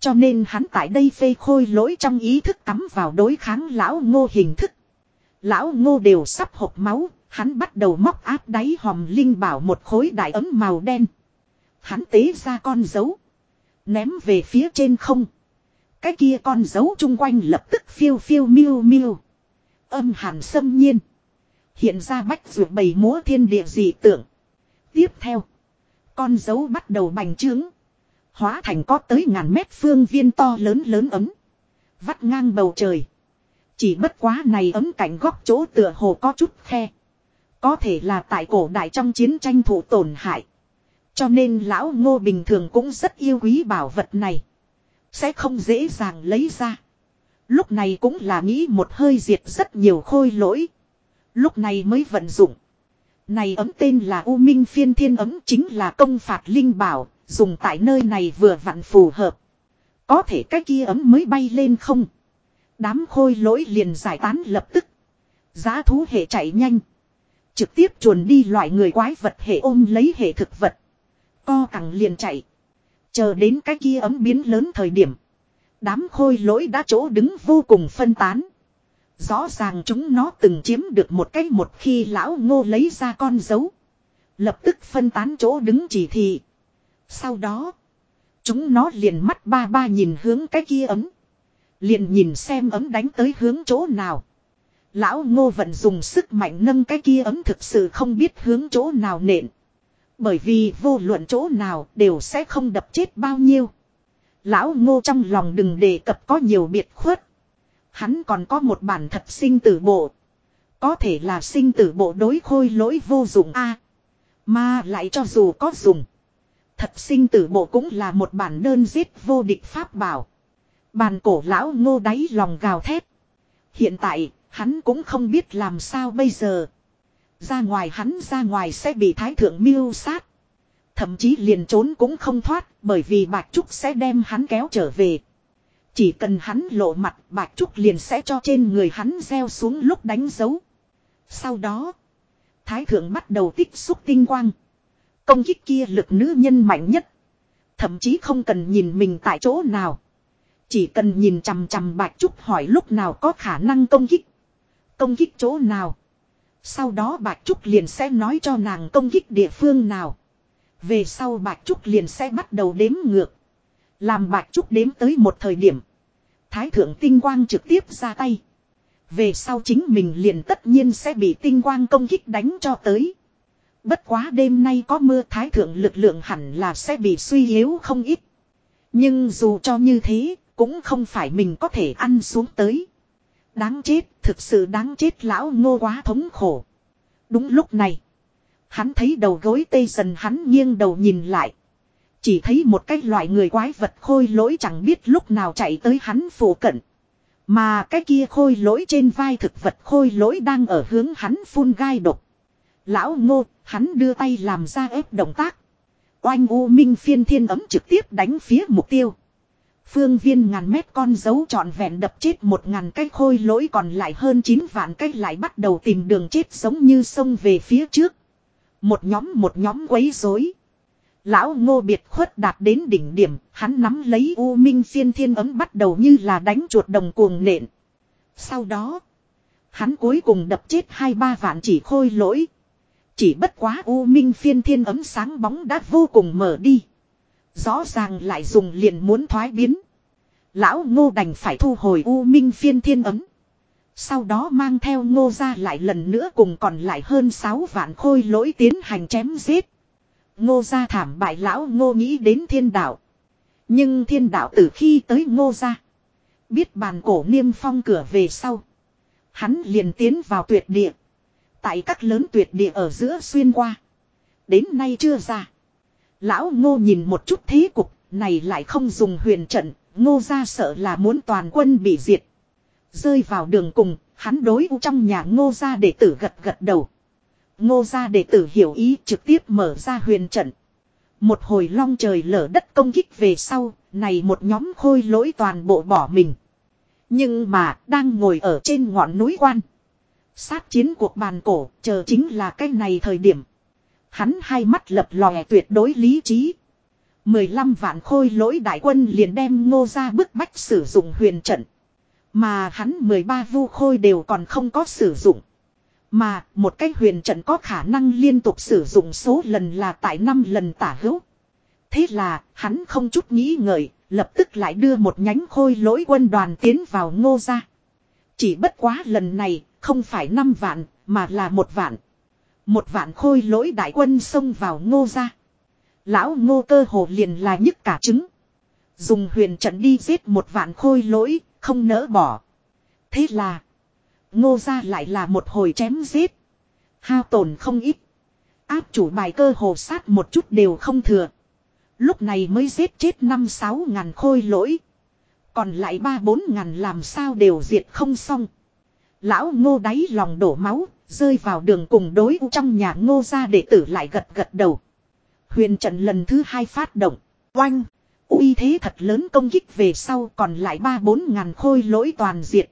Cho nên hắn tại đây phê khôi lỗi trong ý thức cắm vào đối kháng lão ngô hình thức. Lão ngô đều sắp hộp máu, Hắn bắt đầu móc áp đáy hòm linh bảo một khối đại ấm màu đen. Hắn tế ra con dấu. Ném về phía trên không. Cái kia con dấu chung quanh lập tức phiêu phiêu miêu miêu. Âm hàn xâm nhiên. Hiện ra bách ruột bầy múa thiên địa dị tượng. Tiếp theo. Con dấu bắt đầu bành trướng. Hóa thành có tới ngàn mét phương viên to lớn lớn ấm. Vắt ngang bầu trời. Chỉ bất quá này ấm cảnh góc chỗ tựa hồ có chút khe. Có thể là tại cổ đại trong chiến tranh thủ tổn hại. Cho nên lão ngô bình thường cũng rất yêu quý bảo vật này. Sẽ không dễ dàng lấy ra. Lúc này cũng là nghĩ một hơi diệt rất nhiều khôi lỗi. Lúc này mới vận dụng. Này ấm tên là U Minh phiên thiên ấm chính là công phạt linh bảo, dùng tại nơi này vừa vặn phù hợp. Có thể cái kia ấm mới bay lên không. Đám khôi lỗi liền giải tán lập tức. Giá thú hệ chạy nhanh. Trực tiếp chuồn đi loại người quái vật hệ ôm lấy hệ thực vật. Co cẳng liền chạy. Chờ đến cái kia ấm biến lớn thời điểm. Đám khôi lỗi đã chỗ đứng vô cùng phân tán. Rõ ràng chúng nó từng chiếm được một cái một khi lão ngô lấy ra con dấu. Lập tức phân tán chỗ đứng chỉ thị. Sau đó. Chúng nó liền mắt ba ba nhìn hướng cái kia ấm. Liền nhìn xem ấm đánh tới hướng chỗ nào. Lão ngô vẫn dùng sức mạnh nâng cái kia ấm thực sự không biết hướng chỗ nào nện. Bởi vì vô luận chỗ nào đều sẽ không đập chết bao nhiêu. Lão ngô trong lòng đừng đề cập có nhiều biệt khuất. Hắn còn có một bản thật sinh tử bộ. Có thể là sinh tử bộ đối khôi lỗi vô dụng a Mà lại cho dù có dùng. Thật sinh tử bộ cũng là một bản đơn giết vô địch pháp bảo. Bàn cổ lão ngô đáy lòng gào thét. Hiện tại, hắn cũng không biết làm sao bây giờ. Ra ngoài hắn ra ngoài sẽ bị thái thượng miêu sát. Thậm chí liền trốn cũng không thoát bởi vì Bạch Trúc sẽ đem hắn kéo trở về. Chỉ cần hắn lộ mặt Bạch Trúc liền sẽ cho trên người hắn gieo xuống lúc đánh dấu. Sau đó, Thái thượng bắt đầu tích xúc tinh quang. Công kích kia lực nữ nhân mạnh nhất. Thậm chí không cần nhìn mình tại chỗ nào. Chỉ cần nhìn chằm chằm Bạch Trúc hỏi lúc nào có khả năng công kích. Công kích chỗ nào. Sau đó Bạch Trúc liền sẽ nói cho nàng công kích địa phương nào. Về sau Bạch Trúc liền sẽ bắt đầu đếm ngược. Làm Bạch Trúc đếm tới một thời điểm. Thái thượng tinh quang trực tiếp ra tay. Về sau chính mình liền tất nhiên sẽ bị tinh quang công kích đánh cho tới. Bất quá đêm nay có mưa thái thượng lực lượng hẳn là sẽ bị suy yếu không ít. Nhưng dù cho như thế, cũng không phải mình có thể ăn xuống tới. Đáng chết, thực sự đáng chết lão ngô quá thống khổ. Đúng lúc này, hắn thấy đầu gối tê dần hắn nghiêng đầu nhìn lại. Chỉ thấy một cái loại người quái vật khôi lỗi chẳng biết lúc nào chạy tới hắn phủ cận. Mà cái kia khôi lỗi trên vai thực vật khôi lỗi đang ở hướng hắn phun gai độc. Lão ngô, hắn đưa tay làm ra ép động tác. Oanh u minh phiên thiên ấm trực tiếp đánh phía mục tiêu. Phương viên ngàn mét con dấu trọn vẹn đập chết một ngàn cái khôi lỗi còn lại hơn 9 vạn cái lại bắt đầu tìm đường chết giống như sông về phía trước. Một nhóm một nhóm quấy rối. Lão ngô biệt khuất đạt đến đỉnh điểm, hắn nắm lấy U Minh phiên thiên ấm bắt đầu như là đánh chuột đồng cuồng nện. Sau đó, hắn cuối cùng đập chết hai ba vạn chỉ khôi lỗi. Chỉ bất quá U Minh phiên thiên ấm sáng bóng đã vô cùng mở đi. Rõ ràng lại dùng liền muốn thoái biến. Lão ngô đành phải thu hồi U Minh phiên thiên ấm. Sau đó mang theo ngô ra lại lần nữa cùng còn lại hơn 6 vạn khôi lỗi tiến hành chém giết. Ngô ra thảm bại lão ngô nghĩ đến thiên đạo. Nhưng thiên đạo từ khi tới ngô ra. Biết bàn cổ niêm phong cửa về sau. Hắn liền tiến vào tuyệt địa. Tại các lớn tuyệt địa ở giữa xuyên qua. Đến nay chưa ra. Lão ngô nhìn một chút thế cục. Này lại không dùng huyền trận. Ngô ra sợ là muốn toàn quân bị diệt. Rơi vào đường cùng. Hắn đối trong nhà ngô ra đệ tử gật gật đầu. Ngô gia đệ tử hiểu ý trực tiếp mở ra huyền trận. Một hồi long trời lở đất công kích về sau, này một nhóm khôi lỗi toàn bộ bỏ mình. Nhưng mà, đang ngồi ở trên ngọn núi quan. Sát chiến cuộc bàn cổ, chờ chính là cái này thời điểm. Hắn hai mắt lập lòe tuyệt đối lý trí. 15 vạn khôi lỗi đại quân liền đem ngô ra bức bách sử dụng huyền trận. Mà hắn 13 vu khôi đều còn không có sử dụng. Mà một cái huyền trận có khả năng liên tục sử dụng số lần là tại 5 lần tả hữu. Thế là hắn không chút nghĩ ngợi, lập tức lại đưa một nhánh khôi lỗi quân đoàn tiến vào ngô ra. Chỉ bất quá lần này không phải 5 vạn mà là một vạn. Một vạn khôi lỗi đại quân xông vào ngô ra. Lão ngô cơ hồ liền là nhức cả trứng. Dùng huyền trận đi giết một vạn khôi lỗi, không nỡ bỏ. Thế là Ngô ra lại là một hồi chém giết. Hao tổn không ít. Áp chủ bài cơ hồ sát một chút đều không thừa. Lúc này mới giết chết năm sáu ngàn khôi lỗi. Còn lại ba bốn ngàn làm sao đều diệt không xong. Lão ngô đáy lòng đổ máu, rơi vào đường cùng đối trong nhà ngô ra đệ tử lại gật gật đầu. Huyền trận lần thứ hai phát động. Oanh! uy thế thật lớn công kích về sau còn lại ba bốn ngàn khôi lỗi toàn diệt.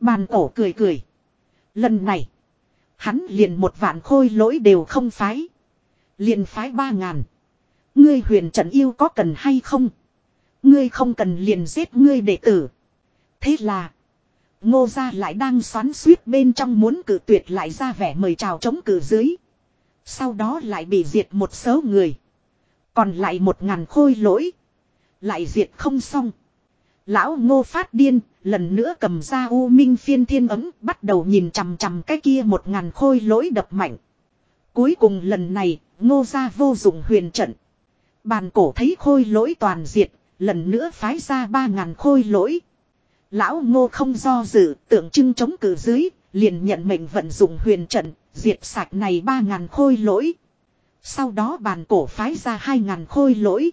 Bàn cổ cười cười. Lần này, hắn liền một vạn khôi lỗi đều không phái. Liền phái ba ngàn. Ngươi huyền trận yêu có cần hay không? Ngươi không cần liền giết ngươi đệ tử. Thế là, ngô gia lại đang xoắn suýt bên trong muốn cử tuyệt lại ra vẻ mời chào chống cử dưới. Sau đó lại bị diệt một số người. Còn lại một ngàn khôi lỗi. Lại diệt không xong. Lão ngô phát điên, lần nữa cầm ra u minh phiên thiên ấm, bắt đầu nhìn chằm chằm cái kia một ngàn khôi lỗi đập mạnh. Cuối cùng lần này, ngô ra vô dụng huyền trận. Bàn cổ thấy khôi lỗi toàn diệt, lần nữa phái ra ba ngàn khôi lỗi. Lão ngô không do dự, tượng trưng chống cử dưới, liền nhận mệnh vận dụng huyền trận, diệt sạch này ba ngàn khôi lỗi. Sau đó bàn cổ phái ra hai ngàn khôi lỗi.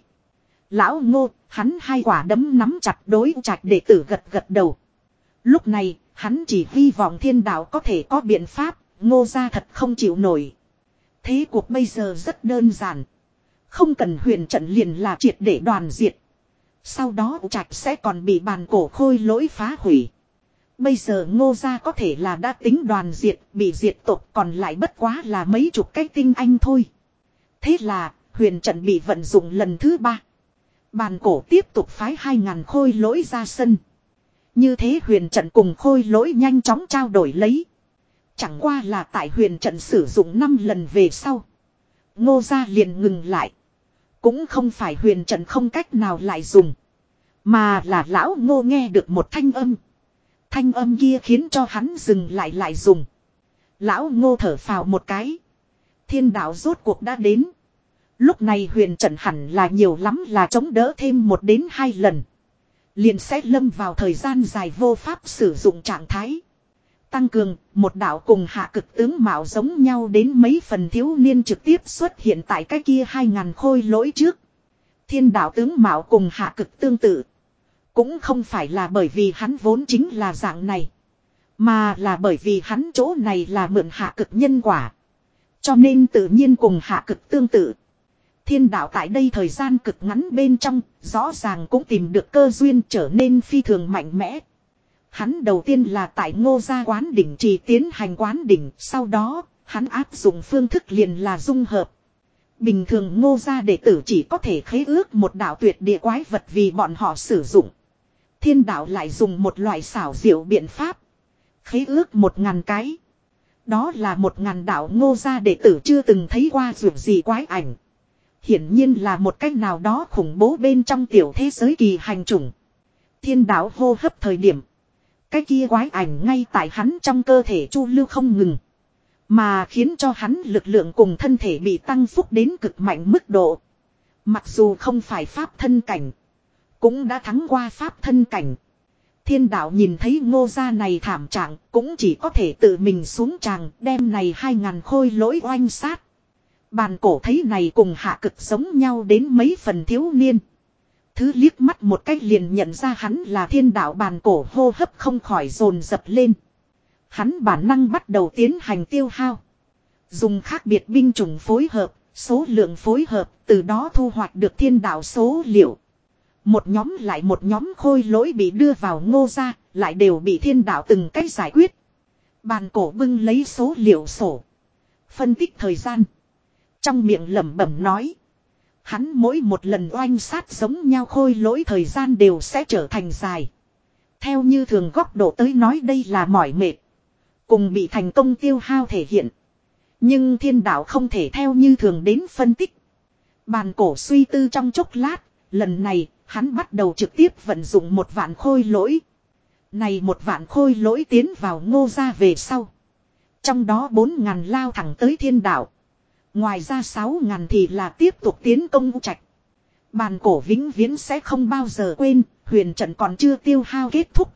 Lão ngô, hắn hai quả đấm nắm chặt đối trạch đệ tử gật gật đầu. Lúc này, hắn chỉ hy vọng thiên đạo có thể có biện pháp, ngô ra thật không chịu nổi. Thế cuộc bây giờ rất đơn giản. Không cần huyền trận liền là triệt để đoàn diệt. Sau đó trạch sẽ còn bị bàn cổ khôi lỗi phá hủy. Bây giờ ngô gia có thể là đã tính đoàn diệt, bị diệt tộc còn lại bất quá là mấy chục cái tinh anh thôi. Thế là, huyền trận bị vận dụng lần thứ ba. Bàn cổ tiếp tục phái hai ngàn khôi lỗi ra sân. Như thế huyền trận cùng khôi lỗi nhanh chóng trao đổi lấy. Chẳng qua là tại huyền trận sử dụng năm lần về sau. Ngô gia liền ngừng lại. Cũng không phải huyền trận không cách nào lại dùng. Mà là lão ngô nghe được một thanh âm. Thanh âm kia khiến cho hắn dừng lại lại dùng. Lão ngô thở phào một cái. Thiên đạo rốt cuộc đã đến. Lúc này huyền trận hẳn là nhiều lắm là chống đỡ thêm một đến hai lần. Liền sẽ lâm vào thời gian dài vô pháp sử dụng trạng thái. Tăng cường, một đạo cùng hạ cực tướng mạo giống nhau đến mấy phần thiếu niên trực tiếp xuất hiện tại cái kia hai ngàn khôi lỗi trước. Thiên đạo tướng mạo cùng hạ cực tương tự. Cũng không phải là bởi vì hắn vốn chính là dạng này. Mà là bởi vì hắn chỗ này là mượn hạ cực nhân quả. Cho nên tự nhiên cùng hạ cực tương tự. Thiên đạo tại đây thời gian cực ngắn bên trong, rõ ràng cũng tìm được cơ duyên trở nên phi thường mạnh mẽ. Hắn đầu tiên là tại ngô gia quán đỉnh trì tiến hành quán đỉnh, sau đó, hắn áp dụng phương thức liền là dung hợp. Bình thường ngô gia đệ tử chỉ có thể khế ước một đạo tuyệt địa quái vật vì bọn họ sử dụng. Thiên đạo lại dùng một loại xảo diệu biện pháp. Khế ước một ngàn cái. Đó là một ngàn đạo ngô gia đệ tử chưa từng thấy qua dù gì quái ảnh. Hiển nhiên là một cách nào đó khủng bố bên trong tiểu thế giới kỳ hành chủng. Thiên đạo hô hấp thời điểm. Cái kia quái ảnh ngay tại hắn trong cơ thể chu lưu không ngừng. Mà khiến cho hắn lực lượng cùng thân thể bị tăng phúc đến cực mạnh mức độ. Mặc dù không phải pháp thân cảnh. Cũng đã thắng qua pháp thân cảnh. Thiên đạo nhìn thấy ngô gia này thảm trạng cũng chỉ có thể tự mình xuống tràng đem này hai ngàn khôi lỗi oanh sát. Bàn cổ thấy này cùng hạ cực giống nhau đến mấy phần thiếu niên. Thứ liếc mắt một cách liền nhận ra hắn là thiên đạo bàn cổ hô hấp không khỏi dồn dập lên. Hắn bản năng bắt đầu tiến hành tiêu hao. Dùng khác biệt binh chủng phối hợp, số lượng phối hợp, từ đó thu hoạch được thiên đạo số liệu. Một nhóm lại một nhóm khôi lỗi bị đưa vào ngô ra, lại đều bị thiên đạo từng cách giải quyết. Bàn cổ bưng lấy số liệu sổ. Phân tích thời gian. Trong miệng lẩm bẩm nói. Hắn mỗi một lần oanh sát giống nhau khôi lỗi thời gian đều sẽ trở thành dài. Theo như thường góc độ tới nói đây là mỏi mệt. Cùng bị thành công tiêu hao thể hiện. Nhưng thiên đạo không thể theo như thường đến phân tích. Bàn cổ suy tư trong chốc lát, lần này hắn bắt đầu trực tiếp vận dụng một vạn khôi lỗi. Này một vạn khôi lỗi tiến vào ngô ra về sau. Trong đó bốn ngàn lao thẳng tới thiên đạo. Ngoài ra sáu ngàn thì là tiếp tục tiến công u trạch. Bàn cổ vĩnh viễn sẽ không bao giờ quên, huyền trận còn chưa tiêu hao kết thúc.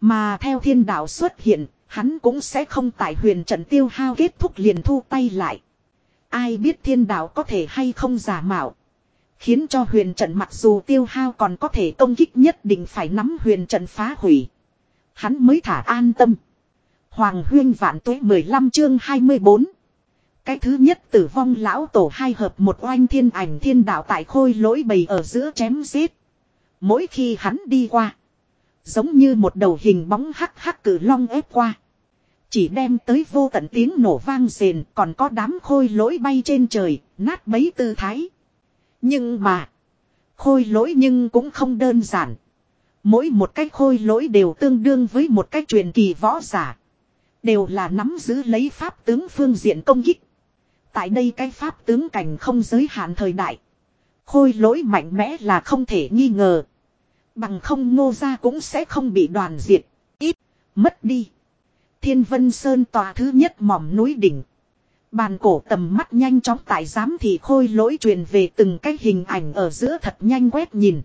Mà theo thiên đạo xuất hiện, hắn cũng sẽ không tại huyền trận tiêu hao kết thúc liền thu tay lại. Ai biết thiên đạo có thể hay không giả mạo. Khiến cho huyền trận mặc dù tiêu hao còn có thể công kích nhất định phải nắm huyền trận phá hủy. Hắn mới thả an tâm. Hoàng huyên vạn tuế 15 chương 24. Cái thứ nhất tử vong lão tổ hai hợp một oanh thiên ảnh thiên đạo tại khôi lỗi bầy ở giữa chém giết. Mỗi khi hắn đi qua. Giống như một đầu hình bóng hắc hắc cử long ép qua. Chỉ đem tới vô tận tiếng nổ vang rền còn có đám khôi lỗi bay trên trời, nát bấy tư thái. Nhưng mà, khôi lỗi nhưng cũng không đơn giản. Mỗi một cái khôi lỗi đều tương đương với một cái truyền kỳ võ giả. Đều là nắm giữ lấy pháp tướng phương diện công kích. Tại đây cái pháp tướng cảnh không giới hạn thời đại. Khôi lỗi mạnh mẽ là không thể nghi ngờ. Bằng không ngô ra cũng sẽ không bị đoàn diệt. Ít, mất đi. Thiên Vân Sơn tòa thứ nhất mỏm núi đỉnh. Bàn cổ tầm mắt nhanh chóng tại giám thì khôi lỗi truyền về từng cái hình ảnh ở giữa thật nhanh quét nhìn.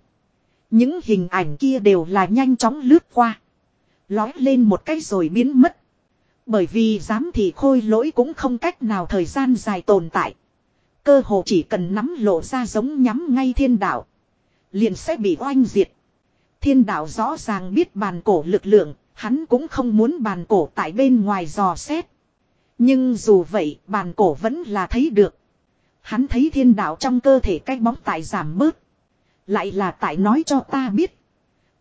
Những hình ảnh kia đều là nhanh chóng lướt qua. Lói lên một cái rồi biến mất. Bởi vì dám thì khôi lỗi cũng không cách nào thời gian dài tồn tại. Cơ hồ chỉ cần nắm lộ ra giống nhắm ngay thiên đạo. Liền sẽ bị oanh diệt. Thiên đạo rõ ràng biết bàn cổ lực lượng, hắn cũng không muốn bàn cổ tại bên ngoài dò xét. Nhưng dù vậy, bàn cổ vẫn là thấy được. Hắn thấy thiên đạo trong cơ thể cái bóng tại giảm bớt. Lại là tại nói cho ta biết.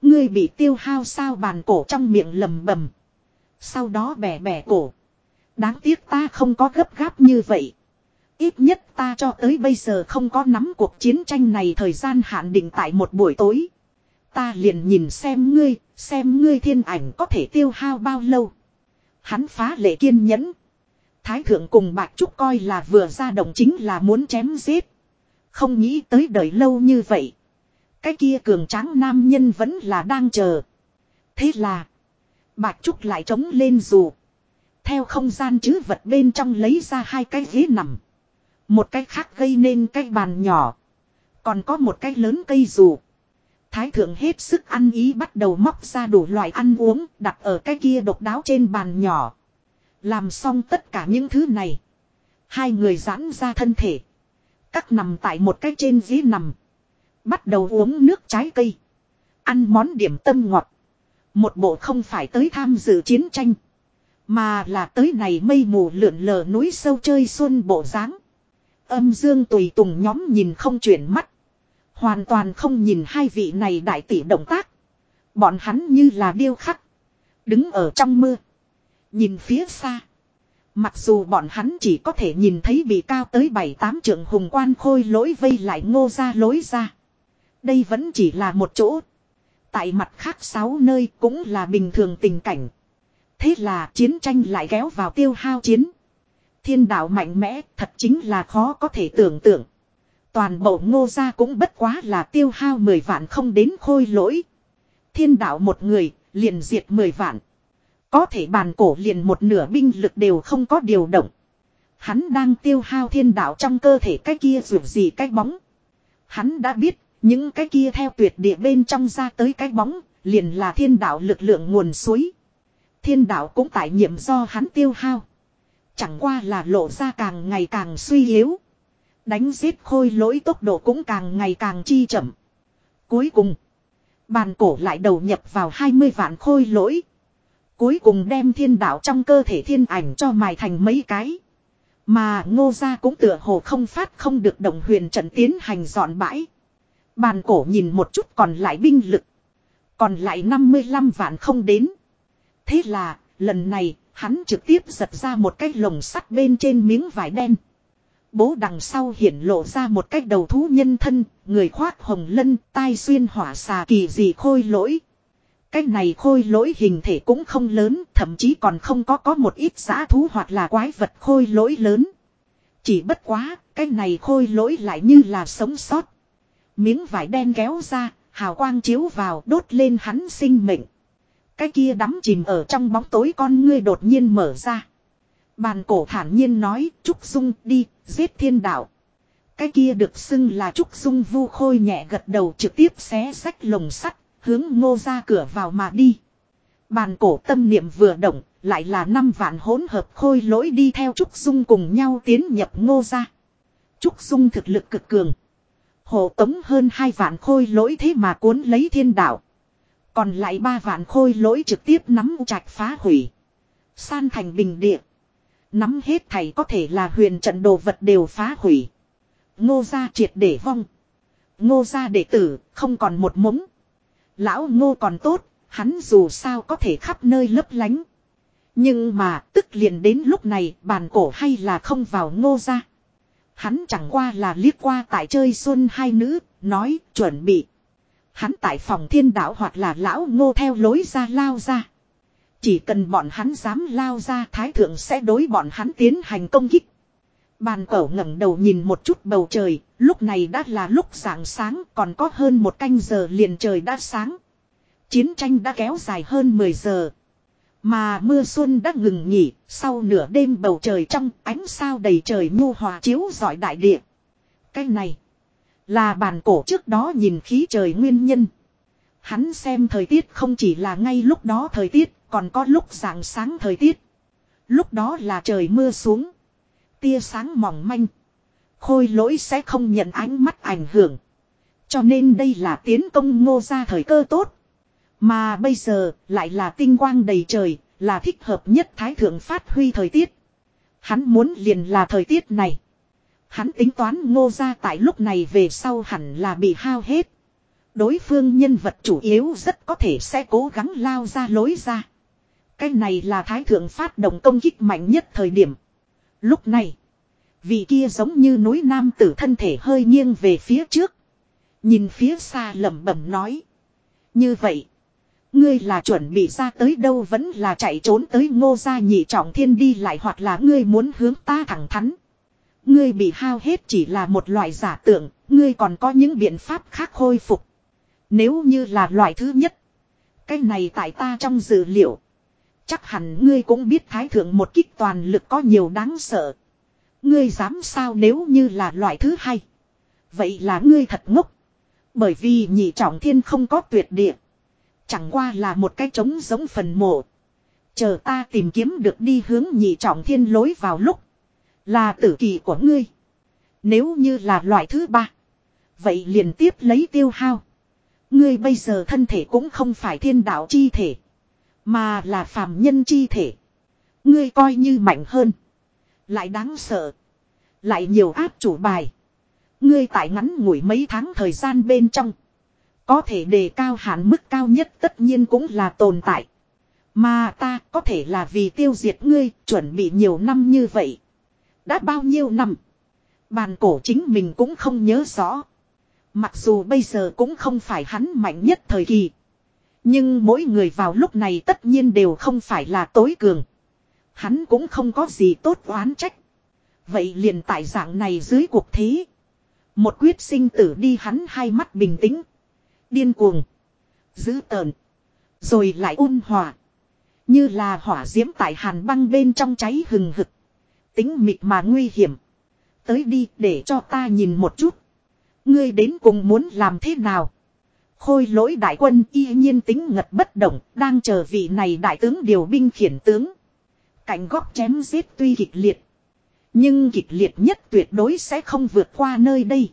Ngươi bị tiêu hao sao bàn cổ trong miệng lầm bầm. Sau đó bẻ bẻ cổ. Đáng tiếc ta không có gấp gáp như vậy. Ít nhất ta cho tới bây giờ không có nắm cuộc chiến tranh này thời gian hạn định tại một buổi tối. Ta liền nhìn xem ngươi, xem ngươi thiên ảnh có thể tiêu hao bao lâu. Hắn phá lệ kiên nhẫn. Thái thượng cùng bạc Trúc coi là vừa ra động chính là muốn chém giết. Không nghĩ tới đời lâu như vậy. Cái kia cường tráng nam nhân vẫn là đang chờ. Thế là. Bạch Trúc lại trống lên dù. Theo không gian chứ vật bên trong lấy ra hai cái ghế nằm. Một cái khác gây nên cái bàn nhỏ. Còn có một cái lớn cây dù. Thái thượng hết sức ăn ý bắt đầu móc ra đủ loại ăn uống, đặt ở cái kia độc đáo trên bàn nhỏ. Làm xong tất cả những thứ này. Hai người giãn ra thân thể. các nằm tại một cái trên ghế nằm. Bắt đầu uống nước trái cây. Ăn món điểm tâm ngọt. Một bộ không phải tới tham dự chiến tranh. Mà là tới này mây mù lượn lờ núi sâu chơi xuân bộ dáng Âm dương tùy tùng nhóm nhìn không chuyển mắt. Hoàn toàn không nhìn hai vị này đại tỷ động tác. Bọn hắn như là điêu khắc. Đứng ở trong mưa. Nhìn phía xa. Mặc dù bọn hắn chỉ có thể nhìn thấy bị cao tới bảy tám trượng hùng quan khôi lỗi vây lại ngô ra lối ra. Đây vẫn chỉ là một chỗ. Tại mặt khác sáu nơi cũng là bình thường tình cảnh. Thế là chiến tranh lại kéo vào tiêu hao chiến. Thiên đạo mạnh mẽ thật chính là khó có thể tưởng tượng. Toàn bộ ngô gia cũng bất quá là tiêu hao 10 vạn không đến khôi lỗi. Thiên đạo một người, liền diệt 10 vạn. Có thể bàn cổ liền một nửa binh lực đều không có điều động. Hắn đang tiêu hao thiên đạo trong cơ thể cái kia dù gì cái bóng. Hắn đã biết, những cái kia theo tuyệt địa bên trong ra tới cái bóng, liền là thiên đạo lực lượng nguồn suối. Thiên đạo cũng tại nhiệm do hắn tiêu hao. Chẳng qua là lộ ra càng ngày càng suy yếu. Đánh giết khôi lỗi tốc độ cũng càng ngày càng chi chậm. Cuối cùng, bàn cổ lại đầu nhập vào 20 vạn khôi lỗi. Cuối cùng đem thiên đạo trong cơ thể thiên ảnh cho mài thành mấy cái. Mà ngô gia cũng tựa hồ không phát không được đồng huyền trận tiến hành dọn bãi. Bàn cổ nhìn một chút còn lại binh lực. Còn lại 55 vạn không đến. Thế là, lần này, hắn trực tiếp giật ra một cái lồng sắt bên trên miếng vải đen. Bố đằng sau hiển lộ ra một cái đầu thú nhân thân, người khoác hồng lân, tai xuyên hỏa xà kỳ gì khôi lỗi. Cái này khôi lỗi hình thể cũng không lớn, thậm chí còn không có có một ít giã thú hoặc là quái vật khôi lỗi lớn. Chỉ bất quá, cái này khôi lỗi lại như là sống sót. Miếng vải đen kéo ra, hào quang chiếu vào đốt lên hắn sinh mệnh. Cái kia đắm chìm ở trong bóng tối con ngươi đột nhiên mở ra. Bàn cổ thản nhiên nói, Trúc Dung đi, giết thiên đạo. Cái kia được xưng là Trúc Dung vu khôi nhẹ gật đầu trực tiếp xé sách lồng sắt, hướng ngô ra cửa vào mà đi. Bàn cổ tâm niệm vừa động, lại là năm vạn hỗn hợp khôi lỗi đi theo Trúc Dung cùng nhau tiến nhập ngô ra. Trúc Dung thực lực cực cường. Hộ tống hơn hai vạn khôi lỗi thế mà cuốn lấy thiên đạo. Còn lại ba vạn khôi lỗi trực tiếp nắm trạch phá hủy. San thành bình địa. Nắm hết thầy có thể là huyền trận đồ vật đều phá hủy. Ngô gia triệt để vong. Ngô gia đệ tử không còn một mống. Lão ngô còn tốt, hắn dù sao có thể khắp nơi lấp lánh. Nhưng mà tức liền đến lúc này bàn cổ hay là không vào ngô gia. Hắn chẳng qua là liếc qua tại chơi xuân hai nữ, nói chuẩn bị. Hắn tại phòng thiên đạo hoặc là lão ngô theo lối ra lao ra. Chỉ cần bọn hắn dám lao ra thái thượng sẽ đối bọn hắn tiến hành công kích. Bàn cẩu ngẩng đầu nhìn một chút bầu trời, lúc này đã là lúc sáng sáng còn có hơn một canh giờ liền trời đã sáng. Chiến tranh đã kéo dài hơn 10 giờ. Mà mưa xuân đã ngừng nghỉ, sau nửa đêm bầu trời trong ánh sao đầy trời nhu hòa chiếu rọi đại địa. Cái này là bàn cổ trước đó nhìn khí trời nguyên nhân. Hắn xem thời tiết không chỉ là ngay lúc đó thời tiết, còn có lúc rạng sáng thời tiết. Lúc đó là trời mưa xuống. Tia sáng mỏng manh. Khôi lỗi sẽ không nhận ánh mắt ảnh hưởng. Cho nên đây là tiến công ngô ra thời cơ tốt. Mà bây giờ lại là tinh quang đầy trời, là thích hợp nhất thái thượng phát huy thời tiết. Hắn muốn liền là thời tiết này. Hắn tính toán ngô ra tại lúc này về sau hẳn là bị hao hết. Đối phương nhân vật chủ yếu rất có thể sẽ cố gắng lao ra lối ra. Cái này là thái thượng phát động công kích mạnh nhất thời điểm. Lúc này, vị kia giống như núi nam tử thân thể hơi nghiêng về phía trước. Nhìn phía xa lẩm bẩm nói. Như vậy, ngươi là chuẩn bị ra tới đâu vẫn là chạy trốn tới ngô gia nhị trọng thiên đi lại hoặc là ngươi muốn hướng ta thẳng thắn. Ngươi bị hao hết chỉ là một loại giả tưởng, ngươi còn có những biện pháp khác khôi phục. Nếu như là loại thứ nhất, cái này tại ta trong dữ liệu. Chắc hẳn ngươi cũng biết thái thượng một kích toàn lực có nhiều đáng sợ. Ngươi dám sao nếu như là loại thứ hai. Vậy là ngươi thật ngốc. Bởi vì nhị trọng thiên không có tuyệt địa. Chẳng qua là một cái trống giống phần mộ. Chờ ta tìm kiếm được đi hướng nhị trọng thiên lối vào lúc. Là tử kỳ của ngươi. Nếu như là loại thứ ba. Vậy liền tiếp lấy tiêu hao. Ngươi bây giờ thân thể cũng không phải thiên đạo chi thể. Mà là phàm nhân chi thể. Ngươi coi như mạnh hơn. Lại đáng sợ. Lại nhiều áp chủ bài. Ngươi tại ngắn ngủi mấy tháng thời gian bên trong. Có thể đề cao hạn mức cao nhất tất nhiên cũng là tồn tại. Mà ta có thể là vì tiêu diệt ngươi, chuẩn bị nhiều năm như vậy. Đã bao nhiêu năm. Bàn cổ chính mình cũng không nhớ rõ. Mặc dù bây giờ cũng không phải hắn mạnh nhất thời kỳ. Nhưng mỗi người vào lúc này tất nhiên đều không phải là tối cường. Hắn cũng không có gì tốt oán trách. Vậy liền tại dạng này dưới cuộc thế. Một quyết sinh tử đi hắn hai mắt bình tĩnh. Điên cuồng. Dữ tợn. Rồi lại ôn hòa. Như là hỏa diễm tại hàn băng bên trong cháy hừng hực. Tính mịt mà nguy hiểm. Tới đi để cho ta nhìn một chút. Ngươi đến cùng muốn làm thế nào? Khôi lỗi đại quân y nhiên tính ngật bất động, đang chờ vị này đại tướng điều binh khiển tướng. Cảnh góc chém giết tuy kịch liệt. Nhưng kịch liệt nhất tuyệt đối sẽ không vượt qua nơi đây.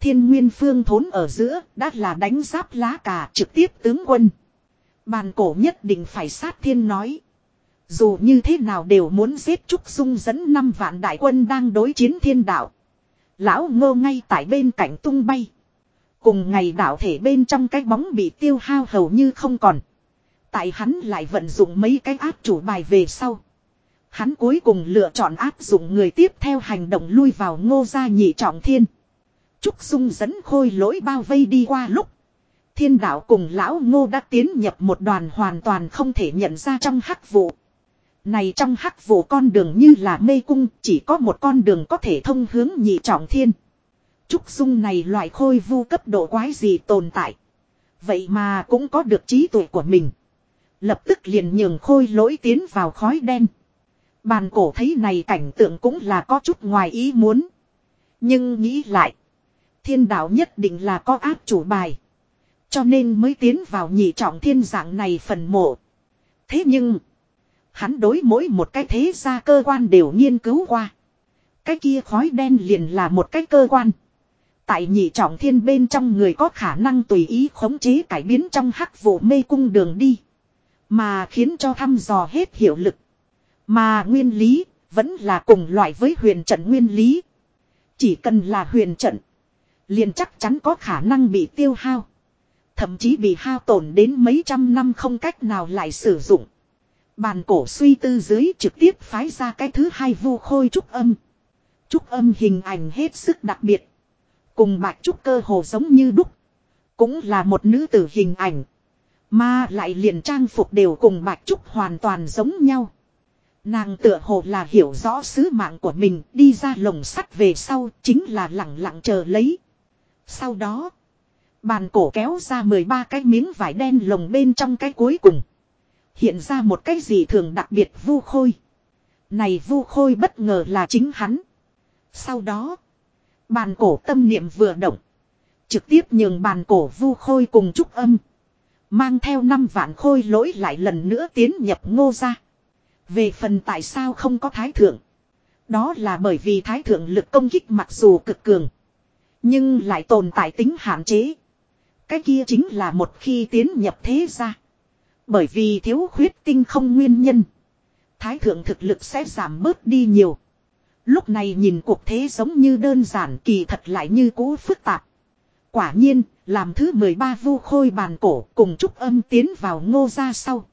Thiên nguyên phương thốn ở giữa, đã là đánh giáp lá cà trực tiếp tướng quân. Bàn cổ nhất định phải sát thiên nói. Dù như thế nào đều muốn giết Trúc Dung dẫn năm vạn đại quân đang đối chiến thiên đạo. Lão ngô ngay tại bên cạnh tung bay. Cùng ngày đạo thể bên trong cái bóng bị tiêu hao hầu như không còn. Tại hắn lại vận dụng mấy cái áp chủ bài về sau. Hắn cuối cùng lựa chọn áp dụng người tiếp theo hành động lui vào ngô gia nhị trọng thiên. Trúc Dung dẫn khôi lỗi bao vây đi qua lúc. Thiên đạo cùng lão ngô đã tiến nhập một đoàn hoàn toàn không thể nhận ra trong hắc vụ. Này trong hắc vụ con đường như là mê cung, chỉ có một con đường có thể thông hướng nhị trọng thiên. Trúc Dung này loại khôi vu cấp độ quái gì tồn tại. Vậy mà cũng có được trí tuệ của mình. Lập tức liền nhường khôi lỗi tiến vào khói đen. Bàn cổ thấy này cảnh tượng cũng là có chút ngoài ý muốn. Nhưng nghĩ lại. Thiên đạo nhất định là có áp chủ bài. Cho nên mới tiến vào nhị trọng thiên dạng này phần mộ. Thế nhưng. Hắn đối mỗi một cái thế gia cơ quan đều nghiên cứu qua. Cái kia khói đen liền là một cái cơ quan. Tại nhị trọng thiên bên trong người có khả năng tùy ý khống chế cải biến trong hắc vụ mê cung đường đi. Mà khiến cho thăm dò hết hiệu lực. Mà nguyên lý, vẫn là cùng loại với huyền trận nguyên lý. Chỉ cần là huyền trận, liền chắc chắn có khả năng bị tiêu hao. Thậm chí bị hao tổn đến mấy trăm năm không cách nào lại sử dụng. Bàn cổ suy tư dưới trực tiếp phái ra cái thứ hai vu khôi trúc âm. Trúc âm hình ảnh hết sức đặc biệt. Cùng bạch trúc cơ hồ giống như đúc. Cũng là một nữ tử hình ảnh. Mà lại liền trang phục đều cùng bạch trúc hoàn toàn giống nhau. Nàng tựa hồ là hiểu rõ sứ mạng của mình, đi ra lồng sắt về sau chính là lặng lặng chờ lấy. Sau đó, bàn cổ kéo ra 13 cái miếng vải đen lồng bên trong cái cuối cùng. Hiện ra một cái gì thường đặc biệt vu khôi. Này vu khôi bất ngờ là chính hắn. Sau đó, bàn cổ tâm niệm vừa động. Trực tiếp nhường bàn cổ vu khôi cùng trúc âm. Mang theo năm vạn khôi lỗi lại lần nữa tiến nhập ngô ra. Về phần tại sao không có thái thượng. Đó là bởi vì thái thượng lực công kích mặc dù cực cường. Nhưng lại tồn tại tính hạn chế. Cái kia chính là một khi tiến nhập thế ra. Bởi vì thiếu khuyết tinh không nguyên nhân. Thái thượng thực lực sẽ giảm bớt đi nhiều. Lúc này nhìn cuộc thế giống như đơn giản kỳ thật lại như cũ phức tạp. Quả nhiên, làm thứ 13 vu khôi bàn cổ cùng trúc âm tiến vào ngô ra sau.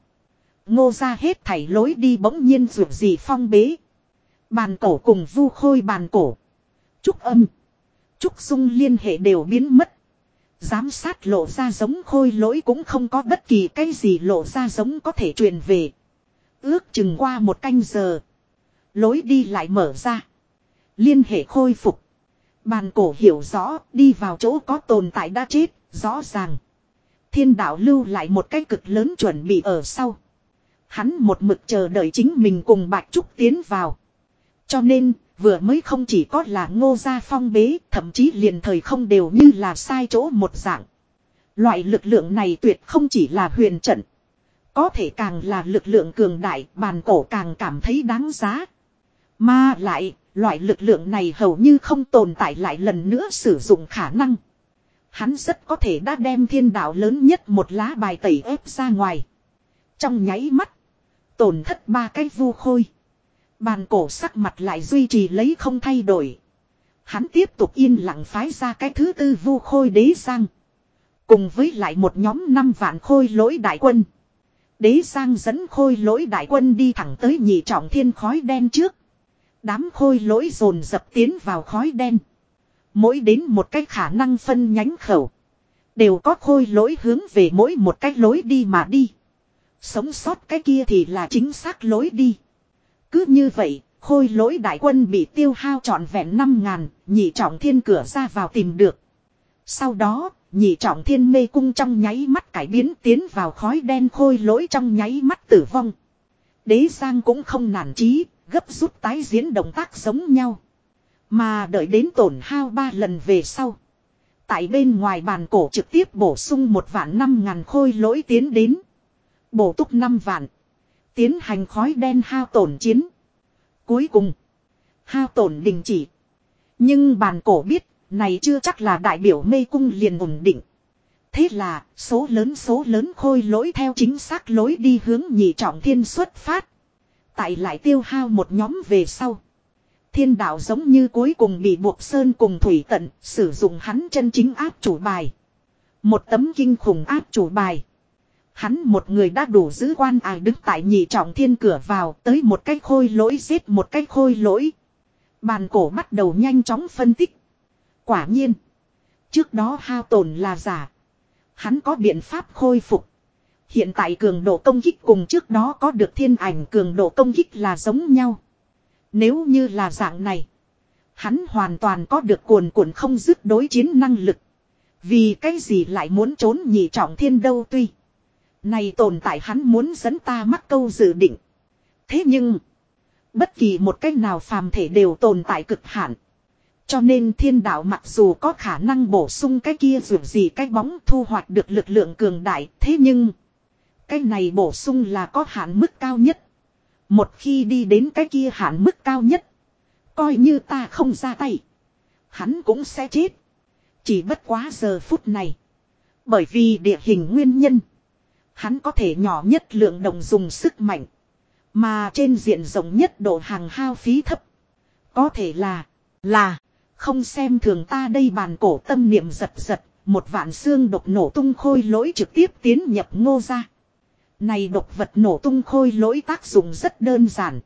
Ngô ra hết thảy lối đi bỗng nhiên rượu gì phong bế. Bàn cổ cùng vu khôi bàn cổ. Trúc âm. Trúc dung liên hệ đều biến mất. Giám sát lộ ra giống khôi lỗi cũng không có bất kỳ cái gì lộ ra giống có thể truyền về. Ước chừng qua một canh giờ. Lối đi lại mở ra. Liên hệ khôi phục. Bàn cổ hiểu rõ đi vào chỗ có tồn tại đã chết, rõ ràng. Thiên đạo lưu lại một cái cực lớn chuẩn bị ở sau. Hắn một mực chờ đợi chính mình cùng Bạch Trúc tiến vào. Cho nên, vừa mới không chỉ có là ngô gia phong bế, thậm chí liền thời không đều như là sai chỗ một dạng. Loại lực lượng này tuyệt không chỉ là huyền trận. Có thể càng là lực lượng cường đại, bàn cổ càng cảm thấy đáng giá. Mà lại, loại lực lượng này hầu như không tồn tại lại lần nữa sử dụng khả năng. Hắn rất có thể đã đem thiên đạo lớn nhất một lá bài tẩy ép ra ngoài. Trong nháy mắt, tổn thất ba cái vu khôi. Bàn cổ sắc mặt lại duy trì lấy không thay đổi. Hắn tiếp tục yên lặng phái ra cái thứ tư vu khôi đế sang, Cùng với lại một nhóm năm vạn khôi lỗi đại quân. Đế sang dẫn khôi lỗi đại quân đi thẳng tới nhị trọng thiên khói đen trước. Đám khôi lỗi dồn dập tiến vào khói đen. Mỗi đến một cái khả năng phân nhánh khẩu. Đều có khôi lỗi hướng về mỗi một cái lối đi mà đi. Sống sót cái kia thì là chính xác lối đi. Cứ như vậy, khôi lỗi đại quân bị tiêu hao trọn vẹn năm ngàn, nhị trọng thiên cửa ra vào tìm được. Sau đó, nhị trọng thiên mê cung trong nháy mắt cải biến tiến vào khói đen khôi lỗi trong nháy mắt tử vong. Đế Giang cũng không nản trí, gấp rút tái diễn động tác giống nhau. Mà đợi đến tổn hao ba lần về sau. Tại bên ngoài bàn cổ trực tiếp bổ sung một vạn năm ngàn khôi lỗi tiến đến. Bổ túc năm vạn. Tiến hành khói đen hao tổn chiến. Cuối cùng. Hao tổn đình chỉ. Nhưng bàn cổ biết. Này chưa chắc là đại biểu mê cung liền ổn định. Thế là, số lớn số lớn khôi lỗi theo chính xác lối đi hướng nhị trọng thiên xuất phát. Tại lại tiêu hao một nhóm về sau. Thiên đạo giống như cuối cùng bị buộc sơn cùng thủy tận, sử dụng hắn chân chính áp chủ bài. Một tấm kinh khủng áp chủ bài. Hắn một người đã đủ giữ quan ải đứng tại nhị trọng thiên cửa vào tới một cái khôi lỗi giết một cái khôi lỗi. Bàn cổ bắt đầu nhanh chóng phân tích. Quả nhiên. Trước đó hao tổn là giả. Hắn có biện pháp khôi phục. Hiện tại cường độ công kích cùng trước đó có được thiên ảnh cường độ công kích là giống nhau. Nếu như là dạng này. Hắn hoàn toàn có được cuồn cuộn không dứt đối chiến năng lực. Vì cái gì lại muốn trốn nhị trọng thiên đâu tuy. Này tồn tại hắn muốn dẫn ta mắc câu dự định. Thế nhưng. Bất kỳ một cách nào phàm thể đều tồn tại cực hạn. Cho nên thiên đạo mặc dù có khả năng bổ sung cái kia dù gì cái bóng thu hoạch được lực lượng cường đại. Thế nhưng. Cái này bổ sung là có hạn mức cao nhất. Một khi đi đến cái kia hạn mức cao nhất. Coi như ta không ra tay. Hắn cũng sẽ chết. Chỉ bất quá giờ phút này. Bởi vì địa hình nguyên nhân. Hắn có thể nhỏ nhất lượng động dùng sức mạnh. Mà trên diện rộng nhất độ hàng hao phí thấp. Có thể là, là, không xem thường ta đây bàn cổ tâm niệm giật giật, một vạn xương độc nổ tung khôi lỗi trực tiếp tiến nhập ngô ra. Này độc vật nổ tung khôi lỗi tác dụng rất đơn giản.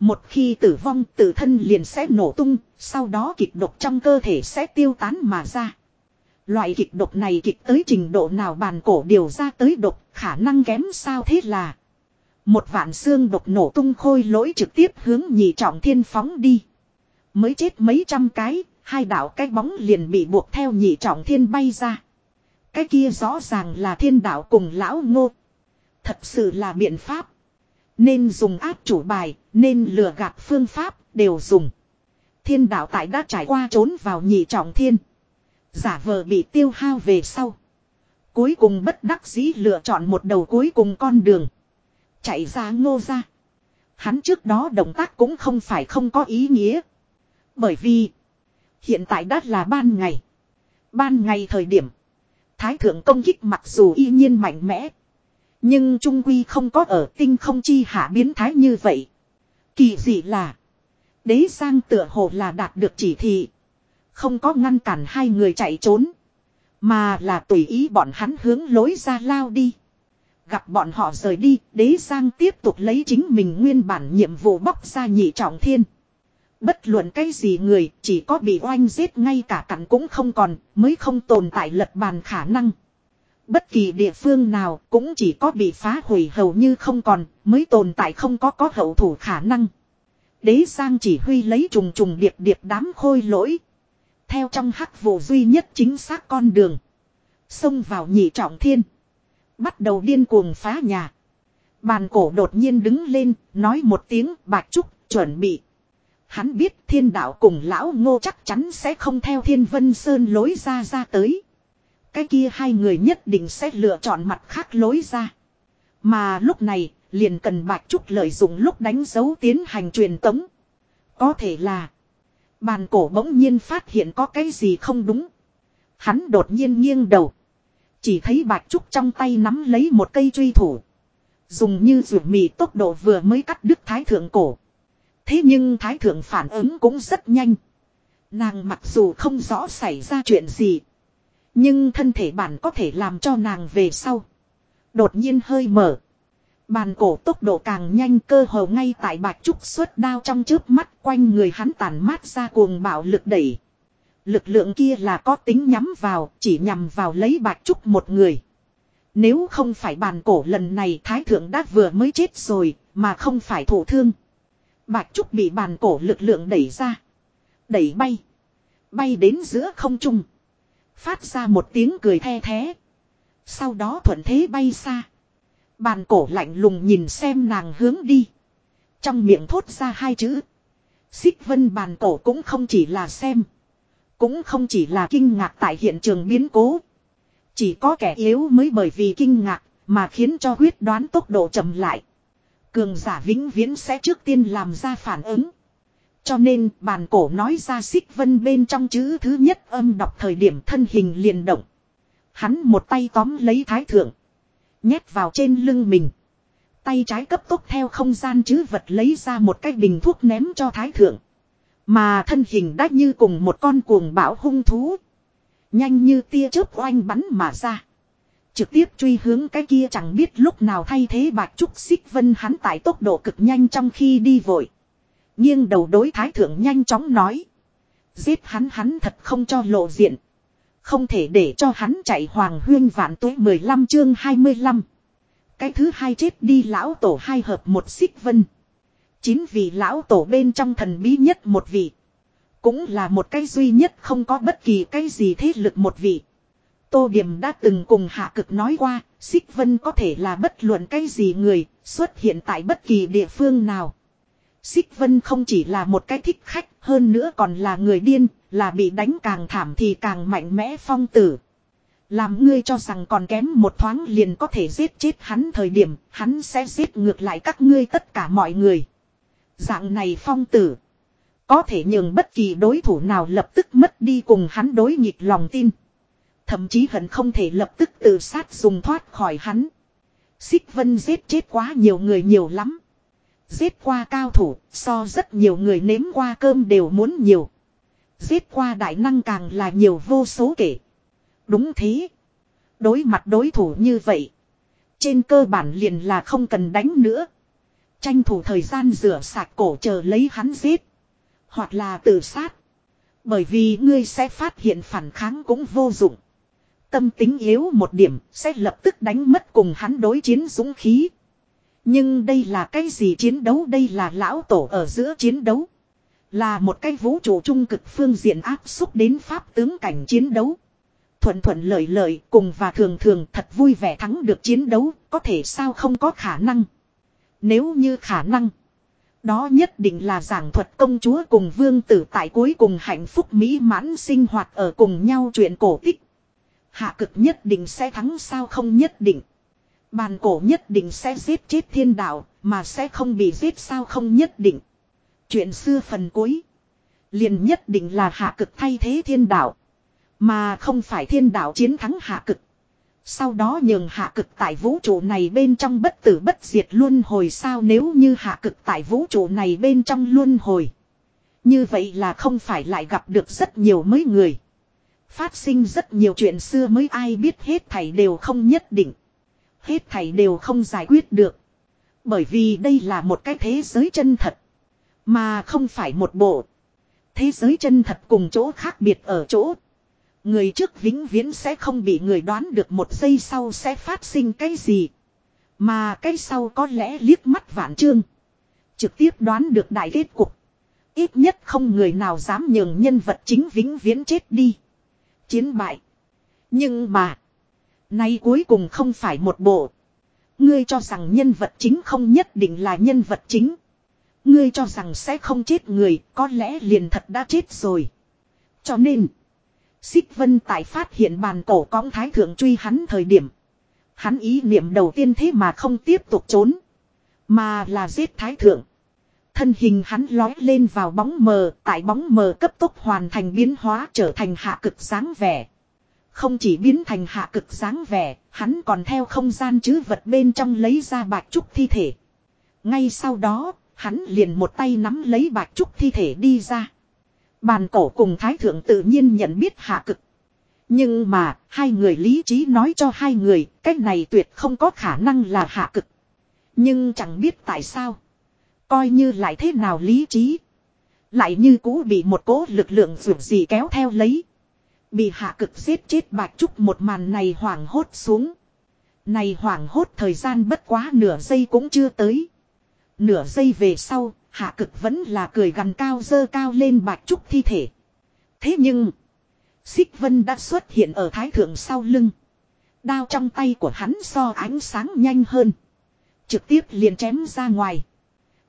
Một khi tử vong tự thân liền sẽ nổ tung, sau đó kịch độc trong cơ thể sẽ tiêu tán mà ra. Loại kịch độc này kịch tới trình độ nào bàn cổ điều ra tới độc khả năng kém sao thế là. Một vạn xương độc nổ tung khôi lỗi trực tiếp hướng nhị trọng thiên phóng đi. Mới chết mấy trăm cái, hai đạo cái bóng liền bị buộc theo nhị trọng thiên bay ra. Cái kia rõ ràng là thiên đạo cùng lão ngô. Thật sự là biện pháp. Nên dùng áp chủ bài, nên lừa gạt phương pháp, đều dùng. Thiên đạo tại đã trải qua trốn vào nhị trọng thiên. Giả vờ bị tiêu hao về sau. Cuối cùng bất đắc dĩ lựa chọn một đầu cuối cùng con đường. Chạy ra ngô ra. Hắn trước đó động tác cũng không phải không có ý nghĩa. Bởi vì. Hiện tại đã là ban ngày. Ban ngày thời điểm. Thái thượng công kích mặc dù y nhiên mạnh mẽ. Nhưng Trung Quy không có ở tinh không chi hạ biến thái như vậy. Kỳ dị là. Đế sang tựa hồ là đạt được chỉ thị. Không có ngăn cản hai người chạy trốn. Mà là tùy ý bọn hắn hướng lối ra lao đi. Gặp bọn họ rời đi, đế Giang tiếp tục lấy chính mình nguyên bản nhiệm vụ bóc ra nhị trọng thiên. Bất luận cái gì người, chỉ có bị oanh giết ngay cả cặn cũng không còn, mới không tồn tại lật bàn khả năng. Bất kỳ địa phương nào cũng chỉ có bị phá hủy hầu như không còn, mới tồn tại không có có hậu thủ khả năng. Đế Giang chỉ huy lấy trùng trùng điệp điệp đám khôi lỗi. Theo trong hắc vụ duy nhất chính xác con đường. Xông vào nhị trọng thiên. Bắt đầu điên cuồng phá nhà. Bàn cổ đột nhiên đứng lên, nói một tiếng bạch trúc, chuẩn bị. Hắn biết thiên đạo cùng lão ngô chắc chắn sẽ không theo thiên vân sơn lối ra ra tới. Cái kia hai người nhất định sẽ lựa chọn mặt khác lối ra. Mà lúc này, liền cần Bạch Trúc lợi dụng lúc đánh dấu tiến hành truyền tống. Có thể là, bàn cổ bỗng nhiên phát hiện có cái gì không đúng. Hắn đột nhiên nghiêng đầu. Chỉ thấy Bạch Trúc trong tay nắm lấy một cây truy thủ. Dùng như rượu mì tốc độ vừa mới cắt đứt thái thượng cổ. Thế nhưng thái thượng phản ứng cũng rất nhanh. Nàng mặc dù không rõ xảy ra chuyện gì. Nhưng thân thể bản có thể làm cho nàng về sau. Đột nhiên hơi mở. Bàn cổ tốc độ càng nhanh cơ hồ ngay tại bạch trúc xuất đao trong trước mắt quanh người hắn tàn mát ra cuồng bạo lực đẩy. Lực lượng kia là có tính nhắm vào, chỉ nhằm vào lấy bạch trúc một người. Nếu không phải bàn cổ lần này thái thượng đã vừa mới chết rồi, mà không phải thổ thương. Bạch trúc bị bàn cổ lực lượng đẩy ra. Đẩy bay. Bay đến giữa không trung. Phát ra một tiếng cười the thế. Sau đó thuận thế bay xa. Bàn cổ lạnh lùng nhìn xem nàng hướng đi. Trong miệng thốt ra hai chữ. Xích vân bàn cổ cũng không chỉ là xem. Cũng không chỉ là kinh ngạc tại hiện trường biến cố. Chỉ có kẻ yếu mới bởi vì kinh ngạc mà khiến cho huyết đoán tốc độ chậm lại. Cường giả vĩnh viễn sẽ trước tiên làm ra phản ứng. Cho nên bàn cổ nói ra xích vân bên trong chữ thứ nhất âm đọc thời điểm thân hình liền động. Hắn một tay tóm lấy thái thượng. Nhét vào trên lưng mình. Tay trái cấp tốc theo không gian chứ vật lấy ra một cái bình thuốc ném cho thái thượng. Mà thân hình đã như cùng một con cuồng bão hung thú. Nhanh như tia chớp oanh bắn mà ra. Trực tiếp truy hướng cái kia chẳng biết lúc nào thay thế bạc trúc xích vân hắn tại tốc độ cực nhanh trong khi đi vội. Nhưng đầu đối thái thượng nhanh chóng nói. Giết hắn hắn thật không cho lộ diện. Không thể để cho hắn chạy hoàng huyên vạn tuế 15 chương 25. Cái thứ hai chết đi lão tổ hai hợp một xích vân. Chín vị lão tổ bên trong thần bí nhất một vị. Cũng là một cái duy nhất không có bất kỳ cái gì thế lực một vị. Tô Điểm đã từng cùng hạ cực nói qua, xích vân có thể là bất luận cái gì người, xuất hiện tại bất kỳ địa phương nào. Xích Vân không chỉ là một cái thích khách, hơn nữa còn là người điên, là bị đánh càng thảm thì càng mạnh mẽ phong tử. Làm ngươi cho rằng còn kém một thoáng liền có thể giết chết hắn thời điểm, hắn sẽ giết ngược lại các ngươi tất cả mọi người. Dạng này phong tử. Có thể nhường bất kỳ đối thủ nào lập tức mất đi cùng hắn đối nghịch lòng tin. Thậm chí hận không thể lập tức tự sát dùng thoát khỏi hắn. Xích vân giết chết quá nhiều người nhiều lắm. Giết qua cao thủ, so rất nhiều người nếm qua cơm đều muốn nhiều. Giết qua đại năng càng là nhiều vô số kể. Đúng thế. Đối mặt đối thủ như vậy. Trên cơ bản liền là không cần đánh nữa. Tranh thủ thời gian rửa sạch cổ chờ lấy hắn giết. Hoặc là tự sát. Bởi vì ngươi sẽ phát hiện phản kháng cũng vô dụng. Tâm tính yếu một điểm sẽ lập tức đánh mất cùng hắn đối chiến dũng khí. Nhưng đây là cái gì chiến đấu đây là lão tổ ở giữa chiến đấu. Là một cái vũ trụ trung cực phương diện áp xúc đến pháp tướng cảnh chiến đấu. Thuận thuận lợi lợi cùng và thường thường thật vui vẻ thắng được chiến đấu, có thể sao không có khả năng. Nếu như khả năng. Đó nhất định là giảng thuật công chúa cùng vương tử tại cuối cùng hạnh phúc mỹ mãn sinh hoạt ở cùng nhau chuyện cổ tích. Hạ cực nhất định sẽ thắng sao không nhất định. Bàn cổ nhất định sẽ giết chết thiên đạo, mà sẽ không bị giết sao không nhất định. Chuyện xưa phần cuối. liền nhất định là hạ cực thay thế thiên đạo. Mà không phải thiên đạo chiến thắng hạ cực. Sau đó nhường hạ cực tại vũ trụ này bên trong bất tử bất diệt luôn hồi sao nếu như hạ cực tại vũ trụ này bên trong luôn hồi. Như vậy là không phải lại gặp được rất nhiều mấy người. Phát sinh rất nhiều chuyện xưa mới ai biết hết thảy đều không nhất định. Hết thảy đều không giải quyết được. Bởi vì đây là một cái thế giới chân thật. Mà không phải một bộ. Thế giới chân thật cùng chỗ khác biệt ở chỗ. Người trước vĩnh viễn sẽ không bị người đoán được một giây sau sẽ phát sinh cái gì. Mà cái sau có lẽ liếc mắt vạn trương. Trực tiếp đoán được đại kết cục. Ít nhất không người nào dám nhường nhân vật chính vĩnh viễn chết đi. Chiến bại. Nhưng mà. Nay cuối cùng không phải một bộ. Ngươi cho rằng nhân vật chính không nhất định là nhân vật chính. Ngươi cho rằng sẽ không chết người, có lẽ liền thật đã chết rồi. Cho nên, Xích Vân tại phát hiện bàn cổ cõng thái thượng truy hắn thời điểm. Hắn ý niệm đầu tiên thế mà không tiếp tục trốn. Mà là giết thái thượng. Thân hình hắn lói lên vào bóng mờ, tại bóng mờ cấp tốc hoàn thành biến hóa trở thành hạ cực sáng vẻ. Không chỉ biến thành hạ cực dáng vẻ, hắn còn theo không gian chứ vật bên trong lấy ra bạch trúc thi thể. Ngay sau đó, hắn liền một tay nắm lấy bạch trúc thi thể đi ra. Bàn cổ cùng thái thượng tự nhiên nhận biết hạ cực. Nhưng mà, hai người lý trí nói cho hai người, cái này tuyệt không có khả năng là hạ cực. Nhưng chẳng biết tại sao. Coi như lại thế nào lý trí. Lại như cũ bị một cố lực lượng dù gì kéo theo lấy. Bị hạ cực giết chết bạch trúc một màn này hoảng hốt xuống. Này hoảng hốt thời gian bất quá nửa giây cũng chưa tới. Nửa giây về sau, hạ cực vẫn là cười gần cao dơ cao lên bạch trúc thi thể. Thế nhưng, xích vân đã xuất hiện ở thái thượng sau lưng. Đao trong tay của hắn so ánh sáng nhanh hơn. Trực tiếp liền chém ra ngoài.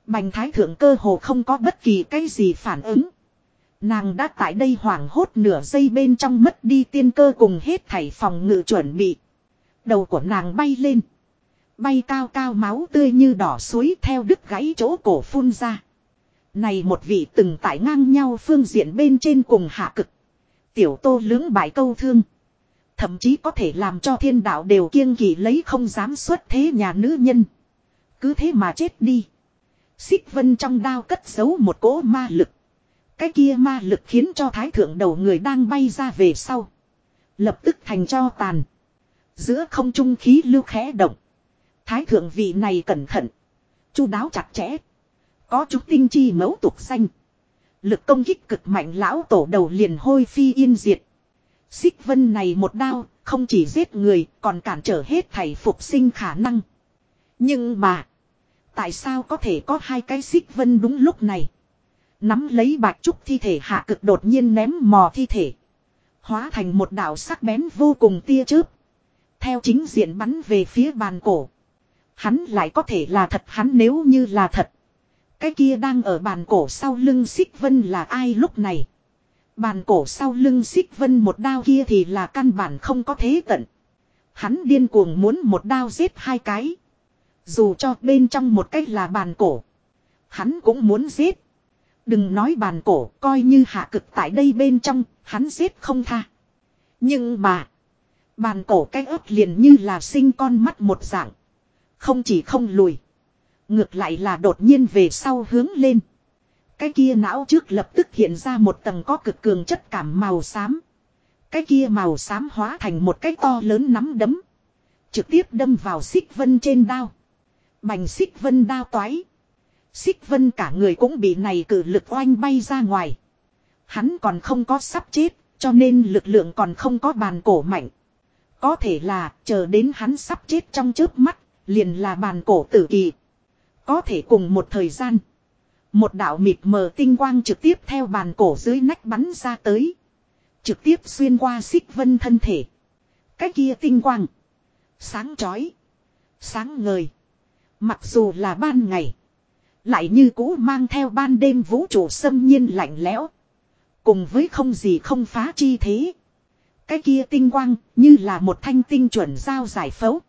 Bành thái thượng cơ hồ không có bất kỳ cái gì phản ứng. Nàng đã tại đây hoảng hốt nửa giây bên trong mất đi tiên cơ cùng hết thảy phòng ngự chuẩn bị. Đầu của nàng bay lên. Bay cao cao máu tươi như đỏ suối theo đứt gãy chỗ cổ phun ra. Này một vị từng tại ngang nhau phương diện bên trên cùng hạ cực. Tiểu tô lưỡng bại câu thương. Thậm chí có thể làm cho thiên đạo đều kiêng kỳ lấy không dám xuất thế nhà nữ nhân. Cứ thế mà chết đi. Xích vân trong đao cất giấu một cỗ ma lực. Cái kia ma lực khiến cho thái thượng đầu người đang bay ra về sau. Lập tức thành cho tàn. Giữa không trung khí lưu khẽ động. Thái thượng vị này cẩn thận. chu đáo chặt chẽ. Có chút tinh chi mấu tục xanh. Lực công kích cực mạnh lão tổ đầu liền hôi phi yên diệt. Xích vân này một đao, không chỉ giết người, còn cản trở hết thảy phục sinh khả năng. Nhưng mà, tại sao có thể có hai cái xích vân đúng lúc này? Nắm lấy bạch trúc thi thể hạ cực đột nhiên ném mò thi thể. Hóa thành một đạo sắc bén vô cùng tia chớp. Theo chính diện bắn về phía bàn cổ. Hắn lại có thể là thật, hắn nếu như là thật. Cái kia đang ở bàn cổ sau lưng xích vân là ai lúc này. Bàn cổ sau lưng xích vân một đao kia thì là căn bản không có thế tận. Hắn điên cuồng muốn một đao giết hai cái. Dù cho bên trong một cách là bàn cổ. Hắn cũng muốn giết. Đừng nói bàn cổ coi như hạ cực tại đây bên trong, hắn giết không tha. Nhưng mà, bàn cổ cái ớt liền như là sinh con mắt một dạng. Không chỉ không lùi, Ngược lại là đột nhiên về sau hướng lên. Cái kia não trước lập tức hiện ra một tầng có cực cường chất cảm màu xám. Cái kia màu xám hóa thành một cái to lớn nắm đấm. Trực tiếp đâm vào xích vân trên đao. Bành xích vân đao toái. Xích vân cả người cũng bị này cử lực oanh bay ra ngoài. Hắn còn không có sắp chết, cho nên lực lượng còn không có bàn cổ mạnh. Có thể là, chờ đến hắn sắp chết trong chớp mắt, liền là bàn cổ tử kỳ. Có thể cùng một thời gian. Một đạo mịt mờ tinh quang trực tiếp theo bàn cổ dưới nách bắn ra tới. Trực tiếp xuyên qua xích vân thân thể. Cái kia tinh quang. Sáng chói. Sáng ngời. Mặc dù là ban ngày. Lại như cũ mang theo ban đêm vũ trụ xâm nhiên lạnh lẽo. Cùng với không gì không phá chi thế. Cái kia tinh quang như là một thanh tinh chuẩn dao giải phẫu.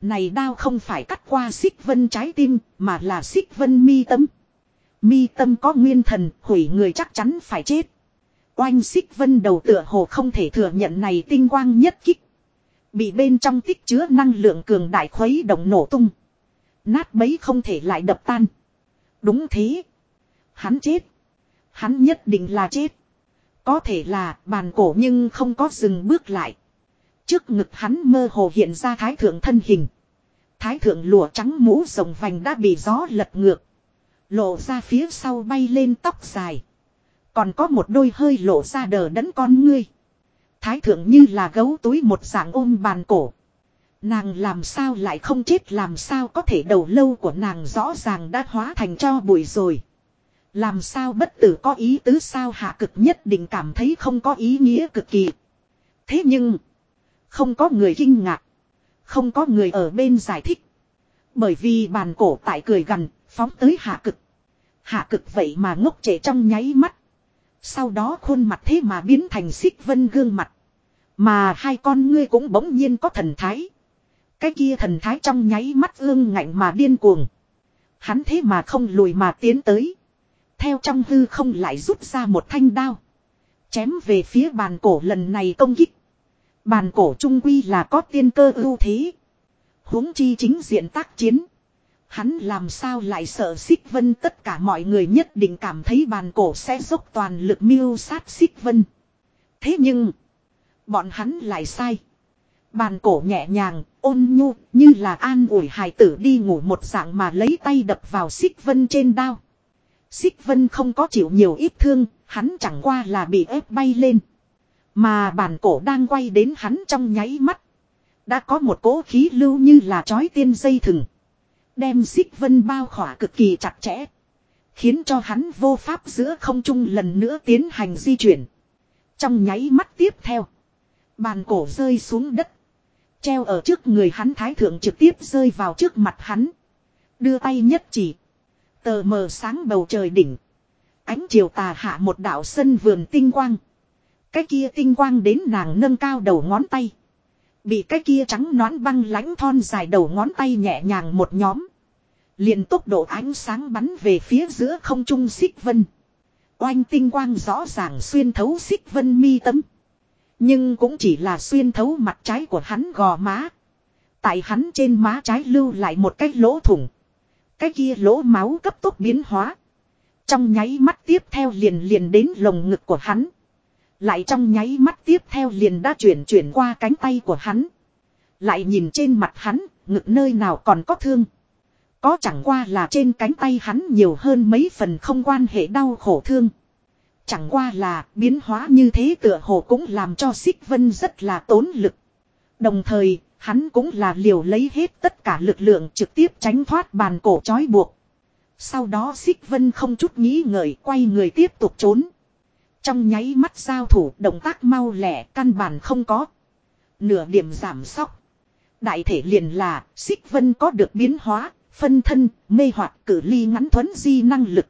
Này đao không phải cắt qua xích vân trái tim, mà là xích vân mi tâm. Mi tâm có nguyên thần, hủy người chắc chắn phải chết. Oanh xích vân đầu tựa hồ không thể thừa nhận này tinh quang nhất kích. Bị bên trong tích chứa năng lượng cường đại khuấy động nổ tung. Nát bấy không thể lại đập tan. Đúng thế. Hắn chết. Hắn nhất định là chết. Có thể là bàn cổ nhưng không có dừng bước lại. Trước ngực hắn mơ hồ hiện ra thái thượng thân hình. Thái thượng lụa trắng mũ rồng vành đã bị gió lật ngược. Lộ ra phía sau bay lên tóc dài. Còn có một đôi hơi lộ ra đờ đẫn con ngươi. Thái thượng như là gấu túi một dạng ôm bàn cổ. Nàng làm sao lại không chết làm sao có thể đầu lâu của nàng rõ ràng đã hóa thành cho bụi rồi. Làm sao bất tử có ý tứ sao hạ cực nhất định cảm thấy không có ý nghĩa cực kỳ. Thế nhưng, không có người kinh ngạc. Không có người ở bên giải thích. Bởi vì bàn cổ tại cười gần, phóng tới hạ cực. Hạ cực vậy mà ngốc trệ trong nháy mắt. Sau đó khuôn mặt thế mà biến thành xích vân gương mặt. Mà hai con ngươi cũng bỗng nhiên có thần thái. Cái kia thần thái trong nháy mắt ương ngạnh mà điên cuồng. Hắn thế mà không lùi mà tiến tới. Theo trong hư không lại rút ra một thanh đao. Chém về phía bàn cổ lần này công kích. Bàn cổ trung quy là có tiên cơ ưu thế. huống chi chính diện tác chiến. Hắn làm sao lại sợ xích vân tất cả mọi người nhất định cảm thấy bàn cổ sẽ dốc toàn lực miêu sát xích vân. Thế nhưng. Bọn hắn lại sai. Bàn cổ nhẹ nhàng, ôn nhu, như là an ủi hài tử đi ngủ một dạng mà lấy tay đập vào xích vân trên đao. Xích vân không có chịu nhiều ít thương, hắn chẳng qua là bị ép bay lên. Mà bàn cổ đang quay đến hắn trong nháy mắt. Đã có một cỗ khí lưu như là chói tiên dây thừng. Đem xích vân bao khỏa cực kỳ chặt chẽ. Khiến cho hắn vô pháp giữa không trung lần nữa tiến hành di chuyển. Trong nháy mắt tiếp theo. Bàn cổ rơi xuống đất. Treo ở trước người hắn thái thượng trực tiếp rơi vào trước mặt hắn. Đưa tay nhất chỉ. Tờ mờ sáng bầu trời đỉnh. Ánh chiều tà hạ một đảo sân vườn tinh quang. Cái kia tinh quang đến nàng nâng cao đầu ngón tay. Bị cái kia trắng nón băng lãnh thon dài đầu ngón tay nhẹ nhàng một nhóm. liền tốc độ ánh sáng bắn về phía giữa không trung xích vân. Oanh tinh quang rõ ràng xuyên thấu xích vân mi tấm. Nhưng cũng chỉ là xuyên thấu mặt trái của hắn gò má. Tại hắn trên má trái lưu lại một cái lỗ thủng. Cái kia lỗ máu cấp tốc biến hóa. Trong nháy mắt tiếp theo liền liền đến lồng ngực của hắn. Lại trong nháy mắt tiếp theo liền đã chuyển chuyển qua cánh tay của hắn. Lại nhìn trên mặt hắn, ngực nơi nào còn có thương. Có chẳng qua là trên cánh tay hắn nhiều hơn mấy phần không quan hệ đau khổ thương. Chẳng qua là biến hóa như thế tựa hồ cũng làm cho Xích Vân rất là tốn lực. Đồng thời, hắn cũng là liều lấy hết tất cả lực lượng trực tiếp tránh thoát bàn cổ trói buộc. Sau đó Xích Vân không chút nghĩ ngợi quay người tiếp tục trốn. Trong nháy mắt giao thủ động tác mau lẻ căn bản không có. Nửa điểm giảm sóc. Đại thể liền là Xích Vân có được biến hóa, phân thân, mê hoặc cử ly ngắn thuấn di năng lực.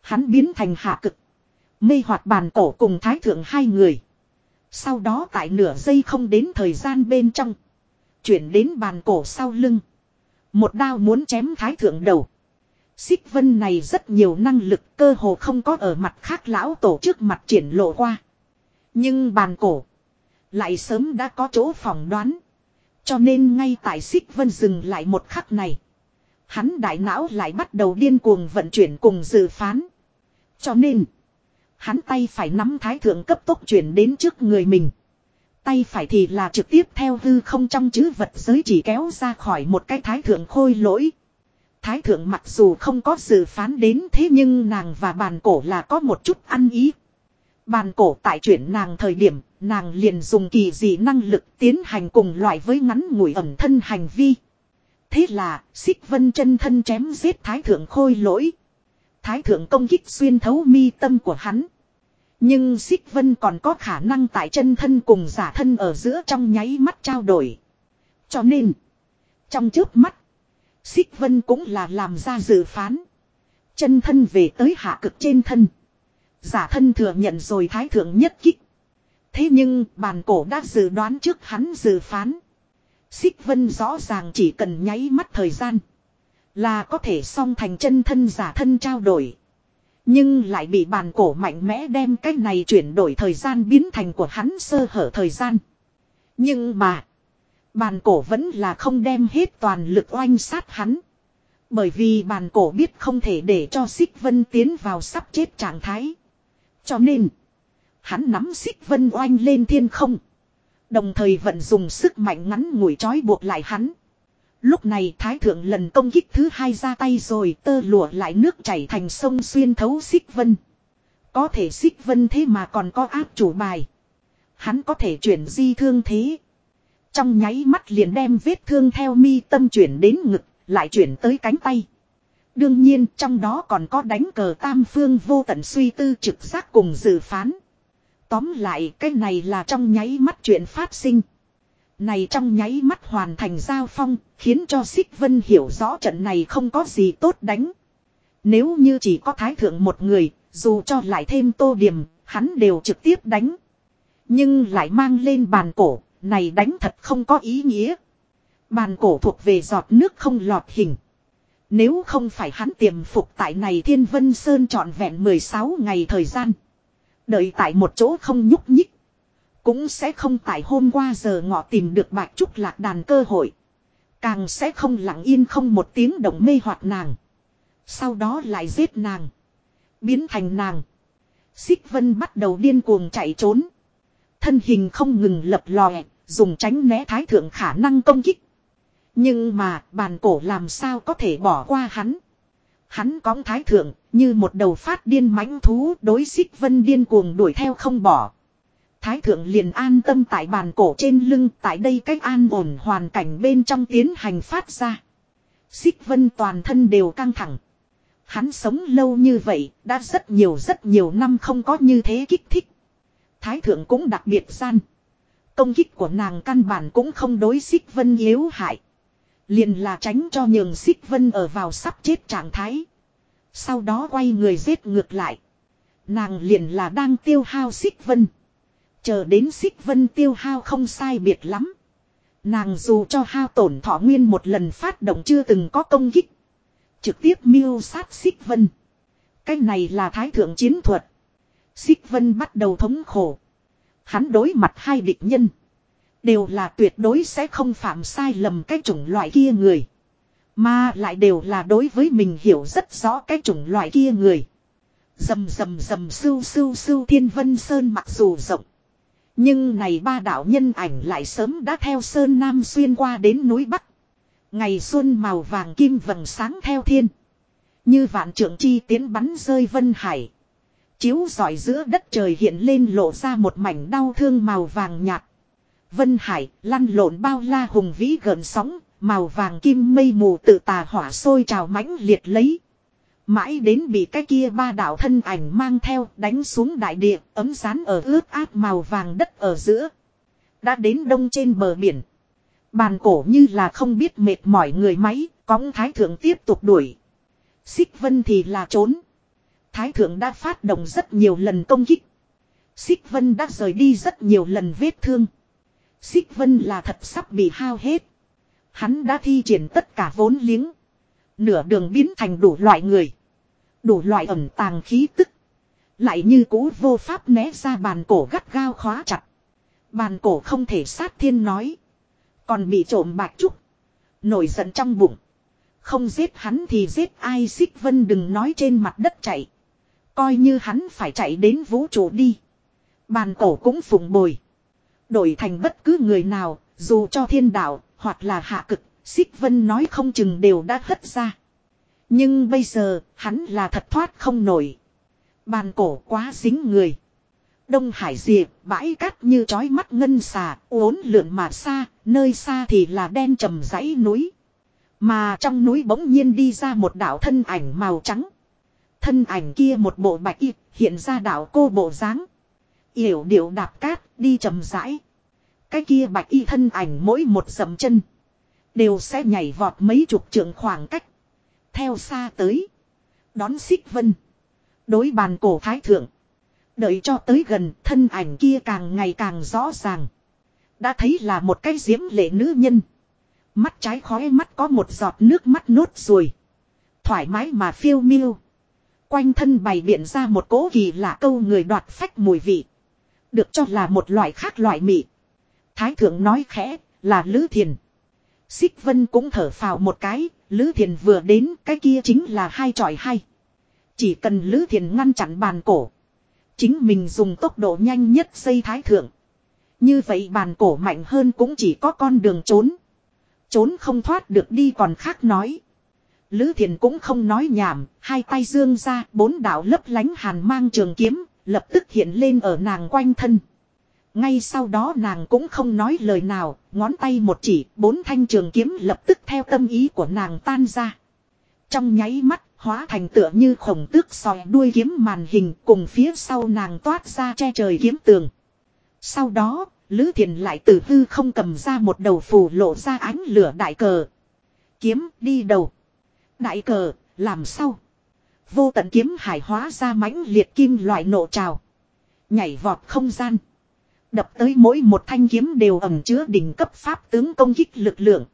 Hắn biến thành hạ cực. Mê hoạt bàn cổ cùng thái thượng hai người. Sau đó tại nửa giây không đến thời gian bên trong. Chuyển đến bàn cổ sau lưng. Một đao muốn chém thái thượng đầu. Xích vân này rất nhiều năng lực cơ hồ không có ở mặt khác lão tổ trước mặt triển lộ qua. Nhưng bàn cổ. Lại sớm đã có chỗ phỏng đoán. Cho nên ngay tại xích vân dừng lại một khắc này. Hắn đại não lại bắt đầu điên cuồng vận chuyển cùng dự phán. Cho nên, hắn tay phải nắm thái thượng cấp tốc chuyển đến trước người mình. Tay phải thì là trực tiếp theo hư không trong chữ vật giới chỉ kéo ra khỏi một cái thái thượng khôi lỗi. Thái thượng mặc dù không có sự phán đến thế nhưng nàng và bàn cổ là có một chút ăn ý. Bàn cổ tại chuyển nàng thời điểm, nàng liền dùng kỳ dị năng lực tiến hành cùng loại với ngắn ngủi ẩm thân hành vi. Thế là, xích vân chân thân chém giết thái thượng khôi lỗi. Thái thượng công kích xuyên thấu mi tâm của hắn. Nhưng xích vân còn có khả năng tại chân thân cùng giả thân ở giữa trong nháy mắt trao đổi. Cho nên, trong trước mắt, xích vân cũng là làm ra dự phán. Chân thân về tới hạ cực trên thân. Giả thân thừa nhận rồi thái thượng nhất kích. Thế nhưng bàn cổ đã dự đoán trước hắn dự phán. Xích vân rõ ràng chỉ cần nháy mắt thời gian. Là có thể song thành chân thân giả thân trao đổi. Nhưng lại bị bàn cổ mạnh mẽ đem cái này chuyển đổi thời gian biến thành của hắn sơ hở thời gian. Nhưng mà. Bàn cổ vẫn là không đem hết toàn lực oanh sát hắn. Bởi vì bàn cổ biết không thể để cho xích vân tiến vào sắp chết trạng thái. Cho nên. Hắn nắm xích vân oanh lên thiên không. Đồng thời vận dùng sức mạnh ngắn ngủi trói buộc lại hắn. Lúc này thái thượng lần công kích thứ hai ra tay rồi tơ lụa lại nước chảy thành sông xuyên thấu xích vân. Có thể xích vân thế mà còn có áp chủ bài. Hắn có thể chuyển di thương thế. Trong nháy mắt liền đem vết thương theo mi tâm chuyển đến ngực, lại chuyển tới cánh tay. Đương nhiên trong đó còn có đánh cờ tam phương vô tận suy tư trực giác cùng dự phán. Tóm lại cái này là trong nháy mắt chuyện phát sinh. Này trong nháy mắt hoàn thành giao phong, khiến cho Xích Vân hiểu rõ trận này không có gì tốt đánh. Nếu như chỉ có thái thượng một người, dù cho lại thêm tô điểm, hắn đều trực tiếp đánh. Nhưng lại mang lên bàn cổ, này đánh thật không có ý nghĩa. Bàn cổ thuộc về giọt nước không lọt hình. Nếu không phải hắn tiềm phục tại này Thiên Vân Sơn trọn vẹn 16 ngày thời gian. Đợi tại một chỗ không nhúc nhích. Cũng sẽ không tại hôm qua giờ ngọ tìm được bạch trúc lạc đàn cơ hội. Càng sẽ không lặng yên không một tiếng động mê hoặc nàng. Sau đó lại giết nàng. Biến thành nàng. Xích vân bắt đầu điên cuồng chạy trốn. Thân hình không ngừng lập lòe, dùng tránh né thái thượng khả năng công kích. Nhưng mà bàn cổ làm sao có thể bỏ qua hắn. Hắn cóng thái thượng, như một đầu phát điên mãnh thú đối xích vân điên cuồng đuổi theo không bỏ. Thái thượng liền an tâm tại bàn cổ trên lưng tại đây cách an ổn hoàn cảnh bên trong tiến hành phát ra. Xích vân toàn thân đều căng thẳng. Hắn sống lâu như vậy, đã rất nhiều rất nhiều năm không có như thế kích thích. Thái thượng cũng đặc biệt gian. Công kích của nàng căn bản cũng không đối xích vân yếu hại. Liền là tránh cho nhường xích vân ở vào sắp chết trạng thái. Sau đó quay người giết ngược lại. Nàng liền là đang tiêu hao xích vân. Chờ đến xích vân tiêu hao không sai biệt lắm. Nàng dù cho hao tổn thọ nguyên một lần phát động chưa từng có công kích. Trực tiếp miêu sát xích vân. Cái này là thái thượng chiến thuật. Xích vân bắt đầu thống khổ. Hắn đối mặt hai địch nhân. Đều là tuyệt đối sẽ không phạm sai lầm cái chủng loại kia người. Mà lại đều là đối với mình hiểu rất rõ cái chủng loại kia người. Dầm dầm dầm sưu sưu sưu thiên vân sơn mặc dù rộng. Nhưng này ba đạo nhân ảnh lại sớm đã theo Sơn Nam xuyên qua đến núi Bắc. Ngày xuân màu vàng kim vầng sáng theo thiên. Như vạn trưởng chi tiến bắn rơi vân hải. Chiếu giỏi giữa đất trời hiện lên lộ ra một mảnh đau thương màu vàng nhạt. Vân hải lăn lộn bao la hùng vĩ gần sóng, màu vàng kim mây mù tự tà hỏa sôi trào mãnh liệt lấy. Mãi đến bị cái kia ba đạo thân ảnh mang theo đánh xuống đại địa ấm rán ở ướt át màu vàng đất ở giữa. Đã đến đông trên bờ biển. Bàn cổ như là không biết mệt mỏi người máy, cõng thái thượng tiếp tục đuổi. Xích vân thì là trốn. Thái thượng đã phát động rất nhiều lần công kích. Xích vân đã rời đi rất nhiều lần vết thương. Xích vân là thật sắp bị hao hết. Hắn đã thi triển tất cả vốn liếng. Nửa đường biến thành đủ loại người. Đủ loại ẩn tàng khí tức. Lại như cũ vô pháp né ra bàn cổ gắt gao khóa chặt. Bàn cổ không thể sát thiên nói. Còn bị trộm bạch trúc. Nổi giận trong bụng. Không giết hắn thì giết ai xích vân đừng nói trên mặt đất chạy. Coi như hắn phải chạy đến vũ trụ đi. Bàn cổ cũng phụng bồi. Đổi thành bất cứ người nào, dù cho thiên đạo, hoặc là hạ cực, xích vân nói không chừng đều đã hất ra. Nhưng bây giờ, hắn là thật thoát không nổi. Bàn cổ quá dính người. Đông Hải diệp, bãi cát như trói mắt ngân xà, uốn lượn mà xa, nơi xa thì là đen trầm dãy núi. Mà trong núi bỗng nhiên đi ra một đạo thân ảnh màu trắng. Thân ảnh kia một bộ bạch y, hiện ra đạo cô bộ dáng Yểu điệu đạp cát, đi trầm rãi. Cái kia bạch y thân ảnh mỗi một dậm chân. Đều sẽ nhảy vọt mấy chục trượng khoảng cách. Theo xa tới. Đón xích vân. Đối bàn cổ thái thượng. Đợi cho tới gần thân ảnh kia càng ngày càng rõ ràng. Đã thấy là một cái diễm lệ nữ nhân. Mắt trái khói mắt có một giọt nước mắt nốt rồi. Thoải mái mà phiêu miêu. Quanh thân bày biện ra một cỗ kỳ lạ câu người đoạt phách mùi vị. Được cho là một loại khác loại mị. Thái thượng nói khẽ là Lữ Thiền. Xích Vân cũng thở phào một cái, Lữ Thiền vừa đến cái kia chính là hai tròi hay. Chỉ cần Lữ Thiền ngăn chặn bàn cổ. Chính mình dùng tốc độ nhanh nhất xây thái thượng. Như vậy bàn cổ mạnh hơn cũng chỉ có con đường trốn. Trốn không thoát được đi còn khác nói. Lữ Thiền cũng không nói nhảm, hai tay dương ra, bốn đạo lấp lánh hàn mang trường kiếm, lập tức hiện lên ở nàng quanh thân. Ngay sau đó nàng cũng không nói lời nào, ngón tay một chỉ, bốn thanh trường kiếm lập tức theo tâm ý của nàng tan ra. Trong nháy mắt, hóa thành tựa như khổng tước sòi đuôi kiếm màn hình cùng phía sau nàng toát ra che trời kiếm tường. Sau đó, Lữ Thiền lại từ hư không cầm ra một đầu phù lộ ra ánh lửa đại cờ. Kiếm đi đầu. Đại cờ, làm sao? Vô tận kiếm hải hóa ra mãnh liệt kim loại nộ trào. Nhảy vọt không gian. Đập tới mỗi một thanh kiếm đều ẩm chứa đỉnh cấp pháp tướng công kích lực lượng.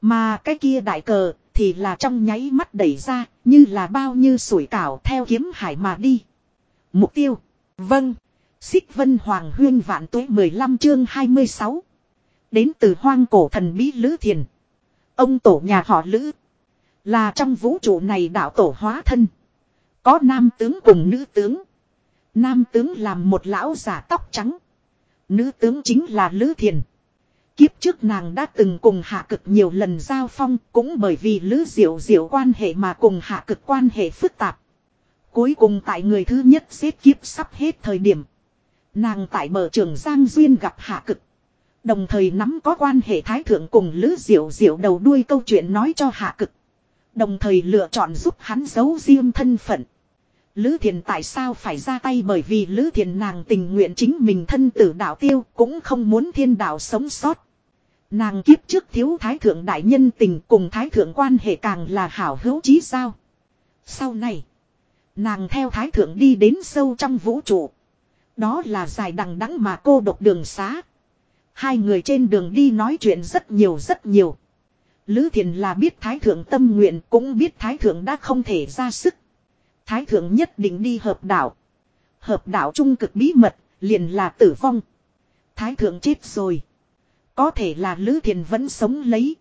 Mà cái kia đại cờ thì là trong nháy mắt đẩy ra, như là bao như sủi cảo theo kiếm hải mà đi. Mục tiêu. Vâng. Xích Vân Hoàng Huyên Vạn Tuế 15 chương 26. Đến từ hoang cổ thần bí Lữ Thiền. Ông tổ nhà họ Lữ. Là trong vũ trụ này đạo tổ hóa thân. Có nam tướng cùng nữ tướng. Nam tướng làm một lão giả tóc trắng. Nữ tướng chính là Lữ Thiền. Kiếp trước nàng đã từng cùng hạ cực nhiều lần giao phong, cũng bởi vì Lữ Diệu Diệu quan hệ mà cùng hạ cực quan hệ phức tạp. Cuối cùng tại người thứ nhất xếp kiếp sắp hết thời điểm. Nàng tại bờ trường Giang Duyên gặp hạ cực. Đồng thời nắm có quan hệ thái thượng cùng Lữ Diệu Diệu đầu đuôi câu chuyện nói cho hạ cực. Đồng thời lựa chọn giúp hắn giấu riêng thân phận. Lữ Thiền tại sao phải ra tay bởi vì Lữ Thiền nàng tình nguyện chính mình thân tử đạo tiêu cũng không muốn thiên đạo sống sót. Nàng kiếp trước thiếu thái thượng đại nhân tình cùng thái thượng quan hệ càng là hảo hữu chí sao. Sau này, nàng theo thái thượng đi đến sâu trong vũ trụ. Đó là dài đằng đẵng mà cô độc đường xá. Hai người trên đường đi nói chuyện rất nhiều rất nhiều. Lữ Thiền là biết Thái Thượng tâm nguyện cũng biết Thái Thượng đã không thể ra sức. Thái Thượng nhất định đi hợp đạo. Hợp đạo trung cực bí mật, liền là tử vong. Thái Thượng chết rồi. Có thể là Lữ Thiền vẫn sống lấy.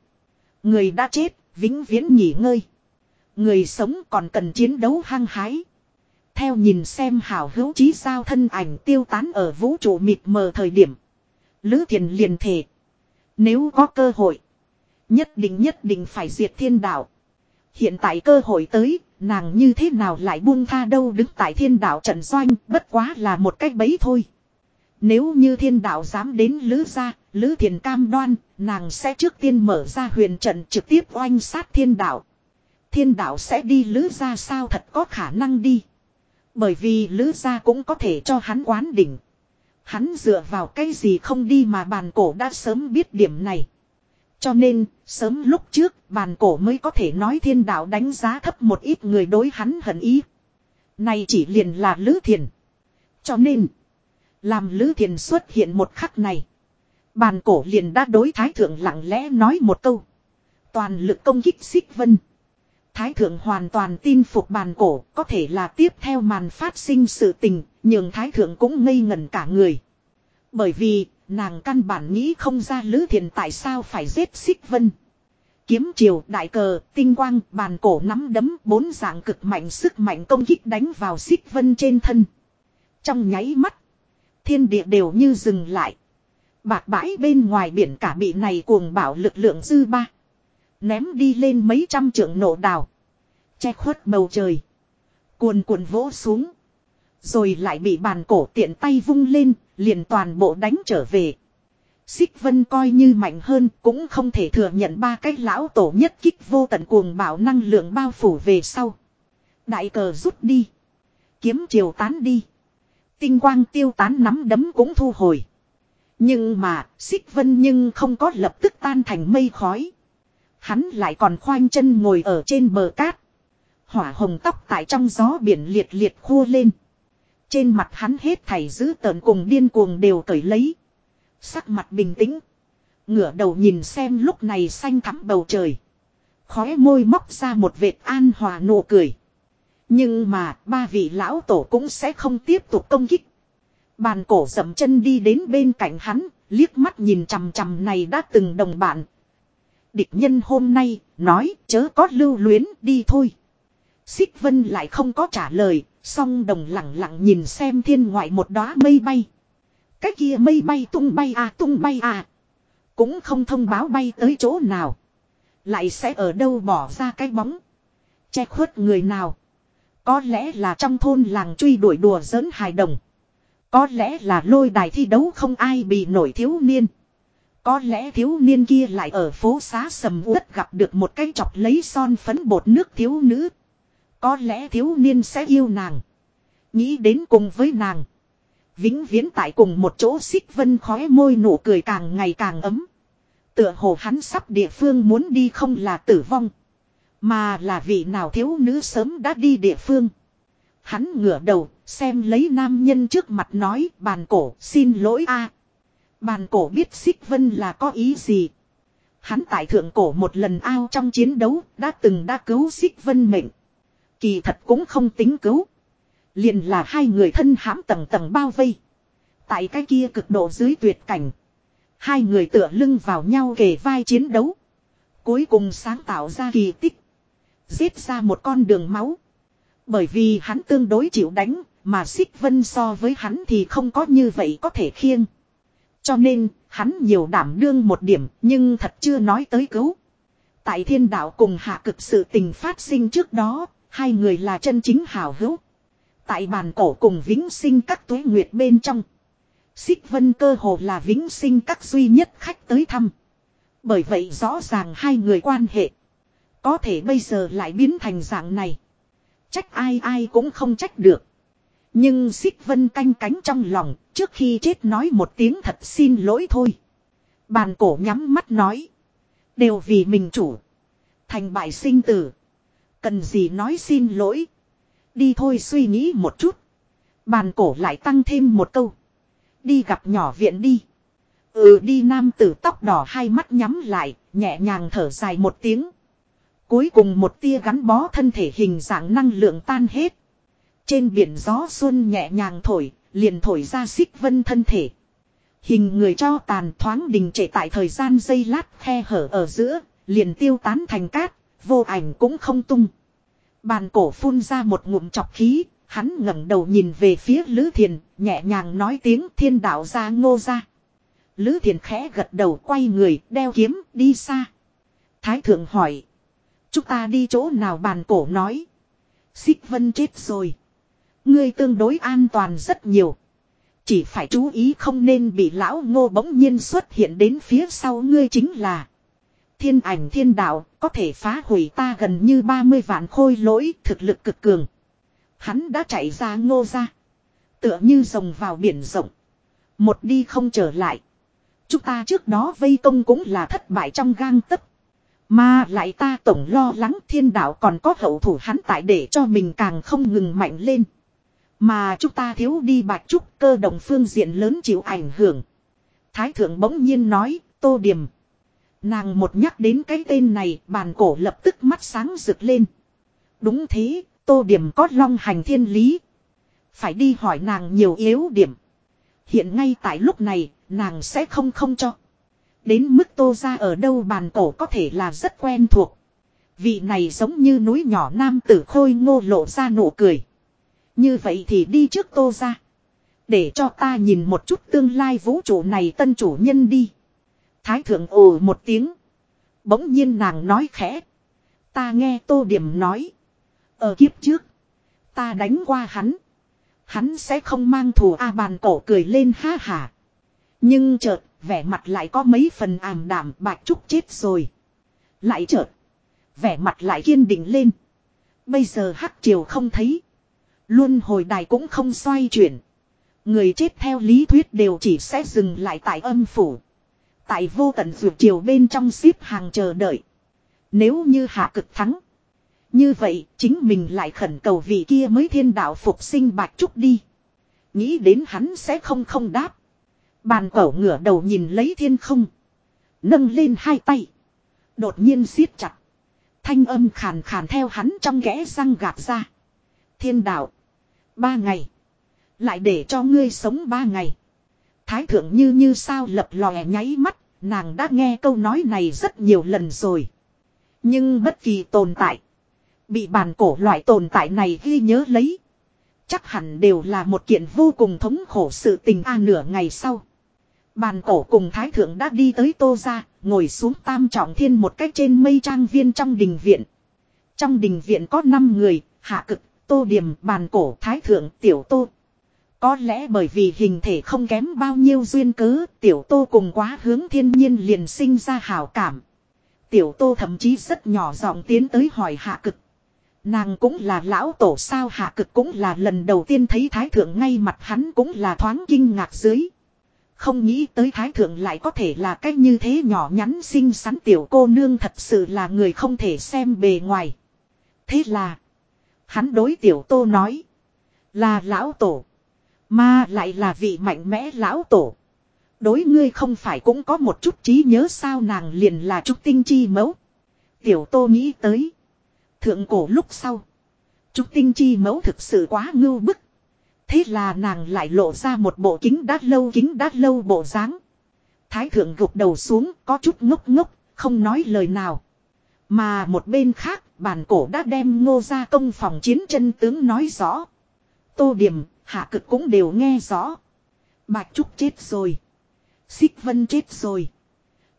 Người đã chết, vĩnh viễn nghỉ ngơi. Người sống còn cần chiến đấu hăng hái. Theo nhìn xem hảo hữu chí sao thân ảnh tiêu tán ở vũ trụ mịt mờ thời điểm. Lữ Thiền liền thề. Nếu có cơ hội. Nhất định nhất định phải diệt thiên đạo. Hiện tại cơ hội tới, nàng như thế nào lại buông tha đâu đứng tại thiên đạo trận doanh, bất quá là một cách bấy thôi. Nếu như thiên đạo dám đến lữ gia, lữ thiền cam đoan, nàng sẽ trước tiên mở ra huyền trận trực tiếp oanh sát thiên đạo. Thiên đạo sẽ đi lữ gia sao thật có khả năng đi. Bởi vì lữ gia cũng có thể cho hắn quán đỉnh. Hắn dựa vào cái gì không đi mà bàn cổ đã sớm biết điểm này. Cho nên, sớm lúc trước, bàn cổ mới có thể nói thiên đạo đánh giá thấp một ít người đối hắn hận ý. Này chỉ liền là Lữ Thiền. Cho nên, làm Lữ Thiền xuất hiện một khắc này. Bàn cổ liền đã đối Thái Thượng lặng lẽ nói một câu. Toàn lực công kích xích vân. Thái Thượng hoàn toàn tin phục bàn cổ, có thể là tiếp theo màn phát sinh sự tình, nhưng Thái Thượng cũng ngây ngẩn cả người. Bởi vì, Nàng căn bản nghĩ không ra Lữ Thiền tại sao phải giết Xích Vân. Kiếm triều, đại cờ, tinh quang, bàn cổ nắm đấm, bốn dạng cực mạnh sức mạnh công kích đánh vào xích vân trên thân. Trong nháy mắt, thiên địa đều như dừng lại. Bạc bãi bên ngoài biển cả bị này cuồng bảo lực lượng dư ba. Ném đi lên mấy trăm trượng nổ đào. Che khuất bầu trời. Cuồn cuộn vỗ xuống. Rồi lại bị bàn cổ tiện tay vung lên, liền toàn bộ đánh trở về. Xích vân coi như mạnh hơn cũng không thể thừa nhận ba cái lão tổ nhất kích vô tận cuồng bảo năng lượng bao phủ về sau. Đại cờ rút đi. Kiếm chiều tán đi. Tinh quang tiêu tán nắm đấm cũng thu hồi. Nhưng mà, xích vân nhưng không có lập tức tan thành mây khói. Hắn lại còn khoanh chân ngồi ở trên bờ cát. Hỏa hồng tóc tại trong gió biển liệt liệt khua lên. Trên mặt hắn hết thảy giữ tợn cùng điên cuồng đều cởi lấy. Sắc mặt bình tĩnh. Ngửa đầu nhìn xem lúc này xanh thắm bầu trời. Khóe môi móc ra một vệt an hòa nụ cười. Nhưng mà ba vị lão tổ cũng sẽ không tiếp tục công kích. Bàn cổ dậm chân đi đến bên cạnh hắn, liếc mắt nhìn chằm chằm này đã từng đồng bạn. Địch nhân hôm nay, nói chớ có lưu luyến đi thôi. Xích vân lại không có trả lời, song đồng lặng lặng nhìn xem thiên ngoại một đóa mây bay. Cái kia mây bay tung bay à tung bay à. Cũng không thông báo bay tới chỗ nào. Lại sẽ ở đâu bỏ ra cái bóng. Che khuất người nào. Có lẽ là trong thôn làng truy đuổi đùa giỡn hài đồng. Có lẽ là lôi đài thi đấu không ai bị nổi thiếu niên. Có lẽ thiếu niên kia lại ở phố xá sầm uất gặp được một cái chọc lấy son phấn bột nước thiếu nữ. Có lẽ thiếu niên sẽ yêu nàng. Nghĩ đến cùng với nàng. Vĩnh viễn tại cùng một chỗ xích vân khói môi nụ cười càng ngày càng ấm. Tựa hồ hắn sắp địa phương muốn đi không là tử vong. Mà là vị nào thiếu nữ sớm đã đi địa phương. Hắn ngửa đầu, xem lấy nam nhân trước mặt nói, bàn cổ, xin lỗi a Bàn cổ biết xích vân là có ý gì. Hắn tại thượng cổ một lần ao trong chiến đấu, đã từng đã cứu xích vân mệnh. Kỳ thật cũng không tính cứu. Liền là hai người thân hãm tầng tầng bao vây. Tại cái kia cực độ dưới tuyệt cảnh. Hai người tựa lưng vào nhau kề vai chiến đấu. Cuối cùng sáng tạo ra kỳ tích. Giết ra một con đường máu. Bởi vì hắn tương đối chịu đánh, mà xích vân so với hắn thì không có như vậy có thể khiêng. Cho nên, hắn nhiều đảm đương một điểm, nhưng thật chưa nói tới cứu. Tại thiên đạo cùng hạ cực sự tình phát sinh trước đó, hai người là chân chính hảo hữu. Tại bàn cổ cùng vĩnh sinh các túi nguyệt bên trong. Xích vân cơ hồ là vĩnh sinh các duy nhất khách tới thăm. Bởi vậy rõ ràng hai người quan hệ. Có thể bây giờ lại biến thành dạng này. Trách ai ai cũng không trách được. Nhưng xích vân canh cánh trong lòng, trước khi chết nói một tiếng thật xin lỗi thôi. Bàn cổ nhắm mắt nói. Đều vì mình chủ. Thành bại sinh tử. Cần gì nói xin lỗi. Đi thôi suy nghĩ một chút. Bàn cổ lại tăng thêm một câu. Đi gặp nhỏ viện đi. Ừ đi nam tử tóc đỏ hai mắt nhắm lại, nhẹ nhàng thở dài một tiếng. Cuối cùng một tia gắn bó thân thể hình dạng năng lượng tan hết. Trên biển gió xuân nhẹ nhàng thổi, liền thổi ra xích vân thân thể. Hình người cho tàn thoáng đình trệ tại thời gian dây lát khe hở ở giữa, liền tiêu tán thành cát, vô ảnh cũng không tung. Bàn cổ phun ra một ngụm chọc khí, hắn ngẩng đầu nhìn về phía Lữ Thiền, nhẹ nhàng nói tiếng thiên đạo ra ngô ra. Lữ Thiền khẽ gật đầu quay người, đeo kiếm, đi xa. Thái thượng hỏi. Chúng ta đi chỗ nào bàn cổ nói. Xích vân chết rồi. Ngươi tương đối an toàn rất nhiều. Chỉ phải chú ý không nên bị lão ngô bỗng nhiên xuất hiện đến phía sau ngươi chính là. Thiên ảnh thiên đạo có thể phá hủy ta gần như 30 vạn khôi lỗi thực lực cực cường. Hắn đã chạy ra ngô ra. Tựa như rồng vào biển rộng. Một đi không trở lại. Chúng ta trước đó vây công cũng là thất bại trong gang tấc. Mà lại ta tổng lo lắng thiên đạo còn có hậu thủ hắn tại để cho mình càng không ngừng mạnh lên. Mà chúng ta thiếu đi bạch trúc cơ động phương diện lớn chịu ảnh hưởng. Thái thượng bỗng nhiên nói, tô điểm. Nàng một nhắc đến cái tên này, bàn cổ lập tức mắt sáng rực lên. Đúng thế, tô điểm có long hành thiên lý. Phải đi hỏi nàng nhiều yếu điểm. Hiện ngay tại lúc này, nàng sẽ không không cho. Đến mức tô ra ở đâu bàn cổ có thể là rất quen thuộc. Vị này giống như núi nhỏ nam tử khôi ngô lộ ra nụ cười. Như vậy thì đi trước tô ra. Để cho ta nhìn một chút tương lai vũ trụ này tân chủ nhân đi. Thái thượng ồ một tiếng. Bỗng nhiên nàng nói khẽ. Ta nghe tô điểm nói. Ở kiếp trước. Ta đánh qua hắn. Hắn sẽ không mang thù A bàn cổ cười lên ha hả. Nhưng chợt, vẻ mặt lại có mấy phần ảm đảm bạch trúc chết rồi. Lại chợt, vẻ mặt lại kiên định lên. Bây giờ hắc triều không thấy. Luôn hồi đài cũng không xoay chuyển. Người chết theo lý thuyết đều chỉ sẽ dừng lại tại âm phủ. Tại vô tận dược chiều bên trong xếp hàng chờ đợi. Nếu như hạ cực thắng. Như vậy, chính mình lại khẩn cầu vị kia mới thiên đạo phục sinh bạch trúc đi. Nghĩ đến hắn sẽ không không đáp. Bàn cẩu ngửa đầu nhìn lấy thiên không. Nâng lên hai tay. Đột nhiên siết chặt. Thanh âm khàn khàn theo hắn trong ghẽ răng gạt ra. Thiên đạo. Ba ngày. Lại để cho ngươi sống ba ngày. Thái thượng như như sao lập lòe nháy mắt. Nàng đã nghe câu nói này rất nhiều lần rồi. Nhưng bất kỳ tồn tại. Bị bàn cổ loại tồn tại này ghi nhớ lấy. Chắc hẳn đều là một kiện vô cùng thống khổ sự tình a nửa ngày sau. Bàn cổ cùng thái thượng đã đi tới tô ra, ngồi xuống tam trọng thiên một cách trên mây trang viên trong đình viện. Trong đình viện có 5 người, hạ cực, tô điểm, bàn cổ, thái thượng, tiểu tô. Có lẽ bởi vì hình thể không kém bao nhiêu duyên cớ, tiểu tô cùng quá hướng thiên nhiên liền sinh ra hảo cảm. Tiểu tô thậm chí rất nhỏ giọng tiến tới hỏi hạ cực. Nàng cũng là lão tổ sao hạ cực cũng là lần đầu tiên thấy thái thượng ngay mặt hắn cũng là thoáng kinh ngạc dưới. Không nghĩ tới thái thượng lại có thể là cách như thế nhỏ nhắn xinh xắn tiểu cô nương thật sự là người không thể xem bề ngoài. Thế là. Hắn đối tiểu tô nói. Là lão tổ. Mà lại là vị mạnh mẽ lão tổ. Đối ngươi không phải cũng có một chút trí nhớ sao nàng liền là trúc tinh chi mẫu. Tiểu tô nghĩ tới. Thượng cổ lúc sau. Trúc tinh chi mẫu thực sự quá ngưu bức. Thế là nàng lại lộ ra một bộ kính đát lâu kính đát lâu bộ dáng. Thái thượng gục đầu xuống có chút ngốc ngốc, không nói lời nào. Mà một bên khác, bản cổ đã đem ngô ra công phòng chiến chân tướng nói rõ. Tô điểm, hạ cực cũng đều nghe rõ. Bạch Trúc chết rồi. Xích Vân chết rồi.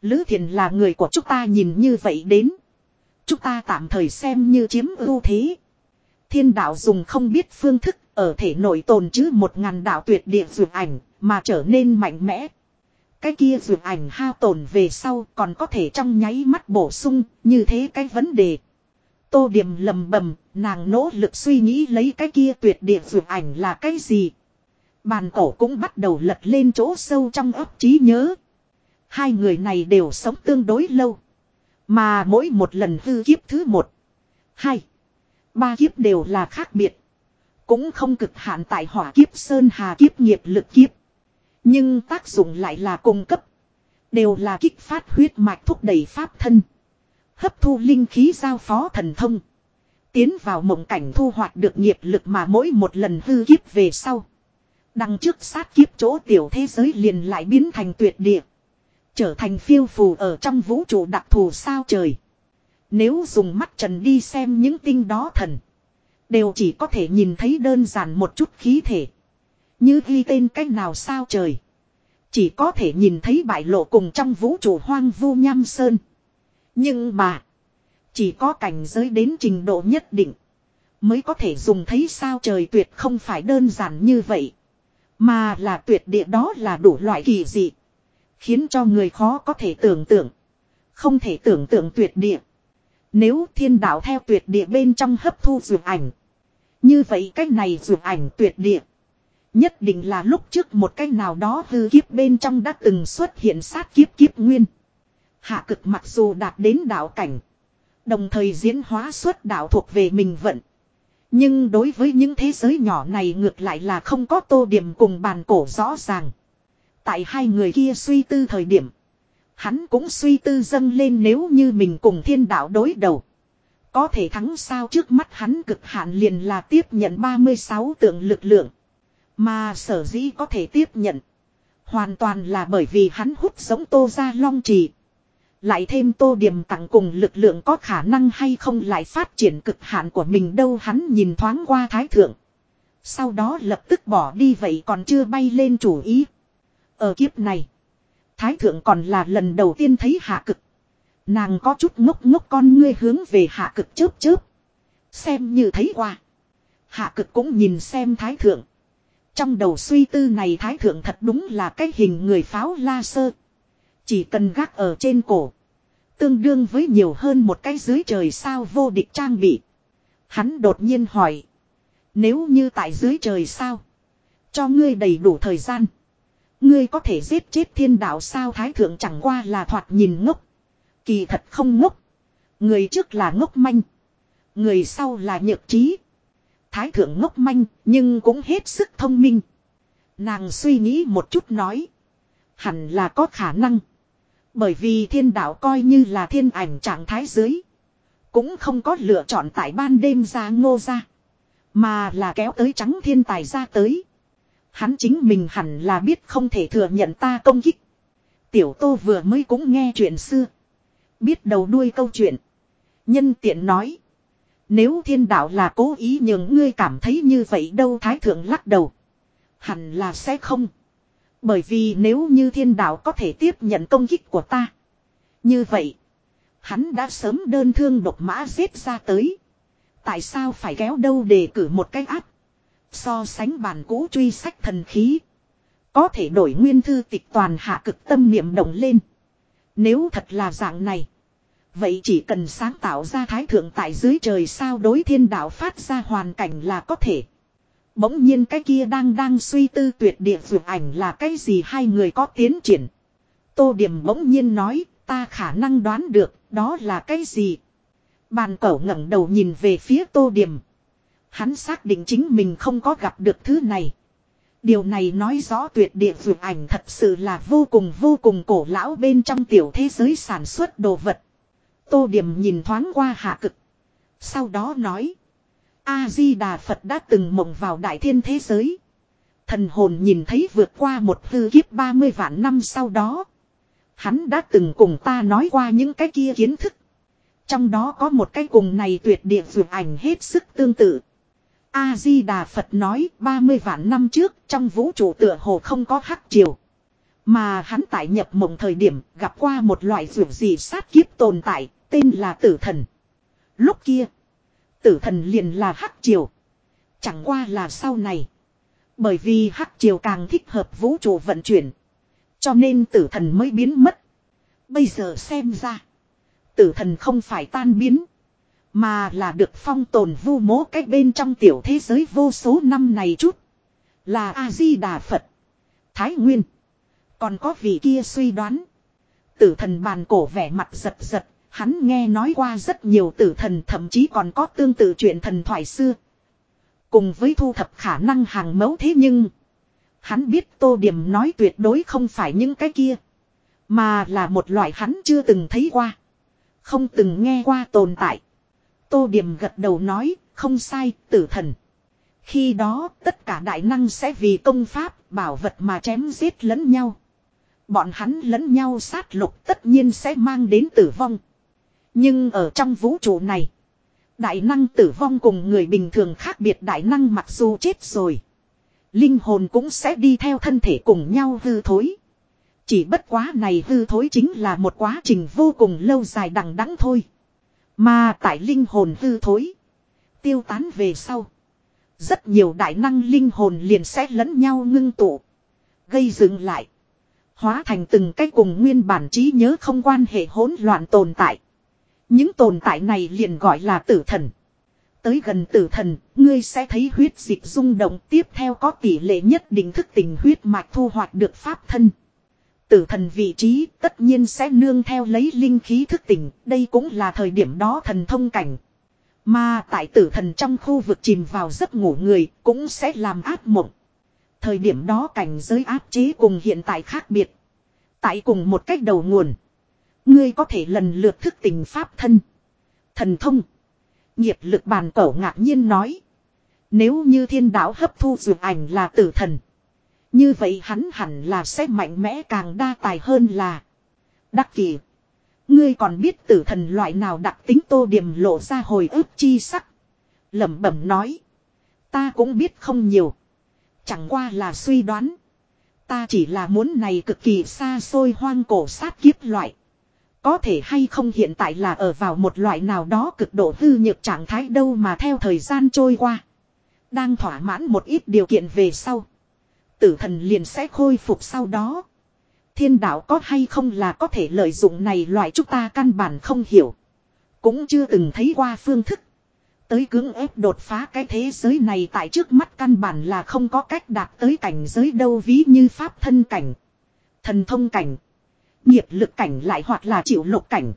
Lữ Thiền là người của chúng ta nhìn như vậy đến. Chúng ta tạm thời xem như chiếm ưu thế. Thiên đạo dùng không biết phương thức ở thể nội tồn chứ một ngàn đạo tuyệt địa dược ảnh mà trở nên mạnh mẽ. Cái kia dược ảnh hao tồn về sau còn có thể trong nháy mắt bổ sung như thế cái vấn đề. Tô điểm lầm bầm, nàng nỗ lực suy nghĩ lấy cái kia tuyệt địa dược ảnh là cái gì. Bàn cổ cũng bắt đầu lật lên chỗ sâu trong ấp trí nhớ. Hai người này đều sống tương đối lâu. Mà mỗi một lần hư kiếp thứ một, hai, ba kiếp đều là khác biệt. Cũng không cực hạn tại hỏa kiếp sơn hà kiếp nghiệp lực kiếp. Nhưng tác dụng lại là cung cấp. Đều là kích phát huyết mạch thúc đẩy pháp thân. Hấp thu linh khí giao phó thần thông. Tiến vào mộng cảnh thu hoạch được nghiệp lực mà mỗi một lần hư kiếp về sau. Đằng trước sát kiếp chỗ tiểu thế giới liền lại biến thành tuyệt địa. Trở thành phiêu phù ở trong vũ trụ đặc thù sao trời. Nếu dùng mắt trần đi xem những tinh đó thần. Đều chỉ có thể nhìn thấy đơn giản một chút khí thể. Như ghi tên cách nào sao trời. Chỉ có thể nhìn thấy bại lộ cùng trong vũ trụ hoang vu nham sơn. Nhưng mà. Chỉ có cảnh giới đến trình độ nhất định. Mới có thể dùng thấy sao trời tuyệt không phải đơn giản như vậy. Mà là tuyệt địa đó là đủ loại kỳ dị. Khiến cho người khó có thể tưởng tượng. Không thể tưởng tượng tuyệt địa. Nếu thiên đạo theo tuyệt địa bên trong hấp thu dược ảnh. Như vậy cách này dược ảnh tuyệt địa. Nhất định là lúc trước một cách nào đó hư kiếp bên trong đã từng xuất hiện sát kiếp kiếp nguyên. Hạ cực mặc dù đạt đến đạo cảnh. Đồng thời diễn hóa xuất đạo thuộc về mình vận. Nhưng đối với những thế giới nhỏ này ngược lại là không có tô điểm cùng bàn cổ rõ ràng. Tại hai người kia suy tư thời điểm. Hắn cũng suy tư dâng lên nếu như mình cùng thiên đạo đối đầu. Có thể thắng sao trước mắt hắn cực hạn liền là tiếp nhận 36 tượng lực lượng. Mà sở dĩ có thể tiếp nhận. Hoàn toàn là bởi vì hắn hút giống tô ra long trì. Lại thêm tô điểm tặng cùng lực lượng có khả năng hay không lại phát triển cực hạn của mình đâu hắn nhìn thoáng qua thái thượng. Sau đó lập tức bỏ đi vậy còn chưa bay lên chủ ý. Ở kiếp này. Thái thượng còn là lần đầu tiên thấy hạ cực. Nàng có chút ngốc ngốc con ngươi hướng về hạ cực chớp chớp. Xem như thấy qua. Hạ cực cũng nhìn xem thái thượng. Trong đầu suy tư này thái thượng thật đúng là cái hình người pháo la sơ. Chỉ cần gác ở trên cổ. Tương đương với nhiều hơn một cái dưới trời sao vô địch trang bị. Hắn đột nhiên hỏi. Nếu như tại dưới trời sao. Cho ngươi đầy đủ thời gian. Ngươi có thể giết chết thiên đạo sao thái thượng chẳng qua là thoạt nhìn ngốc. Kỳ thật không ngốc. Người trước là ngốc manh. Người sau là nhược trí. Thái thượng ngốc manh, nhưng cũng hết sức thông minh. Nàng suy nghĩ một chút nói. Hẳn là có khả năng. Bởi vì thiên đạo coi như là thiên ảnh trạng thái dưới. Cũng không có lựa chọn tại ban đêm ra ngô ra. Mà là kéo tới trắng thiên tài ra tới. Hắn chính mình hẳn là biết không thể thừa nhận ta công kích. Tiểu tô vừa mới cũng nghe chuyện xưa. Biết đầu đuôi câu chuyện. Nhân tiện nói. Nếu thiên đạo là cố ý nhường ngươi cảm thấy như vậy đâu thái thượng lắc đầu. Hẳn là sẽ không. Bởi vì nếu như thiên đạo có thể tiếp nhận công kích của ta. Như vậy. Hắn đã sớm đơn thương độc mã giết ra tới. Tại sao phải kéo đâu để cử một cái áp. So sánh bản cũ truy sách thần khí. Có thể đổi nguyên thư tịch toàn hạ cực tâm niệm động lên. Nếu thật là dạng này. Vậy chỉ cần sáng tạo ra thái thượng tại dưới trời sao đối thiên đạo phát ra hoàn cảnh là có thể. Bỗng nhiên cái kia đang đang suy tư tuyệt địa vượt ảnh là cái gì hai người có tiến triển. Tô điểm bỗng nhiên nói, ta khả năng đoán được, đó là cái gì. Bàn cẩu ngẩng đầu nhìn về phía tô điểm. Hắn xác định chính mình không có gặp được thứ này. Điều này nói rõ tuyệt địa vượt ảnh thật sự là vô cùng vô cùng cổ lão bên trong tiểu thế giới sản xuất đồ vật. Tô điểm nhìn thoáng qua hạ cực. Sau đó nói. A-di-đà Phật đã từng mộng vào đại thiên thế giới. Thần hồn nhìn thấy vượt qua một hư kiếp 30 vạn năm sau đó. Hắn đã từng cùng ta nói qua những cái kia kiến thức. Trong đó có một cái cùng này tuyệt địa vượt ảnh hết sức tương tự. A-di-đà Phật nói 30 vạn năm trước trong vũ trụ tựa hồ không có hắc triều. Mà hắn tại nhập mộng thời điểm gặp qua một loại vượt gì sát kiếp tồn tại, tên là tử thần. Lúc kia, tử thần liền là hắc triều. Chẳng qua là sau này. Bởi vì hắc triều càng thích hợp vũ trụ vận chuyển. Cho nên tử thần mới biến mất. Bây giờ xem ra. Tử thần không phải tan biến. Mà là được phong tồn vu mố cách bên trong tiểu thế giới vô số năm này chút. Là A-di-đà Phật. Thái Nguyên. Còn có vị kia suy đoán. Tử thần bàn cổ vẻ mặt giật giật. Hắn nghe nói qua rất nhiều tử thần thậm chí còn có tương tự chuyện thần thoại xưa. Cùng với thu thập khả năng hàng mẫu thế nhưng. Hắn biết tô điểm nói tuyệt đối không phải những cái kia. Mà là một loại hắn chưa từng thấy qua. Không từng nghe qua tồn tại. Tô điểm gật đầu nói, không sai, tử thần. Khi đó, tất cả đại năng sẽ vì công pháp, bảo vật mà chém giết lẫn nhau. Bọn hắn lẫn nhau sát lục tất nhiên sẽ mang đến tử vong. Nhưng ở trong vũ trụ này, đại năng tử vong cùng người bình thường khác biệt đại năng mặc dù chết rồi. Linh hồn cũng sẽ đi theo thân thể cùng nhau hư thối. Chỉ bất quá này hư thối chính là một quá trình vô cùng lâu dài đằng đẵng thôi. Mà tại linh hồn hư thối. Tiêu tán về sau. Rất nhiều đại năng linh hồn liền sẽ lẫn nhau ngưng tụ. Gây dựng lại. Hóa thành từng cái cùng nguyên bản trí nhớ không quan hệ hỗn loạn tồn tại. Những tồn tại này liền gọi là tử thần. Tới gần tử thần, ngươi sẽ thấy huyết dịch rung động tiếp theo có tỷ lệ nhất định thức tỉnh huyết mạch thu hoạch được pháp thân. Tử thần vị trí tất nhiên sẽ nương theo lấy linh khí thức tỉnh, đây cũng là thời điểm đó thần thông cảnh. Mà tại tử thần trong khu vực chìm vào giấc ngủ người cũng sẽ làm ác mộng. Thời điểm đó cảnh giới áp chế cùng hiện tại khác biệt. Tại cùng một cách đầu nguồn. Ngươi có thể lần lượt thức tình pháp thân. Thần thông. Nghiệp lực bàn cổ ngạc nhiên nói. Nếu như thiên đạo hấp thu dược ảnh là tử thần. Như vậy hắn hẳn là sẽ mạnh mẽ càng đa tài hơn là. Đắc kỳ. Ngươi còn biết tử thần loại nào đặc tính tô điểm lộ ra hồi ức chi sắc. lẩm bẩm nói. Ta cũng biết không nhiều. Chẳng qua là suy đoán. Ta chỉ là muốn này cực kỳ xa xôi hoang cổ sát kiếp loại. Có thể hay không hiện tại là ở vào một loại nào đó cực độ hư nhược trạng thái đâu mà theo thời gian trôi qua. Đang thỏa mãn một ít điều kiện về sau. Tử thần liền sẽ khôi phục sau đó. Thiên đạo có hay không là có thể lợi dụng này loại chúng ta căn bản không hiểu. Cũng chưa từng thấy qua phương thức. Tới cưỡng ép đột phá cái thế giới này tại trước mắt căn bản là không có cách đạt tới cảnh giới đâu ví như pháp thân cảnh. Thần thông cảnh. Nghiệp lực cảnh lại hoặc là chịu lục cảnh.